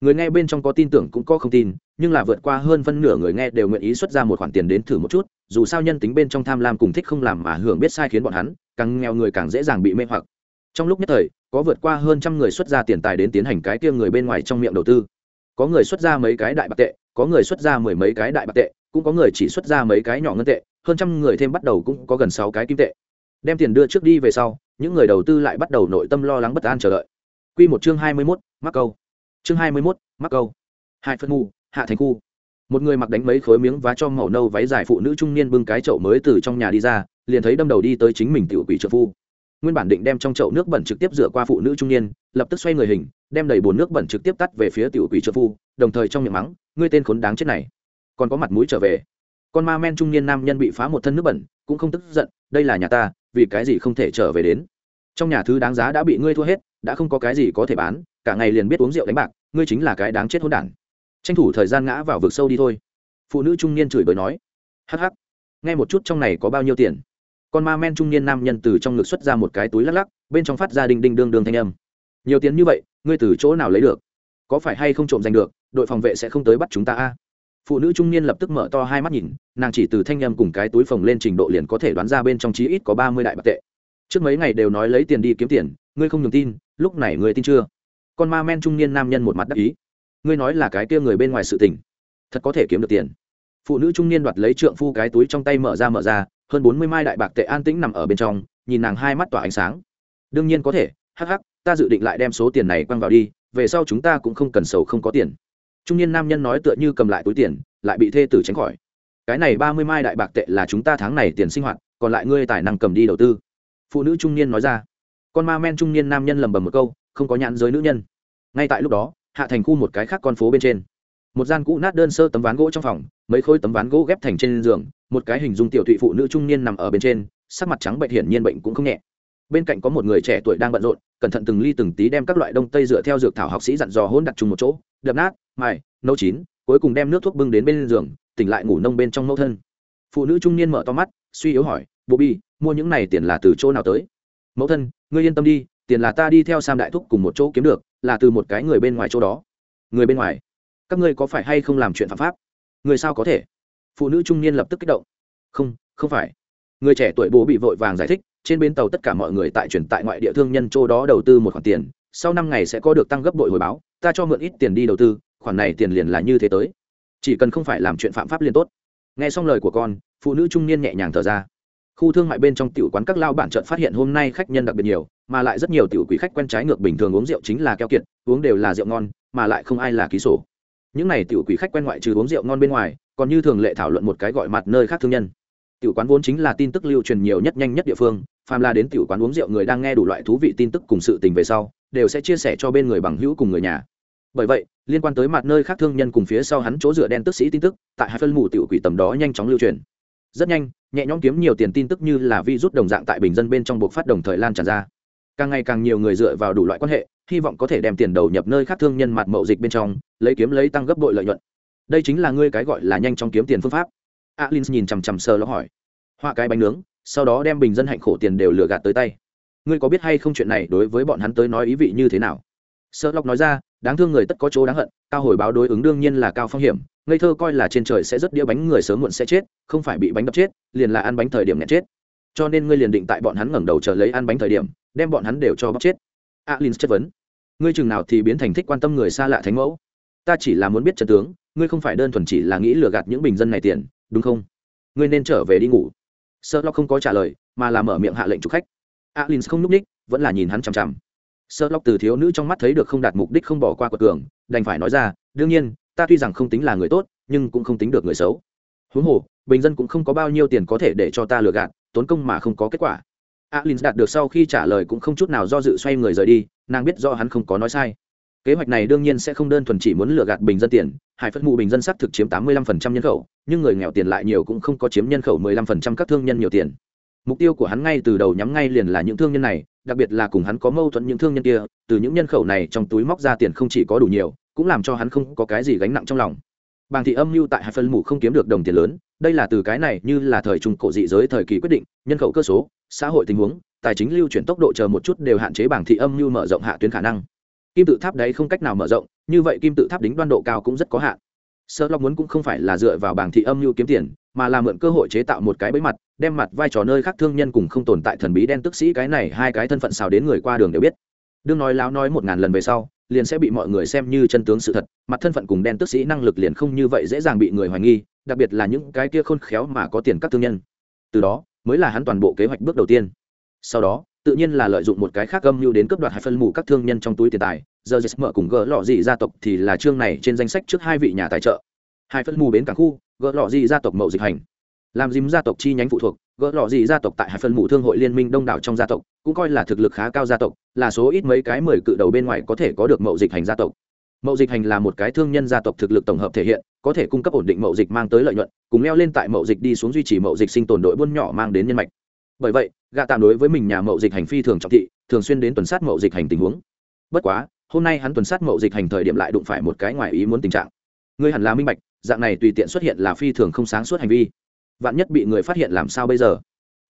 Người nghe bên trong có tin tưởng cũng có không tin, nhưng là vượt qua hơn phân nửa người nghe đều nguyện ý xuất ra một khoản tiền đến thử một chút, dù sao nhân tính bên trong tham lam cùng thích không làm mà hưởng biết sai khiến bọn hắn, càng nghèo người càng dễ dàng bị mê hoặc. Trong lúc nhất thời có vượt qua hơn trăm người xuất ra tiền tài đến tiến hành cái kia người bên ngoài trong miệng đầu tư có người xuất ra mấy cái đại bạc tệ có người xuất ra mười mấy cái đại bạc tệ cũng có người chỉ xuất ra mấy cái nhỏ ngân tệ hơn trăm người thêm bắt đầu cũng có gần sáu cái kim tệ đem tiền đưa trước đi về sau những người đầu tư lại bắt đầu nội tâm lo lắng bất an chờ đợi Quy một chương hai mươi 21, mắc câu. Chương hai mươi 21, mắc câu. Hai phân ngu, hạ thành khu. Một người mặc đánh mấy khối miếng vá cho màu nâu váy dài phụ nữ trung niên bưng cái chậu mới từ trong nhà đi ra, liền thấy đâm đầu đi tới chính mình tiểu quỷ trợ phu. Nguyên bản định đem trong chậu nước bẩn trực tiếp rửa qua phụ nữ trung niên, lập tức xoay người hình, đem đầy bồn nước bẩn trực tiếp tắt về phía tiểu quỷ trợ phu, đồng thời trong miệng mắng, ngươi tên khốn đáng chết này, còn có mặt mũi trở về. Con ma men trung niên nam nhân bị phá một thân nước bẩn, cũng không tức giận, đây là nhà ta, vì cái gì không thể trở về đến? Trong nhà thứ đáng giá đã bị ngươi thua hết đã không có cái gì có thể bán cả ngày liền biết uống rượu đánh bạc ngươi chính là cái đáng chết hôn đản. Tranh thủ thời gian ngã vào vực sâu đi thôi. Phụ nữ trung niên chửi bới nói hắc hắc nghe một chút trong này có bao nhiêu tiền? Con ma men trung niên nam nhân từ trong ngực xuất ra một cái túi lắc lắc, bên trong phát ra đinh đinh đương đương thanh âm. Nhiều tiền như vậy, ngươi từ chỗ nào lấy được? Có phải hay không trộm giành được, đội phòng vệ sẽ không tới bắt chúng ta a? Phụ nữ trung niên lập tức mở to hai mắt nhìn, nàng chỉ từ thanh âm cùng cái túi phồng lên trình độ liền có thể đoán ra bên trong chí ít có ba mươi đại bạc tệ. Trước mấy ngày đều nói lấy tiền đi kiếm tiền, ngươi không nhường tin, lúc này ngươi tin chưa? Con ma men trung niên nam nhân một mặt đắc ý. Ngươi nói là cái kia người bên ngoài sự tình. Thật có thể kiếm được tiền phụ nữ trung niên đoạt lấy trượng phu cái túi trong tay mở ra mở ra, hơn bốn mươi mai đại bạc tệ an tĩnh nằm ở bên trong, nhìn nàng hai mắt tỏa ánh sáng. Đương nhiên có thể, hắc hắc, ta dự định lại đem số tiền này quăng vào đi, về sau chúng ta cũng không cần sầu không có tiền. Trung niên nam nhân nói tựa như cầm lại túi tiền, lại bị thê tử tránh khỏi. Cái này ba mươi mai đại bạc tệ là chúng ta tháng này tiền sinh hoạt, còn lại ngươi tài năng cầm đi đầu tư. Phụ nữ trung niên nói ra. Con ma men trung niên nam nhân lầm bầm một câu, không có nhãn giới nữ nhân. Ngay tại lúc đó, hạ thành khu một cái khác con phố bên trên một gian cũ nát đơn sơ tấm ván gỗ trong phòng, mấy khối tấm ván gỗ ghép thành trên giường, một cái hình dung tiểu thụy phụ nữ trung niên nằm ở bên trên, sắc mặt trắng bệnh hiển nhiên bệnh cũng không nhẹ. Bên cạnh có một người trẻ tuổi đang bận rộn, cẩn thận từng ly từng tí đem các loại đông tây dựa theo dược thảo học sĩ dặn dò hôn đặt chung một chỗ, đập nát, mài, nấu chín, cuối cùng đem nước thuốc bưng đến bên giường, tỉnh lại ngủ nông bên trong mẫu thân. Phụ nữ trung niên mở to mắt, suy yếu hỏi bố bi, mua những này tiền là từ chỗ nào tới? Mẫu thân, ngươi yên tâm đi, tiền là ta đi theo sam đại thúc cùng một chỗ kiếm được, là từ một cái người bên ngoài chỗ đó. Người bên ngoài? Các ngươi có phải hay không làm chuyện phạm pháp? Người sao có thể? Phụ nữ trung niên lập tức kích động. Không không phải. Người trẻ tuổi bố bị vội vàng giải thích, trên bến tàu tất cả mọi người tại chuyển tại ngoại địa thương nhân châu đó đầu tư một khoản tiền, sau năm ngày sẽ có được tăng gấp bội hồi báo, ta cho mượn ít tiền đi đầu tư, khoản này tiền liền là như thế tới. Chỉ cần không phải làm chuyện phạm pháp liền tốt. Nghe xong lời của con, phụ nữ trung niên nhẹ nhàng thở ra. Khu thương mại bên trong tiểu quán các lao bản trợn phát hiện hôm nay khách nhân đặc biệt nhiều, mà lại rất nhiều tiểu quý khách quen trái ngược bình thường uống rượu chính là keo kiệt, uống đều là rượu ngon, mà lại không ai là ký sổ những này tiểu quỷ khách quen ngoại trừ uống rượu ngon bên ngoài, còn như thường lệ thảo luận một cái gọi mặt nơi khác thương nhân. Tiểu quán vốn chính là tin tức lưu truyền nhiều nhất nhanh nhất địa phương, phàm là đến tiểu quán uống rượu người đang nghe đủ loại thú vị tin tức cùng sự tình về sau, đều sẽ chia sẻ cho bên người bằng hữu cùng người nhà. Bởi vậy, liên quan tới mặt nơi khác thương nhân cùng phía sau hắn chỗ dựa đen tức sĩ tin tức, tại hai phân mù tiểu quỷ tầm đó nhanh chóng lưu truyền. Rất nhanh, nhẹ nhõm kiếm nhiều tiền tin tức như là vi rút đồng dạng tại bình dân bên trong buộc phát đồng thời lan tràn ra càng ngày càng nhiều người dựa vào đủ loại quan hệ, hy vọng có thể đem tiền đầu nhập nơi khác thương nhân mặt mậu dịch bên trong, lấy kiếm lấy tăng gấp bội lợi nhuận. Đây chính là ngươi cái gọi là nhanh chóng kiếm tiền phương pháp. Alin nhìn chằm chằm sơ lo hỏi. Họa cái bánh nướng, sau đó đem bình dân hạnh khổ tiền đều lừa gạt tới tay. Ngươi có biết hay không chuyện này đối với bọn hắn tới nói ý vị như thế nào? Sơ lóc nói ra, đáng thương người tất có chỗ đáng hận, cao hồi báo đối ứng đương nhiên là cao phong hiểm, ngây thơ coi là trên trời sẽ rất đĩa bánh người sớm muộn sẽ chết, không phải bị bánh đập chết, liền là ăn bánh thời điểm nhẹ chết. Cho nên ngươi liền định tại bọn hắn ngẩng đầu chờ lấy ăn bánh thời điểm đem bọn hắn đều cho bóc chết. Alin chất vấn. Ngươi chừng nào thì biến thành thích quan tâm người xa lạ thánh mẫu? Ta chỉ là muốn biết trận tướng, ngươi không phải đơn thuần chỉ là nghĩ lừa gạt những bình dân này tiền, đúng không? Ngươi nên trở về đi ngủ. Sơ lo không có trả lời, mà là mở miệng hạ lệnh chụp khách. Alin không núp ních, vẫn là nhìn hắn chằm chằm. Sơ từ thiếu nữ trong mắt thấy được không đạt mục đích không bỏ qua quật cường, đành phải nói ra, đương nhiên, ta tuy rằng không tính là người tốt, nhưng cũng không tính được người xấu. Huống hồ, bình dân cũng không có bao nhiêu tiền có thể để cho ta lừa gạt, tốn công mà không có kết quả alin đạt được sau khi trả lời cũng không chút nào do dự xoay người rời đi, nàng biết do hắn không có nói sai. Kế hoạch này đương nhiên sẽ không đơn thuần chỉ muốn lừa gạt bình dân tiền, hải phất mù bình dân xác thực chiếm tám mươi lăm phần trăm nhân khẩu, nhưng người nghèo tiền lại nhiều cũng không có chiếm nhân khẩu mười lăm phần trăm các thương nhân nhiều tiền. Mục tiêu của hắn ngay từ đầu nhắm ngay liền là những thương nhân này, đặc biệt là cùng hắn có mâu thuẫn những thương nhân kia, từ những nhân khẩu này trong túi móc ra tiền không chỉ có đủ nhiều, cũng làm cho hắn không có cái gì gánh nặng trong lòng bàng thị âm mưu tại hai phân mù không kiếm được đồng tiền lớn, đây là từ cái này như là thời trung cổ dị giới thời kỳ quyết định, nhân khẩu cơ số, xã hội tình huống, tài chính lưu chuyển tốc độ chờ một chút đều hạn chế bảng thị âm mưu mở rộng hạ tuyến khả năng. Kim tự tháp đấy không cách nào mở rộng, như vậy kim tự tháp đính đoan độ cao cũng rất có hạn. Sơ lọc muốn cũng không phải là dựa vào bảng thị âm mưu kiếm tiền, mà là mượn cơ hội chế tạo một cái bẫy mặt, đem mặt vai trò nơi khác thương nhân cùng không tồn tại thần bí đen tức sĩ cái này hai cái thân phận xào đến người qua đường đều biết. Đương nói láo nói một ngàn lần về sau liền sẽ bị mọi người xem như chân tướng sự thật, mặt thân phận cùng đen tức sĩ năng lực liền không như vậy dễ dàng bị người hoài nghi, đặc biệt là những cái kia khôn khéo mà có tiền các thương nhân. Từ đó, mới là hắn toàn bộ kế hoạch bước đầu tiên. Sau đó, tự nhiên là lợi dụng một cái khác âm mưu đến cướp đoạt hai phân mù các thương nhân trong túi tiền tài, giờ jesmer mở cùng gỡ lọ dị gia tộc thì là chương này trên danh sách trước hai vị nhà tài trợ. Hai phân mù bến cảng khu, gỡ lọ dị gia tộc mậu dịch hành. Làm dìm gia tộc chi nhánh phụ thuộc gỡ lọ gì gia tộc tại hai phân mù thương hội liên minh đông đảo trong gia tộc, cũng coi là thực lực khá cao gia tộc, là số ít mấy cái mười cự đầu bên ngoài có thể có được mậu dịch hành gia tộc. Mậu dịch hành là một cái thương nhân gia tộc thực lực tổng hợp thể hiện, có thể cung cấp ổn định mậu dịch mang tới lợi nhuận, cùng leo lên tại mậu dịch đi xuống duy trì mậu dịch sinh tồn đội buôn nhỏ mang đến nhân mạch. Bởi vậy, gạ tạm đối với mình nhà mậu dịch hành phi thường trọng thị, thường xuyên đến tuần sát mậu dịch hành tình huống. Bất quá, hôm nay hắn tuần sát mậu dịch hành thời điểm lại đụng phải một cái ngoài ý muốn tình trạng. Ngươi hẳn là minh bạch, dạng này tùy tiện xuất hiện là phi thường không sáng suốt hành vi vạn nhất bị người phát hiện làm sao bây giờ?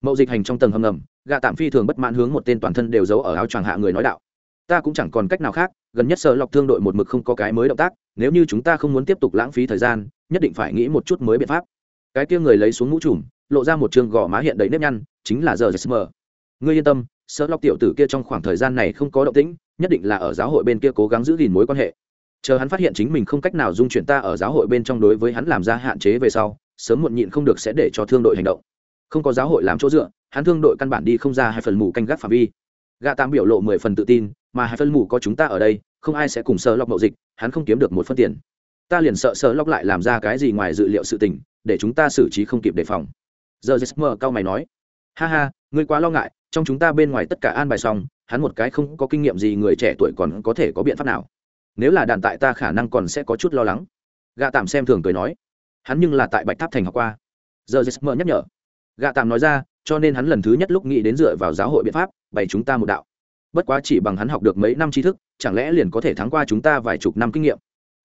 Mậu dịch hành trong tầng hầm ngầm gạ tạm phi thường bất mãn hướng một tên toàn thân đều giấu ở áo choàng hạ người nói đạo. Ta cũng chẳng còn cách nào khác, gần nhất sợ lọc thương đội một mực không có cái mới động tác, nếu như chúng ta không muốn tiếp tục lãng phí thời gian, nhất định phải nghĩ một chút mới biện pháp. Cái kia người lấy xuống mũ trùm, lộ ra một trường gò má hiện đầy nếp nhăn, chính là giờ jesmer. Ngươi yên tâm sợ lọc tiểu tử kia trong khoảng thời gian này không có động tĩnh, nhất định là ở giáo hội bên kia cố gắng giữ gìn mối quan hệ. Chờ hắn phát hiện chính mình không cách nào dung chuyển ta ở giáo hội bên trong đối với hắn làm ra hạn chế về sau sớm muộn nhịn không được sẽ để cho thương đội hành động. Không có giáo hội làm chỗ dựa, hắn thương đội căn bản đi không ra hai phần mù canh gác phạm vi. Gạ tam biểu lộ mười phần tự tin, mà hai phần mù có chúng ta ở đây, không ai sẽ cùng sơ lọc mậu dịch, hắn không kiếm được một phân tiền. Ta liền sợ sơ lọc lại làm ra cái gì ngoài dự liệu sự tình, để chúng ta xử trí không kịp đề phòng. Giờ jesmer cao mày nói, ha ha, ngươi quá lo ngại, trong chúng ta bên ngoài tất cả an bài xong, hắn một cái không có kinh nghiệm gì người trẻ tuổi còn có thể có biện pháp nào? Nếu là đàn tại ta khả năng còn sẽ có chút lo lắng. Gạ tạm xem thường cười nói hắn nhưng là tại bạch tháp thành học qua. Giờ jesmer nhắc nhở. Gạ tạm nói ra, cho nên hắn lần thứ nhất lúc nghĩ đến dựa vào giáo hội biện pháp, bày chúng ta một đạo. Bất quá chỉ bằng hắn học được mấy năm tri thức, chẳng lẽ liền có thể thắng qua chúng ta vài chục năm kinh nghiệm?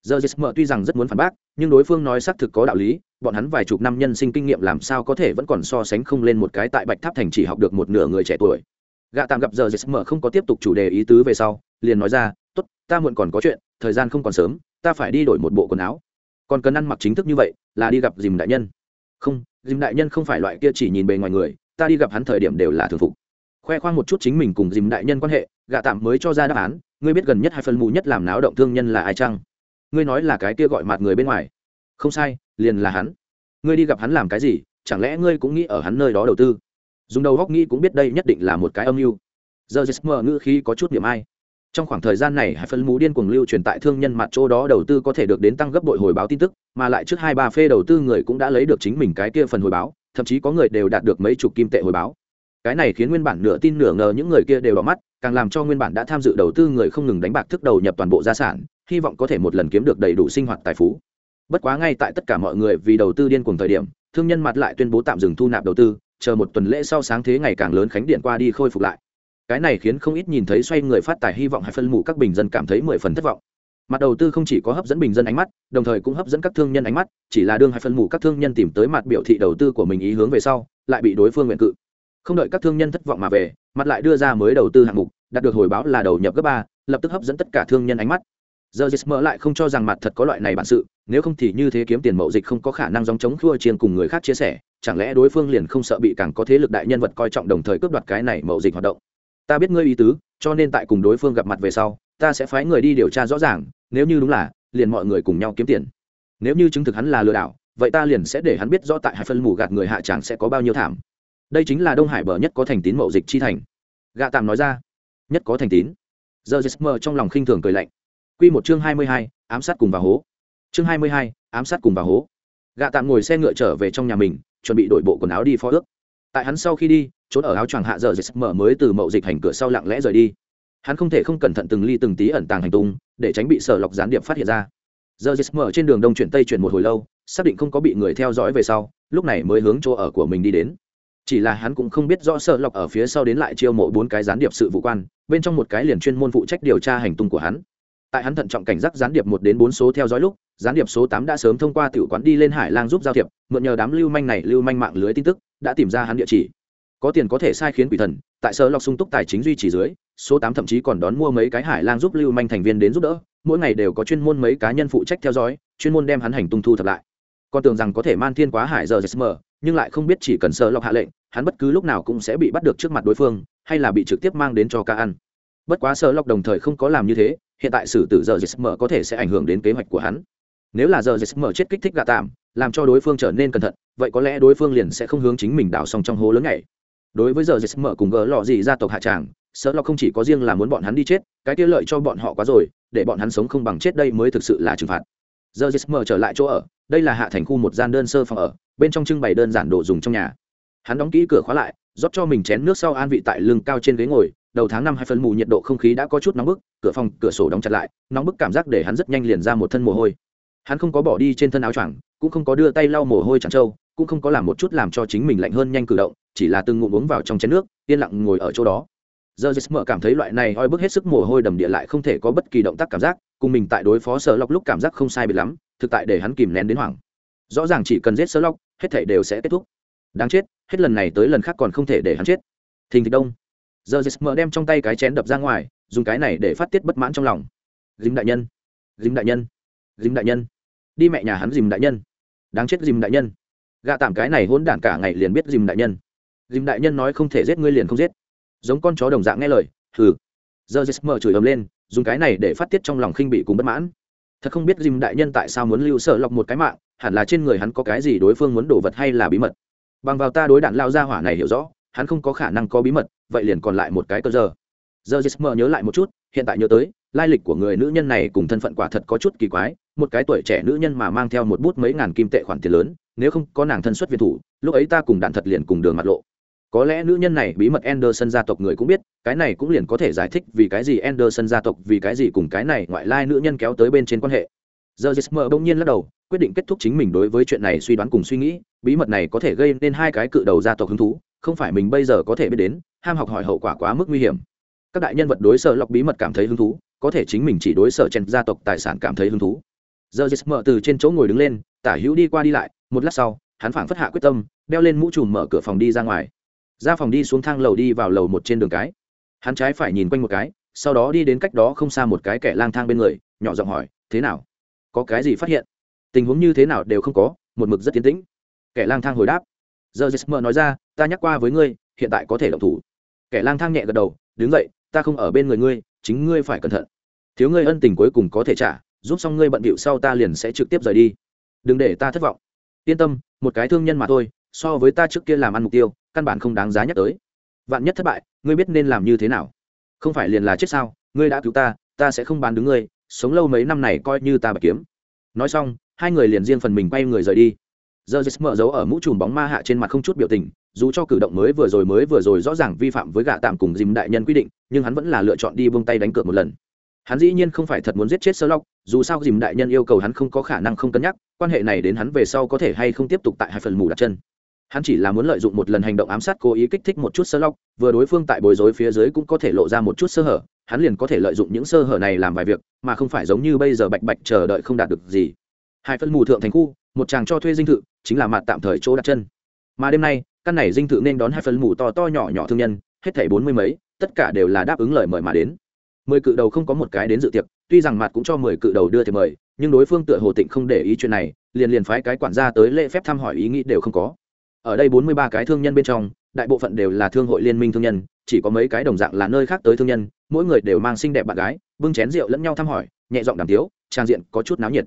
Giờ jesmer tuy rằng rất muốn phản bác, nhưng đối phương nói xác thực có đạo lý, bọn hắn vài chục năm nhân sinh kinh nghiệm làm sao có thể vẫn còn so sánh không lên một cái tại bạch tháp thành chỉ học được một nửa người trẻ tuổi. Gạ tạm gặp giờ jesmer không có tiếp tục chủ đề ý tứ về sau, liền nói ra t ố t ta muộn còn có chuyện, thời gian không còn sớm, ta phải đi đổi một bộ quần áo còn cần ăn mặc chính thức như vậy là đi gặp dìm đại nhân không dìm đại nhân không phải loại kia chỉ nhìn bề ngoài người ta đi gặp hắn thời điểm đều là thường phục khoe khoang một chút chính mình cùng dìm đại nhân quan hệ gạ tạm mới cho ra đáp án ngươi biết gần nhất hai phần mù nhất làm náo động thương nhân là ai chăng ngươi nói là cái kia gọi mặt người bên ngoài không sai liền là hắn ngươi đi gặp hắn làm cái gì chẳng lẽ ngươi cũng nghĩ ở hắn nơi đó đầu tư dùng đầu góc nghĩ cũng biết đây nhất định là một cái âm mưu giờ giấc mơ ngữ khí có chút điểm ai trong khoảng thời gian này hai phân mũ điên cuồng lưu truyền tại thương nhân mặt chỗ đó đầu tư có thể được đến tăng gấp bội hồi báo tin tức, mà lại trước hai ba phê đầu tư người cũng đã lấy được chính mình cái kia phần hồi báo, thậm chí có người đều đạt được mấy chục kim tệ hồi báo. Cái này khiến nguyên bản nửa tin nửa ngờ những người kia đều đỏ mắt, càng làm cho nguyên bản đã tham dự đầu tư người không ngừng đánh bạc thức đầu nhập toàn bộ gia sản, hy vọng có thể một lần kiếm được đầy đủ sinh hoạt tài phú. Bất quá ngay tại tất cả mọi người vì đầu tư điên cuồng thời điểm, thương nhân mặt lại tuyên bố tạm dừng thu nạp đầu tư, chờ một tuần lễ sau sáng thế ngày càng lớn khánh điện qua đi khôi phục lại cái này khiến không ít nhìn thấy xoay người phát tài hy vọng hay phân mù các bình dân cảm thấy mười phần thất vọng. Mặt đầu tư không chỉ có hấp dẫn bình dân ánh mắt, đồng thời cũng hấp dẫn các thương nhân ánh mắt, chỉ là đương hai phân mù các thương nhân tìm tới mặt biểu thị đầu tư của mình ý hướng về sau, lại bị đối phương nguyện cự. Không đợi các thương nhân thất vọng mà về, mặt lại đưa ra mới đầu tư hạng mục, đạt được hồi báo là đầu nhập gấp ba, lập tức hấp dẫn tất cả thương nhân ánh mắt. Giờ jesmer lại không cho rằng mặt thật có loại này bản sự, nếu không thì như thế kiếm tiền mậu dịch không có khả năng dòng chống khua chiên cùng người khác chia sẻ, chẳng lẽ đối phương liền không sợ bị càng có thế lực đại nhân vật coi trọng đồng thời cướp đoạt cái này mậu dịch hoạt động? Ta biết ngươi ý tứ, cho nên tại cùng đối phương gặp mặt về sau, ta sẽ phái người đi điều tra rõ ràng, nếu như đúng là, liền mọi người cùng nhau kiếm tiền. Nếu như chứng thực hắn là lừa đảo, vậy ta liền sẽ để hắn biết rõ tại hai phân mù gạt người hạ tràng sẽ có bao nhiêu thảm. Đây chính là đông hải bờ nhất có thành tín mậu dịch chi thành. Gạ tạm nói ra, nhất có thành tín. Giờ jesmer trong lòng khinh thường cười lạnh. Q một chương hai mươi hai, ám sát cùng vào hố. Chương hai mươi hai, ám sát cùng vào hố. Gạ tạm ngồi xe ngựa trở về trong nhà mình, chuẩn bị đổi bộ quần áo đi phó ước. Tại hắn sau khi đi trốn ở áo choàng hạ giờ dịch mở mới từ mậu dịch hành cửa sau lặng lẽ rời đi. Hắn không thể không cẩn thận từng ly từng tí ẩn tàng hành tung, để tránh bị sở lọc gián điệp phát hiện ra. Giờ dịch mở trên đường đông chuyển tây chuyển một hồi lâu, xác định không có bị người theo dõi về sau, lúc này mới hướng chỗ ở của mình đi đến. Chỉ là hắn cũng không biết rõ sợ lọc ở phía sau đến lại chiêu mộ bốn cái gián điệp sự vụ quan, bên trong một cái liền chuyên môn phụ trách điều tra hành tung của hắn. Tại hắn thận trọng cảnh giác gián điệp một đến bốn số theo dõi lúc, gián điệp số tám đã sớm thông qua tiểu quán đi lên hải lang giúp giao thiệp, mượn nhờ đám lưu manh này lưu manh mạng lưới tin tức, đã tìm ra hắn địa chỉ có tiền có thể sai khiến quỷ thần, tại sở lọc sung túc tài chính duy trì dưới, số tám thậm chí còn đón mua mấy cái hải lang giúp lưu manh thành viên đến giúp đỡ, mỗi ngày đều có chuyên môn mấy cá nhân phụ trách theo dõi, chuyên môn đem hắn hành tung thu thập lại. Con tưởng rằng có thể man thiên quá hải giờ gsm nhưng lại không biết chỉ cần sở lọc hạ lệnh, hắn bất cứ lúc nào cũng sẽ bị bắt được trước mặt đối phương, hay là bị trực tiếp mang đến cho ca ăn. Bất quá sở lọc đồng thời không có làm như thế, hiện tại xử tử giờ gsm có thể sẽ ảnh hưởng đến kế hoạch của hắn. Nếu là giờ gsm chết kích thích gạ tạm, làm cho đối phương trở nên cẩn thận, vậy có lẽ đối phương liền sẽ không hướng chính mình đào xong trong hố lớn này đối với giờ gsm cùng gỡ lọ gì gia tộc hạ tràng, sợ lo không chỉ có riêng là muốn bọn hắn đi chết, cái kia lợi cho bọn họ quá rồi, để bọn hắn sống không bằng chết đây mới thực sự là trừng phạt. Giờ gsm trở lại chỗ ở, đây là hạ thành khu một gian đơn sơ phòng ở, bên trong trưng bày đơn giản đồ dùng trong nhà. Hắn đóng kỹ cửa khóa lại, rót cho mình chén nước sau an vị tại lưng cao trên ghế ngồi, đầu tháng năm hai phân mù nhiệt độ không khí đã có chút nóng bức, cửa phòng, cửa sổ đóng chặt lại, nóng bức cảm giác để hắn rất nhanh liền ra một thân mồ hôi. Hắn không có bỏ đi trên thân áo choàng, cũng không có đưa tay lau mồ hôi tràn trâu cũng không có làm một chút làm cho chính mình lạnh hơn nhanh cử động, chỉ là từng ngụm uống vào trong chén nước, yên lặng ngồi ở chỗ đó. Giờ jesmer mở cảm thấy loại này oi bức hết sức mồ hôi đầm địa lại không thể có bất kỳ động tác cảm giác, cùng mình tại đối phó sơ lóc lúc cảm giác không sai biệt lắm, thực tại để hắn kìm nén đến hoảng. Rõ ràng chỉ cần giết sơ lóc hết thảy đều sẽ kết thúc. Đáng chết, hết lần này tới lần khác còn không thể để hắn chết. Thình thịch đông. Giờ jesmer đem trong tay cái chén đập ra ngoài, dùng cái này để phát tiết bất mãn trong lòng. Dìm đại nhân. Dìm đại nhân. Dìm đại nhân. Đi mẹ nhà hắn dìm đại nhân. Đáng chết dìm đại nhân gạ tạm cái này hôn đản cả ngày liền biết dìm đại nhân. Dìm đại nhân nói không thể giết ngươi liền không giết. Giống con chó đồng dạng nghe lời, hừ. Giờ jesmer mở chửi ấm lên, dùng cái này để phát tiết trong lòng khinh bị cùng bất mãn. Thật không biết dìm đại nhân tại sao muốn lưu sợ lọc một cái mạng, hẳn là trên người hắn có cái gì đối phương muốn đổ vật hay là bí mật. Bằng vào ta đối đạn lao ra hỏa này hiểu rõ, hắn không có khả năng có bí mật, vậy liền còn lại một cái cơ giờ. Giờ mở nhớ lại một chút, hiện tại nhớ tới, lai lịch của người nữ nhân này cùng thân phận quả thật có chút kỳ quái một cái tuổi trẻ nữ nhân mà mang theo một bút mấy ngàn kim tệ khoản tiền lớn nếu không có nàng thân xuất viên thủ lúc ấy ta cùng đạn thật liền cùng đường mặt lộ có lẽ nữ nhân này bí mật Anderson gia tộc người cũng biết, cái này cũng liền có thể giải thích vì cái gì Anderson gia tộc vì cái gì cùng cái này ngoại lai nữ nhân kéo tới bên trên quan hệ. Giờ Jesmer bỗng nhiên lắc đầu, quyết định kết thúc chính mình đối với chuyện này suy đoán cùng suy nghĩ, bí mật này có thể gây nên hai cái cự đầu gia tộc hứng thú, không phải mình bây giờ có thể biết đến, ham học hỏi hậu quả quá mức nguy hiểm. Các đại nhân vật đối sở lọc bí mật cảm thấy hứng thú, có thể chính mình chỉ đối sở chen gia tộc tài sản cảm thấy hứng thú. Giờ Jesmer từ trên chỗ ngồi đứng lên, tả hữu đi qua đi lại, một lát sau, hắn phảng phất hạ quyết tâm, đeo lên mũ trùm mở cửa phòng đi ra ngoài. Ra phòng đi xuống thang lầu đi vào lầu một trên đường cái. Hắn trái phải nhìn quanh một cái sau đó đi đến cách đó không xa một cái kẻ lang thang bên người nhỏ giọng hỏi thế nào? Có cái gì phát hiện? Tình huống như thế nào đều không có một mực rất tiến tĩnh. Kẻ lang thang hồi đáp giờ jesmer nói ra ta nhắc qua với ngươi hiện tại có thể động thủ. Kẻ lang thang nhẹ gật đầu đứng dậy ta không ở bên người ngươi chính ngươi phải cẩn thận. Thiếu ngươi ân tình cuối cùng có thể trả giúp xong ngươi bận bịu sau ta liền sẽ trực tiếp rời đi. Đừng để ta thất vọng. Yên tâm, một cái thương nhân mà thôi, so với ta trước kia làm ăn mục tiêu, căn bản không đáng giá nhắc tới. Vạn nhất thất bại, ngươi biết nên làm như thế nào. Không phải liền là chết sao, ngươi đã cứu ta ta sẽ không bán đứng ngươi, sống lâu mấy năm này coi như ta bạch kiếm. Nói xong, hai người liền riêng phần mình bay người rời đi. Giờ jesmer mở dấu ở mũ trùm bóng ma hạ trên mặt không chút biểu tình, dù cho cử động mới vừa rồi mới vừa rồi rõ ràng vi phạm với gạ tạm cùng dìm đại nhân quy định, nhưng hắn vẫn là lựa chọn đi buông tay đánh cược một lần hắn dĩ nhiên không phải thật muốn giết chết sơ lóc dù sao dìm đại nhân yêu cầu hắn không có khả năng không cân nhắc, quan hệ này đến hắn về sau có thể hay không tiếp tục tại hai phần mù đặt chân. Hắn chỉ là muốn lợi dụng một lần hành động ám sát cố ý kích thích một chút sơ lóc vừa đối phương tại bối rối phía dưới cũng có thể lộ ra một chút sơ hở, hắn liền có thể lợi dụng những sơ hở này làm vài việc, mà không phải giống như bây giờ bạch bạch chờ đợi không đạt được gì. Hai phân mù thượng thành khu, một chàng cho thuê dinh thự, chính là mặt tạm thời chỗ đặt chân. Mà đêm nay, căn này dinh thự nên đón hai phân mù to to nhỏ nhỏ thương nhân, hết thảy bốn mươi mấy, tất cả đều là đáp ứng lời mời mà đến mười cự đầu không có một cái đến dự tiệc, tuy rằng mặt cũng cho mười cự đầu đưa thì mời, nhưng đối phương tựa hồ tịnh không để ý chuyện này, liền liền phái cái quản gia tới lễ phép thăm hỏi ý nghĩ đều không có. Ở đây bốn mươi ba cái thương nhân bên trong, đại bộ phận đều là thương hội liên minh thương nhân, chỉ có mấy cái đồng dạng là nơi khác tới thương nhân, mỗi người đều mang xinh đẹp bạn gái, bưng chén rượu lẫn nhau thăm hỏi, nhẹ giọng đàm tiếu, trang diện có chút náo nhiệt.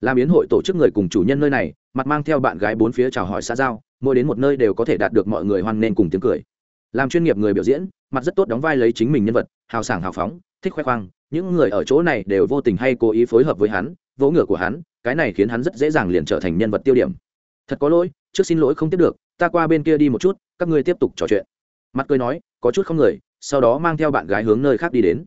Làm biến hội tổ chức người cùng chủ nhân nơi này, mặt mang theo bạn gái bốn phía chào hỏi xã giao, mỗi đến một nơi đều có thể đạt được mọi người hoan nghênh cùng tiếng cười. Làm chuyên nghiệp người biểu diễn, mặt rất tốt đóng vai lấy chính mình nhân vật, hào sảng hào phóng thích khoe khoang, những người ở chỗ này đều vô tình hay cố ý phối hợp với hắn, vỗ ngựa của hắn, cái này khiến hắn rất dễ dàng liền trở thành nhân vật tiêu điểm. Thật có lỗi, trước xin lỗi không tiếp được, ta qua bên kia đi một chút, các ngươi tiếp tục trò chuyện. Mặt cười nói, có chút không người, sau đó mang theo bạn gái hướng nơi khác đi đến.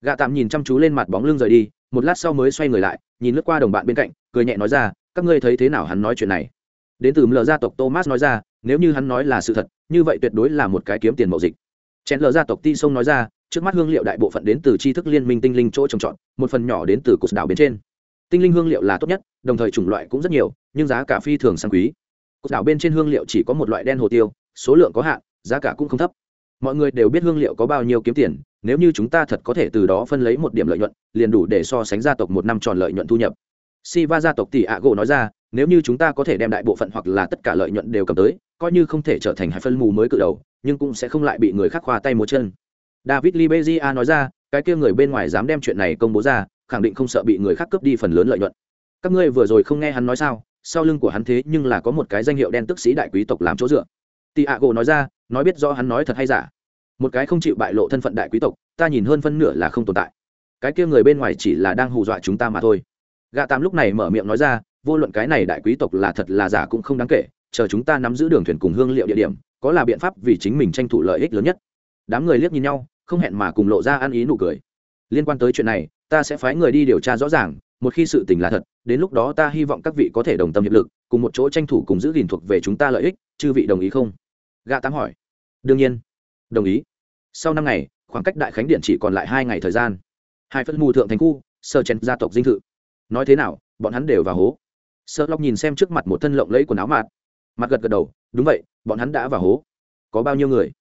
Gạ tạm nhìn chăm chú lên mặt bóng lưng rời đi, một lát sau mới xoay người lại, nhìn lướt qua đồng bạn bên cạnh, cười nhẹ nói ra, các ngươi thấy thế nào hắn nói chuyện này? Đến từ mlờ gia tộc thomas nói ra, nếu như hắn nói là sự thật, như vậy tuyệt đối là một cái kiếm tiền mậu dịch. Chén lờ gia tộc ti sông nói ra trước mắt hương liệu đại bộ phận đến từ tri thức liên minh tinh linh chỗ trồng trọt, một phần nhỏ đến từ cột đảo bên trên. Tinh linh hương liệu là tốt nhất, đồng thời chủng loại cũng rất nhiều, nhưng giá cả phi thường sang quý. Cột đảo bên trên hương liệu chỉ có một loại đen hồ tiêu, số lượng có hạn, giá cả cũng không thấp. Mọi người đều biết hương liệu có bao nhiêu kiếm tiền, nếu như chúng ta thật có thể từ đó phân lấy một điểm lợi nhuận, liền đủ để so sánh gia tộc một năm tròn lợi nhuận thu nhập. Si va gia tộc tỷ ạ gỗ nói ra, nếu như chúng ta có thể đem đại bộ phận hoặc là tất cả lợi nhuận đều cầm tới, coi như không thể trở thành hai phân mù mới cự đầu, nhưng cũng sẽ không lại bị người khác khoa tay múa chân david libezia nói ra, cái kia người bên ngoài dám đem chuyện này công bố ra, khẳng định không sợ bị người khác cướp đi phần lớn lợi nhuận. Các ngươi vừa rồi không nghe hắn nói sao, sau lưng của hắn thế nhưng là có một cái danh hiệu đen tức sĩ đại quý tộc làm chỗ dựa. Tị ạ gỗ nói ra, nói biết do hắn nói thật hay giả. Một cái không chịu bại lộ thân phận đại quý tộc, ta nhìn hơn phân nửa là không tồn tại. Cái kia người bên ngoài chỉ là đang hù dọa chúng ta mà thôi. Gạ tam lúc này mở miệng nói ra, vô luận cái này đại quý tộc là thật là giả cũng không đáng kể, chờ chúng ta nắm giữ đường thuyền cùng hương liệu địa điểm, có là biện pháp vì chính mình tranh thủ lợi ích lớn nhất đám người liếc nhìn nhau, không hẹn mà cùng lộ ra ăn ý nụ cười. Liên quan tới chuyện này, ta sẽ phái người đi điều tra rõ ràng, một khi sự tình là thật, đến lúc đó ta hy vọng các vị có thể đồng tâm hiệp lực, cùng một chỗ tranh thủ cùng giữ gìn thuộc về chúng ta lợi ích, chư vị đồng ý không? Gạ tám hỏi. Đương nhiên. Đồng ý. Sau năm ngày, khoảng cách đại khánh điện chỉ còn lại hai ngày thời gian. Hai phân mù thượng thành khu, sơ chen gia tộc dinh thự. Nói thế nào, bọn hắn đều vào hố. Sơ lóc nhìn xem trước mặt một thân lộng lấy quần áo mạt. Mặt gật gật đầu, đúng vậy, bọn hắn đã vào hố. Có bao nhiêu người?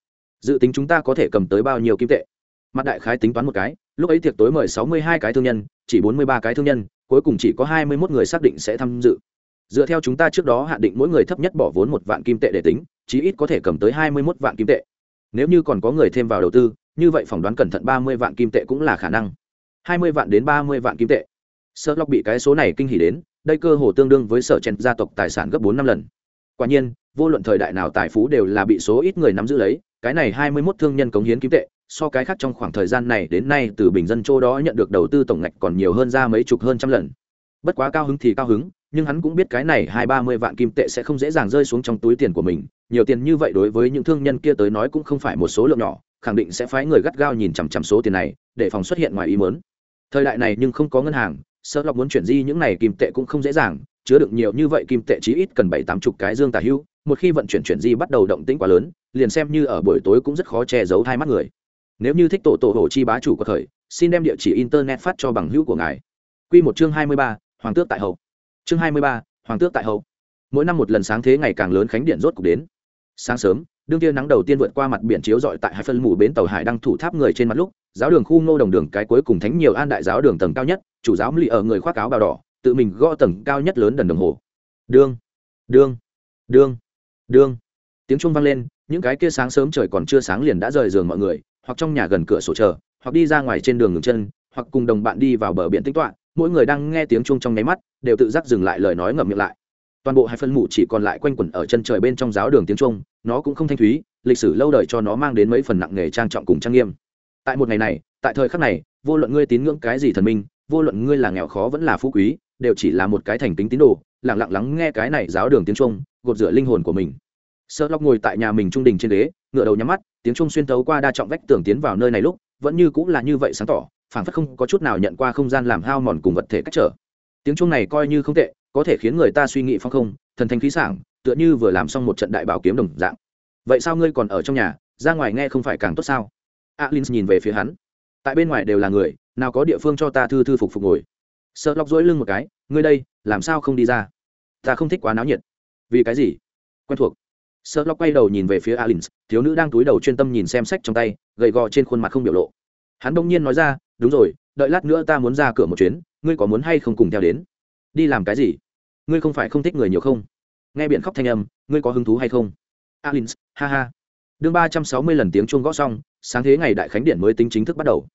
Dự tính chúng ta có thể cầm tới bao nhiêu kim tệ? Mặt đại khái tính toán một cái, lúc ấy tiệc tối mời sáu mươi hai cái thương nhân, chỉ bốn mươi ba cái thương nhân, cuối cùng chỉ có hai mươi một người xác định sẽ tham dự. Dựa theo chúng ta trước đó hạn định mỗi người thấp nhất bỏ vốn một vạn kim tệ để tính, chí ít có thể cầm tới hai mươi một vạn kim tệ. Nếu như còn có người thêm vào đầu tư, như vậy phỏng đoán cẩn thận ba mươi vạn kim tệ cũng là khả năng. hai mươi vạn đến ba mươi vạn kim tệ. Sợ lóc bị cái số này kinh hỉ đến, đây cơ hồ tương đương với sở chen gia tộc tài sản gấp bốn năm lần. Quả nhiên, vô luận thời đại nào tài phú đều là bị số ít người nắm giữ lấy cái này hai mươi 21 thương nhân cống hiến kim tệ, so cái khác trong khoảng thời gian này đến nay từ bình dân châu đó nhận được đầu tư tổng ngạch còn nhiều hơn ra mấy chục hơn trăm lần bất quá cao hứng thì cao hứng, nhưng hắn cũng biết cái này hai ba mươi vạn kim tệ sẽ không dễ dàng rơi xuống trong túi tiền của mình nhiều tiền như vậy đối với những thương nhân kia tới nói cũng không phải một số lượng nhỏ, khẳng định sẽ phái người gắt gao nhìn chằm chằm số tiền này, để phòng xuất hiện ngoài ý muốn. thời đại này nhưng không có ngân hàng sợ lọc muốn chuyển di những này kim tệ cũng không dễ dàng chứa được nhiều như vậy kim tệ chí ít cần bảy tám chục cái dương tả hưu, một khi vận chuyển chuyển di bắt đầu động tĩnh quá lớn, liền xem như ở buổi tối cũng rất khó che giấu hai mắt người. Nếu như thích tổ tổ hồ chi bá chủ có thời, xin đem địa chỉ internet phát cho bằng hữu của ngài. Q một chương hai mươi ba, hoàng tước tại hậu. Chương hai mươi ba, hoàng tước tại hậu. Mỗi năm một lần sáng thế ngày càng lớn khánh điện rốt cục đến. Sáng sớm, đương tia nắng đầu tiên vượt qua mặt biển chiếu dọi tại hai phân mù bến tàu hải đăng thủ tháp người trên mặt lúc, giáo đường khu ngô đồng đường cái cuối cùng thánh nhiều an đại giáo đường tầng cao nhất, chủ giáo lì ở người khoác áo bào đỏ tự mình gõ tầng cao nhất lớn đần đồng hồ. Đương đương đương đương. Tiếng chuông vang lên những cái kia sáng sớm trời còn chưa sáng liền đã rời giường mọi người hoặc trong nhà gần cửa sổ chờ hoặc đi ra ngoài trên đường ngừng chân hoặc cùng đồng bạn đi vào bờ biển tính toạ mỗi người đang nghe tiếng chuông trong nháy mắt đều tự giác dừng lại lời nói ngậm miệng lại. Toàn bộ hai phân mụ chỉ còn lại quanh quẩn ở chân trời bên trong giáo đường tiếng chuông, nó cũng không thanh thúy lịch sử lâu đời cho nó mang đến mấy phần nặng nghề trang trọng cùng trang nghiêm. Tại một ngày này tại thời khắc này vô luận ngươi tín ngưỡng cái gì thần minh vô luận ngươi là nghèo khó vẫn là phú quý đều chỉ là một cái thành kính tín đồ, lặng lặng lắng nghe cái này giáo đường tiếng trung, gột rửa linh hồn của mình. Sợ lóc ngồi tại nhà mình trung đình trên đế ngựa đầu nhắm mắt, tiếng trung xuyên thấu qua đa trọng vách tường tiến vào nơi này lúc, vẫn như cũng là như vậy sáng tỏ, phảng phất không có chút nào nhận qua không gian làm hao mòn cùng vật thể cách trở. Tiếng trung này coi như không tệ, có thể khiến người ta suy nghĩ phong không, thần thanh khí sảng, tựa như vừa làm xong một trận đại bảo kiếm đồng dạng. Vậy sao ngươi còn ở trong nhà, ra ngoài nghe không phải càng tốt sao? Alin nhìn về phía hắn. Tại bên ngoài đều là người, nào có địa phương cho ta thư thư phục phục ngồi sợ lọc dỗi lưng một cái, ngươi đây, làm sao không đi ra? Ta không thích quá náo nhiệt. Vì cái gì? Quen thuộc. Sợ lọc quay đầu nhìn về phía alin thiếu nữ đang túi đầu chuyên tâm nhìn xem sách trong tay, gầy gò trên khuôn mặt không biểu lộ. Hắn đông nhiên nói ra, đúng rồi, đợi lát nữa ta muốn ra cửa một chuyến, ngươi có muốn hay không cùng theo đến? Đi làm cái gì? Ngươi không phải không thích người nhiều không? Nghe biện khóc thanh âm, ngươi có hứng thú hay không? Alin ha ha. Đương ba trăm sáu mươi lần tiếng chuông gõ xong, sáng thế ngày đại khánh điện mới tính chính thức bắt đầu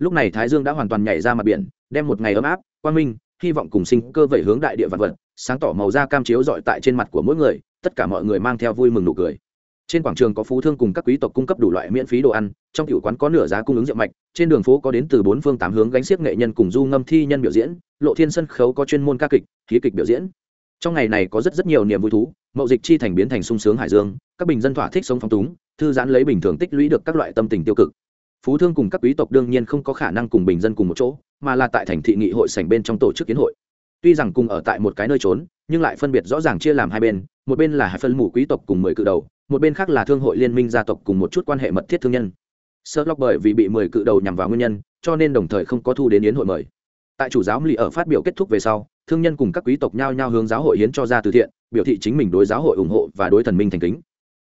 lúc này thái dương đã hoàn toàn nhảy ra mặt biển, đem một ngày ấm áp, quang minh, hy vọng cùng sinh cơ vẩy hướng đại địa vật vật, sáng tỏ màu da cam chiếu dọi tại trên mặt của mỗi người, tất cả mọi người mang theo vui mừng nụ cười. Trên quảng trường có phú thương cùng các quý tộc cung cấp đủ loại miễn phí đồ ăn, trong tiểu quán có nửa giá cung ứng rượu mạch, trên đường phố có đến từ bốn phương tám hướng gánh xiếc nghệ nhân cùng du ngâm thi nhân biểu diễn, lộ thiên sân khấu có chuyên môn ca kịch, khí kịch biểu diễn. Trong ngày này có rất rất nhiều niềm vui thú, mậu dịch chi thành biến thành sung sướng hải dương, các bình dân thỏa thích sống phong túng, thư giãn lấy bình thường tích lũy được các loại tâm tình tiêu cực phú thương cùng các quý tộc đương nhiên không có khả năng cùng bình dân cùng một chỗ, mà là tại thành thị nghị hội sảnh bên trong tổ chức kiến hội. Tuy rằng cùng ở tại một cái nơi trốn, nhưng lại phân biệt rõ ràng chia làm hai bên, một bên là hai phân mù quý tộc cùng mười cự đầu, một bên khác là thương hội liên minh gia tộc cùng một chút quan hệ mật thiết thương nhân. Sơ lóc bởi vì bị mười cự đầu nhằm vào nguyên nhân, cho nên đồng thời không có thu đến yến hội mời. Tại chủ giáo lì ở phát biểu kết thúc về sau, thương nhân cùng các quý tộc nhao nhao hướng giáo hội hiến cho ra từ thiện, biểu thị chính mình đối giáo hội ủng hộ và đối thần minh thành kính.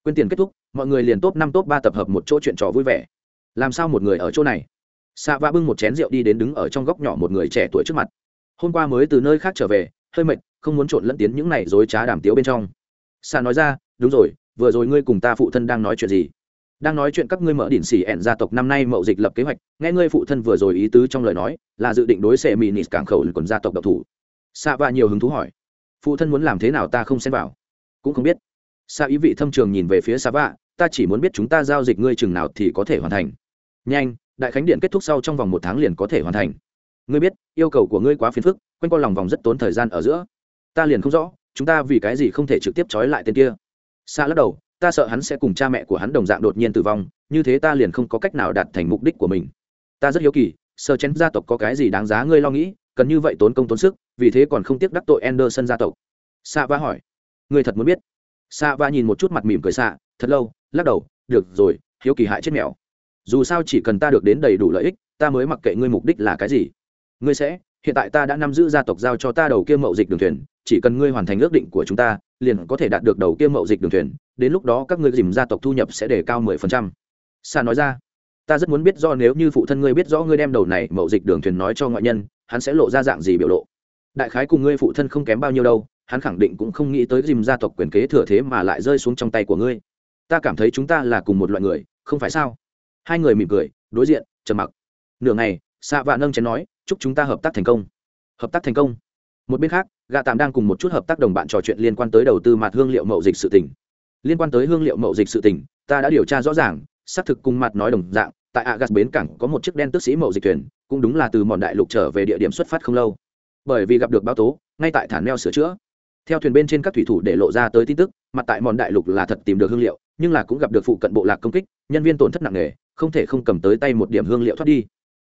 Quyên tiền kết thúc, mọi người liền top năm, top ba tập hợp một chỗ chuyện trò vui vẻ làm sao một người ở chỗ này? Xạ vạ bưng một chén rượu đi đến đứng ở trong góc nhỏ một người trẻ tuổi trước mặt. Hôm qua mới từ nơi khác trở về, hơi mệt, không muốn trộn lẫn tiến những này dối trá đàm tiếu bên trong. Xạ nói ra, đúng rồi, vừa rồi ngươi cùng ta phụ thân đang nói chuyện gì? Đang nói chuyện các ngươi mở đỉnh xỉ ẹn gia tộc năm nay mậu dịch lập kế hoạch, nghe ngươi phụ thân vừa rồi ý tứ trong lời nói, là dự định đối xệ mỹ nịt cảng khẩu còn gia tộc độc thủ. Xạ Vạ nhiều hứng thú hỏi, phụ thân muốn làm thế nào ta không xem vào? Cũng không biết. Xạ ý vị thâm trường nhìn về phía xạ vạ, ta chỉ muốn biết chúng ta giao dịch ngươi chừng nào thì có thể hoàn thành nhanh, đại khánh điện kết thúc sau trong vòng một tháng liền có thể hoàn thành. Ngươi biết, yêu cầu của ngươi quá phiền phức, quanh co lòng vòng rất tốn thời gian ở giữa. Ta liền không rõ, chúng ta vì cái gì không thể trực tiếp trói lại tên kia. Xa lắc đầu, ta sợ hắn sẽ cùng cha mẹ của hắn đồng dạng đột nhiên tử vong, như thế ta liền không có cách nào đạt thành mục đích của mình. Ta rất hiếu kỳ sơ chén gia tộc có cái gì đáng giá ngươi lo nghĩ, cần như vậy tốn công tốn sức, vì thế còn không tiếc đắc tội Anderson gia tộc. Sa va hỏi, ngươi thật muốn biết? Sa va nhìn một chút mặt mỉm cười xạ, thật lâu, lắc đầu, được rồi, hiếu kỳ hại chết mèo dù sao chỉ cần ta được đến đầy đủ lợi ích, ta mới mặc kệ ngươi mục đích là cái gì. Ngươi sẽ, hiện tại ta đã nắm giữ gia tộc giao cho ta đầu kia mậu dịch đường thuyền, chỉ cần ngươi hoàn thành ước định của chúng ta, liền có thể đạt được đầu kia mậu dịch đường thuyền, đến lúc đó các ngươi dìm gia tộc thu nhập sẽ đề cao mười phần trăm. Sa nói ra, ta rất muốn biết do nếu như phụ thân ngươi biết rõ ngươi đem đầu này mậu dịch đường thuyền nói cho ngoại nhân, hắn sẽ lộ ra dạng gì biểu lộ. Đại khái cùng ngươi phụ thân không kém bao nhiêu đâu, hắn khẳng định cũng không nghĩ tới dìm gia tộc quyền kế thừa thế mà lại rơi xuống trong tay của ngươi. Ta cảm thấy chúng ta là cùng một loại người, không phải sao? Hai người mỉm cười, đối diện, trầm mặc. Nửa ngày xạ vạ nâng chén nói, chúc chúng ta hợp tác thành công. Hợp tác thành công? Một bên khác gạ tạm đang cùng một chút hợp tác đồng bạn trò chuyện liên quan tới đầu tư mặt hương liệu mậu dịch sự tỉnh liên quan tới hương liệu mậu dịch sự tỉnh ta đã điều tra rõ ràng, xác thực cùng mặt nói đồng dạng, tại agas bến cảng có một chiếc đen tước sĩ mậu dịch thuyền, cũng đúng là từ mòn đại lục trở về địa điểm xuất phát không lâu. Bởi vì gặp được báo tố, ngay tại thả neo sửa chữa theo thuyền bên trên các thủy thủ để lộ ra tới tin tức, mặt tại mòn đại lục là thật tìm được hương liệu, nhưng là cũng gặp được phụ cận bộ lạc công kích, nhân viên tổn thất nặng nề, không thể không cầm tới tay một điểm hương liệu thoát đi.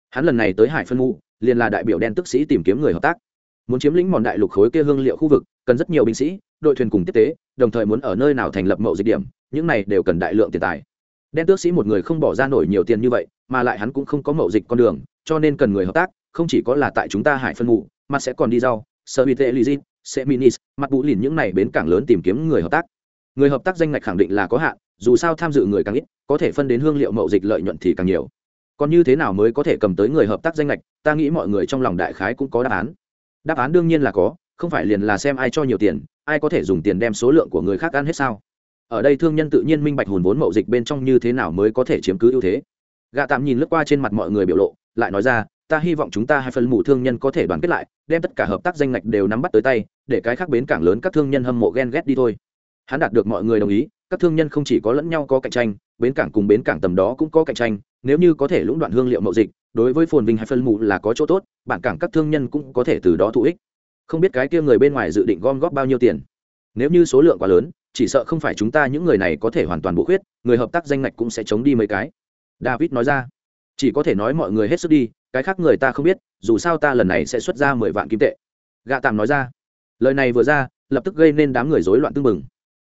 Hắn lần này tới hải phân ngu liền là đại biểu đen tức sĩ tìm kiếm người hợp tác. Muốn chiếm lĩnh mòn đại lục khối kia hương liệu khu vực, cần rất nhiều binh sĩ, đội thuyền cùng tiếp tế, đồng thời muốn ở nơi nào thành lập mậu dịch điểm, những này đều cần đại lượng tiền tài. Đen tước sĩ một người không bỏ ra nổi nhiều tiền như vậy, mà lại hắn cũng không có mậu dịch con đường, cho nên cần người hợp tác, không chỉ có là tại chúng ta hải phân ngụ mà sẽ còn đi rau sơ bị tệ lizin seminis mặt bụ lìn những này bến cảng lớn tìm kiếm người hợp tác. Người hợp tác danh ngạch khẳng định là có hạn, dù sao tham dự người càng ít, có thể phân đến hương liệu mậu dịch lợi nhuận thì càng nhiều. Còn như thế nào mới có thể cầm tới người hợp tác danh lệch ta nghĩ mọi người trong lòng đại khái cũng có đáp án. Đáp án đương nhiên là có, không phải liền là xem ai cho nhiều tiền, ai có thể dùng tiền đem số lượng của người khác ăn hết sao? Ở đây thương nhân tự nhiên minh bạch hùn vốn mậu dịch bên trong như thế nào mới có thể chiếm cứ ưu thế. Gạ tạm nhìn lướt qua trên mặt mọi người biểu lộ, lại nói ra ta hy vọng chúng ta hai phần mù thương nhân có thể đoàn kết lại, đem tất cả hợp tác danh ngạch đều nắm bắt tới tay, để cái khác bến cảng lớn các thương nhân hâm mộ ghen ghét đi thôi. Hắn đạt được mọi người đồng ý, các thương nhân không chỉ có lẫn nhau có cạnh tranh, bến cảng cùng bến cảng tầm đó cũng có cạnh tranh, nếu như có thể lũng đoạn hương liệu mậu dịch, đối với phồn vinh hay phân mù là có chỗ tốt, bản cảng các thương nhân cũng có thể từ đó thụ ích. Không biết cái kia người bên ngoài dự định gom góp bao nhiêu tiền. Nếu như số lượng quá lớn, chỉ sợ không phải chúng ta những người này có thể hoàn toàn bổ khuyết, người hợp tác danh ngạch cũng sẽ chống đi mấy cái. David nói ra. Chỉ có thể nói mọi người hết sức đi cái khác người ta không biết, dù sao ta lần này sẽ xuất ra mười vạn kim tệ. Gạ tạm nói ra. Lời này vừa ra, lập tức gây nên đám người rối loạn tưng bừng.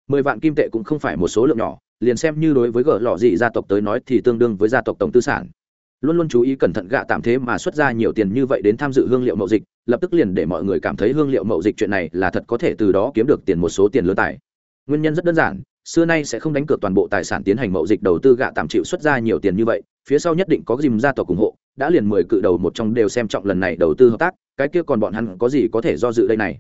Mười vạn kim tệ cũng không phải một số lượng nhỏ, liền xem như đối với gỡ lọ dị gia tộc tới nói thì tương đương với gia tộc tổng tư sản. Luôn luôn chú ý cẩn thận gạ tạm thế mà xuất ra nhiều tiền như vậy đến tham dự hương liệu mậu dịch, lập tức liền để mọi người cảm thấy hương liệu mậu dịch chuyện này là thật có thể từ đó kiếm được tiền một số tiền lớn tài. Nguyên nhân rất đơn giản, xưa nay sẽ không đánh cược toàn bộ tài sản tiến hành mậu dịch đầu tư gạ tạm chịu xuất ra nhiều tiền như vậy, phía sau nhất định có dìm gia tộc ủng hộ đã liền mười cự đầu một trong đều xem trọng lần này đầu tư hợp tác, cái kia còn bọn hắn có gì có thể do dự đây này?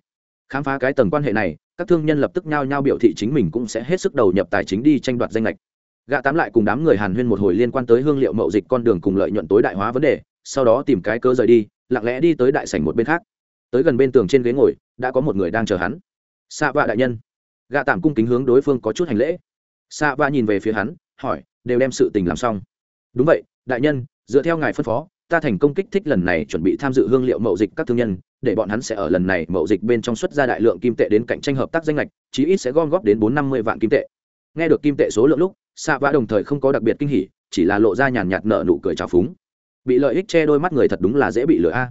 Khám phá cái tầng quan hệ này, các thương nhân lập tức nhao nhao biểu thị chính mình cũng sẽ hết sức đầu nhập tài chính đi tranh đoạt danh lệch. Gạ tám lại cùng đám người hàn huyên một hồi liên quan tới hương liệu mậu dịch con đường cùng lợi nhuận tối đại hóa vấn đề, sau đó tìm cái cơ rời đi, lặng lẽ đi tới đại sảnh một bên khác. Tới gần bên tường trên ghế ngồi, đã có một người đang chờ hắn. Xạ vạ đại nhân. Gạ tạm cung kính hướng đối phương có chút hành lễ. Xạ vạ nhìn về phía hắn, hỏi, đều đem sự tình làm xong. Đúng vậy, đại nhân dựa theo ngài phân phó, ta thành công kích thích lần này chuẩn bị tham dự hương liệu mậu dịch các thương nhân, để bọn hắn sẽ ở lần này mậu dịch bên trong xuất ra đại lượng kim tệ đến cạnh tranh hợp tác danh lệch chí ít sẽ gom góp đến bốn năm mươi vạn kim tệ. Nghe được kim tệ số lượng lúc xạ vạ đồng thời không có đặc biệt kinh hỉ, chỉ là lộ ra nhàn nhạt nợ nụ cười trào phúng. Bị lợi ích che đôi mắt người thật đúng là dễ bị lừa a.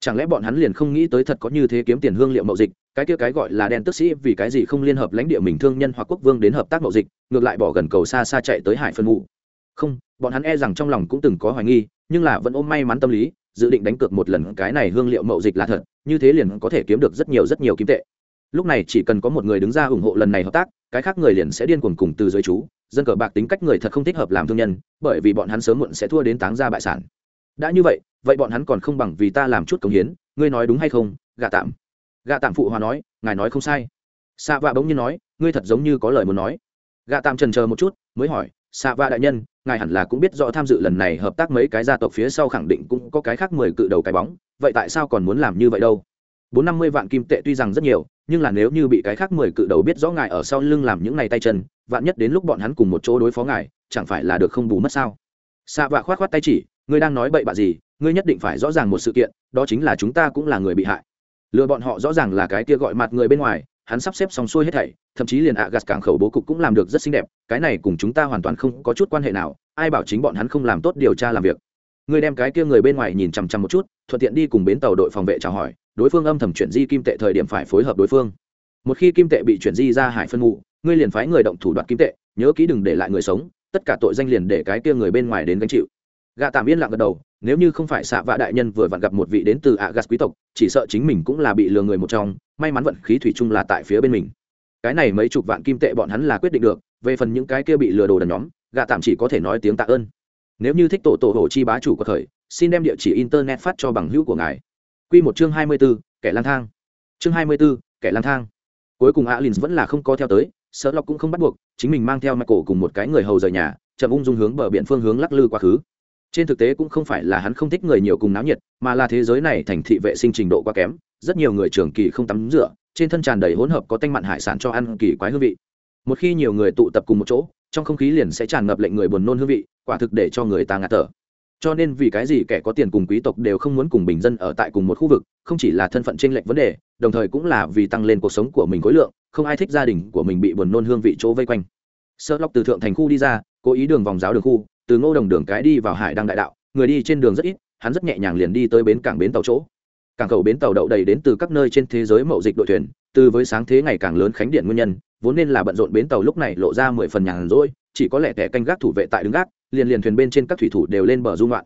Chẳng lẽ bọn hắn liền không nghĩ tới thật có như thế kiếm tiền hương liệu mậu dịch, cái kia cái gọi là đen tức sĩ vì cái gì không liên hợp lãnh địa mình thương nhân hoặc quốc vương đến hợp tác mậu dịch, ngược lại bỏ gần cầu xa xa chạy tới hải phân mù không, bọn hắn e rằng trong lòng cũng từng có hoài nghi, nhưng là vẫn ôm may mắn tâm lý, dự định đánh cược một lần cái này hương liệu mậu dịch là thật, như thế liền có thể kiếm được rất nhiều rất nhiều kim tệ. Lúc này chỉ cần có một người đứng ra ủng hộ lần này hợp tác, cái khác người liền sẽ điên cuồng cùng từ dưới chú, dân cờ bạc tính cách người thật không thích hợp làm thương nhân, bởi vì bọn hắn sớm muộn sẽ thua đến táng ra bại sản. Đã như vậy vậy bọn hắn còn không bằng vì ta làm chút công hiến, ngươi nói đúng hay không, gạ tạm. Gạ tạm phụ hòa nói, ngài nói không sai. Xạ vạ bỗng nhiên nói, ngươi thật giống như có lời muốn nói. Gạ tạm trần chờ một chút, mới hỏi xạ vạ đại nhân, ngài hẳn là cũng biết rõ tham dự lần này hợp tác mấy cái gia tộc phía sau khẳng định cũng có cái khác mười cự đầu cái bóng, vậy tại sao còn muốn làm như vậy đâu? Bốn năm mươi vạn kim tệ tuy rằng rất nhiều, nhưng là nếu như bị cái khác mười cự đầu biết rõ ngài ở sau lưng làm những ngày tay chân, vạn nhất đến lúc bọn hắn cùng một chỗ đối phó ngài, chẳng phải là được không bù mất sao? Xạ vạ khoát khoát tay chỉ, ngươi đang nói bậy bạ gì, ngươi nhất định phải rõ ràng một sự kiện, đó chính là chúng ta cũng là người bị hại. Lừa bọn họ rõ ràng là cái kia gọi mặt người bên ngoài hắn sắp xếp xong xuôi hết thảy, thậm chí liền ạ gạt cảng khẩu bố cục cũng làm được rất xinh đẹp, cái này cùng chúng ta hoàn toàn không có chút quan hệ nào, ai bảo chính bọn hắn không làm tốt điều tra làm việc. Ngươi đem cái kia người bên ngoài nhìn chằm chằm một chút, thuận tiện đi cùng bến tàu đội phòng vệ chào hỏi, đối phương âm thầm chuyển di kim tệ thời điểm phải phối hợp đối phương. Một khi kim tệ bị chuyển di ra hải phân mù, ngươi liền phái người động thủ đoạt kim tệ, nhớ kỹ đừng để lại người sống, tất cả tội danh liền để cái kia người bên ngoài đến gánh chịu. Gạ tạm yên lặng gật đầu nếu như không phải xạ vạ đại nhân vừa vặn gặp một vị đến từ ạ gas quý tộc, chỉ sợ chính mình cũng là bị lừa người một trong, may mắn vận khí thủy chung là tại phía bên mình. Cái này mấy chục vạn kim tệ bọn hắn là quyết định được, về phần những cái kia bị lừa đồ đần nhóm gạ tạm chỉ có thể nói tiếng tạ ơn. Nếu như thích tổ tổ hồ chi bá chủ của thời xin đem địa chỉ internet phát cho bằng hữu của ngài. Q một chương hai mươi b ố kẻ lang thang. Chương hai mươi b ố kẻ lang thang. Cuối cùng alin vẫn là không có theo tới sợ lọc cũng không bắt buộc, chính mình mang theo michael cùng một cái người hầu rời nhà, chậm ung dung hướng bờ biển phương hướng lắc lư quá khứ trên thực tế cũng không phải là hắn không thích người nhiều cùng náo nhiệt, mà là thế giới này thành thị vệ sinh trình độ quá kém, rất nhiều người trường kỳ không tắm rửa, trên thân tràn đầy hỗn hợp có tanh mặn hải sản cho ăn kỳ quái hương vị. Một khi nhiều người tụ tập cùng một chỗ, trong không khí liền sẽ tràn ngập lệnh người buồn nôn hương vị, quả thực để cho người ta ngạt thở. Cho nên vì cái gì kẻ có tiền cùng quý tộc đều không muốn cùng bình dân ở tại cùng một khu vực, không chỉ là thân phận tranh lệch vấn đề, đồng thời cũng là vì tăng lên cuộc sống của mình khối lượng, không ai thích gia đình của mình bị buồn nôn hương vị chỗ vây quanh. Sơ lóc từ thượng thành khu đi ra, cố ý đường vòng giáo đường khu từ ngô đồng đường cái đi vào hải đăng đại đạo, người đi trên đường rất ít, hắn rất nhẹ nhàng liền đi tới bến cảng bến tàu chỗ. Cảng cầu bến tàu đậu đầy đến từ các nơi trên thế giới mậu dịch đội thuyền, từ với sáng thế ngày càng lớn khánh điện nguyên nhân, vốn nên là bận rộn bến tàu lúc này lộ ra mười phần nhàn rỗi, chỉ có lẽ kẻ canh gác thủ vệ tại đứng gác, liền liền thuyền bên trên các thủy thủ đều lên bờ dung loạn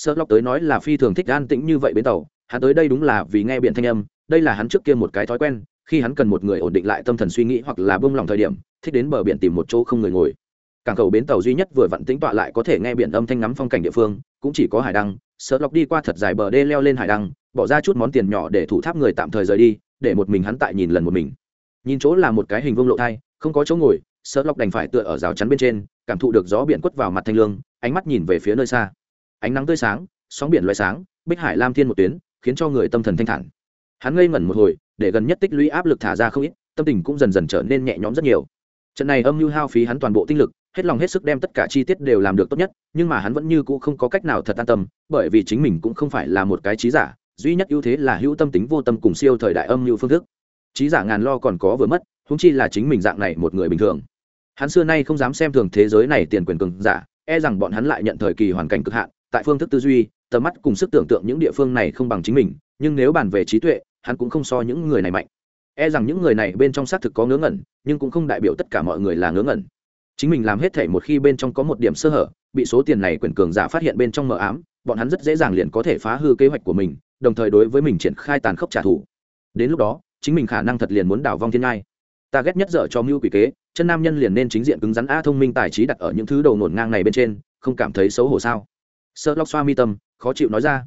sợ lóc tới nói là phi thường thích an tĩnh như vậy bến tàu, hắn tới đây đúng là vì nghe biển thanh âm, đây là hắn trước kia một cái thói quen, khi hắn cần một người ổn định lại tâm thần suy nghĩ hoặc là bông lòng thời điểm, thích đến bờ biển tìm một chỗ không người ngồi cảng cầu bến tàu duy nhất vừa vặn tĩnh tọa lại có thể nghe biển âm thanh ngắm phong cảnh địa phương, cũng chỉ có hải đăng. Sợ lọc đi qua thật dài bờ đê leo lên hải đăng, bỏ ra chút món tiền nhỏ để thủ tháp người tạm thời rời đi, để một mình hắn tại nhìn lần một mình. Nhìn chỗ là một cái hình vương lộ thai, không có chỗ ngồi sợ lọc đành phải tựa ở rào chắn bên trên, cảm thụ được gió biển quất vào mặt thanh lương, ánh mắt nhìn về phía nơi xa. Ánh nắng tươi sáng, sóng biển loại sáng, bích hải lam thiên một tuyến, khiến cho người tâm thần thanh thản. Hắn ngây ngẩn một hồi, để gần nhất tích lũy áp lực thả ra không ít, tâm tình cũng dần dần trở nên nhẹ nhõm rất nhiều. Trận này âm mưu hao phí hắn toàn bộ tinh lực hết lòng hết sức đem tất cả chi tiết đều làm được tốt nhất, nhưng mà hắn vẫn như cũ không có cách nào thật an tâm, bởi vì chính mình cũng không phải là một cái trí giả, duy nhất ưu thế là hữu tâm tính vô tâm cùng siêu thời đại âm mưu phương thức. Trí giả ngàn lo còn có vừa mất húng chi là chính mình dạng này một người bình thường. Hắn xưa nay không dám xem thường thế giới này tiền quyền cường giả e rằng bọn hắn lại nhận thời kỳ hoàn cảnh cực hạn, tại phương thức tư duy, tầm mắt cùng sức tưởng tượng những địa phương này không bằng chính mình, nhưng nếu bàn về trí tuệ, hắn cũng không so những người này mạnh. E rằng những người này bên trong xác thực có ngớ ngẩn, nhưng cũng không đại biểu tất cả mọi người là ngớ ngẩn chính mình làm hết thể một khi bên trong có một điểm sơ hở, bị số tiền này quyền cường giả phát hiện bên trong mờ ám, bọn hắn rất dễ dàng liền có thể phá hư kế hoạch của mình, đồng thời đối với mình triển khai tàn khốc trả thù. Đến lúc đó, chính mình khả năng thật liền muốn đảo vong thiên ngai. Ta ghét nhất dở cho mưu quỷ kế, chân nam nhân liền nên chính diện cứng rắn a thông minh tài trí đặt ở những thứ đầu nổn ngang này bên trên, không cảm thấy xấu hổ sao? Sợ lóc xoa mi tâm, khó chịu nói ra.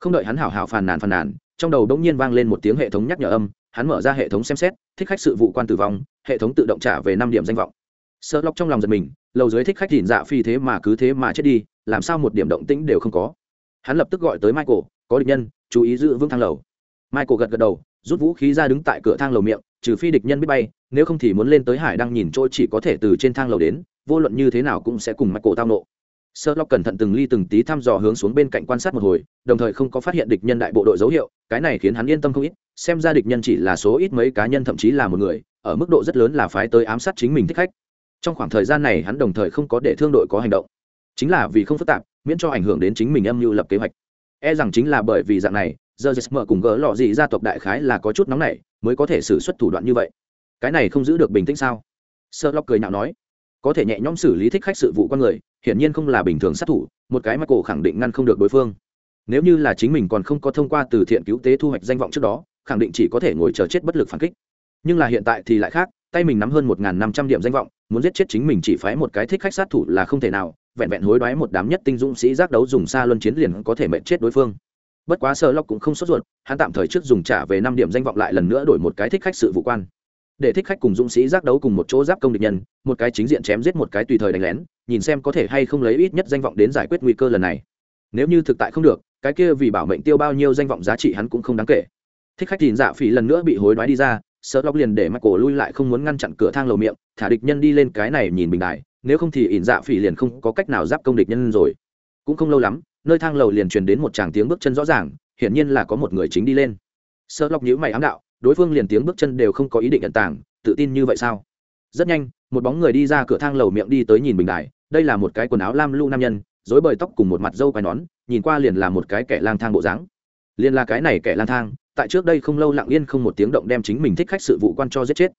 Không đợi hắn hảo hảo phàn nàn phàn nàn, trong đầu đống nhiên vang lên một tiếng hệ thống nhắc nhở âm, hắn mở ra hệ thống xem xét, thích khách sự vụ quan tử vong, hệ thống tự động trả về năm điểm danh vọng sợ lóc trong lòng giật mình, lầu dưới thích khách nhìn dạ phi thế mà cứ thế mà chết đi, làm sao một điểm động tĩnh đều không có. Hắn lập tức gọi tới michael, có địch nhân, chú ý giữ vững thang lầu. Michael gật gật đầu, rút vũ khí ra đứng tại cửa thang lầu miệng, trừ phi địch nhân biết bay, nếu không thì muốn lên tới hải đang nhìn trôi chỉ có thể từ trên thang lầu đến, vô luận như thế nào cũng sẽ cùng michael tao nộ. Sơ lóc cẩn thận từng ly từng tí thăm dò hướng xuống bên cạnh quan sát một hồi, đồng thời không có phát hiện địch nhân đại bộ đội dấu hiệu, cái này khiến hắn yên tâm không ít, xem ra địch nhân chỉ là số ít mấy cá nhân thậm chí là một người, ở mức độ rất lớn là phái tới ám sát chính mình thích khách trong khoảng thời gian này hắn đồng thời không có để thương đội có hành động. Chính là vì không phức tạp, miễn cho ảnh hưởng đến chính mình âm mưu lập kế hoạch. E rằng chính là bởi vì dạng này giờ mở cùng gỡ lọ gì gia tộc đại khái là có chút nóng nảy, mới có thể xử suất thủ đoạn như vậy. Cái này không giữ được bình tĩnh sao? Sơ lóc cười nhạo nói. Có thể nhẹ nhõm xử lý thích khách sự vụ con người, hiển nhiên không là bình thường sát thủ, một cái mà cổ khẳng định ngăn không được đối phương. Nếu như là chính mình còn không có thông qua từ thiện cứu tế thu hoạch danh vọng trước đó, khẳng định chỉ có thể ngồi chờ chết bất lực phản kích. Nhưng là hiện tại thì lại khác tay mình nắm hơn một năm trăm điểm danh vọng, muốn giết chết chính mình chỉ phái một cái thích khách sát thủ là không thể nào, vẹn vẹn hối đoái một đám nhất tinh dũng sĩ giác đấu dùng xa luân chiến liền có thể mệnh chết đối phương. Bất quá sơ lóc cũng không sốt ruột, hắn tạm thời trước dùng trả về năm điểm danh vọng lại lần nữa đổi một cái thích khách sự vụ quan. Để thích khách cùng dũng sĩ giác đấu cùng một chỗ giáp công địch nhân, một cái chính diện chém giết một cái tùy thời đánh lén, nhìn xem có thể hay không lấy ít nhất danh vọng đến giải quyết nguy cơ lần này. Nếu như thực tại không được, cái kia vì bảo mệnh tiêu bao nhiêu danh vọng giá trị hắn cũng không đáng kể. Thích khách nhìn dạ phỉ lần nữa bị hối đoái đi ra sợ lóc liền để mắt cổ lui lại không muốn ngăn chặn cửa thang lầu miệng, thả địch nhân đi lên cái này nhìn bình đại nếu không thì ỉn dạ phỉ liền không có cách nào giáp công địch nhân rồi. Cũng không lâu lắm, nơi thang lầu liền truyền đến một tràng tiếng bước chân rõ ràng, hiển nhiên là có một người chính đi lên. Sợ lóc nhữ mày ám đạo, đối phương liền tiếng bước chân đều không có ý định nhận tảng tự tin như vậy sao? Rất nhanh, một bóng người đi ra cửa thang lầu miệng đi tới nhìn bình đài, đây là một cái quần áo lam lu nam nhân dối bời tóc cùng một mặt dâu quai nón, nhìn qua liền là một cái kẻ lang thang bộ dáng. Liền là cái này kẻ lang thang tại trước đây không lâu lặng yên không một tiếng động đem chính mình thích khách sự vụ quan cho giết chết.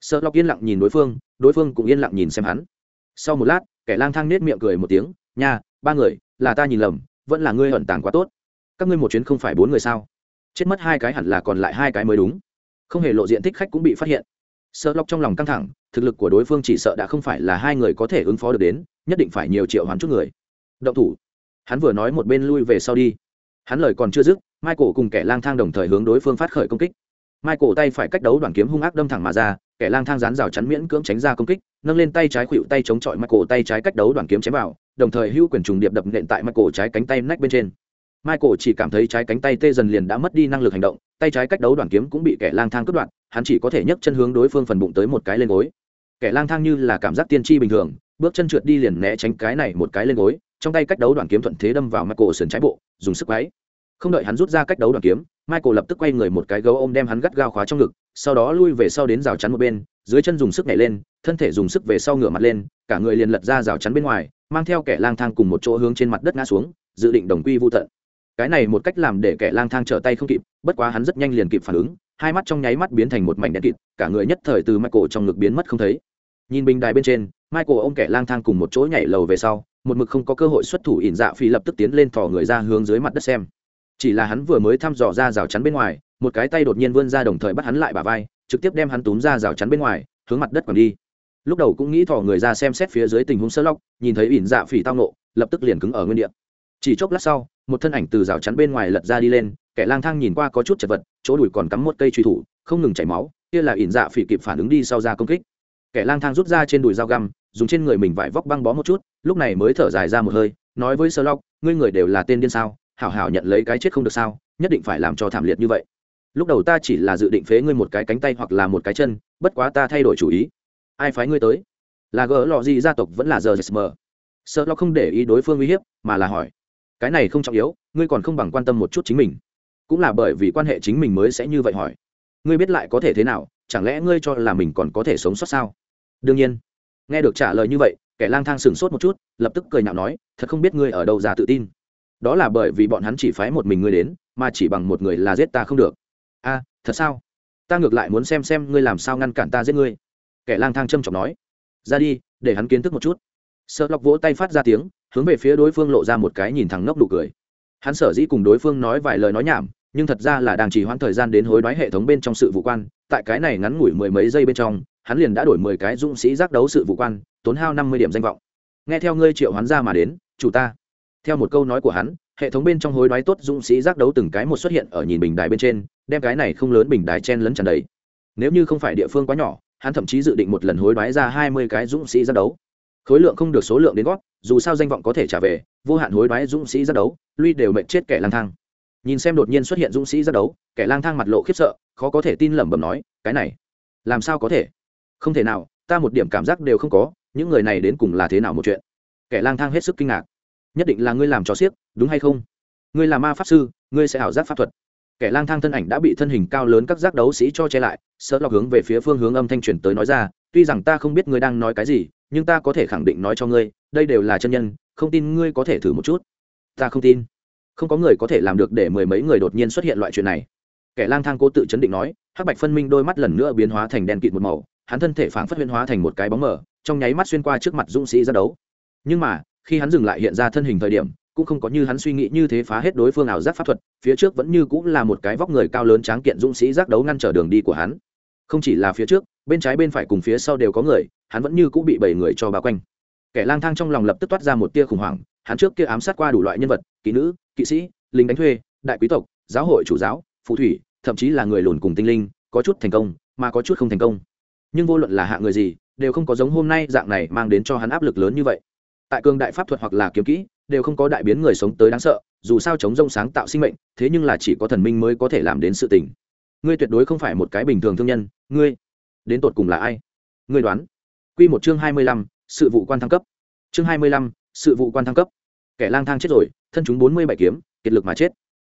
Sợ lọc yên lặng nhìn đối phương đối phương cũng yên lặng nhìn xem hắn. Sau một lát, kẻ lang thang nết miệng cười một tiếng, nha, ba người, là ta nhìn lầm, vẫn là ngươi ẩn tàng quá tốt. Các ngươi một chuyến không phải bốn người sao? Chết mất hai cái hẳn là còn lại hai cái mới đúng. Không hề lộ diện thích khách cũng bị phát hiện. Sợ lọc trong lòng căng thẳng, thực lực của đối phương chỉ sợ đã không phải là hai người có thể ứng phó được đến, nhất định phải nhiều triệu hoán chút người. Động thủ. Hắn vừa nói một bên lui về sau đi hắn lời còn chưa dứt, michael cùng kẻ lang thang đồng thời hướng đối phương phát khởi công kích. Michael tay phải cách đấu đoàn kiếm hung ác đâm thẳng mà ra, kẻ lang thang rán rào chắn miễn cưỡng tránh ra công kích, nâng lên tay trái khuỵu tay chống chọi michael tay trái cách đấu đoàn kiếm chém vào, đồng thời hữu quyền trùng điệp đập nện tại michael trái cánh tay nách bên trên. Michael chỉ cảm thấy trái cánh tay tê dần liền đã mất đi năng lực hành động, tay trái cách đấu đoàn kiếm cũng bị kẻ lang thang cướp đoạt, hắn chỉ có thể nhấc chân hướng đối phương phần bụng tới một cái lên gối. Kẻ lang thang như là cảm giác tiên tri bình thường, bước chân trượt đi liền né tránh cái này một cái lên gối trong tay cách đấu đoàn kiếm thuận thế đâm vào michael sườn trái bộ, dùng sức quáy không đợi hắn rút ra cách đấu đoàn kiếm, michael lập tức quay người một cái gấu ôm đem hắn gắt gao khóa trong ngực, sau đó lui về sau đến rào chắn một bên, dưới chân dùng sức nhảy lên, thân thể dùng sức về sau ngửa mặt lên, cả người liền lật ra rào chắn bên ngoài, mang theo kẻ lang thang cùng một chỗ hướng trên mặt đất ngã xuống, dự định đồng quy vô tận. Cái này một cách làm để kẻ lang thang trở tay không kịp, bất quá hắn rất nhanh liền kịp phản ứng, hai mắt trong nháy mắt biến thành một mảnh đen kịt, cả người nhất thời từ michael trong ngực biến mất không thấy nhìn bình đài bên trên, michael ôm kẻ lang thang cùng một chỗ nhảy lầu về sau, một mực không có cơ hội xuất thủ ỉn dạ phi lập tức tiến lên thò người ra hướng dưới mặt đất xem. Chỉ là hắn vừa mới thăm dò ra rào chắn bên ngoài, một cái tay đột nhiên vươn ra đồng thời bắt hắn lại bả vai, trực tiếp đem hắn túm ra rào chắn bên ngoài, hướng mặt đất còn đi. Lúc đầu cũng nghĩ thò người ra xem xét phía dưới tình huống sơ lóc, nhìn thấy ỉn dạ phỉ tao nộ lập tức liền cứng ở nguyên địa. Chỉ chốc lát sau, một thân ảnh từ rào chắn bên ngoài lật ra đi lên, kẻ lang thang nhìn qua có chút chật vật, chỗ đùi còn cắm một cây truy thủ, không ngừng chảy máu, kia là ỉn dạ phỉ kịp phản ứng đi sau ra công kích kẻ lang thang rút ra trên đùi dao găm, dùng trên người mình vải vóc băng bó một chút, lúc này mới thở dài ra một hơi, nói với sơ lóc ngươi người đều là tên điên sao, hảo hảo nhận lấy cái chết không được sao, nhất định phải làm cho thảm liệt như vậy. Lúc đầu ta chỉ là dự định phế ngươi một cái cánh tay hoặc là một cái chân, bất quá ta thay đổi chủ ý. Ai phái ngươi tới? Là gỡ lọ gì gia tộc vẫn là giờ sm sợ lo không để ý đối phương uy hiếp, mà là hỏi, cái này không trọng yếu, ngươi còn không bằng quan tâm một chút chính mình. Cũng là bởi vì quan hệ chính mình mới sẽ như vậy hỏi. Ngươi biết lại có thể thế nào, chẳng lẽ ngươi cho là mình còn có thể sống sót sao? Đương nhiên. Nghe được trả lời như vậy, kẻ lang thang sửng sốt một chút, lập tức cười nhạo nói, thật không biết ngươi ở đâu ra tự tin. Đó là bởi vì bọn hắn chỉ phái một mình ngươi đến, mà chỉ bằng một người là giết ta không được. A, thật sao? Ta ngược lại muốn xem xem ngươi làm sao ngăn cản ta giết ngươi. Kẻ lang thang trâm trọng nói. Ra đi, để hắn kiến thức một chút. Sợ lọc vỗ tay phát ra tiếng, hướng về phía đối phương lộ ra một cái nhìn thẳng ngốc đủ cười. Hắn sở dĩ cùng đối phương nói vài lời nói nhảm, nhưng thật ra là đang chỉ hoãn thời gian đến hối đoái hệ thống bên trong sự vụ quan, tại cái này ngắn ngủi mười mấy giây bên trong hắn liền đã đổi mười cái dũng sĩ giác đấu sự vụ quan, tốn hao năm mươi điểm danh vọng. Nghe theo ngươi triệu hoán ra mà đến, chủ ta. Theo một câu nói của hắn, hệ thống bên trong hối đoái tốt dũng sĩ giác đấu từng cái một xuất hiện ở nhìn bình đài bên trên, đem cái này không lớn bình đài chen lấn tràn đầy. Nếu như không phải địa phương quá nhỏ, hắn thậm chí dự định một lần hối đoái ra hai mươi cái dũng sĩ giác đấu. Khối lượng không được số lượng đến gót, dù sao danh vọng có thể trả về, vô hạn hối đoái dũng sĩ giác đấu, lui đều mệnh chết kẻ lang thang. Nhìn xem đột nhiên xuất hiện dũng sĩ giác đấu, kẻ lang thang mặt lộ khiếp sợ, khó có thể tin lẩm bẩm nói, cái này, làm sao có thể? Không thể nào, ta một điểm cảm giác đều không có, những người này đến cùng là thế nào một chuyện? Kẻ lang thang hết sức kinh ngạc. Nhất định là ngươi làm cho xiếc, đúng hay không? Ngươi là ma pháp sư, ngươi sẽ ảo giác pháp thuật. Kẻ lang thang thân ảnh đã bị thân hình cao lớn các giác đấu sĩ cho che lại, sợ lọc hướng về phía phương hướng âm thanh truyền tới nói ra, tuy rằng ta không biết ngươi đang nói cái gì, nhưng ta có thể khẳng định nói cho ngươi, đây đều là chân nhân, không tin ngươi có thể thử một chút. Ta không tin. Không có người có thể làm được để mười mấy người đột nhiên xuất hiện loại chuyện này. Kẻ lang thang cố tự chấn định nói, hắc bạch phân minh đôi mắt lần nữa biến hóa thành đen kịt một màu hắn thân thể phảng phất huyên hóa thành một cái bóng mờ, trong nháy mắt xuyên qua trước mặt dũng sĩ ra đấu. Nhưng mà, khi hắn dừng lại hiện ra thân hình thời điểm, cũng không có như hắn suy nghĩ như thế phá hết đối phương ảo giác pháp thuật, phía trước vẫn như cũng là một cái vóc người cao lớn tráng kiện dũng sĩ giác đấu ngăn trở đường đi của hắn. Không chỉ là phía trước, bên trái bên phải cùng phía sau đều có người, hắn vẫn như cũng bị bảy người cho bao quanh. Kẻ lang thang trong lòng lập tức toát ra một tia khủng hoảng, hắn trước kia ám sát qua đủ loại nhân vật, kỹ nữ, kỵ sĩ, lính đánh thuê, đại quý tộc, giáo hội chủ giáo, phù thủy, thậm chí là người lùn cùng tinh linh, có chút thành công, mà có chút không thành công nhưng vô luận là hạ người gì, đều không có giống hôm nay dạng này mang đến cho hắn áp lực lớn như vậy. Tại cường đại pháp thuật hoặc là kiếm kỹ, đều không có đại biến người sống tới đáng sợ, dù sao chống rông sáng tạo sinh mệnh, thế nhưng là chỉ có thần minh mới có thể làm đến sự tình. Ngươi tuyệt đối không phải một cái bình thường thương nhân, ngươi đến tột cùng là ai? Ngươi đoán. Q một chương hai mươi lăm, sự vụ quan thăng cấp. Chương hai mươi lăm, sự vụ quan thăng cấp. Kẻ lang thang chết rồi, thân chúng bốn mươi bảy kiếm, kiệt lực mà chết.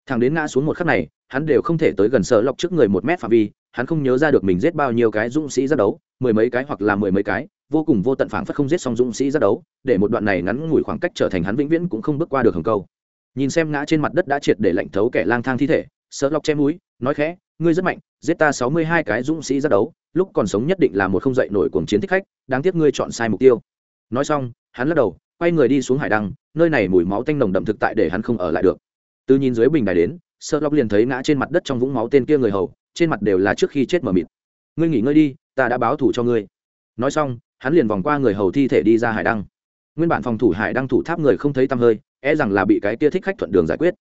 Thằng đến ngã xuống một khắc này, hắn đều không thể tới gần sợ lọc trước người một mét phạm vi hắn không nhớ ra được mình giết bao nhiêu cái dũng sĩ ra đấu, mười mấy cái hoặc là mười mấy cái, vô cùng vô tận phảng phất không giết xong dũng sĩ ra đấu, để một đoạn này ngắn ngủi khoảng cách trở thành hắn vĩnh viễn cũng không bước qua được hầm câu. Nhìn xem ngã trên mặt đất đã triệt để lạnh thấu kẻ lang thang thi thể sợ lọc che mũi, nói khẽ, ngươi rất mạnh, giết ta sáu mươi hai cái dũng sĩ ra đấu, lúc còn sống nhất định là một không dậy nổi cuồng chiến thích khách, đáng tiếc ngươi chọn sai mục tiêu. Nói xong, hắn lắc đầu, quay người đi xuống hải đăng, nơi này mùi máu tanh nồng đậm thực tại để hắn không ở lại được. Từ nhìn dưới bình đài đến sợ lọc liền thấy ngã trên mặt đất trong vũng máu tên kia người hầu trên mặt đều là trước khi chết mờ mịt. Ngươi nghỉ ngơi đi, ta đã báo thủ cho ngươi. Nói xong, hắn liền vòng qua người hầu thi thể đi ra hải đăng. Nguyên bản phòng thủ hải đăng thủ tháp người không thấy tăm hơi e rằng là bị cái kia thích khách thuận đường giải quyết.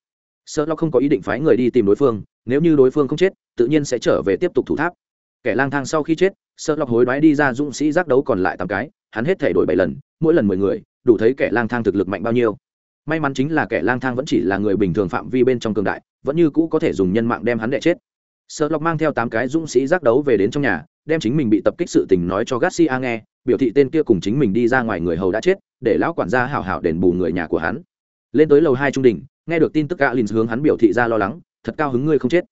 Sợ lo không có ý định phái người đi tìm đối phương, nếu như đối phương không chết, tự nhiên sẽ trở về tiếp tục thủ tháp. Kẻ lang thang sau khi chết, sợ lo hối đoái đi ra dũng sĩ giác đấu còn lại tám cái, hắn hết thể đổi bảy lần, mỗi lần mười người, đủ thấy kẻ lang thang thực lực mạnh bao nhiêu. May mắn chính là kẻ lang thang vẫn chỉ là người bình thường phạm vi bên trong cường đại, vẫn như cũ có thể dùng nhân mạng đem hắn đệ chết sợ lọc mang theo tám cái dũng sĩ giác đấu về đến trong nhà, đem chính mình bị tập kích sự tình nói cho garcia nghe, biểu thị tên kia cùng chính mình đi ra ngoài người hầu đã chết, để lão quản gia hảo hảo đền bù người nhà của hắn. Lên tới lầu hai trung đình nghe được tin tức gã lìn hướng hắn biểu thị ra lo lắng, thật cao hứng ngươi không chết.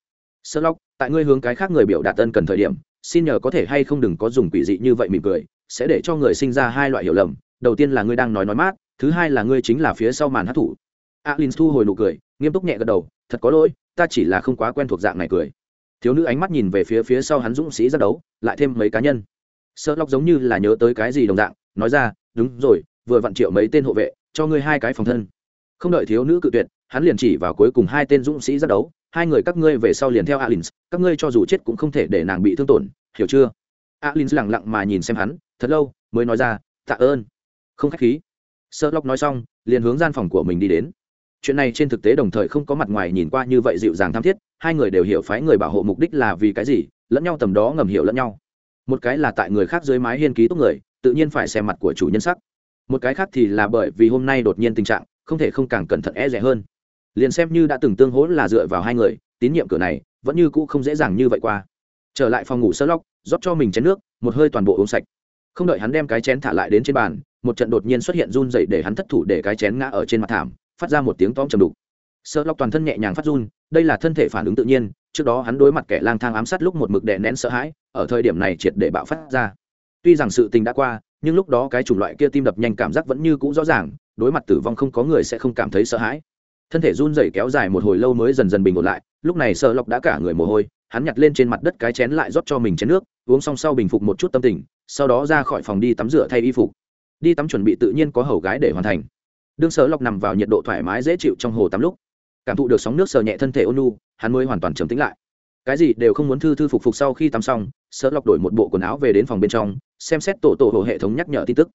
Sơ lóc tại ngươi hướng cái khác người biểu đạt tân cần thời điểm, xin nhờ có thể hay không đừng có dùng quỷ dị như vậy mỉm cười, sẽ để cho người sinh ra hai loại hiểu lầm, đầu tiên là ngươi đang nói nói mát, thứ hai là ngươi chính là phía sau màn hát thủ alin thu hồi nụ cười, nghiêm túc nhẹ gật đầu, thật có lỗi, ta chỉ là không quá quen thuộc dạng này cười thiếu nữ ánh mắt nhìn về phía phía sau hắn dũng sĩ ra đấu, lại thêm mấy cá nhân. Sợ lóc giống như là nhớ tới cái gì đồng dạng, nói ra, đúng rồi, vừa vặn triệu mấy tên hộ vệ, cho ngươi hai cái phòng thân. Không đợi thiếu nữ cự tuyệt, hắn liền chỉ vào cuối cùng hai tên dũng sĩ ra đấu, hai người các ngươi về sau liền theo alin các ngươi cho dù chết cũng không thể để nàng bị thương tổn, hiểu chưa? Alin lẳng lặng mà nhìn xem hắn, thật lâu mới nói ra, tạ ơn. Không khách khí. Sợ lóc nói xong, liền hướng gian phòng của mình đi đến chuyện này trên thực tế đồng thời không có mặt ngoài nhìn qua như vậy dịu dàng tham thiết, hai người đều hiểu phái người bảo hộ mục đích là vì cái gì, lẫn nhau tầm đó ngầm hiểu lẫn nhau. Một cái là tại người khác dưới mái hiên ký túc người, tự nhiên phải xem mặt của chủ nhân sắc. Một cái khác thì là bởi vì hôm nay đột nhiên tình trạng, không thể không càng cẩn thận e rẻ hơn. Liền xem như đã từng tương hỗ là dựa vào hai người, tín nhiệm cửa này, vẫn như cũ không dễ dàng như vậy qua. Trở lại phòng ngủ sơ lóc, rót cho mình chén nước, một hơi toàn bộ uống sạch. Không đợi hắn đem cái chén thả lại đến trên bàn, một trận đột nhiên xuất hiện run dậy để hắn thất thủ để cái chén ngã ở trên mặt thảm phát ra một tiếng tom trầm đục. Sợ lọc toàn thân nhẹ nhàng phát run, đây là thân thể phản ứng tự nhiên, trước đó hắn đối mặt kẻ lang thang ám sát lúc một mực đè nén sợ hãi, ở thời điểm này triệt để bạo phát ra. Tuy rằng sự tình đã qua, nhưng lúc đó cái chủng loại kia tim đập nhanh cảm giác vẫn như cũ rõ ràng, đối mặt tử vong không có người sẽ không cảm thấy sợ hãi. Thân thể run rẩy kéo dài một hồi lâu mới dần dần bình ổn lại, lúc này sợ lọc đã cả người mồ hôi, hắn nhặt lên trên mặt đất cái chén lại rót cho mình chén nước, uống xong sau bình phục một chút tâm tình, sau đó ra khỏi phòng đi tắm rửa thay y phục. Đi tắm chuẩn bị tự nhiên có hầu gái để hoàn thành đương sở lọc nằm vào nhiệt độ thoải mái dễ chịu trong hồ tắm lúc, cảm thụ được sóng nước sờ nhẹ thân thể ôn nu hắn mới hoàn toàn trầm tĩnh lại. Cái gì đều không muốn thư thư phục phục sau khi tắm xong, sở lọc đổi một bộ quần áo về đến phòng bên trong, xem xét tổ tổ hồ hệ thống nhắc nhở tin tức.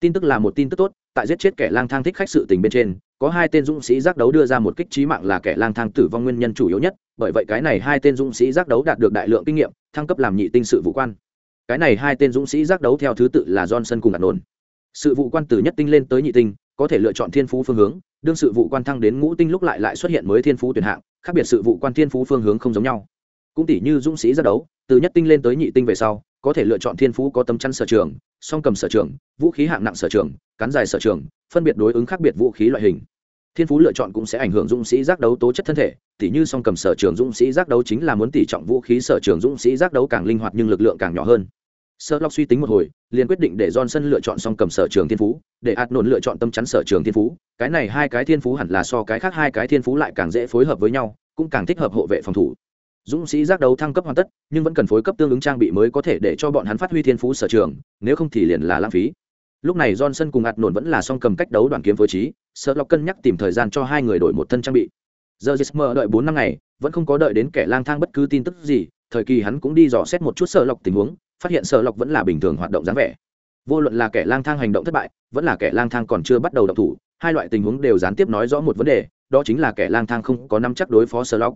Tin tức là một tin tức tốt, tại giết chết kẻ lang thang thích khách sự tình bên trên, có hai tên dũng sĩ giác đấu đưa ra một kích trí mạng là kẻ lang thang tử vong nguyên nhân chủ yếu nhất, bởi vậy cái này hai tên dũng sĩ giác đấu đạt được đại lượng kinh nghiệm, thăng cấp làm nhị tinh sự vụ quan. Cái này hai tên dũng sĩ giác đấu theo thứ tự là johnson cùng đạt nồn sự vụ quan từ nhất tinh lên tới nhị tinh có thể lựa chọn thiên phú phương hướng, đương sự vụ quan thăng đến ngũ tinh lúc lại lại xuất hiện mới thiên phú tuyển hạng, khác biệt sự vụ quan thiên phú phương hướng không giống nhau. Cũng tỷ như dũng sĩ giác đấu, từ nhất tinh lên tới nhị tinh về sau, có thể lựa chọn thiên phú có tấm chăn sở trường, song cầm sở trường, vũ khí hạng nặng sở trường, cán dài sở trường, phân biệt đối ứng khác biệt vũ khí loại hình. Thiên phú lựa chọn cũng sẽ ảnh hưởng dũng sĩ giác đấu tố chất thân thể tỷ như song cầm sở trường dũng sĩ giác đấu chính là muốn tỉ trọng vũ khí sở trường dũng sĩ giác đấu càng linh hoạt nhưng lực lượng càng nhỏ hơn. Sơ Lộc suy tính một hồi, liền quyết định để Johnson lựa chọn song cầm sở trường thiên phú, để Adnon lựa chọn tâm chắn sở trường thiên phú. Cái này hai cái thiên phú hẳn là so cái khác hai cái thiên phú lại càng dễ phối hợp với nhau, cũng càng thích hợp hộ vệ phòng thủ. Dũng sĩ giác đấu thăng cấp hoàn tất, nhưng vẫn cần phối cấp tương ứng trang bị mới có thể để cho bọn hắn phát huy thiên phú sở trường, nếu không thì liền là lãng phí. Lúc này Johnson cùng Adnon vẫn là song cầm cách đấu đoàn kiếm phối trí, Sơ Lộc cân nhắc tìm thời gian cho hai người đổi một thân trang bị. Giờ Jesmer đợi bốn năm ngày, vẫn không có đợi đến kẻ lang thang bất cứ tin tức gì, thời kỳ hắn cũng đi dò xét một chút Sở Lộc tình huống, phát hiện Sở Lộc vẫn là bình thường hoạt động dáng vẻ. Vô luận là kẻ lang thang hành động thất bại, vẫn là kẻ lang thang còn chưa bắt đầu động thủ, hai loại tình huống đều gián tiếp nói rõ một vấn đề, đó chính là kẻ lang thang không có nắm chắc đối phó Sở Lộc.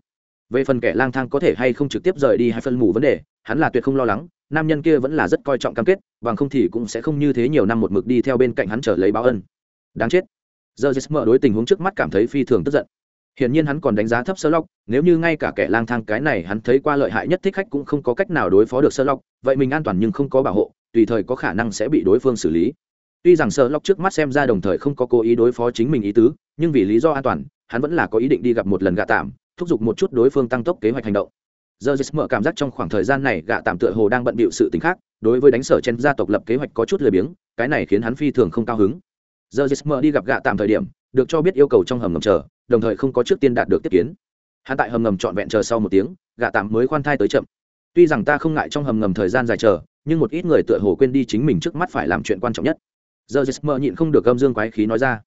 Về phần kẻ lang thang có thể hay không trực tiếp rời đi hay phân mù vấn đề, hắn là tuyệt không lo lắng, nam nhân kia vẫn là rất coi trọng cam kết, bằng không thì cũng sẽ không như thế nhiều năm một mực đi theo bên cạnh hắn chờ lấy báo ân. Đáng chết. Giờ Jesmer đối tình huống trước mắt cảm thấy phi thường tức giận Hiển nhiên hắn còn đánh giá thấp Sơ Lộc, nếu như ngay cả kẻ lang thang cái này hắn thấy qua lợi hại nhất thích khách cũng không có cách nào đối phó được Sơ Lộc, vậy mình an toàn nhưng không có bảo hộ, tùy thời có khả năng sẽ bị đối phương xử lý. Tuy rằng Sơ Lộc trước mắt xem ra đồng thời không có cố ý đối phó chính mình ý tứ, nhưng vì lý do an toàn, hắn vẫn là có ý định đi gặp một lần gạ tạm, thúc giục một chút đối phương tăng tốc kế hoạch hành động. Giờ mở cảm giác trong khoảng thời gian này gạ tạm tựa hồ đang bận bịu sự tình khác, đối với đánh sở trên gia tộc lập kế hoạch có chút lười biếng, cái này khiến hắn phi thường không cao hứng. Giờ mở đi gặp gạ tạm thời điểm, được cho biết yêu cầu trong hầm ngầm chờ đồng thời không có trước tiên đạt được tiếp kiến. Hắn tại hầm ngầm trọn vẹn chờ sau một tiếng gạ tạm mới khoan thai tới chậm. Tuy rằng ta không ngại trong hầm ngầm thời gian dài chờ, nhưng một ít người tựa hồ quên đi chính mình trước mắt phải làm chuyện quan trọng nhất. Giờ jesmer nhịn không được gâm dương quái khí nói ra.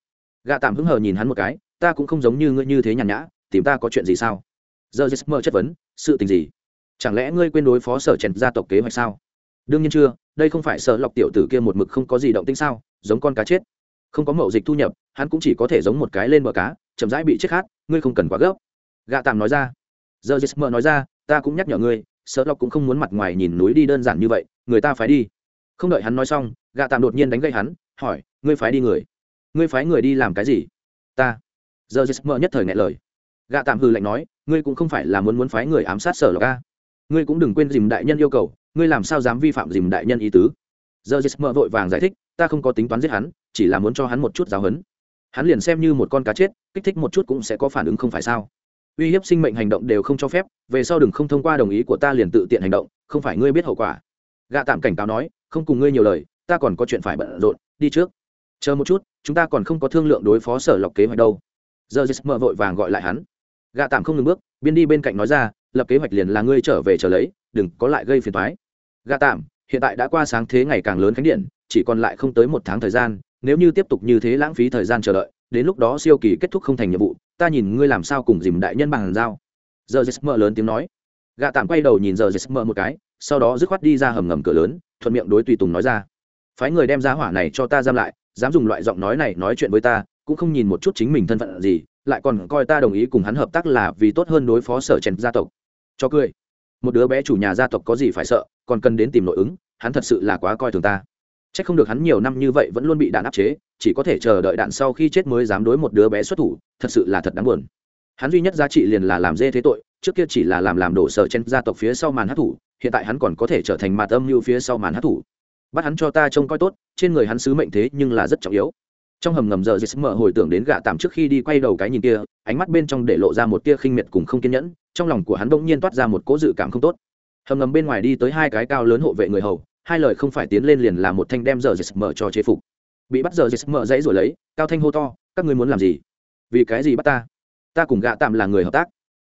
Gạ tạm hứng hờ nhìn hắn một cái, ta cũng không giống như ngươi như thế nhàn nhã, tìm ta có chuyện gì sao? Giờ jesmer chất vấn, sự tình gì? Chẳng lẽ ngươi quên đối phó sở chèn gia tộc kế hoạch sao? Đương nhiên chưa, đây không phải sở lọc tiểu tử kia một mực không có gì động tĩnh sao, giống con cá chết. Không có mậu dịch thu nhập, hắn cũng chỉ có thể giống một cái lên bờ cá chậm rãi bị chết khát, ngươi không cần quá gấp. Gạ tạm nói ra. Giờ mờ nói ra, ta cũng nhắc nhở ngươi sợ Lộc cũng không muốn mặt ngoài nhìn núi đi đơn giản như vậy, người ta phải đi. Không đợi hắn nói xong gạ tạm đột nhiên đánh gây hắn, hỏi, ngươi phái đi người? Ngươi phái người đi làm cái gì? Ta. Giờ mờ nhất thời ngại lời. Gạ tạm hừ lạnh nói, ngươi cũng không phải là muốn muốn phái người ám sát sở Lộc a ngươi cũng đừng quên dìm đại nhân yêu cầu, ngươi làm sao dám vi phạm dìm đại nhân ý tứ? Giờ mờ vội vàng giải thích, ta không có tính toán giết hắn, chỉ là muốn cho hắn một chút giáo hấn hắn liền xem như một con cá chết, kích thích một chút cũng sẽ có phản ứng không phải sao? Uy hiếp sinh mệnh hành động đều không cho phép, về sau đừng không thông qua đồng ý của ta liền tự tiện hành động, không phải ngươi biết hậu quả. Gạ tạm cảnh cáo nói, không cùng ngươi nhiều lời, ta còn có chuyện phải bận rộn, đi trước. Chờ một chút, chúng ta còn không có thương lượng đối phó sở lọc kế hoạch đâu. Giờ giấc mơ vội vàng gọi lại hắn. Gạ tạm không ngừng bước, biên đi bên cạnh nói ra, lập kế hoạch liền là ngươi trở về chờ lấy, đừng có lại gây phiền thoái gạ tạm, hiện tại đã qua sáng thế ngày càng lớn khánh điện, chỉ còn lại không tới một tháng thời gian nếu như tiếp tục như thế lãng phí thời gian chờ đợi, đến lúc đó siêu kỳ kết thúc không thành nhiệm vụ, ta nhìn ngươi làm sao cùng dìm đại nhân bằng giao. Giờ jesmer lớn tiếng nói. Gạ tạm quay đầu nhìn giờ jesmer một cái, sau đó dứt khoát đi ra hầm ngầm cửa lớn, thuận miệng đối tùy tùng nói ra. Phái người đem giá hỏa này cho ta giam lại, dám dùng loại giọng nói này nói chuyện với ta, cũng không nhìn một chút chính mình thân phận gì, lại còn coi ta đồng ý cùng hắn hợp tác là vì tốt hơn đối phó sở chèn gia tộc. Cho cười. Một đứa bé chủ nhà gia tộc có gì phải sợ, còn cần đến tìm nội ứng, hắn thật sự là quá coi thường ta. Chắc không được hắn nhiều năm như vậy vẫn luôn bị đạn áp chế, chỉ có thể chờ đợi đạn sau khi chết mới dám đối một đứa bé xuất thủ, thật sự là thật đáng buồn. Hắn duy nhất giá trị liền là làm dê thế tội, trước kia chỉ là làm làm đổ sở trên gia tộc phía sau màn hát thủ, hiện tại hắn còn có thể trở thành mạt âm như phía sau màn hát thủ. Bắt hắn cho ta trông coi tốt, trên người hắn sứ mệnh thế nhưng là rất trọng yếu. Trong hầm ngầm giờ dì mở hồi tưởng đến gạ tạm trước khi đi quay đầu cái nhìn kia, ánh mắt bên trong để lộ ra một tia khinh miệt cùng không kiên nhẫn, trong lòng của hắn bỗng nhiên toát ra một cố dự cảm không tốt. Hầm ngầm bên ngoài đi tới hai cái cao lớn hộ vệ người hầu, hai lời không phải tiến lên liền là một thanh đem giờ dệt mở cho chế phục. Bị bắt giờ dệt mở dãy rồi lấy cao thanh hô to các ngươi muốn làm gì? Vì cái gì bắt ta? Ta cùng gạ tạm là người hợp tác.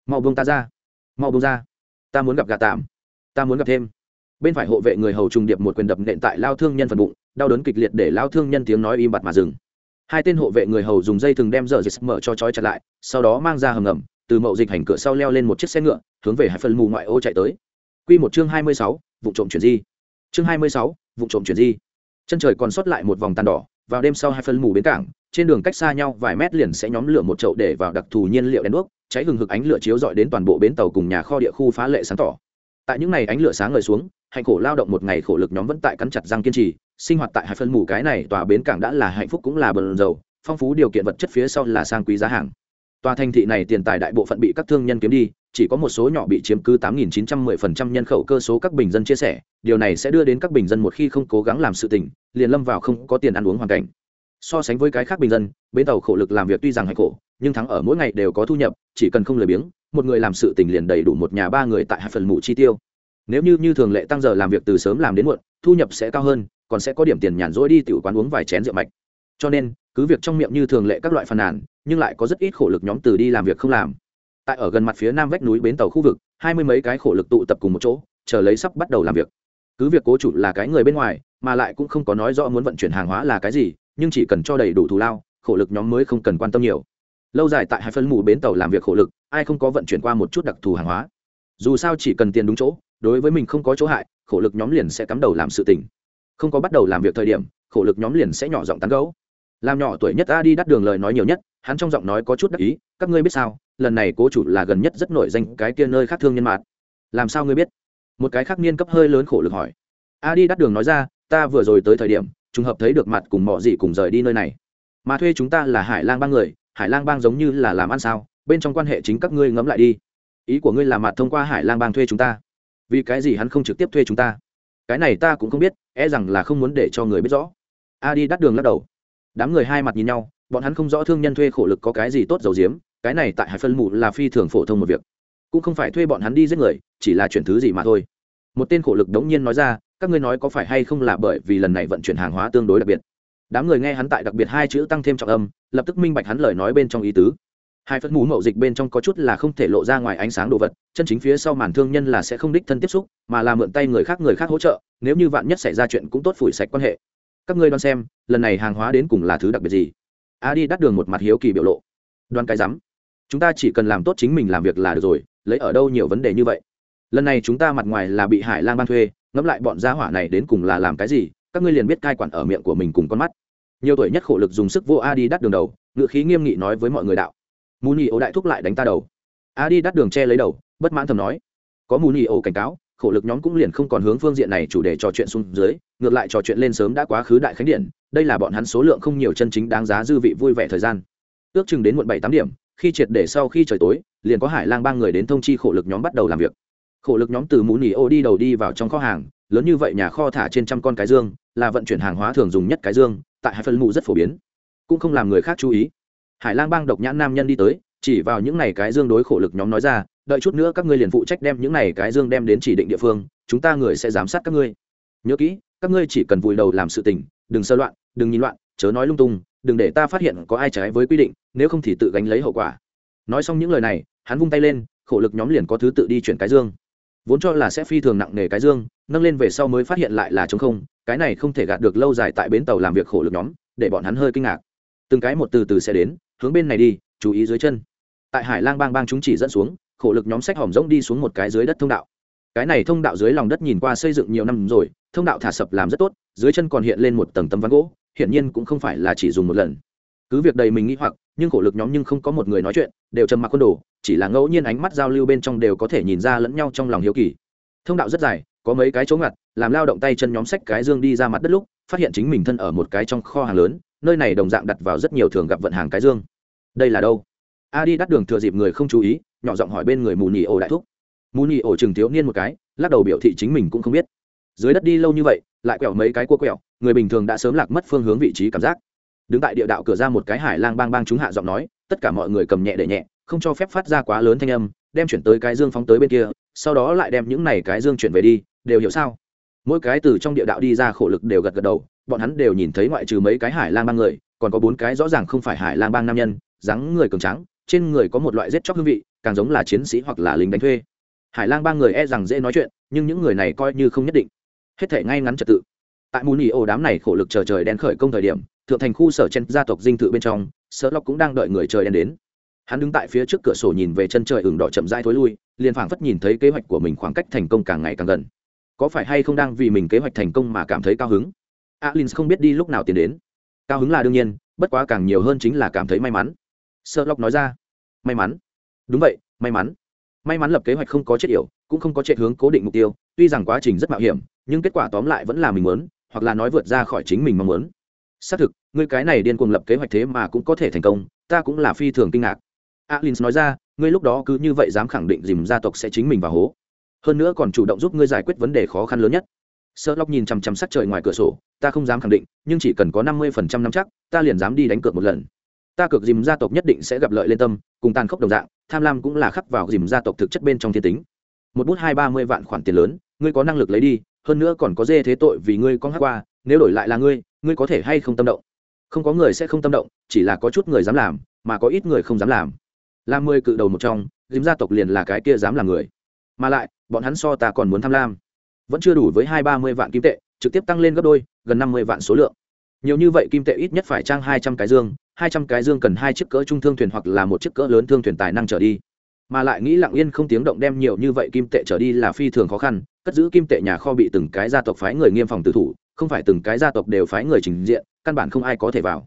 Mau buông ta ra. Mau buông ra. Ta muốn gặp gạ tạm. Ta muốn gặp thêm. Bên phải hộ vệ người hầu trùng điệp một quyền đập nện tại lao thương nhân phần bụng đau đớn kịch liệt để lao thương nhân tiếng nói im bặt mà dừng. Hai tên hộ vệ người hầu dùng dây thừng đem giờ dịch mở cho trói chặt lại sau đó mang ra hầm ngầm từ mậu dịch hành cửa sau leo lên một chiếc xe ngựa hướng về hai phần mù ngoại ô chạy tới. Quy một chương hai mươi sáu, vụ trộm chuyển di chương hai mươi sáu, vụ trộm chuyển di. Chân trời còn sót lại một vòng tàn đỏ, vào đêm sau hai phân mù bến cảng, trên đường cách xa nhau vài mét liền sẽ nhóm lửa một chậu để vào đặc thù nhiên liệu đèn đuốc, cháy hừng hực ánh lửa chiếu dọi đến toàn bộ bến tàu cùng nhà kho địa khu phá lệ sáng tỏ. Tại những ngày ánh lửa sáng ngời xuống, hạnh khổ lao động một ngày khổ lực nhóm vẫn tại cắn chặt răng kiên trì, sinh hoạt tại hai phân mù cái này tòa bến cảng đã là hạnh phúc cũng là bần dầu phong phú điều kiện vật chất phía sau là sang quý giá hàng. Tòa thành thị này tiền tài đại bộ phận bị các thương nhân kiếm đi chỉ có một số nhỏ bị chiếm cứ 8.910% nhân khẩu cơ số các bình dân chia sẻ, điều này sẽ đưa đến các bình dân một khi không cố gắng làm sự tình, liền lâm vào không có tiền ăn uống hoàn cảnh. So sánh với cái khác bình dân, bến tàu khổ lực làm việc tuy rằng hay khổ, nhưng thắng ở mỗi ngày đều có thu nhập, chỉ cần không lười biếng, một người làm sự tình liền đầy đủ một nhà ba người tại hai phần mụ chi tiêu. Nếu như như thường lệ tăng giờ làm việc từ sớm làm đến muộn, thu nhập sẽ cao hơn còn sẽ có điểm tiền nhàn rỗi đi tiểu quán uống vài chén rượu mạch cho nên cứ việc trong miệng như thường lệ các loại phàn nàn nhưng lại có rất ít khổ lực nhóm từ đi làm việc không làm tại ở gần mặt phía nam vách núi bến tàu khu vực, hai mươi mấy cái khổ lực tụ tập cùng một chỗ, chờ lấy sắp bắt đầu làm việc. Cứ việc cố chủ là cái người bên ngoài, mà lại cũng không có nói rõ muốn vận chuyển hàng hóa là cái gì, nhưng chỉ cần cho đầy đủ thù lao, khổ lực nhóm mới không cần quan tâm nhiều. Lâu dài tại hai phân mù bến tàu làm việc khổ lực, ai không có vận chuyển qua một chút đặc thù hàng hóa. Dù sao chỉ cần tiền đúng chỗ, đối với mình không có chỗ hại, khổ lực nhóm liền sẽ cắm đầu làm sự tình. Không có bắt đầu làm việc thời điểm, khổ lực nhóm liền sẽ nhỏ giọng tán gấu làm nhỏ tuổi nhất a đi đắt đường lời nói nhiều nhất, hắn trong giọng nói có chút đắc ý, các ngươi biết sao, lần này cố chủ là gần nhất rất nổi danh cái kia nơi khác thương nhân mạt. Làm sao ngươi biết? Một cái khác niên cấp hơi lớn khổ lực hỏi. A đi đắt đường nói ra, ta vừa rồi tới thời điểm, trùng hợp thấy được mặt cùng mọi gì cùng rời đi nơi này. Mà thuê chúng ta là hải lang Bang người, hải lang bang giống như là làm ăn sao, bên trong quan hệ chính các ngươi ngẫm lại đi. Ý của ngươi là mặt thông qua hải lang bang thuê chúng ta. Vì cái gì hắn không trực tiếp thuê chúng ta? Cái này ta cũng không biết e rằng là không muốn để cho người biết rõ. A đi đắt đường lắc đầu đám người hai mặt nhìn nhau, bọn hắn không rõ thương nhân thuê khổ lực có cái gì tốt dầu diếm cái này tại hải phân mù là phi thường phổ thông một việc. Cũng không phải thuê bọn hắn đi giết người, chỉ là chuyển thứ gì mà thôi. Một tên khổ lực đống nhiên nói ra, các ngươi nói có phải hay không là bởi vì lần này vận chuyển hàng hóa tương đối đặc biệt? Đám người nghe hắn tại đặc biệt hai chữ tăng thêm trọng âm, lập tức minh bạch hắn lời nói bên trong ý tứ. Hai phân mũ mậu dịch bên trong có chút là không thể lộ ra ngoài ánh sáng đồ vật, chân chính phía sau màn thương nhân là sẽ không đích thân tiếp xúc, mà là mượn tay người khác người khác hỗ trợ, nếu như vạn nhất xảy ra chuyện cũng tốt phủi sạch quan hệ các ngươi đoán xem, lần này hàng hóa đến cùng là thứ đặc biệt gì? A đi đắt đường một mặt hiếu kỳ biểu lộ. Đoán cái rắm. Chúng ta chỉ cần làm tốt chính mình làm việc là được rồi, lấy ở đâu nhiều vấn đề như vậy? Lần này chúng ta mặt ngoài là bị hải lang ban thuê, ngẫm lại bọn gia hỏa này đến cùng là làm cái gì, các ngươi liền biết cai quản ở miệng của mình cùng con mắt. Nhiều tuổi nhất khổ lực dùng sức vô a đi đắt đường đầu, ngựa khí nghiêm nghị nói với mọi người đạo. Mù nhị ổ đại thúc lại đánh ta đầu. A đi đắt đường che lấy đầu, bất mãn thầm nói. Có mù nhị ổ cảnh cáo khổ lực nhóm cũng liền không còn hướng phương diện này chủ đề trò chuyện xuống dưới, ngược lại trò chuyện lên sớm đã quá khứ đại khánh điện, đây là bọn hắn số lượng không nhiều chân chính đáng giá dư vị vui vẻ thời gian. Ước chừng đến muộn bảy tám điểm, khi triệt để sau khi trời tối, liền có hải lang ba người đến thông chi khổ lực nhóm bắt đầu làm việc. Khổ lực nhóm từ mũ nỉ ô đi đầu đi vào trong kho hàng, lớn như vậy nhà kho thả trên trăm con cái dương, là vận chuyển hàng hóa thường dùng nhất cái dương, tại hai phân mụ rất phổ biến. Cũng không làm người khác chú ý. Hải lang bang độc nhãn nam nhân đi tới, chỉ vào những này cái dương đối khổ lực nhóm nói ra đợi chút nữa các ngươi liền phụ trách đem những này cái dương đem đến chỉ định địa phương, chúng ta người sẽ giám sát các ngươi. Nhớ kỹ, các ngươi chỉ cần vùi đầu làm sự tình, đừng sơ loạn, đừng nhìn loạn, chớ nói lung tung, đừng để ta phát hiện có ai trái với quy định, nếu không thì tự gánh lấy hậu quả. Nói xong những lời này, hắn vung tay lên, khổ lực nhóm liền có thứ tự đi chuyển cái dương. Vốn cho là sẽ phi thường nặng nề cái dương, nâng lên về sau mới phát hiện lại là chống không, cái này không thể gạt được lâu dài tại bến tàu làm việc khổ lực nhóm, để bọn hắn hơi kinh ngạc. Từng cái một từ từ sẽ đến, hướng bên này đi, chú ý dưới chân. Tại hải lang bang bang chúng chỉ dẫn xuống khổ lực nhóm sách hòm rỗng đi xuống một cái dưới đất thông đạo. Cái này thông đạo dưới lòng đất nhìn qua xây dựng nhiều năm rồi, thông đạo thả sập làm rất tốt, dưới chân còn hiện lên một tầng tấm ván gỗ, hiển nhiên cũng không phải là chỉ dùng một lần. Cứ việc đầy mình nghĩ hoặc, nhưng khổ lực nhóm nhưng không có một người nói chuyện, đều trầm mặc quân đồ, chỉ là ngẫu nhiên ánh mắt giao lưu bên trong đều có thể nhìn ra lẫn nhau trong lòng hiếu kỳ. Thông đạo rất dài, có mấy cái chỗ ngặt, làm lao động tay chân nhóm sách cái dương đi ra mặt đất lúc, phát hiện chính mình thân ở một cái trong kho hàng lớn, nơi này đồng dạng đặt vào rất nhiều thường gặp vận hàng cái dương. Đây là đâu? A đi đắt đường thừa dịp người không chú ý nhỏ giọng hỏi bên người mù nhị ổ đại thúc. Mù nhị ổ chừng thiếu niên một cái, lắc đầu biểu thị chính mình cũng không biết. Dưới đất đi lâu như vậy, lại quẹo mấy cái cua quẹo, người bình thường đã sớm lạc mất phương hướng vị trí cảm giác. Đứng tại địa đạo cửa ra một cái hải lang bang bang chúng hạ giọng nói, tất cả mọi người cầm nhẹ để nhẹ, không cho phép phát ra quá lớn thanh âm, đem chuyển tới cái dương phóng tới bên kia, sau đó lại đem những này cái dương chuyển về đi, đều hiểu sao? Mỗi cái từ trong địa đạo đi ra khổ lực đều gật gật đầu, bọn hắn đều nhìn thấy ngoại trừ mấy cái hải lang bang người, còn có bốn cái rõ ràng không phải hải lang bang nam nhân, dáng người cường trắng trên người có một loại rết chóc hương vị càng giống là chiến sĩ hoặc là lính đánh thuê. Hải lang ba người e rằng dễ nói chuyện, nhưng những người này coi như không nhất định. Hết thể ngay ngắn trật tự. Tại mù nỉ ổ đám này khổ lực chờ trời đen khởi công thời điểm, thượng thành khu sở chen gia tộc dinh thự bên trong, sở lộc cũng đang đợi người trời đen đến. Hắn đứng tại phía trước cửa sổ nhìn về chân trời ửng đỏ chậm rãi thối lui, liền phảng phất nhìn thấy kế hoạch của mình khoảng cách thành công càng ngày càng gần. Có phải hay không đang vì mình kế hoạch thành công mà cảm thấy cao hứng? Alin không biết đi lúc nào tiến đến. Cao hứng là đương nhiên, bất quá càng nhiều hơn chính là cảm thấy may mắn. Sợ lộc nói ra. May mắn đúng vậy, may mắn. May mắn lập kế hoạch không có chết yểu, cũng không có chạy hướng cố định mục tiêu, tuy rằng quá trình rất mạo hiểm, nhưng kết quả tóm lại vẫn là mình muốn, hoặc là nói vượt ra khỏi chính mình mong muốn. Xác thực, ngươi cái này điên cuồng lập kế hoạch thế mà cũng có thể thành công, ta cũng là phi thường kinh ngạc. Alin nói ra, ngươi lúc đó cứ như vậy dám khẳng định dìm gia tộc sẽ chính mình vào hố. Hơn nữa còn chủ động giúp ngươi giải quyết vấn đề khó khăn lớn nhất. Sợ lóc nhìn chằm chằm sát trời ngoài cửa sổ, ta không dám khẳng định, nhưng chỉ cần có năm mươi phần trăm nắm chắc, ta liền dám đi đánh cược một lần ta cược dìm gia tộc nhất định sẽ gặp lợi lên tâm, cùng tàn khốc đồng dạng, tham lam cũng là khắc vào dìm gia tộc thực chất bên trong thiên tính. Một bút hai ba mươi vạn khoản tiền lớn, ngươi có năng lực lấy đi, hơn nữa còn có dê thế tội vì ngươi con hát qua, nếu đổi lại là ngươi ngươi có thể hay không tâm động? Không có người sẽ không tâm động, chỉ là có chút người dám làm, mà có ít người không dám làm. Là mười cự đầu một trong, dìm gia tộc liền là cái kia dám làm người. Mà lại, bọn hắn so ta còn muốn tham lam. Vẫn chưa đủ với hai ba mươi vạn kim tệ, trực tiếp tăng lên gấp đôi, gần năm mươi vạn số lượng. Nhiều như vậy kim tệ ít nhất phải trang hai trăm cái dương hai trăm cái dương cần hai chiếc cỡ trung thương thuyền hoặc là một chiếc cỡ lớn thương thuyền tài năng trở đi. Mà lại nghĩ lặng yên không tiếng động đem nhiều như vậy kim tệ trở đi là phi thường khó khăn, cất giữ kim tệ nhà kho bị từng cái gia tộc phái người nghiêm phòng tử thủ, không phải từng cái gia tộc đều phái người trình diện, căn bản không ai có thể vào.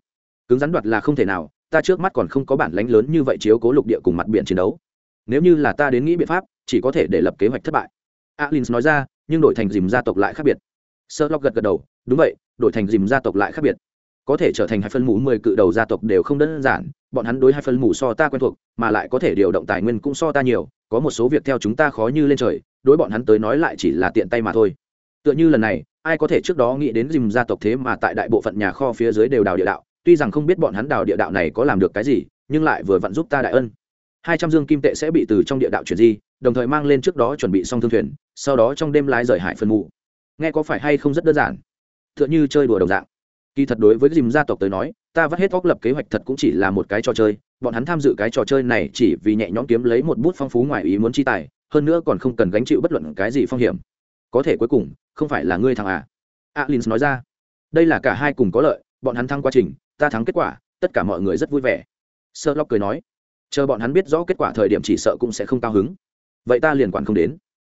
Cứng rắn đoạt là không thể nào, ta trước mắt còn không có bản lánh lớn như vậy chiếu cố lục địa cùng mặt biển chiến đấu. Nếu như là ta đến nghĩ biện pháp, chỉ có thể để lập kế hoạch thất bại. Alin nói ra, nhưng đổi thành dìm gia tộc lại khác biệt. Sơ lóc gật gật đầu, đúng vậy, đổi thành dìm gia tộc lại khác biệt có thể trở thành hai phân mũ mười cự đầu gia tộc đều không đơn giản, bọn hắn đối hai phân mũ so ta quen thuộc, mà lại có thể điều động tài nguyên cũng so ta nhiều, có một số việc theo chúng ta khó như lên trời, đối bọn hắn tới nói lại chỉ là tiện tay mà thôi. Tựa như lần này, ai có thể trước đó nghĩ đến dìm gia tộc thế mà tại đại bộ phận nhà kho phía dưới đều đào địa đạo, tuy rằng không biết bọn hắn đào địa đạo này có làm được cái gì, nhưng lại vừa vặn giúp ta đại ân. Hai trăm dương kim tệ sẽ bị từ trong địa đạo chuyển di, đồng thời mang lên trước đó chuẩn bị xong thương thuyền, sau đó trong đêm lái rời hải phân mù. Nghe có phải hay không rất đơn giản? T h ư ợ n h ư chơi đùa đồng dạng kỳ thật đối với dìm gia tộc tới nói, ta vắt hết óc lập kế hoạch thật cũng chỉ là một cái trò chơi, bọn hắn tham dự cái trò chơi này chỉ vì nhẹ nhõm kiếm lấy một bút phong phú ngoài ý muốn chi tài, hơn nữa còn không cần gánh chịu bất luận cái gì phong hiểm. Có thể cuối cùng, không phải là ngươi thằng à? Alin nói ra. Đây là cả hai cùng có lợi, bọn hắn thăng quá trình, ta thắng kết quả, tất cả mọi người rất vui vẻ. Sơ lóc cười nói. Chờ bọn hắn biết rõ kết quả thời điểm chỉ sợ cũng sẽ không cao hứng. Vậy ta liền quản không đến.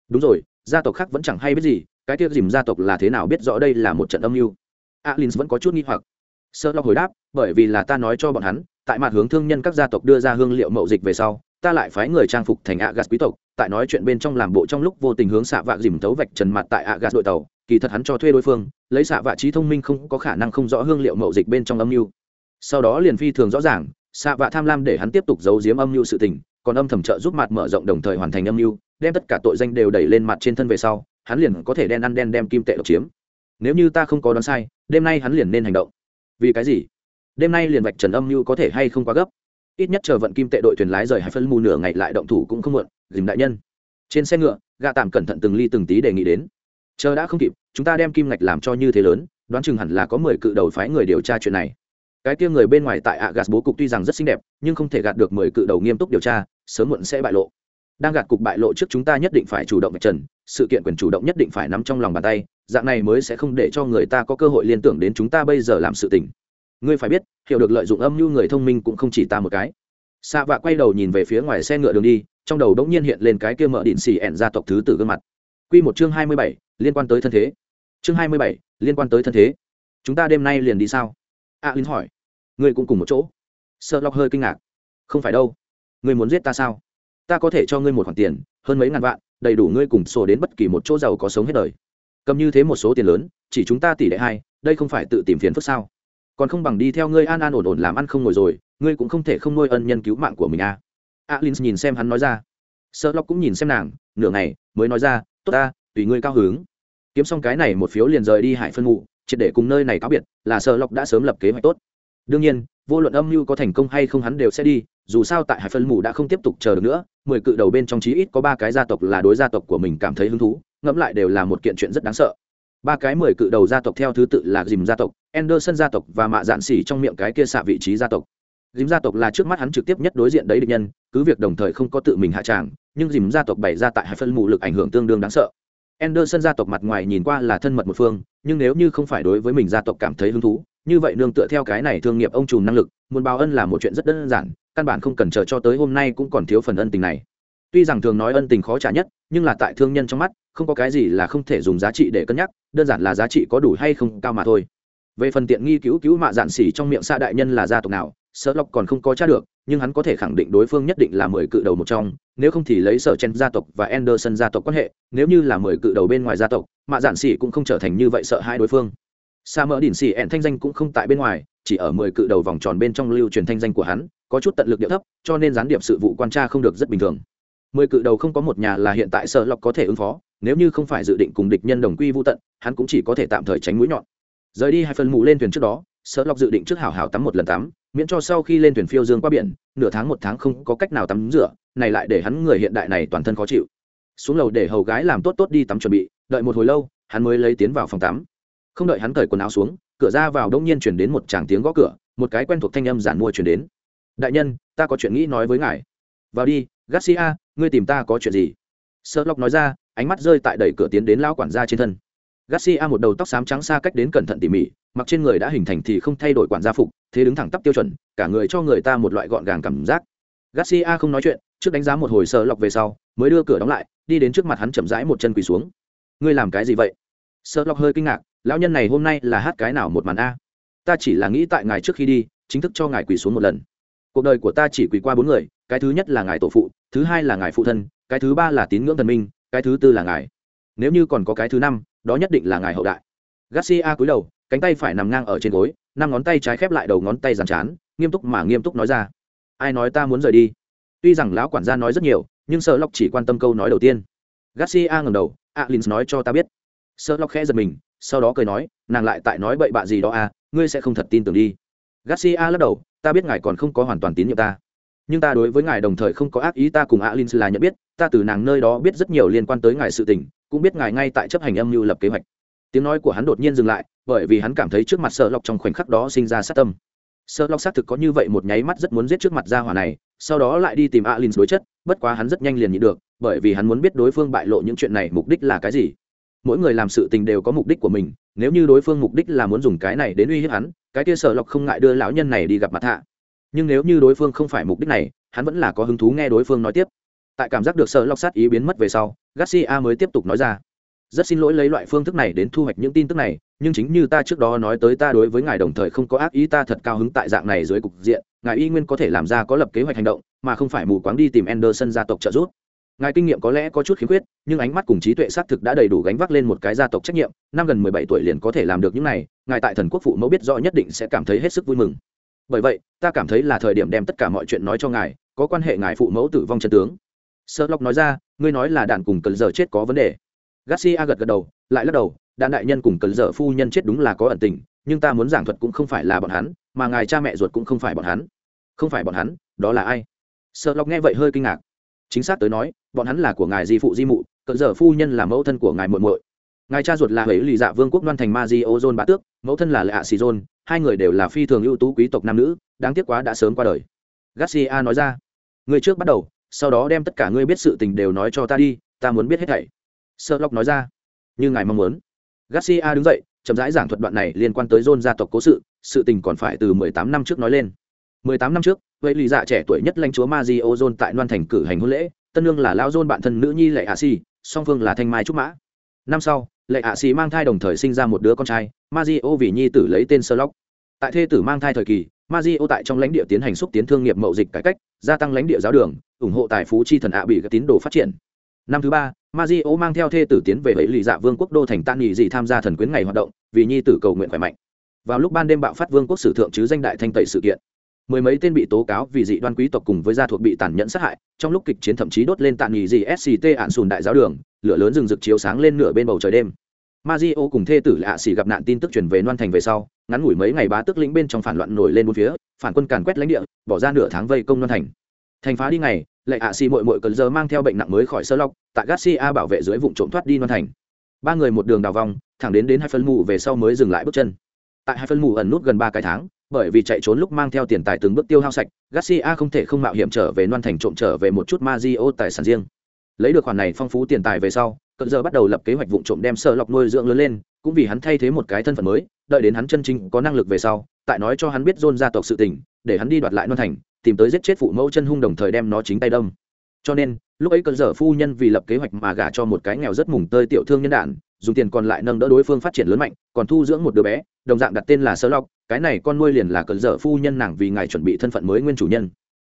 Đúng rồi, gia tộc khác vẫn chẳng hay biết gì, cái tiệc dìm gia tộc là thế nào biết rõ đây là một trận âm mưu alin vẫn có chút nghi hoặc. Sơ lo hồi đáp, bởi vì là ta nói cho bọn hắn, tại mặt hướng thương nhân các gia tộc đưa ra hương liệu mậu dịch về sau, ta lại phái người trang phục thành agas quý tộc, tại nói chuyện bên trong làm bộ trong lúc vô tình hướng xạ vạ dìm thấu vạch trần mặt tại agas đội tàu, kỳ thật hắn cho thuê đối phương, lấy xạ vạ trí thông minh không có khả năng không rõ hương liệu mậu dịch bên trong âm mưu. Sau đó liền phi thường rõ ràng, xạ vạ tham lam để hắn tiếp tục giấu giếm âm mưu sự tình, còn âm thầm trợ giúp mặt mở rộng đồng thời hoàn thành âm mưu, đem tất cả tội danh đều đẩy lên mặt trên thân về sau, hắn liền có thể đen ăn đen đem kim tệ độc chiếm nếu như ta không có đoán sai, đêm nay hắn liền nên hành động. Vì cái gì? Đêm nay liền vạch trần âm mưu có thể hay không quá gấp. Ít nhất chờ vận kim tệ đội thuyền lái rời hai phân mù nửa ngày lại động thủ cũng không muộn, dìm đại nhân. Trên xe ngựa gạ tạm cẩn thận từng ly từng tí đề nghị đến. Chờ đã không kịp, chúng ta đem kim ngạch làm cho như thế lớn, đoán chừng hẳn là có mười cự đầu phái người điều tra chuyện này. Cái kia người bên ngoài tại ạ gạt bố cục tuy rằng rất xinh đẹp, nhưng không thể gạt được mười cự đầu nghiêm túc điều tra, sớm muộn sẽ bại lộ. Đang gạt cục bại lộ trước chúng ta nhất định phải chủ động vạch trần, sự kiện quyền chủ động nhất định phải nắm trong lòng bàn tay dạng này mới sẽ không để cho người ta có cơ hội liên tưởng đến chúng ta bây giờ làm sự tình. Ngươi phải biết hiểu được lợi dụng âm mưu người thông minh cũng không chỉ ta một cái. Xạ vạ quay đầu nhìn về phía ngoài xe ngựa đường đi trong đầu đống nhiên hiện lên cái kia mở đỉnh xì ẹn gia tộc thứ tử gương mặt. Q một chương hai mươi bảy liên quan tới thân thế. Chương hai mươi bảy liên quan tới thân thế. Chúng ta đêm nay liền đi sao? A à, linh hỏi. Ngươi cũng cùng một chỗ. Sợ lọc hơi kinh ngạc. Không phải đâu. Ngươi muốn giết ta sao? Ta có thể cho ngươi một khoản tiền hơn mấy ngàn vạn đầy đủ ngươi cùng sổ đến bất kỳ một chỗ giàu có sống hết đời cầm như thế một số tiền lớn, chỉ chúng ta tỷ lệ hai, đây không phải tự tìm phiền phức sao? Còn không bằng đi theo ngươi an an ổn ổn làm ăn không ngồi rồi, ngươi cũng không thể không nuôi ân nhân cứu mạng của mình à. alin nhìn xem hắn nói ra. Sợ lóc cũng nhìn xem nàng, nửa ngày, mới nói ra, tốt ta, tùy ngươi cao hứng. Kiếm xong cái này một phiếu liền rời đi hải phân ngụ triệt để cùng nơi này cáo biệt, là sợ lóc đã sớm lập kế hoạch tốt. Đương nhiên, vô luận âm mưu có thành công hay không hắn đều sẽ đi, dù sao tại hải phân mù đã không tiếp tục chờ được nữa, mười cự đầu bên trong chí ít có ba cái gia tộc là đối gia tộc của mình cảm thấy hứng thú ngẫm lại đều là một kiện chuyện rất đáng sợ. Ba cái mười cự đầu gia tộc theo thứ tự là dìm gia tộc, anderson gia tộc và mạ dạn xỉ trong miệng cái kia xạ vị trí gia tộc. Dìm gia tộc là trước mắt hắn trực tiếp nhất đối diện đấy địch nhân, cứ việc đồng thời không có tự mình hạ tràng, nhưng dìm gia tộc bày ra tại hải phân mù lực ảnh hưởng tương đương đáng sợ. Anderson gia tộc mặt ngoài nhìn qua là thân mật một phương, nhưng nếu như không phải đối với mình gia tộc cảm thấy hứng thú, như vậy nương tựa theo cái này thương nghiệp ông trùm năng lực, muốn báo ân là một chuyện rất đơn giản, căn bản không cần chờ cho tới hôm nay cũng còn thiếu phần ân tình này tuy rằng thường nói ân tình khó trả nhất, nhưng là tại thương nhân trong mắt, không có cái gì là không thể dùng giá trị để cân nhắc, đơn giản là giá trị có đủ hay không cao mà thôi. Về phần tiện nghi cứu cứu mạ dạn xỉ trong miệng xa đại nhân là gia tộc nào sợ lộc còn không có t r a được, nhưng hắn có thể khẳng định đối phương nhất định là mười cự đầu một trong, nếu không thì lấy sở chen gia tộc và anderson gia tộc quan hệ, nếu như là mười cự đầu bên ngoài gia tộc, mạ dạn xỉ cũng không trở thành như vậy sợ hai đối phương. Sa mỡ đỉnh xỉ ẹn thanh danh cũng không tại bên ngoài, chỉ ở mười cự đầu vòng tròn bên trong lưu truyền thanh danh của hắn, có chút tận lực điệu thấp, cho nên gián điệp sự vụ quan tra không được rất bình thường mười cự đầu không có một nhà là hiện tại sợ lọc có thể ứng phó, nếu như không phải dự định cùng địch nhân đồng quy vô tận, hắn cũng chỉ có thể tạm thời tránh mũi nhọn. Rời đi hai phần mù lên thuyền trước đó, sợ lọc dự định trước hảo hảo tắm một lần tắm, miễn cho sau khi lên thuyền phiêu dương qua biển, nửa tháng một tháng không có cách nào tắm rửa, này lại để hắn người hiện đại này toàn thân khó chịu. Xuống lầu để hầu gái làm tốt tốt đi tắm chuẩn bị, đợi một hồi lâu, hắn mới lấy tiến vào phòng tắm. Không đợi hắn cởi quần áo xuống, cửa ra vào đông nhiên chuyển đến một tràng tiếng gõ cửa, một cái quen thuộc thanh âm giản mua chuyển đến. Đại nhân, ta có chuyện nghĩ nói với ngài. Vào đi, garcia ngươi tìm ta có chuyện gì? Sợ lóc nói ra, ánh mắt rơi tại đẩy cửa tiến đến lão quản gia trên thân. Garcia một đầu tóc xám trắng xa cách đến cẩn thận tỉ mỉ, mặc trên người đã hình thành thì không thay đổi quản gia phục, thế đứng thẳng tắp tiêu chuẩn, cả người cho người ta một loại gọn gàng cảm giác. Garcia không nói chuyện, trước đánh giá một hồi sợ lọc về sau, mới đưa cửa đóng lại, đi đến trước mặt hắn chậm rãi một chân quỳ xuống. Ngươi làm cái gì vậy? Sợ lọc hơi kinh ngạc, lão nhân này hôm nay là hát cái nào một màn a? Ta chỉ là nghĩ tại ngài trước khi đi, chính thức cho ngài quỳ xuống một lần. Cuộc đời của ta chỉ quỳ qua bốn người cái thứ nhất là ngài tổ phụ, thứ hai là ngài phụ thân, cái thứ ba là tín ngưỡng thần minh, cái thứ tư là ngài. Nếu như còn có cái thứ năm, đó nhất định là ngài hậu đại. Garcia cúi đầu, cánh tay phải nằm ngang ở trên gối, năm ngón tay trái khép lại đầu ngón tay dàn chán nghiêm túc mà nghiêm túc nói ra. Ai nói ta muốn rời đi? Tuy rằng lão quản gia nói rất nhiều, nhưng sợ lộc chỉ quan tâm câu nói đầu tiên. Garcia ngầm đầu alin nói cho ta biết. Sợ lộc khẽ giật mình, sau đó cười nói, nàng lại tại nói bậy bạ gì đó à ngươi sẽ không thật tin tưởng đi. Garcia lắc đầu, ta biết ngài còn không có hoàn toàn tín nhiệm ta nhưng ta đối với ngài đồng thời không có ác ý, ta cùng alin là nhận biết, ta từ nàng nơi đó biết rất nhiều liên quan tới ngài sự tình, cũng biết ngài ngay tại chấp hành âm mưu lập kế hoạch. Tiếng nói của hắn đột nhiên dừng lại, bởi vì hắn cảm thấy trước mặt sợ lọc trong khoảnh khắc đó sinh ra sát tâm. Sợ lọc xác thực có như vậy một nháy mắt rất muốn giết trước mặt gia hỏa này, sau đó lại đi tìm alin đối chất, bất quá hắn rất nhanh liền nhị được, bởi vì hắn muốn biết đối phương bại lộ những chuyện này mục đích là cái gì. Mỗi người làm sự tình đều có mục đích của mình, nếu như đối phương mục đích là muốn dùng cái này đến uy hiếp hắn, cái kia sợ lọc không ngại đưa lão nhân này đi gặp mặt hạ nhưng nếu như đối phương không phải mục đích này hắn vẫn là có hứng thú nghe đối phương nói tiếp tại cảm giác được sợ lọc sát ý biến mất về sau garcia mới tiếp tục nói ra rất xin lỗi lấy loại phương thức này đến thu hoạch những tin tức này nhưng chính như ta trước đó nói tới ta đối với ngài đồng thời không có ác ý ta thật cao hứng tại dạng này dưới cục diện ngài y nguyên có thể làm ra có lập kế hoạch hành động mà không phải mù quáng đi tìm Anderson gia tộc trợ giúp. Ngài kinh nghiệm có lẽ có chút khiếm khuyết, nhưng ánh mắt cùng trí tuệ xác thực đã đầy đủ gánh vác lên một cái gia tộc trách nhiệm, năm gần mười bảy tuổi liền có thể làm được những này, ngài tại thần quốc phụ mẫu biết rõ nhất định sẽ cảm thấy hết sức vui mừng. Bởi vậy, ta cảm thấy là thời điểm đem tất cả mọi chuyện nói cho ngài, có quan hệ ngài phụ mẫu tử vong chân tướng. Sherlock nói ra, ngươi nói là đàn cùng cần giờ chết có vấn đề. Garcia gật gật đầu, lại lắc đầu, đàn đại nhân cùng cần giờ phu nhân chết đúng là có ẩn tình, nhưng ta muốn giảng thuật cũng không phải là bọn hắn, mà ngài cha mẹ ruột cũng không phải bọn hắn. Không phải bọn hắn, đó là ai? sợ lọc nghe vậy hơi kinh ngạc chính xác tới nói bọn hắn là của ngài di phụ di mụ cỡ giờ phu nhân là mẫu thân của ngài muội muội ngài cha ruột là huế lì dạ vương quốc đoan thành ma di ô dôn bá tước mẫu thân là lệ ạ xì dôn hai người đều là phi thường ưu tú quý tộc nam nữ, đáng tiếc quá đã sớm qua đời. Garcia nói ra, người trước bắt đầu, sau đó đem tất cả ngươi biết sự tình đều nói cho ta đi, ta muốn biết hết thảy. Sợ lóc nói ra, như ngài mong muốn. Garcia đứng dậy, chậm rãi giảng thuật đoạn này liên quan tới dôn gia tộc cố sự sự tình còn phải từ mười tám năm trước nói lên. mười tám năm trước vậy lì dạ trẻ tuổi nhất lãnh chúa ma di ô dôn tại loan thành cử hành hôn lễ, tân lương là lao dôn bạn thân nữ nhi lệ hạ si, song phương là thanh mai trúc mã. Năm sau lệ ạ xì mang thai đồng thời sinh ra một đứa con trai ma di ô vì nhi tử lấy tên sơ lóc tại thê tử mang thai thời kỳ ma di ô tại trong lãnh địa tiến hành xúc tiến thương nghiệp mậu dịch cải cách, gia tăng lãnh địa giáo đường, ủng hộ tài phú chi thần ạ bị các tín đồ phát triển. Năm thứ ba ma di ô mang theo thê tử tiến về bảy lì dạ vương quốc đô thành tan nghị dị tham gia thần quyến ngày hoạt động, vì nhi tử cầu nguyện khỏe mạnh. Vào lúc ban đêm bạo phát vương quốc sử thượng chứ danh đại thanh tẩy sự kiện mười mấy tên bị tố cáo vì dị đoan quý tộc cùng với gia thuộc bị tàn nhẫn sát hại trong lúc kịch chiến thậm chí đốt lên tàn nghỉ gì sct ạn sùn đại giáo đường lửa lớn rừng rực chiếu sáng lên nửa bên bầu trời đêm Mazio cùng thê tử lạ xỉ gặp nạn tin tức truyền về Loan Thành về sau, ngắn ngủi mấy ngày bá tức lĩnh bên trong phản loạn nổi lên bốn phía, phản quân càn quét lãnh địa, bỏ ra nửa tháng vây công Loan Thành. Thành phá đi ngày, lệ ạ xỉ muội muội cần giờ mang theo bệnh nặng mới khỏi sơ lọc, tại Garcia bảo vệ dưới vụ trộm thoát đi Loan Thành. Ba người một đường đào vòng, thẳng đến đến hai phân mù về sau mới dừng lại bước chân. Tại hai phân mù ẩn nút gần ba cái tháng, bởi vì chạy trốn lúc mang theo tiền tài từng bước tiêu hao sạch, Garcia không thể không mạo hiểm trở về Loan Thành trộm trở về một chút Mazio tài sản riêng. Lấy được khoản này phong phú tiền tài về sau, cận giờ bắt đầu lập kế hoạch vụng trộm đem sợ lọc nuôi dưỡng lớn lên, cũng vì hắn thay thế một cái thân phận mới, đợi đến hắn chân chính có năng lực về sau, tại nói cho hắn biết John gia tộc sự tình, để hắn đi đoạt lại Loan Thành, tìm tới giết chết phụ mẫu chân hung đồng thời đem nó chính tay đâm. Cho nên, lúc ấy cận giờ phu nhân vì lập kế hoạch mà gả cho một cái nghèo rất mùng tơi tiểu thương nhân đạn, dùng tiền còn lại nâng đỡ đối phương phát triển lớn mạnh, còn thu dưỡng một đứa bé, đồng dạng đặt tên là Sơ Lộc, cái này con nuôi liền là cơn dở phu nhân nàng vì ngài chuẩn bị thân phận mới nguyên chủ nhân.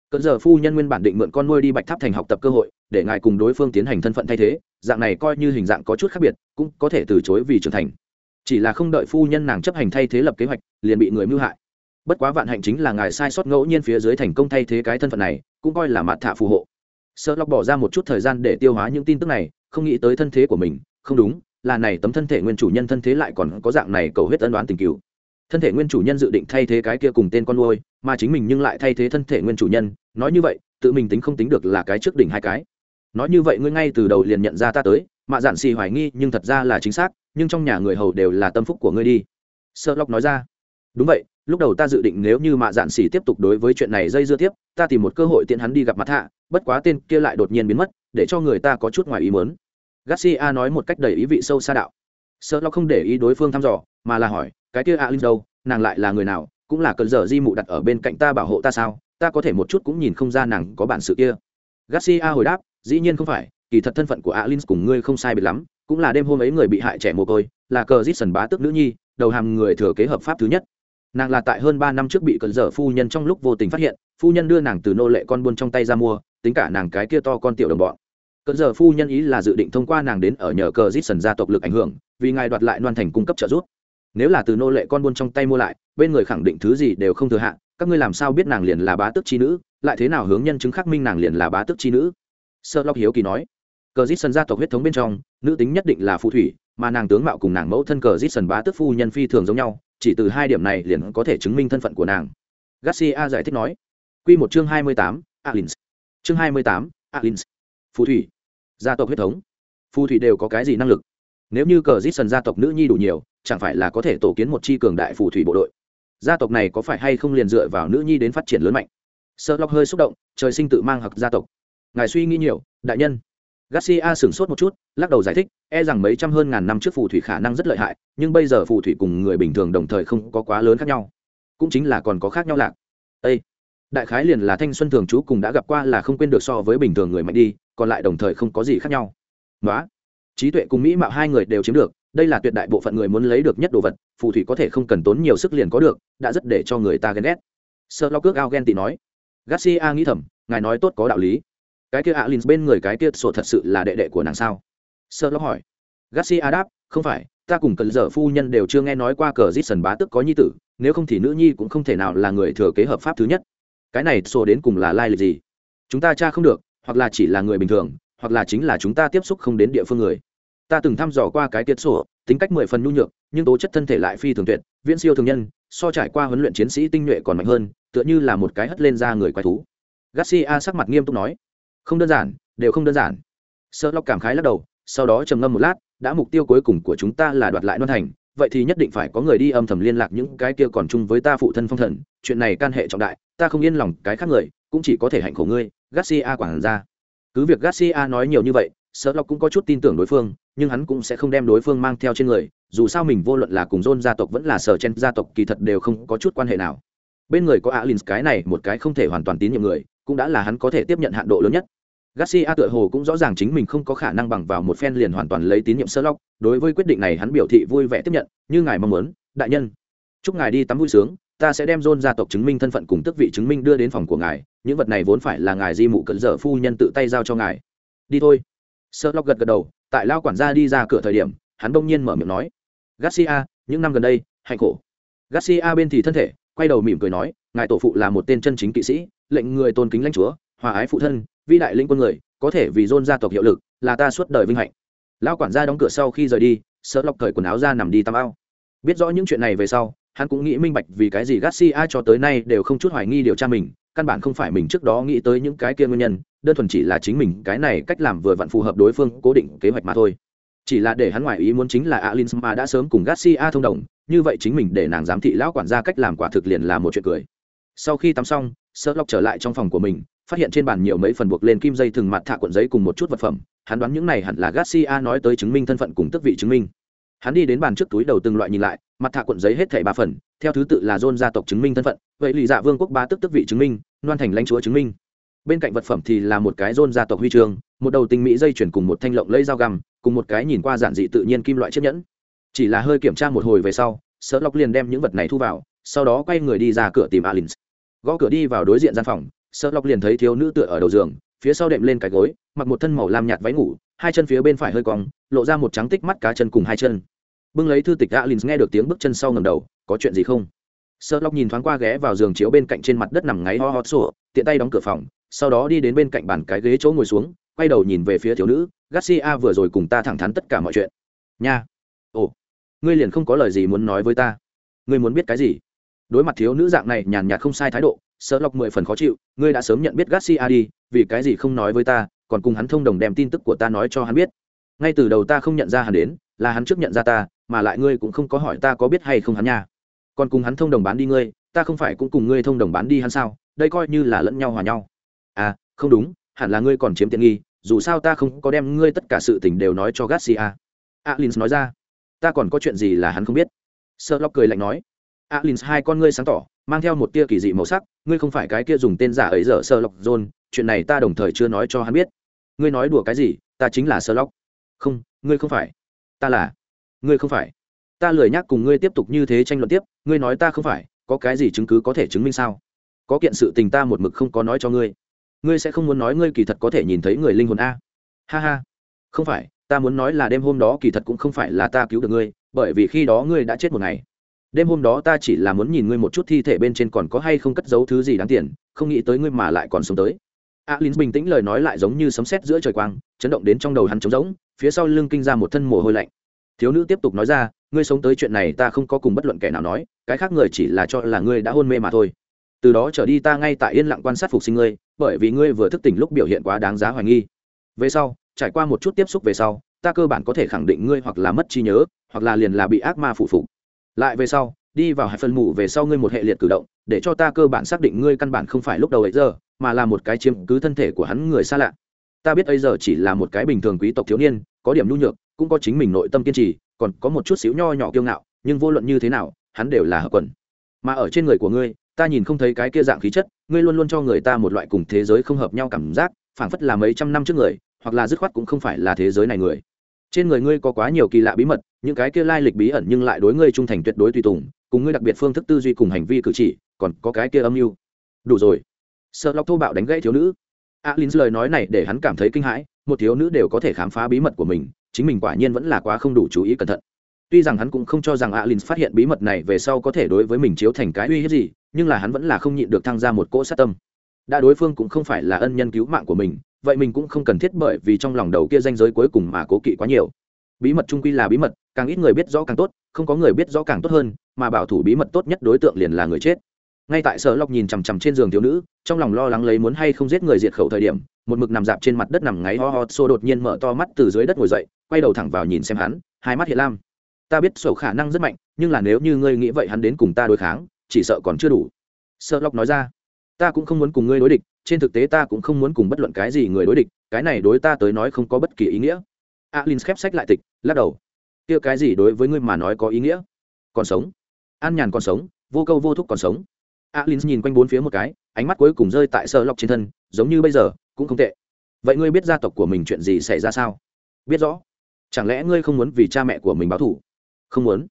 Cơn dở phu nhân nguyên bản định mượn con nuôi đi bạch tháp thành học tập cơ hội để ngài cùng đối phương tiến hành thân phận thay thế dạng này coi như hình dạng có chút khác biệt cũng có thể từ chối vì trưởng thành. Chỉ là không đợi phu nhân nàng chấp hành thay thế lập kế hoạch liền bị người mưu hại. Bất quá vạn hạnh chính là ngài sai sót ngẫu nhiên phía dưới thành công thay thế cái thân phận này cũng coi là mặt thạ phù hộ. Sợ lọc bỏ ra một chút thời gian để tiêu hóa những tin tức này không nghĩ tới thân thế của mình không đúng là này tấm thân thể nguyên chủ nhân thân thế lại còn có dạng này cầu hết ân đoán tình cựu thân thể nguyên chủ nhân dự định thay thế cái kia cùng tên con nuôi, mà chính mình nhưng lại thay thế thân thể nguyên chủ nhân. Nói như vậy, tự mình tính không tính được là cái trước đỉnh hai cái. Nói như vậy ngươi ngay từ đầu liền nhận ra ta tới mạ giản xì hoài nghi nhưng thật ra là chính xác, nhưng trong nhà người hầu đều là tâm phúc của ngươi đi. Sơ lóc nói ra. Đúng vậy, lúc đầu ta dự định nếu như mạ dạn xì tiếp tục đối với chuyện này dây dưa tiếp, ta tìm một cơ hội tiện hắn đi gặp mặt hạ, bất quá tên kia lại đột nhiên biến mất, để cho người ta có chút ngoài ý mớn garcia nói một cách đầy ý vị sâu xa đạo. Sợ lo không để ý đối phương thăm dò, mà là hỏi, cái kia alin đâu? Nàng lại là người nào? Cũng là cơn dở di mụ đặt ở bên cạnh ta bảo hộ ta sao? Ta có thể một chút cũng nhìn không ra nàng có bản sự kia. Garcia hồi đáp, dĩ nhiên không phải, kỳ thật thân phận của alin cùng ngươi không sai biệt lắm, cũng là đêm hôm ấy người bị hại trẻ mồ côi, là cờ giết sần bá tức nữ nhi, đầu hàm người thừa kế hợp pháp thứ nhất. Nàng là tại hơn ba năm trước bị cơn dở phu nhân trong lúc vô tình phát hiện, phu nhân đưa nàng từ nô lệ con buôn trong tay ra mua, tính cả nàng cái kia to con tiểu đồng bọn cơn giờ phu nhân ý là dự định thông qua nàng đến ở nhờ cờ giết sần gia tộc lực ảnh hưởng, vì ngài đoạt lại loan thành cung cấp trợ giúp. Nếu là từ nô lệ con buôn trong tay mua lại, bên người khẳng định thứ gì đều không thừa hạn các ngươi làm sao biết nàng liền là bá tước chi nữ, lại thế nào hướng nhân chứng khắc minh nàng liền là bá tước chi nữ? Sơ lóc hiếu kỳ nói. Cờ dít sần gia tộc huyết thống bên trong, nữ tính nhất định là phù thủy, mà nàng tướng mạo cùng nàng mẫu thân cờ dít sần bá tước phu nhân phi thường giống nhau, chỉ từ hai điểm này liền có thể chứng minh thân phận của nàng. Garcia giải thích nói. Q một chương hai mươi tám, alins. Chương hai mươi tám, alins phù thủy, gia tộc huyết thống. Phù thủy đều có cái gì năng lực? Nếu như cờ dít sần gia tộc nữ nhi đủ nhiều, chẳng phải là có thể tổ kiến một c h i cường đại phù thủy bộ đội? Gia tộc này có phải hay không liền dựa vào nữ nhi đến phát triển lớn mạnh? Sợ lóc hơi xúc động, trời sinh tự mang hặc gia tộc. Ngài suy nghĩ nhiều, đại nhân. Garcia sửng sốt một chút, lắc đầu giải thích e rằng mấy trăm hơn ngàn năm trước phù thủy khả năng rất lợi hại, nhưng bây giờ phù thủy cùng người bình thường đồng thời không có quá lớn khác nhau. Cũng chính là còn có khác nhau lạc. Â đại khái liền là thanh xuân thường chú cùng đã gặp qua là không quên được so với bình thường người mạnh đi còn lại đồng thời không có gì khác nhau. Nói trí tuệ cùng mỹ mạo hai người đều chiếm được, đây là tuyệt đại bộ phận người muốn lấy được nhất đồ vật, phù thủy có thể không cần tốn nhiều sức liền có được, đã rất để cho người ta ghen ghét. Sợ lo cước ao ghen tị nói, garcia nghĩ thầm, ngài nói tốt có đạo lý. Cái kia alin bên người cái kia sổ thật sự là đệ đệ của nàng sao? Sợ lo hỏi. Garcia đáp, không phải, ta cùng cần giờ phu nhân đều chưa nghe nói qua cờ giết sần bá tức có nhi tử, nếu không thì nữ nhi cũng không thể nào là người thừa kế hợp pháp thứ nhất. Cái này sổ đến cùng là lai lịch gì? Chúng ta cha không được hoặc là chỉ là người bình thường, hoặc là chính là chúng ta tiếp xúc không đến địa phương người. Ta từng thăm dò qua cái tiết sổ, tính cách mười phần nhu nhược, nhưng tố chất thân thể lại phi thường tuyệt, viễn siêu thường nhân, so trải qua huấn luyện chiến sĩ tinh nhuệ còn mạnh hơn, tựa như là một cái hất lên ra người quái thú. Garcia sắc mặt nghiêm túc nói, không đơn giản, đều không đơn giản. Sợ lóc cảm khái lắc đầu, sau đó trầm ngâm một lát, đã mục tiêu cuối cùng của chúng ta là đoạt lại non thành, vậy thì nhất định phải có người đi âm thầm liên lạc những cái kia còn chung với ta phụ thân phong thần, chuyện này can hệ trọng đại, ta không yên lòng cái khác người, cũng chỉ có thể hạnh khổ ngươi garcia quản ra cứ việc garcia nói nhiều như vậy sợ lọc cũng có chút tin tưởng đối phương, nhưng hắn cũng sẽ không đem đối phương mang theo trên người, dù sao mình vô luận là cùng john gia tộc vẫn là sở chen gia tộc kỳ thật đều không có chút quan hệ nào. Bên người có alin cái này một cái không thể hoàn toàn tín nhiệm người, cũng đã là hắn có thể tiếp nhận hạn độ lớn nhất. Garcia tựa hồ cũng rõ ràng chính mình không có khả năng bằng vào một phen liền hoàn toàn lấy tín nhiệm sơ đối với quyết định này hắn biểu thị vui vẻ tiếp nhận, như ngài mong muốn, đại nhân. Chúc ngài đi tắm vui sướng ta sẽ đem John gia tộc chứng minh thân phận cùng tước vị chứng minh đưa đến phòng của ngài, những vật này vốn phải là ngài di mụ cận dở phu nhân tự tay giao cho ngài. Đi thôi. Sợ lóc gật gật đầu, tại lao quản gia đi ra cửa thời điểm, hắn đông nhiên mở miệng nói, garcia, những năm gần đây, hạnh khổ. Garcia bên thì thân thể, quay đầu mỉm cười nói, ngài tổ phụ là một tên chân chính kỵ sĩ, lệnh người tôn kính lãnh chúa, hòa ái phụ thân, vĩ đại linh quân người, có thể vì dôn gia tộc hiệu lực, là ta suốt đời vinh hạnh. Lao quản gia đóng cửa sau khi rời đi sợ lọc cởi quần áo ra nằm đi tắm ao. Biết rõ những chuyện này về sau hắn cũng nghĩ minh bạch vì cái gì garcia cho tới nay đều không chút hoài nghi điều tra mình, căn bản không phải mình trước đó nghĩ tới những cái kia nguyên nhân, đơn thuần chỉ là chính mình cái này cách làm vừa vặn phù hợp đối phương cố định kế hoạch mà thôi. Chỉ là để hắn ngoại ý muốn chính là Alinsma đã sớm cùng garcia thông đồng, như vậy chính mình để nàng giám thị lão quản gia cách làm quả thực liền là một chuyện cười. Sau khi tắm xong, Sherlock trở lại trong phòng của mình, phát hiện trên bàn nhiều mấy phần buộc lên kim dây thường mặt thạ cuộn giấy cùng một chút vật phẩm, hắn đoán những này hẳn là garcia nói tới chứng minh thân phận cùng tức vị chứng minh hắn đi đến bàn trước túi đầu từng loại nhìn lại, mặt thạ cuộn giấy hết thảy ba phần, theo thứ tự là dôn gia tộc chứng minh thân phận, vậy lì dạ vương quốc ba tức tức vị chứng minh, loan thành lãnh chúa chứng minh. Bên cạnh vật phẩm thì là một cái dôn gia tộc huy chương, một đầu tinh mỹ dây chuyển cùng một thanh lộng lây dao găm, cùng một cái nhìn qua giản dị tự nhiên kim loại chiếc nhẫn. Chỉ là hơi kiểm tra một hồi về sau sợ lọc liền đem những vật này thu vào, sau đó quay người đi ra cửa tìm alin gõ cửa đi vào đối diện gian phòng sợ lọc liền thấy thiếu nữ tựa ở đầu giường, phía sau đệm lên cái gối, mặc một thân màu lam nhạt váy ngủ, hai chân phía bên phải hơi cong, lộ ra một trắng tích mắt cá chân cùng hai chân bưng lấy thư tịch alin nghe được tiếng bước chân sau ngầm đầu, có chuyện gì không? Sợ lóc nhìn thoáng qua ghé vào giường chiếu bên cạnh trên mặt đất nằm ngáy ho ho sổ tiện tay đóng cửa phòng, sau đó đi đến bên cạnh bàn cái ghế chỗ ngồi xuống, quay đầu nhìn về phía thiếu nữ, garcia vừa rồi cùng ta thẳng thắn tất cả mọi chuyện. Nha. Ồ, ngươi liền không có lời gì muốn nói với ta. Ngươi muốn biết cái gì? Đối mặt thiếu nữ dạng này nhàn nhạt không sai thái độ sợ lọc mười phần khó chịu, ngươi đã sớm nhận biết garcia đi, vì cái gì không nói với ta, còn cùng hắn thông đồng đem tin tức của ta nói cho hắn biết. Ngay từ đầu ta không nhận ra hắn đến, là hắn trước nhận ra ta mà lại ngươi cũng không có hỏi ta có biết hay không hắn nha. Còn cùng hắn thông đồng bán đi ngươi, ta không phải cũng cùng ngươi thông đồng bán đi hắn sao? Đây coi như là lẫn nhau hòa nhau. À không đúng, hẳn là ngươi còn chiếm tiện nghi, dù sao ta không có đem ngươi tất cả sự tình đều nói cho garcia. Alins nói ra. Ta còn có chuyện gì là hắn không biết? Sợ lóc cười lạnh nói. Alins, hai con ngươi sáng tỏ, mang theo một tia kỳ dị màu sắc, ngươi không phải cái kia dùng tên giả ấy giờ sơ lọc john chuyện này ta đồng thời chưa nói cho hắn biết. Ngươi nói đùa cái gì, ta chính là sơ lóc không, ngươi không phải. Ta là ngươi không phải. Ta lười nhắc cùng ngươi tiếp tục như thế tranh luận tiếp, ngươi nói ta không phải, có cái gì chứng cứ có thể chứng minh sao? Có kiện sự tình ta một mực không có nói cho ngươi. Ngươi sẽ không muốn nói ngươi kỳ thật có thể nhìn thấy người linh hồn a. Ha ha. Không phải, ta muốn nói là đêm hôm đó kỳ thật cũng không phải là ta cứu được ngươi, bởi vì khi đó ngươi đã chết một ngày. Đêm hôm đó ta chỉ là muốn nhìn ngươi một chút thi thể bên trên còn có hay không cất giấu thứ gì đáng tiền, không nghĩ tới ngươi mà lại còn sống tới. A Linh bình tĩnh lời nói lại giống như sấm sét giữa trời quang, chấn động đến trong đầu hắn trống rỗng, phía sau lưng kinh ra một thân mồ hôi lạnh thiếu nữ tiếp tục nói ra, ngươi sống tới chuyện này ta không có cùng bất luận kẻ nào nói, cái khác người chỉ là cho là ngươi đã hôn mê mà thôi. Từ đó trở đi ta ngay tại yên lặng quan sát phục sinh ngươi, bởi vì ngươi vừa thức tỉnh lúc biểu hiện quá đáng giá hoài nghi. Về sau, trải qua một chút tiếp xúc về sau, ta cơ bản có thể khẳng định ngươi hoặc là mất trí nhớ, hoặc là liền là bị ác ma phụ phục. Lại về sau, đi vào hai phần mù về sau ngươi một hệ liệt cử động, để cho ta cơ bản xác định ngươi căn bản không phải lúc đầu ấy giờ, mà là một cái chiếm cứ thân thể của hắn người xa lạ. Ta biết ấy giờ chỉ là một cái bình thường quý tộc thiếu niên, có điểm nhu nhược cũng có chính mình nội tâm kiên trì, còn có một chút xíu nho nhỏ kiêu ngạo, nhưng vô luận như thế nào, hắn đều là hợp quần. Mà ở trên người của ngươi, ta nhìn không thấy cái kia dạng khí chất, ngươi luôn luôn cho người ta một loại cùng thế giới không hợp nhau cảm giác, phảng phất là mấy trăm năm trước người, hoặc là dứt khoát cũng không phải là thế giới này người. Trên người ngươi có quá nhiều kỳ lạ bí mật, những cái kia lai lịch bí ẩn nhưng lại đối ngươi trung thành tuyệt đối tùy tùng, cùng ngươi đặc biệt phương thức tư duy cùng hành vi cử chỉ, còn có cái kia âm mưu. Đủ rồi. Sợ lọc thô bạo đánh gãy thiếu nữ. Alin lời nói này để hắn cảm thấy kinh hãi, một thiếu nữ đều có thể khám phá bí mật của mình chính mình quả nhiên vẫn là quá không đủ chú ý cẩn thận. Tuy rằng hắn cũng không cho rằng alin phát hiện bí mật này về sau có thể đối với mình chiếu thành cái uy hiếp gì, nhưng là hắn vẫn là không nhịn được thăng ra một cỗ sát tâm. Đã đối phương cũng không phải là ân nhân cứu mạng của mình, vậy mình cũng không cần thiết bởi vì trong lòng đầu kia danh giới cuối cùng mà cố kỵ quá nhiều. Bí mật trung quy là bí mật, càng ít người biết rõ càng tốt, không có người biết rõ càng tốt hơn, mà bảo thủ bí mật tốt nhất đối tượng liền là người chết. Ngay tại sở lọc nhìn chằm chằm trên giường thiếu nữ, trong lòng lo lắng lấy muốn hay không giết người diệt khẩu thời điểm một mực nằm dạp trên mặt đất nằm ngáy ho ho xô đột nhiên mở to mắt từ dưới đất ngồi dậy, quay đầu thẳng vào nhìn xem hắn, hai mắt hiện lam. Ta biết sổ khả năng rất mạnh, nhưng là nếu như ngươi nghĩ vậy hắn đến cùng ta đối kháng, chỉ sợ còn chưa đủ. Sợ lóc nói ra, ta cũng không muốn cùng ngươi đối địch, trên thực tế ta cũng không muốn cùng bất luận cái gì người đối địch, cái này đối ta tới nói không có bất kỳ ý nghĩa. Alin khép sách lại tịch, lắc đầu. Kia cái gì đối với ngươi mà nói có ý nghĩa? Còn sống. An nhàn còn sống, vô câu vô thúc còn sống. Alin nhìn quanh bốn phía một cái, ánh mắt cuối cùng rơi tại sợ lóc trên thân giống như bây giờ, cũng không tệ. Vậy ngươi biết gia tộc của mình chuyện gì xảy ra sao? Biết rõ. Chẳng lẽ ngươi không muốn vì cha mẹ của mình báo thù? Không muốn.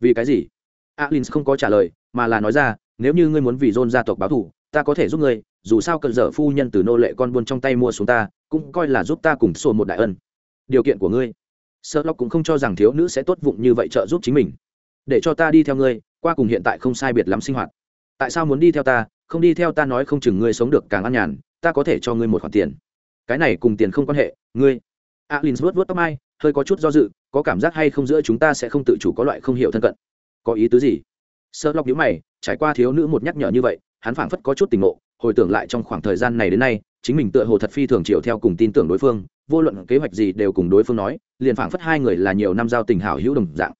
Vì cái gì? Alin không có trả lời, mà là nói ra, nếu như ngươi muốn vì john gia tộc báo thù, ta có thể giúp ngươi, dù sao cần dở phu nhân từ nô lệ con buôn trong tay mua xuống ta, cũng coi là giúp ta cùng sổ một đại ân. Điều kiện của ngươi. Sợ lóc cũng không cho rằng thiếu nữ sẽ tốt vụng như vậy trợ giúp chính mình. Để cho ta đi theo ngươi, qua cùng hiện tại không sai biệt lắm sinh hoạt. Tại sao muốn đi theo ta? Không đi theo ta nói không chừng ngươi sống được càng an nhàn ta có thể cho ngươi một khoản tiền. Cái này cùng tiền không quan hệ, ngươi. Alin vuốt vuốt tóc mai, hơi có chút do dự, có cảm giác hay không giữa chúng ta sẽ không tự chủ có loại không hiểu thân cận. Có ý tứ gì? Sơ lọc nhữ mày, trải qua thiếu nữ một nhắc nhở như vậy, hắn phảng phất có chút tình ngộ, hồi tưởng lại trong khoảng thời gian này đến nay, chính mình tựa hồ thật phi thường chiều theo cùng tin tưởng đối phương, vô luận kế hoạch gì đều cùng đối phương nói, liền phảng phất hai người là nhiều năm giao tình hảo hữu đồng dạng.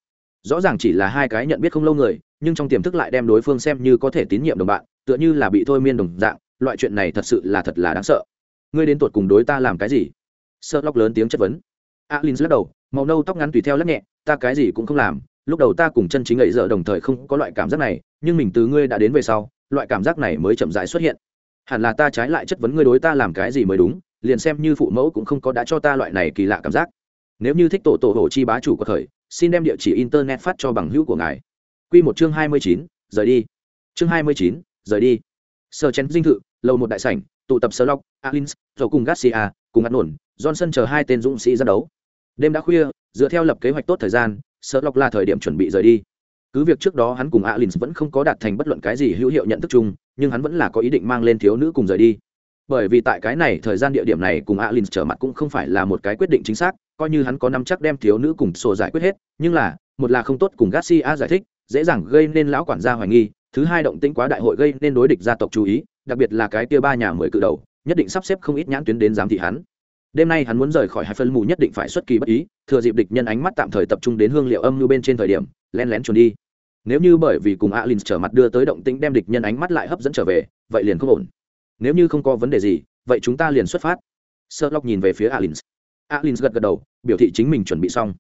Rõ ràng chỉ là hai cái nhận biết không lâu người, nhưng trong tiềm thức lại đem đối phương xem như có thể tín nhiệm đồng bạn, tựa như là bị thôi miên đồng dạng loại chuyện này thật sự là thật là đáng sợ. Ngươi đến tuột cùng đối ta làm cái gì? Sợ lóc lớn tiếng chất vấn. Alin lắc đầu, màu nâu tóc ngắn tùy theo lắc nhẹ, ta cái gì cũng không làm. Lúc đầu ta cùng chân chính ấy dở đồng thời không có loại cảm giác này, nhưng mình từ ngươi đã đến về sau, loại cảm giác này mới chậm rãi xuất hiện. Hẳn là ta trái lại chất vấn ngươi đối ta làm cái gì mới đúng, liền xem như phụ mẫu cũng không có đã cho ta loại này kỳ lạ cảm giác. Nếu như thích tổ tổ hồ chi bá chủ của thời, xin đem địa chỉ internet phát cho bằng hữu của ngài. Q một chương hai mươi chín, rời đi. Chương hai mươi chín, rời đi sơ chén dinh thự, lầu một đại sảnh, tụ tập sơ lóc alins rồi cùng garcia, cùng ngắt nổn, johnson chờ hai tên dũng sĩ ra đấu. Đêm đã khuya, dựa theo lập kế hoạch tốt thời gian, sơ lóc là thời điểm chuẩn bị rời đi. Cứ việc trước đó hắn cùng alins vẫn không có đạt thành bất luận cái gì hữu hiệu nhận thức chung, nhưng hắn vẫn là có ý định mang lên thiếu nữ cùng rời đi. Bởi vì tại cái này thời gian địa điểm này cùng alin trở mặt cũng không phải là một cái quyết định chính xác, coi như hắn có năm chắc đem thiếu nữ cùng sổ giải quyết hết, nhưng là, một là không tốt cùng garcia giải thích, dễ dàng gây nên lão quản gia hoài nghi thứ hai động tĩnh quá đại hội gây nên đối địch gia tộc chú ý, đặc biệt là cái kia ba nhà mười cự đầu, nhất định sắp xếp không ít nhãn tuyến đến giám thị hắn. Đêm nay hắn muốn rời khỏi hai phân mù nhất định phải xuất kỳ bất ý, thừa dịp địch nhân ánh mắt tạm thời tập trung đến hương liệu âm như bên trên thời điểm len lén trốn đi. Nếu như bởi vì cùng alin trở mặt đưa tới động tĩnh đem địch nhân ánh mắt lại hấp dẫn trở về, vậy liền không ổn. Nếu như không có vấn đề gì, vậy chúng ta liền xuất phát. Sơ lóc nhìn về phía alin. Alin gật gật đầu, biểu thị chính mình chuẩn bị xong.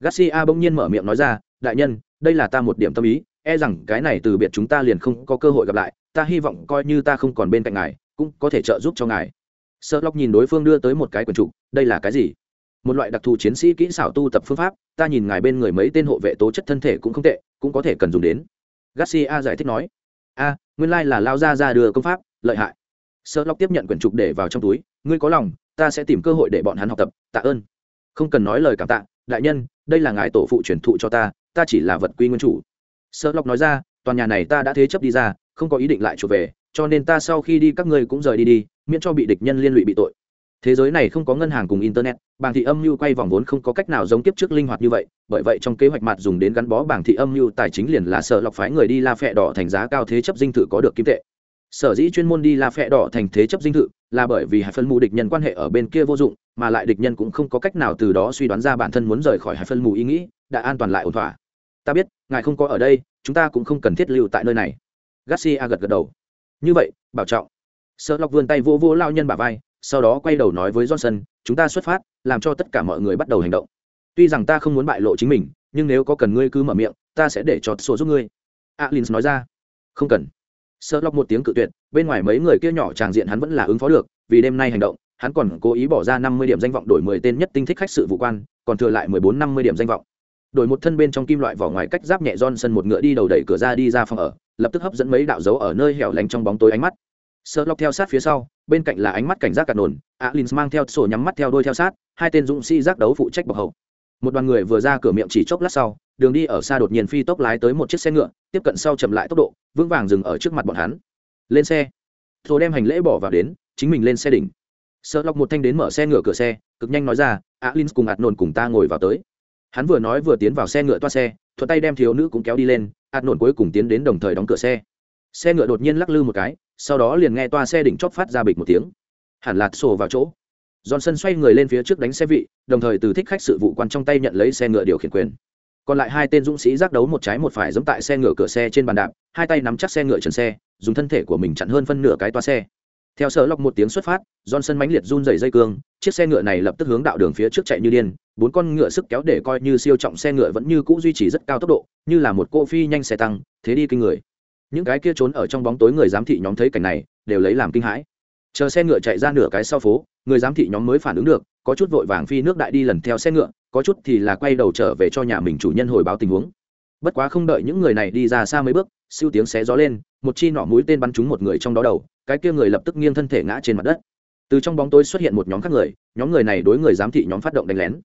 Garcia bỗng nhiên mở miệng nói ra, đại nhân, đây là ta một điểm tâm ý e rằng cái này từ biệt chúng ta liền không có cơ hội gặp lại, ta hy vọng coi như ta không còn bên cạnh ngài, cũng có thể trợ giúp cho ngài. Sợ lóc nhìn đối phương đưa tới một cái quần trục, đây là cái gì? Một loại đặc thù chiến sĩ kỹ xảo tu tập phương pháp, ta nhìn ngài bên người mấy tên hộ vệ tố chất thân thể cũng không tệ, cũng có thể cần dùng đến. Garcia giải thích nói, a, nguyên lai、like、là lao ra ra đưa công pháp, lợi hại. Sợ lóc tiếp nhận quyển trục để vào trong túi, ngươi có lòng, ta sẽ tìm cơ hội để bọn hắn học tập, tạ ơn. Không cần nói lời cảm tạ, đại nhân, đây là ngài tổ phụ truyền thụ cho ta ta chỉ là vật quy nguyên chủ sợ lộc nói ra toàn nhà này ta đã thế chấp đi ra, không có ý định lại trở về, cho nên ta sau khi đi các ngươi cũng rời đi đi, miễn cho bị địch nhân liên lụy bị tội. Thế giới này không có ngân hàng cùng internet, bảng thị âm mưu quay vòng vốn không có cách nào giống tiếp trước linh hoạt như vậy, bởi vậy trong kế hoạch mặt dùng đến gắn bó bảng thị âm mưu tài chính liền là sợ lọc phái người đi la phẹ đỏ thành giá cao thế chấp dinh thự có được kim tệ. Sở dĩ chuyên môn đi la phẹ đỏ thành thế chấp dinh thự là bởi vì hải phân mù địch nhân quan hệ ở bên kia vô dụng, mà lại địch nhân cũng không có cách nào từ đó suy đoán ra bản thân muốn rời khỏi hải phân mù ý nghĩ, đã an toàn lại ổn thỏa ta biết, ngài không có ở đây, chúng ta cũng không cần thiết lưu tại nơi này. Garcia gật gật đầu. Như vậy, bảo trọng. Sợ lọc vươn tay vô vô lao nhân bả vai, sau đó quay đầu nói với johnson, chúng ta xuất phát, làm cho tất cả mọi người bắt đầu hành động. Tuy rằng ta không muốn bại lộ chính mình, nhưng nếu có cần ngươi cứ mở miệng, ta sẽ để cho sổ giúp ngươi. Alin nói ra. Không cần. Sợ lọc một tiếng cự tuyệt, bên ngoài mấy người kia nhỏ tràng diện hắn vẫn là ứng phó được, vì đêm nay hành động, hắn còn cố ý bỏ ra năm mươi điểm danh vọng đổi mười tên nhất tinh thích khách sự vụ quan, còn thừa lại mười bốn năm mươi điểm danh vọng đổi một thân bên trong kim loại vỏ ngoài cách giáp nhẹ Johnson một ngựa đi đầu đẩy cửa ra đi ra phòng ở, lập tức hấp dẫn mấy đạo dấu ở nơi hẻo lánh trong bóng tối ánh mắt. sợ lọc theo sát phía sau, bên cạnh là ánh mắt cảnh giác cạt nổn, Alins mang theo sổ nhắm mắt theo đôi theo sát, hai tên dũng sĩ giác đấu phụ trách bọc hậu. Một đoàn người vừa ra cửa miệng chỉ chốc lát sau, đường đi ở xa đột nhiên phi tốc lái tới một chiếc xe ngựa, tiếp cận sau chậm lại tốc độ, vững vàng dừng ở trước mặt bọn hắn. Lên xe. Rồi đem hành lễ bỏ vào đến, chính mình lên xe đỉnh. sợ lọc một thanh đến mở xe ngựa cửa xe, cực nhanh nói ra, Alins cùng ạt nổn cùng ta ngồi vào tới hắn vừa nói vừa tiến vào xe ngựa toa xe, thuận tay đem thiếu nữ cũng kéo đi lên, ạt nổn cuối cùng tiến đến đồng thời đóng cửa xe. Xe ngựa đột nhiên lắc lư một cái, sau đó liền nghe toa xe đỉnh chóp phát ra bịch một tiếng. Hẳn lạt sổ vào chỗ. Johnson xoay người lên phía trước đánh xe vị, đồng thời từ thích khách sự vụ quan trong tay nhận lấy xe ngựa điều khiển quyền. Còn lại hai tên dũng sĩ giác đấu một trái một phải giống tại xe ngựa cửa xe trên bàn đạp, hai tay nắm chắc xe ngựa trần xe, dùng thân thể của mình chặn hơn phân nửa cái toa xe theo sở lọc một tiếng xuất phát, johnson mãnh liệt run dày dây cương, chiếc xe ngựa này lập tức hướng đạo đường phía trước chạy như điên, bốn con ngựa sức kéo để coi như siêu trọng xe ngựa vẫn như cũ duy trì rất cao tốc độ, như là một cô phi nhanh xe tăng, thế đi kinh người. Những cái kia trốn ở trong bóng tối người giám thị nhóm thấy cảnh này, đều lấy làm kinh hãi. Chờ xe ngựa chạy ra nửa cái sau phố, người giám thị nhóm mới phản ứng được, có chút vội vàng phi nước đại đi lần theo xe ngựa, có chút thì là quay đầu trở về cho nhà mình chủ nhân hồi báo tình huống bất quá không đợi những người này đi ra xa mấy bước, siêu tiếng xé gió lên, một chi nỏ mũi tên bắn trúng một người trong đó đầu, cái kia người lập tức nghiêng thân thể ngã trên mặt đất. Từ trong bóng tối xuất hiện một nhóm khác người, nhóm người này đối người giám thị nhóm phát động đánh lén.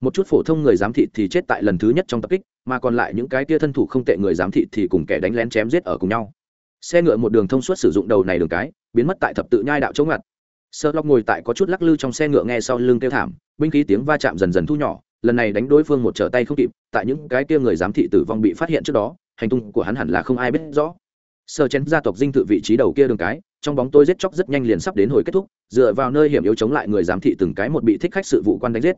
Một chút phổ thông người giám thị thì chết tại lần thứ nhất trong tập kích, mà còn lại những cái kia thân thủ không tệ người giám thị thì cùng kẻ đánh lén chém giết ở cùng nhau. Xe ngựa một đường thông suốt sử dụng đầu này đường cái, biến mất tại thập tự nhai đạo chống ngặt. Sơ lóc ngồi tại có chút lắc lư trong xe ngựa nghe sau lưng kêu thảm, binh khí tiếng va chạm dần dần thu nhỏ lần này đánh đối phương một trở tay không kịp tại những cái kia người giám thị tử vong bị phát hiện trước đó hành tung của hắn hẳn là không ai biết rõ. Sơ chén gia tộc dinh thự vị trí đầu kia đường cái trong bóng tôi giết chóc rất nhanh liền sắp đến hồi kết thúc dựa vào nơi hiểm yếu chống lại người giám thị từng cái một bị thích khách sự vụ quan đánh giết.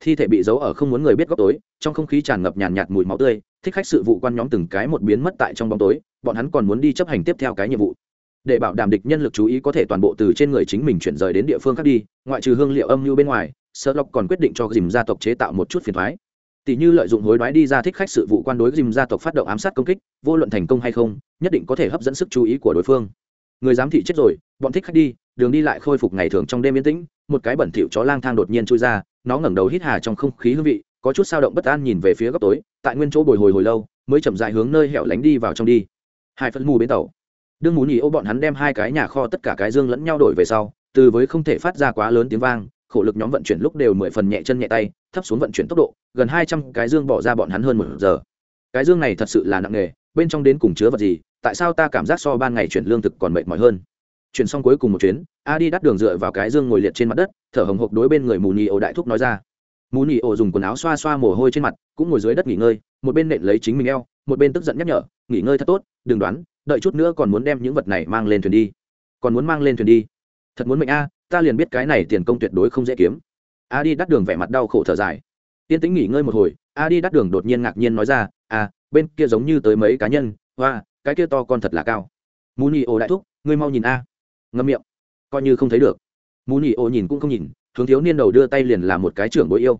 Thi thể bị giấu ở không muốn người biết góc tối trong không khí tràn ngập nhàn nhạt, mùi máu tươi thích khách sự vụ quan nhóm từng cái một biến mất tại trong bóng tối bọn hắn còn muốn đi chấp hành tiếp theo cái nhiệm vụ. Để bảo đảm địch nhân lực chú ý có thể toàn bộ từ trên người chính mình chuyển rời đến địa phương khác đi ngoại trừ hương liệu âm mưu bên ngoài sợ lộc còn quyết định cho dìm gia tộc chế tạo một chút phiền thoái. Tỷ như lợi dụng hối đoái đi ra thích khách sự vụ quan đối dìm gia tộc phát động ám sát công kích, vô luận thành công hay không, nhất định có thể hấp dẫn sức chú ý của đối phương. Người giám thị chết rồi, bọn thích khách đi, đường đi lại khôi phục ngày thường trong đêm yên tĩnh, một cái bẩn thỉu chó lang thang đột nhiên trôi ra, nó ngẩng đầu hít hà trong không khí hương vị, có chút sao động bất an nhìn về phía góc tối, tại nguyên chỗ bồi hồi hồi lâu, mới chậm dại hướng nơi hẻo lánh đi vào trong đi. Hai phân mù bên tàu. Đương mù nhì ô bọn hắn đem hai cái nhà kho tất cả cái dương lẫn nhau đổi về sau, từ với không thể phát ra quá lớn tiếng vang khổ lực nhóm vận chuyển lúc đều mười phần nhẹ chân nhẹ tay, thấp xuống vận chuyển tốc độ, gần hai trăm cái dương bỏ ra bọn hắn hơn một giờ. Cái dương này thật sự là nặng nề, bên trong đến cùng chứa vật gì, tại sao ta cảm giác so ban ngày chuyển lương thực còn mệt mỏi hơn? Chuyển xong cuối cùng một chuyến a đi đắt đường dựa vào cái dương ngồi liệt trên mặt đất, thở hồng hộc đối bên người mù nhì ổ đại thúc nói ra. Mù nhì ổ dùng quần áo xoa xoa mồ hôi trên mặt, cũng ngồi dưới đất nghỉ ngơi, một bên nện lấy chính mình eo, một bên tức giận nhắc nhở, nghỉ ngơi thật tốt, đừng đoán, đợi chút nữa còn muốn đem những vật này mang lên thuyền đi. Còn muốn mang lên thuyền đi thật muốn mệnh a, ta liền biết cái này tiền công tuyệt đối không dễ kiếm. A đi đắt đường vẻ mặt đau khổ thở dài. Tiên tĩnh nghỉ ngơi một hồi a đi đắt đường đột nhiên ngạc nhiên nói ra à bên kia giống như tới mấy cá nhân, hoa, cái kia to con thật là cao. Mù nhị ô đại thúc, ngươi mau nhìn a. Ngâm miệng. Coi như không thấy được. Mù nhị ô nhìn cũng không nhìn, hướng thiếu niên đầu đưa tay liền làm một cái trưởng bối yêu.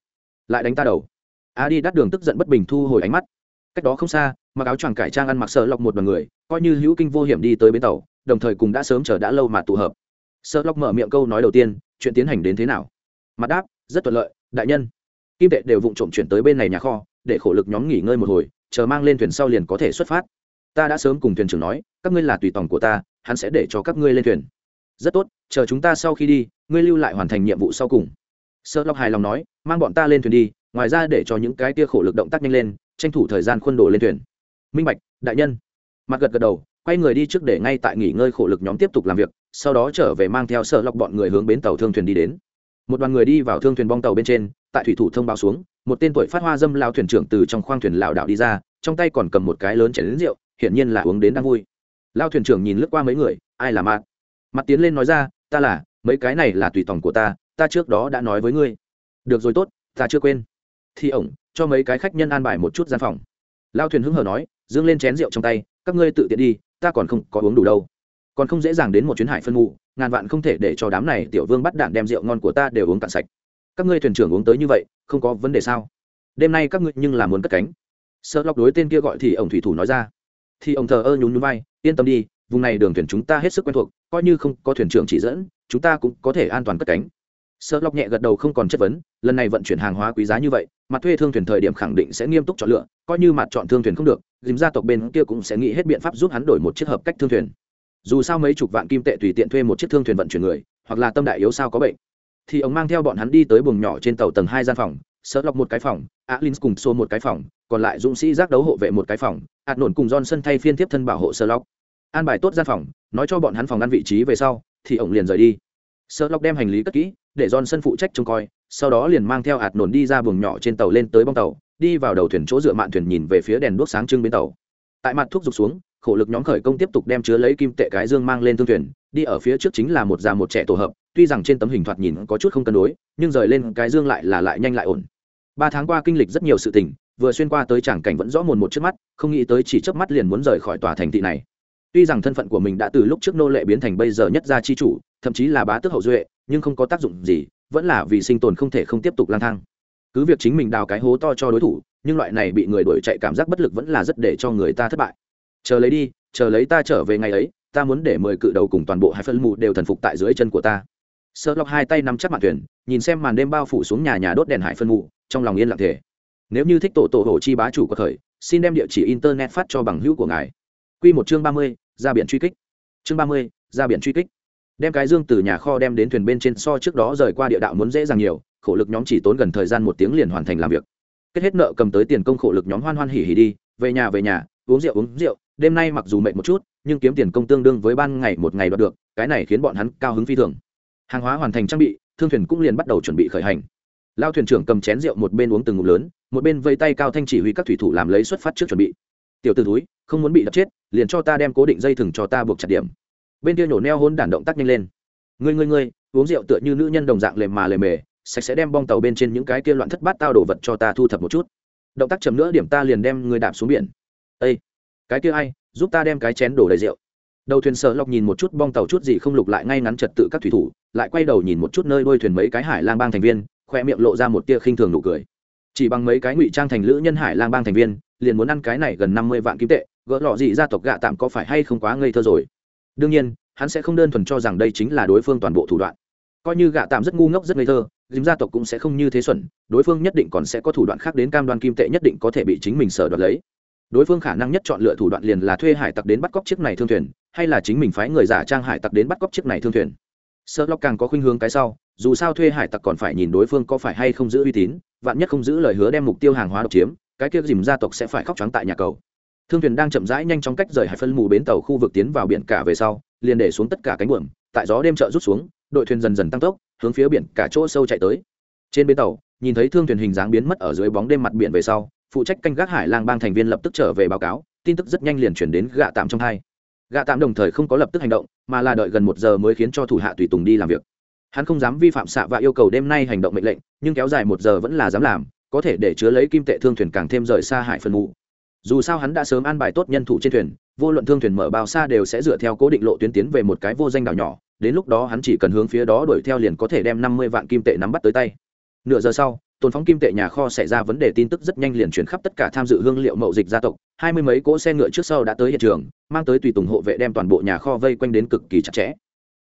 Lại đánh ta đầu. A đi đắt đường tức giận bất bình thu hồi ánh mắt. Cách đó không xa, mặc áo choàng cải trang ăn mặc sợ lọc một đoàn người, coi như hữu kinh vô hiểm đi tới bến tàu, đồng thời cùng đã sớm chờ đã lâu mà tụ hợp sợ lóc mở miệng câu nói đầu tiên, chuyện tiến hành đến thế nào? Mặt đáp, rất thuận lợi, đại nhân. Kim tệ đều vụng trộm chuyển tới bên này nhà kho, để khổ lực nhóm nghỉ ngơi một hồi, chờ mang lên thuyền sau liền có thể xuất phát. Ta đã sớm cùng thuyền trưởng nói, các ngươi là tùy tòng của ta, hắn sẽ để cho các ngươi lên thuyền. Rất tốt, chờ chúng ta sau khi đi, ngươi lưu lại hoàn thành nhiệm vụ sau cùng. Sợ lóc hài lòng nói, mang bọn ta lên thuyền đi, ngoài ra để cho những cái tia khổ lực động tác nhanh lên, tranh thủ thời gian khuôn đồ lên thuyền. Minh bạch, đại nhân. Mặt gật gật đầu, quay người đi trước để ngay tại nghỉ ngơi khổ lực nhóm tiếp tục làm việc sau đó trở về mang theo sợ lọc bọn người hướng bến tàu thương thuyền đi đến. Một đoàn người đi vào thương thuyền bong tàu bên trên, tại thủy thủ thông báo xuống, một tên tuổi phát hoa dâm lao thuyền trưởng từ trong khoang thuyền lảo đảo đi ra, trong tay còn cầm một cái lớn chảy đến rượu, hiển nhiên là uống đến đang vui. Lao thuyền trưởng nhìn lướt qua mấy người, ai là mặt mặt tiến lên nói ra, ta là, mấy cái này là tùy tòng của ta ta trước đó đã nói với ngươi. Được rồi tốt, ta chưa quên. Thì ổng, cho mấy cái khách nhân an bài một chút gian phòng. Lao thuyền hứng hờ nói dương lên chén rượu trong tay, các ngươi tự tiện đi, ta còn không có uống đủ đâu còn không dễ dàng đến một chuyến hải phân mù, ngàn vạn không thể để cho đám này tiểu vương bắt đạn đem rượu ngon của ta đều uống cạn sạch. Các ngươi thuyền trưởng uống tới như vậy, không có vấn đề sao? Đêm nay các ngươi nhưng là muốn cất cánh. Sợ lọc đối tên kia gọi thì ông thủy thủ nói ra. Thì ông thờ ơ nhún nhún vai, yên tâm đi, vùng này đường thuyền chúng ta hết sức quen thuộc, coi như không có thuyền trưởng chỉ dẫn, chúng ta cũng có thể an toàn cất cánh. Sợ lọc nhẹ gật đầu không còn chất vấn, lần này vận chuyển hàng hóa quý giá như vậy mặt thuê thương thuyền thời điểm khẳng định sẽ nghiêm túc chọn lựa, coi như mặt chọn thương thuyền không được, dìm gia tộc bên kia cũng sẽ nghĩ hết biện pháp giúp hắn đổi một chiếc hợp cách thương thuyền dù sao mấy chục vạn kim tệ tùy tiện thuê một chiếc thương thuyền vận chuyển người, hoặc là tâm đại yếu sao có bệnh. Thì ông mang theo bọn hắn đi tới buồng nhỏ trên tàu tầng hai gian phòng, sợ lọc một cái phòng alin cùng xô một cái phòng, còn lại dũng sĩ giác đấu hộ vệ một cái phòng hạt nổn cùng don sân thay phiên tiếp thân bảo hộ sợ lọc. An bài tốt gian phòng, nói cho bọn hắn phòng ăn vị trí về sau, thì ông liền rời đi. Sợ lọc đem hành lý cất kỹ, để don sân phụ trách trông coi, sau đó liền mang theo hạt nổn đi ra buồng nhỏ trên tàu lên tới bong tàu, đi vào đầu thuyền chỗ dựa mạn thuyền nhìn về phía đèn đuốc sáng trưng bên tàu. Tại mặt thuốc rục xuống khổ lực nhóm khởi công tiếp tục đem chứa lấy kim tệ cái dương mang lên thương thuyền, đi ở phía trước chính là một già một trẻ tổ hợp, tuy rằng trên tấm hình thoạt nhìn có chút không cân đối, nhưng rời lên cái dương lại là lại nhanh lại ổn. Ba tháng qua kinh lịch rất nhiều sự tình, vừa xuyên qua tới tràng cảnh vẫn rõ mồn một trước mắt, không nghĩ tới chỉ chớp mắt liền muốn rời khỏi tòa thành thị này. Tuy rằng thân phận của mình đã từ lúc trước nô lệ biến thành bây giờ nhất gia chi chủ, thậm chí là bá tước hậu duệ, nhưng không có tác dụng gì, vẫn là vì sinh tồn không thể không tiếp tục lang thang. Cứ việc chính mình đào cái hố to cho đối thủ, nhưng loại này bị người đuổi chạy cảm giác bất lực vẫn là rất để cho người ta thất bại chờ lấy đi, chờ lấy ta trở về ngày ấy, ta muốn để mười cự đầu cùng toàn bộ hai phân mù đều thần phục tại dưới chân của ta. Sợ lọc hai tay nắm chắc mặt thuyền, nhìn xem màn đêm bao phủ xuống nhà nhà đốt đèn hải phân mù, trong lòng yên lặng thể nếu như thích tổ tổ hồ chi bá chủ có thời, xin đem địa chỉ internet phát cho bằng hữu của ngài. Q một chương ba mươi, ra biển truy kích. Chương ba mươi, ra biển truy kích. Đem cái dương từ nhà kho đem đến thuyền bên trên so trước đó rời qua địa đạo muốn dễ dàng nhiều, khổ lực nhóm chỉ tốn gần thời gian một tiếng liền hoàn thành làm việc. Kết hết nợ cầm tới tiền công khổ lực nhóm hoan hoan hỉ hỉ đi, về nhà về nhà, uống rượu uống rượu đêm nay mặc dù mệt một chút, nhưng kiếm tiền công tương đương với ban ngày một ngày đoạt được, cái này khiến bọn hắn cao hứng phi thường. Hàng hóa hoàn thành trang bị, thương thuyền cũng liền bắt đầu chuẩn bị khởi hành. Lao thuyền trưởng cầm chén rượu một bên uống từng ngụm lớn, một bên vây tay cao thanh chỉ huy các thủy thủ làm lấy xuất phát trước chuẩn bị. Tiểu t ử túi không muốn bị đập chết, liền cho ta đem cố định dây thừng cho ta buộc chặt điểm. Bên kia nhổ neo hôn đản động tác nhanh lên. Ngươi ngươi ngươi, uống rượu tựa như nữ nhân đồng dạng lề mà lề mề, sạch sẽ đem bong tàu bên trên những cái kia loạn thất bát tao đổ vật cho ta thu thập một chút. Động tác chậm nữa, điểm ta liền đem người đạp xuống biển. Ây cái kia ai, giúp ta đem cái chén đổ đầy rượu. Đầu thuyền sợ lọc nhìn một chút bong tàu chút gì không lục lại ngay ngắn trật tự các thủy thủ, lại quay đầu nhìn một chút nơi đôi thuyền mấy cái hải lang bang thành viên khoe miệng lộ ra một tia khinh thường nụ cười. Chỉ bằng mấy cái ngụy trang thành lữ nhân hải lang bang thành viên, liền muốn ăn cái này gần năm mươi vạn kim tệ, gỡ lọ gì gia tộc gạ tạm có phải hay không quá ngây thơ rồi. Đương nhiên, hắn sẽ không đơn thuần cho rằng đây chính là đối phương toàn bộ thủ đoạn. Coi như gạ tạm rất ngu ngốc rất ngây thơ, dìm gia tộc cũng sẽ không như thế xuẩn, đối phương nhất định còn sẽ có thủ đoạn khác đến cam đoan kim tệ nhất định có thể bị chính mình sở đoạt lấy đối phương khả năng nhất chọn lựa thủ đoạn liền là thuê hải tặc đến bắt cóc chiếc này thương thuyền, hay là chính mình phái người giả trang hải tặc đến bắt cóc chiếc này thương thuyền. Sợ lóc càng có khuynh hướng cái sau, dù sao thuê hải tặc còn phải nhìn đối phương có phải hay không giữ uy tín, vạn nhất không giữ lời hứa đem mục tiêu hàng hóa độc chiếm, cái kia dìm gia tộc sẽ phải khóc trắng tại nhà cầu. Thương thuyền đang chậm rãi nhanh chóng cách rời hải phân mù bến tàu khu vực tiến vào biển cả về sau, liền để xuống tất cả cánh buồm, tại gió đêm chợ rút xuống, đội thuyền dần dần tăng tốc, hướng phía biển cả chỗ sâu chạy tới. Trên bến tàu, nhìn thấy thương thuyền hình dáng biến mất ở dưới bóng đêm mặt biển về sau phụ trách canh gác hải lang bang thành viên lập tức trở về báo cáo, tin tức rất nhanh liền chuyển đến gạ tạm trong hai. Gạ tạm đồng thời không có lập tức hành động, mà là đợi gần một giờ mới khiến cho thủ hạ tùy tùng đi làm việc. Hắn không dám vi phạm xạ và yêu cầu đêm nay hành động mệnh lệnh, nhưng kéo dài một giờ vẫn là dám làm, có thể để chứa lấy kim tệ thương thuyền càng thêm rời xa hải phân mù dù sao hắn đã sớm an bài tốt nhân thủ trên thuyền, vô luận thương thuyền mở bao xa đều sẽ dựa theo cố định lộ tuyến tiến về một cái vô danh đảo nhỏ, đến lúc đó hắn chỉ cần hướng phía đó đuổi theo liền có thể đem năm mươi vạn kim tệ nắm bắt tới tay. Nửa giờ sau tồn phóng kim tệ nhà kho xảy ra vấn đề tin tức rất nhanh liền chuyển khắp tất cả tham dự hương liệu mậu dịch gia tộc. Hai mươi mấy cỗ xe ngựa trước sau đã tới hiện trường, mang tới tùy tùng hộ vệ đem toàn bộ nhà kho vây quanh đến cực kỳ chặt chẽ.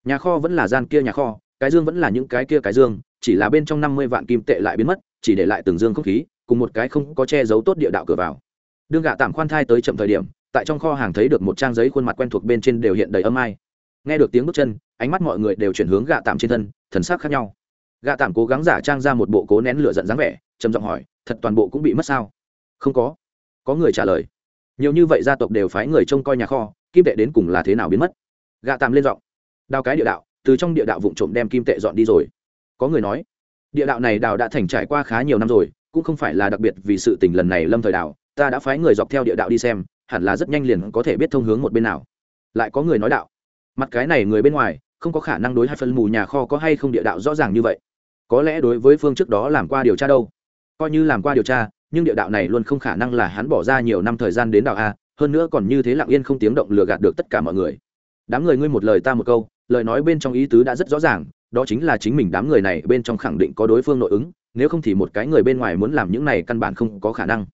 Nhà kho vẫn là gian kia nhà kho, cái dương vẫn là những cái kia cái dương, chỉ là bên trong năm mươi vạn kim tệ lại biến mất, chỉ để lại từng dương không khí, cùng một cái không có che giấu tốt địa đạo cửa vào. Đương gạ tạm khoan thai tới chậm thời điểm, tại trong kho hàng thấy được một trang giấy khuôn mặt quen thuộc bên trên đều hiện đầy âm ai. Nghe được tiếng bước chân, ánh mắt mọi người đều chuyển hướng gạ tạm trên thân, thần sắc khác nhau gạ tạm cố gắng giả trang ra một bộ cố nén lửa giận dáng vẻ, trầm giọng hỏi, thật toàn bộ cũng bị mất sao? Không có. Có người trả lời, nhiều như vậy gia tộc đều phái người trông coi nhà kho, kim tệ đến cùng là thế nào biến mất? Gạ tạm lên giọng, đào cái địa đạo, từ trong địa đạo vụ trộm đem kim tệ dọn đi rồi. Có người nói, địa đạo này đào đã thành trải qua khá nhiều năm rồi, cũng không phải là đặc biệt vì sự tình lần này lâm thời đào, ta đã phái người dọc theo địa đạo đi xem, hẳn là rất nhanh liền có thể biết thông hướng một bên nào. Lại có người nói đạo, mặt cái này người bên ngoài, không có khả năng đối hai phân mù nhà kho có hay không địa đạo rõ ràng như vậy có lẽ đối với phương trước đó làm qua điều tra đâu. Coi như làm qua điều tra, nhưng địa đạo này luôn không khả năng là hắn bỏ ra nhiều năm thời gian đến đạo a, hơn nữa còn như thế lặng yên không tiếng động lừa gạt được tất cả mọi người. Đám người ngươi một lời ta một câu, lời nói bên trong ý tứ đã rất rõ ràng, đó chính là chính mình đám người này bên trong khẳng định có đối phương nội ứng, nếu không thì một cái người bên ngoài muốn làm những này căn bản không có khả năng.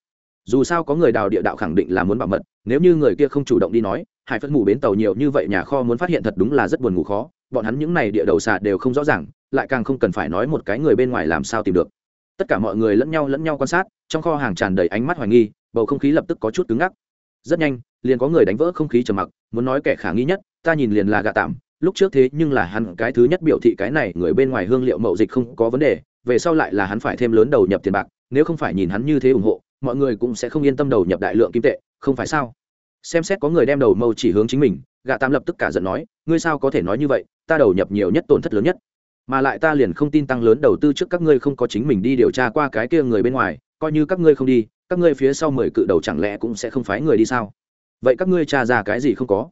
Dù sao có người đào địa đạo khẳng định là muốn bảo mật, nếu như người kia không chủ động đi nói, hải phất mù bến tàu nhiều như vậy nhà kho muốn phát hiện thật đúng là rất buồn ngủ khó, bọn hắn những này địa đầu xà đều không rõ ràng lại càng không cần phải nói một cái người bên ngoài làm sao tìm được. Tất cả mọi người lẫn nhau lẫn nhau quan sát, trong kho hàng tràn đầy ánh mắt hoài nghi, bầu không khí lập tức có chút cứng ngắc. Rất nhanh, liền có người đánh vỡ không khí trầm mặc, muốn nói kẻ khả nghi nhất, ta nhìn liền là gạ tạm, lúc trước thế nhưng là hắn cái thứ nhất biểu thị cái này, người bên ngoài hương liệu mậu dịch không có vấn đề, về sau lại là hắn phải thêm lớn đầu nhập tiền bạc, nếu không phải nhìn hắn như thế ủng hộ, mọi người cũng sẽ không yên tâm đầu nhập đại lượng kim tệ, không phải sao? Xem xét có người đem đầu mâu chỉ hướng chính mình, gạ tam lập tức cả giận nói, ngươi sao có thể nói như vậy, ta đầu nhập nhiều nhất tổn thất lớn nhất mà lại ta liền không tin tăng lớn đầu tư trước các ngươi không có chính mình đi điều tra qua cái kia người bên ngoài, coi như các ngươi không đi, các ngươi phía sau mười cự đầu chẳng lẽ cũng sẽ không phái người đi sao? Vậy các ngươi tra ra cái gì không có?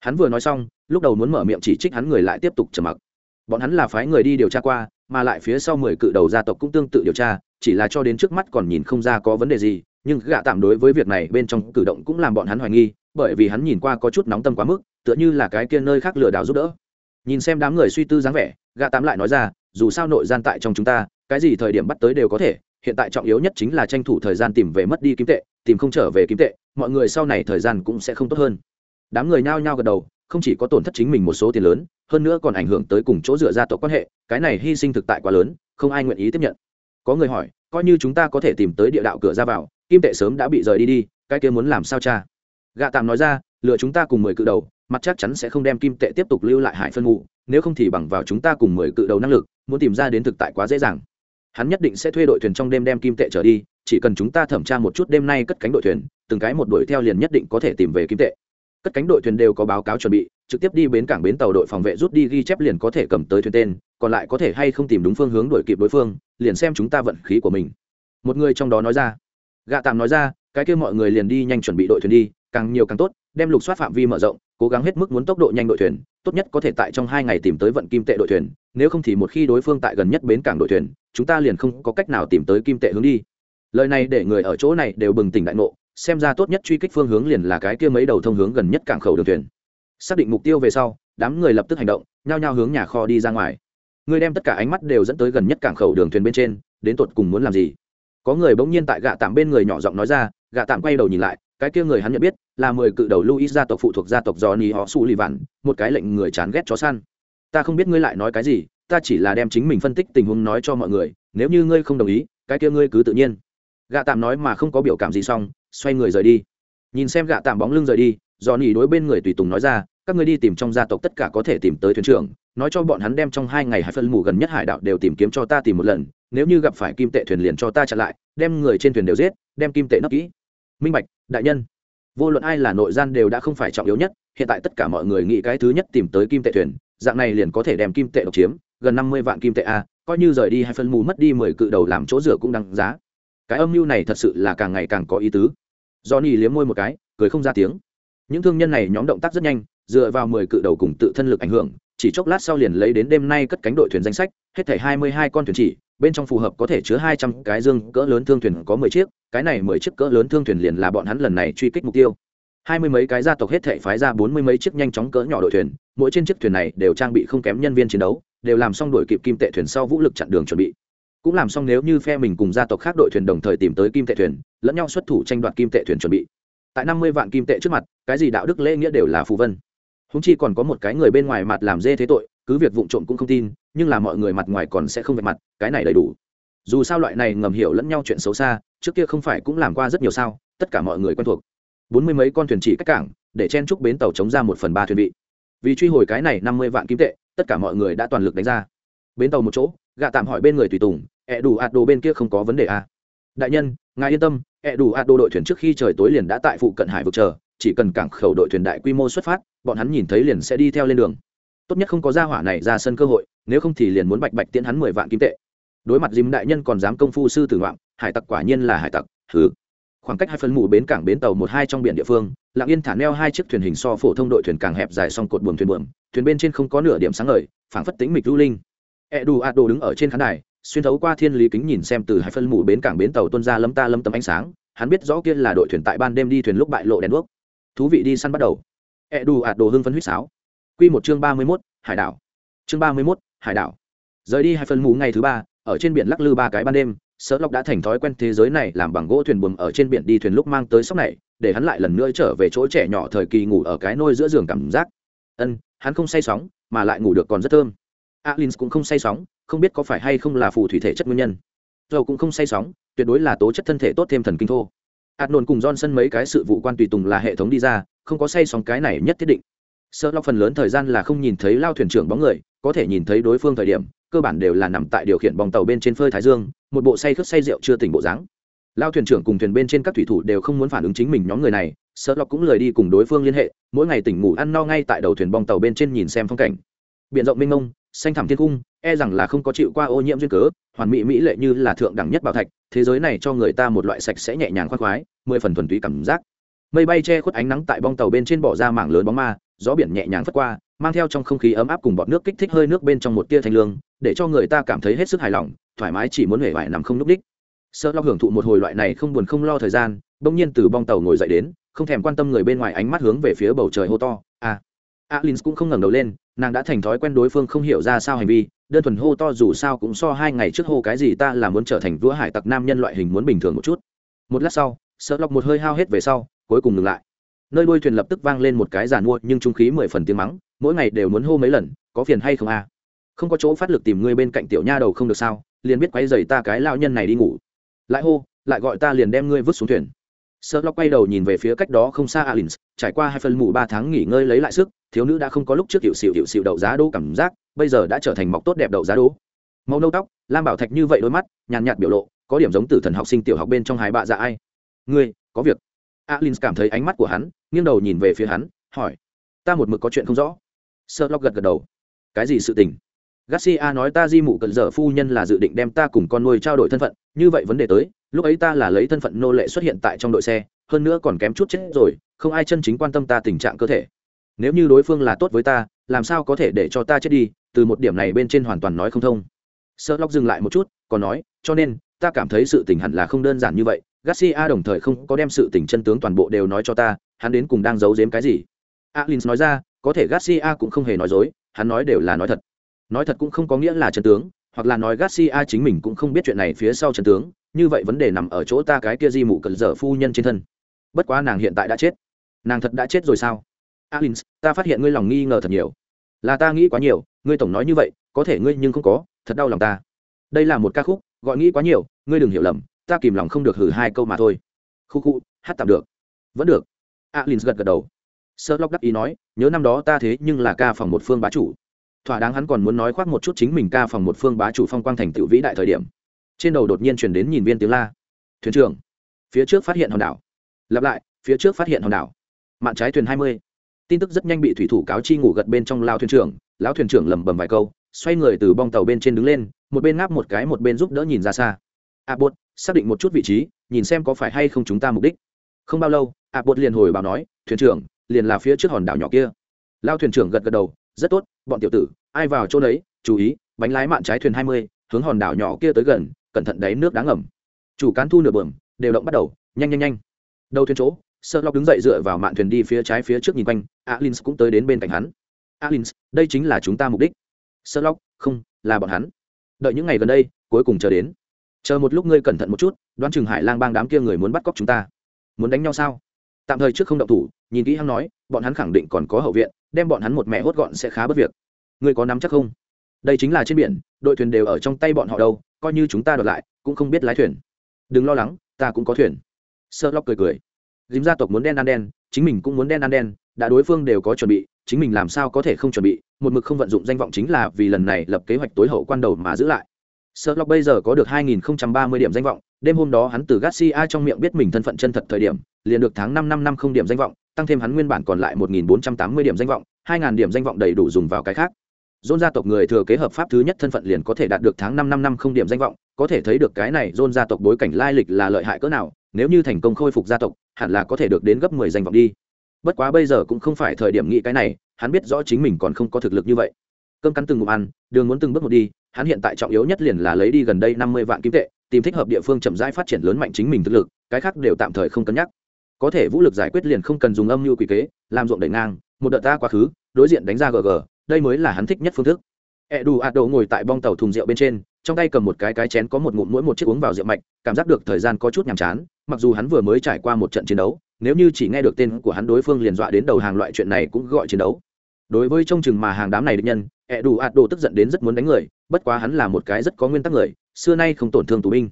Hắn vừa nói xong, lúc đầu muốn mở miệng chỉ trích hắn người lại tiếp tục trầm mặc. Bọn hắn là phái người đi điều tra qua, mà lại phía sau mười cự đầu gia tộc cũng tương tự điều tra, chỉ là cho đến trước mắt còn nhìn không ra có vấn đề gì, nhưng gạ tạm đối với việc này bên trong cử động cũng làm bọn hắn hoài nghi, bởi vì hắn nhìn qua có chút nóng tâm quá mức, tựa như là cái kia nơi khác lừa đảo giúp đỡ nhìn xem đám người suy tư dáng vẻ gạ tạm lại nói ra, dù sao nội gian tại trong chúng ta, cái gì thời điểm bắt tới đều có thể, hiện tại trọng yếu nhất chính là tranh thủ thời gian tìm về mất đi kim tệ, tìm không trở về kim tệ, mọi người sau này thời gian cũng sẽ không tốt hơn. Đám người nhao nhao gật đầu, không chỉ có tổn thất chính mình một số tiền lớn, hơn nữa còn ảnh hưởng tới cùng chỗ dựa gia tộc quan hệ, cái này hy sinh thực tại quá lớn, không ai nguyện ý tiếp nhận. Có người hỏi, coi như chúng ta có thể tìm tới địa đạo cửa ra vào, kim tệ sớm đã bị rời đi đi, cái kia muốn làm sao cha? Gạ tạm nói ra lựa chúng ta cùng mười cự đầu, mặt chắc chắn sẽ không đem kim tệ tiếp tục lưu lại hải phân ngụ nếu không thì bằng vào chúng ta cùng mười cự đầu năng lực, muốn tìm ra đến thực tại quá dễ dàng. Hắn nhất định sẽ thuê đội thuyền trong đêm đem kim tệ trở đi, chỉ cần chúng ta thẩm tra một chút đêm nay cất cánh đội thuyền, từng cái một đuổi theo liền nhất định có thể tìm về kim tệ. Cất cánh đội thuyền đều có báo cáo chuẩn bị, trực tiếp đi bến cảng bến tàu đội phòng vệ rút đi ghi chép liền có thể cầm tới thuyền tên, còn lại có thể hay không tìm đúng phương hướng đuổi kịp đối phương, liền xem chúng ta vận khí của mình. Một người trong đó nói ra. Gạ tạm nói ra, cái kia mọi người liền đi nhanh chuẩn bị đội thuyền đi, càng nhiều càng tốt đem lục soát phạm vi mở rộng, cố gắng hết mức muốn tốc độ nhanh đội thuyền, tốt nhất có thể tại trong hai ngày tìm tới vận kim tệ đội thuyền, nếu không thì một khi đối phương tại gần nhất bến cảng đội thuyền, chúng ta liền không có cách nào tìm tới kim tệ hướng đi. Lời này để người ở chỗ này đều bừng tỉnh đại ngộ, xem ra tốt nhất truy kích phương hướng liền là cái kia mấy đầu thông hướng gần nhất cảng khẩu đường thuyền. Xác định mục tiêu về sau, đám người lập tức hành động, nhao nhao hướng nhà kho đi ra ngoài. Người đem tất cả ánh mắt đều dẫn tới gần nhất cảng khẩu đường thuyền bên trên, đến tột cùng muốn làm gì? Có người bỗng nhiên tại gạ tạm bên người nhỏ giọng nói ra, gạ tạm quay đầu nhìn lại cái kia người hắn nhận biết là mười cự đầu luis gia tộc phụ thuộc gia tộc do ni họ su li vạn một cái lệnh người chán ghét chó săn. Ta không biết ngươi lại nói cái gì, ta chỉ là đem chính mình phân tích tình huống nói cho mọi người, nếu như ngươi không đồng ý, cái kia ngươi cứ tự nhiên. Gạ tạm nói mà không có biểu cảm gì xong, xoay người rời đi. Nhìn xem gạ tạm bóng lưng rời đi do nỉ đối bên người tùy tùng nói ra, các ngươi đi tìm trong gia tộc tất cả có thể tìm tới thuyền trưởng, nói cho bọn hắn đem trong hai ngày hải phân mù gần nhất hải đạo đều tìm kiếm cho ta tìm một lần, nếu như gặp phải kim tệ thuyền liền cho ta chặn lại, đem người trên thuyền đều giết, đem kim tệ nấp kỹ minh bạch, đại nhân. Vô luận ai là nội gian đều đã không phải trọng yếu nhất, hiện tại tất cả mọi người nghĩ cái thứ nhất tìm tới kim tệ thuyền, dạng này liền có thể đem kim tệ độc chiếm, gần năm mươi vạn kim tệ a, coi như rời đi hai phân mù mất đi mười cự đầu làm chỗ rửa cũng đăng giá. Cái âm mưu này thật sự là càng ngày càng có ý tứ. Johnny liếm môi một cái, cười không ra tiếng. Những thương nhân này nhóm động tác rất nhanh, dựa vào mười cự đầu cùng tự thân lực ảnh hưởng, chỉ chốc lát sau liền lấy đến đêm nay cất cánh đội thuyền danh sách, hết thảy hai mươi hai con thuyền chỉ bên trong phù hợp có thể chứa hai trăm cái dương cỡ lớn thương thuyền có mười chiếc, cái này mười chiếc cỡ lớn thương thuyền liền là bọn hắn lần này truy kích mục tiêu. Hai mươi mấy cái gia tộc hết thảy phái ra bốn mươi mấy chiếc nhanh chóng cỡ nhỏ đội thuyền, mỗi trên chiếc thuyền này đều trang bị không kém nhân viên chiến đấu, đều làm xong đuổi kịp kim tệ thuyền sau vũ lực chặn đường chuẩn bị. Cũng làm xong nếu như phe mình cùng gia tộc khác đội thuyền đồng thời tìm tới kim tệ thuyền, lẫn nhau xuất thủ tranh đoạt kim tệ thuyền chuẩn bị. Tại năm mươi vạn kim tệ trước mặt, cái gì đạo đức lễ nghĩa đều là phù vân. Húng chi còn có một cái người bên ngoài mặt làm dê thế tội cứ việc vụ trộm cũng không tin, nhưng là mọi người mặt ngoài còn sẽ không vạch mặt, cái này đầy đủ. Dù sao loại này ngầm hiểu lẫn nhau chuyện xấu xa, trước kia không phải cũng làm qua rất nhiều sao, tất cả mọi người quen thuộc. Bốn mươi mấy con thuyền chỉ cách cảng, để chen chúc bến tàu chống ra một phần ba thuyền vị. Vì truy hồi cái này năm mươi vạn kim tệ, tất cả mọi người đã toàn lực đánh ra. Bến tàu một chỗ, gạ tạm hỏi bên người tùy tùng, ẹ đủ ạt đồ bên kia không có vấn đề à. đại nhân, ngài yên tâm, ẹ đủ ạt đồ đội thuyền trước khi trời tối liền đã tại phụ cận hải vực chờ, chỉ cần cảng khẩu đội thuyền đại quy mô xuất phát, bọn hắn nhìn thấy liền sẽ đi theo lên đường tốt nhất không có gia hỏa này ra sân cơ hội, nếu không thì liền muốn bạch bạch tiễn hắn mười vạn kim tệ. Đối mặt dìm đại nhân còn dám công phu sư tử ngoạn hải tặc quả nhiên là hải tặc thứ khoảng cách hai phân mù bến cảng bến tàu một hai trong biển địa phương, lạng yên thả neo hai chiếc thuyền hình so phổ thông đội thuyền càng hẹp dài song cột buồm thuyền buồm, thuyền bên trên không có nửa điểm sáng ngời, phảng phất tính mịch lưu linh. E đủ ạt đồ đứng ở trên khán đài, xuyên thấu qua thiên lý kính nhìn xem từ hai phân mù bến cảng bến tàu tuân ra lâm ta lâm tấm ánh sáng, hắn biết rõ kia là đội thuyền tại ban đêm đi thuyền lúc bại lộ đèn đuốc. Thú vị đi săn bắt đầu. E đủ ạt đồ hưng phấn huýt sáo quy một chương ba mươi 31, hải đảo. Chương ba mươi 31, hải đảo. Rời đi hai phần mù ngày thứ ba ở trên biển lắc lư ba cái ban đêm Sở lộc đã thành thói quen thế giới này làm bằng gỗ thuyền buồm ở trên biển đi thuyền lúc mang tới sóc này để hắn lại lần nữa trở về chỗ trẻ nhỏ thời kỳ ngủ ở cái nôi giữa giường cảm giác. Ân hắn không say sóng mà lại ngủ được còn rất thơm. Alins cũng không say sóng không biết có phải hay không là phù thủy thể chất nguyên nhân. Dầu cũng không say sóng tuyệt đối là tố chất thân thể tốt thêm thần kinh thô. Adnon cùng Johnson mấy cái sự vụ quan tùy tùng là hệ thống đi ra, không có say sóng cái này nhất thiết định sợ Lộc phần lớn thời gian là không nhìn thấy lao thuyền trưởng bóng người, có thể nhìn thấy đối phương thời điểm, cơ bản đều là nằm tại điều khiển bong tàu bên trên phơi thái dương, một bộ say khướt say rượu chưa tỉnh bộ dáng. Lao thuyền trưởng cùng thuyền bên trên các thủy thủ đều không muốn phản ứng chính mình nhóm người này, sợ lọc cũng lười đi cùng đối phương liên hệ, mỗi ngày tỉnh ngủ ăn no ngay tại đầu thuyền bong tàu bên trên nhìn xem phong cảnh. Biển rộng mênh mông, xanh thẳm thiên cung, e rằng là không có chịu qua ô nhiễm duyên cớ, hoàn mỹ mỹ lệ như là thượng đẳng nhất bảo thạch, thế giới này cho người ta một loại sạch sẽ nhẹ nhàng khoan khoái, mười phần thuần túy cảm giác. Mây bay che khuất ánh nắng tại bong tàu bên trên bỏ ra mảng lớn bóng ma, gió biển nhẹ nhàng phất qua, mang theo trong không khí ấm áp cùng bọt nước kích thích hơi nước bên trong một tia thanh lương, để cho người ta cảm thấy hết sức hài lòng, thoải mái chỉ muốn hề vải nằm không lúc đích. sợ lo hưởng thụ một hồi loại này không buồn không lo thời gian, bỗng nhiên từ bong tàu ngồi dậy đến, không thèm quan tâm người bên ngoài ánh mắt hướng về phía bầu trời hô to, "A!" À. Alins cũng không ngẩng đầu lên, nàng đã thành thói quen đối phương không hiểu ra sao hành vi, đơn thuần hô to dù sao cũng so hai ngày trước hô cái gì ta là muốn trở thành vua hải tặc nam nhân loại hình muốn bình thường một chút một lát sau sợ lọc một hơi hao hết về sau cuối cùng ngừng lại nơi đuôi thuyền lập tức vang lên một cái giàn mua, nhưng trung khí mười phần tiếng mắng, mỗi ngày đều muốn hô mấy lần, có phiền hay không a? À? không có chỗ phát lực tìm ngươi bên cạnh tiểu nha đầu không được sao, liền biết quay dày ta cái lao nhân này đi ngủ. Lại hô, lại gọi ta liền đem ngươi vứt xuống thuyền. Sợ lo quay đầu nhìn về phía cách đó không xa alins, trải qua hai phần mù ba tháng nghỉ ngơi lấy lại sức, thiếu nữ đã không có lúc trước hiệu xịu hiệu xịu đậu giá đỗ cảm giác, bây giờ đã trở thành mọc tốt đẹp đậu giá đỗ. Màu nâu tóc, lam bảo thạch như vậy đôi mắt, nhàn nhạt biểu lộ, có điểm giống tử thần học sinh tiểu học bên trong hai bạ dạ ai. Ngươi, có việc. Alin cảm thấy ánh mắt của hắn nghiêng đầu nhìn về phía hắn, hỏi, ta một mực có chuyện không rõ. Sợ lóc gật gật đầu. Cái gì sự tình? Garcia nói, ta di mụ cần dở phu nhân là dự định đem ta cùng con nuôi trao đổi thân phận, như vậy vấn đề tới, lúc ấy ta là lấy thân phận nô lệ xuất hiện tại trong đội xe, hơn nữa còn kém chút chết rồi, không ai chân chính quan tâm ta tình trạng cơ thể. Nếu như đối phương là tốt với ta, làm sao có thể để cho ta chết đi, từ một điểm này bên trên hoàn toàn nói không thông. Sợ lóc dừng lại một chút, còn nói, cho nên, ta cảm thấy sự tình hẳn là không đơn giản như vậy garcia đồng thời không có đem sự tình chân tướng toàn bộ đều nói cho ta, hắn đến cùng đang giấu giếm cái gì? Alin nói ra, có thể garcia cũng không hề nói dối, hắn nói đều là nói thật. Nói thật cũng không có nghĩa là chân tướng, hoặc là nói garcia chính mình cũng không biết chuyện này phía sau chân tướng, như vậy vấn đề nằm ở chỗ ta cái kia di mụ cần dở phu nhân trên thân. Bất quá nàng hiện tại đã chết. Nàng thật đã chết rồi sao? Alin ta phát hiện ngươi lòng nghi ngờ thật nhiều. Là ta nghĩ quá nhiều, ngươi tổng nói như vậy, có thể ngươi nhưng không có, thật đau lòng ta. Đây là một ca khúc, gọi nghĩ quá nhiều, ngươi đừng hiểu lầm ta kìm lòng không được hử hai câu mà thôi. Khu khu hát tạm được. Vẫn được. Alin gật gật đầu. Sơ lóc đắc ý nói nhớ năm đó ta thế nhưng là ca phòng một phương bá chủ. Thỏa đáng hắn còn muốn nói khoác một chút chính mình ca phòng một phương bá chủ phong quang thành tựu vĩ đại thời điểm. Trên đầu đột nhiên chuyển đến nhìn viên tiếng la. Thuyền trưởng phía trước phát hiện hòn đảo. Lặp lại phía trước phát hiện hòn đảo. Mạn trái thuyền hai mươi. Tin tức rất nhanh bị thủy thủ cáo chi ngủ gật bên trong lao thuyền trưởng. Lão thuyền trưởng lẩm bẩm vài câu xoay người từ bong tàu bên trên đứng lên một bên ngáp một cái một bên giúp đỡ nhìn ra xa. A à, bột xác định một chút vị trí nhìn xem có phải hay không chúng ta mục đích. Không bao lâu ạ à, bột liền hồi báo nói thuyền trưởng liền là phía trước hòn đảo nhỏ kia. Lao thuyền trưởng gật gật đầu rất tốt bọn tiểu tử ai vào chỗ đấy chú ý bánh lái mạn trái thuyền hai mươi hướng hòn đảo nhỏ kia tới gần cẩn thận đáy nước đáng ngầm. Chủ cán thu nửa bờm đều động bắt đầu nhanh nhanh nhanh. Đầu thuyền chỗ sợ lóc đứng dậy dựa vào mạn thuyền đi phía trái phía trước nhìn quanh alins cũng tới đến bên cạnh hắn. Alins đây chính là chúng ta mục đích. Sợ lóc không là bọn hắn. Đợi những ngày gần đây cuối cùng chờ đến chờ một lúc ngươi cẩn thận một chút, đoán chừng hải lang bang đám kia người muốn bắt cóc chúng ta. Muốn đánh nhau sao? Tạm thời trước không động thủ, nhìn kỹ hắn nói, bọn hắn khẳng định còn có hậu viện, đem bọn hắn một mẹ hốt gọn sẽ khá bất việc. Ngươi có nắm chắc không? Đây chính là trên biển, đội thuyền đều ở trong tay bọn họ đâu, coi như chúng ta đoạt lại, cũng không biết lái thuyền. Đừng lo lắng, ta cũng có thuyền. Sợ lóc cười cười. Dìm gia tộc muốn đen ăn đen, chính mình cũng muốn đen ăn đen, đã đối phương đều có chuẩn bị, chính mình làm sao có thể không chuẩn bị, một mực không vận dụng danh vọng chính là vì lần này lập kế hoạch tối hậu quan đầu mà giữ lại sơ lóc bây giờ có được 2030 điểm danh vọng, đêm hôm đó hắn từ garcia trong miệng biết mình thân phận chân thật thời điểm, liền được tháng năm năm năm không điểm danh vọng, tăng thêm hắn nguyên bản còn lại 1480 điểm danh vọng 2000 điểm danh vọng đầy đủ dùng vào cái khác. Dôn gia tộc người thừa kế hợp pháp thứ nhất thân phận liền có thể đạt được tháng năm năm năm không điểm danh vọng, có thể thấy được cái này dôn gia tộc bối cảnh lai lịch là lợi hại cỡ nào, nếu như thành công khôi phục gia tộc, hẳn là có thể được đến gấp mười danh vọng đi. Bất quá bây giờ cũng không phải thời điểm nghĩ cái này, hắn biết rõ chính mình còn không có thực lực như vậy. Cơm cắn từng ngụm ăn, đường muốn từng bước một đi hắn hiện tại trọng yếu nhất liền là lấy đi gần đây năm mươi vạn kim tệ tìm thích hợp địa phương chậm rãi phát triển lớn mạnh chính mình thực lực cái khác đều tạm thời không cân nhắc. Có thể vũ lực giải quyết liền không cần dùng âm mưu quỷ kế làm ruộng đẩy ngang một đợt ta quá khứ đối diện đánh ra gg đây mới là hắn thích nhất phương thức. Ẹ đủ ạt ngồi tại bong tàu thùng rượu bên trên trong tay cầm một cái cái chén có một ngụm mỗi một chiếc uống vào rượu mạnh, cảm giác được thời gian có chút nhàm chán mặc dù hắn vừa mới trải qua một trận chiến đấu nếu như chỉ nghe được tên của hắn đối phương liền dọa đến đầu hàng loại chuyện này cũng gọi chiến đấu. Đối với trông chừng mà hàng đám này địch nhân ẹ đủ ạt tức giận đến rất muốn đánh người, bất quá hắn là một cái rất có nguyên tắc người, xưa nay không tổn thương tù binh.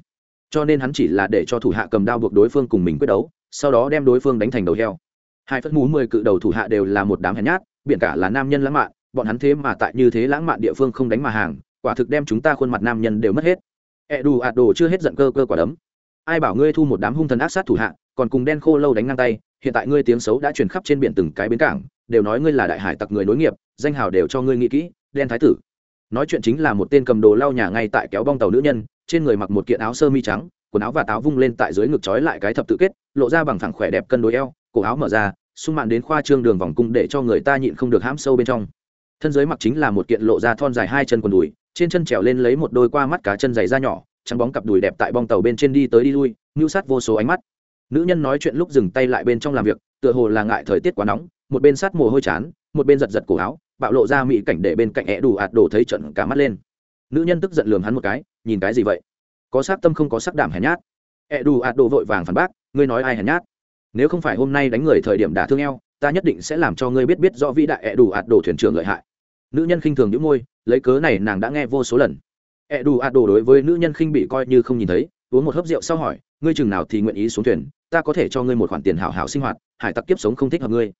Cho nên hắn chỉ là để cho thủ hạ cầm đao buộc đối phương cùng mình quyết đấu, sau đó đem đối phương đánh thành đầu heo. Hai phất mú mười cự đầu thủ hạ đều là một đám hèn nhát, biển cả là nam nhân lãng mạn, bọn hắn thế mà tại như thế lãng mạn địa phương không đánh mà hàng, quả thực đem chúng ta khuôn mặt nam nhân đều mất hết. Ẹ đủ ạt đồ chưa hết giận cơ cơ quả đấm. Ai bảo ngươi thu một đám hung thần ác sát thủ hạ, còn cùng đen khô lâu đánh ngang tay, hiện tại ngươi tiếng xấu đã truyền khắp trên biển từng cái bến cảng, đều nói ngươi là đại hải tặc người nối nghiệp, danh hào đều cho ngươi nghĩ kỹ đen thái tử. Nói chuyện chính là một tên cầm đồ lau nhà ngay tại kéo bong tàu nữ nhân, trên người mặc một kiện áo sơ mi trắng, quần áo và táo vung lên tại dưới ngực trói lại cái thập tự kết, lộ ra bằng thẳng khỏe đẹp cân đối eo, cổ áo mở ra, sung mạn đến khoa trương đường vòng cung để cho người ta nhịn không được hãm sâu bên trong. Thân dưới mặc chính là một kiện lộ ra thon dài hai chân quần đùi, trên chân trèo lên lấy một đôi qua mắt cá chân dày da nhỏ, trắng bóng cặp đùi đẹp tại bong tàu bên trên đi tới đi lui ngưu sát vô số ánh mắt. Nữ nhân nói chuyện lúc dừng tay lại bên trong làm việc, tựa hồ là ngại thời tiết quá nóng, một bên sát mồ hôi chán, một bên giật giật cổ áo bạo lộ ra mỹ cảnh để bên cạnh ẹ đủ ạt đổ thấy trận cả mắt lên. Nữ nhân tức giận lườm hắn một cái, nhìn cái gì vậy? Có sắc tâm không có sắc đảm hèn nhát. Ẹ đủ ạt đổ vội vàng phản bác, ngươi nói ai hèn nhát? Nếu không phải hôm nay đánh người thời điểm đả thương eo, ta nhất định sẽ làm cho ngươi biết biết rõ vĩ đại ẹ đủ ạt đổ thuyền trưởng lợi hại. Nữ nhân khinh thường những môi, lấy cớ này nàng đã nghe vô số lần. Ẹ đủ ạt đổ đối với nữ nhân khinh bị coi như không nhìn thấy, uống một hớp rượu sau hỏi, ngươi chừng nào thì nguyện ý xuống thuyền, ta có thể cho ngươi một khoản tiền hảo hảo sinh hoạt, hải tặc kiếp sống không thích hợp ngươi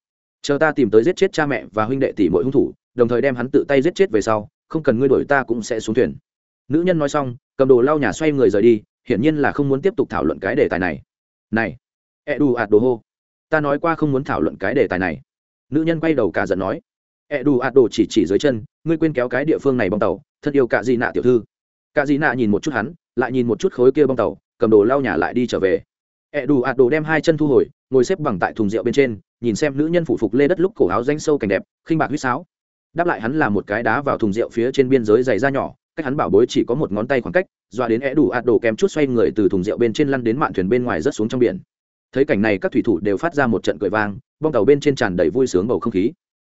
chờ ta tìm tới giết chết cha mẹ và huynh đệ tỷ mỗi hung thủ, đồng thời đem hắn tự tay giết chết về sau, không cần ngươi đổi ta cũng sẽ xuống thuyền. Nữ nhân nói xong, cầm đồ lau nhà xoay người rời đi, hiển nhiên là không muốn tiếp tục thảo luận cái đề tài này. Này ẹ đủ ạt đồ hô, ta nói qua không muốn thảo luận cái đề tài này. Nữ nhân quay đầu cả giận nói. Ẹ đủ ạt đồ chỉ chỉ dưới chân, ngươi quên kéo cái địa phương này bong tàu, thật yêu cả gì nạ tiểu thư. Cả gì nạ nhìn một chút hắn, lại nhìn một chút khối kia bong tàu, cầm đồ lau nhà lại đi trở về ẹ đủ ạt đồ đem hai chân thu hồi, ngồi xếp bằng tại thùng rượu bên trên, nhìn xem nữ nhân phủ phục lê đất lúc cổ áo danh sâu cảnh đẹp, khinh bạc huýt sáo. Đáp lại hắn là một cái đá vào thùng rượu phía trên biên giới dày da nhỏ, cách hắn bảo bối chỉ có một ngón tay khoảng cách, dọa đến é đủ ạt đồ kém chút xoay người từ thùng rượu bên trên lăn đến mạn thuyền bên ngoài rớt xuống trong biển. Thấy cảnh này các thủy thủ đều phát ra một trận cười vang, bong tàu bên trên tràn đầy vui sướng bầu không khí.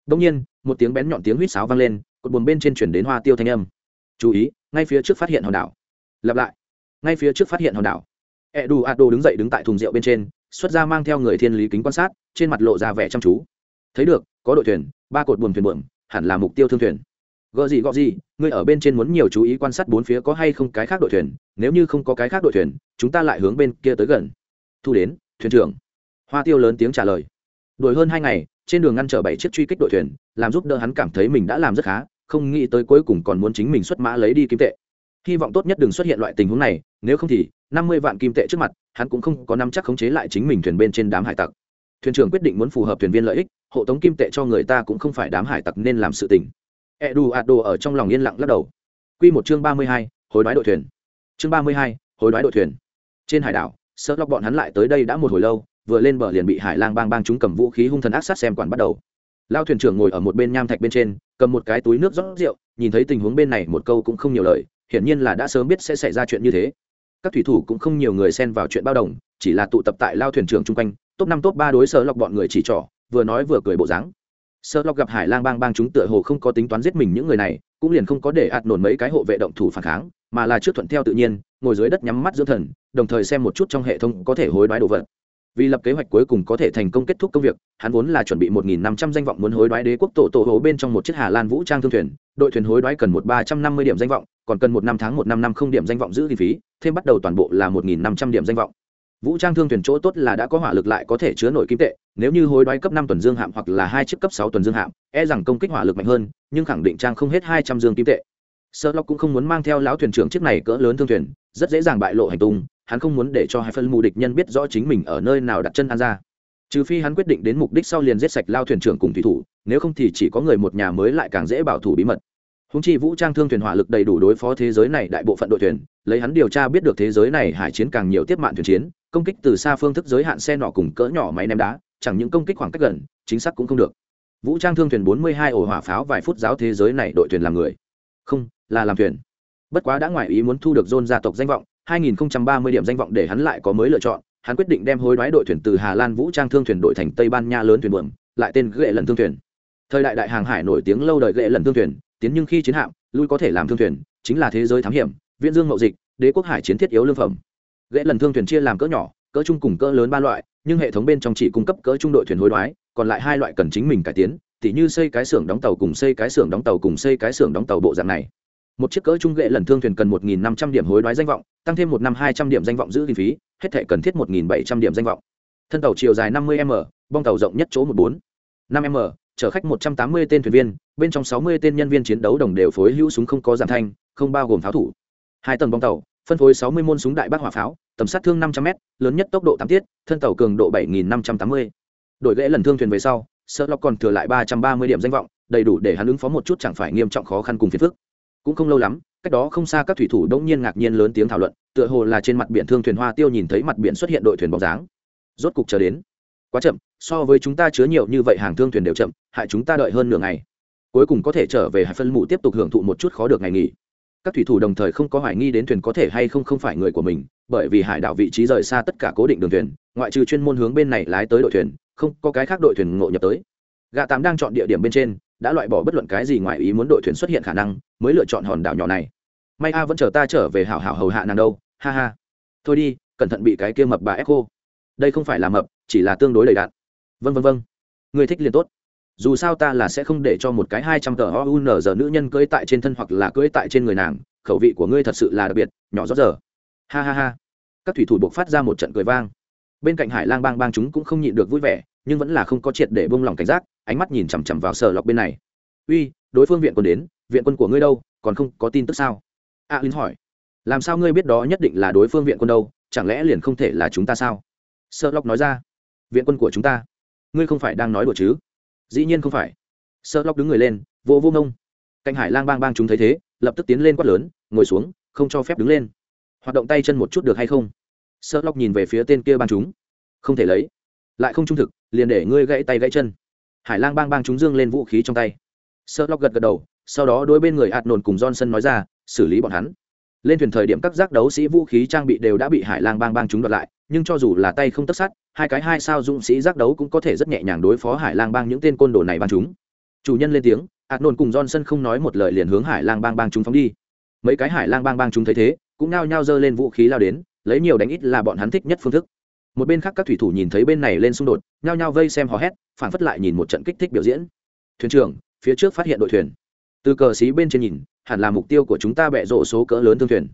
Đông nhiên, một tiếng bén nhọn tiếng huýt sáo vang lên, cột buồn bên trên chuyển đến hoa tiêu thanh âm. Chú ý, ngay phía trước phát hiện hòn đảo. Lặp lại. Ngay phía trước phát hiện hòn đảo e đủ ạt đồ đứng dậy đứng tại thùng rượu bên trên, xuất ra mang theo người thiên lý kính quan sát, trên mặt lộ ra vẻ chăm chú. Thấy được, có đội thuyền, ba cột buồm thuyền buồm, hẳn là mục tiêu thương thuyền. Gợ gì gọ gì, ngươi ở bên trên muốn nhiều chú ý quan sát bốn phía có hay không cái khác đội thuyền, nếu như không có cái khác đội thuyền, chúng ta lại hướng bên kia tới gần. Thu đến, thuyền trưởng. Hoa tiêu lớn tiếng trả lời. Đuổi hơn hai ngày, trên đường ngăn trở bảy chiếc truy kích đội thuyền, làm giúp đỡ hắn cảm thấy mình đã làm rất khá, không nghĩ tới cuối cùng còn muốn chính mình xuất mã lấy đi kim tệ. Hy vọng tốt nhất đừng xuất hiện loại tình huống này, nếu không thì năm mươi vạn kim tệ trước mặt, hắn cũng không có năm chắc khống chế lại chính mình thuyền bên trên đám hải tặc. Thuyền trưởng quyết định muốn phù hợp thuyền viên lợi ích, hộ tống kim tệ cho người ta cũng không phải đám hải tặc nên làm sự tình. Edu ở trong lòng yên lặng lắc đầu. Q một chương ba mươi hai, hối đoái đội thuyền. Chương ba mươi hai, hối đoái đội thuyền. Trên hải đảo sợ lóc bọn hắn lại tới đây đã một hồi lâu, vừa lên bờ liền bị hải lang bang bang chúng cầm vũ khí hung thần ác sát xem quản bắt đầu. Lao thuyền trưởng ngồi ở một bên nham thạch bên trên, cầm một cái túi nước rót rượu, nhìn thấy tình huống bên này một câu cũng không nhiều lời, hiển nhiên là đã sớm biết sẽ xảy ra chuyện như thế các thủy thủ cũng không nhiều người xen vào chuyện bao đồng, chỉ là tụ tập tại lao thuyền trưởng chung quanh, top năm, top ba đối sở lọc bọn người chỉ trỏ, vừa nói vừa cười bộ dáng. Sợ lọc gặp hải lang bang bang chúng tựa hồ không có tính toán giết mình những người này, cũng liền không có để ạt nổn mấy cái hộ vệ động thủ phản kháng, mà là trước thuận theo tự nhiên, ngồi dưới đất nhắm mắt dưỡng thần, đồng thời xem một chút trong hệ thống có thể hối đoái đồ vật. Vì lập kế hoạch cuối cùng có thể thành công kết thúc công việc, hắn vốn là chuẩn bị một nghìn năm trăm danh vọng muốn hối đoái đế quốc tổ tổ hố bên trong một chiếc hà lan vũ trang thương thuyền, đội thuyền hối đoái cần một ba trăm năm mươi điểm danh vọng, còn cần một năm tháng một năm năm không điểm danh vọng giữ kinh phí thêm bắt đầu toàn bộ là một nghìn năm trăm điểm danh vọng. Vũ trang thương thuyền chỗ tốt là đã có hỏa lực lại có thể chứa nổi kim tệ, nếu như hối đoái cấp năm tuần dương hạm hoặc là hai chiếc cấp sáu tuần dương hạm e rằng công kích hỏa lực mạnh hơn, nhưng khẳng định trang không hết hai trăm dương kim tệ. Sơ lóc cũng không muốn mang theo lão thuyền trưởng chiếc này cỡ lớn thương thuyền, rất dễ dàng bại lộ hành tung, hắn không muốn để cho hai phân mù địch nhân biết rõ chính mình ở nơi nào đặt chân an ra trừ phi hắn quyết định đến mục đích sau liền giết sạch lao thuyền trưởng cùng thủy thủ, nếu không thì chỉ có người một nhà mới lại càng dễ bảo thủ bí mật. Húng chi vũ trang thương thuyền hỏa lực đầy đủ đối phó thế giới này đại bộ phận đội thuyền lấy hắn điều tra biết được thế giới này hải chiến càng nhiều tiếp mạng thuyền chiến, công kích từ xa phương thức giới hạn xe nọ cùng cỡ nhỏ máy ném đá, chẳng những công kích khoảng cách gần, chính xác cũng không được. Vũ trang thương thuyền bốn mươi hai ổ hỏa pháo vài phút giáo thế giới này đội thuyền làm người. Không, là làm thuyền. Bất quá đã ngoài ý muốn thu được dôn gia tộc danh vọng 2030 điểm danh vọng để hắn lại có mới lựa chọn, hắn quyết định đem hối đoái đội thuyền từ hà lan vũ trang thương thuyền đội thành tây ban nha lớn thuyền buồm, lại tên ghệ lần thương thuyền. Thời đại đại hàng hải nổi tiếng lâu đời ghệ lần thương thuyền, tiến nhưng khi chiến hạm, lui có thể làm thương thuyền, chính là thế giới thám hiểm viễn dương mậu dịch, đế quốc hải chiến thiết yếu lương phẩm. Gãy lần thương thuyền chia làm cỡ nhỏ, cỡ trung cùng cỡ lớn ba loại, nhưng hệ thống bên trong chỉ cung cấp cỡ trung đội thuyền hối đoái, còn lại hai loại cần chính mình cải tiến, tỉ như xây cái xưởng đóng tàu cùng xây cái xưởng đóng tàu cùng xây cái xưởng đóng tàu bộ dạng này. Một chiếc cỡ trung ghệ lần thương thuyền cần một nghìn năm trăm điểm hối đoái danh vọng, tăng thêm một năm hai trăm điểm danh vọng giữ kinh phí, hết thể cần thiết một nghìn bảy trăm điểm danh vọng. Thân tàu chiều dài năm mươi m, bong tàu rộng nhất chỗ một bốn. năm m, chở khách một trăm tám mươi tên thuyền viên, bên trong sáu mươi tên nhân viên chiến đấu đồng đều phối hữu súng không có giảm thanh, không bao gồm pháo thủ hai tầng bong tàu, phân phối sáu mươi môn súng đại bác hỏa pháo, tầm sát thương năm trăm m lớn nhất tốc độ tám tiết, thân tàu cường độ bảy nghìn năm trăm tám mươi. Đội gãy lần thương thuyền về sau sợ lọc còn thừa lại ba trăm ba mươi điểm danh vọng, đầy đủ để hắn ứng phó một chút chẳng phải nghiêm trọng khó khăn cùng phiền phức. Cũng không lâu lắm, cách đó không xa các thủy thủ đông nhiên ngạc nhiên lớn tiếng thảo luận, tựa hồ là trên mặt biển thương thuyền hoa tiêu nhìn thấy mặt biển xuất hiện đội thuyền bóng dáng. Rốt cục chờ đến. Quá chậm, so với chúng ta chứa nhiều như vậy hàng thương thuyền đều chậm, hại chúng ta đợi hơn nửa ngày. Cuối cùng có thể trở về hải phân mụ tiếp tục hưởng thụ một chút khó được ngày nghỉ các thủy thủ đồng thời không có hoài nghi đến thuyền có thể hay không không phải người của mình, bởi vì hải đảo vị trí rời xa tất cả cố định đường thuyền, ngoại trừ chuyên môn hướng bên này lái tới đội thuyền, không có cái khác đội thuyền ngộ nhập tới. Gạ tám đang chọn địa điểm bên trên, đã loại bỏ bất luận cái gì ngoài ý muốn đội thuyền xuất hiện khả năng, mới lựa chọn hòn đảo nhỏ này. May a vẫn chờ ta trở về hảo hảo hầu hạ nàng đâu, ha ha. Thôi đi, cẩn thận bị cái kia mập bà ép khô đây không phải là mập, chỉ là tương đối đầy đạn. Vân vân vân người thích liền tốt dù sao ta là sẽ không để cho một cái hai trăm tờ o u n giờ nữ nhân cưỡi tại trên thân hoặc là cưỡi tại trên người nàng khẩu vị của ngươi thật sự là đặc biệt nhỏ rõ giờ. Ha ha ha. Các thủy thủ buộc phát ra một trận cười vang. Bên cạnh hải lang bang bang chúng cũng không nhịn được vui vẻ nhưng vẫn là không có triệt để bông lòng cảnh giác ánh mắt nhìn chằm chằm vào sở lọc bên này. Uy đối phương viện quân đến viện quân của ngươi đâu còn không có tin tức sao? A à, linh hỏi. Làm sao ngươi biết đó nhất định là đối phương viện quân đâu chẳng lẽ liền không thể là chúng ta sao? Sợ lóc nói ra. Viện quân của chúng ta ngươi không phải đang nói đùa chứ? Dĩ nhiên không phải. Sợ lóc đứng người lên, vô vô ngông. Cạnh hải lang bang bang chúng thấy thế, lập tức tiến lên quát lớn, ngồi xuống, không cho phép đứng lên. Hoạt động tay chân một chút được hay không? Sợ lóc nhìn về phía tên kia bang chúng. Không thể lấy. Lại không trung thực, liền để ngươi gãy tay gãy chân. Hải lang bang bang chúng dương lên vũ khí trong tay. Sợ lóc gật gật đầu, sau đó đôi bên người hạt nồn cùng johnson nói ra, xử lý bọn hắn lên thuyền thời điểm các giác đấu sĩ vũ khí trang bị đều đã bị hải lang bang bang chúng đoạt lại, nhưng cho dù là tay không tất sát, hai cái hai sao dũng sĩ giác đấu cũng có thể rất nhẹ nhàng đối phó hải lang bang những tên côn đồ này bang chúng. Chủ nhân lên tiếng ạt Nôn cùng johnson không nói một lời liền hướng hải lang bang bang chúng phóng đi. Mấy cái hải lang bang bang chúng thấy thế, cũng nao nhao giơ lên vũ khí lao đến, lấy nhiều đánh ít là bọn hắn thích nhất phương thức. Một bên khác các thủy thủ nhìn thấy bên này lên xung đột, nhao nhao vây xem hò hét phản phất lại nhìn một trận kích thích biểu diễn. Thuyền trưởng, phía trước phát hiện đội thuyền. Từ cờ xí bên trên nhìn hẳn là mục tiêu của chúng ta bẹ rộ số cỡ lớn thương thuyền.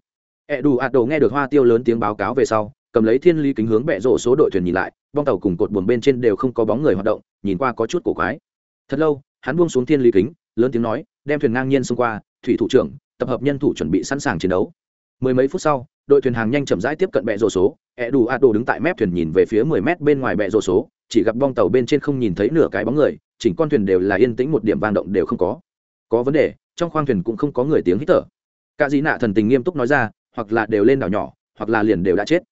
Ẹ đủ ạt đồ nghe được hoa tiêu lớn tiếng báo cáo về sau, cầm lấy thiên ly kính hướng bẹ rộ số đội thuyền nhìn lại, bong tàu cùng cột buồn bên trên đều không có bóng người hoạt động, nhìn qua có chút cổ quái. Thật lâu, hắn buông xuống thiên ly kính, lớn tiếng nói, đem thuyền ngang nhiên xông qua, thủy thủ trưởng, tập hợp nhân thủ chuẩn bị sẵn sàng chiến đấu. Mười mấy phút sau, đội thuyền hàng nhanh chậm rãi tiếp cận bẹ rộ số ẹ đủ ạt đồ đứng tại mép thuyền nhìn về phía mười mét bên ngoài bẹ rộ số, chỉ gặp bong tàu bên trên không nhìn thấy nửa cái bóng người, chỉnh con thuyền đều là yên tĩnh một điểm vang động đều không có. Có vấn đề trong khoang thuyền cũng không có người tiếng hít thở. Cả dĩ nạ thần tình nghiêm túc nói ra, hoặc là đều lên đảo nhỏ, hoặc là liền đều đã chết.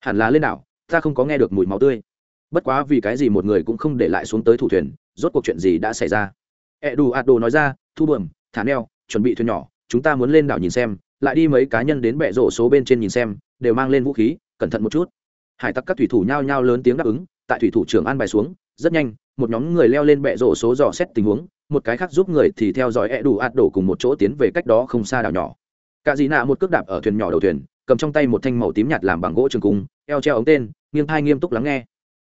Hẳn là lên đảo, ta không có nghe được mùi máu tươi. Bất quá vì cái gì một người cũng không để lại xuống tới thủ thuyền, rốt cuộc chuyện gì đã xảy ra? E đủ ạt đồ nói ra, thu bờm thả neo chuẩn bị thuyền nhỏ, chúng ta muốn lên đảo nhìn xem, lại đi mấy cá nhân đến bệ rổ số bên trên nhìn xem, đều mang lên vũ khí, cẩn thận một chút. Hải tặc các thủy thủ nhao nhao lớn tiếng đáp ứng, tại thủy thủ trưởng an bài xuống, rất nhanh, một nhóm người leo lên bệ rổ số dò xét tình huống một cái khác giúp người thì theo dõi e đủ ạt đổ cùng một chỗ tiến về cách đó không xa đảo nhỏ. Cả dì nạ một cước đạp ở thuyền nhỏ đầu thuyền, cầm trong tay một thanh màu tím nhạt làm bằng gỗ trường cung, eo treo ống tên, nghiêng thai nghiêm túc lắng nghe.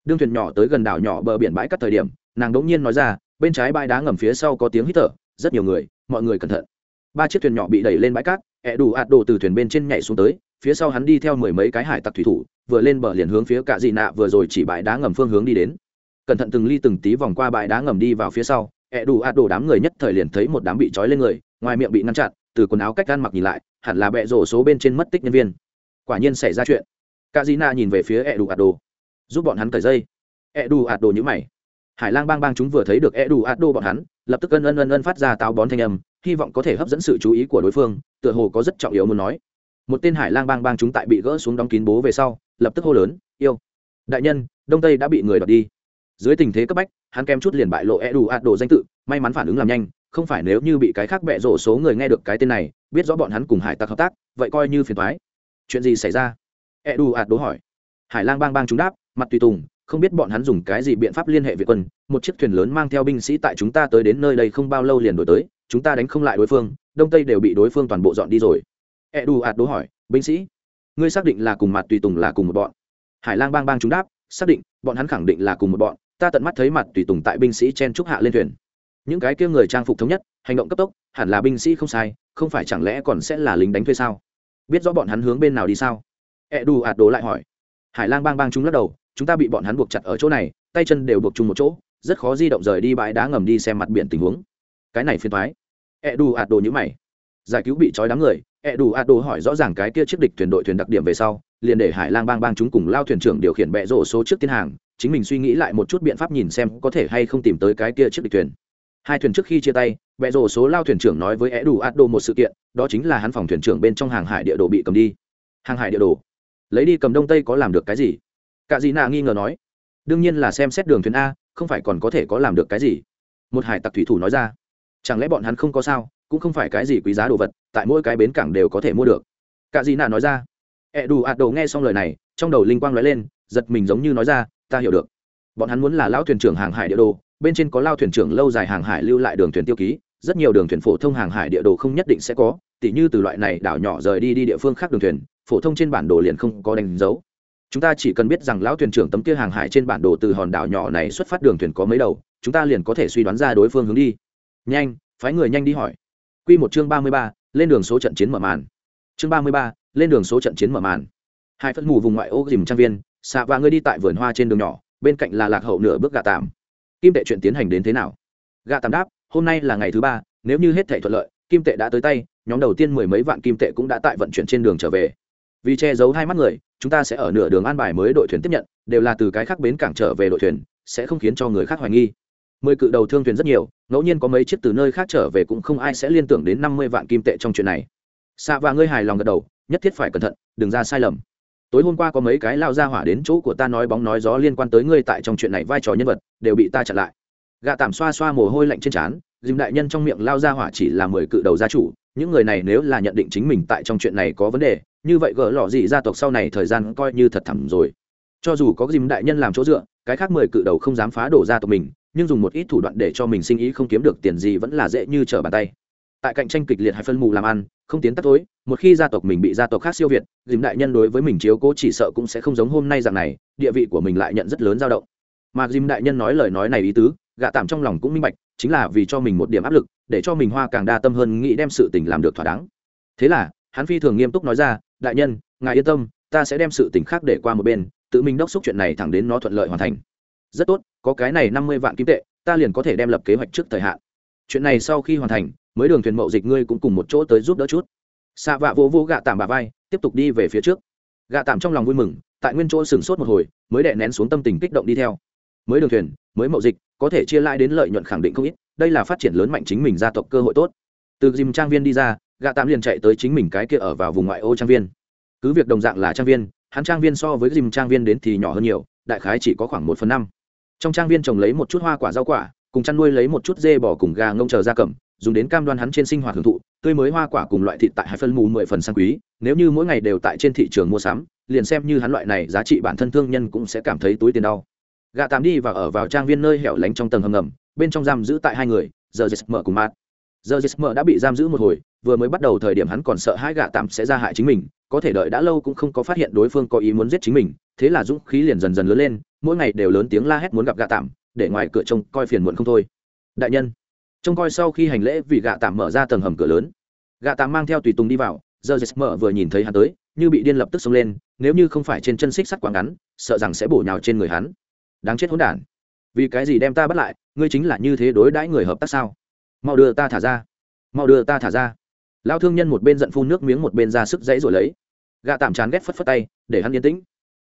Đương thuyền nhỏ tới gần đảo nhỏ bờ biển bãi cắt thời điểm, nàng đ ỗ n g nhiên nói ra, bên trái bãi đá ngầm phía sau có tiếng hít thở, rất nhiều người, mọi người cẩn thận. Ba chiếc thuyền nhỏ bị đẩy lên bãi cát ẹ đủ ạt đổ từ thuyền bên trên nhảy xuống tới, phía sau hắn đi theo mười mấy cái hải tặc thủy thủ, vừa lên bờ liền hướng phía cạ dị nạ vừa rồi chỉ bãi đá ngầm phương hướng đi đến. Cẩn thận từng ly từng tí vòng qua bãi đá ngầm đi vào phía sau ẹ đủ ạt đổ đám người nhất thời liền thấy một đám bị trói lên người, ngoài miệng bị ngăn chặn, từ quần áo cách gan mặc nhìn lại, hẳn là bẹ rổ số bên trên mất tích nhân viên. Quả nhiên xảy ra chuyện. Cả dina nhìn về phía e đủ ạt đồ. Giúp bọn hắn cởi dây. E đủ ạt đồ nhữ mày. Hải lang bang bang chúng vừa thấy được e đủ ạt đồ bọn hắn, lập tức ân ân ân ân phát ra táo bón thanh âm, hy vọng có thể hấp dẫn sự chú ý của đối phương, tựa hồ có rất trọng yếu muốn nói. Một tên hải lang bang bang chúng tại bị gỡ xuống đóng kín bố về sau, lập tức hô lớn, yêu, đại nhân, đông tây đã bị người đoạt đi. Dưới tình thế cấp bách hắn kem chút liền bại lộ e đủ ạt đồ danh tự, may mắn phản ứng làm nhanh, không phải nếu như bị cái khác bẹ rổ số người nghe được cái tên này, biết rõ bọn hắn cùng hải tặc hợp tác, vậy coi như phiền thoái chuyện gì xảy ra? E đủ ạt hỏi. Hải lang bang bang chúng đáp, mặt tùy tùng, không biết bọn hắn dùng cái gì biện pháp liên hệ việt quân, một chiếc thuyền lớn mang theo binh sĩ tại chúng ta tới đến nơi đây không bao lâu liền đổi tới, chúng ta đánh không lại đối phương, đông tây đều bị đối phương toàn bộ dọn đi rồi. E đủ ạt hỏi, binh sĩ, ngươi xác định là cùng mặt tùy tùng là cùng một bọn? Hải lang bang bang chúng đáp, xác định, bọn hắn khẳng định là cùng một bọn ta tận mắt thấy mặt tùy tùng tại binh sĩ chen trúc hạ lên thuyền. Những cái kia người trang phục thống nhất, hành động cấp tốc, hẳn là binh sĩ không sai, không phải chẳng lẽ còn sẽ là lính đánh thuê sao? Biết rõ bọn hắn hướng bên nào đi sao? E đủ ạt đồ lại hỏi. Hải lang bang bang chúng lắc đầu, chúng ta bị bọn hắn buộc chặt ở chỗ này, tay chân đều buộc chung một chỗ, rất khó di động rời đi bãi đá ngầm đi xem mặt biển tình huống. Cái này phiền thoái e đủ ạt đồ nhữ mày. Giải cứu bị trói đám người e đủ ạt đồ hỏi rõ ràng cái kia chiếc địch thuyền đội thuyền đặc điểm về sau, liền để hải lang bang bang chúng cùng lao thuyền trưởng điều khiển bẹ rổ số trước tiên hàng chính mình suy nghĩ lại một chút biện pháp nhìn xem có thể hay không tìm tới cái kia chiếc địch thuyền. Hai thuyền trước khi chia tay vẽ rổ số lao thuyền trưởng nói với é đủ át đồ một sự kiện, đó chính là hắn phòng thuyền trưởng bên trong hàng hải địa đồ bị cầm đi. Hàng hải địa đồ? Lấy đi cầm đông tây có làm được cái gì? Cả dì nạ nghi ngờ nói. Đương nhiên là xem xét đường thuyền a, không phải còn có thể có làm được cái gì? Một hải tặc thủy thủ nói ra. Chẳng lẽ bọn hắn không có sao, cũng không phải cái gì quý giá đồ vật, tại mỗi cái bến cảng đều có thể mua được. Cả dì nạ nói ra. Ẹ đủ ạt đồ nghe xong lời này, trong đầu linh quang nói lên, giật mình giống như nói ra ta hiểu được. Bọn hắn muốn là lão thuyền trưởng hàng hải địa đồ, bên trên có lao thuyền trưởng lâu dài hàng hải lưu lại đường thuyền tiêu ký, rất nhiều đường thuyền phổ thông hàng hải địa đồ không nhất định sẽ có, tỉ như từ loại này đảo nhỏ rời đi đi địa phương khác đường thuyền, phổ thông trên bản đồ liền không có đánh dấu. Chúng ta chỉ cần biết rằng lão thuyền trưởng tấm kia hàng hải trên bản đồ từ hòn đảo nhỏ này xuất phát đường thuyền có mấy đầu, chúng ta liền có thể suy đoán ra đối phương hướng đi. Nhanh, phái người nhanh đi hỏi. Q một chương ba mươi ba, lên đường số trận chiến mở màn. Chương ba mươi ba, lên đường số trận chiến mở màn. Hai phân mù vùng ngoại ô dìm trang viên xạ và ngươi đi tại vườn hoa trên đường nhỏ, bên cạnh là lạc hậu nửa bước gà tạm. Kim tệ chuyện tiến hành đến thế nào? Gạ tạm đáp, hôm nay là ngày thứ ba, nếu như hết thể thuận lợi, kim tệ đã tới tay, nhóm đầu tiên mười mấy vạn kim tệ cũng đã tại vận chuyển trên đường trở về. Vì che giấu hai mắt người, chúng ta sẽ ở nửa đường an bài mới đội thuyền tiếp nhận, đều là từ cái khác bến cảng trở về đội thuyền, sẽ không khiến cho người khác hoài nghi. Mười cự đầu thương thuyền rất nhiều, ngẫu nhiên có mấy chiếc từ nơi khác trở về cũng không ai sẽ liên tưởng đến năm mươi vạn kim tệ trong chuyện này. Xạ và ngươi hài lòng gật đầu, nhất thiết phải cẩn thận, đừng ra sai lầm tối hôm qua có mấy cái lao ra hỏa đến chỗ của ta nói bóng nói gió liên quan tới ngươi tại trong chuyện này vai trò nhân vật, đều bị ta chặn lại. Gạ tạm xoa xoa mồ hôi lạnh trên trán, dìm đại nhân trong miệng lao ra hỏa chỉ là mười cự đầu gia chủ, những người này nếu là nhận định chính mình tại trong chuyện này có vấn đề, như vậy gỡ lọ gì gia tộc sau này thời gian coi như thật thẳm rồi. Cho dù có dìm đại nhân làm chỗ dựa, cái khác mười cự đầu không dám phá đổ gia tộc mình, nhưng dùng một ít thủ đoạn để cho mình sinh ý không kiếm được tiền gì vẫn là dễ như trở bàn tay tại cạnh tranh kịch liệt hay phân mù làm ăn, không tiến tắt tối, một khi gia tộc mình bị gia tộc khác siêu việt, dìm đại nhân đối với mình chiếu cố chỉ sợ cũng sẽ không giống hôm nay rằng này, địa vị của mình lại nhận rất lớn dao động. Mà dìm đại nhân nói lời nói này ý tứ gạ tạm trong lòng cũng minh bạch, chính là vì cho mình một điểm áp lực, để cho mình hoa càng đa tâm hơn nghĩ đem sự tình làm được thỏa đáng. Thế là, hắn phi thường nghiêm túc nói ra, đại nhân, ngài yên tâm, ta sẽ đem sự tình khác để qua một bên, tự mình đốc xúc chuyện này thẳng đến nó thuận lợi hoàn thành. Rất tốt, có cái này năm mươi vạn kim tệ, ta liền có thể đem lập kế hoạch trước thời hạn. Chuyện này sau khi hoàn thành mới đường thuyền mậu dịch ngươi cũng cùng một chỗ tới giúp đỡ chút. Xạ vạ vỗ vỗ gạ tạm bà vai, tiếp tục đi về phía trước. Gạ tạm trong lòng vui mừng, tại nguyên chỗ sửng sốt một hồi, mới đệ nén xuống tâm tình kích động đi theo. Mới đường thuyền, mới mậu dịch, có thể chia lại đến lợi nhuận khẳng định không ít, đây là phát triển lớn mạnh chính mình gia tộc cơ hội tốt. Từ dìm trang viên đi ra, gạ tạm liền chạy tới chính mình cái kia ở vào vùng ngoại ô trang viên. Cứ việc đồng dạng là trang viên, hắn trang viên so với dìm trang viên đến thì nhỏ hơn nhiều, đại khái chỉ có khoảng một phần năm. Trong trang viên trồng lấy một chút hoa quả rau quả, cùng chăn nuôi lấy một chút dê bò cùng gà ngông chờ ra cầm dùng đến cam đoan hắn trên sinh hoạt hưởng thụ, tươi mới hoa quả cùng loại thịt tại hai phân mù mười phần sang quý, nếu như mỗi ngày đều tại trên thị trường mua sắm, liền xem như hắn loại này giá trị bản thân thương nhân cũng sẽ cảm thấy túi tiền đau. Gạ tạm đi và ở vào trang viên nơi hẻo lánh trong tầng hầm ngầm, bên trong giam giữ tại hai người giờ jesmer mở cùng mát giờ jesmer đã bị giam giữ một hồi, vừa mới bắt đầu thời điểm hắn còn sợ hai gạ tạm sẽ ra hại chính mình, có thể đợi đã lâu cũng không có phát hiện đối phương có ý muốn giết chính mình, thế là dũng khí liền dần dần lớn lên, mỗi ngày đều lớn tiếng la hét muốn gặp gạ tạm, để ngoài cửa trông coi phiền muộn không thôi. Đại nhân trông coi sau khi hành lễ vì gạ tạm mở ra tầng hầm cửa lớn. Gạ tạm mang theo tùy tùng đi vào, giờ jesmer vừa nhìn thấy hắn tới, như bị điên lập tức xông lên, nếu như không phải trên chân xích sắt quá ngắn, sợ rằng sẽ bổ nhào trên người hắn. Đáng chết hỗn đản. Vì cái gì đem ta bắt lại, ngươi chính là như thế đối đãi người hợp tác sao? Mau đưa ta thả ra. Mau đưa ta thả ra. Lao thương nhân một bên giận phun nước miếng một bên ra sức dãy rồi lấy. Gạ tạm chán ghét phất phất tay, để hắn yên tĩnh.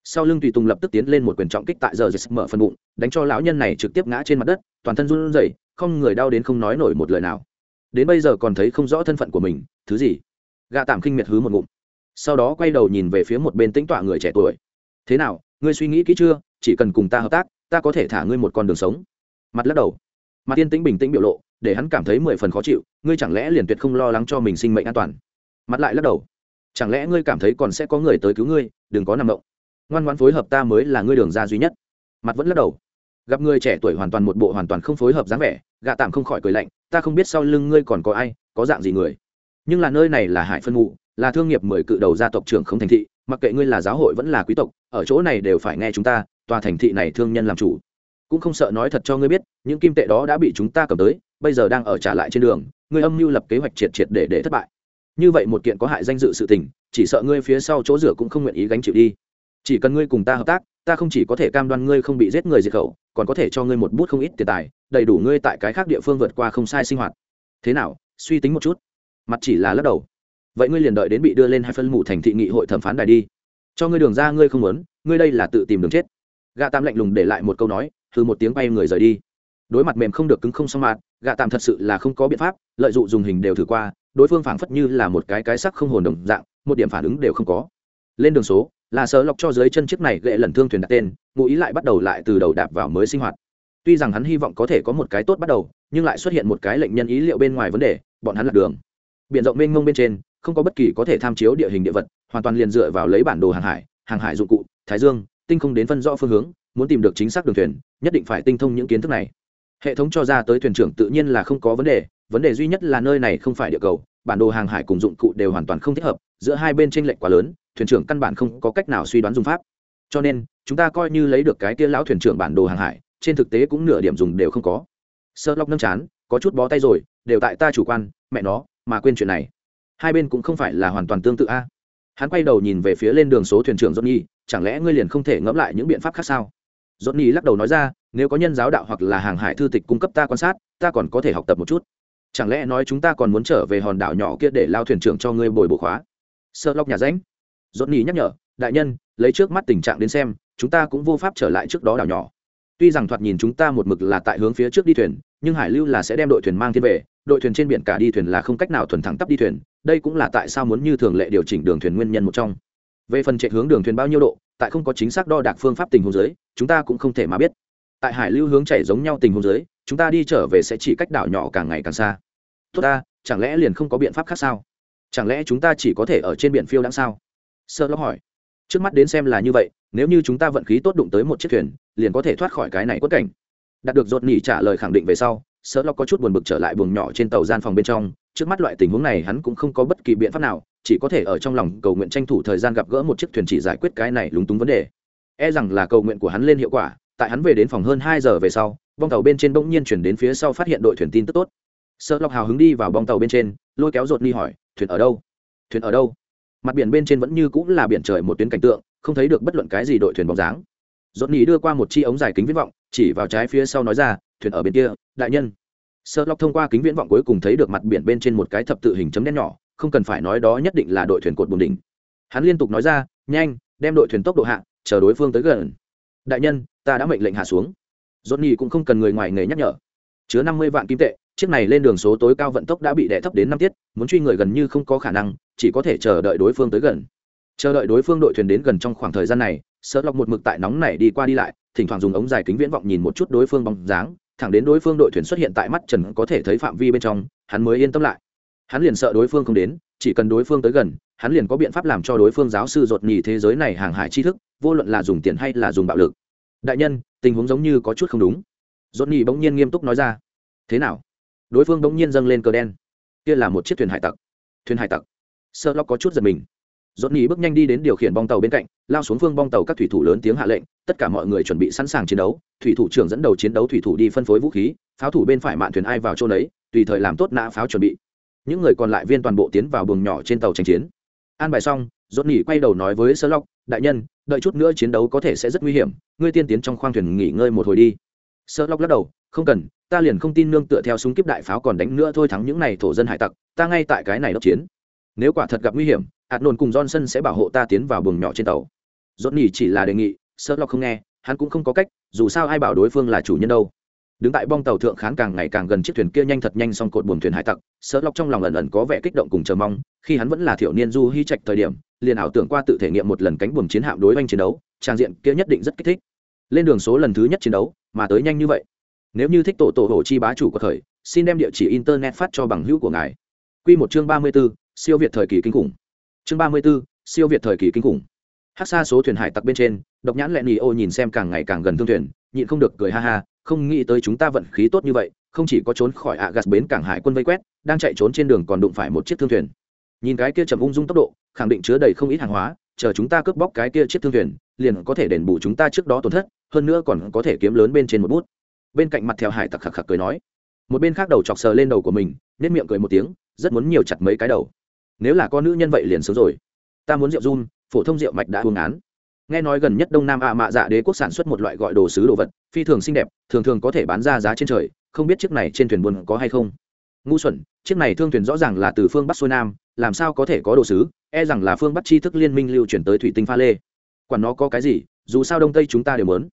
Sau lưng tùy tùng lập tức tiến lên một quyền trọng kích tại giờ giật mở phần bụng, đánh cho lão nhân này trực tiếp ngã trên mặt đất, toàn thân run rẩy không người đau đến không nói nổi một lời nào. Đến bây giờ còn thấy không rõ thân phận của mình, thứ gì? Gạ tạm khinh miệt hứ một ngụm. Sau đó quay đầu nhìn về phía một bên tĩnh tọa người trẻ tuổi. Thế nào, ngươi suy nghĩ kỹ chưa? Chỉ cần cùng ta hợp tác, ta có thể thả ngươi một con đường sống. Mặt lắc đầu. Mặt tiên tĩnh bình tĩnh biểu lộ, để hắn cảm thấy mười phần khó chịu, ngươi chẳng lẽ liền tuyệt không lo lắng cho mình sinh mệnh an toàn? Mặt lại lắc đầu. Chẳng lẽ ngươi cảm thấy còn sẽ có người tới cứu ngươi, đừng có nằm động. Ngoan ngoan phối hợp ta mới là ngươi đường ra duy nhất. Mặt vẫn lắc đầu gặp người trẻ tuổi hoàn toàn một bộ hoàn toàn không phối hợp dáng vẻ gạ tạm không khỏi cười lạnh, ta không biết sau lưng ngươi còn có ai, có dạng gì người. Nhưng là nơi này là hải phân ngụ là thương nghiệp mười cự đầu gia tộc trưởng không thành thị, mặc kệ ngươi là giáo hội vẫn là quý tộc, ở chỗ này đều phải nghe chúng ta, tòa thành thị này thương nhân làm chủ. Cũng không sợ nói thật cho ngươi biết, những kim tệ đó đã bị chúng ta cầm tới, bây giờ đang ở trả lại trên đường, ngươi âm mưu lập kế hoạch triệt triệt để để thất bại. Như vậy một kiện có hại danh dự sự tình, chỉ sợ ngươi phía sau chỗ rửa cũng không nguyện ý gánh chịu đi chỉ cần ngươi cùng ta hợp tác, ta không chỉ có thể cam đoan ngươi không bị giết người diệt khẩu, còn có thể cho ngươi một bút không ít tiền tài, đầy đủ ngươi tại cái khác địa phương vượt qua không sai sinh hoạt. Thế nào, suy tính một chút. Mặt chỉ là lắc đầu. Vậy ngươi liền đợi đến bị đưa lên hai phân mù thành thị nghị hội thẩm phán đài đi. Cho ngươi đường ra ngươi không muốn, ngươi đây là tự tìm đường chết. Gạ tam lạnh lùng để lại một câu nói từ một tiếng bay người rời đi. Đối mặt mềm không được cứng không xong mặt gạ tạm thật sự là không có biện pháp, lợi dụng dùng hình đều thử qua, đối phương phảng phất như là một cái cái sắc không hồn đồng dạng, một điểm phản ứng đều không có. Lên đường số là sớ lọc cho dưới chân chiếc này gệ lần thương thuyền đặt tên, ngụ ý lại bắt đầu lại từ đầu đạp vào mới sinh hoạt. Tuy rằng hắn hy vọng có thể có một cái tốt bắt đầu, nhưng lại xuất hiện một cái lệnh nhân ý liệu bên ngoài vấn đề, bọn hắn lạc đường. Biển rộng mênh mông bên trên, không có bất kỳ có thể tham chiếu địa hình địa vật, hoàn toàn liền dựa vào lấy bản đồ hàng hải hàng hải dụng cụ, thái dương, tinh không đến phân rõ phương hướng, muốn tìm được chính xác đường thuyền, nhất định phải tinh thông những kiến thức này. Hệ thống cho ra tới thuyền trưởng tự nhiên là không có vấn đề vấn đề duy nhất là nơi này không phải địa cầu bản đồ hàng hải cùng dụng cụ đều hoàn toàn không thích hợp, giữa hai bên tranh lệch quá lớn, thuyền trưởng căn bản không có cách nào suy đoán dùng pháp. Cho nên, chúng ta coi như lấy được cái kia lão thuyền trưởng bản đồ hàng hải, trên thực tế cũng nửa điểm dùng đều không có. Sợ lóc nâng chán, có chút bó tay rồi, đều tại ta chủ quan, mẹ nó, mà quên chuyện này. Hai bên cũng không phải là hoàn toàn tương tự a. Hắn quay đầu nhìn về phía lên đường số thuyền trưởng johnny chẳng lẽ ngươi liền không thể ngẫm lại những biện pháp khác sao? Johnny lắc đầu nói ra, nếu có nhân giáo đạo hoặc là hàng hải thư tịch cung cấp ta quan sát, ta còn có thể học tập một chút chẳng lẽ nói chúng ta còn muốn trở về hòn đảo nhỏ kia để lao thuyền trưởng cho ngươi bồi bổ khóa? Sợ lóc nhà ránh. Johnny nhắc nhở, đại nhân, lấy trước mắt tình trạng đến xem, chúng ta cũng vô pháp trở lại trước đó đảo nhỏ. Tuy rằng thoạt nhìn chúng ta một mực là tại hướng phía trước đi thuyền, nhưng hải lưu là sẽ đem đội thuyền mang thiên về, đội thuyền trên biển cả đi thuyền là không cách nào thuần thẳng tắp đi thuyền, đây cũng là tại sao muốn như thường lệ điều chỉnh đường thuyền nguyên nhân một trong. Về phần chạy hướng đường thuyền bao nhiêu độ, tại không có chính xác đo đạc phương pháp tình huống giới chúng ta cũng không thể mà biết. Tại hải lưu hướng chảy giống nhau tình huống giới chúng ta đi trở về sẽ chỉ cách đảo nhỏ càng ngày càng xa. Tốt ta, chẳng lẽ liền không có biện pháp khác sao? Chẳng lẽ chúng ta chỉ có thể ở trên biển phiêu đáng sao? Sơ lóc hỏi. Trước mắt đến xem là như vậy, nếu như chúng ta vận khí tốt đụng tới một chiếc thuyền, liền có thể thoát khỏi cái này quất cảnh. Đạt được dột nỉ trả lời khẳng định về sau sơ lóc có chút buồn bực trở lại buồng nhỏ trên tàu gian phòng bên trong. Trước mắt loại tình huống này hắn cũng không có bất kỳ biện pháp nào, chỉ có thể ở trong lòng cầu nguyện tranh thủ thời gian gặp gỡ một chiếc thuyền chỉ giải quyết cái này lúng túng vấn đề. E rằng là cầu nguyện của hắn lên hiệu quả, tại hắn về đến phòng hơn hai giờ về sau bong tàu bên trên bỗng nhiên chuyển đến phía sau phát hiện đội thuyền tin tức tốt. Sợ lọc hào hứng đi vào bong tàu bên trên, lôi kéo rột ni hỏi, thuyền ở đâu? Thuyền ở đâu? Mặt biển bên trên vẫn như cũng là biển trời một tuyến cảnh tượng, không thấy được bất luận cái gì đội thuyền bóng dáng. Rột ni đưa qua một chi ống dài kính viễn vọng, chỉ vào trái phía sau nói ra, thuyền ở bên kia, đại nhân. Sợ lọc thông qua kính viễn vọng cuối cùng thấy được mặt biển bên trên một cái thập tự hình chấm đen nhỏ, không cần phải nói đó nhất định là đội thuyền cột bùn đỉnh. Hắn liên tục nói ra, nhanh, đem đội thuyền tốc độ hạ, chờ đối phương tới gần. Đại nhân, ta đã mệnh lệnh hạ xuống dốt nhì cũng không cần người ngoài nghề nhắc nhở. Chứa năm mươi vạn kim tệ, chiếc này lên đường số tối cao vận tốc đã bị đè thấp đến năm tiết, muốn truy người gần như không có khả năng, chỉ có thể chờ đợi đối phương tới gần. Chờ đợi đối phương đội thuyền đến gần trong khoảng thời gian này sợ lọc một mực tại nóng này đi qua đi lại, thỉnh thoảng dùng ống dài kính viễn vọng nhìn một chút đối phương bóng dáng, thẳng đến đối phương đội thuyền xuất hiện tại mắt trần có thể thấy phạm vi bên trong, hắn mới yên tâm lại. Hắn liền sợ đối phương không đến, chỉ cần đối phương tới gần, hắn liền có biện pháp làm cho đối phương giáo sư rột nhì thế giới này hàng hải tri thức, vô luận là dùng tiền hay là dùng bạo lực. Đại nhân tình huống giống như có chút không đúng. Dốt nhì bỗng nhiên nghiêm túc nói ra. Thế nào? Đối phương bỗng nhiên dâng lên cờ đen. Kia là một chiếc thuyền hải tặc. Thuyền hải tặc. Sợ lo có chút giật mình. Dốt nhì bước nhanh đi đến điều khiển bong tàu bên cạnh, lao xuống phương bong tàu các thủy thủ lớn tiếng hạ lệnh, tất cả mọi người chuẩn bị sẵn sàng chiến đấu. Thủy thủ trưởng dẫn đầu chiến đấu thủy thủ đi phân phối vũ khí, pháo thủ bên phải mạn thuyền ai vào chỗ đấy tùy thời làm tốt nã pháo chuẩn bị. Những người còn lại viên toàn bộ tiến vào buồng nhỏ trên tàu tranh chiến. An bài xong dốt nhì quay đầu nói với sơ lóc đại nhân đợi chút nữa chiến đấu có thể sẽ rất nguy hiểm, ngươi tiên tiến trong khoang thuyền nghỉ ngơi một hồi đi. Sợ lóc lắc đầu, không cần, ta liền không tin nương tựa theo súng kiếp đại pháo còn đánh nữa thôi thắng những này thổ dân hải tặc, ta ngay tại cái này đốc chiến. Nếu quả thật gặp nguy hiểm, hạt nôn cùng johnson sẽ bảo hộ ta tiến vào buồng nhỏ trên tàu. Dốt nỉ chỉ là đề nghị sợ lóc không nghe, hắn cũng không có cách, dù sao ai bảo đối phương là chủ nhân đâu. Đứng tại bong tàu thượng khán càng ngày càng gần chiếc thuyền kia nhanh thật nhanh xong cột buồng thuyền hải tặc sợ lóc trong lòng ẩn ẩn có vẻ kích động cùng chờ mong, khi hắn vẫn là thiểu niên du hy trạch thời điểm liền ảo tưởng qua tự thể nghiệm một lần cánh buồm chiến hạm đối oanh chiến đấu, trang diện kia nhất định rất kích thích. Lên đường số lần thứ nhất chiến đấu, mà tới nhanh như vậy. Nếu như thích tổ tổ hồ chi bá chủ của thời, xin đem địa chỉ internet phát cho bằng hữu của ngài. Q một chương ba mươi b ố siêu việt thời kỳ kinh khủng. Chương ba mươi b ố siêu việt thời kỳ kinh khủng. Hát xa số thuyền hải tặc bên trên, độc nhãn lẹn nhì ô nhìn xem càng ngày càng gần thương thuyền, nhịn không được cười ha ha, không nghĩ tới chúng ta vận khí tốt như vậy, không chỉ có trốn khỏi ạ gạt bến cảng hải quân vây quét, đang chạy trốn trên đường còn đụng phải một chiếc thương thuyền nhìn cái kia chậm ung dung tốc độ, khẳng định chứa đầy không ít hàng hóa, chờ chúng ta cướp bóc cái kia chiếc thương thuyền, liền có thể đền bù chúng ta trước đó tổn thất, hơn nữa còn có thể kiếm lớn bên trên một bút. Bên cạnh mặt theo hải tặc khạc khạc cười nói. Một bên khác đầu chọc sờ lên đầu của mình nết miệng cười một tiếng, rất muốn nhiều chặt mấy cái đầu. Nếu là con nữ nhân vậy liền sớm rồi. Ta muốn rượu run, phổ thông rượu mạch đã uống án. Nghe nói gần nhất đông nam ạ mạ dạ đế quốc sản xuất một loại gọi đồ sứ đồ vật, phi thường xinh đẹp, thường thường có thể bán ra giá trên trời, không biết chiếc này trên thuyền buôn có hay không. Ngu xuẩn, chiếc này thương thuyền rõ ràng là từ phương bắc xuôi nam làm sao có thể có đồ sứ e rằng là phương bắt tri thức liên minh lưu chuyển tới thủy tinh pha lê. Quản nó có cái gì, dù sao đông tây chúng ta đều mớn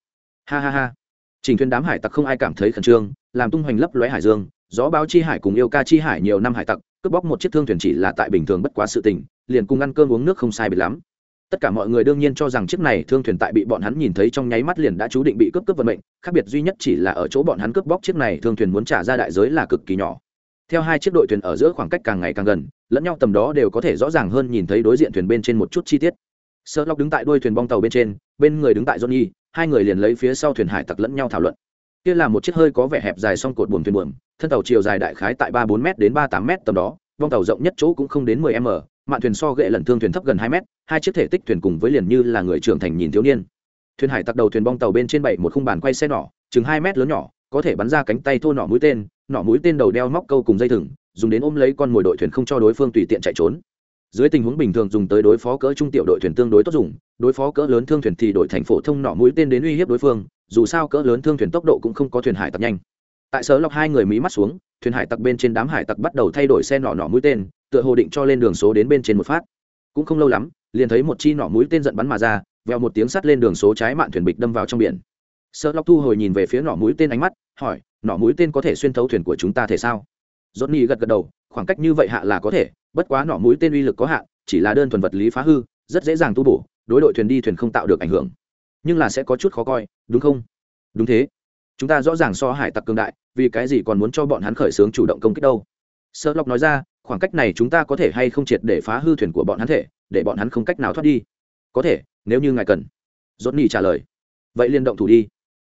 ha ha ha. Trình thuyền đám hải tặc không ai cảm thấy khẩn trương, làm tung hoành lấp lóe hải dương, gió báo chi hải cùng yêu ca chi hải nhiều năm hải tặc, cướp bóc một chiếc thương thuyền chỉ là tại bình thường bất quá sự tình, liền cùng ăn cơm uống nước không sai bị lắm. Tất cả mọi người đương nhiên cho rằng chiếc này thương thuyền tại bị bọn hắn nhìn thấy trong nháy mắt liền đã chú định bị cướp cướp vận mệnh, khác biệt duy nhất chỉ là ở chỗ bọn hắn cướp bóc chiếc này thương thuyền muốn trả ra đại giới là cực kỳ nhỏ theo hai chiếc đội thuyền ở giữa khoảng cách càng ngày càng gần, lẫn nhau tầm đó đều có thể rõ ràng hơn nhìn thấy đối diện thuyền bên trên một chút chi tiết. Sơ lóc đứng tại đuôi thuyền bong tàu bên trên, bên người đứng tại johnny, hai người liền lấy phía sau thuyền hải tặc lẫn nhau thảo luận. Kia là một chiếc hơi có vẻ hẹp dài song cột buồm thuyền buồm, thân tàu chiều dài đại khái tại ba bốn m đến ba tám m tầm đó, bong tàu rộng nhất chỗ cũng không đến mười m, mạn thuyền so gậy lần thương thuyền thấp gần hai m hai chiếc thể tích thuyền cùng với liền như là người trưởng thành nhìn thiếu niên. Thuyền hải tặc đầu thuyền bong tàu bên trên bảy một khung bàn quay xe nỏ chừng hai mét lớn nhỏ, có thể bắn ra cánh tay thô nỏ mũi tên nỏ mũi tên đầu đeo móc câu cùng dây thừng, dùng đến ôm lấy con mồi đội thuyền không cho đối phương tùy tiện chạy trốn. Dưới tình huống bình thường dùng tới đối phó cỡ trung tiểu đội thuyền tương đối tốt dùng, đối phó cỡ lớn thương thuyền thì đội thành phổ thông nọ mũi tên đến uy hiếp đối phương, dù sao cỡ lớn thương thuyền tốc độ cũng không có thuyền hải tặc nhanh. Tại sở lọc hai người mí mắt xuống, thuyền hải tặc bên trên đám hải tặc bắt đầu thay đổi xe nọ nọ mũi tên, tựa hồ định cho lên đường số đến bên trên một phát. Cũng không lâu lắm, liền thấy một chi nọ mũi tên giận bắn mà ra, vèo một tiếng sắt lên đường số trái mạn thuyền bịch đâm vào trong biển. Sở lọc thu hồi nhìn về phía nọ mũi tên ánh mắt, hỏi nỏ mũi tên có thể xuyên thấu thuyền của chúng ta thể sao? Dốt ni gật gật đầu, khoảng cách như vậy hạ là có thể, bất quá nỏ mũi tên uy lực có hạn, chỉ là đơn thuần vật lý phá hư, rất dễ dàng tu bổ, đối đội thuyền đi thuyền không tạo được ảnh hưởng. Nhưng là sẽ có chút khó coi, đúng không? Đúng thế. Chúng ta rõ ràng so hải tặc cường đại, vì cái gì còn muốn cho bọn hắn khởi xướng chủ động công kích đâu? Sợ lộc nói ra, khoảng cách này chúng ta có thể hay không triệt để phá hư thuyền của bọn hắn thể, để bọn hắn không cách nào thoát đi? Có thể, nếu như ngài cần. Dốt ni trả lời. Vậy liên động thủ đi.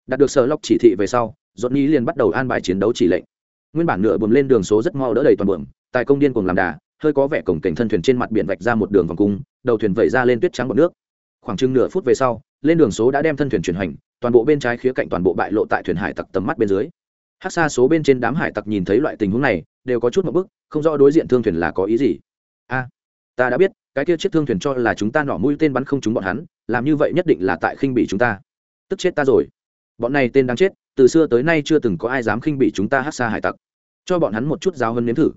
Đạt được sợ lộc chỉ thị về sau dốt ni liền bắt đầu an bài chiến đấu chỉ lệnh. Nguyên bản nửa buồm lên đường số rất mau đỡ đầy toàn buồm, tại công điên cùng làm đà, hơi có vẻ cổng cảnh thân thuyền trên mặt biển vạch ra một đường vòng cung, đầu thuyền vẩy ra lên tuyết trắng bọt nước. Khoảng chừng nửa phút về sau, lên đường số đã đem thân thuyền chuyển hành, toàn bộ bên trái khía cạnh toàn bộ bại lộ tại thuyền hải tặc tầm mắt bên dưới. Hát xa số bên trên đám hải tặc nhìn thấy loại tình huống này, đều có chút một bức, không rõ đối diện thương thuyền là có ý gì. A, ta đã biết, cái kia chiếc thương thuyền cho là chúng ta nỏ mũi tên bắn không chúng bọn hắn, làm như vậy nhất định là tại khinh bị chúng ta. Tức chết ta rồi. Bọn này tên đang chết từ xưa tới nay chưa từng có ai dám khinh bị chúng ta hát xa hải tặc. Cho bọn hắn một chút giáo hơn nếm thử.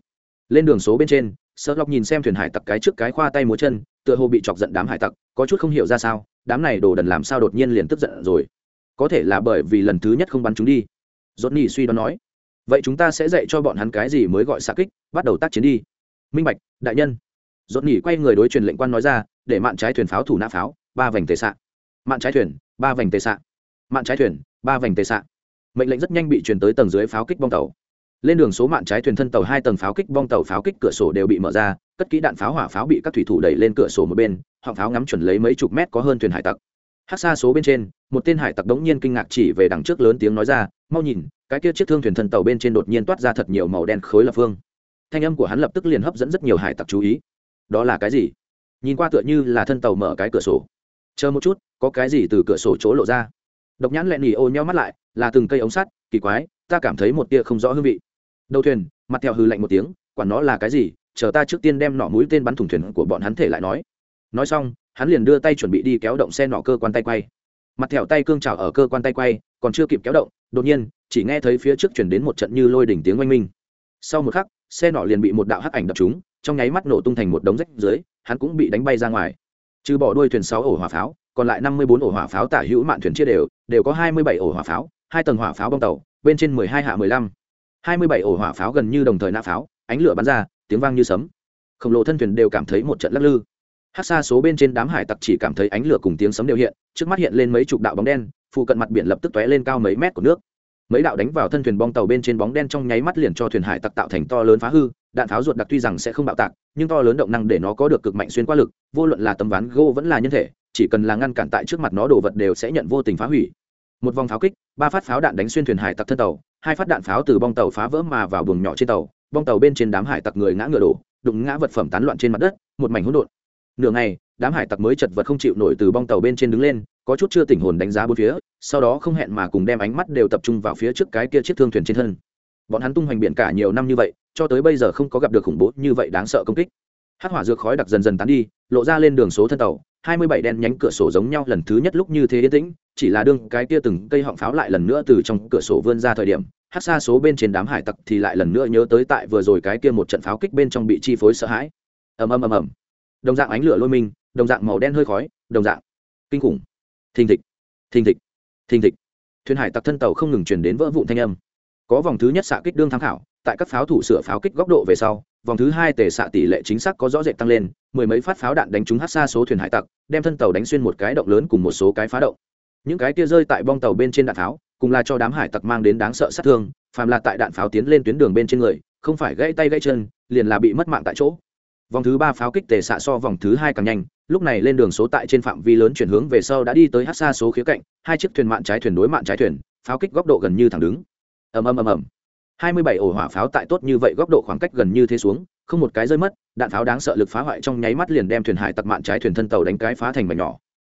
Lên đường số bên trên sợ lọc nhìn xem thuyền hải tặc cái trước cái khoa tay múa chân, tựa hồ bị chọc giận đám hải tặc, có chút không hiểu ra sao, đám này đồ đần làm sao đột nhiên liền tức giận rồi. Có thể là bởi vì lần thứ nhất không bắn chúng đi. Dốt nỉ suy đoán nói. Vậy chúng ta sẽ dạy cho bọn hắn cái gì mới gọi xa kích, bắt đầu tác chiến đi. Minh bạch, đại nhân. Dốt nỉ quay người đối truyền lệnh quan nói ra, để mạn trái thuyền pháo thủ nã pháo, ba vành tề xạ. Mạn trái thuyền, ba vành tề xạ. Mạn trái thuyền, ba vành tề xạ mệnh lệnh rất nhanh bị truyền tới tầng dưới pháo kích bong tàu. Lên đường số mạng trái thuyền thân tàu hai tầng pháo kích bong tàu pháo kích cửa sổ đều bị mở ra, cất kỹ đạn pháo hỏa pháo bị các thủy thủ đẩy lên cửa sổ một bên, họng pháo ngắm chuẩn lấy mấy chục mét có hơn thuyền hải tặc. Hát xa số bên trên, một tên hải tặc đống nhiên kinh ngạc chỉ về đằng trước lớn tiếng nói ra, mau nhìn, cái kia chiếc thương thuyền thân tàu bên trên đột nhiên toát ra thật nhiều màu đen khối lập phương. Thanh âm của hắn lập tức liền hấp dẫn rất nhiều hải tặc chú ý. Đó là cái gì? Nhìn qua tựa như là thân tàu mở cái cửa sổ. Chờ một chút, có cái gì từ cửa sổ chỗ lộ ra? Độc nhãn lẹn nhì ô nhau mắt lại là từng cây ống sắt, kỳ quái, ta cảm thấy một tia không rõ hương vị. Đầu thuyền, mặt theo hư lạnh một tiếng, quản nó là cái gì, chờ ta trước tiên đem nọ mũi tên bắn thủng thuyền của bọn hắn thể lại nói. Nói xong, hắn liền đưa tay chuẩn bị đi kéo động xe nọ cơ quan tay quay. Mặt thẹo tay cương trào ở cơ quan tay quay, còn chưa kịp kéo động, đột nhiên, chỉ nghe thấy phía trước chuyển đến một trận như lôi đỉnh tiếng oanh minh. Sau một khắc, xe nọ liền bị một đạo hắc ảnh đập trúng, trong nháy mắt nổ tung thành một đống rách dưới, hắn cũng bị đánh bay ra ngoài. Trừ bỏ đuôi thuyền sáu ổ hỏa pháo, còn lại năm mươi bốn ổ hỏa pháo tả hữu mạn thuyền chia đều đều có hai mươi bảy ổ hỏa pháo hai tầng hỏa pháo bong tàu, bên trên mười hai hạ mười lăm. Hai mươi bảy ổ hỏa pháo gần như đồng thời nã pháo, ánh lửa bắn ra, tiếng vang như sấm. Khổng lồ thân thuyền đều cảm thấy một trận lắc lư. Hát xa số bên trên đám hải tặc chỉ cảm thấy ánh lửa cùng tiếng sấm đều hiện, trước mắt hiện lên mấy chục đạo bóng đen phụ cận mặt biển lập tức tóe lên cao mấy mét của nước. Mấy đạo đánh vào thân thuyền bong tàu bên trên bóng đen trong nháy mắt liền cho thuyền hải tặc tạo thành to lớn phá hư, đạn pháo ruột đặc tuy rằng sẽ không bạo tạc, nhưng to lớn động năng để nó có được cực mạnh xuyên qua lực, vô luận là tấm ván gỗ vẫn là nhân thể, chỉ cần là ngăn cản tại trước mặt nó đồ vật đều sẽ nhận vô tình phá hủy. Một vòng pháo kích ba phát pháo đạn đánh xuyên thuyền hải tặc thân tàu, hai phát đạn pháo từ bong tàu phá vỡ mà vào buồng nhỏ trên tàu, bong tàu bên trên đám hải tặc người ngã ngựa đổ, đụng ngã vật phẩm tán loạn trên mặt đất, một mảnh hỗn độn. Nửa ngày, đám hải tặc mới chật vật không chịu nổi từ bong tàu bên trên đứng lên, có chút chưa tỉnh hồn đánh giá bốn phía, sau đó không hẹn mà cùng đem ánh mắt đều tập trung vào phía trước cái kia chiếc thương thuyền trên thân. Bọn hắn tung hoành biển cả nhiều năm như vậy, cho tới bây giờ không có gặp được khủng bố như vậy đáng sợ công kích. Hát hỏa dược khói đặc dần dần tán đi, lộ ra lên đường số thân tàu hai mươi bảy đen nhánh cửa sổ giống nhau lần thứ nhất lúc như thế yên tĩnh, chỉ là đương cái kia từng cây họng pháo lại lần nữa từ trong cửa sổ vươn ra thời điểm, hát xa số bên trên đám hải tặc thì lại lần nữa nhớ tới tại vừa rồi cái kia một trận pháo kích bên trong bị chi phối sợ hãi. Ầm ầm ầm ầm. Đồng dạng ánh lửa lôi mình, đồng dạng màu đen hơi khói, đồng dạng kinh khủng. Thình thịch thình thịch thình thịch. Thuyền hải tặc thân tàu không ngừng chuyển đến vỡ vụn thanh âm. Có vòng thứ nhất xạ kích đương tham khảo tại các pháo thủ sửa pháo kích góc độ về sau, vòng thứ hai tề xạ tỷ lệ chính xác có rõ rệt tăng lên, mười mấy phát pháo đạn đánh trúng hát xa số thuyền hải tặc, đem thân tàu đánh xuyên một cái động lớn cùng một số cái phá động. Những cái kia rơi tại bong tàu bên trên đạn pháo, cùng là cho đám hải tặc mang đến đáng sợ sát thương, phàm là tại đạn pháo tiến lên tuyến đường bên trên người, không phải gãy tay gãy chân, liền là bị mất mạng tại chỗ. Vòng thứ ba pháo kích tề xạ so vòng thứ hai càng nhanh, lúc này lên đường số tại trên phạm vi lớn chuyển hướng về sau đã đi tới hát xa số khía cạnh, hai chiếc thuyền mạn trái thuyền đối mạn trái thuyền, pháo kích góc độ gần như thẳng đứng. Ầm ầm ầm ầm hai mươi bảy ổ hỏa pháo tại tốt như vậy góc độ khoảng cách gần như thế xuống, không một cái rơi mất, đạn pháo đáng sợ lực phá hoại trong nháy mắt liền đem thuyền hải tặc mạn trái thuyền thân tàu đánh cái phá thành mảnh nhỏ.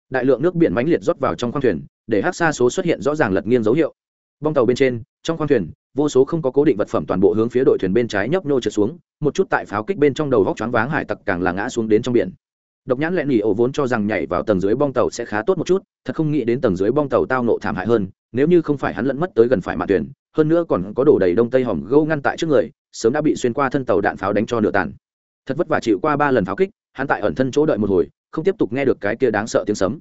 Đại lượng nước biển mãnh liệt rót vào trong khoang thuyền, để hát xa số xuất hiện rõ ràng lật nghiêng dấu hiệu. Bong tàu bên trên, trong khoang thuyền, vô số không có cố định vật phẩm toàn bộ hướng phía đội thuyền bên trái nhấp nhô trượt xuống, một chút tại pháo kích bên trong đầu góc choáng váng hải tặc càng là ngã xuống đến trong biển. Độc nhãn lẹn nghỉ ổ vốn cho rằng nhảy vào tầng dưới bong tàu sẽ khá tốt một chút, thật không nghĩ đến tầng dưới bong tàu tao nộ thảm hại hơn, nếu như không phải hắn lẫn mất tới gần phải mạn thuyền hơn nữa còn có đổ đầy đông tây hòm gâu ngăn tại trước người, sớm đã bị xuyên qua thân tàu đạn pháo đánh cho nửa tàn. Thật vất vả chịu qua ba lần pháo kích, hắn tại ẩn thân chỗ đợi một hồi, không tiếp tục nghe được cái kia đáng sợ tiếng sấm.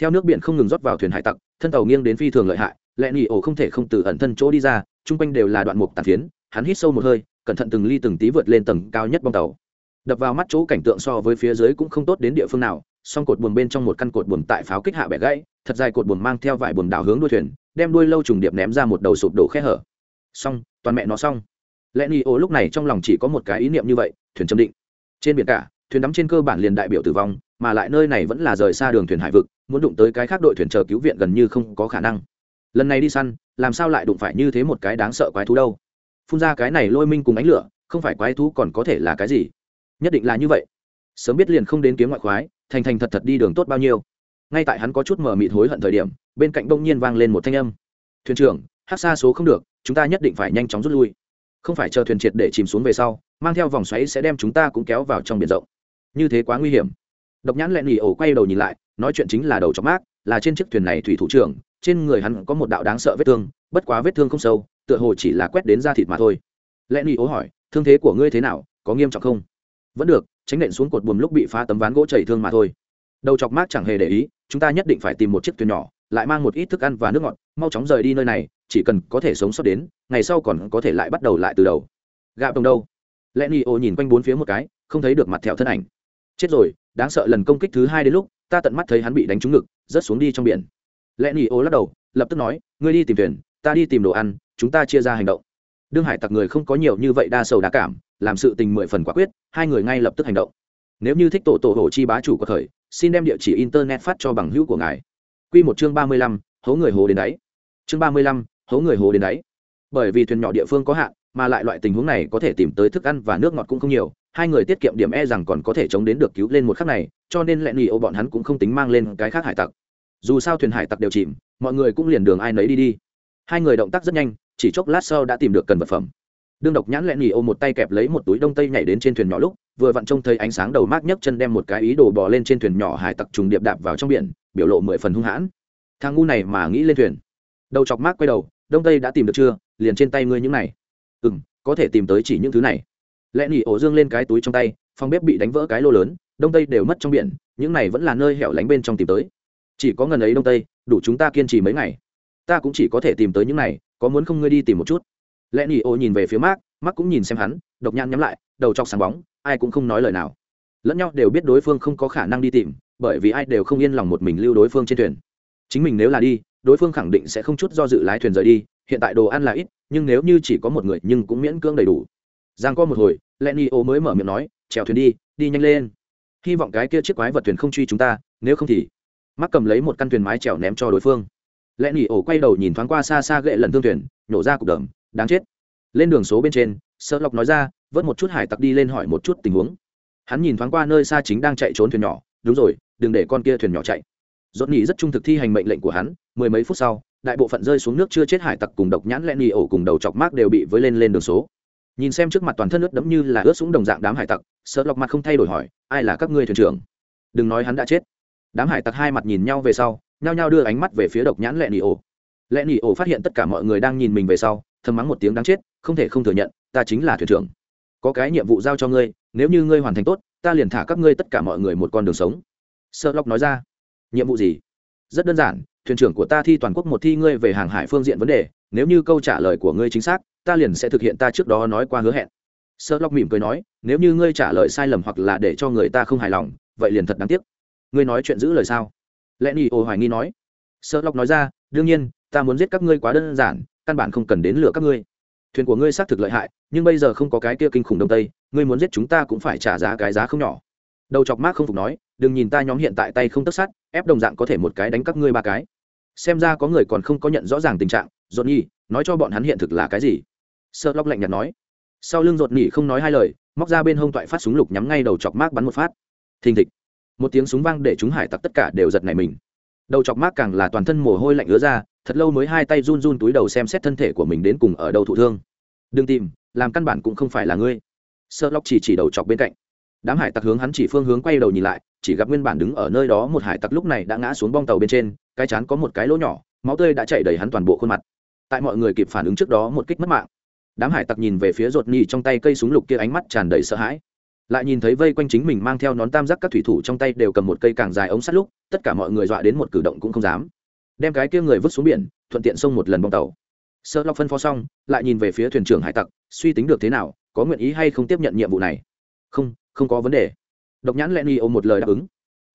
Theo nước biển không ngừng rót vào thuyền hải tặc, thân tàu nghiêng đến phi thường lợi hại lẹ nghỉ ổ không thể không từ ẩn thân chỗ đi ra, chung quanh đều là đoạn mục tàn phiến, hắn hít sâu một hơi, cẩn thận từng ly từng tí vượt lên tầng cao nhất bong tàu. Đập vào mắt chỗ cảnh tượng so với phía dưới cũng không tốt đến địa phương nào, song cột buồm bên trong một căn cột buồm tại pháo kích hạ bẻ gãy, thật dài cột buồm mang theo vài buồm đảo hướng đuôi thuyền đem đuôi lâu trùng điệp ném ra một đầu sụp đổ khe hở. Xong, toàn mẹ nó xong. Lẽ ni ô lúc này trong lòng chỉ có một cái ý niệm như vậy, thuyền châm định. Trên biển cả, thuyền đắm trên cơ bản liền đại biểu tử vong, mà lại nơi này vẫn là rời xa đường thuyền hải vực, muốn đụng tới cái khác đội thuyền chờ cứu viện gần như không có khả năng. Lần này đi săn, làm sao lại đụng phải như thế một cái đáng sợ quái thú đâu? Phun ra cái này lôi minh cùng ánh lửa, không phải quái thú còn có thể là cái gì? Nhất định là như vậy. Sớm biết liền không đến kiếm ngoại khoái, thành thành thật thật đi đường tốt bao nhiêu ngay tại hắn có chút mờ mịt hối hận thời điểm, bên cạnh đông nhiên vang lên một thanh âm. Thuyền trưởng, hát xa số không được, chúng ta nhất định phải nhanh chóng rút lui. Không phải chờ thuyền triệt để chìm xuống về sau, mang theo vòng xoáy sẽ đem chúng ta cũng kéo vào trong biển rộng. Như thế quá nguy hiểm. Độc nhãn lẹn nghỉ ổ quay đầu nhìn lại, nói chuyện chính là đầu chọc mát là trên chiếc thuyền này thủy thủ trưởng, trên người hắn có một đạo đáng sợ vết thương, bất quá vết thương không sâu, tựa hồ chỉ là quét đến da thịt mà thôi. Lẹn nghỉ ổ hỏi, thương thế của ngươi thế nào, có nghiêm trọng không? Vẫn được, tránh nện xuống cột buồm lúc bị phá tấm ván gỗ chảy thương mà thôi đầu chọc mát chẳng hề để ý, chúng ta nhất định phải tìm một chiếc thuyền nhỏ, lại mang một ít thức ăn và nước ngọt, mau chóng rời đi nơi này, chỉ cần có thể sống sót đến, ngày sau còn có thể lại bắt đầu lại từ đầu. Gạ đồng đâu? Lẽ ni ô nhìn quanh bốn phía một cái, không thấy được mặt thẹo thân ảnh. Chết rồi, đáng sợ lần công kích thứ hai đến lúc, ta tận mắt thấy hắn bị đánh trúng ngực, rớt xuống đi trong biển. Lẽ ni ô lắc đầu, lập tức nói, ngươi đi tìm thuyền, ta đi tìm đồ ăn, chúng ta chia ra hành động. Đương hải tặc người không có nhiều như vậy đa sầu đa cảm, làm sự tình mười phần quả quyết, hai người ngay lập tức hành động nếu như thích tổ tổ hồ chi bá chủ của thời, xin đem địa chỉ internet phát cho bằng hữu của ngài. Q một chương ba mươi lăm, hố người hồ đến đáy. Chương ba mươi lăm, hố người hồ đến đáy. Bởi vì thuyền nhỏ địa phương có hạn, mà lại loại tình huống này có thể tìm tới thức ăn và nước ngọt cũng không nhiều, hai người tiết kiệm điểm e rằng còn có thể chống đến được cứu lên một khắc này, cho nên lẹn nghỉ ô bọn hắn cũng không tính mang lên cái khác hải tặc. Dù sao thuyền hải tặc đều chìm, mọi người cũng liền đường ai nấy đi đi. Hai người động tác rất nhanh, chỉ chốc lát sau đã tìm được cần vật phẩm đương độc nhãn lẹn nghỉ ô một tay kẹp lấy một túi đông tây nhảy đến trên thuyền nhỏ lúc, vừa vặn trông thấy ánh sáng đầu mát nhấc chân đem một cái ý đồ bò lên trên thuyền nhỏ hải tặc trùng điệp đạp vào trong biển, biểu lộ mười phần hung hãn. Thằng ngu này mà nghĩ lên thuyền. Đầu chọc mát quay đầu, đông tây đã tìm được chưa, liền trên tay ngươi những này. Ừ m có thể tìm tới chỉ những thứ này. Lẽ nỉ ổ dương lên cái túi trong tay, phòng bếp bị đánh vỡ cái lô lớn, đông tây đều mất trong biển, những này vẫn là nơi hẻo lánh bên trong tìm tới. Chỉ có ngần ấy đông tây, đủ chúng ta kiên trì mấy ngày. Ta cũng chỉ có thể tìm tới những này, có muốn không ngươi đi tìm một chút? Lẽ nỉ ô nhìn về phía mark mark cũng nhìn xem hắn, độc nhãn nhắm lại, đầu chọc sáng bóng, ai cũng không nói lời nào. Lẫn nhau đều biết đối phương không có khả năng đi tìm, bởi vì ai đều không yên lòng một mình lưu đối phương trên thuyền. Chính mình nếu là đi, đối phương khẳng định sẽ không chút do dự lái thuyền rời đi, hiện tại đồ ăn là ít, nhưng nếu như chỉ có một người nhưng cũng miễn cưỡng đầy đủ. Giang có một hồi lenny ô mới mở miệng nói, chèo thuyền đi đi nhanh lên. Hy vọng cái kia chiếc quái vật thuyền không truy chúng ta, nếu không thì mắc cầm lấy một căn thuyền mái chèo ném cho đối phương. Lenny ô quay đầu nhìn thoáng qua xa xa gậy lần thương thuyền, nhổ ra cục đờm đáng chết. Lên đường số bên trên sợ lộc nói ra, vớt một chút hải tặc đi lên hỏi một chút tình huống. Hắn nhìn thoáng qua nơi xa chính đang chạy trốn thuyền nhỏ, đúng rồi, đừng để con kia thuyền nhỏ chạy. Dốt nhị rất trung thực thi hành mệnh lệnh của hắn, mười mấy phút sau, đại bộ phận rơi xuống nước chưa chết hải tặc cùng độc nhãn lẹn nhị ổ cùng đầu chọc mác đều bị với lên lên đường số. Nhìn xem trước mặt toàn thân ướt đẫm như là ướt xuống đồng dạng đám hải tặc sợ lọc mặt không thay đổi hỏi, ai là các ngươi thuyền trưởng? Đừng nói hắn đã chết. Đám hải tặc hai mặt nhìn nhau về sau, nhao nhao đưa ánh mắt về phía độc nhãn lẹn nỉ ổ. Lẹn nỉ ổ phát hiện tất cả mọi người đang nhìn mình về sau thầm mắng một tiếng đáng chết, không thể không thừa nhận, ta chính là thuyền trưởng. Có cái nhiệm vụ giao cho ngươi, nếu như ngươi hoàn thành tốt, ta liền thả các ngươi tất cả mọi người một con đường sống. Sợ nói ra. Nhiệm vụ gì? Rất đơn giản, thuyền trưởng của ta thi toàn quốc một thi ngươi về hàng hải phương diện vấn đề, nếu như câu trả lời của ngươi chính xác, ta liền sẽ thực hiện ta trước đó nói qua hứa hẹn. Sợ mỉm cười nói, nếu như ngươi trả lời sai lầm hoặc là để cho người ta không hài lòng, vậy liền thật đáng tiếc. Ngươi nói chuyện giữ lời sao? Lẽ ni ô hoài nghi nói. Sợ nói ra, đương nhiên, ta muốn giết các ngươi quá đơn giản căn bản không cần đến lửa các ngươi. Thuyền của ngươi xác thực lợi hại, nhưng bây giờ không có cái kia kinh khủng đông tây, ngươi muốn giết chúng ta cũng phải trả giá cái giá không nhỏ. Đầu chọc mác không phục nói, đừng nhìn ta nhóm hiện tại tay không tất sát, ép đồng dạng có thể một cái đánh các ngươi ba cái. Xem ra có người còn không có nhận rõ ràng tình trạng dột nhi, nói cho bọn hắn hiện thực là cái gì? Sợ lóc lạnh nhạt nói. Sau lưng dột nhi không nói hai lời, móc ra bên hông toại phát súng lục nhắm ngay đầu chọc mác bắn một phát. Thình thịch. Một tiếng súng vang để chúng hải tặc tất cả đều giật này mình. Đầu chọc mác càng là toàn thân mồ hôi lạnh ứa ra thật lâu mới hai tay run run túi đầu xem xét thân thể của mình đến cùng ở đâu thụ thương. Đừng tìm, làm căn bản cũng không phải là ngươi. Sợ lóc chỉ chỉ đầu chọc bên cạnh. Đám hải tặc hướng hắn chỉ phương hướng quay đầu nhìn lại, chỉ gặp nguyên bản đứng ở nơi đó một hải tặc lúc này đã ngã xuống bong tàu bên trên, cái chán có một cái lỗ nhỏ, máu tươi đã chảy đầy hắn toàn bộ khuôn mặt. Tại mọi người kịp phản ứng trước đó một kích mất mạng. Đám hải tặc nhìn về phía ruột nhì trong tay cây súng lục kia ánh mắt tràn đầy sợ hãi. Lại nhìn thấy vây quanh chính mình mang theo nón tam giác các thủy thủ trong tay đều cầm một cây càng dài ống sắt lúc, tất cả mọi người dọa đến một cử động cũng không dám đem cái kia người vứt xuống biển, thuận tiện xông một lần bong tàu. Sợ lọc phân phó xong, lại nhìn về phía thuyền trưởng hải tặc, suy tính được thế nào, có nguyện ý hay không tiếp nhận nhiệm vụ này? Không không có vấn đề. Độc nhãn lenny ôm một lời đáp ứng.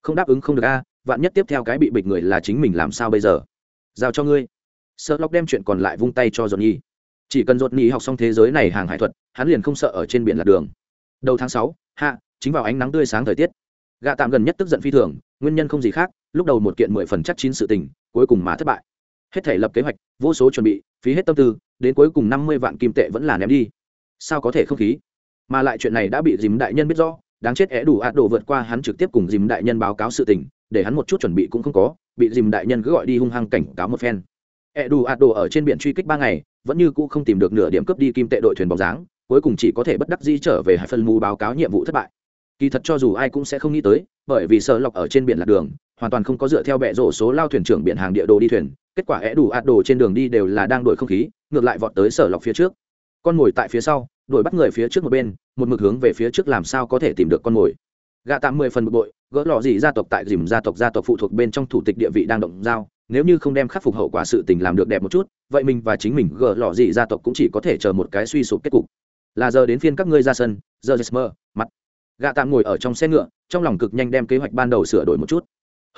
Không đáp ứng không được a, vạn nhất tiếp theo cái bị bịch người là chính mình làm sao bây giờ? Giao cho ngươi. Sợ lọc đem chuyện còn lại vung tay cho dọn nhi chỉ cần dọn nhi học xong thế giới này hàng hải thuật, hắn liền không sợ ở trên biển lạc đường. Đầu tháng sáu, hạ, chính vào ánh nắng tươi sáng thời tiết. Gạ tạm gần nhất tức giận phi thường, nguyên nhân không gì khác lúc đầu một kiện mười phần chắc chín sự tình, cuối cùng mà thất bại. Hết thể lập kế hoạch, vô số chuẩn bị, phí hết tâm tư, đến cuối cùng năm mươi vạn kim tệ vẫn là ném đi. Sao có thể không khí? Mà lại chuyện này đã bị dìm đại nhân biết rõ, đáng chết é đủ ạt đồ vượt qua hắn trực tiếp cùng dìm đại nhân báo cáo sự tình, để hắn một chút chuẩn bị cũng không có, bị dìm đại nhân cứ gọi đi hung hăng cảnh cáo một phen. É đủ ạt đồ ở trên biển truy kích ba ngày, vẫn như cũ không tìm được nửa điểm cướp đi kim tệ đội thuyền bóng dáng, cuối cùng chỉ có thể bất đắc di trở về hải phân mù báo cáo nhiệm vụ thất bại. Kỳ thật cho dù ai cũng sẽ không nghĩ tới, bởi vì sợ lọc ở trên biển lạc đường hoàn toàn không có dựa theo bệ rổ số lao thuyền trưởng biển hàng địa đồ đi thuyền, kết quả é đủ ạt đồ trên đường đi đều là đang đổi không khí, ngược lại vọt tới sở lọc phía trước. Con ngồi tại phía sau, đuổi bắt người phía trước một bên, một mực hướng về phía trước làm sao có thể tìm được con mồi. Gạ tạm mười phần bực bội, gỡ lọ gì gia tộc tại dìm gia tộc gia tộc phụ thuộc bên trong thủ tịch địa vị đang động giao, nếu như không đem khắc phục hậu quả sự tình làm được đẹp một chút, vậy mình và chính mình gỡ lọ gì gia tộc cũng chỉ có thể chờ một cái suy sụp kết cục. Là giờ đến phiên các ngươi ra sân, giờ giấc mơ mặt. Gạ tạm ngồi ở trong xe ngựa, trong lòng cực nhanh đem kế hoạch ban đầu sửa đổi một chút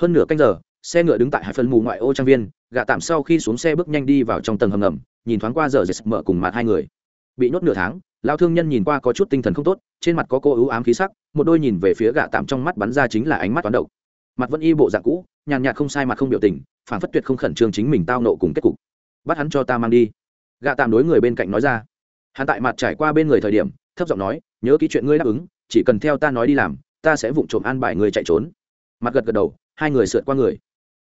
hơn nửa canh giờ, xe ngựa đứng tại hai phần mù ngoại ô trang viên gạ tạm sau khi xuống xe bước nhanh đi vào trong tầng hầm ngầm, nhìn thoáng qua giờ dệt mở cùng mặt hai người. Bị nhốt nửa tháng lao thương nhân nhìn qua có chút tinh thần không tốt, trên mặt có cô ưu ám khí sắc, một đôi nhìn về phía gạ tạm trong mắt bắn ra chính là ánh mắt toán độc. Mặt vẫn y bộ dạng cũ, nhàn nhạt không sai mặt không biểu tình phản phất tuyệt không khẩn trương chính mình tao nộ cùng kết cục. Bắt hắn cho ta mang đi. Gạ tạm đối người bên cạnh nói ra. Hắn tại mặt trải qua bên người thời điểm, thấp giọng nói, nhớ ký chuyện ngươi đáp ứng, chỉ cần theo ta nói đi làm, ta sẽ vụng trộm an bài người chạy trốn. Mặt gật gật đầu hai người sượt qua người.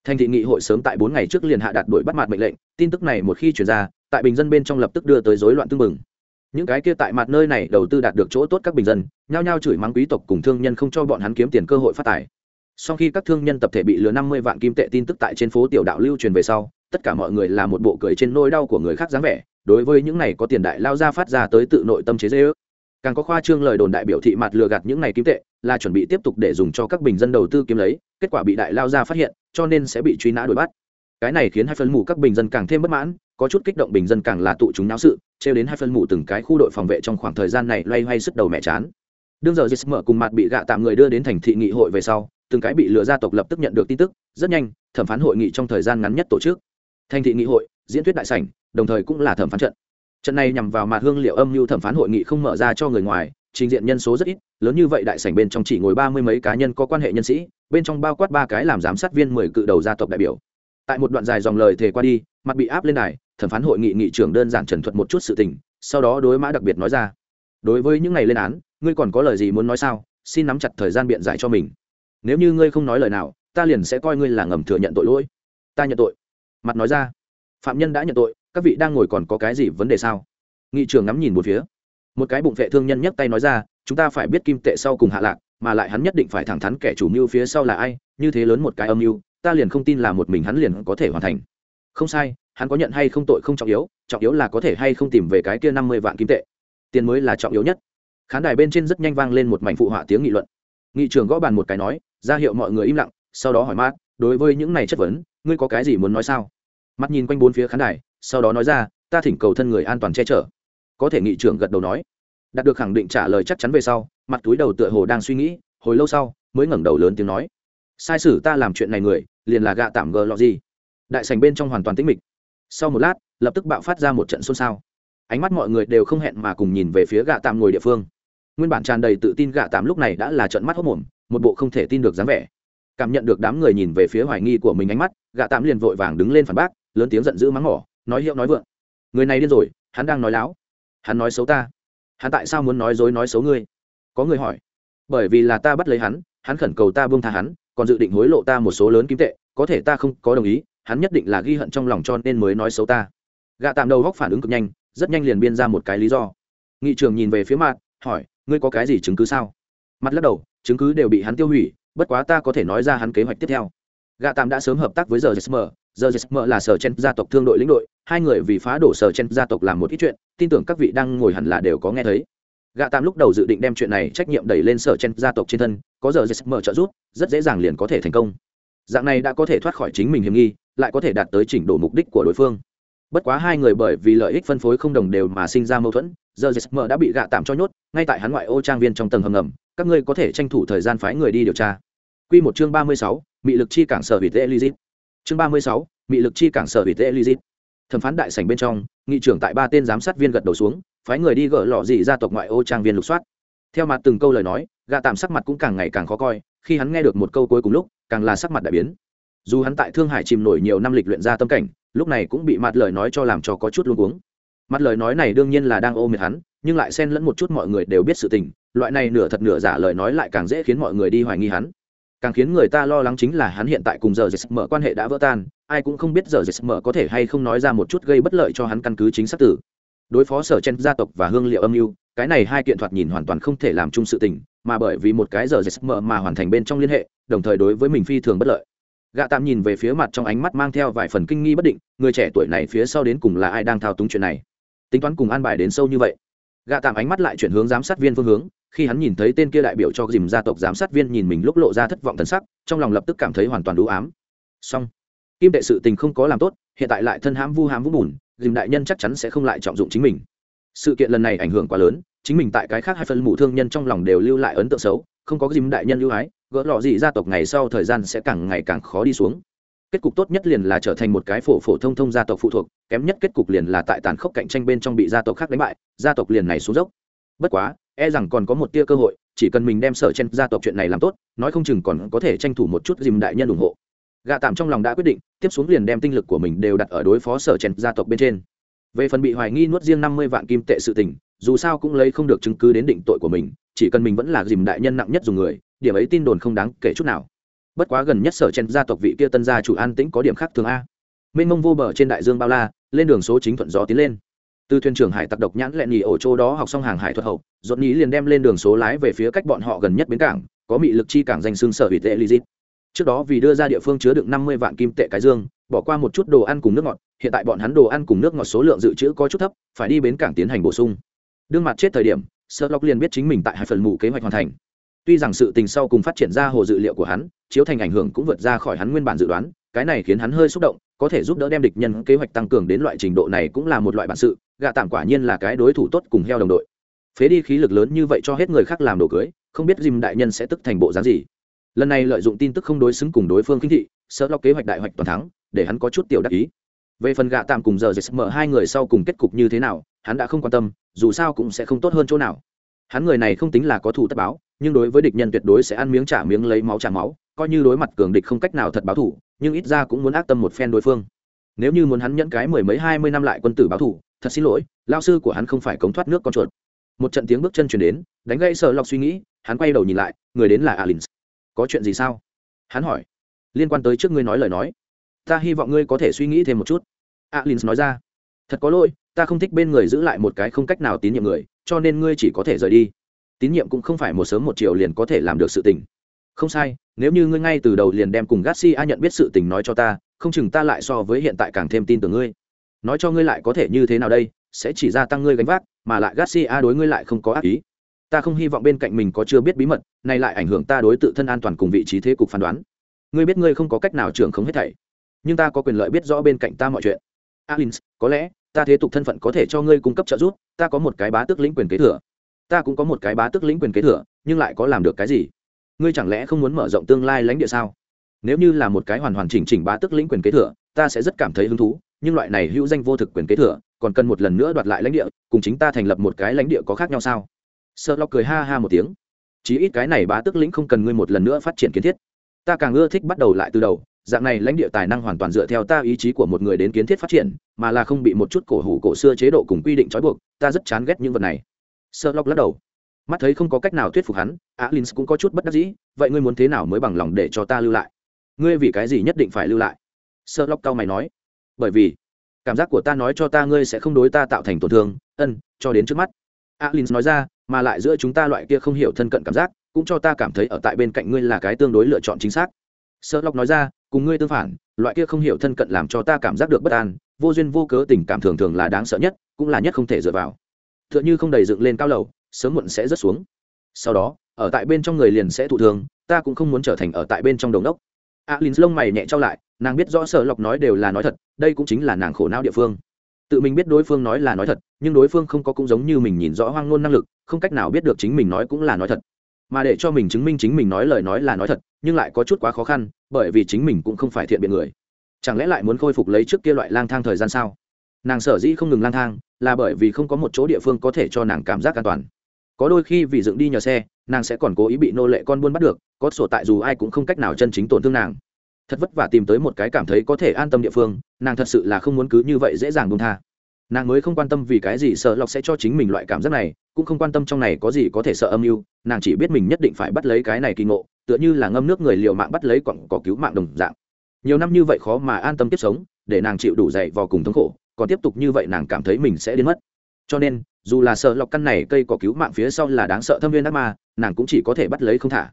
Thành thị nghị hội sớm tại bốn ngày trước liền hạ đạt đuổi bắt mặt mệnh lệnh, tin tức này một khi chuyển ra, tại bình dân bên trong lập tức đưa tới rối loạn tương mừng những cái kia tại mặt nơi này đầu tư đạt được chỗ tốt các bình dân, nhao nhao chửi mắng quý tộc cùng thương nhân không cho bọn hắn kiếm tiền cơ hội phát tài. Sau khi các thương nhân tập thể bị lừa năm mươi vạn kim tệ tin tức tại trên phố tiểu đạo lưu truyền về sau, tất cả mọi người là một bộ cười trên nỗi đau của người khác dáng vẻ, đối với những này có tiền đại lao ra phát ra tới tự nội tâm chế dễ ước càng có khoa trương lời đồn đại biểu thị mặt lừa gạt những này kim tệ, là chuẩn bị tiếp tục để dùng cho các bình dân đầu tư kiếm lấy, kết quả bị đại lao ra phát hiện, cho nên sẽ bị truy nã đuổi bắt. Cái này khiến hai phân mù các bình dân càng thêm bất mãn, có chút kích động bình dân càng là tụ chúng náo sự, trêu đến hai phân mù từng cái khu đội phòng vệ trong khoảng thời gian này loay hoay sức đầu mẹ chán. Đương giờ jis mở cùng mặt bị gạ tạm người đưa đến thành thị nghị hội về sau, từng cái bị lừa gia tộc lập tức nhận được tin tức, rất nhanh, thẩm phán hội nghị trong thời gian ngắn nhất tổ chức. Thành thị nghị hội, diễn thuyết đại sảnh, đồng thời cũng là thẩm phán trận trận này nhằm vào mặt hương liệu âm mưu thẩm phán hội nghị không mở ra cho người ngoài, trình diện nhân số rất ít, lớn như vậy đại sảnh bên trong chỉ ngồi ba mươi mấy cá nhân có quan hệ nhân sĩ, bên trong bao quát ba cái làm giám sát viên mười cự đầu gia tộc đại biểu. Tại một đoạn dài dòng lời thề qua đi, mặt bị áp lên đài, thẩm phán hội nghị nghị trưởng đơn giản trần thuật một chút sự tình, sau đó đối mã đặc biệt nói ra. Đối với những ngày lên án, ngươi còn có lời gì muốn nói sao? Xin nắm chặt thời gian biện giải cho mình. Nếu như ngươi không nói lời nào, ta liền sẽ coi ngươi là ngầm thừa nhận tội lỗi. Ta nhận tội. Mặt nói ra. Phạm nhân đã nhận tội các vị đang ngồi còn có cái gì vấn đề sao? Nghị trường ngắm nhìn một phía. Một cái bụng vệ thương nhân nhấc tay nói ra, chúng ta phải biết kim tệ sau cùng hạ lạc, mà lại hắn nhất định phải thẳng thắn kẻ chủ mưu phía sau là ai, như thế lớn một cái âm mưu, ta liền không tin là một mình hắn liền có thể hoàn thành. Không sai, hắn có nhận hay không tội không trọng yếu trọng yếu là có thể hay không tìm về cái kia năm mươi vạn kim tệ. Tiền mới là trọng yếu nhất. Khán đài bên trên rất nhanh vang lên một mảnh phụ họa tiếng nghị luận. Nghị trường gõ bàn một cái nói, ra hiệu mọi người im lặng, sau đó hỏi mát, đối với những này chất vấn, ngươi có cái gì muốn nói sao? Mắt nhìn quanh bốn phía khán đài sau đó nói ra, ta thỉnh cầu thân người an toàn che chở. Có thể nghị trưởng gật đầu nói. Đạt được khẳng định trả lời chắc chắn về sau, mặt túi đầu tựa hồ đang suy nghĩ, hồi lâu sau, mới ngẩng đầu lớn tiếng nói. Sai sử, ta làm chuyện này người, liền là gạ tạm gờ lọ gì? Đại sành bên trong hoàn toàn tĩnh mịch. Sau một lát, lập tức bạo phát ra một trận xôn xao. Ánh mắt mọi người đều không hẹn mà cùng nhìn về phía gạ tạm ngồi địa phương. Nguyên bản tràn đầy tự tin gạ tạm lúc này đã là trận mắt hốc mồm một bộ không thể tin được dáng vẻ. Cảm nhận được đám người nhìn về phía hoài nghi của mình ánh mắt, gạ tạm liền vội vàng đứng lên phản bác, lớn tiếng giận dữ mắng mỏ nói hiệu nói vượng. Người này điên rồi, hắn đang nói láo. Hắn nói xấu ta. Hắn tại sao muốn nói dối nói xấu ngươi? Có người hỏi. Bởi vì là ta bắt lấy hắn hắn khẩn cầu ta buông tha hắn, còn dự định hối lộ ta một số lớn kim tệ, có thể ta không có đồng ý, hắn nhất định là ghi hận trong lòng cho nên mới nói xấu ta. Gạ tạm đầu góc phản ứng cực nhanh, rất nhanh liền biên ra một cái lý do. Nghị trường nhìn về phía mặt, hỏi, ngươi có cái gì chứng cứ sao? Mặt lắc đầu, chứng cứ đều bị hắn tiêu hủy, bất quá ta có thể nói ra hắn kế hoạch tiếp theo. Gạ tạm đã sớm hợp tác với giờ jesmer giờ jesmer là sở chen gia tộc thương đội lĩnh đội hai người vì phá đổ sở chen gia tộc làm một ít chuyện tin tưởng các vị đang ngồi hẳn là đều có nghe thấy. Gạ tạm lúc đầu dự định đem chuyện này trách nhiệm đẩy lên sở chen gia tộc trên thân có giờ jesmer trợ giúp rất dễ dàng liền có thể thành công. Dạng này đã có thể thoát khỏi chính mình hiểm nghi lại có thể đạt tới chỉnh đổ mục đích của đối phương. Bất quá hai người bởi vì lợi ích phân phối không đồng đều mà sinh ra mâu thuẫn giờ jesmer đã bị gạ tạm cho nhốt ngay tại hắn ngoại ô trang viên trong tầng hầm ngầm các ngươi có thể tranh thủ thời gian phái người đi điều tra. Quy một chương ba mươi sáu, bị lực chi cảng sở hủy tệ Elizit. Chương ba mươi sáu, mị lực chi cảng sở hủy tệ Elizit. Thẩm phán đại sảnh bên trong, nghị trưởng tại ba tên giám sát viên gật đầu xuống, phái người đi gỡ lọ gì ra tộc ngoại ô trang viên lục soát. Theo mặt từng câu lời nói, gã tạm sắc mặt cũng càng ngày càng khó coi, khi hắn nghe được một câu cuối cùng lúc, càng là sắc mặt đại biến. Dù hắn tại Thương Hải chìm nổi nhiều năm lịch luyện ra tâm cảnh, lúc này cũng bị mặt lời nói cho làm cho có chút luống cuống. Mặt lời nói này đương nhiên là đang ôm miệt hắn, nhưng lại xen lẫn một chút mọi người đều biết sự tình, loại này nửa thật nửa giả lời nói lại càng dễ khiến mọi người đi hoài nghi hắn càng khiến người ta lo lắng chính là hắn hiện tại cùng giờ dệt mở quan hệ đã vỡ tan, ai cũng không biết giờ dệt mở có thể hay không nói ra một chút gây bất lợi cho hắn căn cứ chính xác tử. Đối phó sở chen gia tộc và hương liệu âm mưu, cái này hai kiện thoạt nhìn hoàn toàn không thể làm chung sự tình, mà bởi vì một cái giờ dệt mở mà hoàn thành bên trong liên hệ, đồng thời đối với mình phi thường bất lợi. Gạ tạm nhìn về phía mặt trong ánh mắt mang theo vài phần kinh nghi bất định, người trẻ tuổi này phía sau đến cùng là ai đang thao túng chuyện này? Tính toán cùng an bài đến sâu như vậy gạ tạm ánh mắt lại chuyển hướng giám sát viên phương hướng, khi hắn nhìn thấy tên kia đại biểu cho dìm gia tộc giám sát viên nhìn mình lúc lộ ra thất vọng thần sắc, trong lòng lập tức cảm thấy hoàn toàn đủ ám. Song kim tệ sự tình không có làm tốt, hiện tại lại thân hãm vu hãm vũ bùn, dìm đại nhân chắc chắn sẽ không lại trọng dụng chính mình. Sự kiện lần này ảnh hưởng quá lớn, chính mình tại cái khác hai phân mù thương nhân trong lòng đều lưu lại ấn tượng xấu, không có dìm đại nhân ưu ái, gỡ lọ gì gia tộc ngày sau thời gian sẽ càng ngày càng khó đi xuống kết cục tốt nhất liền là trở thành một cái phổ phổ thông thông gia tộc phụ thuộc, kém nhất kết cục liền là tại tàn khốc cạnh tranh bên trong bị gia tộc khác đánh bại, gia tộc liền này xuống dốc. Bất quá e rằng còn có một tia cơ hội, chỉ cần mình đem sở chen gia tộc chuyện này làm tốt, nói không chừng còn có thể tranh thủ một chút dìm đại nhân ủng hộ. Gạ tạm trong lòng đã quyết định, tiếp xuống liền đem tinh lực của mình đều đặt ở đối phó sở chen gia tộc bên trên. Về phần bị hoài nghi nuốt riêng năm mươi vạn kim tệ sự tình, dù sao cũng lấy không được chứng cứ đến định tội của mình, chỉ cần mình vẫn là dìm đại nhân nặng nhất dùng người, điểm ấy tin đồn không đáng kể chút nào bất quá gần nhất sở chen gia tộc vị kia tân gia chủ an tĩnh có điểm khác thường a. Mênh mông vô bờ trên đại dương bao la, lên đường số chính thuận gió tiến lên. Từ thuyền trưởng hải tặc độc nhãn lẹn nhì ổ chỗ đó học xong hàng hải thuật hậu dọn nhí liền đem lên đường số lái về phía cách bọn họ gần nhất bến cảng, có mị lực chi cảng danh xương sở hủy tệ lizit. Trước đó vì đưa ra địa phương chứa đựng năm mươi vạn kim tệ cái dương, bỏ qua một chút đồ ăn cùng nước ngọt, hiện tại bọn hắn đồ ăn cùng nước ngọt số lượng dự trữ có chút thấp, phải đi bến cảng tiến hành bổ sung. Đương mặt chết thời điểm sợ lóc liền biết chính mình tại hai phần mù kế hoạch hoàn thành. Tuy rằng sự tình sau cùng phát triển ra hồ dự liệu của hắn chiếu thành ảnh hưởng cũng vượt ra khỏi hắn nguyên bản dự đoán, cái này khiến hắn hơi xúc động, có thể giúp đỡ đem địch nhân kế hoạch tăng cường đến loại trình độ này cũng là một loại bản sự, gạ tạm quả nhiên là cái đối thủ tốt cùng heo đồng đội. Phế đi khí lực lớn như vậy cho hết người khác làm đồ cưới, không biết dìm đại nhân sẽ tức thành bộ dáng gì. Lần này lợi dụng tin tức không đối xứng cùng đối phương khinh thị, sợ lo kế hoạch đại hoạch toàn thắng, để hắn có chút tiểu đắc ý. Về phần gạ tạm cùng giờ dệt mở hai người sau cùng kết cục như thế nào, hắn đã không quan tâm, dù sao cũng sẽ không tốt hơn chỗ nào. Hắn người này không tính là có thủ tất báo nhưng đối với địch nhân tuyệt đối sẽ ăn miếng trả miếng lấy máu trả máu, coi như đối mặt cường địch không cách nào thật báo thủ, nhưng ít ra cũng muốn ác tâm một phen đối phương. Nếu như muốn hắn nhẫn cái mười mấy hai mươi năm lại quân tử báo thủ, thật xin lỗi lao sư của hắn không phải cống thoát nước con chuột. Một trận tiếng bước chân chuyển đến, đánh gây sợ lọc suy nghĩ, hắn quay đầu nhìn lại, người đến là alin có chuyện gì sao? Hắn hỏi. Liên quan tới trước ngươi nói lời nói. Ta hy vọng ngươi có thể suy nghĩ thêm một chút. Alin nói ra. Thật có lỗi, ta không thích bên người giữ lại một cái không cách nào tín nhiệm người, cho nên ngươi chỉ có thể rời đi tín nhiệm cũng không phải một sớm một chiều liền có thể làm được sự tình. Không sai, nếu như ngươi ngay từ đầu liền đem cùng garcia nhận biết sự tình nói cho ta, không chừng ta lại so với hiện tại càng thêm tin tưởng ngươi. Nói cho ngươi lại có thể như thế nào đây, sẽ chỉ gia tăng ngươi gánh vác, mà lại garcia đối ngươi lại không có ác ý. Ta không hy vọng bên cạnh mình có chưa biết bí mật, này lại ảnh hưởng ta đối tự thân an toàn cùng vị trí thế cục phán đoán. Ngươi biết ngươi không có cách nào trưởng không hết thảy, nhưng ta có quyền lợi biết rõ bên cạnh ta mọi chuyện. Alins, có lẽ ta thế tục thân phận có thể cho ngươi cung cấp trợ giúp, ta có một cái bá tước lĩnh quyền kế thừa ta cũng có một cái bá tước lĩnh quyền kế thừa, nhưng lại có làm được cái gì? Ngươi chẳng lẽ không muốn mở rộng tương lai lãnh địa sao? Nếu như là một cái hoàn hoàn chỉnh chỉnh bá tước lĩnh quyền kế thừa, ta sẽ rất cảm thấy hứng thú, nhưng loại này hữu danh vô thực quyền kế thừa, còn cần một lần nữa đoạt lại lãnh địa, cùng chính ta thành lập một cái lãnh địa có khác nhau sao? Sợ lo cười ha ha một tiếng. Chí ít cái này bá tước lĩnh không cần ngươi một lần nữa phát triển kiến thiết. Ta càng ưa thích bắt đầu lại từ đầu, dạng này lãnh địa tài năng hoàn toàn dựa theo ta ý chí của một người đến kiến thiết phát triển, mà là không bị một chút cổ hủ cổ xưa chế độ cùng quy định trói buộc, ta rất chán ghét những vật này sợ lóc lắc đầu. Mắt thấy không có cách nào thuyết phục hắn alin cũng có chút bất đắc dĩ, vậy ngươi muốn thế nào mới bằng lòng để cho ta lưu lại? Ngươi vì cái gì nhất định phải lưu lại? Sợ lóc cao mày nói. Bởi vì, cảm giác của ta nói cho ta ngươi sẽ không đối ta tạo thành tổn thương, ân, cho đến trước mắt. Alin nói ra, mà lại giữa chúng ta loại kia không hiểu thân cận cảm giác, cũng cho ta cảm thấy ở tại bên cạnh ngươi là cái tương đối lựa chọn chính xác. Sợ lóc nói ra, cùng ngươi tương phản, loại kia không hiểu thân cận làm cho ta cảm giác được bất an, vô duyên vô cớ tình cảm thường thường là đáng sợ nhất, cũng là nhất không thể dựa vào t h ư ợ n không đầy dựng lên cao lầu, sớm muộn sẽ rớt xuống. Sau đó, ở tại bên trong người liền sẽ thụ thương, ta cũng không muốn trở thành ở tại bên trong đồng đốc. Alin lông mày nhẹ trao lại, nàng biết rõ sợ lọc nói đều là nói thật, đây cũng chính là nàng khổ não địa phương. Tự mình biết đối phương nói là nói thật, nhưng đối phương không có cũng giống như mình nhìn rõ hoang ngôn năng lực, không cách nào biết được chính mình nói cũng là nói thật. Mà để cho mình chứng minh chính mình nói lời nói là nói thật, nhưng lại có chút quá khó khăn, bởi vì chính mình cũng không phải thiện biện người. Chẳng lẽ lại muốn khôi phục lấy trước kia loại lang thang thời gian sao? Nàng sở dĩ không ngừng lang thang là bởi vì không có một chỗ địa phương có thể cho nàng cảm giác an toàn. Có đôi khi vì dựng đi nhờ xe, nàng sẽ còn cố ý bị nô lệ con buôn bắt được, có sổ tại dù ai cũng không cách nào chân chính tổn thương nàng. Thật vất vả tìm tới một cái cảm thấy có thể an tâm địa phương, nàng thật sự là không muốn cứ như vậy dễ dàng buông tha. Nàng mới không quan tâm vì cái gì sợ lọc sẽ cho chính mình loại cảm giác này, cũng không quan tâm trong này có gì có thể sợ âm mưu, nàng chỉ biết mình nhất định phải bắt lấy cái này kỳ ngộ, tựa như là ngâm nước người liều mạng bắt lấy quặng có cứu mạng đồng dạng. Nhiều năm như vậy khó mà an tâm tiếp sống, để nàng chịu đủ dậy vào cùng thống khổ còn tiếp tục như vậy nàng cảm thấy mình sẽ đến mất. Cho nên, dù là sợ lọc căn này cây có cứu mạng phía sau là đáng sợ thâm viên ác ma, nàng cũng chỉ có thể bắt lấy không thả.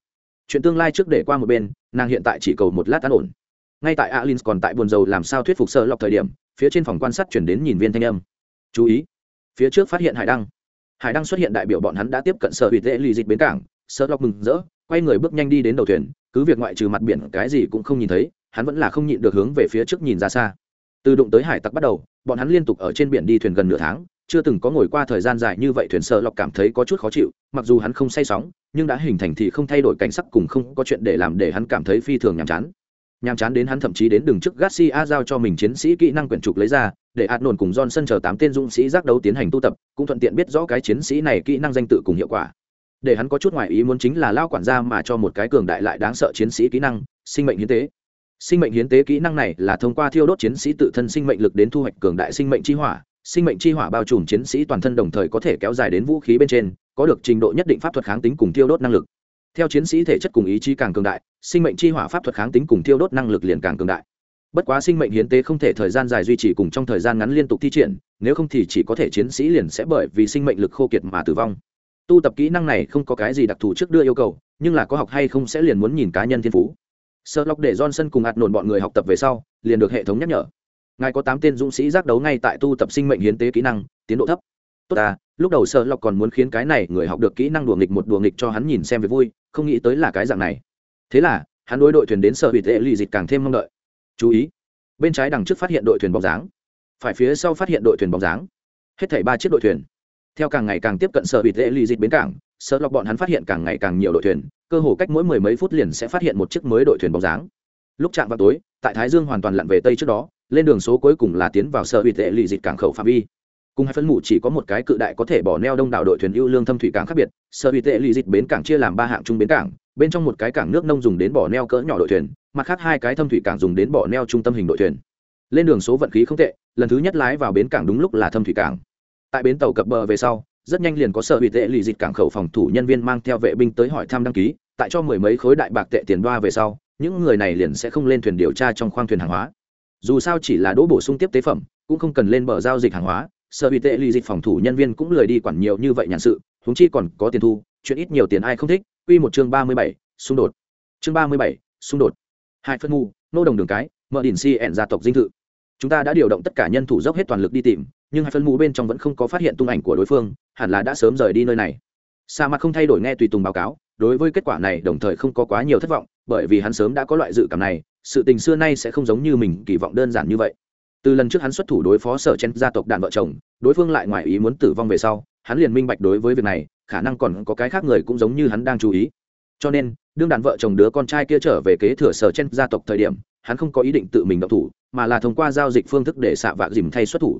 Chuyện tương lai trước để qua một bên, nàng hiện tại chỉ cầu một lát an ổn. Ngay tại alin còn tại buồn dầu làm sao thuyết phục sợ lọc thời điểm, phía trên phòng quan sát chuyển đến nhìn viên thanh âm. Chú ý, phía trước phát hiện hải đăng. Hải đăng xuất hiện đại biểu bọn hắn đã tiếp cận sở hủy lễ lì dịch bến cảng. Sợ lọc mừng rỡ, quay người bước nhanh đi đến đầu thuyền, cứ việc ngoại trừ mặt biển cái gì cũng không nhìn thấy, hắn vẫn là không nhịn được hướng về phía trước nhìn ra xa. Từ đụng tới hải tặc bắt đầu bọn hắn liên tục ở trên biển đi thuyền gần nửa tháng chưa từng có ngồi qua thời gian dài như vậy thuyền sợ lọc cảm thấy có chút khó chịu mặc dù hắn không say sóng nhưng đã hình thành thì không thay đổi cảnh sắc cùng không có chuyện để làm để hắn cảm thấy phi thường nhàm chán nhàm chán đến hắn thậm chí đến đường trước Garcia giao cho mình chiến sĩ kỹ năng quyển trục lấy ra, để ạt nổn cùng Johnson chờ tám tên dũng sĩ giác đấu tiến hành tu tập, cũng thuận tiện biết rõ cái chiến sĩ này kỹ năng danh tự cùng hiệu quả. Để hắn có chút ngoài ý muốn chính là lao quản gia mà cho một cái cường đại lại đáng sợ chiến sĩ kỹ năng, sinh mệnh hiến tế. Sinh mệnh hiến tế kỹ năng này là thông qua thiêu đốt chiến sĩ tự thân sinh mệnh lực đến thu hoạch cường đại sinh mệnh chi hỏa, sinh mệnh chi hỏa bao trùm chiến sĩ toàn thân đồng thời có thể kéo dài đến vũ khí bên trên, có được trình độ nhất định pháp thuật kháng tính cùng thiêu đốt năng lực. Theo chiến sĩ thể chất cùng ý chí càng cường đại sinh mệnh chi hỏa pháp thuật kháng tính cùng thiêu đốt năng lực liền càng cường đại. Bất quá sinh mệnh hiến tế không thể thời gian dài duy trì cùng trong thời gian ngắn liên tục thi triển nếu không thì chỉ có thể chiến sĩ liền sẽ bởi vì sinh mệnh lực khô kiệt mà tử vong. Tu tập kỹ năng này không có cái gì đặc thù trước đưa yêu cầu nhưng là có học hay không sẽ liền muốn nhìn cá nhân thiên phú sợ lọc để johnson cùng ạt nổn bọn người học tập về sau, liền được hệ thống nhắc nhở. Ngài có tám tên dũng sĩ giác đấu ngay tại tu tập sinh mệnh hiến tế kỹ năng, tiến độ thấp. Tốt à lúc đầu sợ lọc còn muốn khiến cái này người học được kỹ năng đùa nghịch một đùa nghịch cho hắn nhìn xem về vui, không nghĩ tới là cái dạng này. Thế là, hắn đối đội thuyền đến sợ bị tệ lì dịch càng thêm mong đợi. Chú ý, bên trái đằng trước phát hiện đội thuyền bóng dáng, phải phía sau phát hiện đội thuyền bóng dáng. Hết thảy ba chiếc đội thuyền. Theo càng ngày càng tiếp cận sợ bị tệ lì dịch bến cảng sợ lọc bọn hắn phát hiện càng ngày càng nhiều đội thuyền cơ hồ cách mỗi mười mấy phút liền sẽ phát hiện một chiếc mới đội thuyền bóng dáng. Lúc chạm vào tối, tại thái dương hoàn toàn lặn về tây trước đó, lên đường số cuối cùng là tiến vào sở ủy tệ lì dịt cảng khẩu phạm vi. Cùng hai phân mụ chỉ có một cái cự đại có thể bỏ neo đông đảo đội thuyền ưu lương thâm thủy cảng khác biệt, sở ủy tệ lì dịt bến cảng chia làm ba hạng trung bến cảng, bên trong một cái cảng nước nông dùng đến bỏ neo cỡ nhỏ đội thuyền, mặt khác hai cái thâm thủy cảng dùng đến bỏ neo trung tâm hình đội thuyền. Lên đường số vận khí không tệ, lần thứ nhất lái vào bến cảng đúng lúc là thâm thủy cảng. Tại bến tàu cập bờ về sau, rất nhanh liền có sở ủy tệ lì dịt cảng khẩu phòng thủ nhân viên mang theo vệ binh tới hỏi thăm đăng ký tại cho mười mấy khối đại bạc tệ tiền đoa về sau, những người này liền sẽ không lên thuyền điều tra trong khoang thuyền hàng hóa. Dù sao chỉ là đỗ bổ sung tiếp tế phẩm, cũng không cần lên bờ giao dịch hàng hóa. Sợ bị tệ lì dịch phòng thủ nhân viên cũng lười đi quản nhiều như vậy nhàn sự húng chi còn có tiền thu, chuyện ít nhiều tiền ai không thích. Quy một chương ba mươi bảy, xung đột. Chương ba mươi bảy, xung đột. Hai phân ngu, nô đồng đường cái, mở đỉnh si ẻn gia tộc dinh thự. Chúng ta đã điều động tất cả nhân thủ dốc hết toàn lực đi tìm, nhưng hai phân mù bên trong vẫn không có phát hiện tung ảnh của đối phương, hẳn là đã sớm rời đi nơi này. Sa mặt không thay đổi nghe tùy tùng báo cáo đối với kết quả này đồng thời không có quá nhiều thất vọng, bởi vì hắn sớm đã có loại dự cảm này, sự tình xưa nay sẽ không giống như mình kỳ vọng đơn giản như vậy. Từ lần trước hắn xuất thủ đối phó sở chen gia tộc đàn vợ chồng, đối phương lại ngoài ý muốn tử vong về sau, hắn liền minh bạch đối với việc này, khả năng còn có cái khác người cũng giống như hắn đang chú ý. Cho nên, đương đàn vợ chồng đứa con trai kia trở về kế thừa sở chen gia tộc thời điểm, hắn không có ý định tự mình động thủ, mà là thông qua giao dịch phương thức để xạ vạ dìm thay xuất thủ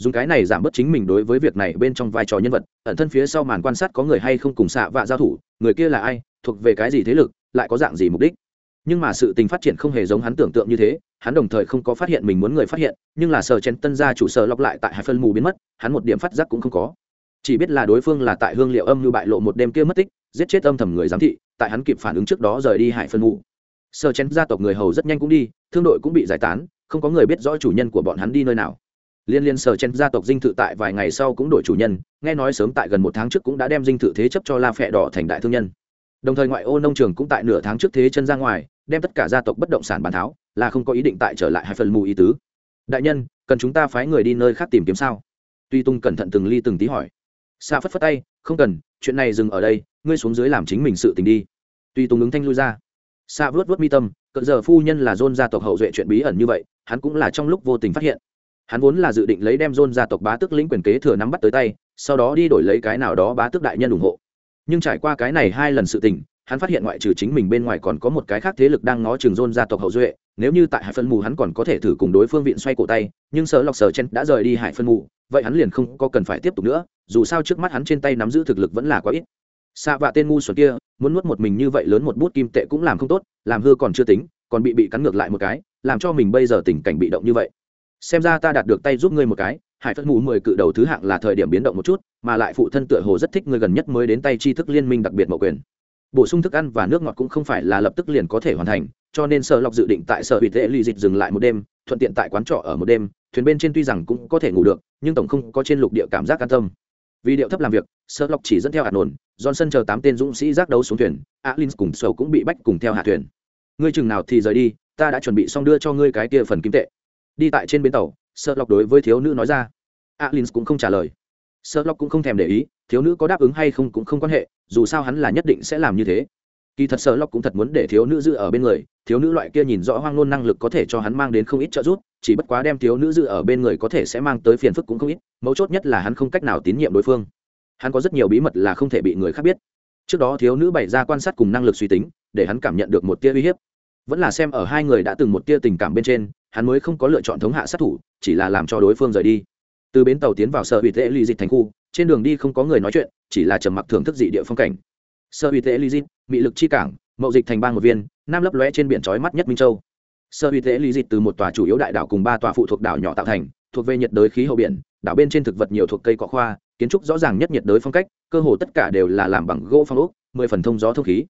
dùng cái này giảm bớt chính mình đối với việc này bên trong vai trò nhân vật, ẩn thân phía sau màn quan sát có người hay không cùng xạ vạ giao thủ, người kia là ai, thuộc về cái gì thế lực, lại có dạng gì mục đích. Nhưng mà sự tình phát triển không hề giống hắn tưởng tượng như thế, hắn đồng thời không có phát hiện mình muốn người phát hiện, nhưng là sờ chen tân gia chủ sở lọc lại tại hai phân mù biến mất, hắn một điểm phát giác cũng không có. Chỉ biết là đối phương là tại hương liệu âm như bại lộ một đêm kia mất tích, giết chết âm thầm người giám thị, tại hắn kịp phản ứng trước đó rời đi hải phân mù. Sờ chen gia tộc người hầu rất nhanh cũng đi, thương đội cũng bị giải tán, không có người biết rõ chủ nhân của bọn hắn đi nơi nào liên liên sở chen gia tộc dinh thự tại vài ngày sau cũng đổi chủ nhân, nghe nói sớm tại gần một tháng trước cũng đã đem dinh thự thế chấp cho la phẹ đỏ thành đại thương nhân. Đồng thời ngoại ô nông trường cũng tại nửa tháng trước thế chân ra ngoài, đem tất cả gia tộc bất động sản bàn tháo, là không có ý định tại trở lại hai phần mù ý tứ. Đại nhân, cần chúng ta phái người đi nơi khác tìm kiếm sao? Tuy tung cẩn thận từng ly từng tí hỏi. Xa phất phất tay, không cần, chuyện này dừng ở đây, ngươi xuống dưới làm chính mình sự tình đi. Tuy tung ứng thanh lui ra. Xa vớt vớt mi tâm cận giờ phu nhân là dôn gia tộc hậu duệ chuyện bí ẩn như vậy, hắn cũng là trong lúc vô tình phát hiện hắn vốn là dự định lấy đem dôn gia tộc bá tước lĩnh quyền kế thừa nắm bắt tới tay, sau đó đi đổi lấy cái nào đó bá tước đại nhân ủng hộ. Nhưng trải qua cái này hai lần sự tình, hắn phát hiện ngoại trừ chính mình bên ngoài còn có một cái khác thế lực đang ngó trường dôn gia tộc hậu duệ, nếu như tại hải phân mù hắn còn có thể thử cùng đối phương viện xoay cổ tay, nhưng sợ lọc sở chen đã rời đi hải phân mù, vậy hắn liền không có cần phải tiếp tục nữa, dù sao trước mắt hắn trên tay nắm giữ thực lực vẫn là quá ít. Xạ vạ tên ngu xuẩn kia, muốn nuốt một mình như vậy lớn một bút kim tệ cũng làm không tốt, làm hư còn chưa tính, còn bị bị cắn ngược lại một cái, làm cho mình bây giờ tình cảnh bị động như vậy xem ra ta đạt được tay giúp ngươi một cái, hải phất mù mười cự đầu thứ hạng là thời điểm biến động một chút, mà lại phụ thân tựa hồ rất thích ngươi gần nhất mới đến tay tri thức liên minh đặc biệt mậu quyền. Bổ sung thức ăn và nước ngọt cũng không phải là lập tức liền có thể hoàn thành, cho nên sở lọc dự định tại sở hủy tệ lì dịch dừng lại một đêm, thuận tiện tại quán trọ ở một đêm, thuyền bên trên tuy rằng cũng có thể ngủ được, nhưng tổng không có trên lục địa cảm giác an tâm. Vì điệu thấp làm việc, sở lọc chỉ dẫn theo hạt nồn, johnson chờ tám tên dũng sĩ giác đấu xuống thuyền, alin cùng sầu cũng bị bách cùng theo hạ thuyền. Ngươi chừng nào thì rời đi, ta đã chuẩn bị xong đưa cho ngươi cái kia phần kim tệ đi tại trên bến tàu Sợ lọc đối với thiếu nữ nói ra. Alin cũng không trả lời. Sợ lọc cũng không thèm để ý, thiếu nữ có đáp ứng hay không cũng không quan hệ, dù sao hắn là nhất định sẽ làm như thế. Kỳ thật sợ lọc cũng thật muốn để thiếu nữ giữ ở bên người, thiếu nữ loại kia nhìn rõ hoang nôn năng lực có thể cho hắn mang đến không ít trợ giúp, chỉ bất quá đem thiếu nữ giữ ở bên người có thể sẽ mang tới phiền phức cũng không ít, mấu chốt nhất là hắn không cách nào tín nhiệm đối phương. Hắn có rất nhiều bí mật là không thể bị người khác biết. Trước đó thiếu nữ bày ra quan sát cùng năng lực suy tính, để hắn cảm nhận được một tia uy hiếp vẫn là xem ở hai người đã từng một tia tình cảm bên trên, hắn mới không có lựa chọn thống hạ sát thủ, chỉ là làm cho đối phương rời đi. Từ bến tàu tiến vào sở ủy tệ lì dịch thành khu, trên đường đi không có người nói chuyện, chỉ là trầm mặc thưởng thức dị địa phong cảnh. Sở ủy tệ lì dịch bị lực chi cảng, mậu dịch thành bang một viên, nam lấp lóe trên biển trói mắt nhất minh châu. Sở ủy tệ lì dịch từ một tòa chủ yếu đại đảo cùng ba tòa phụ thuộc đảo nhỏ tạo thành, thuộc về nhiệt đới khí hậu biển, đảo bên trên thực vật nhiều thuộc cây cọ khoa, kiến trúc rõ ràng nhất nhiệt đới phong cách, cơ hồ tất cả đều là làm bằng gỗ phong ốc, mười phần thông gió thông khí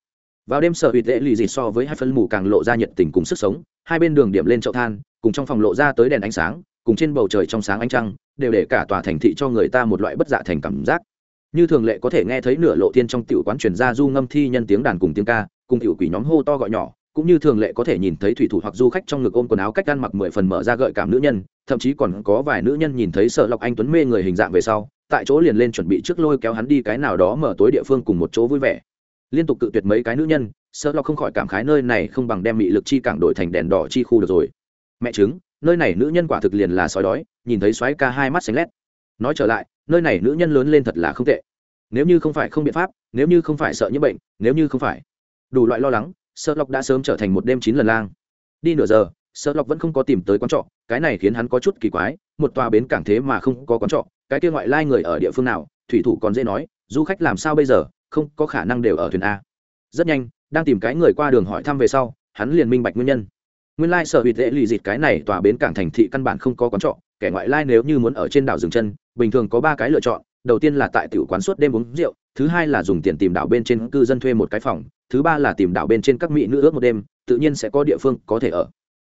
vào đêm sở ủy tệ lì dịch so với hai phân mù càng lộ ra nhiệt tình cùng sức sống, hai bên đường điểm lên chậu than, cùng trong phòng lộ ra tới đèn ánh sáng, cùng trên bầu trời trong sáng ánh trăng, đều để cả tòa thành thị cho người ta một loại bất dạ thành cảm giác. Như thường lệ có thể nghe thấy nửa lộ thiên trong tiểu quán truyền ra du ngâm thi nhân tiếng đàn cùng tiếng ca, cùng tiểu quỷ nhóm hô to gọi nhỏ, cũng như thường lệ có thể nhìn thấy thủy thủ hoặc du khách trong ngực ôm quần áo cách ăn mặc mười phần mở ra gợi cảm nữ nhân, thậm chí còn có vài nữ nhân nhìn thấy sợ lọc anh tuấn mê người hình dạng về sau, tại chỗ liền lên chuẩn bị trước lôi kéo hắn đi cái nào đó mở tối địa phương cùng một chỗ vui vẻ liên tục cự tuyệt mấy cái nữ nhân, sợ lo không khỏi cảm khái nơi này không bằng đem mị lực chi cảng đổi thành đèn đỏ chi khu được rồi. Mẹ chứng nơi này nữ nhân quả thực liền là sói đói, nhìn thấy xoáy ca hai mắt xanh lét. Nói trở lại, nơi này nữ nhân lớn lên thật là không tệ. Nếu như không phải không biện pháp, nếu như không phải sợ những bệnh, nếu như không phải. Đủ loại lo lắng, sợ lọc đã sớm trở thành một đêm chín lần lang. Đi nửa giờ, sợ lọc vẫn không có tìm tới quán trọ, cái này khiến hắn có chút kỳ quái, một tòa bến cảng thế mà không có quán trọ, cái kia ngoại lai người ở địa phương nào, thủy thủ còn dễ nói, du khách làm sao bây giờ? Không có khả năng đều ở thuyền a. Rất nhanh, đang tìm cái người qua đường hỏi thăm về sau, hắn liền minh bạch nguyên nhân. Nguyên lai sở hữu tệ lì dịt cái này tòa bến cảng thành thị căn bản không có quán trọ, kẻ ngoại lai nếu như muốn ở trên đảo dừng chân, bình thường có ba cái lựa chọn, đầu tiên là tại tiểu quán suốt đêm uống rượu, thứ hai là dùng tiền tìm đảo bên trên cư dân thuê một cái phòng, thứ ba là tìm đảo bên trên các mỹ nữ ước một đêm, tự nhiên sẽ có địa phương có thể ở.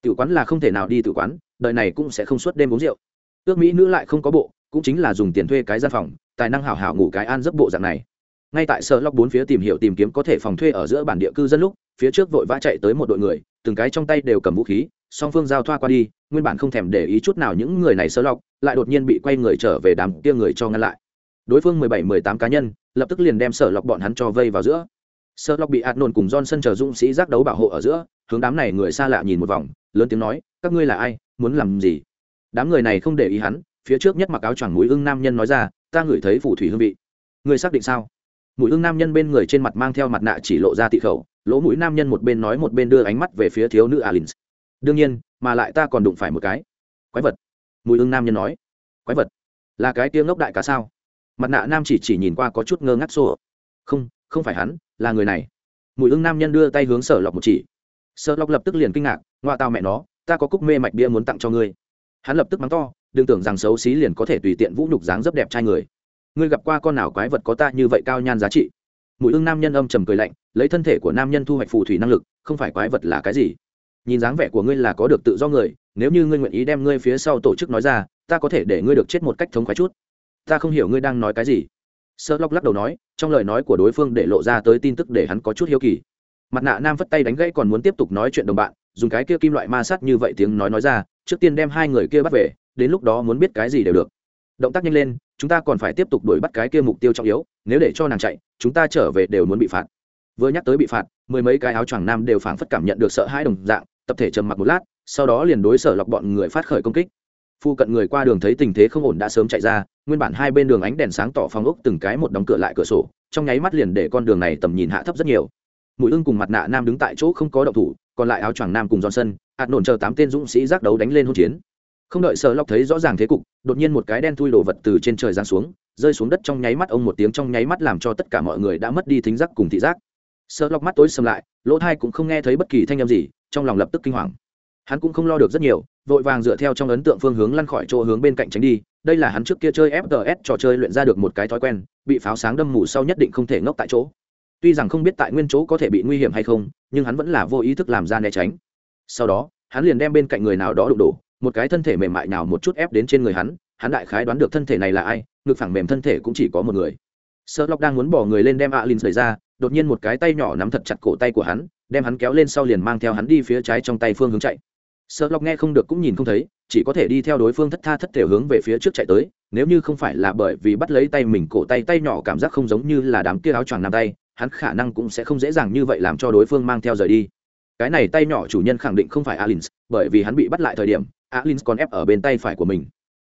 Tiểu quán là không thể nào đi tiểu quán, đời này cũng sẽ không suốt đêm uống rượu. Ước mỹ nữ lại không có bộ, cũng chính là dùng tiền thuê cái gian phòng, tài năng hảo hảo ngủ cái an giấc bộ dạng này ngay tại sở lóc bốn phía tìm hiểu tìm kiếm có thể phòng thuê ở giữa bản địa cư dân lúc, phía trước vội vã chạy tới một đội người, từng cái trong tay đều cầm vũ khí, song phương giao thoa qua đi, nguyên bản không thèm để ý chút nào những người này sở lóc lại đột nhiên bị quay người trở về đám kia người cho ngăn lại. Đối phương mười bảy, mười tám cá nhân, lập tức liền đem sở lóc bọn hắn cho vây vào giữa. Sở lóc bị hạt nôn cùng don sân chờ dũng sĩ giác đấu bảo hộ ở giữa, hướng đám này người xa lạ nhìn một vòng, lớn tiếng nói, các ngươi là ai? Muốn làm gì? Đám người này không để ý hắn, phía trước nhất mặc áo choàng mũi ưng nam nhân nói ra, ta ngửi thấy phủ thủy hương vị. Ngươi xác định sao? Mũi ưng nam nhân bên người trên mặt mang theo mặt nạ chỉ lộ ra tị khẩu, lỗ mũi nam nhân một bên nói một bên đưa ánh mắt về phía thiếu nữ alin đương nhiên, mà lại ta còn đụng phải một cái. Quái vật. Mùi ưng nam nhân nói. Quái vật? Là cái tiếng ngốc đại cá sao? Mặt nạ nam chỉ chỉ nhìn qua có chút ngơ ngác xô không không phải hắn, là người này. Mùi ưng nam nhân đưa tay hướng sở lọc một chỉ. Sở lọc lập tức liền kinh ngạc, ngoa tao mẹ nó, ta có cúc mê mạch bia muốn tặng cho ngươi. Hắn lập tức mắng to, đừng tưởng rằng xấu xí liền có thể tùy tiện vũ nhục dáng dấp đẹp trai người ngươi gặp qua con nào quái vật có ta như vậy cao nhan giá trị? Mùi ưng nam nhân âm trầm cười lạnh, lấy thân thể của nam nhân thu hoạch phù thủy năng lực, không phải quái vật là cái gì? Nhìn dáng vẻ của ngươi là có được tự do người, nếu như ngươi nguyện ý đem ngươi phía sau tổ chức nói ra, ta có thể để ngươi được chết một cách thống khoái chút. Ta không hiểu ngươi đang nói cái gì. Sơ lóc lắc đầu nói, trong lời nói của đối phương để lộ ra tới tin tức để hắn có chút hiếu kỳ. Mặt nạ nam vất tay đánh gãy còn muốn tiếp tục nói chuyện đồng bạn, dùng cái kia kim loại ma sát như vậy tiếng nói nói ra, trước tiên đem hai người kia bắt về, đến lúc đó muốn biết cái gì đều được. Động tác nhanh lên chúng ta còn phải tiếp tục đuổi bắt cái kia mục tiêu trọng yếu, nếu để cho nàng chạy, chúng ta trở về đều muốn bị phạt. Vừa nhắc tới bị phạt, mười mấy cái áo choàng nam đều phảng phất cảm nhận được sợ hãi đồng dạng, tập thể trầm mặc một lát, sau đó liền đối sở lọc bọn người phát khởi công kích. Phu cận người qua đường thấy tình thế không ổn đã sớm chạy ra, nguyên bản hai bên đường ánh đèn sáng tỏ phong ốc từng cái một đóng cửa lại cửa sổ, trong nháy mắt liền để con đường này tầm nhìn hạ thấp rất nhiều. Mũi ưng cùng mặt nạ nam đứng tại chỗ không có động thủ, còn lại áo choàng nam cùng johnson, ạt nổn chờ tám tên dũng sĩ giác đấu đánh lên hỗn chiến không đợi sợ lọc thấy rõ ràng thế cục, đột nhiên một cái đen thui đổ vật từ trên trời giáng xuống, rơi xuống đất trong nháy mắt ông một tiếng trong nháy mắt làm cho tất cả mọi người đã mất đi thính giác cùng thị giác. Sợ lọc mắt tối sầm lại, lỗ thai cũng không nghe thấy bất kỳ thanh âm gì, trong lòng lập tức kinh hoàng. Hắn cũng không lo được rất nhiều, vội vàng dựa theo trong ấn tượng phương hướng lăn khỏi chỗ hướng bên cạnh tránh đi, đây là hắn trước kia chơi fts trò chơi luyện ra được một cái thói quen, bị pháo sáng đâm mù sau nhất định không thể ngốc tại chỗ. Tuy rằng không biết tại nguyên chỗ có thể bị nguy hiểm hay không, nhưng hắn vẫn là vô ý thức làm ra né tránh. Sau đó, hắn liền đem bên cạnh người nào đó đụng đổ một cái thân thể mềm mại nào một chút ép đến trên người hắn hắn đại khái đoán được thân thể này là ai, ngực phẳng mềm thân thể cũng chỉ có một người. Sợ lóc đang muốn bỏ người lên đem alin rời ra, đột nhiên một cái tay nhỏ nắm thật chặt cổ tay của hắn, đem hắn kéo lên sau liền mang theo hắn đi phía trái trong tay phương hướng chạy. Sợ lóc nghe không được cũng nhìn không thấy, chỉ có thể đi theo đối phương thất tha thất thể hướng về phía trước chạy tới, nếu như không phải là bởi vì bắt lấy tay mình cổ tay tay nhỏ cảm giác không giống như là đám kia áo choàng nằm tay, hắn khả năng cũng sẽ không dễ dàng như vậy làm cho đối phương mang theo rời đi. Cái này tay nhỏ chủ nhân khẳng định không phải alin, bởi vì hắn bị bắt lại thời điểm alin còn ép ở bên tay phải của mình.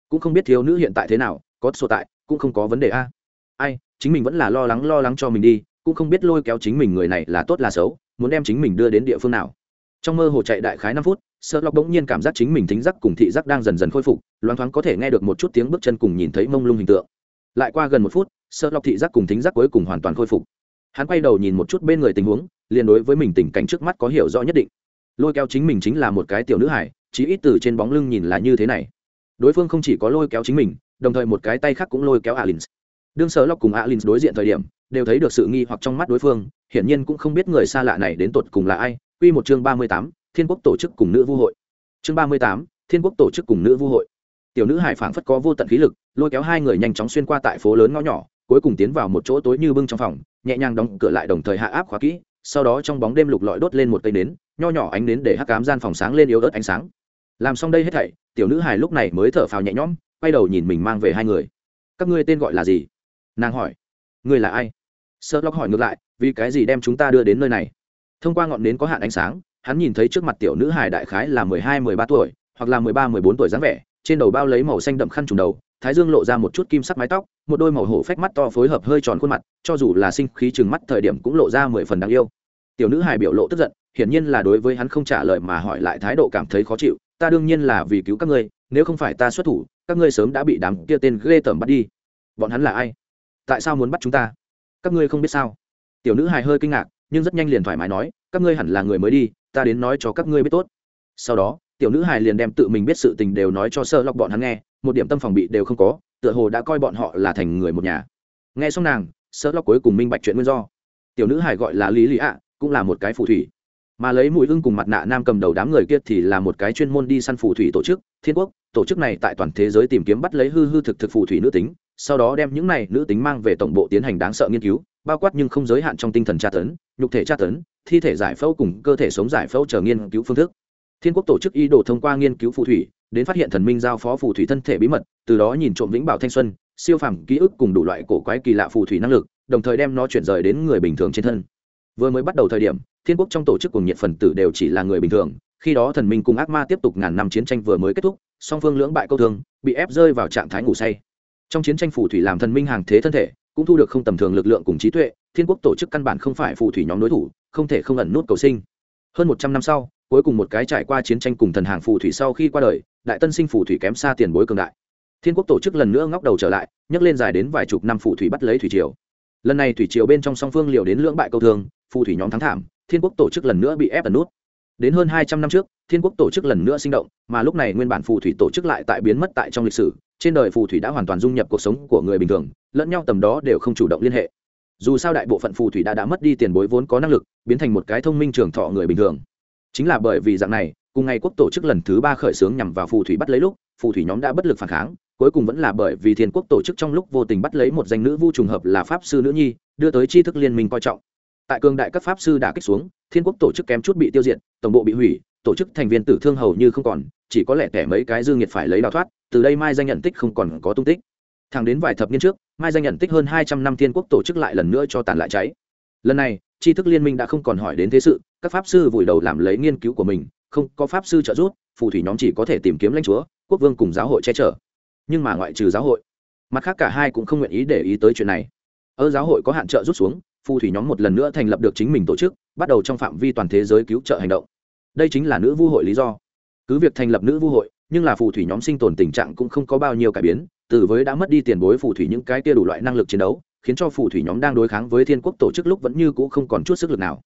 Cũng không biết thiếu nữ hiện tại thế nào, có sổ tại, cũng không có vấn đề a. Ai, chính mình vẫn là lo lắng lo lắng cho mình đi, cũng không biết lôi kéo chính mình người này là tốt là xấu, muốn đem chính mình đưa đến địa phương nào. Trong mơ hồ chạy đại khái năm phút sợ lọc bỗng nhiên cảm giác chính mình thính giác cùng thị giác đang dần dần khôi phục, loáng thoáng có thể nghe được một chút tiếng bước chân cùng nhìn thấy mông lung hình tượng. Lại qua gần một phút sợ lọc thị giác cùng thính giác cuối cùng hoàn toàn khôi phục. Hắn quay đầu nhìn một chút bên người tình huống, liền đối với mình tình cảnh trước mắt có hiểu rõ nhất định. Lôi kéo chính mình chính là một cái tiểu nữ hải chí ít từ trên bóng lưng nhìn là như thế này. Đối phương không chỉ có lôi kéo chính mình, đồng thời một cái tay khác cũng lôi kéo alins. Đương sở lộc cùng alins đối diện thời điểm, đều thấy được sự nghi hoặc trong mắt đối phương, hiển nhiên cũng không biết người xa lạ này đến tột cùng là ai. Quy một chương ba mươi tám, thiên quốc tổ chức cùng nữ vu hội. Chương ba mươi tám, thiên quốc tổ chức cùng nữ vu hội. Tiểu nữ hải phảng phất có vô tận khí lực, lôi kéo hai người nhanh chóng xuyên qua tại phố lớn ngõ nhỏ, cuối cùng tiến vào một chỗ tối như bưng trong phòng, nhẹ nhàng đóng cửa lại đồng thời hạ áp khóa kỹ, sau đó trong bóng đêm lục lọi đốt lên một cây nến, nho nhỏ ánh nến để hắc cám gian phòng sáng lên yếu ớt ánh sáng làm xong đây hết thảy, tiểu nữ hài lúc này mới thở phào nhẹ nhõm, quay đầu nhìn mình mang về hai người. Các ngươi tên gọi là gì? Nàng hỏi. Ngươi là ai? Sơ lóc hỏi ngược lại, vì cái gì đem chúng ta đưa đến nơi này? Thông qua ngọn nến có hạn ánh sáng, hắn nhìn thấy trước mặt tiểu nữ hài đại khái là mười hai, mười ba tuổi, hoặc là mười ba, mười bốn tuổi dáng vẻ, trên đầu bao lấy màu xanh đậm khăn trùng đầu, thái dương lộ ra một chút kim sắc mái tóc, một đôi màu hổ phách mắt to phối hợp hơi tròn khuôn mặt, cho dù là sinh khí chừng mắt thời điểm cũng lộ ra mười phần đáng yêu. Tiểu nữ hài biểu lộ tức giận, hiển nhiên là đối với hắn không trả lời mà hỏi lại thái độ cảm thấy khó chịu ta đương nhiên là vì cứu các ngươi, nếu không phải ta xuất thủ, các ngươi sớm đã bị đám kia tên ghê tởm bắt đi. Bọn hắn là ai? Tại sao muốn bắt chúng ta? Các ngươi không biết sao? Tiểu nữ hài hơi kinh ngạc, nhưng rất nhanh liền thoải mái nói, các ngươi hẳn là người mới đi, ta đến nói cho các ngươi biết tốt. Sau đó, tiểu nữ hài liền đem tự mình biết sự tình đều nói cho sơ lọc bọn hắn nghe, một điểm tâm phòng bị đều không có, tựa hồ đã coi bọn họ là thành người một nhà. Nghe xong nàng, sơ lọc cuối cùng minh bạch chuyện nguyên do. Tiểu nữ hài gọi là lý lý ạ, cũng là một cái phù thủy mà lấy mũi ưng cùng mặt nạ nam cầm đầu đám người kia thì là một cái chuyên môn đi săn phù thủy tổ chức, thiên quốc, tổ chức này tại toàn thế giới tìm kiếm bắt lấy hư hư thực thực phù thủy nữ tính, sau đó đem những này nữ tính mang về tổng bộ tiến hành đáng sợ nghiên cứu, bao quát nhưng không giới hạn trong tinh thần tra tấn, nhục thể tra tấn, thi thể giải phẫu cùng cơ thể sống giải phẫu chờ nghiên cứu phương thức. Thiên quốc tổ chức ý đồ thông qua nghiên cứu phù thủy, đến phát hiện thần minh giao phó phù thủy thân thể bí mật, từ đó nhìn trộm vĩnh bảo thanh xuân, siêu phàm ký ức cùng đủ loại cổ quái kỳ lạ phù thủy năng lực, đồng thời đem nó chuyển rời đến người bình thường trên thân. Vừa mới bắt đầu thời điểm thiên quốc trong tổ chức cùng nhiệt phần tử đều chỉ là người bình thường, khi đó thần minh cùng ác ma tiếp tục ngàn năm chiến tranh vừa mới kết thúc, song phương lưỡng bại câu thương, bị ép rơi vào trạng thái ngủ say. Trong chiến tranh phù thủy làm thần minh hàng thế thân thể, cũng thu được không tầm thường lực lượng cùng trí tuệ, thiên quốc tổ chức căn bản không phải phù thủy nhóm đối thủ, không thể không ẩn nút cầu sinh. Hơn một trăm năm sau, cuối cùng một cái trải qua chiến tranh cùng thần hàng phù thủy sau khi qua đời, đại tân sinh phù thủy kém xa tiền bối cường đại. Thiên quốc tổ chức lần nữa ngóc đầu trở lại, nhấc lên dài đến vài chục năm phù thủy bắt lấy thủy triều. Lần này thủy triều bên trong song phương liều đến lưỡng bại câu thương, phù thủy nhóm thắng thảm thiên quốc tổ chức lần nữa bị ép ẩn nút. Đến hơn hai trăm năm trước, thiên quốc tổ chức lần nữa sinh động, mà lúc này nguyên bản phù thủy tổ chức lại tại biến mất tại trong lịch sử, trên đời phù thủy đã hoàn toàn dung nhập cuộc sống của người bình thường, lẫn nhau tầm đó đều không chủ động liên hệ. Dù sao đại bộ phận phù thủy đã đã mất đi tiền bối vốn có năng lực, biến thành một cái thông minh trường thọ người bình thường. Chính là bởi vì dạng này, cùng ngày quốc tổ chức lần thứ ba khởi xướng nhằm vào phù thủy bắt lấy lúc, phù thủy nhóm đã bất lực phản kháng, cuối cùng vẫn là bởi vì thiên quốc tổ chức trong lúc vô tình bắt lấy một danh nữ vu trùng hợp là pháp sư nữ nhi, đưa tới tri thức liên minh coi trọng tại cương đại các pháp sư đã kích xuống, thiên quốc tổ chức kém chút bị tiêu diệt, tổng bộ bị hủy, tổ chức thành viên tử thương hầu như không còn, chỉ có lẽ kẻ mấy cái dương nhiệt phải lấy đào thoát, từ đây mai danh nhận tích không còn có tung tích. Thẳng đến vài thập niên trước, mai danh nhận tích hơn hai trăm năm thiên quốc tổ chức lại lần nữa cho tàn lại cháy. Lần này, tri thức liên minh đã không còn hỏi đến thế sự, các pháp sư vùi đầu làm lấy nghiên cứu của mình, không có pháp sư trợ giúp, phù thủy nhóm chỉ có thể tìm kiếm lãnh chúa, quốc vương cùng giáo hội che chở. Nhưng mà ngoại trừ giáo hội, mặt khác cả hai cũng không nguyện ý để ý tới chuyện này ở giáo hội có hạn trợ rút xuống, phù thủy nhóm một lần nữa thành lập được chính mình tổ chức, bắt đầu trong phạm vi toàn thế giới cứu trợ hành động. Đây chính là nữ vu hội lý do. Cứ việc thành lập nữ vu hội, nhưng là phù thủy nhóm sinh tồn tình trạng cũng không có bao nhiêu cải biến, từ với đã mất đi tiền bối phù thủy những cái kia đủ loại năng lực chiến đấu, khiến cho phù thủy nhóm đang đối kháng với thiên quốc tổ chức lúc vẫn như cũ không còn chút sức lực nào.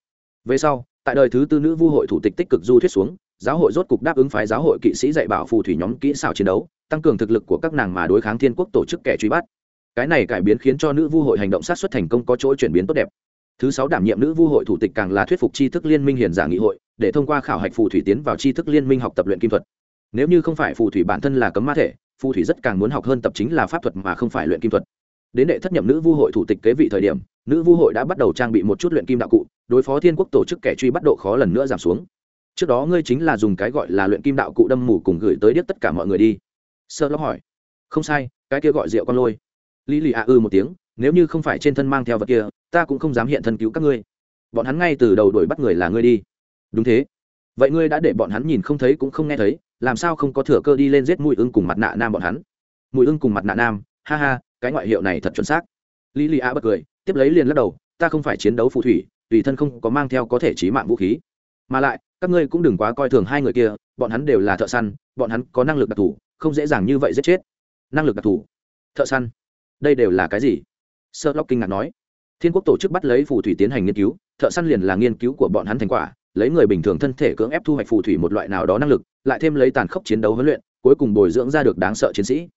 Về sau, tại đời thứ tư nữ vu hội thủ tịch tích cực du thuyết xuống, giáo hội rốt cục đáp ứng phái giáo hội kỵ sĩ dạy bảo phù thủy nhóm kỹ xảo chiến đấu, tăng cường thực lực của các nàng mà đối kháng thiên quốc tổ chức kẻ truy bắt cái này cải biến khiến cho nữ vu hội hành động sát xuất thành công có chỗ chuyển biến tốt đẹp. Thứ sáu đảm nhiệm nữ vu hội thủ tịch càng là thuyết phục tri thức liên minh hiền giả nghị hội, để thông qua khảo hạch phù thủy tiến vào tri thức liên minh học tập luyện kim thuật. Nếu như không phải phù thủy bản thân là cấm ma thể, phù thủy rất càng muốn học hơn tập chính là pháp thuật mà không phải luyện kim thuật. Đến đệ thất nhậm nữ vu hội thủ tịch kế vị thời điểm, nữ vu hội đã bắt đầu trang bị một chút luyện kim đạo cụ, đối phó thiên quốc tổ chức kẻ truy bắt độ khó lần nữa giảm xuống. Trước đó ngươi chính là dùng cái gọi là luyện kim đạo cụ đâm mù cùng gửi tới điếc tất cả mọi người đi. Sơ lóc hỏi. Không sai, cái kia gọi rượu con lôi lý lì ạ ư một tiếng, nếu như không phải trên thân mang theo vật kia, ta cũng không dám hiện thân cứu các ngươi. Bọn hắn ngay từ đầu đuổi bắt người là ngươi đi. Đúng thế. Vậy ngươi đã để bọn hắn nhìn không thấy cũng không nghe thấy, làm sao không có thừa cơ đi lên giết mùi ưng cùng mặt nạ nam bọn hắn? Mùi ưng cùng mặt nạ nam, ha ha, cái ngoại hiệu này thật chuẩn xác. Lý lì a bật cười, tiếp lấy liền lắc đầu, ta không phải chiến đấu phù thủy, tùy thân không có mang theo có thể trí mạng vũ khí. Mà lại, các ngươi cũng đừng quá coi thường hai người kia, bọn hắn đều là thợ săn, bọn hắn có năng lực đặc thù, không dễ dàng như vậy giết chết. Năng lực đặc thù? Thợ săn đây đều là cái gì? Sợ lóc kinh ngạc nói. Thiên quốc tổ chức bắt lấy phù thủy tiến hành nghiên cứu, thợ săn liền là nghiên cứu của bọn hắn thành quả, lấy người bình thường thân thể cưỡng ép thu hoạch phù thủy một loại nào đó năng lực, lại thêm lấy tàn khốc chiến đấu huấn luyện, cuối cùng bồi dưỡng ra được đáng sợ chiến sĩ.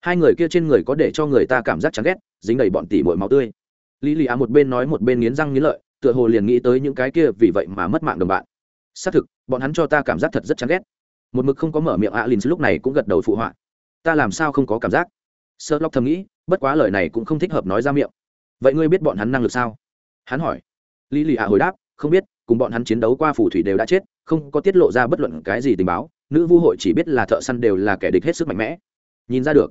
Hai người kia trên người có để cho người ta cảm giác chán ghét, dính đầy bọn tỉ bội máu tươi. Lý lì á một bên nói một bên nghiến răng nghiến lợi, tựa hồ liền nghĩ tới những cái kia vì vậy mà mất mạng đồng bạn. Xác thực, bọn hắn cho ta cảm giác thật rất chán ghét. Một mực không có mở miệng alin lúc này cũng gật đầu phụ họa. Ta làm sao không có cảm giác? Sợ lóc thầm nghĩ, bất quá lời này cũng không thích hợp nói ra miệng. Vậy ngươi biết bọn hắn năng lực sao? Hắn hỏi. Lý lì ạ hồi đáp, không biết, cùng bọn hắn chiến đấu qua phù thủy đều đã chết, không có tiết lộ ra bất luận cái gì tình báo, nữ vu hội chỉ biết là thợ săn đều là kẻ địch hết sức mạnh mẽ. Nhìn ra được.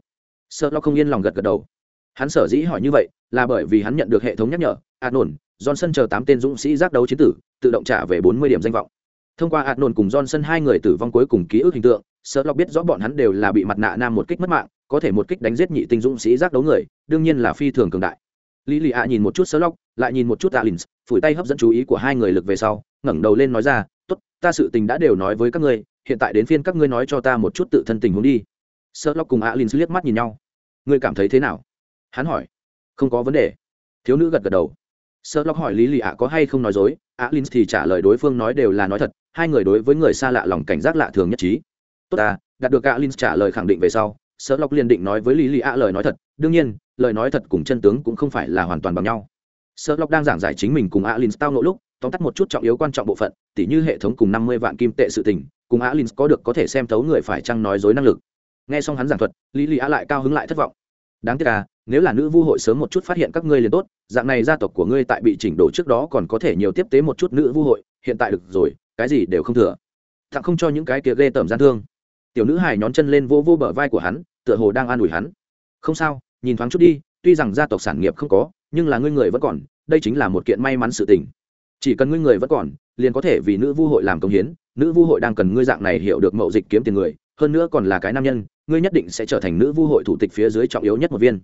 Sợ lo không yên lòng gật gật đầu. Hắn sở dĩ hỏi như vậy, là bởi vì hắn nhận được hệ thống nhắc nhở, adnon, johnson chờ tám tên dũng sĩ giác đấu chiến tử, tự động trả về bốn mươi điểm danh vọng thông qua adnon cùng johnson hai người tử vong cuối cùng ký ức hình tượng, sợ lọc biết rõ bọn hắn đều là bị mặt nạ nam một kích mất mạng, có thể một kích đánh giết nhị tinh dũng sĩ giác đấu người, đương nhiên là phi thường cường đại. Lý lì ạ nhìn một chút sợ lọc, lại nhìn một chút alin phủi tay hấp dẫn chú ý của hai người lực về sau, ngẩng đầu lên nói ra t ố t ta sự tình đã đều nói với các ngươi, hiện tại đến phiên các ngươi nói cho ta một chút tự thân tình huống đi. Sợ lọc cùng alin liếc mắt nhìn nhau. Ngươi cảm thấy thế nào? Hắn hỏi. Không có vấn đề. Thiếu nữ gật gật đầu. Sợ lọc hỏi lý lì ạ có hay không nói dối? Alin thì trả lời đối phương nói đều là nói thật, hai người đối với người xa lạ lòng cảnh giác lạ thường nhất trí. Tốt ta, đạt được alin trả lời khẳng định về sau sợ lộc liền định nói với lý lì a lời nói thật, đương nhiên, lời nói thật cùng chân tướng cũng không phải là hoàn toàn bằng nhau. Sợ lộc đang giảng giải chính mình cùng alin tao nỗ lúc, tóm tắt một chút trọng yếu quan trọng bộ phận, tỉ như hệ thống cùng năm mươi vạn kim tệ sự tình, cùng alin có được có thể xem thấu người phải chăng nói dối năng lực. Nghe xong hắn giảng thuật, lý lì a lại cao hứng lại thất vọng đáng tiếc à nếu là nữ vu hội sớm một chút phát hiện các ngươi liền tốt, dạng này gia tộc của ngươi tại bị chỉnh đổ trước đó còn có thể nhiều tiếp tế một chút nữ vu hội, hiện tại được rồi, cái gì đều không thừa. Thặng không cho những cái kia ghê tởm gian thương. Tiểu nữ hải nhón chân lên vô vô bờ vai của hắn, tựa hồ đang an ủi hắn. Không sao, nhìn thoáng chút đi, tuy rằng gia tộc sản nghiệp không có, nhưng là ngươi người vẫn còn, đây chính là một kiện may mắn sự tình. Chỉ cần ngươi người vẫn còn, liền có thể vì nữ vu hội làm công hiến, nữ vu hội đang cần ngươi dạng này hiểu được mậu dịch kiếm tiền người, hơn nữa còn là cái nam nhân ngươi nhất định sẽ trở thành nữ vu hội thủ tịch phía dưới trọng yếu nhất một viên.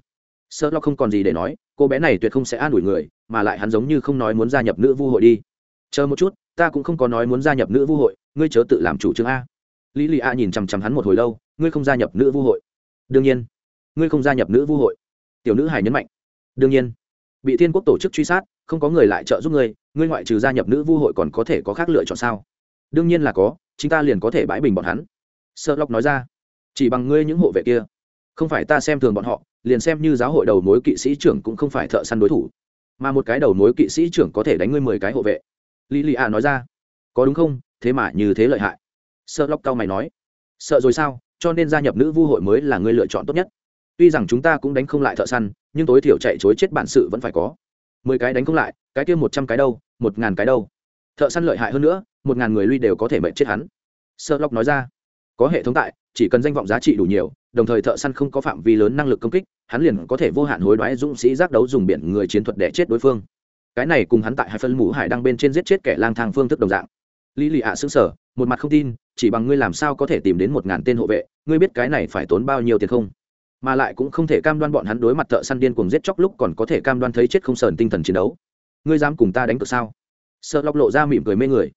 Sợ lo không còn gì để nói, cô bé này tuyệt không sẽ an ủi người, mà lại hắn giống như không nói muốn gia nhập nữ vu hội đi. Chờ một chút, ta cũng không có nói muốn gia nhập nữ vu hội, ngươi chớ tự làm chủ trương a. Lý lì a nhìn chằm chằm hắn một hồi lâu, ngươi không gia nhập nữ vu hội. Đương nhiên, ngươi không gia nhập nữ vu hội. Tiểu nữ hải nhấn mạnh. Đương nhiên, bị thiên quốc tổ chức truy sát, không có người lại trợ giúp ngươi ngươi ngoại trừ gia nhập nữ vu hội còn có thể có khác lựa chọn sao? Đương nhiên là có chúng ta liền có thể bãi bình bọn hắn. Sợ lộc nói ra chỉ bằng ngươi những hộ vệ kia. Không phải ta xem thường bọn họ, liền xem như giáo hội đầu mối kỵ sĩ trưởng cũng không phải thợ săn đối thủ. Mà một cái đầu mối kỵ sĩ trưởng có thể đánh ngươi mười cái hộ vệ. Lý lì a nói ra. Có đúng không? Thế mà như thế lợi hại. Sợ lóc cao mày nói. Sợ rồi sao? Cho nên gia nhập nữ vu hội mới là người lựa chọn tốt nhất. Tuy rằng chúng ta cũng đánh không lại thợ săn, nhưng tối thiểu chạy chối chết bản sự vẫn phải có. Mười cái đánh không lại, cái kia một trăm cái đâu, một ngàn cái đâu. Thợ săn lợi hại hơn nữa, một ngàn người lui đều có thể mệnh chết hắn. Sợ lóc nói ra. Có hệ thống tại chỉ cần danh vọng giá trị đủ nhiều, đồng thời thợ săn không có phạm vi lớn năng lực công kích, hắn liền có thể vô hạn hối đoái dũng sĩ giác đấu dùng biển người chiến thuật để chết đối phương. Cái này cùng hắn tại hai phân mũ hải đăng bên trên giết chết kẻ lang thang phương thức đồng dạng. Lý lì ạ xứng sở một mặt không tin, chỉ bằng ngươi làm sao có thể tìm đến một ngàn tên hộ vệ, ngươi biết cái này phải tốn bao nhiêu tiền không? Mà lại cũng không thể cam đoan bọn hắn đối mặt thợ săn điên cuồng giết chóc lúc còn có thể cam đoan thấy chết không sờn tinh thần chiến đấu. Ngươi dám cùng ta đánh cược sao? Sợ lọc lộ ra mỉm cười mê người.